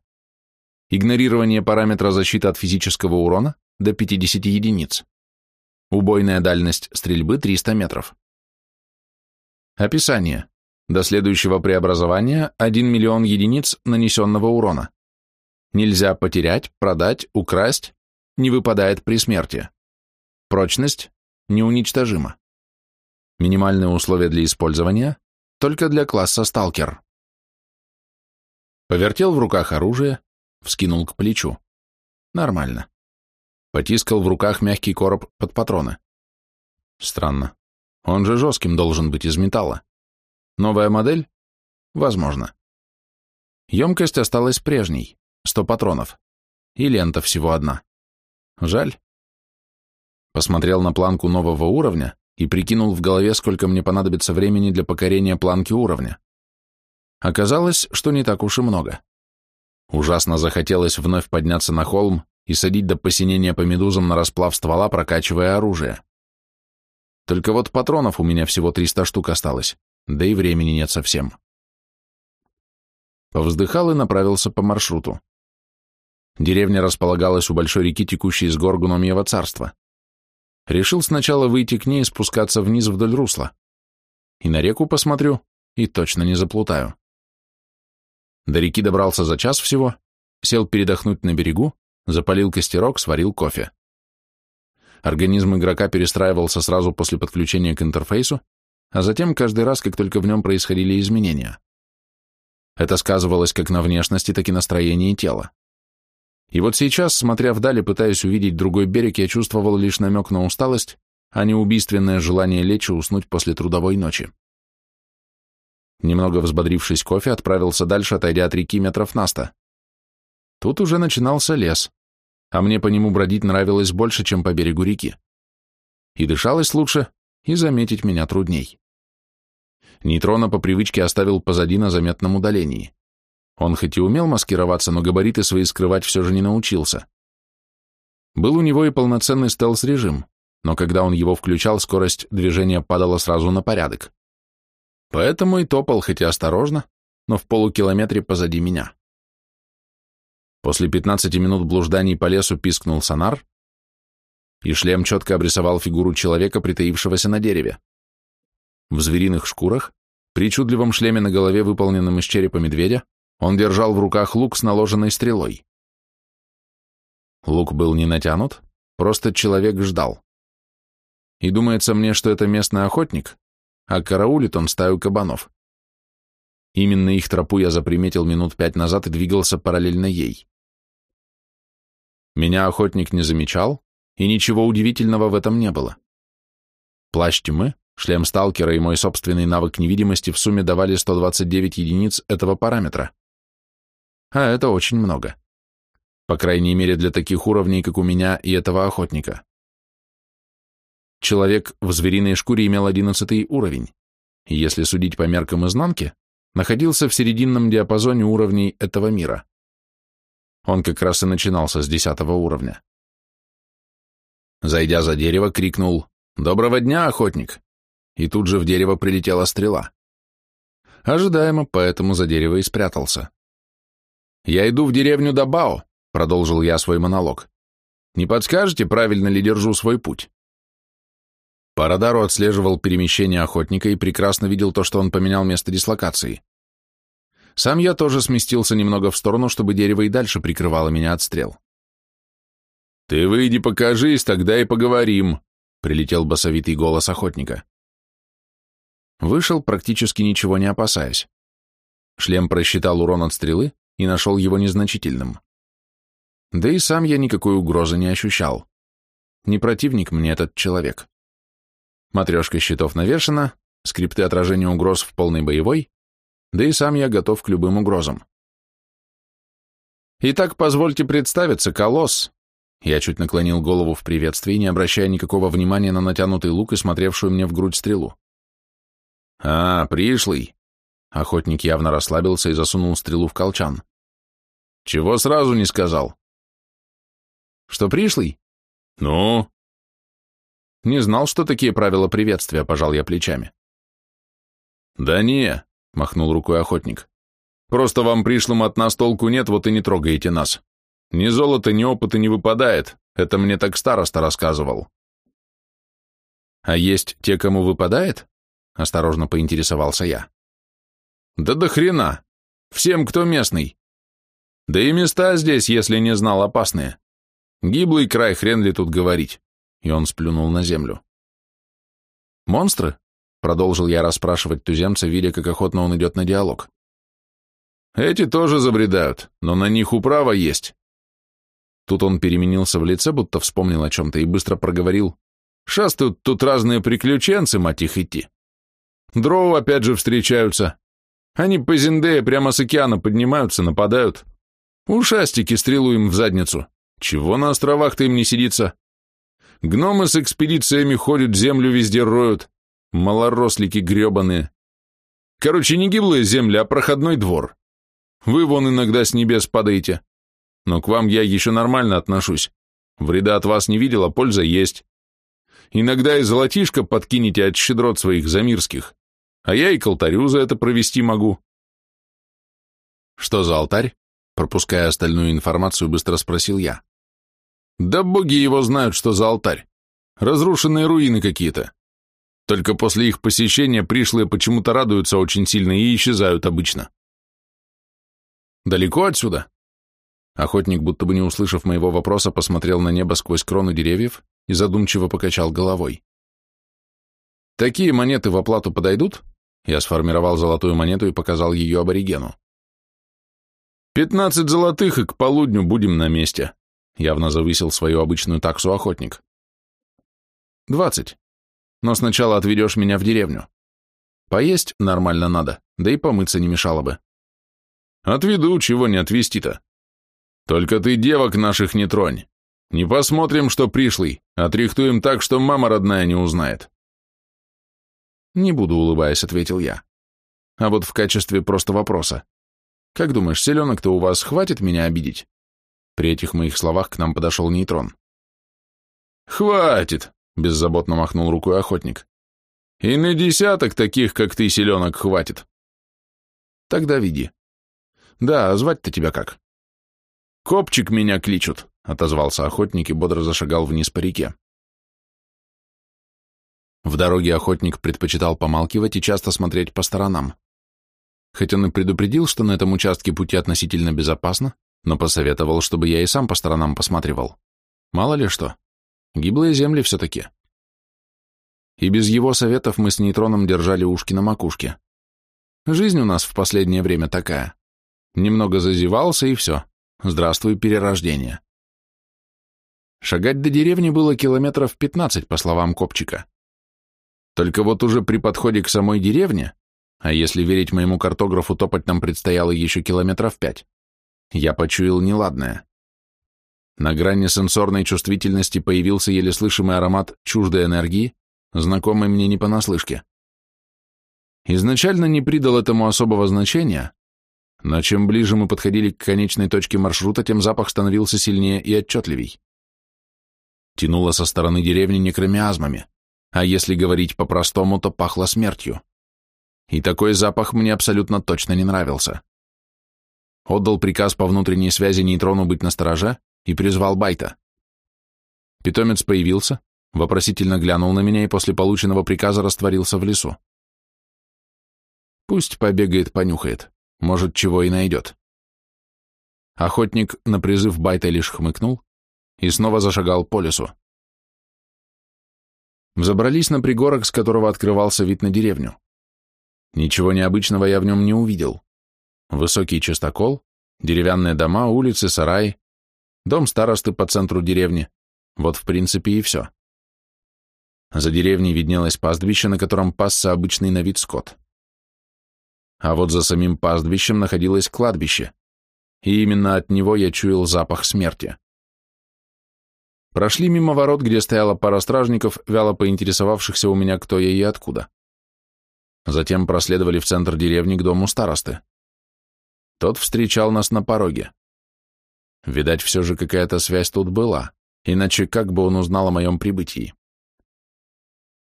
Игнорирование параметра защиты от физического урона до 50 единиц. Убойная дальность стрельбы 300 метров. Описание. До следующего преобразования 1 миллион единиц нанесенного урона. Нельзя потерять, продать, украсть, не выпадает при смерти. Прочность неуничтожима. Минимальные условия
для использования только для класса сталкер. Повертел в руках оружие, вскинул к плечу. Нормально. Потискал в руках мягкий короб под патроны. Странно. Он же жестким должен быть из металла. Новая модель? Возможно. Емкость осталась
прежней, сто патронов. И лента всего одна. Жаль. Посмотрел на планку нового уровня и прикинул в голове, сколько мне понадобится времени для покорения планки уровня. Оказалось, что не так уж и много. Ужасно захотелось вновь подняться на холм и садить до посинения по медузам на расплав ствола, прокачивая оружие. Только вот патронов у меня всего 300 штук осталось, да и времени нет совсем. Повздыхал и направился по маршруту. Деревня располагалась у большой реки, текущей из гор Гномьего царства. Решил сначала выйти к ней и спускаться вниз вдоль русла. И на реку посмотрю, и точно не заплутаю. До реки добрался за час всего, сел передохнуть на берегу, запалил костерок, сварил кофе. Организм игрока перестраивался сразу после подключения к интерфейсу, а затем каждый раз, как только в нем происходили изменения. Это сказывалось как на внешности, так и настроении тела. И вот сейчас, смотря вдаль пытаясь увидеть другой берег, я чувствовал лишь намек на усталость, а не убийственное желание лечь и уснуть после трудовой ночи. Немного взбодрившись кофе, отправился дальше, отойдя от реки метров на сто. Тут уже начинался лес, а мне по нему бродить нравилось больше, чем по берегу реки. И дышалось лучше, и заметить меня трудней. Нейтрона по привычке оставил позади на заметном удалении. Он хоть и умел маскироваться, но габариты свои скрывать все же не научился. Был у него и полноценный стелс-режим, но когда он его включал, скорость движения падала сразу на порядок. Поэтому и топал, хотя осторожно, но в полукилометре позади меня. После 15 минут блужданий по лесу пискнул сонар, и шлем четко обрисовал фигуру человека, притаившегося на дереве. В звериных шкурах, причудливом шлеме на голове, выполненном из черепа медведя, он держал в руках лук с наложенной стрелой. Лук был не натянут, просто человек ждал. И думается мне, что это местный охотник, а караулит он стаю кабанов. Именно их тропу я заприметил минут пять назад и двигался параллельно ей. Меня охотник не замечал, и ничего удивительного в этом не было. Плащ тьмы, шлем сталкера и мой собственный навык невидимости в сумме давали 129 единиц этого параметра. А это очень много. По крайней мере, для таких уровней, как у меня и этого охотника. Человек в звериной шкуре имел одиннадцатый уровень, и если судить по меркам изнанки, находился в серединном диапазоне уровней этого мира. Он как раз и начинался с десятого уровня. Зайдя за дерево, крикнул «Доброго дня, охотник!» и тут же в дерево прилетела стрела. Ожидаемо, поэтому за дерево и спрятался. «Я иду в деревню Дабао», — продолжил я свой монолог. «Не подскажете, правильно ли держу свой путь?» Парадару отслеживал перемещение охотника и прекрасно видел то, что он поменял место дислокации. Сам я тоже сместился немного в сторону, чтобы дерево и дальше прикрывало меня от стрел. «Ты выйди покажись, тогда и поговорим», — прилетел басовитый голос охотника. Вышел, практически ничего не опасаясь. Шлем просчитал урон от стрелы и нашел его незначительным. Да и сам я никакой угрозы не ощущал. Не противник мне этот человек. Матрешка щитов навешена, скрипты отражения угроз в полной боевой, да и сам я готов к любым угрозам. Итак, позвольте представиться, колосс. Я чуть наклонил голову в приветствии, не обращая никакого внимания на натянутый лук и смотревшую мне в грудь стрелу. А, пришлый. Охотник явно расслабился и засунул стрелу в колчан. Чего сразу не сказал? Что пришлый? Ну, не знал, что такие правила приветствия, пожал я плечами. Да не, махнул рукой охотник. Просто вам пришлым от нас толку нет, вот и не трогаете нас. Ни золота, ни опыта не выпадает. Это мне так староста рассказывал. А есть те, кому выпадает? Осторожно поинтересовался я. Да до хрена. Всем, кто местный. Да и места здесь, если не знал, опасные. Гиблый край, хрен ли тут говорить и он сплюнул на землю. «Монстры?» — продолжил я расспрашивать туземца, видя, как охотно он идет на диалог. «Эти тоже забредают, но на них управа есть». Тут он переменился в лице, будто вспомнил о чем-то и быстро проговорил. «Шастают тут разные приключенцы, мать их идти. Дроу опять же встречаются. Они по Зиндее прямо с океана поднимаются, нападают. Ушастики стрелу им в задницу. Чего на островах-то им не сидится? Гномы с экспедициями ходят, землю везде роют. Малорослики гребаные. Короче, не гиблая земля, а проходной двор. Вы вон иногда с небес падаете. Но к вам я еще нормально отношусь. Вреда от вас не видел, а польза есть. Иногда и золотишко подкинете от щедрот своих замирских. А я и к алтарю за это провести могу. Что за алтарь? Пропуская остальную информацию, быстро спросил я. Да боги его знают, что за алтарь. Разрушенные руины какие-то. Только после их посещения пришлые почему-то радуются очень сильно и исчезают обычно. Далеко отсюда? Охотник, будто бы не услышав моего вопроса, посмотрел на небо сквозь крону деревьев и задумчиво покачал головой. Такие монеты в оплату подойдут? Я сформировал золотую монету и показал ее аборигену. «Пятнадцать золотых, и к полудню будем на месте», Явно завысил свою обычную таксу охотник. Двадцать. Но сначала отведешь меня в деревню. Поесть нормально надо, да и помыться не мешало бы. Отведу, чего не отвести-то. Только ты девок наших не тронь. Не посмотрим, что пришлый, отрихтуем а так, что мама родная не узнает. Не буду, улыбаясь, ответил я. А вот в качестве просто вопроса. Как думаешь, селенок-то у вас хватит меня обидеть? При этих моих словах к нам подошел нейтрон. «Хватит!» — беззаботно махнул рукой охотник. «И на десяток таких, как ты, селенок хватит!» «Тогда веди». «Да, а звать-то тебя как?» «Копчик меня кличут!» — отозвался охотник и бодро зашагал вниз по реке. В дороге охотник предпочитал помалкивать и часто смотреть по сторонам. хотя он и предупредил, что на этом участке пути относительно безопасно, но посоветовал, чтобы я и сам по сторонам посматривал. Мало ли что. Гиблые земли все-таки. И без его советов мы с нейтроном держали ушки на макушке. Жизнь у нас в последнее время такая. Немного зазевался и все. Здравствуй, перерождение. Шагать до деревни было километров 15, по словам Копчика. Только вот уже при подходе к самой деревне, а если верить моему картографу, топать нам предстояло еще километров пять, я почуял неладное. На грани сенсорной чувствительности появился еле слышимый аромат чуждой энергии, знакомый мне не понаслышке. Изначально не придал этому особого значения, но чем ближе мы подходили к конечной точке маршрута, тем запах становился сильнее и отчетливей. Тянуло со стороны деревни некромиазмами, а если говорить по-простому, то пахло смертью. И такой запах мне абсолютно точно не нравился отдал приказ по внутренней связи нейтрону быть настороже и призвал Байта. Питомец появился, вопросительно глянул на меня и после полученного приказа растворился в лесу. Пусть побегает, понюхает, может, чего и найдет. Охотник на призыв Байта лишь хмыкнул и снова зашагал по лесу. Взобрались на пригорок, с которого открывался вид на деревню. Ничего необычного я в нем не увидел. Высокий частокол, деревянные дома, улицы, сарай, дом старосты по центру деревни. Вот, в принципе, и все. За деревней виднелось пастбище, на котором пасся обычный на вид скот. А вот за самим пастбищем находилось кладбище, и именно от него я чуял запах смерти. Прошли мимо ворот, где стояла пара стражников, вяло поинтересовавшихся у меня, кто я и откуда. Затем проследовали в центр деревни к дому старосты. Тот встречал нас на пороге. Видать, все же какая-то связь тут была, иначе как бы он узнал о моем прибытии?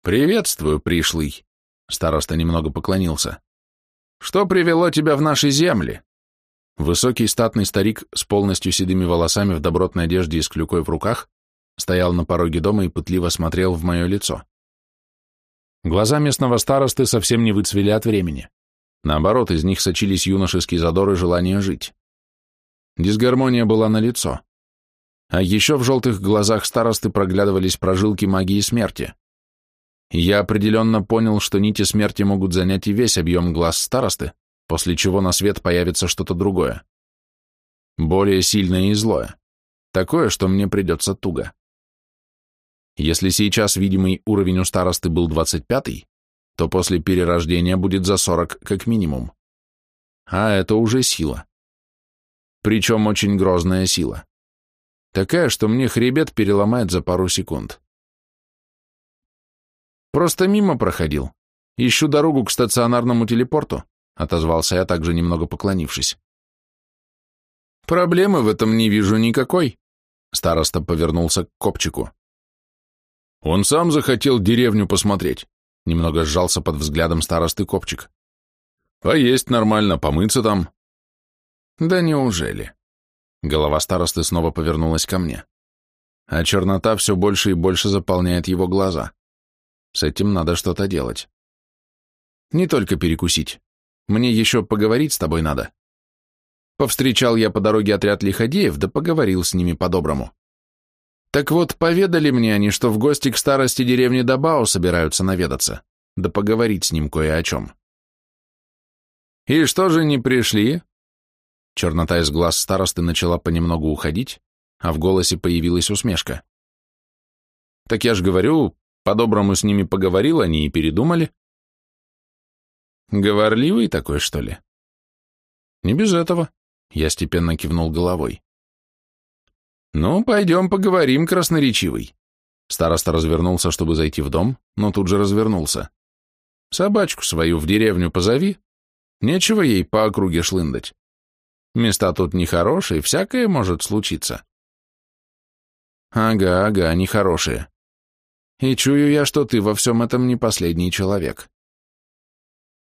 «Приветствую, пришлый!» Староста немного поклонился. «Что привело тебя в наши земли?» Высокий статный старик с полностью седыми волосами в добротной одежде и с клюкой в руках стоял на пороге дома и пытливо смотрел в мое лицо. Глаза местного старосты совсем не выцвели от времени. Наоборот, из них сочились юношеский задор и желание жить. Дисгармония была налицо. А еще в желтых глазах старосты проглядывались прожилки магии смерти. я определенно понял, что нити смерти могут занять и весь объем глаз старосты, после чего на свет появится что-то другое. Более сильное и злое. Такое, что мне придется туго. Если сейчас видимый уровень у старосты был 25-й, то после перерождения будет за 40 как минимум. А это уже сила. Причем очень грозная сила. Такая, что мне хребет переломает за пару секунд. Просто мимо проходил. Ищу дорогу к стационарному телепорту, отозвался я также немного поклонившись. Проблемы в этом не вижу никакой. Староста повернулся к копчику. Он сам захотел деревню посмотреть. Немного сжался под взглядом старосты копчик. Поесть нормально, помыться там. Да неужели? Голова старосты снова повернулась ко мне. А чернота все больше и больше заполняет его глаза. С этим надо что-то делать. Не только перекусить. Мне еще поговорить с тобой надо. Повстречал я по дороге отряд лиходеев, да поговорил с ними по-доброму. Так вот, поведали мне они, что в гости к старости деревни Дабао собираются наведаться, да поговорить с ним кое о чем. «И что же не пришли?» Чернота из глаз старосты
начала понемногу уходить, а в голосе появилась усмешка. «Так я ж говорю, по-доброму с ними поговорил, они и передумали».
«Говорливый такой, что ли?» «Не без этого», — я степенно кивнул головой. «Ну, пойдем поговорим, красноречивый». Староста развернулся, чтобы зайти в дом, но тут же развернулся. «Собачку свою в деревню позови. Нечего ей по округе шлындать. Места тут нехорошие, всякое может случиться». «Ага, ага, нехорошие.
И чую я, что ты во всем этом не последний человек».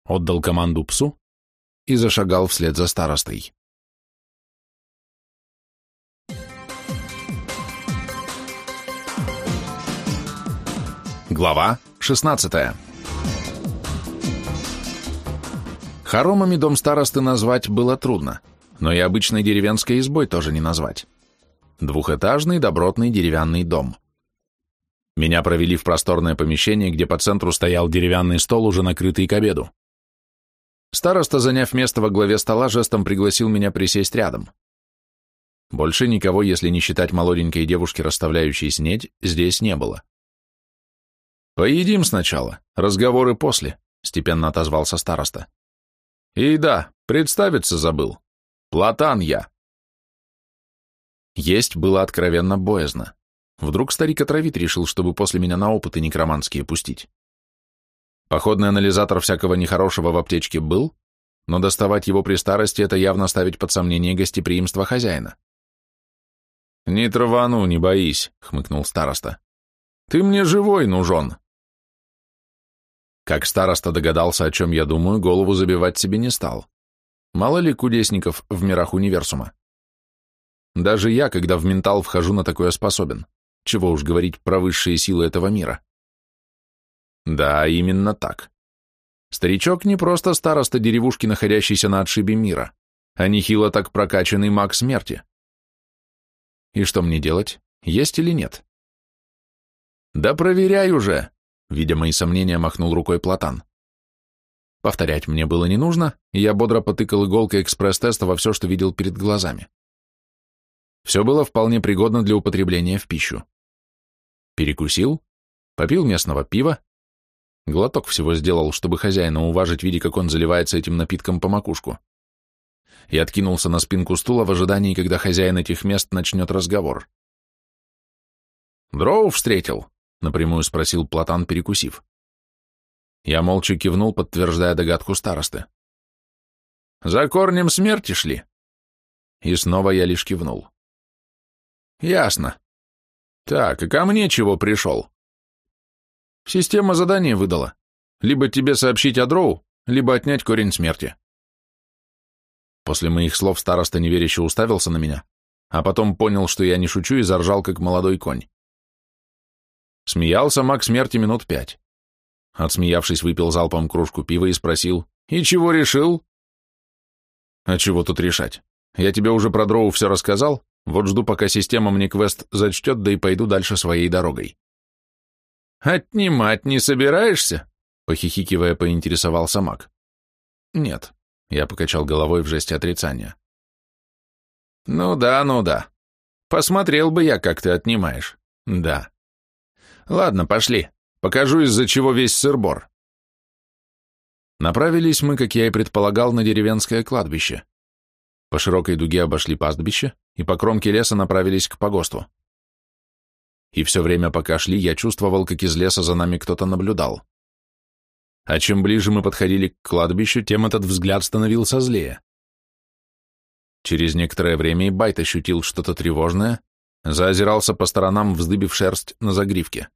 Отдал команду псу и зашагал вслед за старостой. Глава 16 Хоромами дом старосты назвать было трудно, но и обычной деревенской избой тоже не назвать. Двухэтажный добротный деревянный дом. Меня провели в просторное помещение, где по центру стоял деревянный стол, уже накрытый к обеду. Староста, заняв место во главе стола, жестом пригласил меня присесть рядом. Больше никого, если не считать молоденькой девушки, расставляющей снедь, здесь не было. «Поедим сначала, разговоры после», — степенно отозвался
староста. «И да, представиться забыл. Платан я».
Есть было откровенно боязно. Вдруг старик отравит решил, чтобы после меня на опыты некроманские пустить. Походный анализатор всякого нехорошего в аптечке был, но доставать его при старости — это явно ставить под сомнение гостеприимство хозяина. «Не травану, не боись», — хмыкнул староста. «Ты мне живой нужен. Как староста догадался, о чем я думаю, голову забивать себе не стал. Мало ли кудесников в мирах универсума. Даже я, когда в ментал вхожу, на такое способен. Чего уж говорить про высшие силы этого мира. Да, именно так. Старичок не просто староста деревушки, находящейся на отшибе мира, а нехило так прокачанный маг смерти. И что мне делать, есть или нет? Да проверяй уже, Видя мои сомнения, махнул рукой Платан. Повторять мне было не нужно, и я бодро потыкал иголкой экспресс-теста во все, что видел перед глазами. Все было вполне пригодно для употребления в пищу. Перекусил, попил местного пива, глоток всего сделал, чтобы хозяина уважить, видя, как он заливается этим напитком по макушку, и откинулся на спинку стула в ожидании, когда хозяин этих мест начнет разговор. «Дроу встретил», напрямую спросил Платан, перекусив. Я молча кивнул, подтверждая догадку старосты. За корнем смерти шли. И снова я
лишь кивнул. Ясно. Так, а ко мне чего пришел?
Система задание выдала. Либо тебе сообщить о дроу, либо отнять корень смерти. После моих слов староста неверяще уставился на меня, а потом понял, что я не шучу и заржал, как молодой конь. Смеялся маг смерти минут пять. Отсмеявшись, выпил залпом кружку пива и спросил, «И чего решил?» «А чего тут решать? Я тебе уже про дроу все рассказал, вот жду, пока система мне квест зачтет, да и пойду дальше своей дорогой». «Отнимать не собираешься?» — похихикивая, поинтересовался маг.
«Нет», — я покачал головой в жесте отрицания. «Ну
да, ну да. Посмотрел бы я, как ты отнимаешь. Да. Ладно, пошли. Покажу, из-за чего весь сырбор. Направились мы, как я и предполагал, на деревенское кладбище. По широкой дуге обошли пастбище и по кромке леса направились к погосту. И все время, пока шли, я чувствовал, как из леса за нами кто-то наблюдал. А чем ближе мы подходили к кладбищу, тем этот взгляд становился злее. Через некоторое время и Байт ощутил что-то тревожное, заозирался по сторонам, вздыбив шерсть на загривке.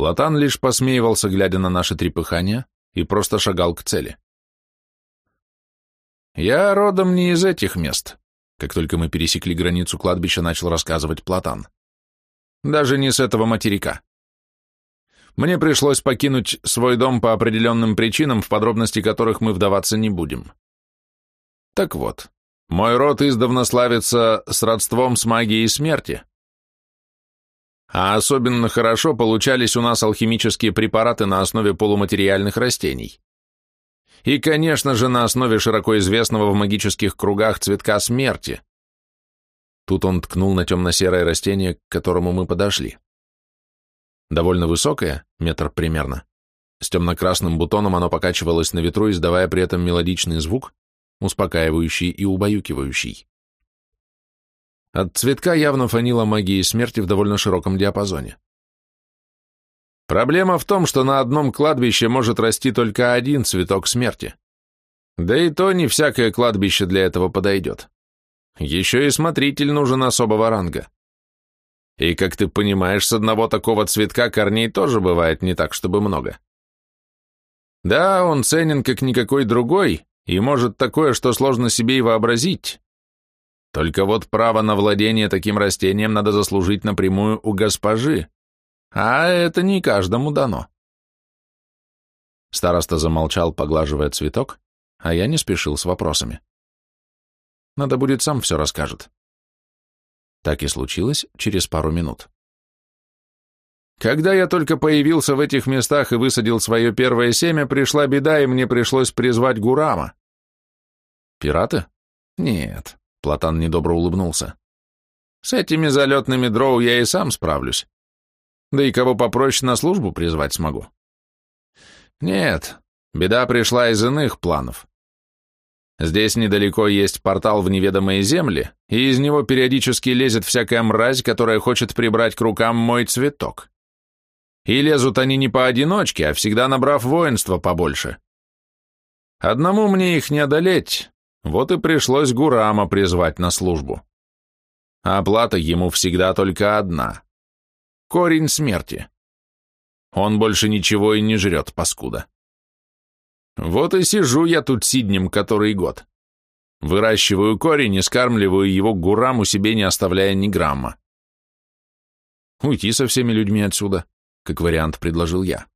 Платан лишь посмеивался, глядя на наши трепыхания, и просто шагал к цели. «Я родом не из этих мест», — как только мы пересекли границу кладбища, начал рассказывать Платан. «Даже не с этого материка. Мне пришлось покинуть свой дом по определенным причинам, в подробности которых мы вдаваться не будем. Так вот, мой род издавна славится с родством с магией смерти, а особенно хорошо получались у нас алхимические препараты на основе полуматериальных растений. И, конечно же, на основе широко известного в магических кругах цветка смерти. Тут он ткнул на темно-серое растение, к которому мы подошли. Довольно высокое, метр примерно. С темно-красным бутоном оно покачивалось на ветру, издавая при этом мелодичный звук, успокаивающий и убаюкивающий. От цветка явно фанила магии смерти в довольно широком диапазоне. Проблема в том, что на одном кладбище может расти только один цветок смерти. Да и то не всякое кладбище для этого подойдет. Еще и смотритель нужен особого ранга. И, как ты понимаешь, с одного такого цветка корней тоже бывает не так, чтобы много. Да, он ценен как никакой другой, и может такое, что сложно себе и вообразить, только вот право на владение таким растением надо заслужить напрямую у госпожи, а это не каждому дано. Староста замолчал, поглаживая цветок, а я не спешил с вопросами. Надо будет сам все расскажет. Так и случилось через пару минут. Когда я только появился в этих местах и высадил свое первое семя, пришла беда, и мне пришлось призвать Гурама. Пираты? Нет. Платан недобро улыбнулся. «С этими залетными дроу я и сам справлюсь. Да и кого попроще на службу призвать смогу». «Нет, беда пришла из иных планов. Здесь недалеко есть портал в неведомые земли, и из него периодически лезет всякая мразь, которая хочет прибрать к рукам мой цветок. И лезут они не поодиночке, а всегда набрав воинства побольше». Одному мне их не одолеть, вот и пришлось Гурама призвать на службу. А оплата ему всегда только одна. Корень смерти. Он больше ничего и не жрет, паскуда. Вот и сижу я тут сиднем который год. Выращиваю корень и скармливаю его гураму себе, не оставляя ни грамма. Уйти со всеми людьми отсюда, как вариант предложил я.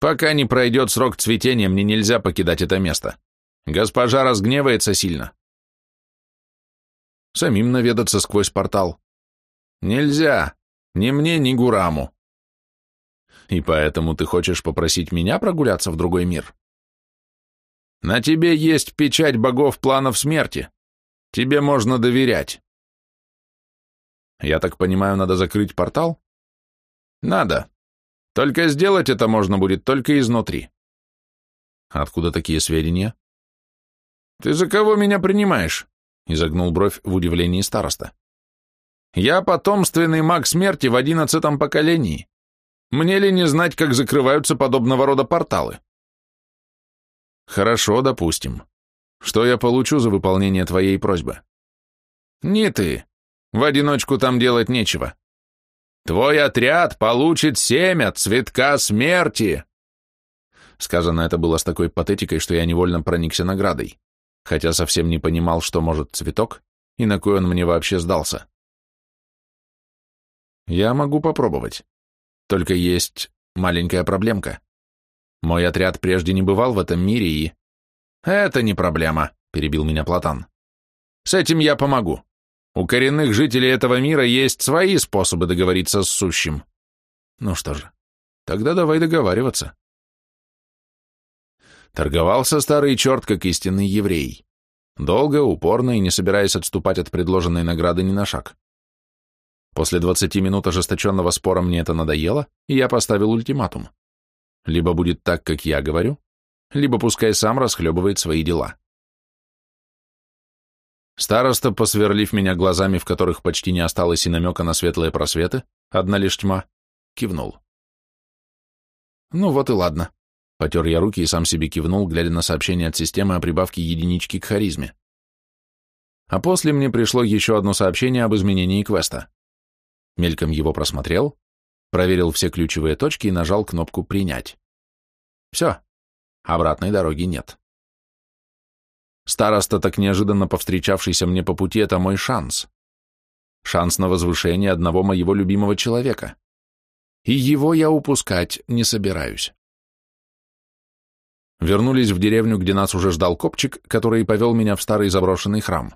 Пока не пройдет срок цветения, мне нельзя покидать это место. Госпожа разгневается сильно. Самим наведаться сквозь портал. Нельзя. Ни мне, ни Гураму. И поэтому ты хочешь попросить меня прогуляться в другой мир? На тебе есть печать богов планов смерти. Тебе
можно доверять. Я так понимаю, надо закрыть портал? Надо. Только сделать это можно будет только изнутри.
Откуда такие сведения? «Ты за кого меня принимаешь?» — изогнул бровь в удивлении староста. «Я потомственный маг смерти в одиннадцатом поколении. Мне ли не знать, как закрываются подобного рода порталы?» «Хорошо, допустим. Что я получу за выполнение твоей просьбы?» «Не ты. В одиночку там делать нечего. Твой отряд получит семя цветка смерти!» Сказано это было с такой патетикой, что я невольно проникся наградой хотя совсем не понимал, что может цветок и на кой он мне вообще сдался. Я могу попробовать. Только есть маленькая проблемка. Мой отряд прежде не бывал в этом мире и... Это не проблема, перебил меня Платан. С этим я помогу. У коренных жителей этого мира есть свои способы договориться с сущим. Ну что же, тогда давай договариваться. Торговался старый черт, как истинный еврей. Долго, упорно и не собираясь отступать от предложенной награды ни на шаг. После 20 минут ожесточенного спора мне это надоело, и я поставил ультиматум. Либо будет так, как я говорю, либо пускай сам расхлебывает свои дела. Староста, посверлив меня глазами, в которых почти не осталось и намека на светлые просветы, одна лишь тьма, кивнул. Ну вот и ладно. Потер я руки и сам себе кивнул, глядя на сообщение от системы о прибавке единички к харизме. А после мне пришло еще одно сообщение об изменении квеста. Мельком его просмотрел, проверил все ключевые точки и нажал кнопку «Принять». Все, обратной дороги нет. Староста, так неожиданно повстречавшийся мне по пути, это мой шанс. Шанс на возвышение одного моего любимого человека. И его я упускать не собираюсь. Вернулись в деревню, где нас уже ждал копчик, который повел меня в старый заброшенный храм.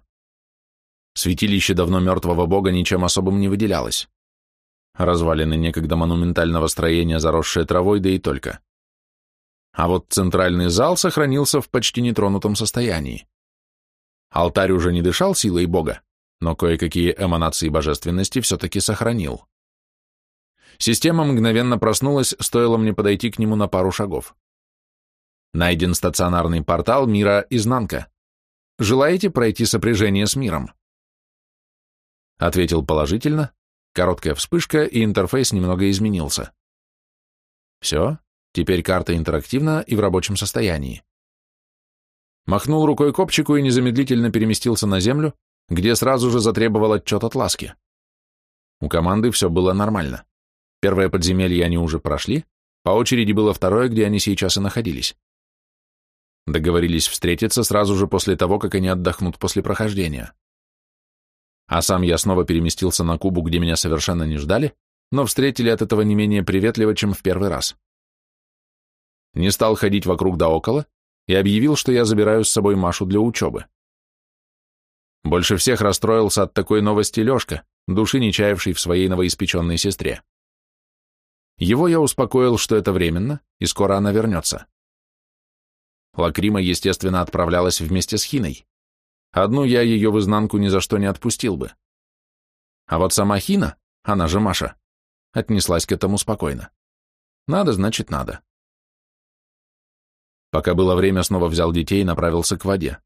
Святилище давно мертвого бога ничем особым не выделялось. Развалины некогда монументального строения, заросшие травой, да и только. А вот центральный зал сохранился в почти нетронутом состоянии. Алтарь уже не дышал силой бога, но кое-какие эманации божественности все-таки сохранил. Система мгновенно проснулась, стоило мне подойти к нему на пару шагов. Найден стационарный портал мира «Изнанка». Желаете пройти сопряжение с миром? Ответил положительно. Короткая вспышка, и интерфейс немного изменился. Все, теперь карта интерактивна и в рабочем состоянии. Махнул рукой копчику и незамедлительно переместился на землю, где сразу же затребовал отчет от ласки. У команды все было нормально. Первое подземелье они уже прошли, по очереди было второе, где они сейчас и находились. Договорились встретиться сразу же после того, как они отдохнут после прохождения. А сам я снова переместился на Кубу, где меня совершенно не ждали, но встретили от этого не менее приветливо, чем в первый раз. Не стал ходить вокруг да около и объявил, что я забираю с собой Машу для учебы. Больше всех расстроился от такой новости Лешка, души не чаявший в своей новоиспеченной сестре. Его я успокоил, что это временно, и скоро она вернется. Лакрима, естественно, отправлялась вместе с Хиной. Одну я ее в изнанку ни за что не отпустил бы. А вот сама Хина, она же Маша, отнеслась
к этому спокойно. Надо, значит, надо. Пока было
время, снова взял детей и направился к воде.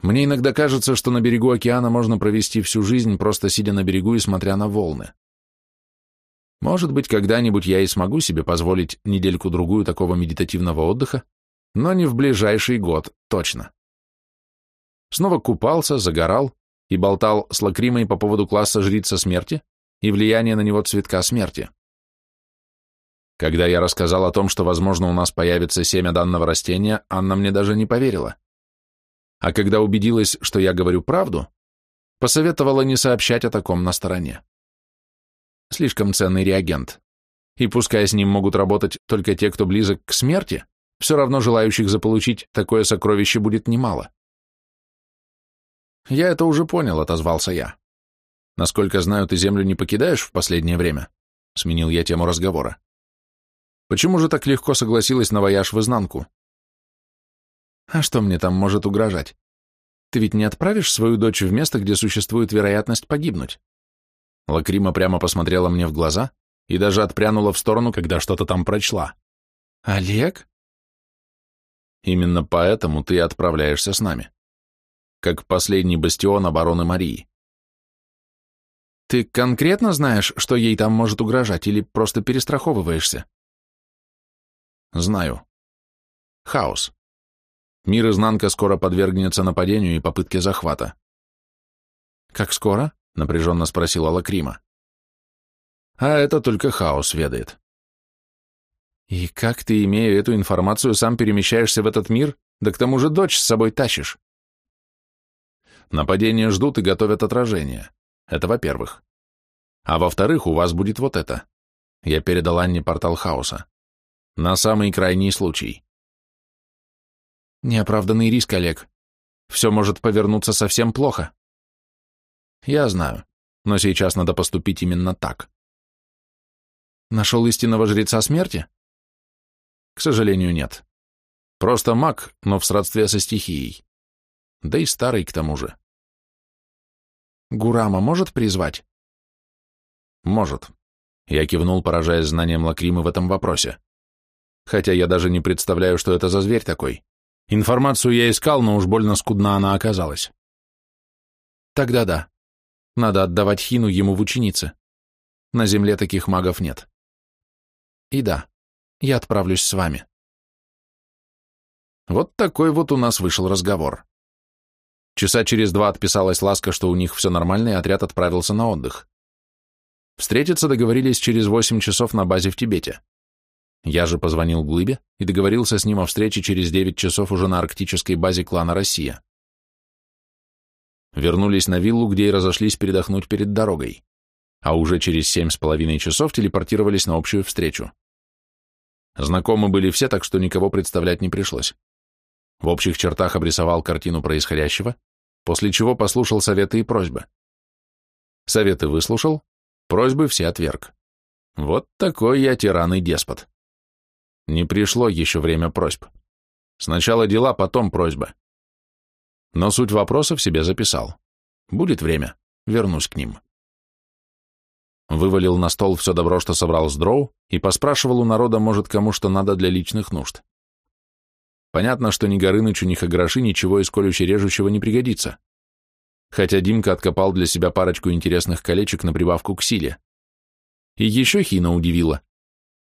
Мне иногда кажется, что на берегу океана можно провести всю жизнь, просто сидя на берегу и смотря на волны. Может быть, когда-нибудь я и смогу себе позволить недельку-другую такого медитативного отдыха, но не в ближайший год, точно. Снова купался, загорал и болтал с Лакримой по поводу класса жрица смерти и влияния на него цветка смерти. Когда я рассказал о том, что, возможно, у нас появится семя данного растения, Анна мне даже не поверила. А когда убедилась, что я говорю правду, посоветовала не сообщать о таком на стороне. Слишком ценный реагент. И пускай с ним могут работать только те, кто близок к смерти, все равно желающих заполучить такое сокровище будет немало. «Я это уже понял», — отозвался я. «Насколько знаю, ты землю не покидаешь в последнее время?» — сменил я тему разговора. «Почему же так легко согласилась на вояж в изнанку?» «А что мне там может угрожать? Ты ведь не отправишь свою дочь в место, где существует вероятность погибнуть?» Лакрима прямо посмотрела мне в глаза и даже отпрянула в сторону, когда что-то там прочла. «Олег?» Именно поэтому ты отправляешься с нами. Как последний бастион обороны Марии. Ты конкретно знаешь, что ей там может угрожать,
или просто перестраховываешься? Знаю. Хаос. Мир изнанка скоро подвергнется нападению и попытке захвата.
Как скоро? Напряженно спросила Лакрима. А это только хаос ведает. И как ты, имея эту информацию, сам перемещаешься в этот мир, да к тому же дочь с собой тащишь? Нападения ждут и готовят отражение. Это во-первых. А во-вторых, у вас будет вот это. Я передал Анне портал хаоса. На самый крайний случай. Неоправданный риск, Олег. Все может повернуться совсем плохо.
Я
знаю, но сейчас надо поступить именно так. Нашел истинного жреца смерти? К сожалению, нет. Просто маг, но в сродстве со стихией. Да и старый к тому же.
Гурама может призвать? Может. Я кивнул, поражаясь знанием Лакримы в этом вопросе. Хотя я даже не представляю, что это за зверь такой. Информацию я искал, но уж больно скудна она оказалась. Тогда да. Надо отдавать Хину ему в ученицы. На земле таких
магов нет. И да, я отправлюсь с вами.
Вот такой вот у нас вышел разговор. Часа через два отписалась Ласка, что у них все нормально, и отряд отправился на отдых. Встретиться договорились через восемь часов на базе в Тибете. Я же позвонил Глыбе и договорился с ним о встрече через девять часов уже на арктической базе клана «Россия». Вернулись на виллу, где и разошлись передохнуть перед дорогой, а уже через семь с половиной часов телепортировались на общую встречу. Знакомы были все, так что никого представлять не пришлось. В общих чертах обрисовал картину происходящего, после чего послушал советы и просьбы. Советы выслушал, просьбы все отверг. Вот такой я тиран и деспот. Не пришло еще время просьб. Сначала дела, потом просьба. Но суть вопроса в себе записал. Будет время, вернусь к ним вывалил на стол все добро, что собрал с дроу, и поспрашивал у народа, может, кому что надо для личных нужд. Понятно, что ни Горынычу, ни Хаграши ничего из колюще режущего не пригодится. Хотя Димка откопал для себя парочку интересных колечек на прибавку к силе. И еще Хина удивила.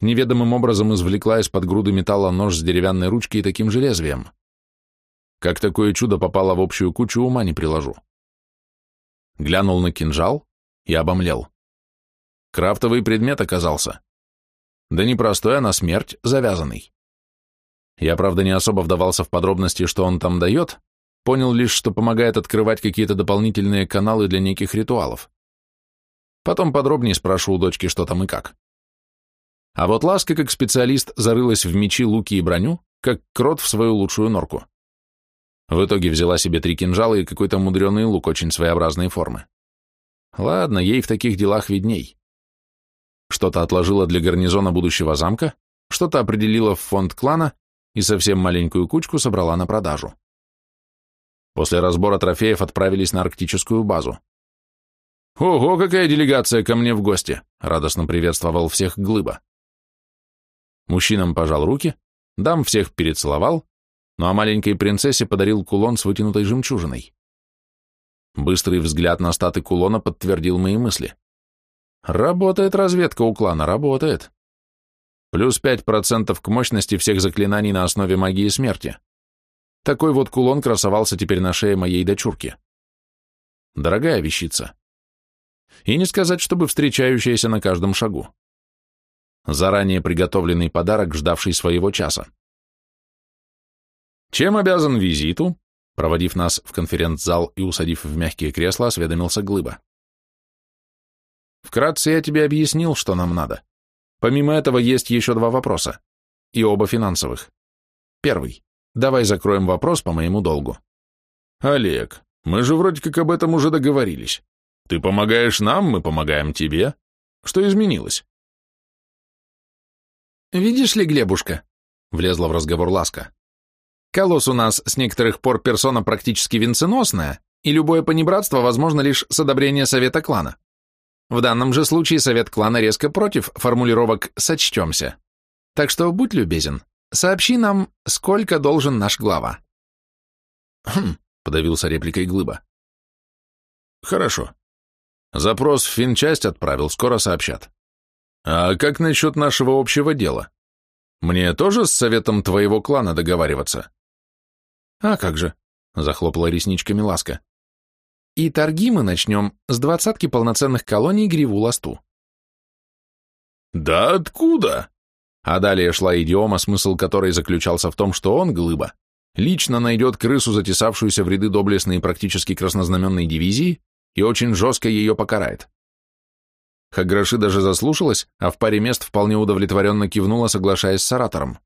Неведомым образом извлекла из-под груды металла нож с деревянной ручки и таким же лезвием. Как такое чудо попало в общую кучу, ума не приложу.
Глянул на кинжал и обомлел. Крафтовый предмет
оказался. Да не простой, а на смерть завязанный. Я, правда, не особо вдавался в подробности, что он там дает, понял лишь, что помогает открывать какие-то дополнительные каналы для неких ритуалов. Потом подробнее спрошу у дочки, что там и как. А вот Ласка, как специалист, зарылась в мечи, луки и броню, как крот в свою лучшую норку. В итоге взяла себе три кинжала и какой-то мудреный лук очень своеобразной формы. Ладно, ей в таких делах видней что-то отложила для гарнизона будущего замка, что-то определила в фонд клана и совсем маленькую кучку собрала на продажу. После разбора трофеев отправились на арктическую базу. «Ого, какая делегация ко мне в гости!» — радостно приветствовал всех Глыба. Мужчинам пожал руки, дам всех перецеловал, ну а маленькой принцессе подарил кулон с вытянутой жемчужиной. Быстрый взгляд на статы кулона подтвердил мои мысли. Работает разведка у клана, работает. Плюс 5% к мощности всех заклинаний на основе магии смерти. Такой вот кулон красовался теперь на шее моей дочурки. Дорогая вещица. И не сказать, чтобы встречающаяся на каждом шагу. Заранее приготовленный подарок, ждавший своего часа. «Чем обязан визиту?» Проводив нас в конференц-зал и усадив в мягкие кресла, осведомился Глыба. Вкратце я тебе объяснил, что нам надо. Помимо этого есть еще два вопроса. И оба финансовых. Первый. Давай закроем вопрос по моему долгу. Олег, мы же вроде как об этом уже договорились. Ты помогаешь нам, мы помогаем тебе. Что изменилось? Видишь ли, Глебушка, влезла в разговор Ласка. Колосс у нас с некоторых пор персона практически венценосная, и любое понебратство возможно лишь с одобрения совета клана. В данном же случае совет клана резко против формулировок «сочтемся». Так что будь любезен, сообщи нам, сколько должен наш глава. Хм, подавился репликой Глыба. Хорошо. Запрос в финчасть отправил, скоро сообщат. А как насчет нашего общего дела? Мне тоже с советом твоего клана договариваться? А как же, захлопала ресничками Ласка. И торги мы начнем с двадцатки полноценных колоний Гриву-Ласту. «Да откуда?» А далее шла идиома, смысл которой заключался в том, что он, Глыба, лично найдет крысу, затесавшуюся в ряды доблестной и практически краснознаменной дивизии, и очень жестко ее покарает. Хаграши даже заслушалась, а в паре мест вполне удовлетворенно кивнула, соглашаясь с оратором.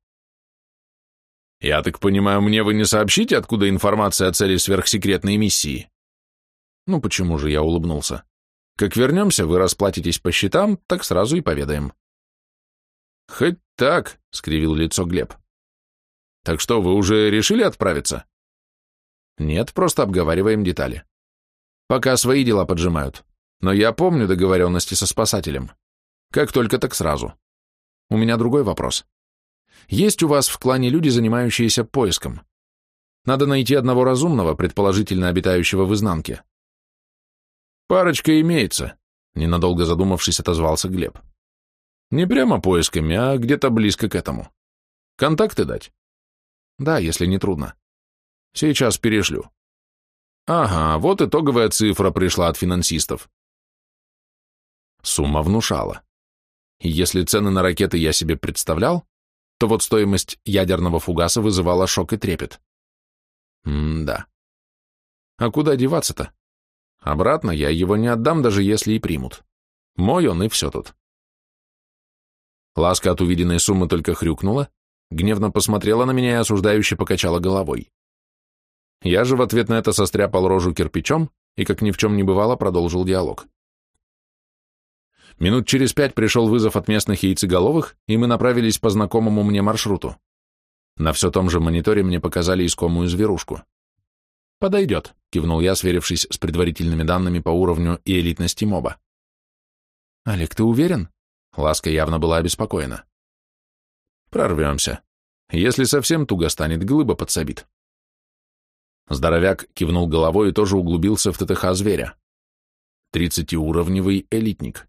«Я так понимаю, мне вы не сообщите, откуда информация о цели сверхсекретной миссии?» Ну почему же я улыбнулся? Как вернемся, вы расплатитесь по счетам, так сразу и поведаем. Хоть так, скривил лицо Глеб. Так что, вы уже решили отправиться? Нет, просто обговариваем детали. Пока свои дела поджимают. Но я помню договоренности со спасателем. Как только, так сразу. У меня другой вопрос. Есть у вас в клане люди, занимающиеся поиском? Надо найти одного разумного, предположительно обитающего в изнанке. «Парочка имеется», — ненадолго задумавшись, отозвался Глеб. «Не прямо поисками, а где-то близко к этому. Контакты дать?» «Да, если не трудно. Сейчас перешлю». «Ага, вот итоговая цифра пришла от финансистов». Сумма внушала. Если цены на ракеты я себе представлял, то вот стоимость ядерного фугаса вызывала шок и трепет. М-да. А куда деваться-то? Обратно я его не отдам, даже если и примут. Мой он и все тут. Ласка от увиденной суммы только хрюкнула, гневно посмотрела на меня и осуждающе покачала головой. Я же в ответ на это состряпал рожу кирпичом и, как ни в чем не бывало, продолжил диалог. Минут через пять пришел вызов от местных яйцеголовых, и мы направились по знакомому мне маршруту. На все том же мониторе мне показали искомую зверушку. Подойдет кивнул я, сверившись с предварительными данными по уровню и элитности моба. Олег, ты уверен?» Ласка явно была обеспокоена. «Прорвемся. Если совсем туго станет, глыба подсобит». Здоровяк кивнул головой и тоже углубился в ТТХ зверя. Тридцатиуровневый элитник.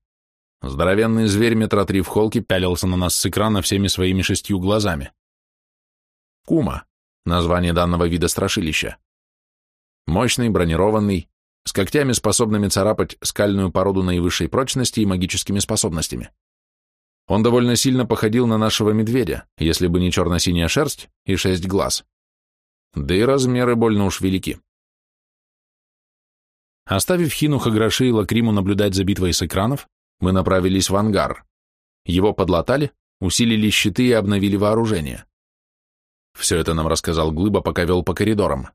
Здоровенный зверь метра три в холке пялился на нас с экрана всеми своими шестью глазами. Кума — название данного вида страшилища. Мощный, бронированный, с когтями, способными царапать скальную породу наивысшей прочности и магическими способностями. Он довольно сильно походил на нашего медведя, если бы не черно-синяя шерсть и шесть глаз. Да и размеры больно уж велики. Оставив Хинуха, Гроши и Лакриму наблюдать за битвой с экранов, мы направились в ангар. Его подлатали, усилили щиты и обновили вооружение. Все это нам рассказал Глыба, пока вел по коридорам.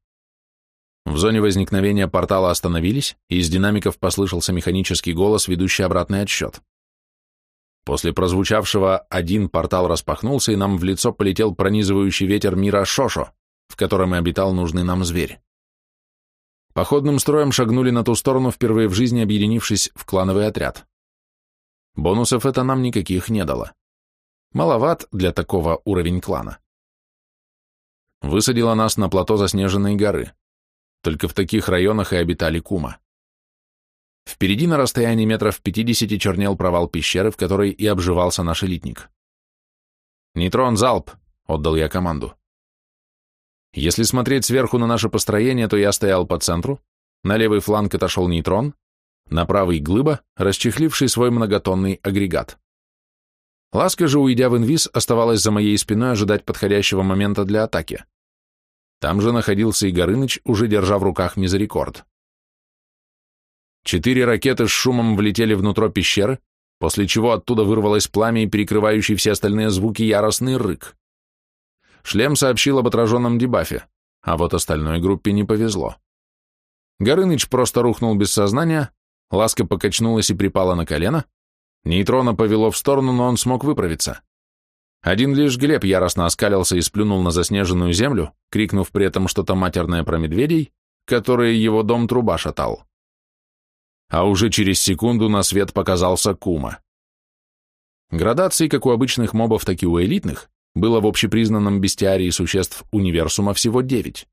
В зоне возникновения портала остановились, и из динамиков послышался механический голос, ведущий обратный отсчет. После прозвучавшего один портал распахнулся, и нам в лицо полетел пронизывающий ветер мира Шошо, в котором и обитал нужный нам зверь. Походным строем шагнули на ту сторону, впервые в жизни объединившись в клановый отряд. Бонусов это нам никаких не дало. Маловат для такого уровень клана. Высадила нас на плато заснеженной горы. Только в таких районах и обитали кума. Впереди на расстоянии метров 50 чернел провал пещеры, в которой и обживался наш элитник. «Нейтрон, залп!» — отдал я команду. Если смотреть сверху на наше построение, то я стоял по центру, на левый фланг отошел нейтрон, на правый — глыба, расчехливший свой многотонный агрегат. Ласка же, уйдя в инвиз, оставалась за моей спиной ожидать подходящего момента для атаки. Там же находился и Горыныч, уже держа в руках мизерикорд. Четыре ракеты с шумом влетели внутрь пещеры, после чего оттуда вырвалось пламя и перекрывающий все остальные звуки яростный рык. Шлем сообщил об отраженном дебафе, а вот остальной группе не повезло. Горыныч просто рухнул без сознания, ласка покачнулась и припала на колено, нейтрона повело в сторону, но он смог выправиться. Один лишь Глеб яростно оскалился и сплюнул на заснеженную землю, крикнув при этом что-то матерное про медведей, которые его дом труба шатал. А уже через секунду на свет показался Кума. Градаций, как у обычных мобов, так и у элитных, было в общепризнанном бестиарии существ универсума всего девять.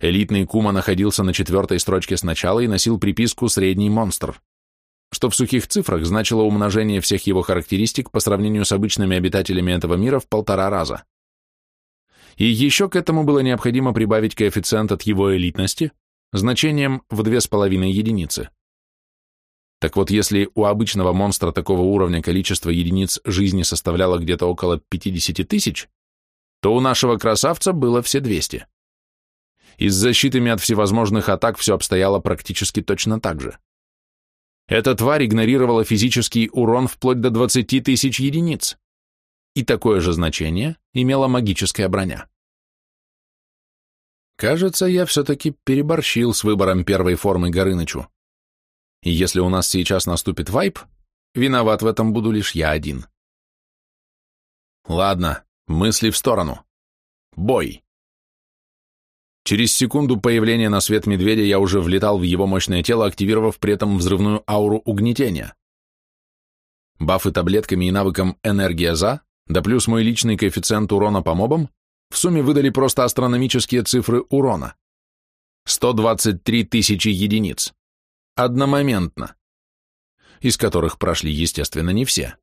Элитный Кума находился на четвертой строчке сначала и носил приписку «Средний монстр» что в сухих цифрах значило умножение всех его характеристик по сравнению с обычными обитателями этого мира в полтора раза. И еще к этому было необходимо прибавить коэффициент от его элитности значением в 2,5 единицы. Так вот, если у обычного монстра такого уровня количество единиц жизни составляло где-то около 50 тысяч, то у нашего красавца было все 200. И с защитами от всевозможных атак все обстояло практически точно так же. Эта тварь игнорировала физический урон вплоть до 20 тысяч единиц. И такое же значение имела магическая броня. Кажется, я все-таки переборщил с выбором первой формы Горынычу. И если у нас сейчас наступит вайп, виноват в этом буду лишь я
один. Ладно, мысли в сторону. Бой.
Через секунду появления на свет медведя я уже влетал в его мощное тело, активировав при этом взрывную ауру угнетения. Бафы таблетками и навыком «Энергия за», да плюс мой личный коэффициент урона по мобам, в сумме выдали просто астрономические цифры урона. 123 тысячи единиц. Одномоментно. Из которых прошли, естественно, не все.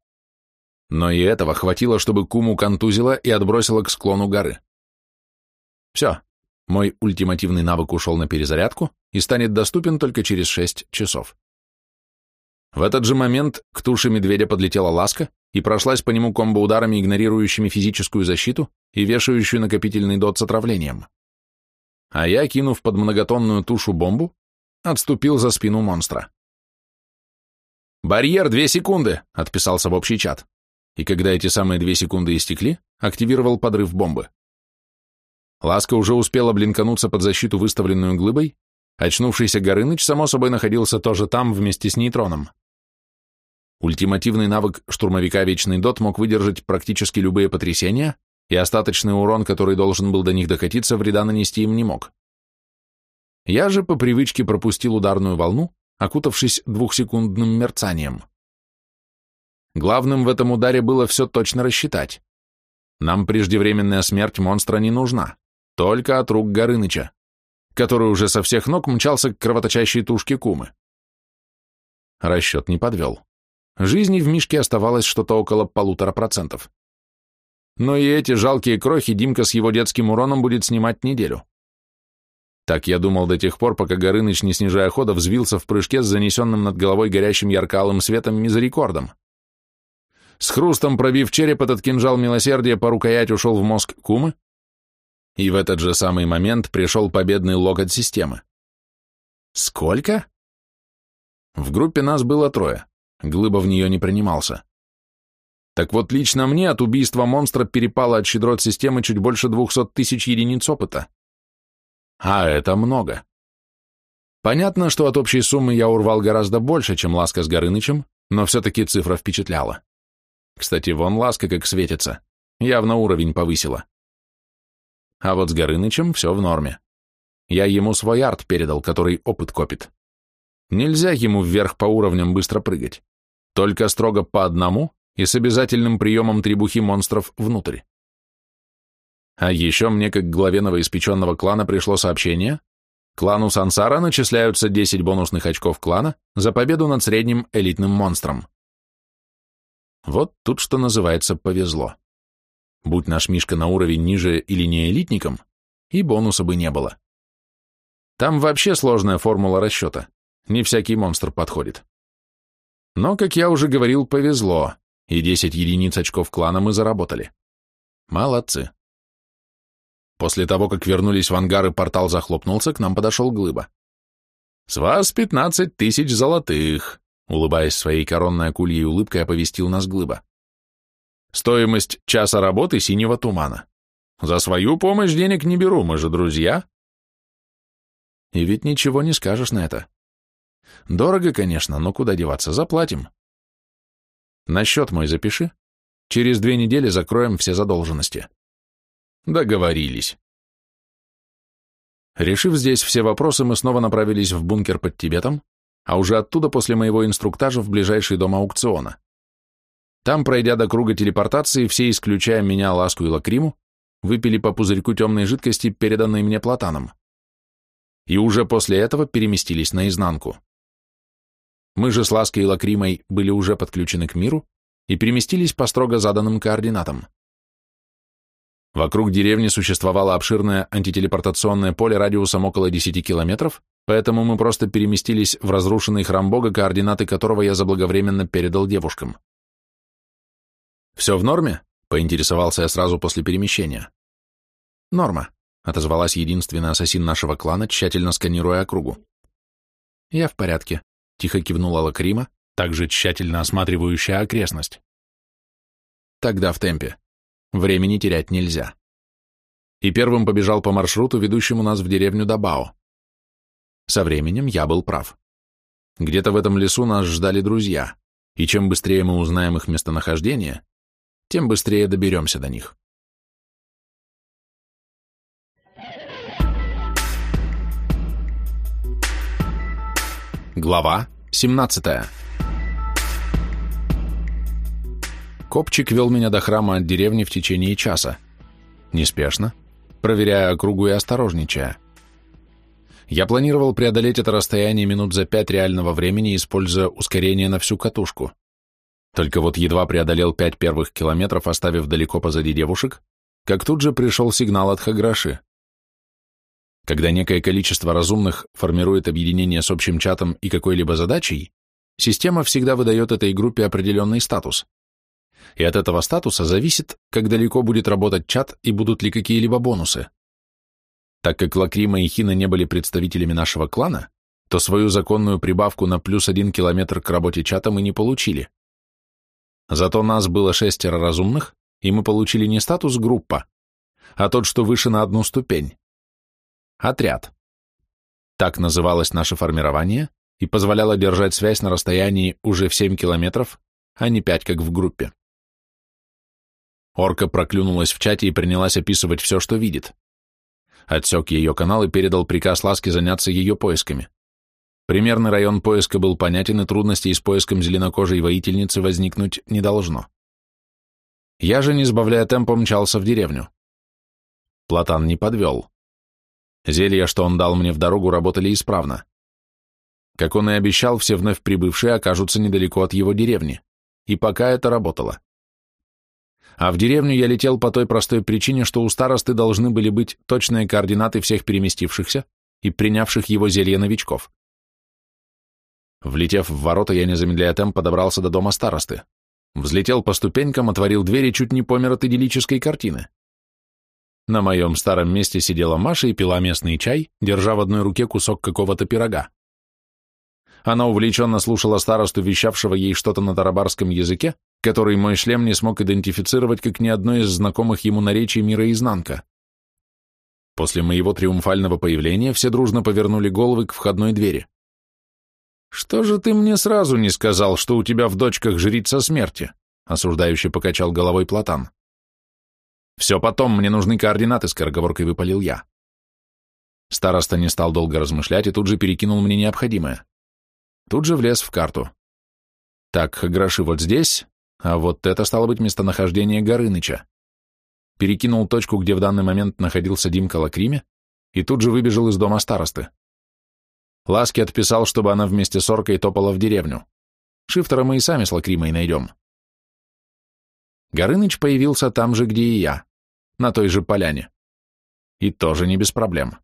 Но и этого хватило, чтобы куму контузило и отбросило к склону горы. Все, мой ультимативный навык ушел на перезарядку и станет доступен только через 6 часов. В этот же момент к туше медведя подлетела ласка и прошлась по нему комбо-ударами, игнорирующими физическую защиту и вешающую накопительный дот с отравлением. А я, кинув под многотонную тушу бомбу, отступил за спину монстра. «Барьер две секунды!» — отписался в общий чат. И когда эти самые две секунды истекли, активировал подрыв бомбы. Ласка уже успела блинкануться под защиту, выставленную глыбой. Очнувшийся Горыныч, само собой, находился тоже там вместе с нейтроном. Ультимативный навык штурмовика «Вечный дот» мог выдержать практически любые потрясения, и остаточный урон, который должен был до них докатиться, вреда нанести им не мог. Я же по привычке пропустил ударную волну, окутавшись двухсекундным мерцанием. Главным в этом ударе было все точно рассчитать. Нам преждевременная смерть монстра не нужна. Только от рук Горыныча, который уже со всех ног мчался к кровоточащей тушке кумы. Расчет не подвел. Жизни в Мишке оставалось что-то около полутора процентов. Но и эти жалкие крохи Димка с его детским уроном будет снимать неделю. Так я думал до тех пор, пока Горыныч, не снижая хода, взвился в прыжке с занесенным над головой горящим яркалым светом мизерикордом. С хрустом пробив череп, этот кинжал милосердия по рукоять ушел в мозг кумы, и в этот же самый момент пришел победный локоть системы. Сколько? В группе нас было трое. Глыба в нее не принимался. Так вот, лично мне от убийства монстра перепало от щедрот системы чуть больше двухсот тысяч единиц опыта. А это много. Понятно, что от общей суммы я урвал гораздо больше, чем Ласка с Горынычем, но все-таки цифра впечатляла. Кстати, вон Ласка как светится. Явно уровень повысила. А вот с Горынычем все в норме. Я ему свой арт передал, который опыт копит. Нельзя ему вверх по уровням быстро прыгать. Только строго по одному и с обязательным приемом требухи монстров внутрь. А еще мне, как главе новоиспеченного клана, пришло сообщение. Клану Сансара начисляются 10 бонусных очков клана за победу над средним элитным монстром. Вот тут, что называется, повезло. Будь наш Мишка на уровень ниже или не элитником, и бонуса бы не было. Там вообще сложная формула расчета. Не всякий монстр подходит. Но, как я уже говорил, повезло, и 10 единиц очков клана мы заработали. Молодцы. После того, как вернулись в ангар и портал захлопнулся, к нам подошел Глыба. «С вас 15 тысяч золотых!» Улыбаясь своей коронной акульей улыбкой, оповестил нас Глыба. Стоимость часа работы синего тумана. За свою помощь денег не беру, мы же друзья. И ведь ничего не скажешь на это. Дорого, конечно, но куда деваться, заплатим. На счет мой запиши. Через две недели закроем все задолженности. Договорились. Решив здесь все вопросы, мы снова направились в бункер под Тибетом, а уже оттуда после моего инструктажа в ближайший дом аукциона. Там, пройдя до круга телепортации, все, исключая меня, Ласку и Лакриму, выпили по пузырьку темной жидкости, переданной мне Платаном. И уже после этого переместились наизнанку. Мы же с Лаской и Лакримой были уже подключены к миру и переместились по строго заданным координатам. Вокруг деревни существовало обширное антителепортационное поле радиусом около 10 километров, поэтому мы просто переместились в разрушенный храм Бога, координаты которого я заблаговременно передал девушкам. «Все в норме?» — поинтересовался я сразу после перемещения. «Норма», — отозвалась единственный ассасин нашего клана, тщательно сканируя округу. «Я в порядке», — тихо кивнула Лакрима, также тщательно осматривающая окрестность. «Тогда в темпе. Времени терять нельзя». И первым побежал по маршруту, ведущему нас в деревню Дабао. Со временем я был прав. Где-то в этом лесу нас ждали друзья, и чем быстрее мы узнаем их местонахождение,
тем быстрее доберемся до них.
Глава 17 Копчик вел меня до храма от деревни в течение часа. Неспешно, проверяя округу и осторожничая. Я планировал преодолеть это расстояние минут за пять реального времени, используя ускорение на всю катушку. Только вот едва преодолел пять первых километров, оставив далеко позади девушек, как тут же пришел сигнал от Хаграши. Когда некое количество разумных формирует объединение с общим чатом и какой-либо задачей, система всегда выдает этой группе определенный статус. И от этого статуса зависит, как далеко будет работать чат и будут ли какие-либо бонусы. Так как Лакрима и Хина не были представителями нашего клана, то свою законную прибавку на плюс один километр к работе чата мы не получили. Зато нас было шестеро разумных, и мы получили не статус группа, а тот, что выше на одну ступень. Отряд. Так называлось наше формирование и позволяло держать связь на расстоянии уже в 7 километров, а не 5, как в группе. Орка проклюнулась в чате и принялась описывать все, что видит. Отсек ее канал и передал приказ Ласке заняться ее поисками. Примерный район поиска был понятен, и трудностей с поиском зеленокожей воительницы возникнуть не должно. Я же, не сбавляя темпа, мчался в деревню. Платан не подвел. Зелья, что он дал мне в дорогу, работали исправно. Как он и обещал, все вновь прибывшие окажутся недалеко от его деревни. И пока это работало. А в деревню я летел по той простой причине, что у старосты должны были быть точные координаты всех переместившихся и принявших его зелье новичков. Влетев в ворота, я, не замедляя темп, подобрался до дома старосты. Взлетел по ступенькам, отворил двери, чуть не помер от идиллической картины. На моем старом месте сидела Маша и пила местный чай, держа в одной руке кусок какого-то пирога. Она увлеченно слушала старосту, вещавшего ей что-то на тарабарском языке, который мой шлем не смог идентифицировать как ни одно из знакомых ему наречий мира изнанка. После моего триумфального появления все дружно повернули головы к входной двери. «Что же ты мне сразу не сказал, что у тебя в дочках жрица смерти?» — осуждающе покачал головой Платан. «Все потом, мне нужны координаты», — скороговоркой выпалил я. Староста не стал долго размышлять и тут же перекинул мне необходимое. Тут же влез в карту. Так, гроши вот здесь, а вот это стало быть местонахождение Горыныча. Перекинул точку, где в данный момент находился Димка Лакриме, и тут же выбежал из дома старосты. Ласки отписал, чтобы она вместе с Оркой топала в деревню. Шифтера мы и сами с Лакримой найдем. Горыныч появился там же, где и я, на той же поляне. И тоже не без проблем.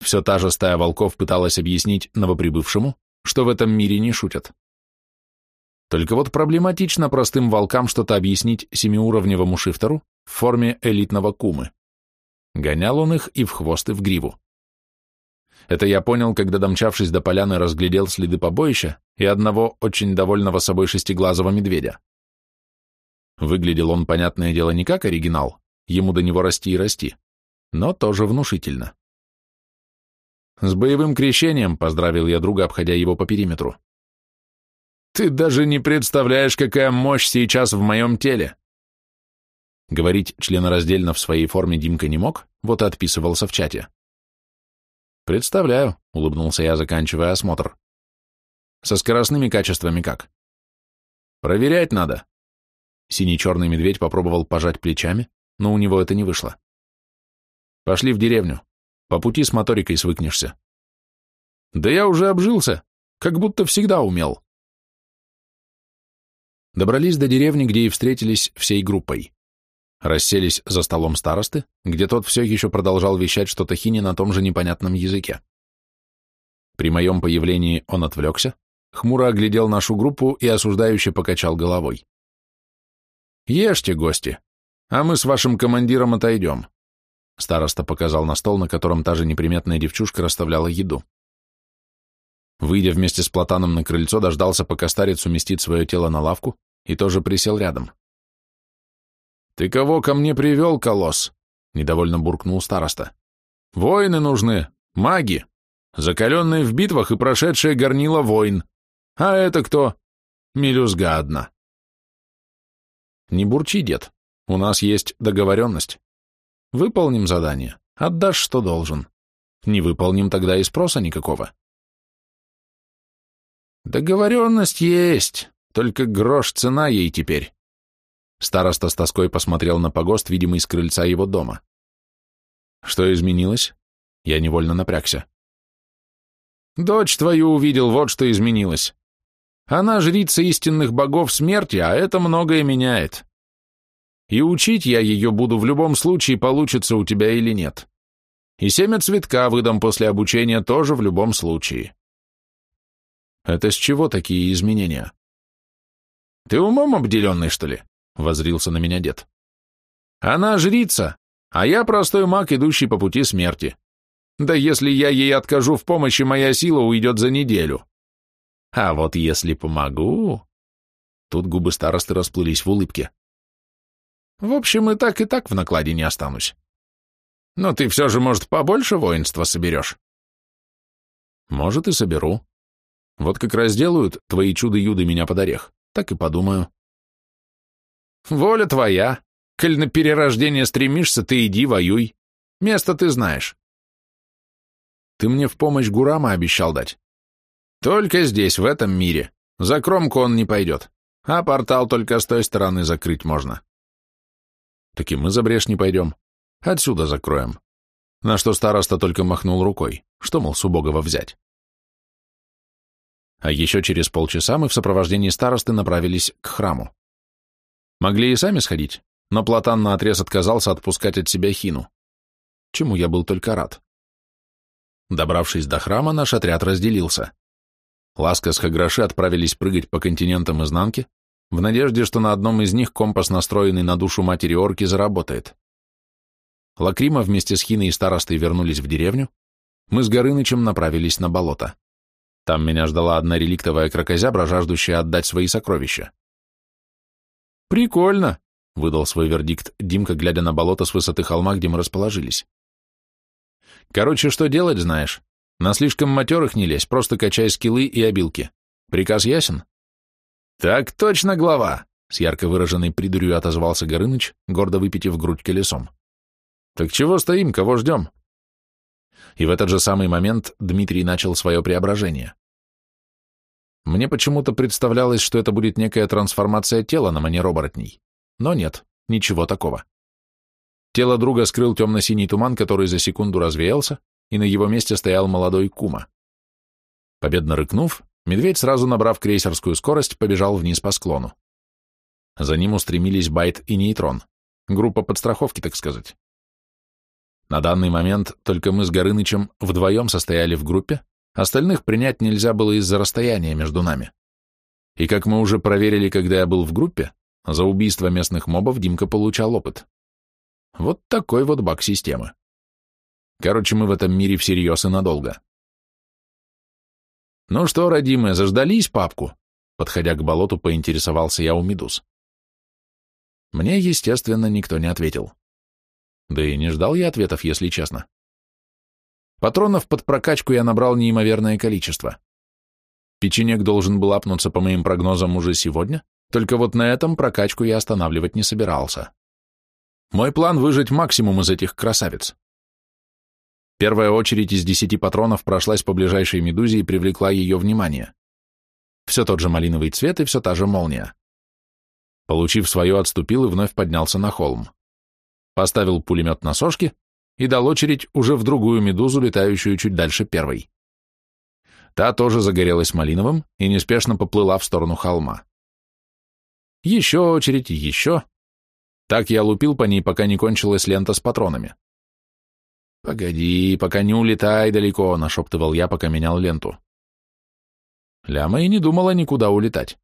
Все та же стая волков пыталась объяснить новоприбывшему, что в этом мире не шутят. Только вот проблематично простым волкам что-то объяснить семиуровневому шифтеру в форме элитного кумы. Гонял он их и в хвост, и в гриву. Это я понял, когда, домчавшись до поляны, разглядел следы побоища и одного очень довольного собой шестиглазого медведя. Выглядел он, понятное дело, не как оригинал, ему до него расти и расти, но тоже внушительно. «С боевым крещением!» — поздравил я друга, обходя его по периметру. «Ты даже не представляешь, какая мощь сейчас в моем теле!» Говорить членораздельно в своей форме Димка не мог, вот и отписывался в чате. «Представляю», — улыбнулся я, заканчивая осмотр.
«Со скоростными качествами как?» «Проверять надо».
Синий-черный медведь попробовал пожать плечами, но у него это не вышло. «Пошли в деревню. По пути с моторикой свыкнешься». «Да я уже обжился, как будто всегда умел». Добрались до деревни, где и встретились всей группой расселись за столом старосты, где тот все еще продолжал вещать что-то хине на том же непонятном языке. При моем появлении он отвлекся, хмуро оглядел нашу группу и осуждающе покачал головой. «Ешьте, гости, а мы с вашим командиром отойдем», староста показал на стол, на котором та же неприметная девчушка расставляла еду. Выйдя вместе с Платаном на крыльцо, дождался, пока старец уместит свое тело на лавку, и тоже присел рядом. «Ты кого ко мне привел, колосс?» — недовольно буркнул староста. «Воины нужны, маги, закаленные в битвах и прошедшие горнила войн. А это кто? Мелюзга одна». «Не бурчи, дед, у нас есть договоренность. Выполним задание, отдашь, что должен. Не выполним, тогда и спроса никакого». «Договоренность есть, только грош цена ей теперь». Староста с тоской посмотрел на погост, видимый с крыльца его дома. Что изменилось? Я невольно напрягся. Дочь твою увидел, вот что изменилось. Она жрица истинных богов смерти, а это многое меняет. И учить я ее буду в любом случае, получится у тебя или нет. И семя цветка выдам после обучения тоже в любом случае. Это с чего такие изменения? Ты умом обделенный, что ли? возрился на меня дед. «Она жрица, а я простой маг, идущий по пути смерти. Да если я ей откажу в помощи, моя сила уйдет за неделю. А вот если помогу...» Тут губы старосты расплылись в
улыбке. «В общем, и так, и так в накладе не останусь. Но
ты все же, может, побольше воинства соберешь?» «Может, и соберу. Вот как разделают твои чудо-юды меня под орех, так и подумаю. Воля твоя. Коль на перерождение стремишься, ты иди воюй. Место ты знаешь. Ты мне в помощь Гурама обещал дать. Только здесь, в этом мире. За кромку он не пойдет. А портал только с той стороны закрыть можно. Так и мы за брешь не пойдем. Отсюда закроем. На что староста только махнул рукой. Что, мол, с убогого взять? А еще через полчаса мы в сопровождении старосты направились к храму. Могли и сами сходить, но Платан наотрез отказался отпускать от себя хину, чему я был только рад. Добравшись до храма, наш отряд разделился. Ласка с Хаграши отправились прыгать по континентам изнанки, в надежде, что на одном из них компас, настроенный на душу матери орки, заработает. Лакрима вместе с Хиной и старостой вернулись в деревню, мы с Горынычем направились на болото. Там меня ждала одна реликтовая крокозябра, жаждущая отдать свои сокровища. «Прикольно», — выдал свой вердикт Димка, глядя на болото с высоты холма, где мы расположились. «Короче, что делать, знаешь? На слишком матерых не лезь, просто качай скиллы и обилки. Приказ ясен?» «Так точно, глава!» — с ярко выраженной придурью отозвался Горыныч, гордо выпитив грудь колесом. «Так чего стоим, кого ждем?» И в этот же самый момент Дмитрий начал свое преображение. Мне почему-то представлялось, что это будет некая трансформация тела на манер оборотней. Но нет, ничего такого. Тело друга скрыл темно-синий туман, который за секунду развеялся, и на его месте стоял молодой кума. Победно рыкнув, медведь, сразу набрав крейсерскую скорость, побежал вниз по склону. За ним устремились Байт и Нейтрон, группа подстраховки, так сказать. На данный момент только мы с Горынычем вдвоем состояли в группе, Остальных принять нельзя было из-за расстояния между нами. И как мы уже проверили, когда я был в группе, за убийство местных мобов Димка получал опыт. Вот такой вот баг системы.
Короче, мы в этом мире всерьез и надолго. «Ну что,
родимые, заждались папку?» Подходя к болоту, поинтересовался я у медуз. Мне, естественно, никто не ответил. Да и не ждал я ответов, если честно. Патронов под прокачку я набрал неимоверное количество. Печенек должен был апнуться по моим прогнозам уже сегодня, только вот на этом прокачку я останавливать не собирался. Мой план выжить максимум из этих красавиц. Первая очередь из десяти патронов прошлась по ближайшей медузе и привлекла ее внимание. Все тот же малиновый цвет и все та же молния. Получив свое, отступил и вновь поднялся на холм. Поставил пулемет на сошки, и дал очередь уже в другую медузу, летающую чуть дальше первой. Та тоже загорелась малиновым и неспешно поплыла в сторону холма. Еще очередь, еще. Так я лупил по ней, пока не кончилась лента с патронами. «Погоди, пока не улетай далеко», — нашептывал я, пока менял ленту. Ляма и не думала никуда улетать.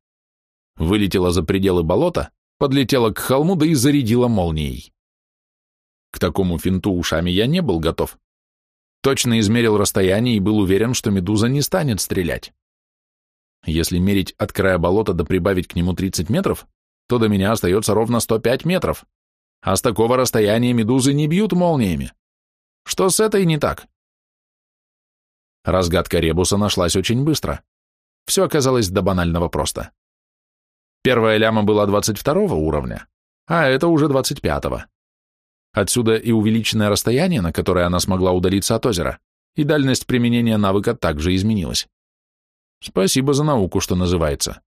Вылетела за пределы болота, подлетела к холму, да и зарядила молнией. К такому финту ушами я не был готов. Точно измерил расстояние и был уверен, что медуза не станет стрелять. Если мерить от края болота да прибавить к нему 30 метров, то до меня остается ровно 105 метров. А с такого расстояния медузы не бьют молниями. Что с этой не так? Разгадка ребуса нашлась очень быстро. Все оказалось до банального просто. Первая ляма была 22 уровня, а это уже 25 -го. Отсюда и увеличенное расстояние, на которое она смогла удалиться от озера, и дальность применения навыка также изменилась. Спасибо за науку, что называется.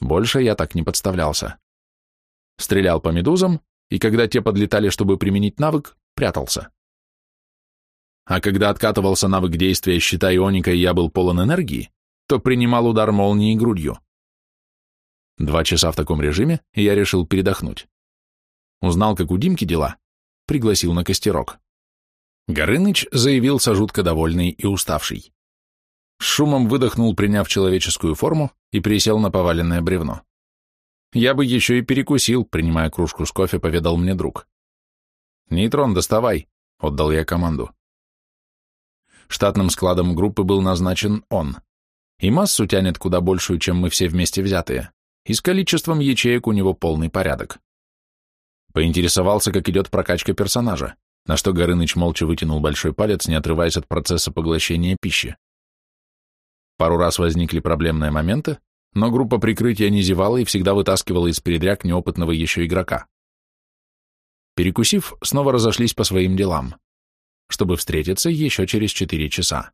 Больше я так не подставлялся. Стрелял по медузам, и когда те подлетали, чтобы применить навык, прятался. А когда откатывался навык действия щита ионика, и я был полон энергии, то принимал удар молнии грудью. Два часа в таком режиме, и я решил передохнуть. Узнал, как у Димки дела, пригласил на костерок. Горыныч заявился жутко довольный и уставший. С шумом выдохнул, приняв человеческую форму, и присел на поваленное бревно. «Я бы еще и перекусил», — принимая кружку с кофе, поведал мне друг. «Нейтрон, доставай», — отдал я команду. Штатным складом группы был назначен он. И массу тянет куда большую, чем мы все вместе взятые, и с количеством ячеек у него полный порядок. Поинтересовался, как идет прокачка персонажа, на что Горыныч молча вытянул большой палец, не отрываясь от процесса поглощения пищи. Пару раз возникли проблемные моменты, но группа прикрытия не зевала и всегда вытаскивала из передряг неопытного еще игрока. Перекусив, снова разошлись по своим делам, чтобы встретиться еще через четыре часа.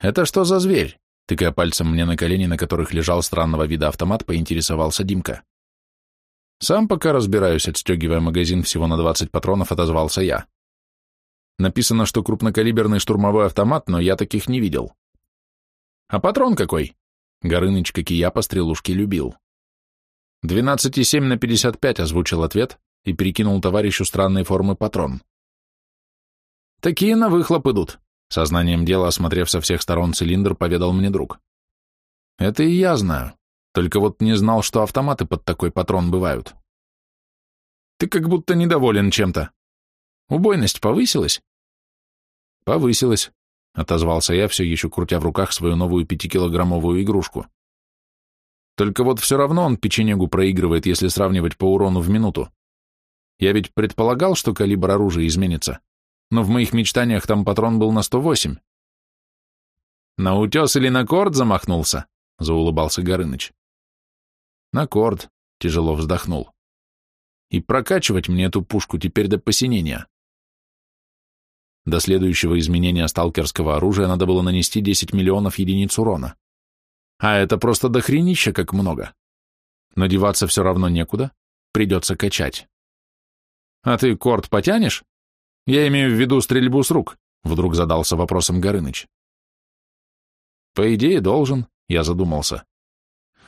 «Это что за зверь?» — тыкая пальцем мне на колени, на которых лежал странного вида автомат, поинтересовался Димка. «Сам пока разбираюсь», — отстегивая магазин всего на 20 патронов, отозвался я. Написано, что крупнокалиберный штурмовой автомат, но я таких не видел. «А патрон какой?» Горыныч, как и я, по стрелушке любил. «12,7 на 55», — озвучил ответ и перекинул товарищу странной формы патрон. «Такие на выхлоп идут», — сознанием дела, осмотрев со всех сторон цилиндр, поведал мне друг. «Это и я знаю. Только вот не знал, что автоматы под такой патрон бывают. Ты как будто недоволен чем-то. Убойность повысилась? Повысилась, отозвался я, все еще крутя в руках свою новую пятикилограммовую игрушку. Только вот все равно он печенегу проигрывает, если сравнивать по урону в минуту. Я ведь предполагал, что калибр оружия изменится, но в моих мечтаниях там патрон был на 108. «На утес или на корд замахнулся?» — заулыбался Горыныч. На корт, тяжело вздохнул. И прокачивать мне эту пушку теперь до посинения. До следующего изменения сталкерского оружия надо было нанести 10 миллионов единиц урона. А это просто дохренища как много. Но деваться все равно некуда, придется качать. А ты корт потянешь? Я имею в виду стрельбу с рук, вдруг задался вопросом Горыныч. По идее, должен, я задумался.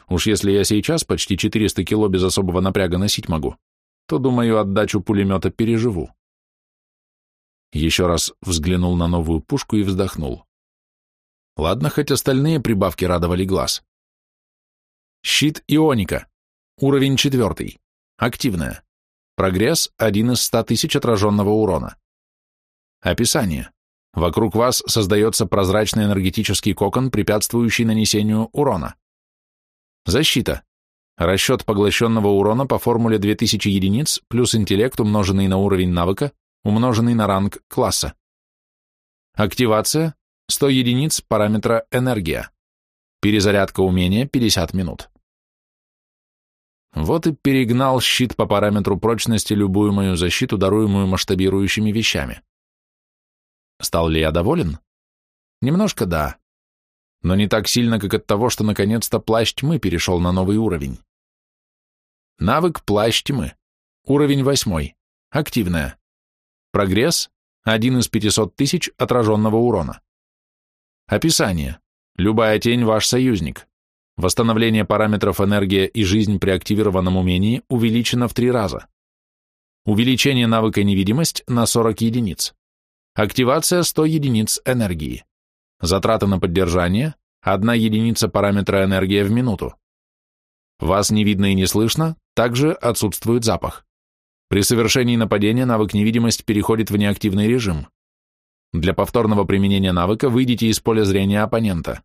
Уж если я сейчас почти 400 кило без особого напряга носить могу, то, думаю, отдачу пулемета переживу. Еще раз взглянул на новую пушку и вздохнул. Ладно, хоть остальные прибавки радовали глаз. Щит Ионика. Уровень четвертый. Активная. Прогресс 1 из 100 тысяч отраженного урона. Описание. Вокруг вас создается прозрачный энергетический кокон, препятствующий нанесению урона. Защита. Расчет поглощенного урона по формуле 2000 единиц плюс интеллект, умноженный на уровень навыка, умноженный на ранг класса. Активация 100 единиц параметра энергия. Перезарядка умения 50 минут. Вот и перегнал щит по параметру прочности любую мою защиту, даруемую масштабирующими вещами. Стал ли я доволен? Немножко да но не так сильно, как от того, что наконец-то плащ тьмы перешел на новый уровень. Навык плащ тьмы. Уровень восьмой. Активная. Прогресс – один из пятисот тысяч отраженного урона. Описание. Любая тень – ваш союзник. Восстановление параметров энергия и жизнь при активированном умении увеличено в три раза. Увеличение навыка невидимость на 40 единиц. Активация 100 единиц энергии. Затраты на поддержание – одна единица параметра энергия в минуту. Вас не видно и не слышно, также отсутствует запах. При совершении нападения навык невидимость переходит в неактивный режим. Для повторного применения навыка выйдите из поля зрения оппонента.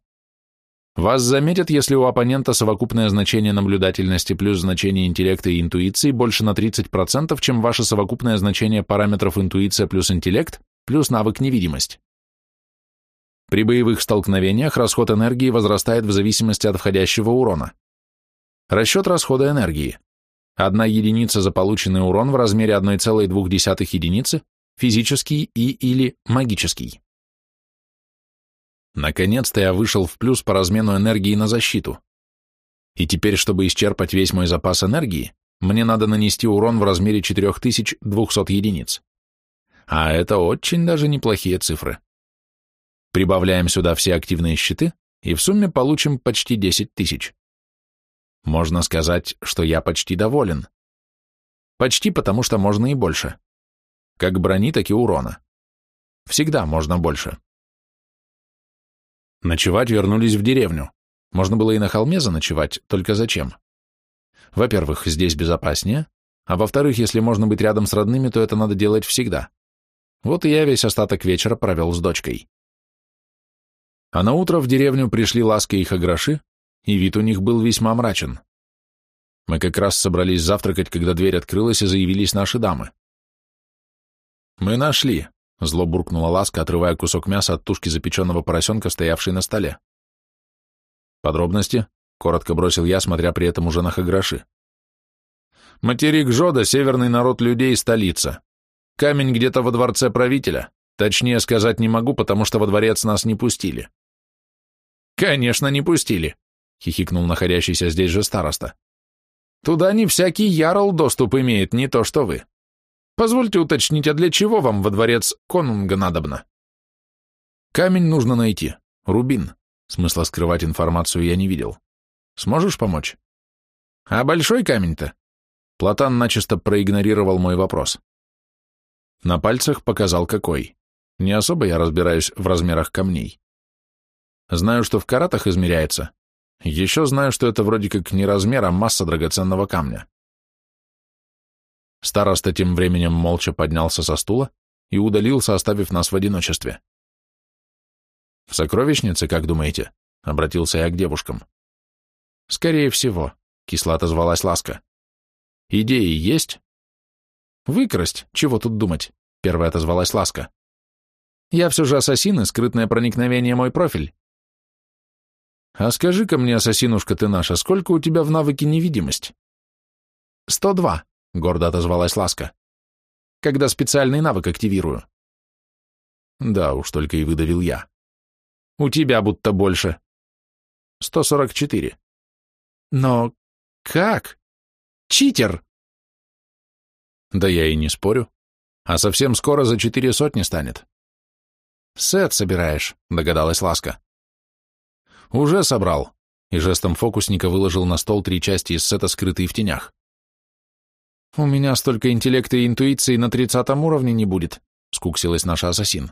Вас заметят, если у оппонента совокупное значение наблюдательности плюс значение интеллекта и интуиции больше на 30%, чем ваше совокупное значение параметров интуиция плюс интеллект плюс навык невидимость. При боевых столкновениях расход энергии возрастает в зависимости от входящего урона. Расчет расхода энергии. Одна единица за полученный урон в размере 1,2 единицы, физический и или магический. Наконец-то я вышел в плюс по размену энергии на защиту. И теперь, чтобы исчерпать весь мой запас энергии, мне надо нанести урон в размере 4200 единиц. А это очень даже неплохие цифры. Прибавляем сюда все активные счеты и в сумме получим почти 10 тысяч. Можно сказать, что я почти доволен. Почти потому, что можно и больше. Как брони,
так и урона. Всегда можно больше. Ночевать
вернулись в деревню. Можно было и на холме заночевать, только зачем? Во-первых, здесь безопаснее, а во-вторых, если можно быть рядом с родными, то это надо делать всегда. Вот и я весь остаток вечера провел с дочкой. А на утро в деревню пришли Ласка и Хаграши, и вид у них был весьма мрачен. Мы как раз собрались завтракать, когда дверь открылась, и заявились наши дамы. «Мы нашли», — зло буркнула Ласка, отрывая кусок мяса от тушки запеченного поросенка, стоявшей на столе. «Подробности?» — коротко бросил я, смотря при этом уже на Хаграши. «Материк Жода, северный народ людей, столица. Камень где-то во дворце правителя. Точнее сказать не могу, потому что во дворец нас не пустили. «Конечно, не пустили», — хихикнул находящийся здесь же староста. «Туда не всякий ярл доступ имеет, не то что вы. Позвольте уточнить, а для чего вам во дворец конунга надобно?» «Камень нужно найти. Рубин. Смысла скрывать информацию я не видел. Сможешь помочь?» «А большой камень-то?» Платан начисто проигнорировал мой вопрос. На пальцах показал какой. Не особо я разбираюсь в размерах камней. Знаю, что в каратах измеряется. Еще знаю, что это вроде как не размер, а масса драгоценного камня. Староста тем временем молча поднялся со стула и удалился, оставив нас в одиночестве. «В сокровищнице, как думаете?» — обратился я к девушкам. «Скорее всего», — кисло отозвалась Ласка.
«Идеи есть?» «Выкрасть? Чего тут думать?» — первая
отозвалась Ласка. «Я все же ассасин, и скрытное проникновение мой профиль. А скажи-ка мне, ассасинушка ты наша, сколько у тебя в навыке невидимость? Сто два, гордо отозвалась Ласка. Когда специальный навык
активирую. Да уж, только и выдавил я. У тебя будто больше. Сто сорок четыре. Но как? Читер! Да я и не спорю. А совсем скоро за
четыре сотни станет. Сет собираешь, догадалась Ласка. «Уже собрал!» и жестом фокусника выложил на стол три части из сета, скрытые в тенях. «У меня столько интеллекта и интуиции на тридцатом уровне не будет», — скуксилась наша ассасин.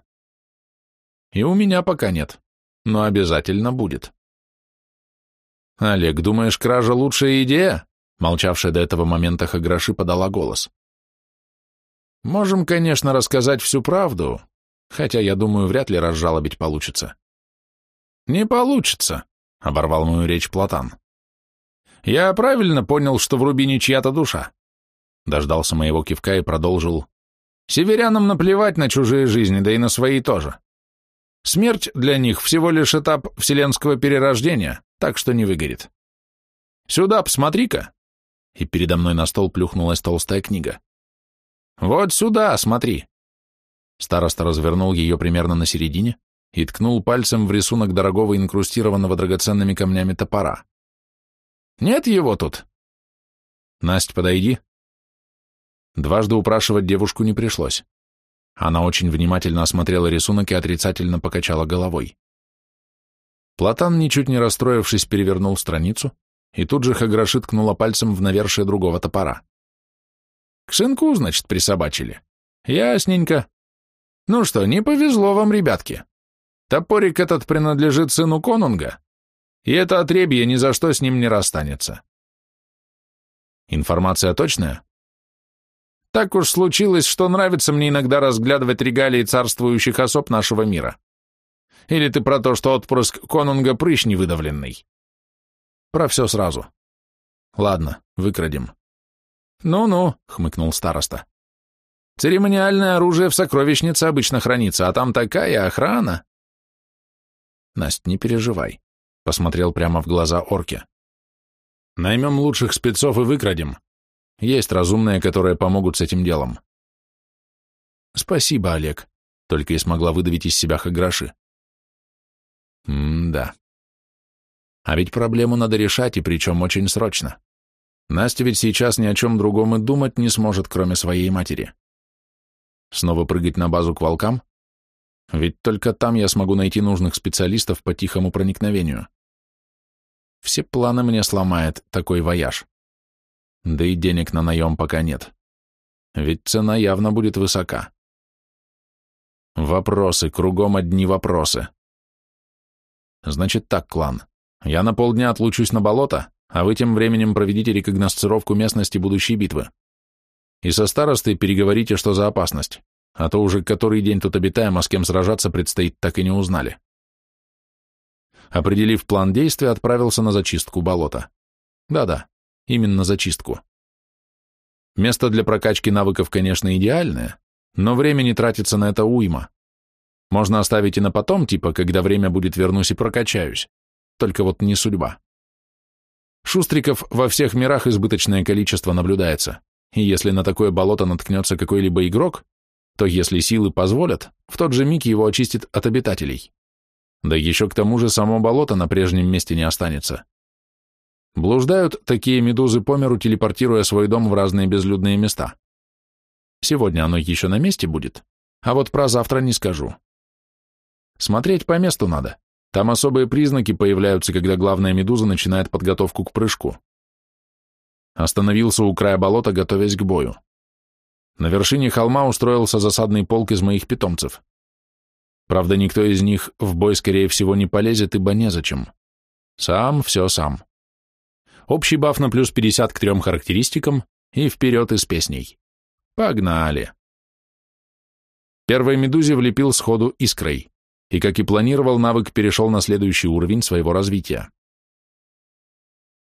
«И у меня пока нет, но обязательно будет». «Олег, думаешь, кража — лучшая идея?» — молчавшая до этого момента Хаграши подала голос. «Можем, конечно, рассказать всю правду, хотя, я думаю, вряд ли разжалобить получится. «Не получится», — оборвал мою речь Платан. «Я правильно понял, что в Рубине чья-то душа?» Дождался моего кивка и продолжил. «Северянам наплевать на чужие жизни, да и на свои тоже. Смерть для них всего лишь этап вселенского перерождения, так что не выгорит. Сюда посмотри-ка!» И передо мной на стол плюхнулась толстая книга. «Вот сюда, смотри!» Староста развернул ее примерно на середине, и ткнул пальцем в рисунок дорогого инкрустированного драгоценными камнями топора. «Нет его тут!» «Насть, подойди!» Дважды упрашивать девушку не пришлось. Она очень внимательно осмотрела рисунок и отрицательно покачала головой. Платан, ничуть не расстроившись, перевернул страницу, и тут же Хаграши ткнула пальцем в навершие другого топора. «К сынку, значит, присобачили. Ясненько. Ну что, не повезло вам, ребятки!» Топорик этот принадлежит сыну конунга, и это отребье ни за что с ним не расстанется. Информация точная? Так уж случилось, что нравится мне иногда разглядывать регалии царствующих особ нашего мира. Или ты про то, что отпрыск конунга прыщ невыдавленный? Про все сразу. Ладно, выкрадем. Ну-ну, хмыкнул староста. Церемониальное оружие в сокровищнице обычно хранится, а там такая охрана. Настя, не переживай. Посмотрел прямо в глаза орке. Наймем лучших спецов и выкрадем. Есть разумные, которые помогут с этим делом. Спасибо, Олег. Только и смогла выдавить из себя Хаграши. М-да. А ведь проблему надо решать, и причем очень срочно. Настя ведь сейчас ни о чем другом и думать не сможет, кроме своей матери. Снова прыгать на базу к волкам ведь только там я смогу найти нужных специалистов по тихому проникновению. Все планы мне сломает такой вояж.
Да и денег на наем пока нет. Ведь цена явно будет высока.
Вопросы, кругом одни вопросы. Значит так, клан. Я на полдня отлучусь на болото, а вы тем временем проведите рекогносцировку местности будущей битвы. И со старостой переговорите, что за опасность а то уже который день тут обитаем, а с кем сражаться предстоит, так и не узнали. Определив план действия, отправился на зачистку болота. Да-да, именно зачистку. Место для прокачки навыков, конечно, идеальное, но времени тратится на это уйма. Можно оставить и на потом, типа, когда время будет вернусь и прокачаюсь. Только вот не судьба. Шустриков во всех мирах избыточное количество наблюдается, и если на такое болото наткнется какой-либо игрок, то, если силы позволят, в тот же миг его очистит от обитателей. Да еще к тому же само болото на прежнем месте не останется. Блуждают такие медузы по миру, телепортируя свой дом в разные безлюдные места. Сегодня оно еще на месте будет, а вот про завтра не скажу. Смотреть по месту надо. Там особые признаки появляются, когда главная медуза начинает подготовку к прыжку. Остановился у края болота, готовясь к бою. На вершине холма устроился засадный полк из моих питомцев. Правда, никто из них в бой, скорее всего, не полезет, ибо незачем. Сам все сам. Общий баф на плюс 50 к трем характеристикам и вперед из песней. Погнали! Первой медузе влепил сходу искрой, и, как и планировал, навык перешел на следующий уровень своего развития.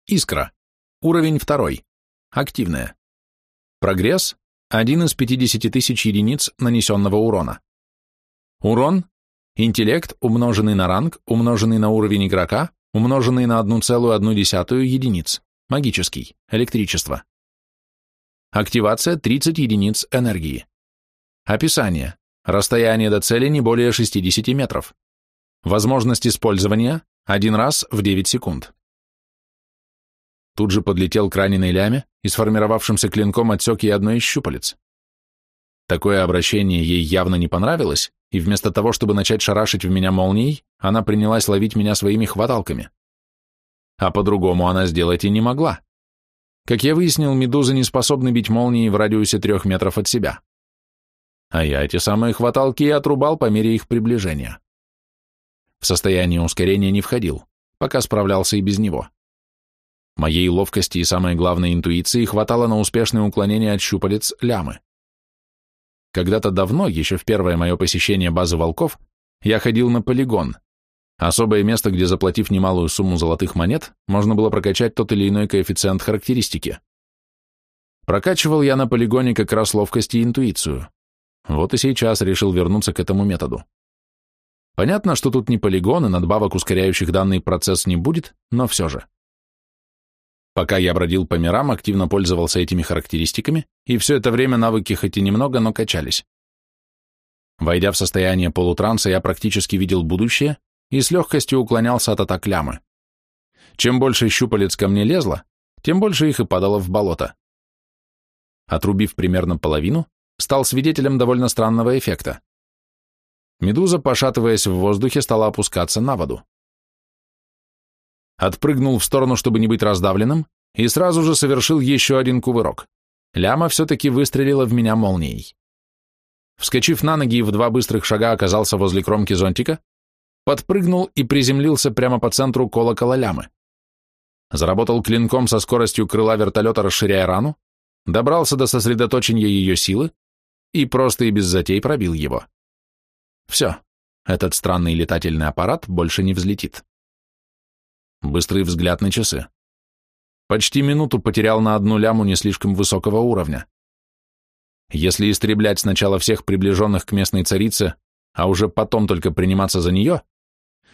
Искра. Уровень второй. Активная. Прогресс 1 из 50 тысяч единиц нанесенного урона. Урон – интеллект, умноженный на ранг, умноженный на уровень игрока, умноженный на 1,1 единиц, магический, электричество. Активация 30 единиц энергии. Описание. Расстояние до цели не более 60 метров. Возможность использования – один раз в 9 секунд. Тут же подлетел к раненой ляме и сформировавшимся клинком отсек ей одно из щупалец. Такое обращение ей явно не понравилось, и вместо того, чтобы начать шарашить в меня молнией, она принялась ловить меня своими хваталками. А по-другому она сделать и не могла. Как я выяснил, медузы не способны бить молнии в радиусе трех метров от себя. А я эти самые хваталки и отрубал по мере их приближения. В состояние ускорения не входил, пока справлялся и без него. Моей ловкости и, самое главное, интуиции хватало на успешное уклонение от щупалец лямы. Когда-то давно, еще в первое мое посещение базы волков, я ходил на полигон, особое место, где, заплатив немалую сумму золотых монет, можно было прокачать тот или иной коэффициент характеристики. Прокачивал я на полигоне как раз ловкость и интуицию. Вот и сейчас решил вернуться к этому методу. Понятно, что тут не полигон, и надбавок, ускоряющих данный процесс, не будет, но все же. Пока я бродил по мирам, активно пользовался этими характеристиками, и все это время навыки хоть и немного, но качались. Войдя в состояние полутранса, я практически видел будущее и с легкостью уклонялся от атак лямы. Чем больше щупалец ко мне лезло, тем больше их и падало в болото. Отрубив примерно половину, стал свидетелем довольно странного эффекта. Медуза, пошатываясь в воздухе, стала опускаться на воду отпрыгнул в сторону, чтобы не быть раздавленным, и сразу же совершил еще один кувырок. Ляма все-таки выстрелила в меня молнией. Вскочив на ноги и в два быстрых шага оказался возле кромки зонтика, подпрыгнул и приземлился прямо по центру колокола лямы. Заработал клинком со скоростью крыла вертолета, расширяя рану, добрался до сосредоточения ее силы и просто и без затей пробил его. Все, этот странный летательный аппарат больше не взлетит. Быстрый взгляд на часы. Почти минуту потерял на одну ляму не слишком высокого уровня. Если истреблять сначала всех приближенных к местной царице, а уже потом только приниматься за нее,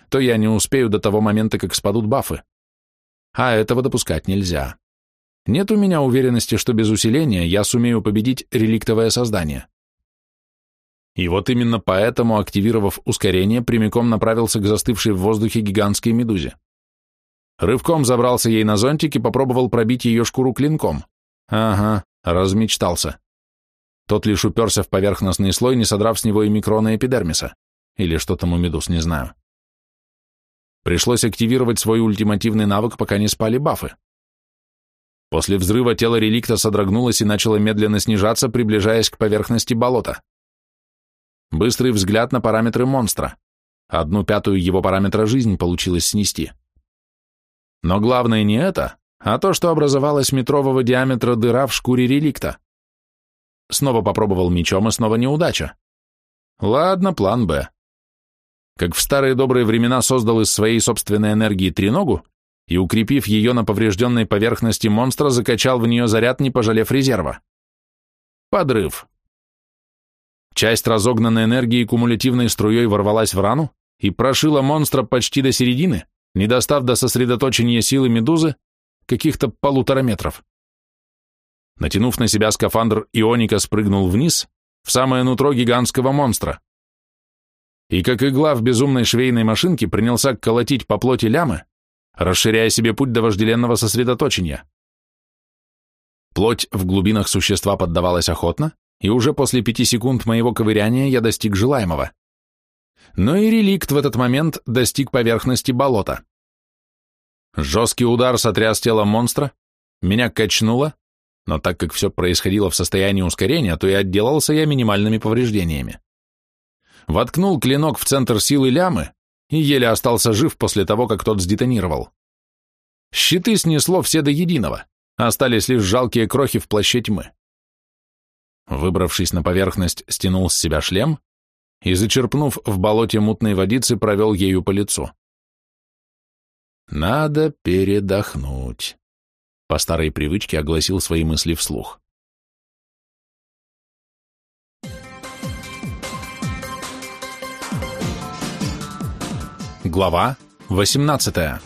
то я не успею до того момента, как спадут бафы. А этого допускать нельзя. Нет у меня уверенности, что без усиления я сумею победить реликтовое создание. И вот именно поэтому, активировав ускорение, прямиком направился к застывшей в воздухе гигантской медузе. Рывком забрался ей на зонтик и попробовал пробить ее шкуру клинком. Ага, размечтался. Тот лишь уперся в поверхностный слой, не содрав с него и микрона эпидермиса. Или что там у медуз, не знаю. Пришлось активировать свой ультимативный навык, пока не спали бафы. После взрыва тело реликта содрогнулось и начало медленно снижаться, приближаясь к поверхности болота. Быстрый взгляд на параметры монстра. Одну пятую его параметра жизнь получилось снести. Но главное не это, а то, что образовалась метрового диаметра дыра в шкуре реликта. Снова попробовал мечом, и снова неудача. Ладно, план «Б». Как в старые добрые времена создал из своей собственной энергии треногу и, укрепив ее на поврежденной поверхности монстра, закачал в нее заряд, не пожалев резерва. Подрыв. Часть разогнанной энергии кумулятивной струей ворвалась в рану и прошила монстра почти до середины, не достав до сосредоточения силы медузы каких-то полутора метров. Натянув на себя скафандр, Ионика спрыгнул вниз, в самое нутро гигантского монстра. И как игла в безумной швейной машинке принялся колотить по плоти лямы, расширяя себе путь до вожделенного сосредоточения. Плоть в глубинах существа поддавалась охотно, и уже после пяти секунд моего ковыряния я достиг желаемого — но и реликт в этот момент достиг поверхности болота. Жесткий удар сотряс тело монстра, меня качнуло, но так как все происходило в состоянии ускорения, то и отделался я минимальными повреждениями. Воткнул клинок в центр силы лямы и еле остался жив после того, как тот сдетонировал. Щиты снесло все до единого, остались лишь жалкие крохи в плаще тьмы. Выбравшись на поверхность, стянул с себя шлем, и, зачерпнув в болоте мутной водицы, провел ею по лицу. «Надо передохнуть», — по старой привычке огласил свои мысли вслух. Глава 18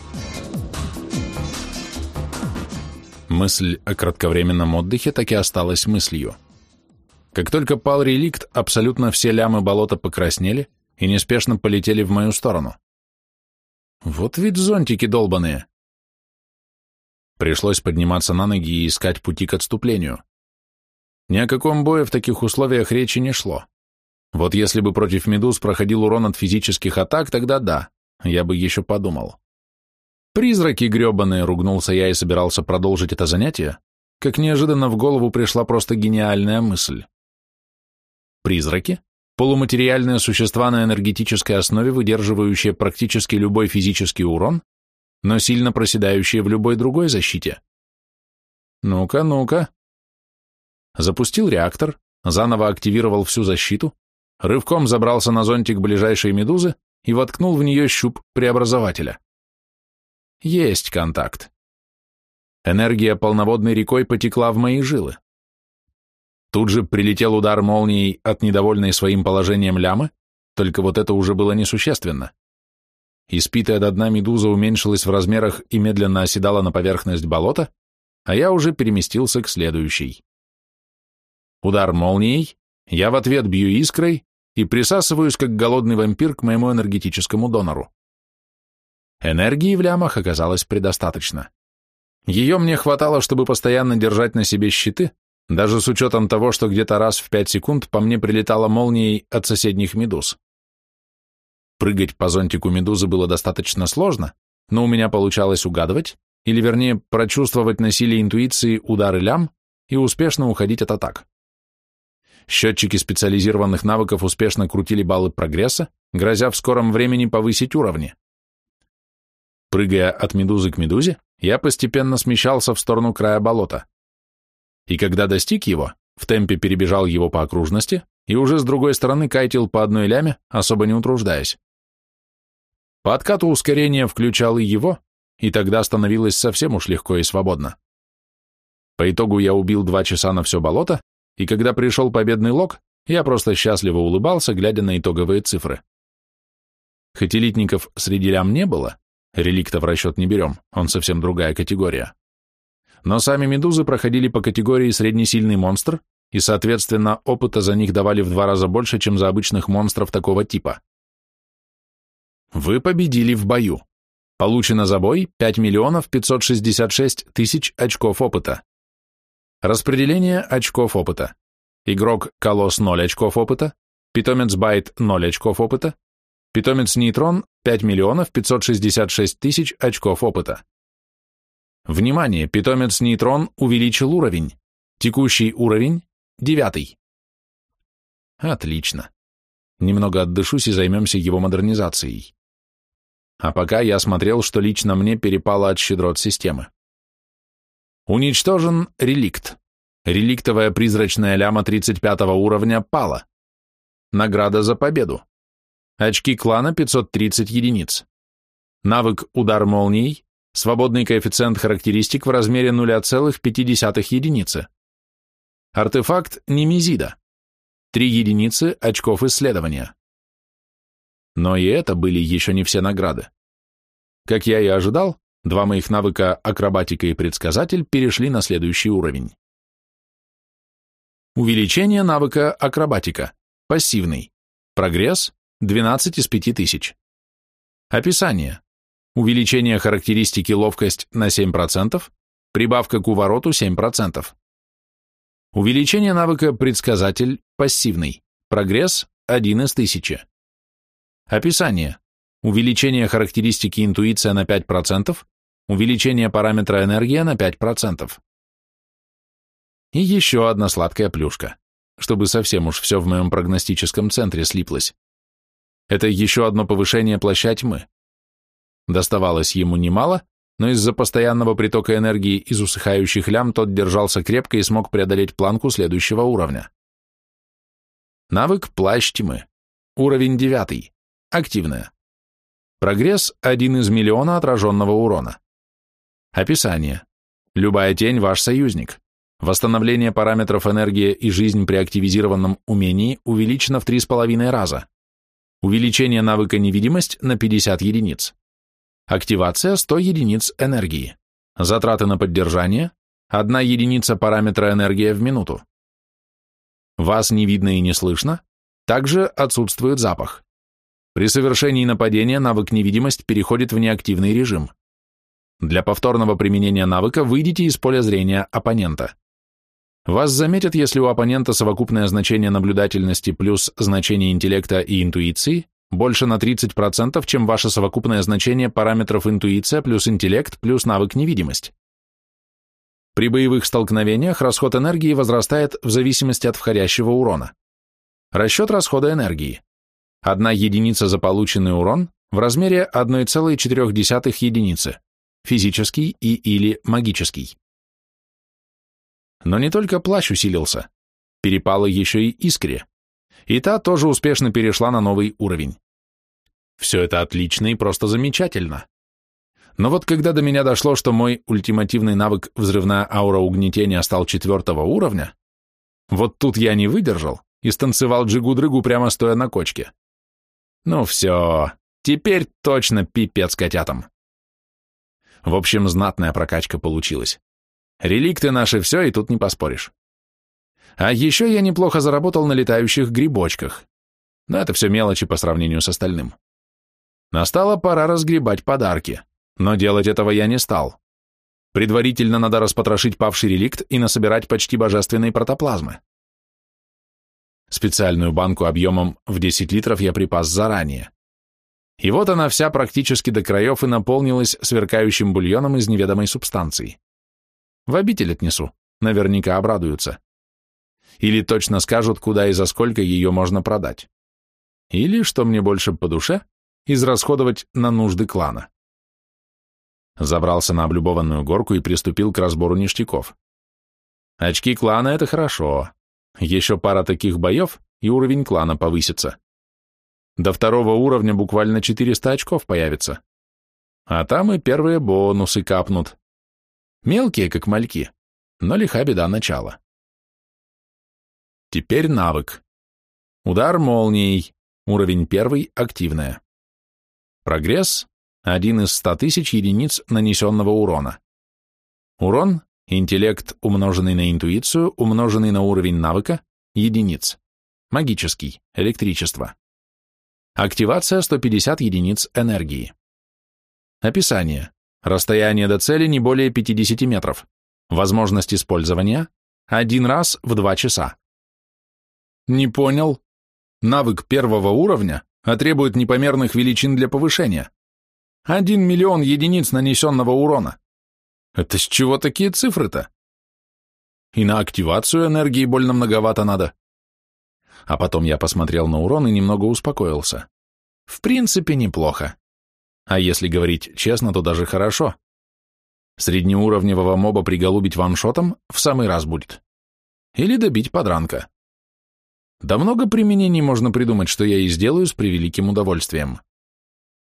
Мысль о кратковременном отдыхе так и осталась мыслью. Как только пал реликт, абсолютно все лямы болота покраснели и неспешно полетели в мою сторону. Вот ведь зонтики долбаные. Пришлось подниматься на ноги и искать пути к отступлению. Ни о каком бое в таких условиях речи не шло. Вот если бы против медуз проходил урон от физических атак, тогда да, я бы еще подумал. «Призраки гребаные!» — ругнулся я и собирался продолжить это занятие, как неожиданно в голову пришла просто гениальная мысль. Призраки – полуматериальные существа на энергетической основе, выдерживающие практически любой физический урон, но сильно проседающие в любой другой защите. Ну-ка, ну-ка. Запустил реактор, заново активировал всю защиту, рывком забрался на зонтик ближайшей медузы и воткнул в нее щуп преобразователя. Есть контакт. Энергия полноводной рекой потекла в мои жилы. Тут же прилетел удар молнией от недовольной своим положением лямы, только вот это уже было несущественно. Испитая до дна медуза уменьшилась в размерах и медленно оседала на поверхность болота, а я уже переместился к следующей. Удар молнией, я в ответ бью искрой и присасываюсь, как голодный вампир, к моему энергетическому донору. Энергии в лямах оказалось предостаточно. Ее мне хватало, чтобы постоянно держать на себе щиты, даже с учетом того, что где-то раз в пять секунд по мне прилетала молнией от соседних медуз. Прыгать по зонтику медузы было достаточно сложно, но у меня получалось угадывать, или вернее прочувствовать на силе интуиции удары лям и успешно уходить от атак. Счетчики специализированных навыков успешно крутили баллы прогресса, грозя в скором времени повысить уровни. Прыгая от медузы к медузе, я постепенно смещался в сторону края болота и когда достиг его, в темпе перебежал его по окружности и уже с другой стороны кайтил по одной ляме, особо не утруждаясь. По откату ускорение включал и его, и тогда становилось совсем уж легко и свободно. По итогу я убил два часа на все болото, и когда пришел победный лог, я просто счастливо улыбался, глядя на итоговые цифры. Хоть элитников среди лям не было, реликта в расчет не берем, он совсем другая категория, но сами медузы проходили по категории среднесильный монстр, и, соответственно, опыта за них давали в два раза больше, чем за обычных монстров такого типа. Вы победили в бою. Получено за бой 5 миллионов 566 тысяч очков опыта. Распределение очков опыта. Игрок Колос 0 очков опыта, питомец Байт 0 очков опыта, питомец Нейтрон 5 миллионов 566 тысяч очков опыта. Внимание, питомец нейтрон увеличил уровень. Текущий уровень — девятый. Отлично. Немного отдышусь и займемся его модернизацией. А пока я смотрел, что лично мне перепало от щедрот системы. Уничтожен реликт. Реликтовая призрачная ляма 35 уровня пала. Награда за победу. Очки клана 530 единиц. Навык «Удар молнией» Свободный коэффициент характеристик в размере 0,5 единицы. Артефакт Немезида. 3 единицы очков исследования. Но и это были еще не все награды. Как я и ожидал, два моих навыка акробатика и предсказатель перешли на следующий уровень. Увеличение навыка акробатика. Пассивный. Прогресс 12 из 5000. Описание увеличение характеристики ловкость на 7%, прибавка к увороту 7%. Увеличение навыка предсказатель пассивный, прогресс 1 из 1000. Описание. Увеличение характеристики интуиция на 5%, увеличение параметра энергия на 5%. И еще одна сладкая плюшка, чтобы совсем уж все в моем прогностическом центре слиплось. Это еще одно повышение плаща тьмы. Доставалось ему немало, но из-за постоянного притока энергии из усыхающих лям тот держался крепко и смог преодолеть планку следующего уровня. Навык «Плащ тьмы». Уровень 9. Активная. Прогресс один из миллиона отраженного урона. Описание. Любая тень – ваш союзник. Восстановление параметров энергия и жизнь при активизированном умении увеличено в 3,5 раза. Увеличение навыка невидимость на 50 единиц. Активация 100 единиц энергии. Затраты на поддержание 1 единица параметра энергия в минуту. Вас не видно и не слышно. Также отсутствует запах. При совершении нападения навык невидимость переходит в неактивный режим. Для повторного применения навыка выйдите из поля зрения оппонента. Вас заметят, если у оппонента совокупное значение наблюдательности плюс значение интеллекта и интуиции больше на 30%, чем ваше совокупное значение параметров интуиция плюс интеллект плюс навык невидимость. При боевых столкновениях расход энергии возрастает в зависимости от входящего урона. Расчет расхода энергии. Одна единица за полученный урон в размере 1,4 единицы, физический и или магический. Но не только плащ усилился, перепало еще и искре, и та тоже успешно перешла на новый уровень. Все это отлично и просто замечательно. Но вот когда до меня дошло, что мой ультимативный навык взрывная аура угнетения стал четвертого уровня, вот тут я не выдержал и станцевал джигу-дрыгу прямо стоя на кочке. Ну все, теперь точно пипец котятам. В общем, знатная прокачка получилась. Реликты наши все, и тут не поспоришь. А еще я неплохо заработал на летающих грибочках. Но это все мелочи по сравнению с остальным. Настала пора разгребать подарки, но делать этого я не стал. Предварительно надо распотрошить павший реликт и насобирать почти божественные протоплазмы. Специальную банку объемом в 10 литров я припас заранее. И вот она вся практически до краев и наполнилась сверкающим бульоном из неведомой субстанции. В обитель отнесу, наверняка обрадуются. Или точно скажут, куда и за сколько ее можно продать. Или, что мне больше по душе, израсходовать на нужды клана. Забрался на облюбованную горку и приступил к разбору ништяков. Очки клана — это хорошо. Еще пара таких боев, и уровень клана повысится. До второго уровня буквально 400 очков появится. А там и первые бонусы капнут. Мелкие, как мальки, но лиха беда начала.
Теперь навык. Удар молнией.
Уровень первый, активная. Прогресс – один из ста тысяч единиц нанесенного урона. Урон – интеллект, умноженный на интуицию, умноженный на уровень навыка, единиц. Магический, электричество. Активация 150 единиц энергии. Описание. Расстояние до цели не более 50 метров. Возможность использования – один раз в два часа. Не понял. Навык первого уровня а требует непомерных величин для повышения. Один миллион единиц нанесенного урона. Это с чего такие цифры-то? И на активацию энергии больно многовато надо. А потом я посмотрел на урон и немного успокоился. В принципе, неплохо. А если говорить честно, то даже хорошо. Среднеуровневого моба приголубить ваншотом в самый раз будет. Или добить подранка. Да много применений можно придумать, что я и сделаю с превеликим удовольствием.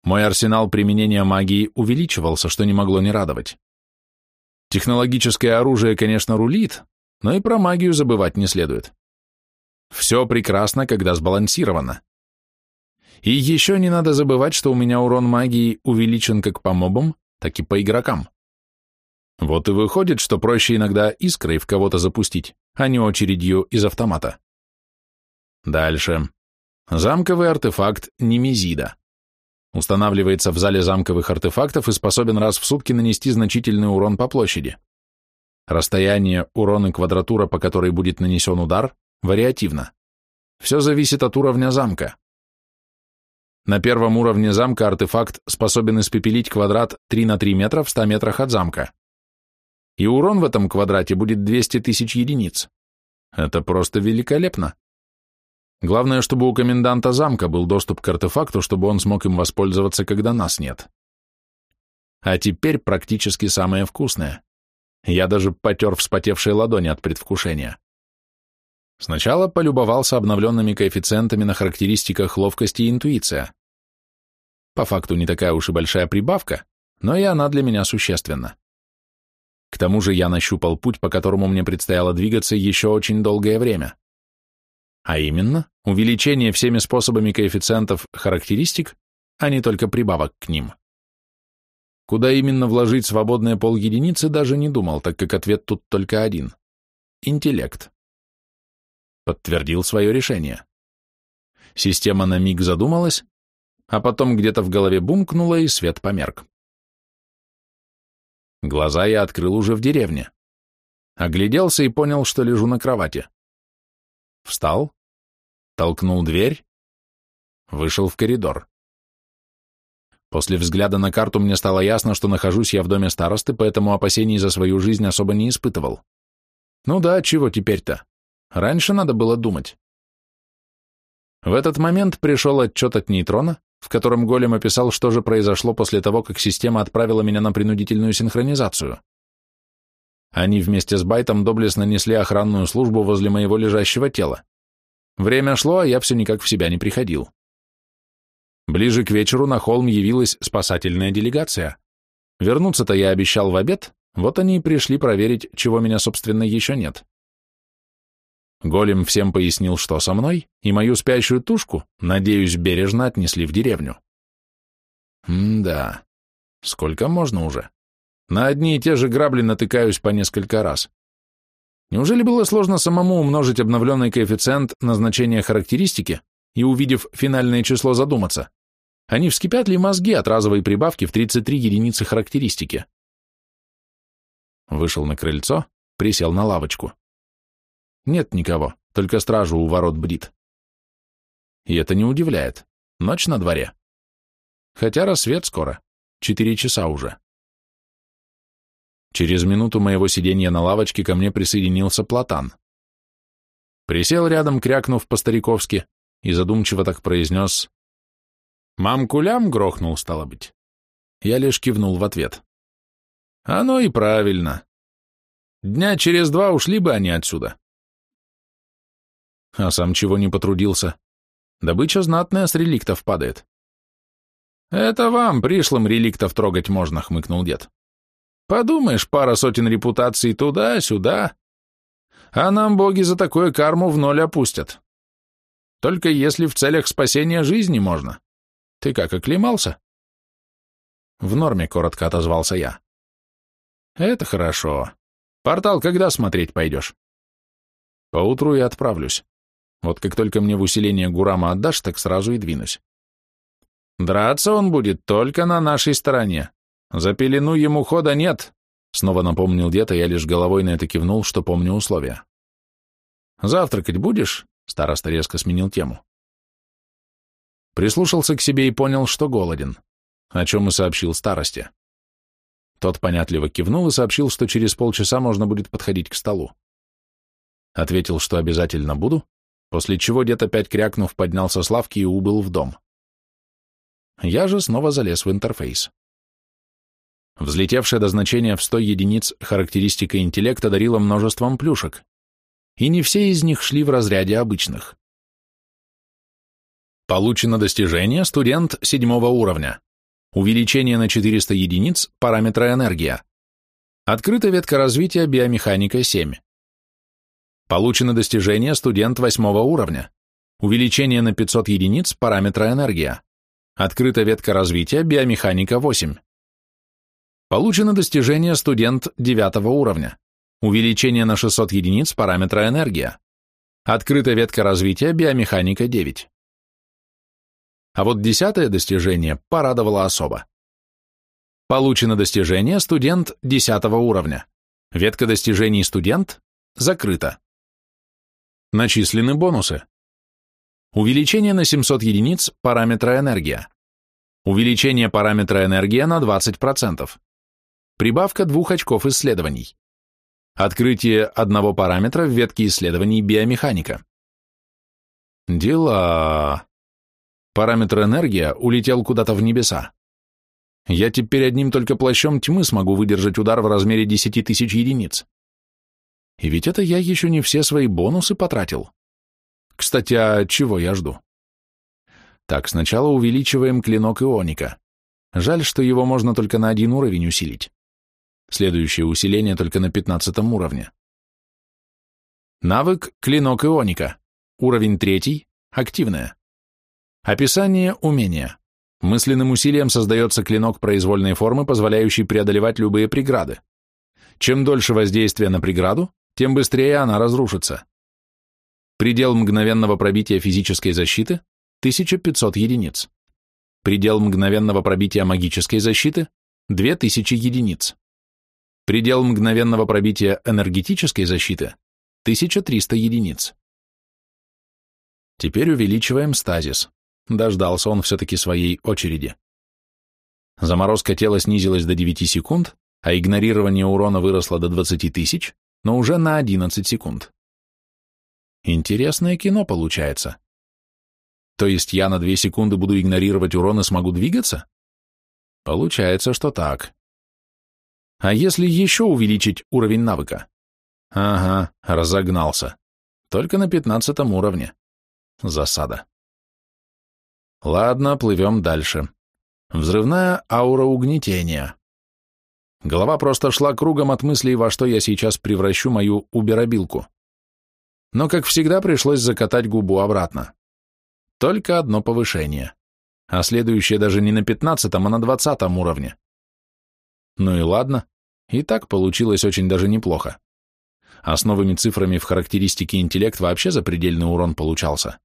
Мой арсенал применения магии увеличивался, что не могло не радовать. Технологическое оружие, конечно, рулит, но и про магию забывать не следует. Все прекрасно, когда сбалансировано. И еще не надо забывать, что у меня урон магии увеличен как по мобам, так и по игрокам. Вот и выходит, что проще иногда искрой в кого-то запустить, а не очередью из автомата. Дальше. Замковый артефакт Немезида. Устанавливается в зале замковых артефактов и способен раз в сутки нанести значительный урон по площади. Расстояние, урон и квадратура, по которой будет нанесен удар, вариативно. Все зависит от уровня замка. На первом уровне замка артефакт способен испепелить квадрат 3 на 3 метра в 100 метрах от замка. И урон в этом квадрате будет 200 тысяч единиц. Это просто великолепно. Главное, чтобы у коменданта замка был доступ к артефакту, чтобы он смог им воспользоваться, когда нас нет. А теперь практически самое вкусное. Я даже потер вспотевшие ладони от предвкушения. Сначала полюбовался обновленными коэффициентами на характеристиках ловкости и интуиция. По факту не такая уж и большая прибавка, но и она для меня существенна. К тому же я нащупал путь, по которому мне предстояло двигаться еще очень долгое время а именно увеличение всеми способами коэффициентов характеристик, а не только прибавок к ним. Куда именно вложить свободное пол единицы даже не думал, так как ответ тут только один – интеллект. Подтвердил свое решение. Система на миг задумалась, а потом где-то в голове бумкнула, и свет померк. Глаза я открыл уже в деревне. Огляделся и понял, что
лежу на кровати. Встал, толкнул дверь,
вышел в коридор. После взгляда на карту мне стало ясно, что нахожусь я в доме старосты, поэтому опасений за свою жизнь особо не испытывал. Ну да, чего теперь-то? Раньше надо было думать. В этот момент пришел отчет от нейтрона, в котором Голем описал, что же произошло после того, как система отправила меня на принудительную синхронизацию. Они вместе с Байтом доблестно несли охранную службу возле моего лежащего тела. Время шло, а я все никак в себя не приходил. Ближе к вечеру на холм явилась спасательная делегация. Вернуться-то я обещал в обед, вот они и пришли проверить, чего меня, собственно, еще нет. Голем всем пояснил, что со мной, и мою спящую тушку, надеюсь, бережно отнесли в деревню. М-да, сколько можно уже? На одни и те же грабли натыкаюсь по несколько раз. Неужели было сложно самому умножить обновленный коэффициент на значение характеристики и, увидев финальное число, задуматься, Они не вскипят ли мозги от разовой прибавки в 33 единицы характеристики? Вышел на крыльцо, присел на лавочку.
Нет никого, только стражу у ворот брит. И это не удивляет.
Ночь на дворе. Хотя рассвет скоро, четыре часа уже. Через минуту моего сидения на лавочке ко мне присоединился платан. Присел рядом, крякнув по-стариковски, и задумчиво так произнес «Мамку-лям грохнул, стало быть». Я лишь кивнул в ответ.
«Оно и правильно. Дня через два ушли бы они отсюда». А сам чего не потрудился. Добыча знатная
с реликтов падает. «Это вам, пришлым, реликтов трогать можно», — хмыкнул дед. Подумаешь, пара сотен репутаций туда-сюда. А нам боги за такое карму в ноль опустят. Только если в целях спасения жизни можно. Ты как, оклемался? В норме, коротко отозвался я. Это хорошо. Портал когда смотреть пойдешь? Поутру я отправлюсь. Вот как только мне в усиление Гурама отдашь, так сразу и двинусь. Драться он будет только на нашей стороне. «За пелену ему хода нет!» Снова напомнил дед, а я лишь головой на это кивнул, что помню условия. «Завтракать будешь?» Староста резко сменил тему. Прислушался к себе и понял, что голоден, о чем и сообщил старости. Тот понятливо кивнул и сообщил, что через полчаса можно будет подходить к столу. Ответил, что обязательно буду, после чего дед опять крякнув поднялся с лавки и убыл в дом. Я же снова залез в интерфейс. Взлетевшее до значения в 100 единиц характеристика интеллекта дарила множеством плюшек, и не все из них шли в разряде обычных. Получено достижение студент седьмого уровня. Увеличение на 400 единиц параметра энергия. Открыта ветка развития биомеханика 7. Получено достижение студент восьмого уровня. Увеличение на 500 единиц параметра энергия. Открыта ветка развития биомеханика 8. Получено достижение студент 9 уровня. Увеличение на 600 единиц параметра энергия. Открыта ветка развития биомеханика 9. А вот десятое достижение порадовало особо. Получено достижение студент 10 уровня. Ветка достижений студент закрыта. Начислены бонусы. Увеличение на 700 единиц параметра энергия. Увеличение параметра энергия на 20% прибавка двух очков исследований. Открытие одного параметра в ветке исследований биомеханика. Дела. Параметр энергия улетел куда-то в небеса. Я теперь одним только плащом тьмы смогу выдержать удар в размере 10 тысяч единиц. И ведь это я еще не все свои бонусы потратил. Кстати, а чего я жду? Так, сначала увеличиваем клинок ионика. Жаль, что его можно только на один уровень усилить. Следующее усиление только на 15 уровне. Навык «Клинок Ионика». Уровень 3. Активное. Описание умения. Мысленным усилием создается клинок произвольной формы, позволяющий преодолевать любые преграды. Чем дольше воздействие на преграду, тем быстрее она разрушится. Предел мгновенного пробития физической защиты – 1500 единиц. Предел мгновенного пробития магической защиты – 2000 единиц. Предел мгновенного пробития энергетической защиты – 1300 единиц. Теперь увеличиваем стазис. Дождался он все-таки своей очереди. Заморозка тела снизилась до 9 секунд, а игнорирование урона выросло до 20 тысяч, но уже на 11 секунд. Интересное кино получается. То есть я на 2 секунды буду игнорировать урон и смогу двигаться? Получается, что так. А если еще увеличить уровень навыка? Ага, разогнался.
Только на пятнадцатом уровне. Засада.
Ладно, плывем дальше. Взрывная аура угнетения. Голова просто шла кругом от мыслей, во что я сейчас превращу мою уберобилку. Но, как всегда, пришлось закатать губу обратно. Только одно повышение. А следующее даже не на пятнадцатом, а на двадцатом уровне. Ну и ладно, и так получилось очень даже неплохо. А с новыми цифрами в характеристике интеллект вообще запредельный урон получался.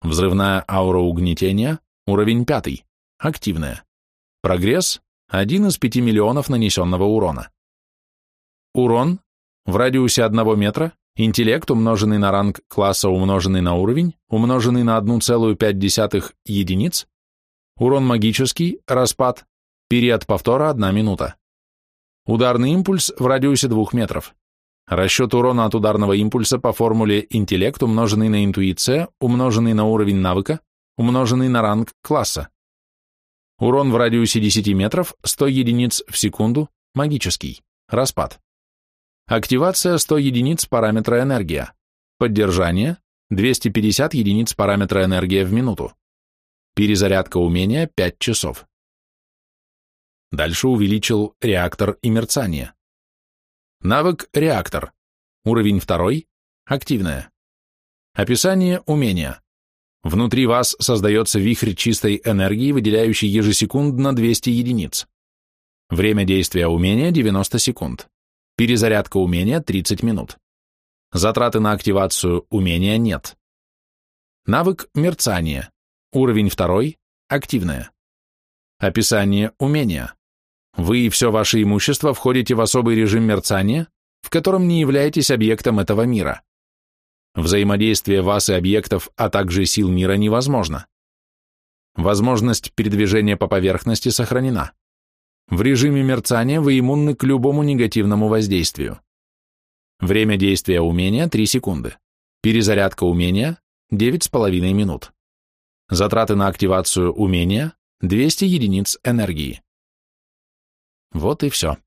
Взрывная аура угнетения, уровень пятый, активная. Прогресс – один из пяти миллионов нанесенного урона. Урон в радиусе одного метра, интеллект, умноженный на ранг класса, умноженный на уровень, умноженный на 1,5 единиц, урон магический, распад Период повтора – одна минута. Ударный импульс в радиусе двух метров. Расчет урона от ударного импульса по формуле интеллект, умноженный на интуиция, умноженный на уровень навыка, умноженный на ранг класса. Урон в радиусе 10 метров, 100 единиц в секунду, магический, распад. Активация 100 единиц параметра энергия. Поддержание 250 единиц параметра энергия в минуту. Перезарядка умения 5 часов. Дальше
увеличил
реактор и мерцание. Навык «Реактор». Уровень второй, Активное. Описание умения. Внутри вас создается вихрь чистой энергии, выделяющий ежесекундно 200 единиц. Время действия умения 90 секунд. Перезарядка умения 30 минут. Затраты на активацию умения нет. Навык мерцание. Уровень второй, Активное. Описание умения. Вы и все ваше имущество входите в особый режим мерцания, в котором не являетесь объектом этого мира. Взаимодействие вас и объектов, а также сил мира невозможно. Возможность передвижения по поверхности сохранена. В режиме мерцания вы иммунны к любому негативному воздействию. Время действия умения – 3 секунды. Перезарядка умения – 9,5 минут. Затраты на активацию умения – 200 единиц энергии. Вот и все.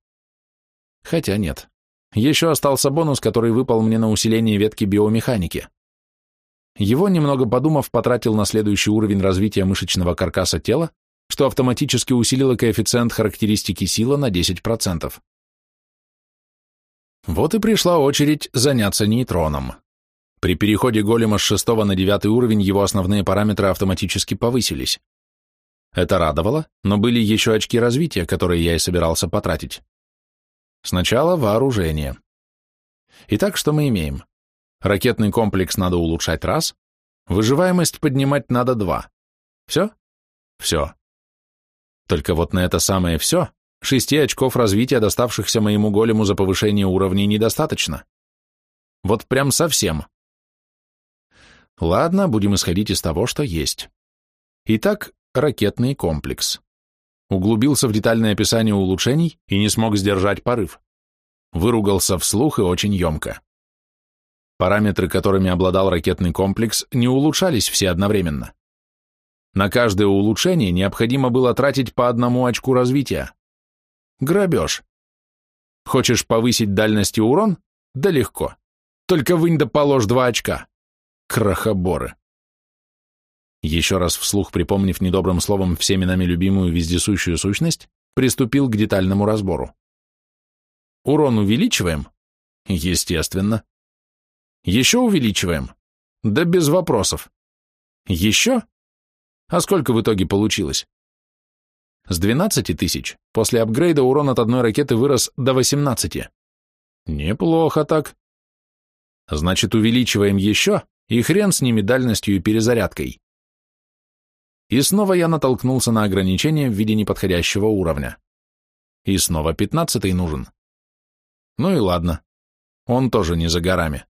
Хотя нет. Еще остался бонус, который выпал мне на усиление ветки биомеханики. Его, немного подумав, потратил на следующий уровень развития мышечного каркаса тела, что автоматически усилило коэффициент характеристики сила на 10%. Вот и пришла очередь заняться нейтроном. При переходе голема с 6 на 9 уровень его основные параметры автоматически повысились. Это радовало, но были еще очки развития, которые я и собирался потратить. Сначала вооружение. Итак, что мы имеем? Ракетный комплекс надо улучшать раз, выживаемость поднимать надо два. Все? Все. Только вот на это самое все шести очков развития, доставшихся моему голему за повышение уровней, недостаточно. Вот прям совсем. Ладно, будем исходить из того, что есть. Итак, ракетный комплекс. Углубился в детальное описание улучшений и не смог сдержать порыв. Выругался вслух и очень емко. Параметры, которыми обладал ракетный комплекс, не улучшались все одновременно. На каждое улучшение необходимо было тратить по одному очку развития. Грабеж. Хочешь повысить дальность и урон? Да легко. Только вынь да положь два очка. Крохоборы еще раз вслух припомнив недобрым словом всеми нами любимую вездесущую сущность, приступил к детальному разбору. Урон увеличиваем? Естественно. Еще увеличиваем? Да без вопросов. Еще? А сколько в итоге получилось? С 12 тысяч после апгрейда урон от одной ракеты вырос до 18. Неплохо так. Значит, увеличиваем еще, и хрен с ними дальностью и перезарядкой. И снова я натолкнулся на ограничение в виде неподходящего уровня. И снова пятнадцатый нужен. Ну и ладно. Он тоже не за горами.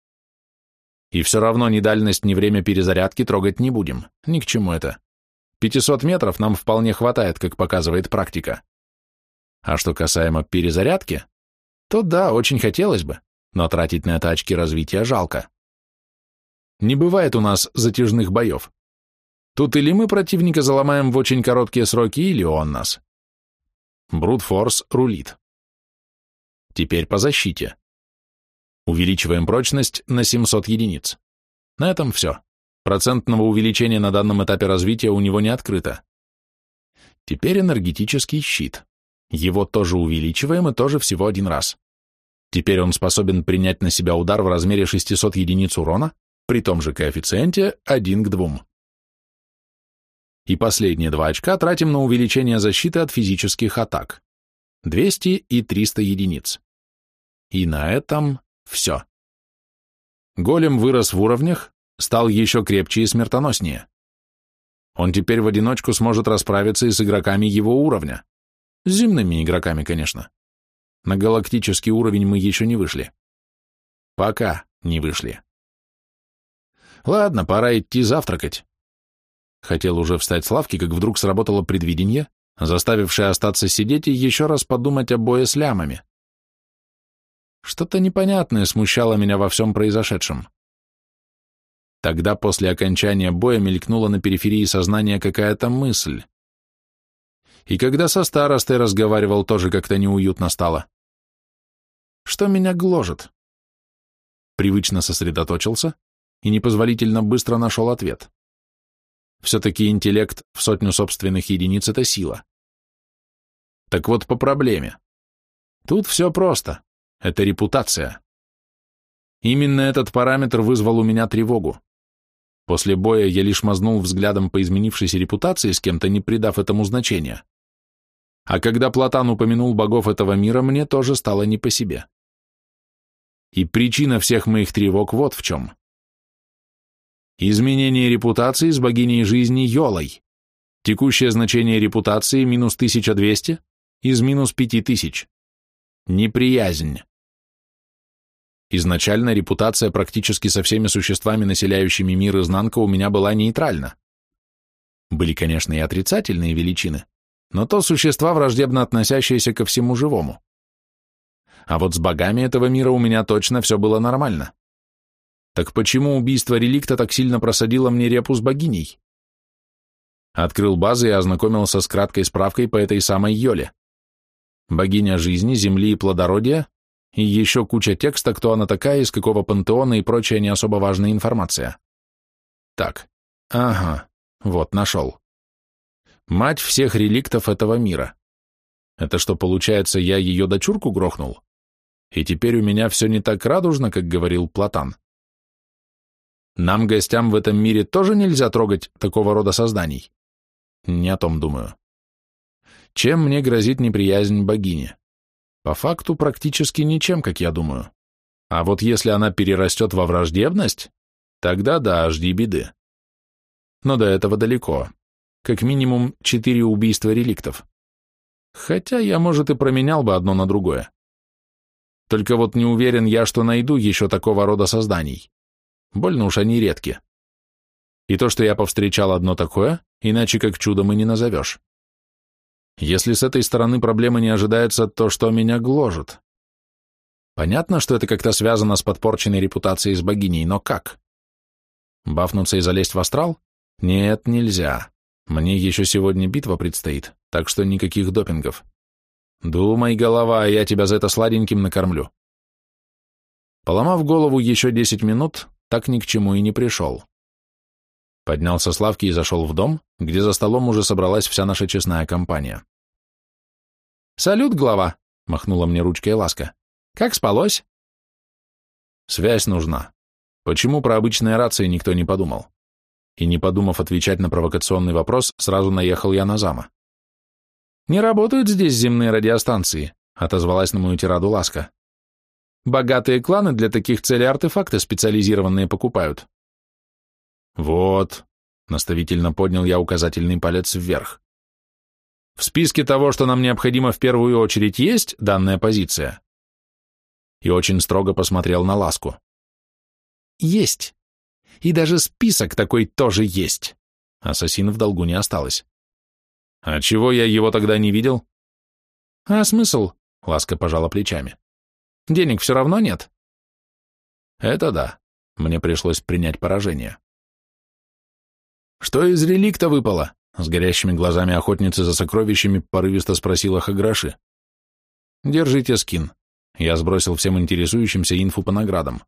И все равно ни дальность, ни время перезарядки трогать не будем. Ни к чему это. 500 метров нам вполне хватает, как показывает практика. А что касаемо перезарядки, то да, очень хотелось бы, но тратить на это очки развития жалко. Не бывает у нас затяжных боев. Тут или мы противника заломаем в очень короткие сроки, или он нас. Брутфорс рулит. Теперь по защите. Увеличиваем прочность на 700 единиц. На этом все. Процентного увеличения на данном этапе развития у него не открыто. Теперь энергетический щит. Его тоже увеличиваем и тоже всего один раз. Теперь он способен принять на себя удар в размере 600 единиц урона, при том же коэффициенте 1 к 2 и последние два очка тратим на увеличение защиты от физических атак. 200 и 300 единиц. И на этом все. Голем вырос в уровнях, стал еще крепче и смертоноснее. Он теперь в одиночку сможет расправиться и с игроками его уровня. С земными игроками, конечно. На галактический уровень мы еще не вышли. Пока не вышли. Ладно, пора идти завтракать. Хотел уже встать с лавки, как вдруг сработало предвидение, заставившее остаться сидеть и еще раз подумать о бое с лямами. Что-то непонятное смущало меня во всем произошедшем. Тогда после окончания боя мелькнула на периферии сознания какая-то мысль. И когда со старостой разговаривал, тоже как-то неуютно стало. Что меня гложет? Привычно сосредоточился и непозволительно быстро нашел ответ. Все-таки интеллект в сотню собственных единиц – это сила. Так вот по проблеме. Тут все просто. Это репутация. Именно этот параметр вызвал у меня тревогу. После боя я лишь мазнул взглядом по изменившейся репутации с кем-то, не придав этому значения. А когда Платан упомянул богов этого мира, мне тоже стало не по себе. И причина всех моих тревог вот в чем. Изменение репутации с богиней жизни Йолой. Текущее значение репутации минус 1200 из минус 5000. Неприязнь. Изначально репутация практически со всеми существами, населяющими мир изнанка, у меня была нейтральна. Были, конечно, и отрицательные величины, но то существа, враждебно относящиеся ко всему живому. А вот с богами этого мира у меня точно все было нормально. Так почему убийство реликта так сильно просадило мне репу с богиней? Открыл базы и ознакомился с краткой справкой по этой самой Йоле. Богиня жизни, земли и плодородия, и еще куча текста, кто она такая, из какого пантеона и прочая не особо важная информация. Так, ага, вот, нашел. Мать всех реликтов этого мира. Это что, получается, я ее дочурку грохнул? И теперь у меня все не так радужно, как говорил Платан. Нам, гостям, в этом мире тоже нельзя трогать такого рода созданий? Не о том думаю. Чем мне грозит неприязнь богини? По факту практически ничем, как я думаю. А вот если она перерастет во враждебность, тогда да, жди беды. Но до этого далеко. Как минимум четыре убийства реликтов. Хотя я, может, и променял бы одно на другое. Только вот не уверен я, что найду еще такого рода созданий. Больно уж они редки. И то, что я повстречал одно такое, иначе как чудом и не назовешь. Если с этой стороны проблемы не ожидается, то что меня гложет? Понятно, что это как-то связано с подпорченной репутацией с богиней, но как? Бафнуться и залезть в астрал? Нет, нельзя. Мне еще сегодня битва предстоит, так что никаких допингов. Думай, голова, я тебя за это сладеньким накормлю. Поломав голову еще десять минут, так ни к чему и не пришел. Поднялся с лавки и зашел в дом, где за столом уже собралась вся наша честная компания. «Салют, глава!» — махнула мне ручкой ласка. «Как спалось?» «Связь нужна. Почему про обычные рации никто не подумал?» И не подумав отвечать на провокационный вопрос, сразу наехал я на зама. «Не работают здесь земные радиостанции», — отозвалась на мою тираду Ласка. Богатые кланы для таких целей артефакты специализированные покупают. Вот, наставительно поднял я указательный палец вверх. В списке того, что нам необходимо в первую очередь есть, данная позиция. И очень строго посмотрел на ласку. Есть. И даже список такой тоже есть. Ассасин в долгу не осталось. А чего я его тогда не видел? А смысл?
Ласка пожала плечами. Денег все равно нет. Это да.
Мне пришлось принять поражение. Что из реликта выпало? С горящими глазами охотницы за сокровищами порывисто спросила Хаграши. Держите скин. Я сбросил всем интересующимся инфу по наградам.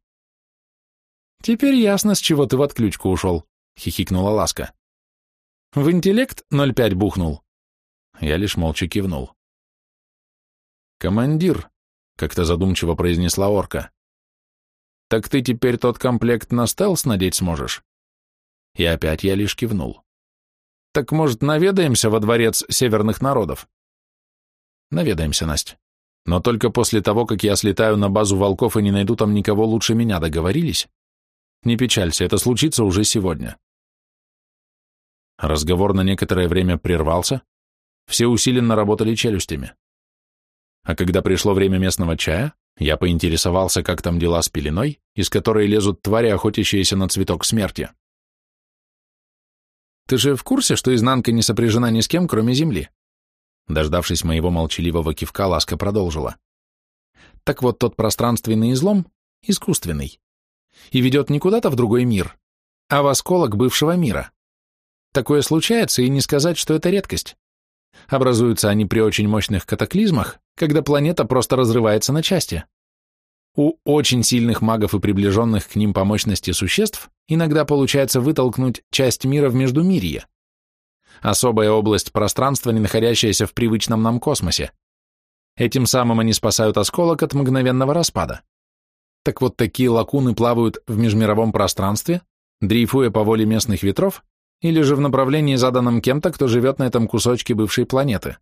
Теперь ясно, с чего ты в отключку ушел, хихикнула Ласка. В
интеллект 0,5 бухнул. Я лишь молча кивнул.
Командир, — как-то задумчиво произнесла орка. «Так ты теперь тот комплект на стелс надеть сможешь?» И опять я лишь кивнул. «Так, может, наведаемся во дворец северных народов?» «Наведаемся, Настя. Но только после того, как я слетаю на базу волков и не найду там никого лучше меня, договорились? Не печалься, это случится уже сегодня». Разговор на некоторое время прервался. Все усиленно работали челюстями. А когда пришло время местного чая, я поинтересовался, как там дела с пеленой, из которой лезут твари, охотящиеся на цветок смерти. «Ты же в курсе, что изнанка не сопряжена ни с кем, кроме Земли?» Дождавшись моего молчаливого кивка, Ласка продолжила. «Так вот, тот пространственный излом — искусственный. И ведет не куда-то в другой мир, а в осколок бывшего мира. Такое случается, и не сказать, что это редкость. Образуются они при очень мощных катаклизмах, когда планета просто разрывается на части. У очень сильных магов и приближенных к ним по мощности существ иногда получается вытолкнуть часть мира в междумирье. Особая область пространства, не находящаяся в привычном нам космосе. Этим самым они спасают осколок от мгновенного распада. Так вот, такие лакуны плавают в межмировом пространстве, дрейфуя по воле местных ветров или же в направлении, заданном кем-то, кто живет на этом кусочке бывшей планеты.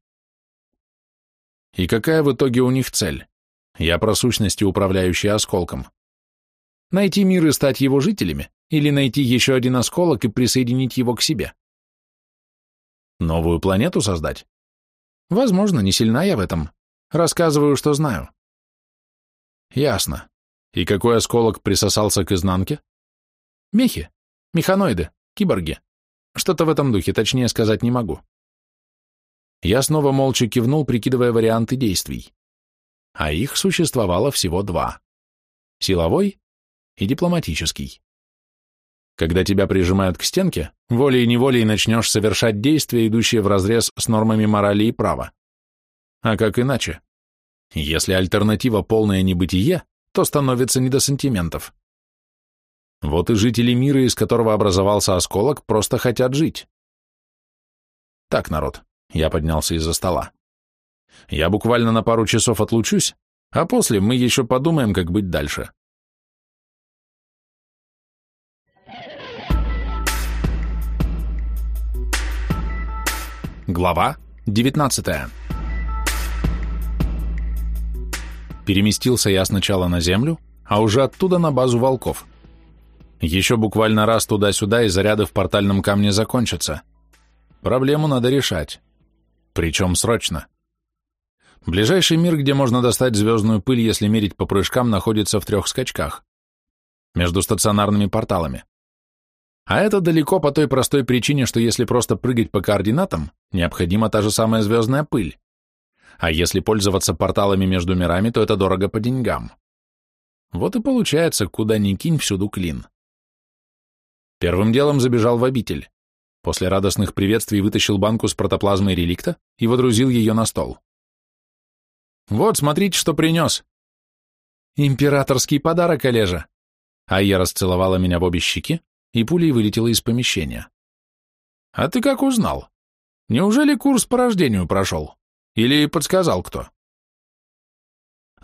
И какая в итоге у них цель? Я про сущности, управляющие осколком. Найти мир и стать его жителями, или найти еще один осколок и присоединить его к себе? Новую планету создать? Возможно, не сильна я в этом. Рассказываю, что знаю. Ясно. И какой осколок присосался к изнанке? Мехи, механоиды, киборги. Что-то в этом духе, точнее сказать не могу. Я снова молча кивнул, прикидывая варианты действий. А их существовало всего два. Силовой и дипломатический. Когда тебя прижимают к стенке, волей-неволей начнешь совершать действия, идущие вразрез с нормами морали и права. А как иначе? Если альтернатива полное небытие, то становится не до сантиментов. Вот и жители мира, из которого образовался осколок, просто хотят жить. Так, народ, я поднялся из-за стола. Я буквально на пару часов
отлучусь, а после мы еще подумаем, как быть дальше.
Глава 19 Переместился я сначала на землю, а уже оттуда на базу волков – еще буквально раз туда-сюда, и заряды в портальном камне закончатся. Проблему надо решать. Причем срочно. Ближайший мир, где можно достать звездную пыль, если мерить по прыжкам, находится в трех скачках. Между стационарными порталами. А это далеко по той простой причине, что если просто прыгать по координатам, необходима та же самая звездная пыль. А если пользоваться порталами между мирами, то это дорого по деньгам. Вот и получается, куда ни кинь, всюду клин. Первым делом забежал в обитель. После радостных приветствий вытащил банку с протоплазмой реликта и водрузил ее на стол. «Вот, смотрите, что принес!» «Императорский подарок, Олежа!» Айя расцеловала меня в обе щеки и пулей вылетела из помещения. «А ты как узнал? Неужели курс по рождению прошел? Или подсказал кто?»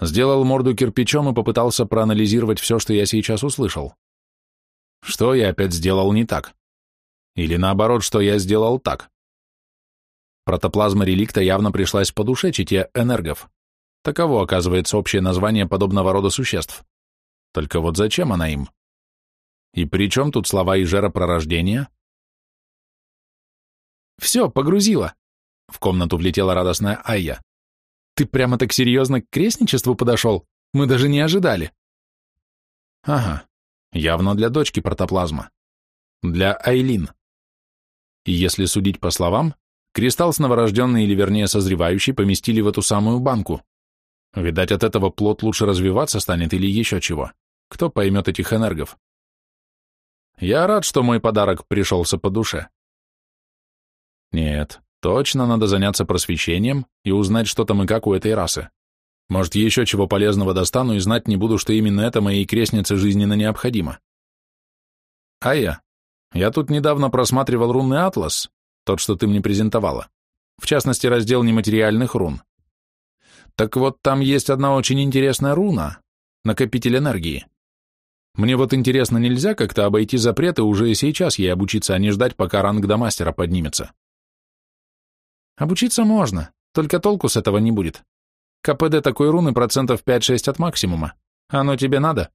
Сделал морду кирпичом и попытался проанализировать все, что я сейчас услышал. Что я опять сделал не так? Или наоборот, что я сделал так? Протоплазма реликта явно пришлась по душе чите энергов. Таково, оказывается, общее название подобного рода существ. Только вот зачем она им? И при чем тут слова Ижера про рождение? «Все, погрузила!» — в комнату влетела радостная Айя. «Ты прямо так серьезно к крестничеству подошел? Мы даже не ожидали!» «Ага, Явно для дочки протоплазма. Для Айлин. И если судить по словам, кристалл с новорожденной или вернее созревающей поместили в эту самую банку. Видать, от этого плод лучше развиваться станет или еще чего. Кто поймет этих энергов? Я рад, что мой подарок пришелся по душе. Нет, точно надо заняться просвещением и узнать, что там и как у этой расы. Может, еще чего полезного достану и знать не буду, что именно это моей крестнице жизненно необходимо. А я? Я тут недавно просматривал рунный атлас, тот, что ты мне презентовала. В частности, раздел нематериальных рун. Так вот, там есть одна очень интересная руна, накопитель энергии. Мне вот интересно, нельзя как-то обойти запреты уже и сейчас ей обучиться, а не ждать, пока ранг до мастера поднимется? Обучиться можно, только толку с этого не будет, КПД такой руны процентов 5-6 от максимума. Оно тебе надо?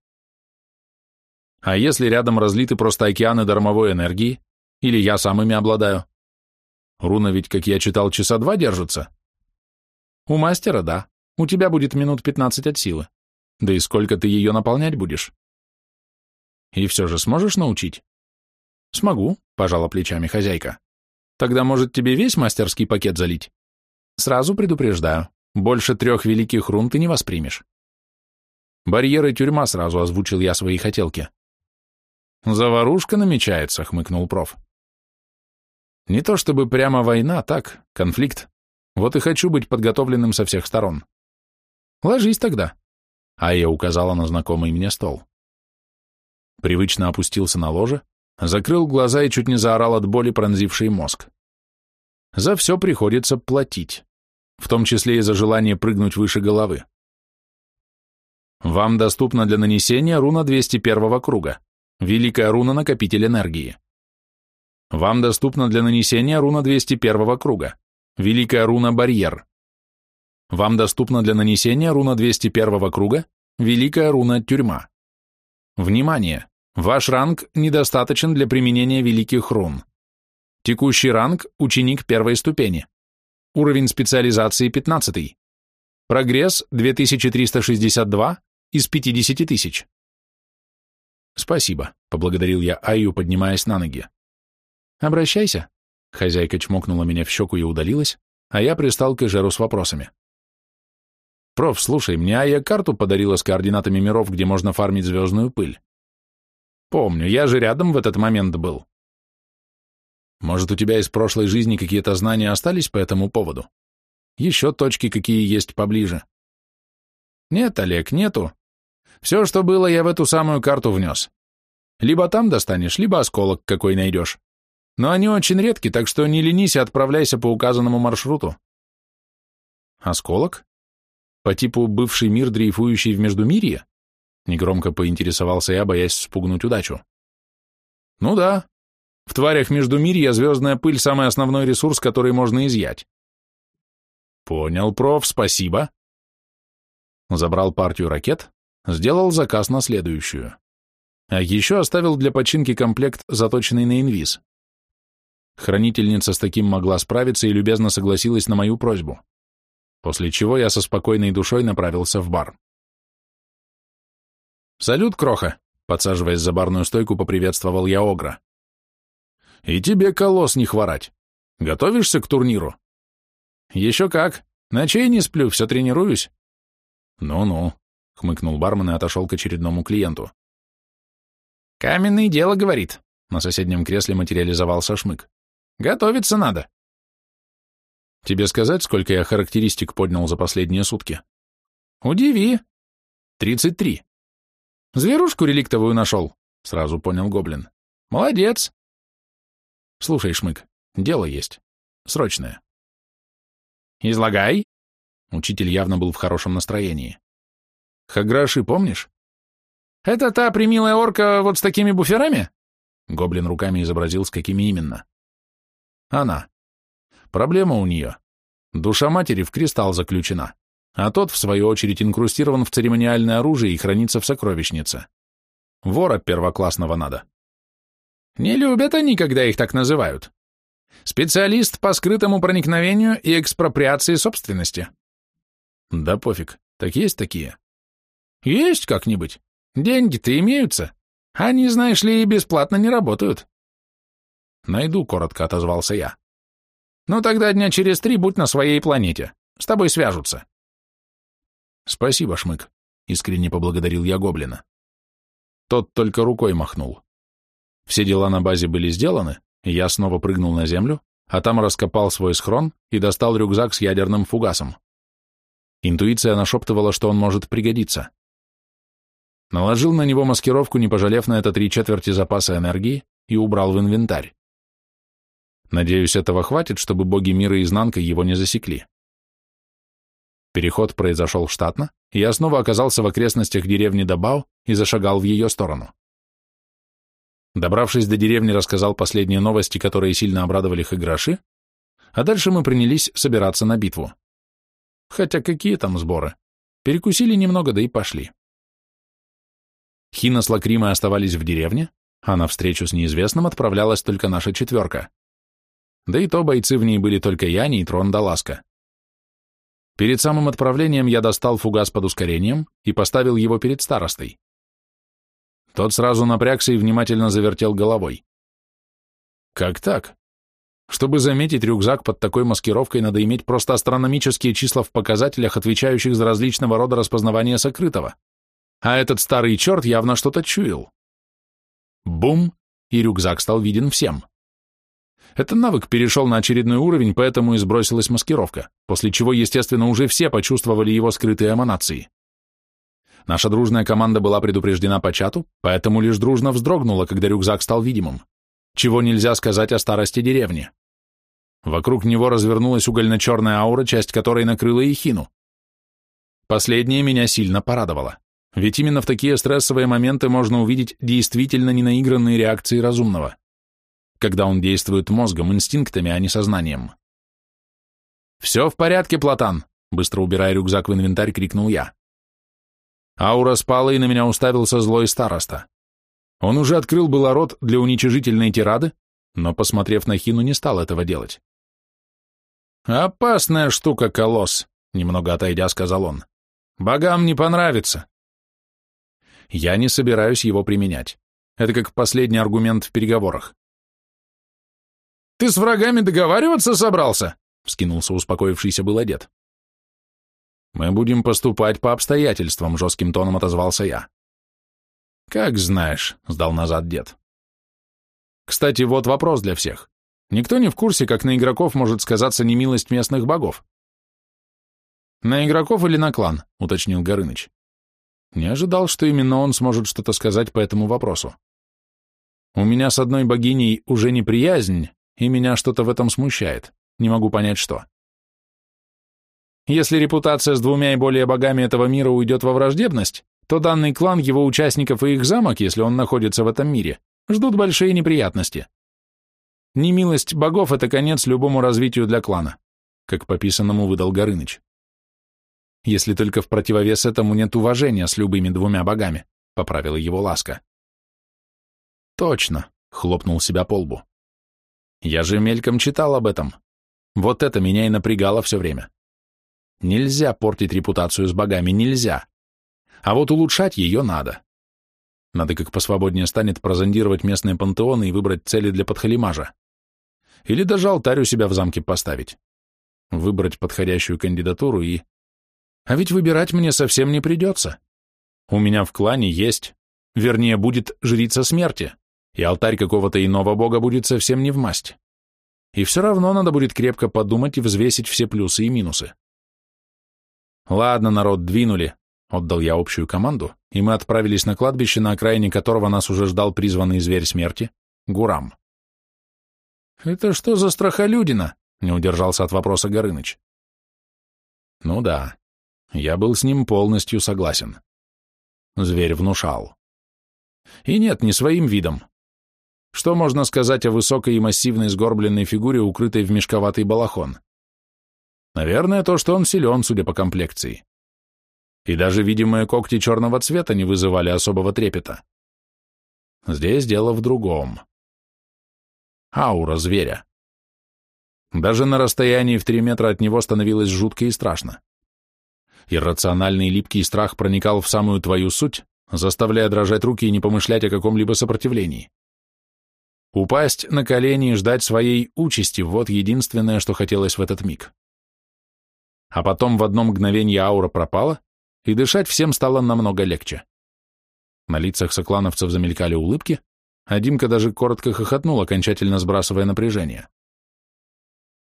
А если рядом разлиты просто океаны дармовой энергии? Или я сам ими обладаю? Руна ведь, как я читал, часа два держится. У мастера, да. У тебя будет минут 15 от силы. Да и сколько ты ее наполнять будешь? И все же сможешь научить? Смогу, пожала плечами хозяйка. Тогда, может, тебе весь мастерский пакет залить? Сразу предупреждаю, больше трех великих рун ты не воспримешь. Барьеры тюрьма сразу озвучил я свои хотелки. Заварушка намечается, хмыкнул проф. Не то чтобы прямо война, так, конфликт. Вот и хочу быть подготовленным со всех сторон. Ложись тогда. А я указала на знакомый мне стол. Привычно опустился на ложе, закрыл глаза и чуть не заорал от боли, пронзивший мозг. За все приходится платить в том числе и за желание прыгнуть выше головы. Вам доступна для нанесения руна 201 круга, великая руна накопитель энергии. Вам доступна для нанесения руна 201 круга, великая руна барьер. Вам доступна для нанесения руна 201 круга, великая руна тюрьма. Внимание! Ваш ранг недостаточен для применения великих рун. Текущий ранг – ученик первой ступени. Уровень специализации 15. Прогресс 2362 из 50 тысяч. Спасибо, поблагодарил я Айю, поднимаясь на ноги. Обращайся. Хозяйка чмокнула меня в щеку и удалилась, а я пристал к Эжеру с вопросами. «Проф, слушай, мне Айя карту подарила с координатами миров, где можно фармить звездную пыль». «Помню, я же рядом в этот момент был». Может, у тебя из прошлой жизни какие-то знания остались по этому поводу? Еще точки какие есть поближе. Нет, Олег, нету. Все, что было, я в эту самую карту внес. Либо там достанешь, либо осколок какой найдешь. Но они очень редки, так что не ленись и отправляйся по указанному маршруту. Осколок? По типу бывший мир, дрейфующий в Междумирье? Негромко поинтересовался я, боясь спугнуть удачу. Ну да, в тварях между Междумирья звездная пыль – самый основной ресурс, который можно изъять. Понял, проф, спасибо. Забрал партию ракет, сделал заказ на следующую. А еще оставил для починки комплект, заточенный на инвиз. Хранительница с таким могла справиться и любезно согласилась на мою просьбу. После чего я со спокойной душой направился в бар. «Салют, Кроха!» Подсаживаясь за барную стойку, поприветствовал я Огра. И тебе колос не хворать. Готовишься к турниру? Еще как. Ночей не сплю, все тренируюсь. Ну-ну, хмыкнул бармен и отошел к очередному клиенту. Каменное дело, говорит. На соседнем кресле материализовался шмык. Готовиться надо. Тебе сказать, сколько я характеристик поднял за последние сутки?
Удиви. Тридцать три. Зверушку реликтовую нашел, сразу понял гоблин. Молодец. Слушай, Шмык, дело есть. Срочное. Излагай. Учитель явно был в хорошем настроении. Хаграши, помнишь? Это та примилая орка вот с
такими буферами? Гоблин руками изобразил, с какими именно. Она. Проблема у нее. Душа матери в кристалл заключена, а тот, в свою очередь, инкрустирован в церемониальное оружие и хранится в сокровищнице. Вора первоклассного надо. Не любят они, когда их так называют. Специалист по скрытому проникновению и экспроприации собственности. Да пофиг, так есть такие? Есть как-нибудь. Деньги-то имеются. Они, знаешь ли, и бесплатно не работают. Найду, коротко отозвался я. Ну тогда дня через три будь на своей планете. С тобой свяжутся. Спасибо, Шмык, искренне поблагодарил я гоблина. Тот только рукой махнул. Все дела на базе были сделаны, и я снова прыгнул на землю, а там раскопал свой схрон и достал рюкзак с ядерным фугасом. Интуиция нашептывала, что он может пригодиться. Наложил на него маскировку, не пожалев на это три четверти запаса энергии, и убрал в инвентарь. Надеюсь, этого хватит, чтобы боги мира изнанка его не засекли. Переход произошел штатно, и я снова оказался в окрестностях деревни Дабао и зашагал в ее сторону. Добравшись до деревни, рассказал последние новости, которые сильно обрадовали Хаграши, а дальше мы принялись собираться на битву. Хотя какие там сборы? Перекусили немного, да и пошли. Хина с Лакримой оставались в деревне, а на встречу с неизвестным отправлялась только наша четверка. Да и то бойцы в ней были только Яни и Трон Даласка. Перед самым отправлением я достал фугас под ускорением и поставил его перед старостой. Тот сразу напрягся и внимательно завертел головой. Как так? Чтобы заметить рюкзак под такой маскировкой, надо иметь просто астрономические числа в показателях, отвечающих за различного рода распознавание сокрытого. А этот старый черт явно что-то чуял. Бум! И рюкзак стал виден всем. Этот навык перешел на очередной уровень, поэтому и сбросилась маскировка, после чего, естественно, уже все почувствовали его скрытые эманации. Наша дружная команда была предупреждена по чату, поэтому лишь дружно вздрогнула, когда рюкзак стал видимым. Чего нельзя сказать о старости деревни. Вокруг него развернулась угольно-черная аура, часть которой накрыла Ихину. Последнее меня сильно порадовало. Ведь именно в такие стрессовые моменты можно увидеть действительно ненаигранные реакции разумного. Когда он действует мозгом, инстинктами, а не сознанием. «Все в порядке, Платан!» Быстро убирая рюкзак в инвентарь, крикнул я. Аура спала, и на меня уставился злой староста. Он уже открыл было рот для уничижительной тирады, но, посмотрев на Хину, не стал этого делать. «Опасная штука, колосс», — немного отойдя, сказал он. «Богам не понравится». «Я не собираюсь его применять. Это как последний аргумент в переговорах». «Ты с врагами договариваться собрался?» — вскинулся успокоившийся был одет. «Мы будем поступать по обстоятельствам», — жестким тоном отозвался я. «Как знаешь», — сдал назад дед. «Кстати, вот вопрос для всех. Никто не в курсе, как на игроков может сказаться немилость местных богов». «На игроков или на клан?» — уточнил Горыныч. Не ожидал, что именно он сможет что-то сказать по этому вопросу. «У меня с одной богиней уже неприязнь, и меня что-то в этом смущает. Не могу понять, что». Если репутация с двумя и более богами этого мира уйдет во враждебность, то данный клан, его участников и их замок, если он находится в этом мире, ждут большие неприятности. Немилость богов — это конец любому развитию для клана, как пописанному выдал Горыныч. Если только в противовес этому нет уважения с любыми двумя богами, — поправила его ласка. Точно, — хлопнул себя по лбу. Я же мельком читал об этом. Вот это меня и напрягало все время. Нельзя портить репутацию с богами, нельзя. А вот улучшать ее надо. Надо как посвободнее станет прозондировать местные пантеоны и выбрать цели для подхалимажа. Или даже алтарь у себя в замке поставить. Выбрать подходящую кандидатуру и... А ведь выбирать мне совсем не придется. У меня в клане есть, вернее, будет жрица смерти, и алтарь какого-то иного бога будет совсем не в масть. И все равно надо будет крепко подумать и взвесить все плюсы и минусы. «Ладно, народ, двинули», — отдал я общую команду, и мы отправились на кладбище, на окраине которого нас уже ждал призванный зверь смерти — Гурам. «Это что за страхолюдина?» — не удержался от вопроса Горыныч. «Ну да, я был с ним полностью согласен». Зверь внушал. «И нет, не своим видом. Что можно сказать о высокой и массивной сгорбленной фигуре, укрытой в мешковатый балахон?» Наверное, то, что он силен, судя по комплекции. И даже видимые когти черного цвета не вызывали особого трепета. Здесь дело в другом. Аура зверя. Даже на расстоянии в три метра от него становилось жутко и страшно. Иррациональный липкий страх проникал в самую твою суть, заставляя дрожать руки и не помышлять о каком-либо сопротивлении. Упасть на колени и ждать своей участи – вот единственное, что хотелось в этот миг а потом в одно мгновение аура пропала, и дышать всем стало намного легче. На лицах соклановцев замелькали улыбки, а Димка даже коротко хохотнул, окончательно сбрасывая напряжение.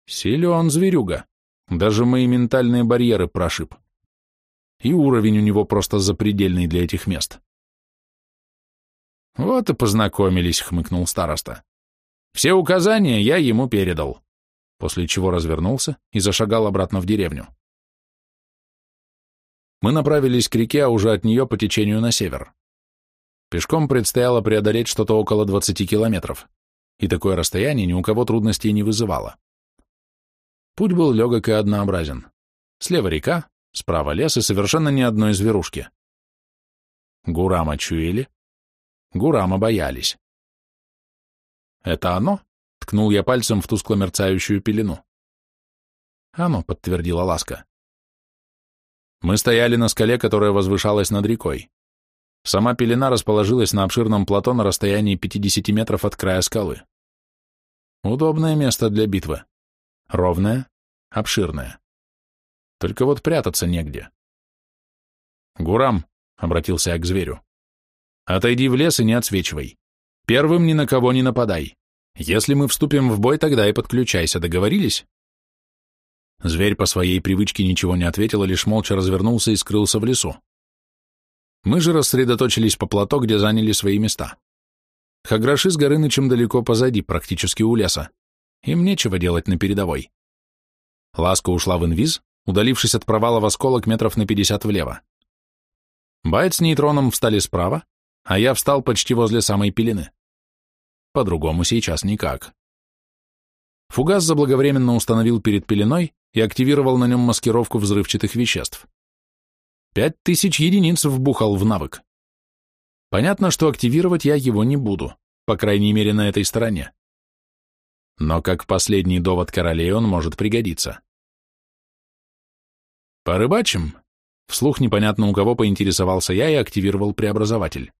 Силен зверюга, даже мои ментальные барьеры прошиб. И уровень у него просто запредельный для этих мест. «Вот и познакомились», — хмыкнул староста. «Все указания я ему передал после чего развернулся и зашагал обратно в деревню. Мы направились к реке, а уже от нее по течению на север. Пешком предстояло преодолеть что-то около 20 километров, и такое расстояние ни у кого трудностей не вызывало. Путь был легок и однообразен. Слева река, справа лес и совершенно ни одной зверушки. Гурама чуяли, Гурама боялись.
Это оно? Ткнул я пальцем в тускло мерцающую пелену.
«Оно», — подтвердила Ласка. Мы стояли на скале, которая возвышалась над рекой. Сама пелена расположилась на обширном плато на расстоянии 50 метров от края скалы. Удобное место для битвы.
Ровное, обширное. Только вот прятаться негде.
«Гурам», — обратился я к зверю, — «отойди в лес и не отсвечивай. Первым ни на кого не нападай. Если мы вступим в бой, тогда и подключайся, договорились?» Зверь по своей привычке ничего не ответил, а лишь молча развернулся и скрылся в лесу. Мы же рассредоточились по плато, где заняли свои места. Хаграши с Горынычем далеко позади, практически у леса. Им нечего делать на передовой. Ласка ушла в инвиз, удалившись от провала в осколок метров на пятьдесят влево. Байт с нейтроном встали справа, а я встал почти возле самой пелены. По-другому сейчас никак. Фугас заблаговременно установил перед пеленой и активировал на нем маскировку взрывчатых веществ. Пять тысяч единиц вбухал в навык. Понятно, что активировать я его не буду, по крайней мере на этой стороне. Но как последний довод королей
он может пригодиться. «Порыбачим?» Вслух
непонятно у кого поинтересовался я и активировал преобразователь.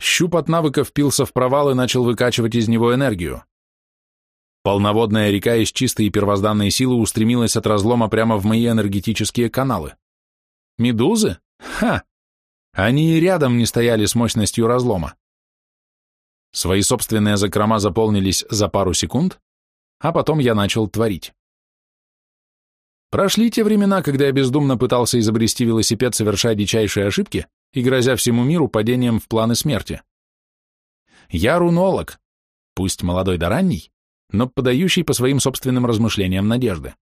Щуп от навыка впился в провал и начал выкачивать из него энергию. Полноводная река из чистой и первозданной силы устремилась от разлома прямо в мои энергетические каналы. Медузы? Ха! Они и рядом не стояли с мощностью разлома. Свои собственные закрома заполнились за пару секунд, а потом я начал творить. Прошли те времена, когда я бездумно пытался изобрести велосипед, совершая дичайшие ошибки, и грозя всему миру падением в планы смерти. Я рунолог, пусть молодой да ранний, но подающий по своим собственным размышлениям надежды.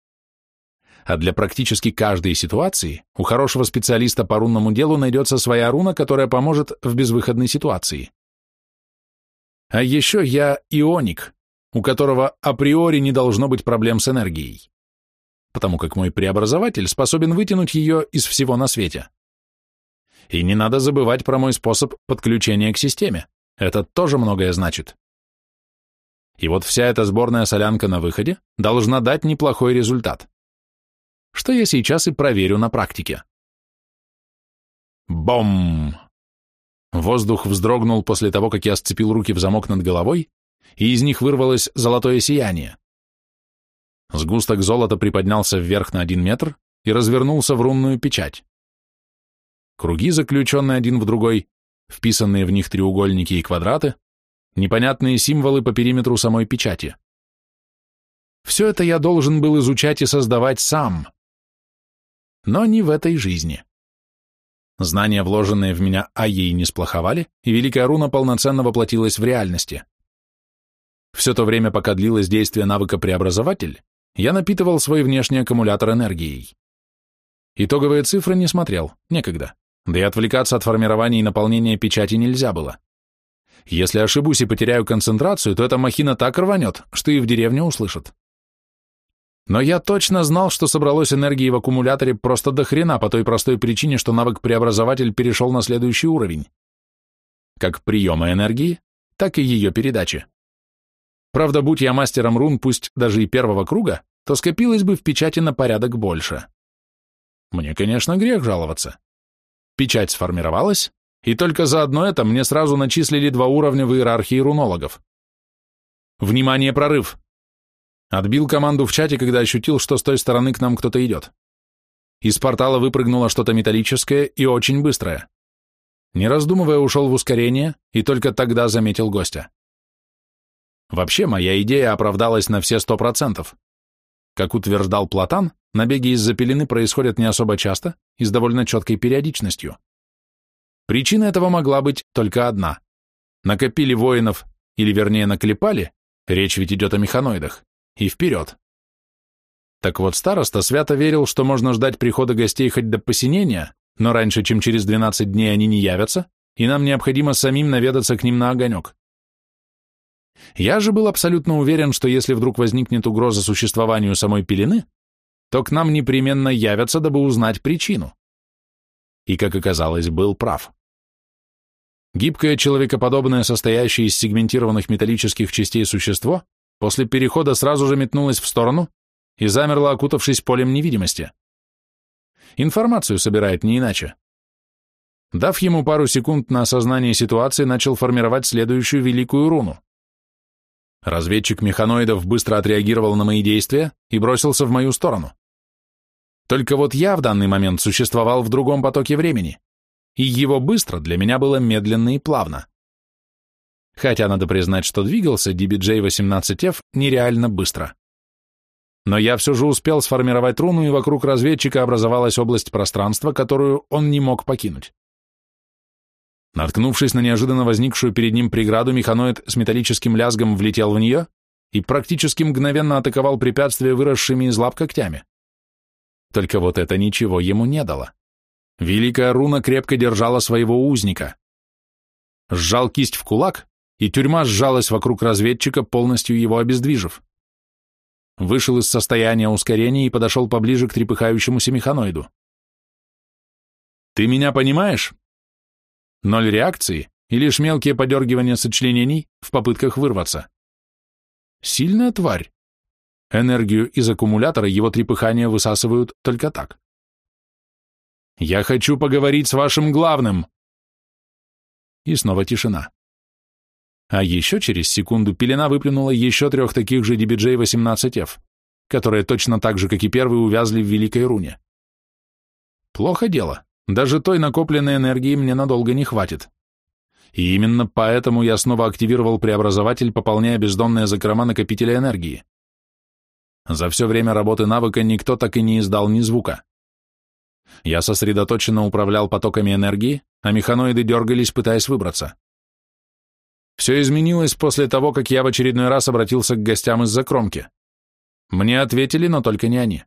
А для практически каждой ситуации у хорошего специалиста по рунному делу найдется своя руна, которая поможет в безвыходной ситуации. А еще я ионик, у которого априори не должно быть проблем с энергией, потому как мой преобразователь способен вытянуть ее из всего на свете. И не надо забывать про мой способ подключения к системе. Это тоже многое значит. И вот вся эта сборная солянка на выходе должна дать неплохой результат. Что я сейчас и проверю на практике. Бом! Воздух вздрогнул после того, как я сцепил руки в замок над головой, и из них вырвалось золотое сияние. Сгусток золота приподнялся вверх на один метр и развернулся в рунную печать круги, заключенные один в другой, вписанные в них треугольники и квадраты, непонятные символы по периметру самой печати. Все это я должен был изучать и создавать сам. Но не в этой жизни. Знания, вложенные в меня а ей не сплоховали, и Великая Руна полноценно воплотилась в реальности. Все то время, пока длилось действие навыка «Преобразователь», я напитывал свой внешний аккумулятор энергией. Итоговые цифры не смотрел, некогда. Да и отвлекаться от формирования и наполнения печати нельзя было. Если ошибусь и потеряю концентрацию, то эта махина так рванет, что и в деревне услышат. Но я точно знал, что собралось энергии в аккумуляторе просто до хрена по той простой причине, что навык-преобразователь перешел на следующий уровень. Как приема энергии, так и ее передачи. Правда, будь я мастером рун, пусть даже и первого круга, то скопилось бы в печати на порядок больше. Мне, конечно, грех жаловаться печать сформировалась, и только за одно это мне сразу начислили два уровня в иерархии рунологов. «Внимание, прорыв!» Отбил команду в чате, когда ощутил, что с той стороны к нам кто-то идет. Из портала выпрыгнуло что-то металлическое и очень быстрое. Не раздумывая, ушел в ускорение и только тогда заметил гостя. Вообще, моя идея оправдалась на все сто процентов. Как утверждал Платан, Набеги из-за пелены происходят не особо часто и с довольно четкой периодичностью. Причина этого могла быть только одна. Накопили воинов, или вернее наклепали, речь ведь идет о механоидах, и вперед. Так вот, староста свято верил, что можно ждать прихода гостей хоть до посинения, но раньше, чем через 12 дней они не явятся, и нам необходимо самим наведаться к ним на огонек. Я же был абсолютно уверен, что если вдруг возникнет угроза существованию самой пелены, то к нам непременно явятся, дабы узнать причину. И, как оказалось, был прав. Гибкое человекоподобное, состоящее из сегментированных металлических частей существо, после перехода сразу же метнулось в сторону и замерло, окутавшись полем невидимости. Информацию собирает не иначе. Дав ему пару секунд на осознание ситуации, начал формировать следующую великую руну. Разведчик механоидов быстро отреагировал на мои действия и бросился в мою сторону. Только вот я в данный момент существовал в другом потоке времени, и его быстро для меня было медленно и плавно. Хотя надо признать, что двигался DBJ-18F нереально быстро. Но я все же успел сформировать руну, и вокруг разведчика образовалась область пространства, которую он не мог покинуть. Наткнувшись на неожиданно возникшую перед ним преграду, механоид с металлическим лязгом влетел в нее и практически мгновенно атаковал препятствие выросшими из лап когтями. Только вот это ничего ему не дало. Великая руна крепко держала своего узника. Сжал кисть в кулак, и тюрьма сжалась вокруг разведчика, полностью его обездвижив. Вышел из состояния ускорения и подошел поближе к трепыхающемуся механоиду. «Ты меня понимаешь?» ноль реакции и лишь мелкие подергивания сочленений в попытках вырваться. Сильная тварь. Энергию из аккумулятора его трепыхания высасывают только так. «Я хочу поговорить с вашим главным!» И снова тишина. А еще через секунду пелена выплюнула еще трех таких же DBJ-18F, которые точно так же, как и первые, увязли в Великой Руне. Плохо дело. Даже той накопленной энергии мне надолго не хватит. И именно поэтому я снова активировал преобразователь, пополняя бездонные закрома накопителя энергии. За все время работы навыка никто так и не издал ни звука. Я сосредоточенно управлял потоками энергии, а механоиды дергались, пытаясь выбраться. Все изменилось после того, как я в очередной раз обратился к гостям из-за кромки. Мне ответили, но только не они.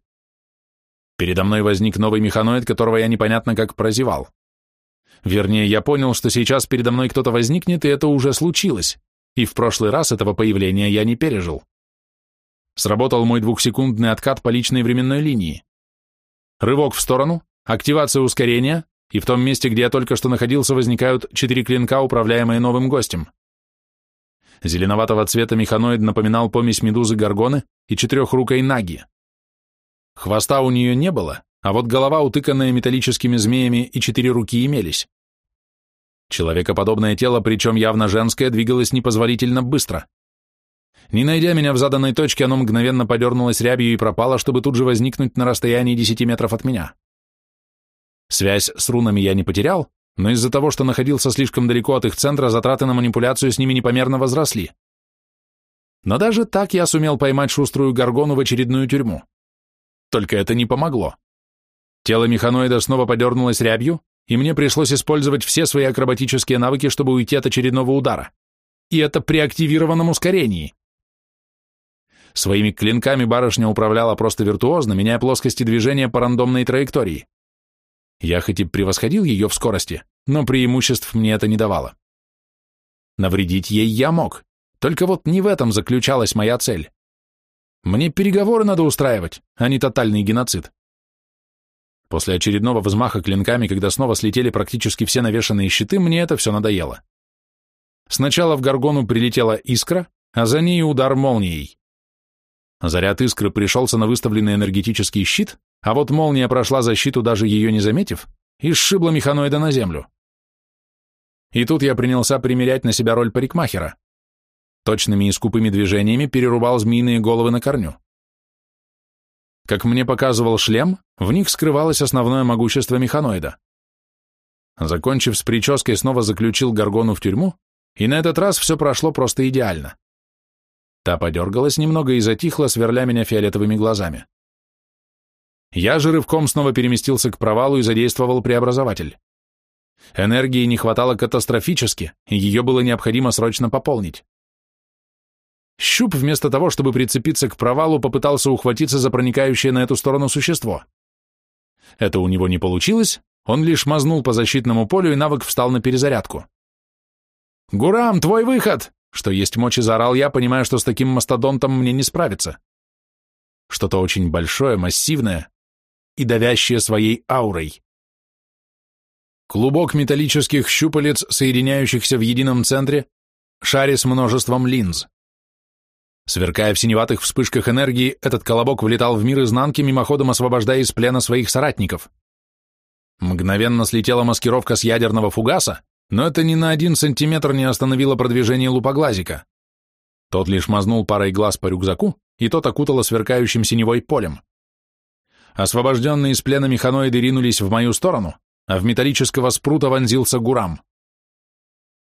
Передо мной возник новый механоид, которого я непонятно как прозевал. Вернее, я понял, что сейчас передо мной кто-то возникнет, и это уже случилось, и в прошлый раз этого появления я не пережил. Сработал мой двухсекундный откат по личной временной линии. Рывок в сторону, активация ускорения, и в том месте, где я только что находился, возникают четыре клинка, управляемые новым гостем. Зеленоватого цвета механоид напоминал помесь медузы Горгоны и четырехрукой Наги. Хвоста у нее не было, а вот голова, утыканная металлическими змеями, и четыре руки имелись. Человекоподобное тело, причем явно женское, двигалось непозволительно быстро. Не найдя меня в заданной точке, оно мгновенно подернулось рябью и пропало, чтобы тут же возникнуть на расстоянии 10 метров от меня. Связь с рунами я не потерял, но из-за того, что находился слишком далеко от их центра, затраты на манипуляцию с ними непомерно возросли. Но даже так я сумел поймать шуструю горгону в очередную тюрьму. Только это не помогло. Тело механоида снова подернулось рябью, и мне пришлось использовать все свои акробатические навыки, чтобы уйти от очередного удара. И это при активированном ускорении. Своими клинками барышня управляла просто виртуозно, меняя плоскости движения по рандомной траектории. Я хоть и превосходил ее в скорости, но преимуществ мне это не давало. Навредить ей я мог, только вот не в этом заключалась моя цель. Мне переговоры надо устраивать, а не тотальный геноцид. После очередного взмаха клинками, когда снова слетели практически все навешанные щиты, мне это все надоело. Сначала в горгону прилетела искра, а за ней удар молнией. Заряд искры пришелся на выставленный энергетический щит, а вот молния прошла защиту, даже ее не заметив, и сшибла механоида на землю. И тут я принялся примерять на себя роль парикмахера. Точными и скупыми движениями перерубал змеиные головы на корню. Как мне показывал шлем, в них скрывалось основное могущество механоида. Закончив с прической, снова заключил Гаргону в тюрьму, и на этот раз все прошло просто идеально. Та подергалась немного и затихла, сверля меня фиолетовыми глазами. Я же рывком снова переместился к провалу и задействовал преобразователь. Энергии не хватало катастрофически, ее было необходимо срочно пополнить. Щуп, вместо того, чтобы прицепиться к провалу, попытался ухватиться за проникающее на эту сторону существо. Это у него не получилось, он лишь мазнул по защитному полю, и навык встал на перезарядку. «Гурам, твой выход!» Что есть мочи, заорал я, понимая, что с таким мастодонтом мне не справиться. Что-то очень большое, массивное и давящее своей аурой. Клубок металлических щупалец, соединяющихся в едином центре, шаре с множеством линз. Сверкая в синеватых вспышках энергии, этот колобок влетал в мир изнанки, мимоходом освобождая из плена своих соратников. Мгновенно слетела маскировка с ядерного фугаса, но это ни на один сантиметр не остановило продвижение лупоглазика. Тот лишь мазнул парой глаз по рюкзаку, и тот окутало сверкающим синевой полем. Освобожденные из плена механоиды ринулись в мою сторону, а в металлического спрута вонзился гурам.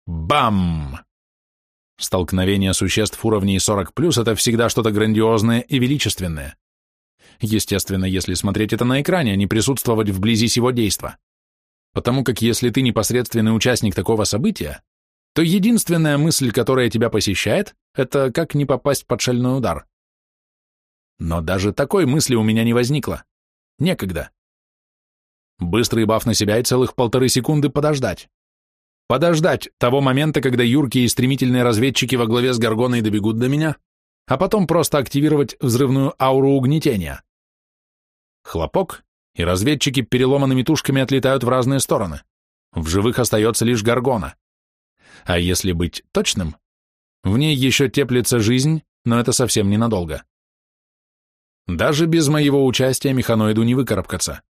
Бам! Столкновение существ уровней 40+, плюс — это всегда что-то грандиозное и величественное. Естественно, если смотреть это на экране, а не присутствовать вблизи сего действа. Потому как если ты непосредственный участник такого события, то единственная мысль, которая тебя посещает, это как не попасть под шальной удар. Но даже такой мысли у меня не возникло. Некогда. Быстрый баф на себя и целых полторы секунды подождать подождать того момента, когда юркие и стремительные разведчики во главе с Гаргоной добегут до меня, а потом просто активировать взрывную ауру угнетения. Хлопок, и разведчики переломанными тушками отлетают в разные стороны. В живых остается лишь Гаргона. А если быть точным, в ней еще теплится жизнь, но это совсем ненадолго. Даже без моего участия механоиду не выкарабкаться.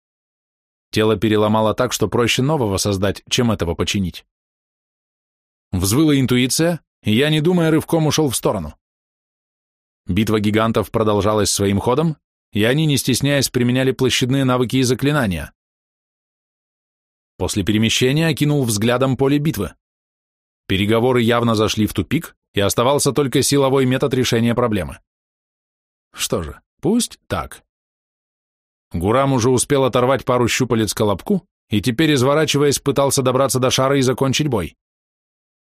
Тело переломало так, что проще нового создать, чем этого починить. Взвыла интуиция, и я, не думая, рывком ушел в сторону. Битва гигантов продолжалась своим ходом, и они, не стесняясь, применяли площадные навыки и заклинания. После перемещения окинул взглядом поле битвы. Переговоры явно зашли в тупик, и оставался только силовой метод решения проблемы. Что же, пусть так. Гурам уже успел оторвать пару щупалец колобку, и теперь, изворачиваясь, пытался добраться до шара и закончить бой.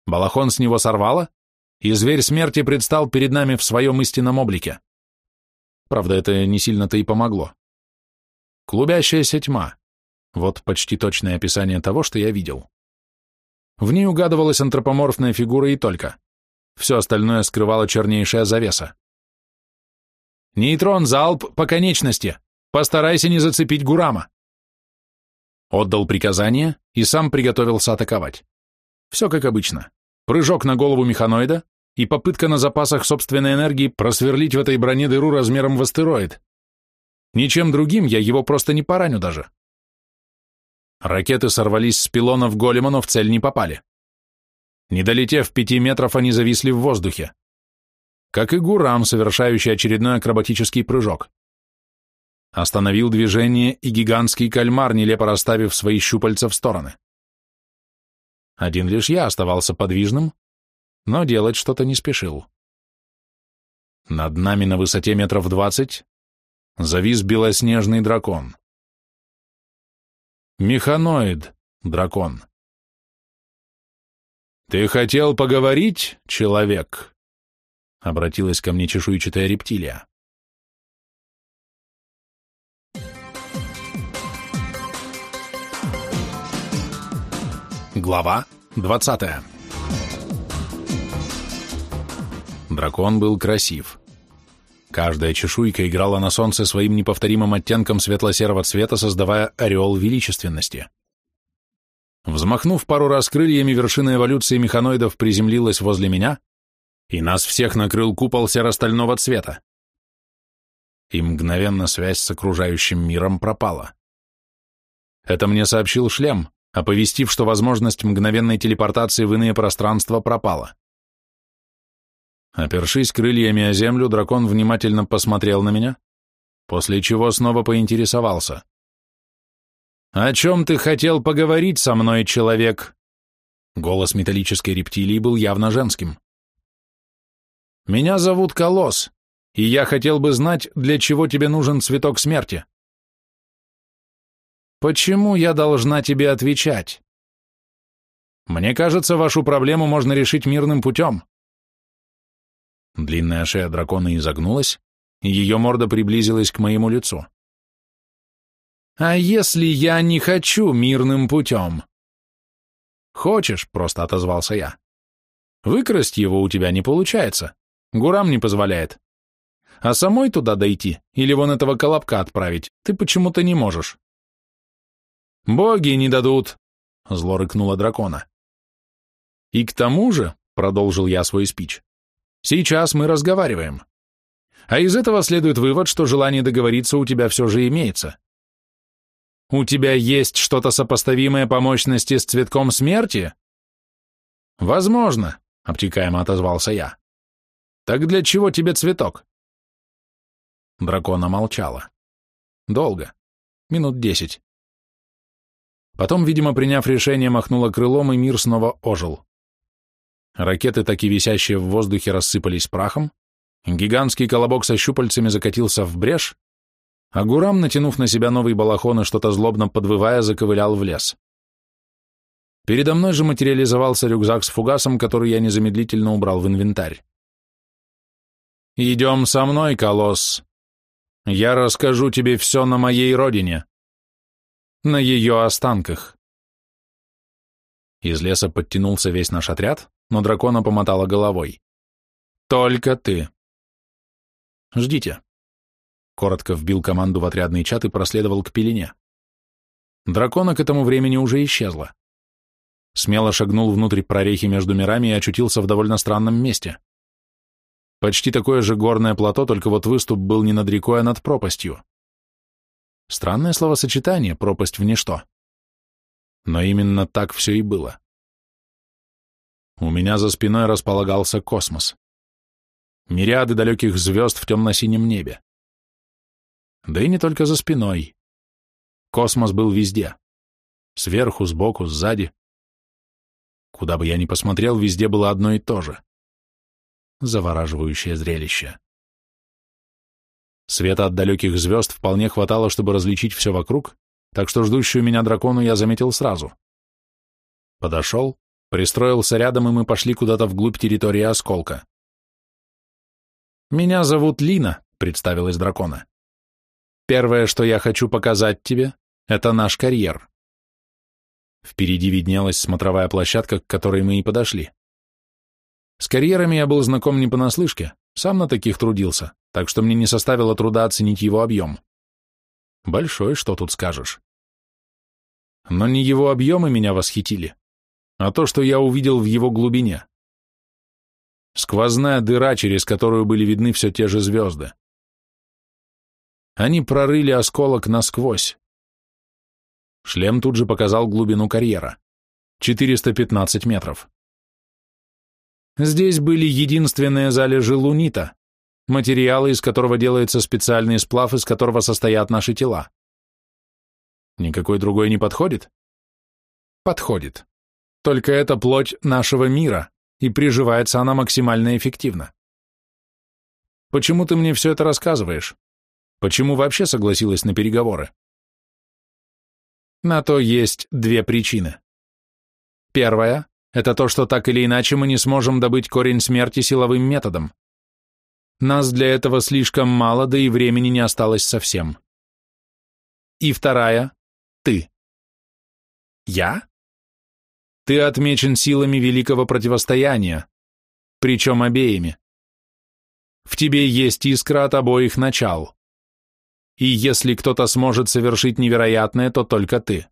Балахон с него сорвало, и зверь смерти предстал перед нами в своем истинном облике. Правда, это не сильно-то и помогло. Клубящаяся тьма. Вот почти точное описание того, что я видел. В ней угадывалась антропоморфная фигура и только. Все остальное скрывала чернейшая завеса. «Нейтрон, залп по конечности! Постарайся не зацепить Гурама!» Отдал приказание и сам приготовился атаковать. Все как обычно прыжок на голову механоида и попытка на запасах собственной энергии просверлить в этой броне дыру размером в астероид. Ничем другим я его просто не пораню даже. Ракеты сорвались с пилонов голема, но в цель не попали. Не долетев пяти метров, они зависли в воздухе. Как и Гурам, совершающий очередной акробатический прыжок. Остановил движение и гигантский кальмар, нелепо расставив свои щупальца в стороны. Один лишь я оставался подвижным, но делать что-то не спешил. Над нами на высоте метров двадцать
завис белоснежный дракон. Механоид, дракон. «Ты хотел поговорить, человек?» — обратилась ко мне чешуйчатая рептилия.
Глава 20 Дракон был красив. Каждая чешуйка играла на солнце своим неповторимым оттенком светло-серого цвета, создавая ореол величественности. Взмахнув пару раз крыльями, вершина эволюции механоидов приземлилась возле меня, и нас всех накрыл купол серо-стального цвета. И мгновенно связь с окружающим миром пропала. Это мне сообщил шлем, оповестив, что возможность мгновенной телепортации в иные пространства пропала. Опершись крыльями о землю, дракон внимательно посмотрел на меня, после чего снова поинтересовался. «О чем ты хотел поговорить со мной, человек?» Голос металлической рептилии был явно женским. «Меня зовут Колос, и я хотел бы знать, для чего тебе нужен цветок смерти». Почему я должна тебе отвечать? Мне кажется, вашу проблему можно решить мирным путем. Длинная шея дракона изогнулась, и ее морда приблизилась к моему лицу. А если я не хочу мирным путем? Хочешь, просто отозвался я. Выкрасть его у тебя не получается. Гурам не позволяет. А самой туда дойти или вон этого колобка отправить ты почему-то не можешь. «Боги не дадут!» — зло рыкнула дракона. «И к тому же», — продолжил я свой спич, — «сейчас мы разговариваем. А из этого следует вывод, что желание договориться у тебя все же имеется. У тебя есть что-то сопоставимое по мощности с цветком смерти?» «Возможно», — обтекаемо отозвался я. «Так для чего тебе цветок?»
Дракона молчала. Долго. Минут десять.
Потом, видимо, приняв решение, махнула крылом, и мир снова ожил. Ракеты, так висящие в воздухе, рассыпались прахом, гигантский колобок со щупальцами закатился в брешь, а Гурам, натянув на себя новый балахон и что-то злобно подвывая, заковылял в лес. Передо мной же материализовался рюкзак с фугасом, который я незамедлительно убрал в инвентарь. «Идем со мной, колосс. Я расскажу тебе все на моей родине», на ее останках. Из леса подтянулся весь наш отряд, но дракона
помотала головой.
«Только ты!»
«Ждите!»
Коротко вбил команду в отрядный чат и проследовал к пелене. Дракона к этому времени уже исчезла. Смело шагнул внутрь прорехи между мирами и очутился в довольно странном месте. Почти такое же горное плато, только вот выступ был не над рекой, а над пропастью. Странное словосочетание «пропасть в ничто».
Но именно так все и было. У меня за спиной располагался космос. Мириады далеких звезд в темно-синем небе. Да и не только за спиной. Космос был везде. Сверху, сбоку, сзади. Куда бы я ни посмотрел, везде было одно и то
же. Завораживающее зрелище. Света от далеких звезд вполне хватало, чтобы различить все вокруг, так что ждущую меня дракону я заметил сразу. Подошел, пристроился рядом, и мы пошли куда-то вглубь территории осколка. «Меня зовут Лина», — представилась дракона. «Первое, что я хочу показать тебе, это наш карьер». Впереди виднелась смотровая площадка, к которой мы и подошли. С карьерами я был знаком не понаслышке, сам на таких трудился так что мне не составило труда оценить его объем. Большой, что тут скажешь. Но не его объемы меня восхитили, а то, что я увидел в его глубине. Сквозная дыра, через которую были видны все те же звезды.
Они прорыли осколок насквозь. Шлем тут же показал
глубину карьера. 415 метров. Здесь были единственные залежи лунита, материала, из которого делается специальный сплав, из которого состоят наши тела. Никакой другой не подходит? Подходит. Только это плоть нашего мира, и приживается она максимально эффективно. Почему ты мне все это рассказываешь? Почему вообще согласилась на переговоры? На то есть две причины. Первая – это то, что так или иначе мы не сможем добыть корень смерти силовым методом. Нас для этого слишком мало, да и времени не осталось совсем. И вторая — ты. Я? Ты отмечен силами великого противостояния, причем обеими. В тебе есть искра от обоих начал. И если кто-то сможет совершить невероятное, то только ты.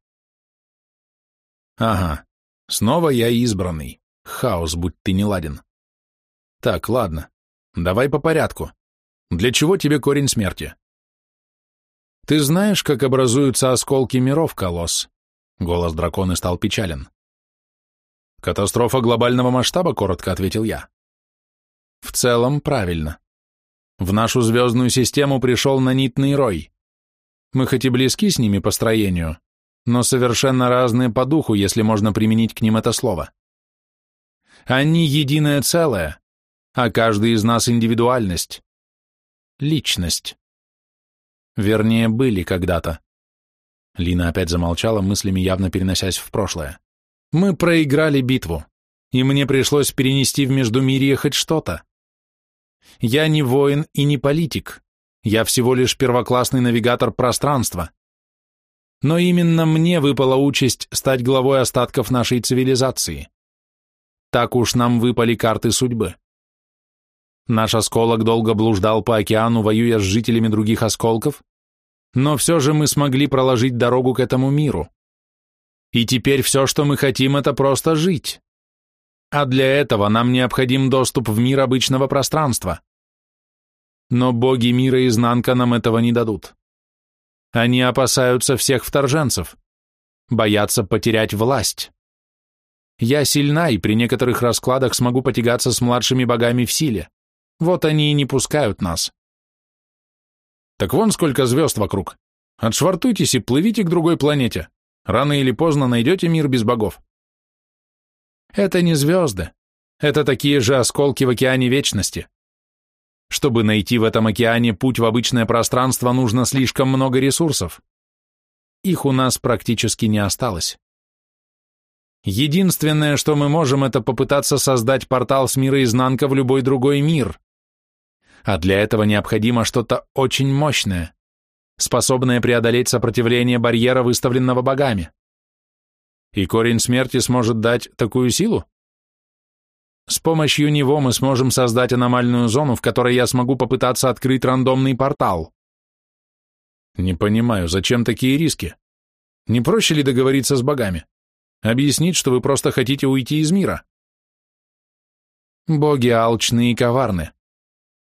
Ага, снова я избранный. Хаос, будь ты неладен.
Так, ладно. Давай по порядку. Для чего тебе корень смерти? Ты знаешь, как образуются осколки миров, колосс? Голос дракона стал печален. Катастрофа глобального масштаба, коротко ответил я. В целом, правильно. В нашу звездную систему пришел нанитный рой. Мы хоть и близки с ними по строению, но совершенно разные по духу, если можно применить к ним это слово. Они единое целое, а каждый из нас индивидуальность. Личность. Вернее, были когда-то. Лина опять замолчала, мыслями явно переносясь в прошлое. Мы проиграли битву, и мне пришлось перенести в Междумирье хоть что-то. Я не воин и не политик. Я всего лишь первоклассный навигатор пространства. Но именно мне выпала участь стать главой остатков нашей цивилизации. Так уж нам выпали карты судьбы. Наш осколок долго блуждал по океану, воюя с жителями других осколков, но все же мы смогли проложить дорогу к этому миру. И теперь все, что мы хотим, это просто жить. А для этого нам необходим доступ в мир обычного пространства. Но боги мира изнанка нам этого не дадут. Они опасаются всех вторженцев, боятся потерять власть. Я сильна и при некоторых раскладах смогу потягаться с младшими богами в силе. Вот они и не пускают нас. Так вон сколько звезд вокруг. Отшвартуйтесь и плывите к другой планете. Рано или поздно найдете мир без богов. Это не звезды. Это такие же осколки в океане вечности. Чтобы найти в этом океане путь в обычное пространство, нужно слишком много ресурсов. Их у нас практически не осталось. Единственное, что мы можем, это попытаться создать портал с мира изнанка в любой другой мир. А для этого необходимо что-то очень мощное, способное преодолеть сопротивление барьера, выставленного богами. И корень смерти сможет дать такую силу? С помощью него мы сможем создать аномальную зону, в которой я смогу попытаться открыть рандомный портал. Не понимаю, зачем такие риски? Не проще ли договориться с богами? Объяснить, что вы просто хотите уйти из мира. Боги алчные и коварны.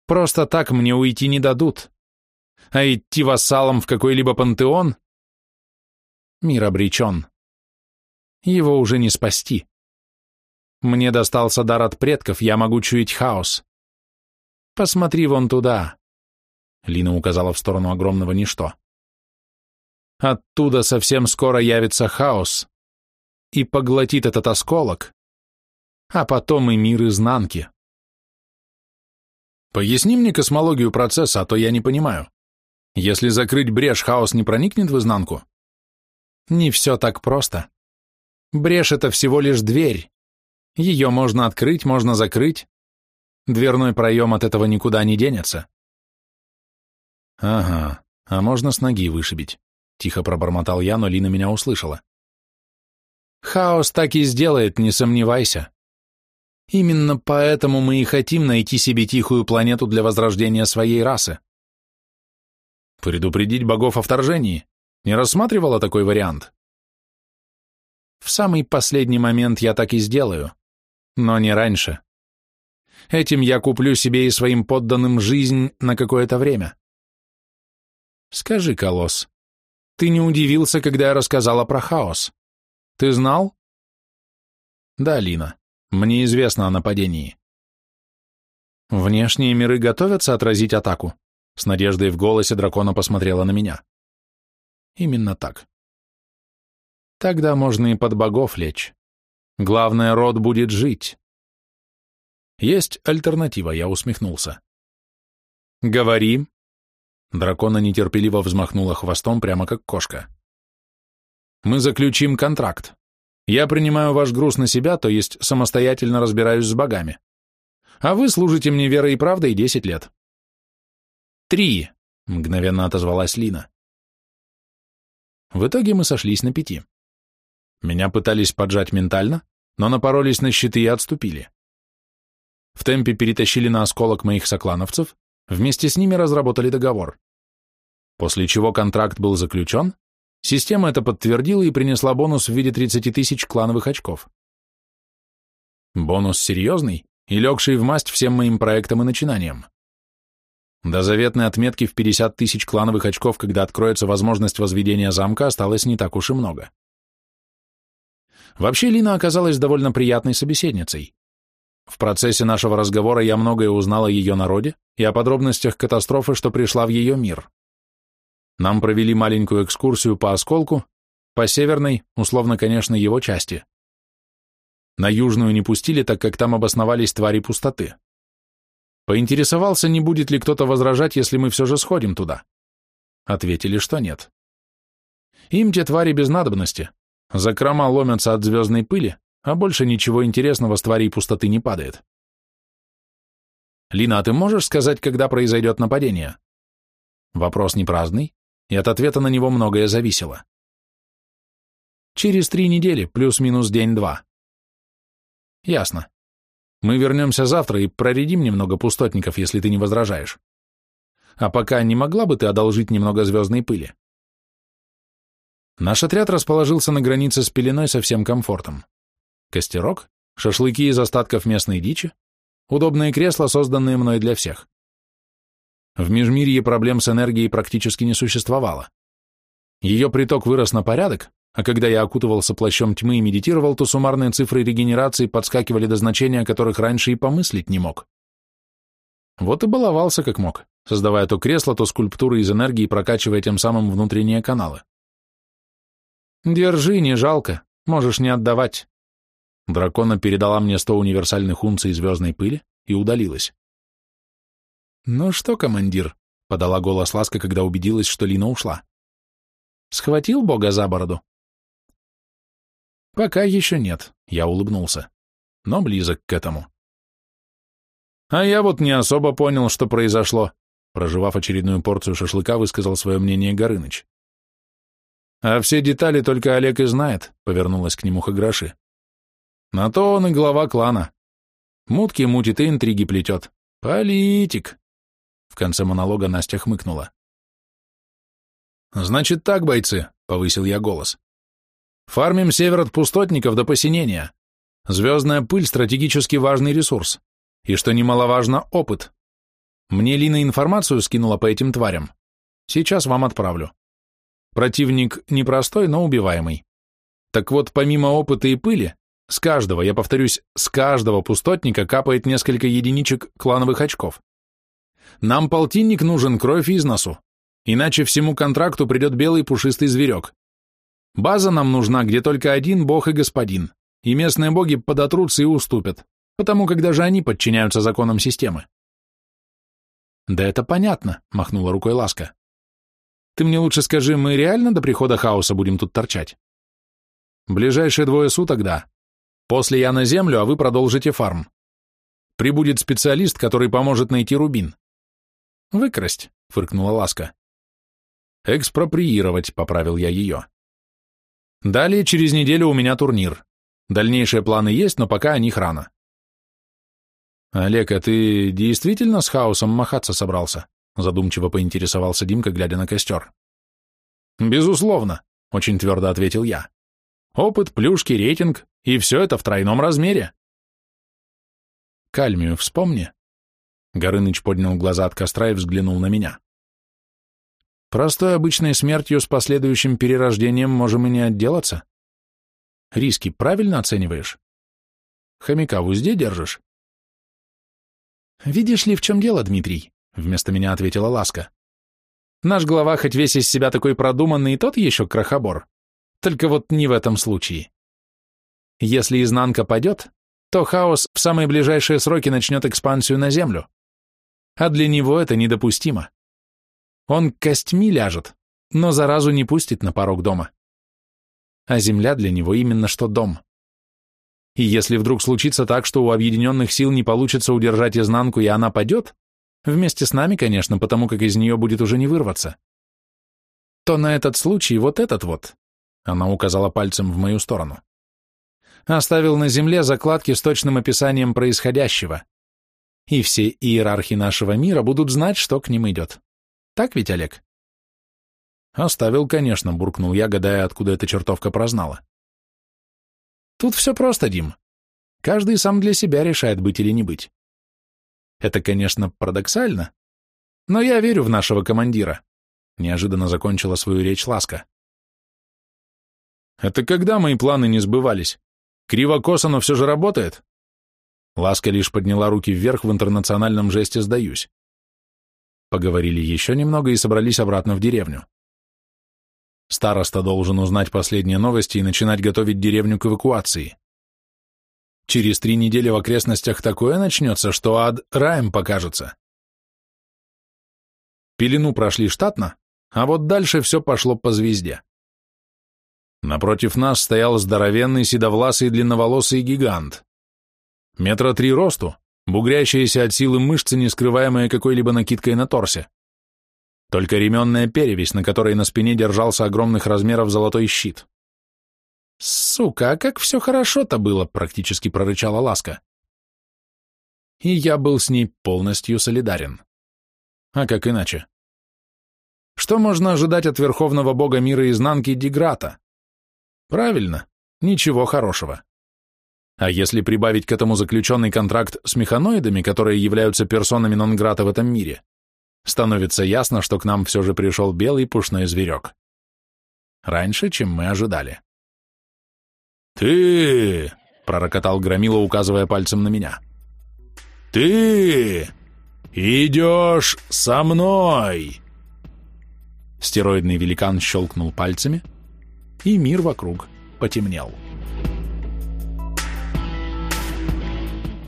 Просто так мне уйти не дадут. А идти вассалом в какой-либо пантеон? Мир обречен. Его уже не спасти. Мне достался дар от предков, я могу чуять хаос. Посмотри вон туда. Лина указала в сторону огромного ничто. Оттуда совсем скоро явится хаос, и поглотит этот осколок, а потом и мир изнанки. Поясни мне космологию процесса, а то я не понимаю. Если закрыть брешь, хаос не проникнет в изнанку? Не все так просто. Брешь — это всего лишь дверь. Ее можно открыть, можно закрыть. Дверной проем от этого никуда не денется.
Ага,
а можно с ноги вышибить. Тихо пробормотал я, но Лина меня услышала. Хаос так и сделает, не сомневайся. Именно поэтому мы и хотим найти себе тихую планету для возрождения своей расы. Предупредить богов о вторжении? Не рассматривала такой вариант? В самый последний момент я так и сделаю. Но не раньше. Этим я куплю себе и своим подданным жизнь на какое-то время. Скажи, Колосс, ты не удивился, когда я рассказала про хаос?
Ты знал? Да, Лина. Мне известно о нападении. Внешние миры готовятся отразить атаку. С надеждой в голосе дракона посмотрела на меня. Именно так. Тогда можно и под богов лечь. Главное, род будет жить.
Есть альтернатива, я усмехнулся. Говори. Дракона нетерпеливо взмахнула хвостом, прямо как кошка. Мы заключим контракт. Я принимаю ваш груз на себя, то есть самостоятельно разбираюсь с богами. А вы служите мне верой и правдой десять лет. Три, мгновенно
отозвалась Лина. В итоге мы сошлись на пяти.
Меня пытались поджать ментально, но напоролись на щиты и отступили. В темпе перетащили на осколок моих соклановцев, вместе с ними разработали договор. После чего контракт был заключен, Система это подтвердила и принесла бонус в виде 30 тысяч клановых очков. Бонус серьезный и легший в масть всем моим проектам и начинаниям. До заветной отметки в 50 тысяч клановых очков, когда откроется возможность возведения замка, осталось не так уж и много. Вообще Лина оказалась довольно приятной собеседницей. В процессе нашего разговора я многое узнал о ее народе и о подробностях катастрофы, что пришла в ее мир. Нам провели маленькую экскурсию по осколку, по северной, условно, конечно, его части. На южную не пустили, так как там обосновались твари пустоты. Поинтересовался, не будет ли кто-то возражать, если мы все же сходим туда. Ответили, что нет. Им те твари без надобности. Закрома ломятся от звездной пыли, а больше ничего интересного с тварей пустоты не падает. Лина, а ты можешь сказать, когда произойдет нападение? Вопрос
не праздный, и от ответа на него многое зависело. Через три
недели, плюс-минус день-два. Ясно. Мы вернемся завтра и проредим немного пустотников, если ты не возражаешь. А пока не могла бы ты одолжить немного звездной пыли? Наш отряд расположился на границе с пеленой со всем комфортом. Костерок, шашлыки из остатков местной дичи, удобные кресла, созданные мной для всех. В Межмирье проблем с энергией практически не существовало. Ее приток вырос на порядок, а когда я окутывался плащом тьмы и медитировал, то суммарные цифры регенерации подскакивали до значения, которых раньше и помыслить не мог. Вот и баловался как мог, создавая то кресло, то скульптуры из энергии, прокачивая тем самым внутренние каналы. «Держи, не жалко, можешь не отдавать». Дракона передала мне сто универсальных унций звездной пыли и удалилась. «Ну что, командир?» — подала голос Ласка, когда
убедилась, что Лина ушла. «Схватил Бога за бороду?»
«Пока
еще нет», — я улыбнулся, но близок к этому. «А я вот не особо понял, что произошло», — проживав очередную порцию шашлыка, высказал свое мнение Горыныч. «А все детали только Олег и знает», — повернулась к нему Хаграши. «На то он и глава клана. Мутки мутит и интриги плетет. Политик!» В конце монолога Настя хмыкнула. «Значит так, бойцы», — повысил я голос. «Фармим север от пустотников до посинения. Звездная пыль — стратегически важный ресурс. И, что немаловажно, опыт. Мне Лина информацию скинула по этим тварям. Сейчас вам отправлю. Противник непростой, но убиваемый. Так вот, помимо опыта и пыли, с каждого, я повторюсь, с каждого пустотника капает несколько единичек клановых очков. Нам полтинник нужен, кровь из носу. Иначе всему контракту придет белый пушистый зверек. База нам нужна, где только один бог и господин. И местные боги подотрутся и уступят, потому как даже они подчиняются законам системы. «Да это понятно», — махнула рукой Ласка. «Ты мне лучше скажи, мы реально до прихода хаоса будем тут торчать?» «Ближайшие двое суток, да. После я на землю, а вы продолжите фарм. Прибудет специалист, который поможет найти рубин. «Выкрасть», — фыркнула Ласка. «Экспроприировать», — поправил я ее. «Далее через неделю у меня турнир. Дальнейшие планы есть, но пока о них рано». «Олег, а ты действительно с хаосом махаться собрался?» — задумчиво поинтересовался Димка, глядя на костер. «Безусловно», — очень твердо ответил я. «Опыт,
плюшки, рейтинг, и все это в тройном размере». «Кальмию
вспомни», Горыныч поднял глаза от костра и взглянул на меня. Простой обычной смертью с последующим перерождением можем и не отделаться. Риски правильно оцениваешь? Хомяка в узде держишь? Видишь ли, в чем дело, Дмитрий? Вместо меня ответила Ласка. Наш глава хоть весь из себя такой продуманный, и тот еще крохобор. Только вот не в этом случае. Если изнанка падет, то хаос в самые ближайшие сроки начнет экспансию на Землю а для него это недопустимо. Он костьми ляжет, но заразу не пустит на порог дома. А земля для него именно что дом. И если вдруг случится так, что у объединенных сил не получится удержать изнанку, и она падет, вместе с нами, конечно, потому как из нее будет уже не вырваться, то на этот случай вот этот вот, она указала пальцем в мою сторону, оставил на земле закладки с точным описанием происходящего и все иерархи нашего мира будут знать, что к ним идет. Так ведь, Олег? Оставил, конечно, буркнул я, гадая, откуда эта чертовка прознала. Тут все просто, Дим. Каждый сам для себя решает, быть или не быть.
Это, конечно, парадоксально, но я верю в нашего командира.
Неожиданно закончила свою речь Ласка. Это когда мои планы не сбывались? Криво-косо, но все же работает? Ласка лишь подняла руки вверх в интернациональном жесте «сдаюсь». Поговорили еще немного и собрались обратно в деревню. Староста должен узнать последние новости и начинать готовить деревню к эвакуации. Через три недели в окрестностях такое начнется, что ад раем покажется. Пелену прошли штатно, а вот дальше все пошло по звезде. Напротив нас стоял здоровенный седовласый длинноволосый гигант. Метра три росту, бугрящиеся от силы мышцы, не скрываемые какой-либо накидкой на торсе. Только ременная перевесь, на которой на спине держался огромных размеров золотой щит. «Сука, а как все хорошо-то было!» — практически прорычала Ласка. И я был с ней полностью солидарен. А как иначе? Что можно ожидать от верховного бога мира изнанки Деграта? Правильно, ничего хорошего. А если прибавить к этому заключенный контракт с механоидами, которые являются персонами Нонграта в этом мире, становится ясно, что к нам все же пришел белый пушной зверек. Раньше, чем мы ожидали. «Ты!» — пророкотал Громила, указывая пальцем на меня. «Ты идешь со мной!» Стероидный великан щелкнул пальцами, и мир вокруг потемнел. «Ты!»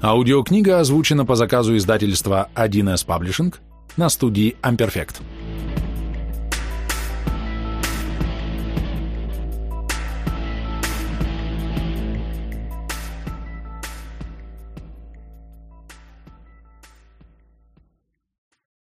Аудиокнига озвучена по заказу издательства 1С Publishing на студии Amperfect.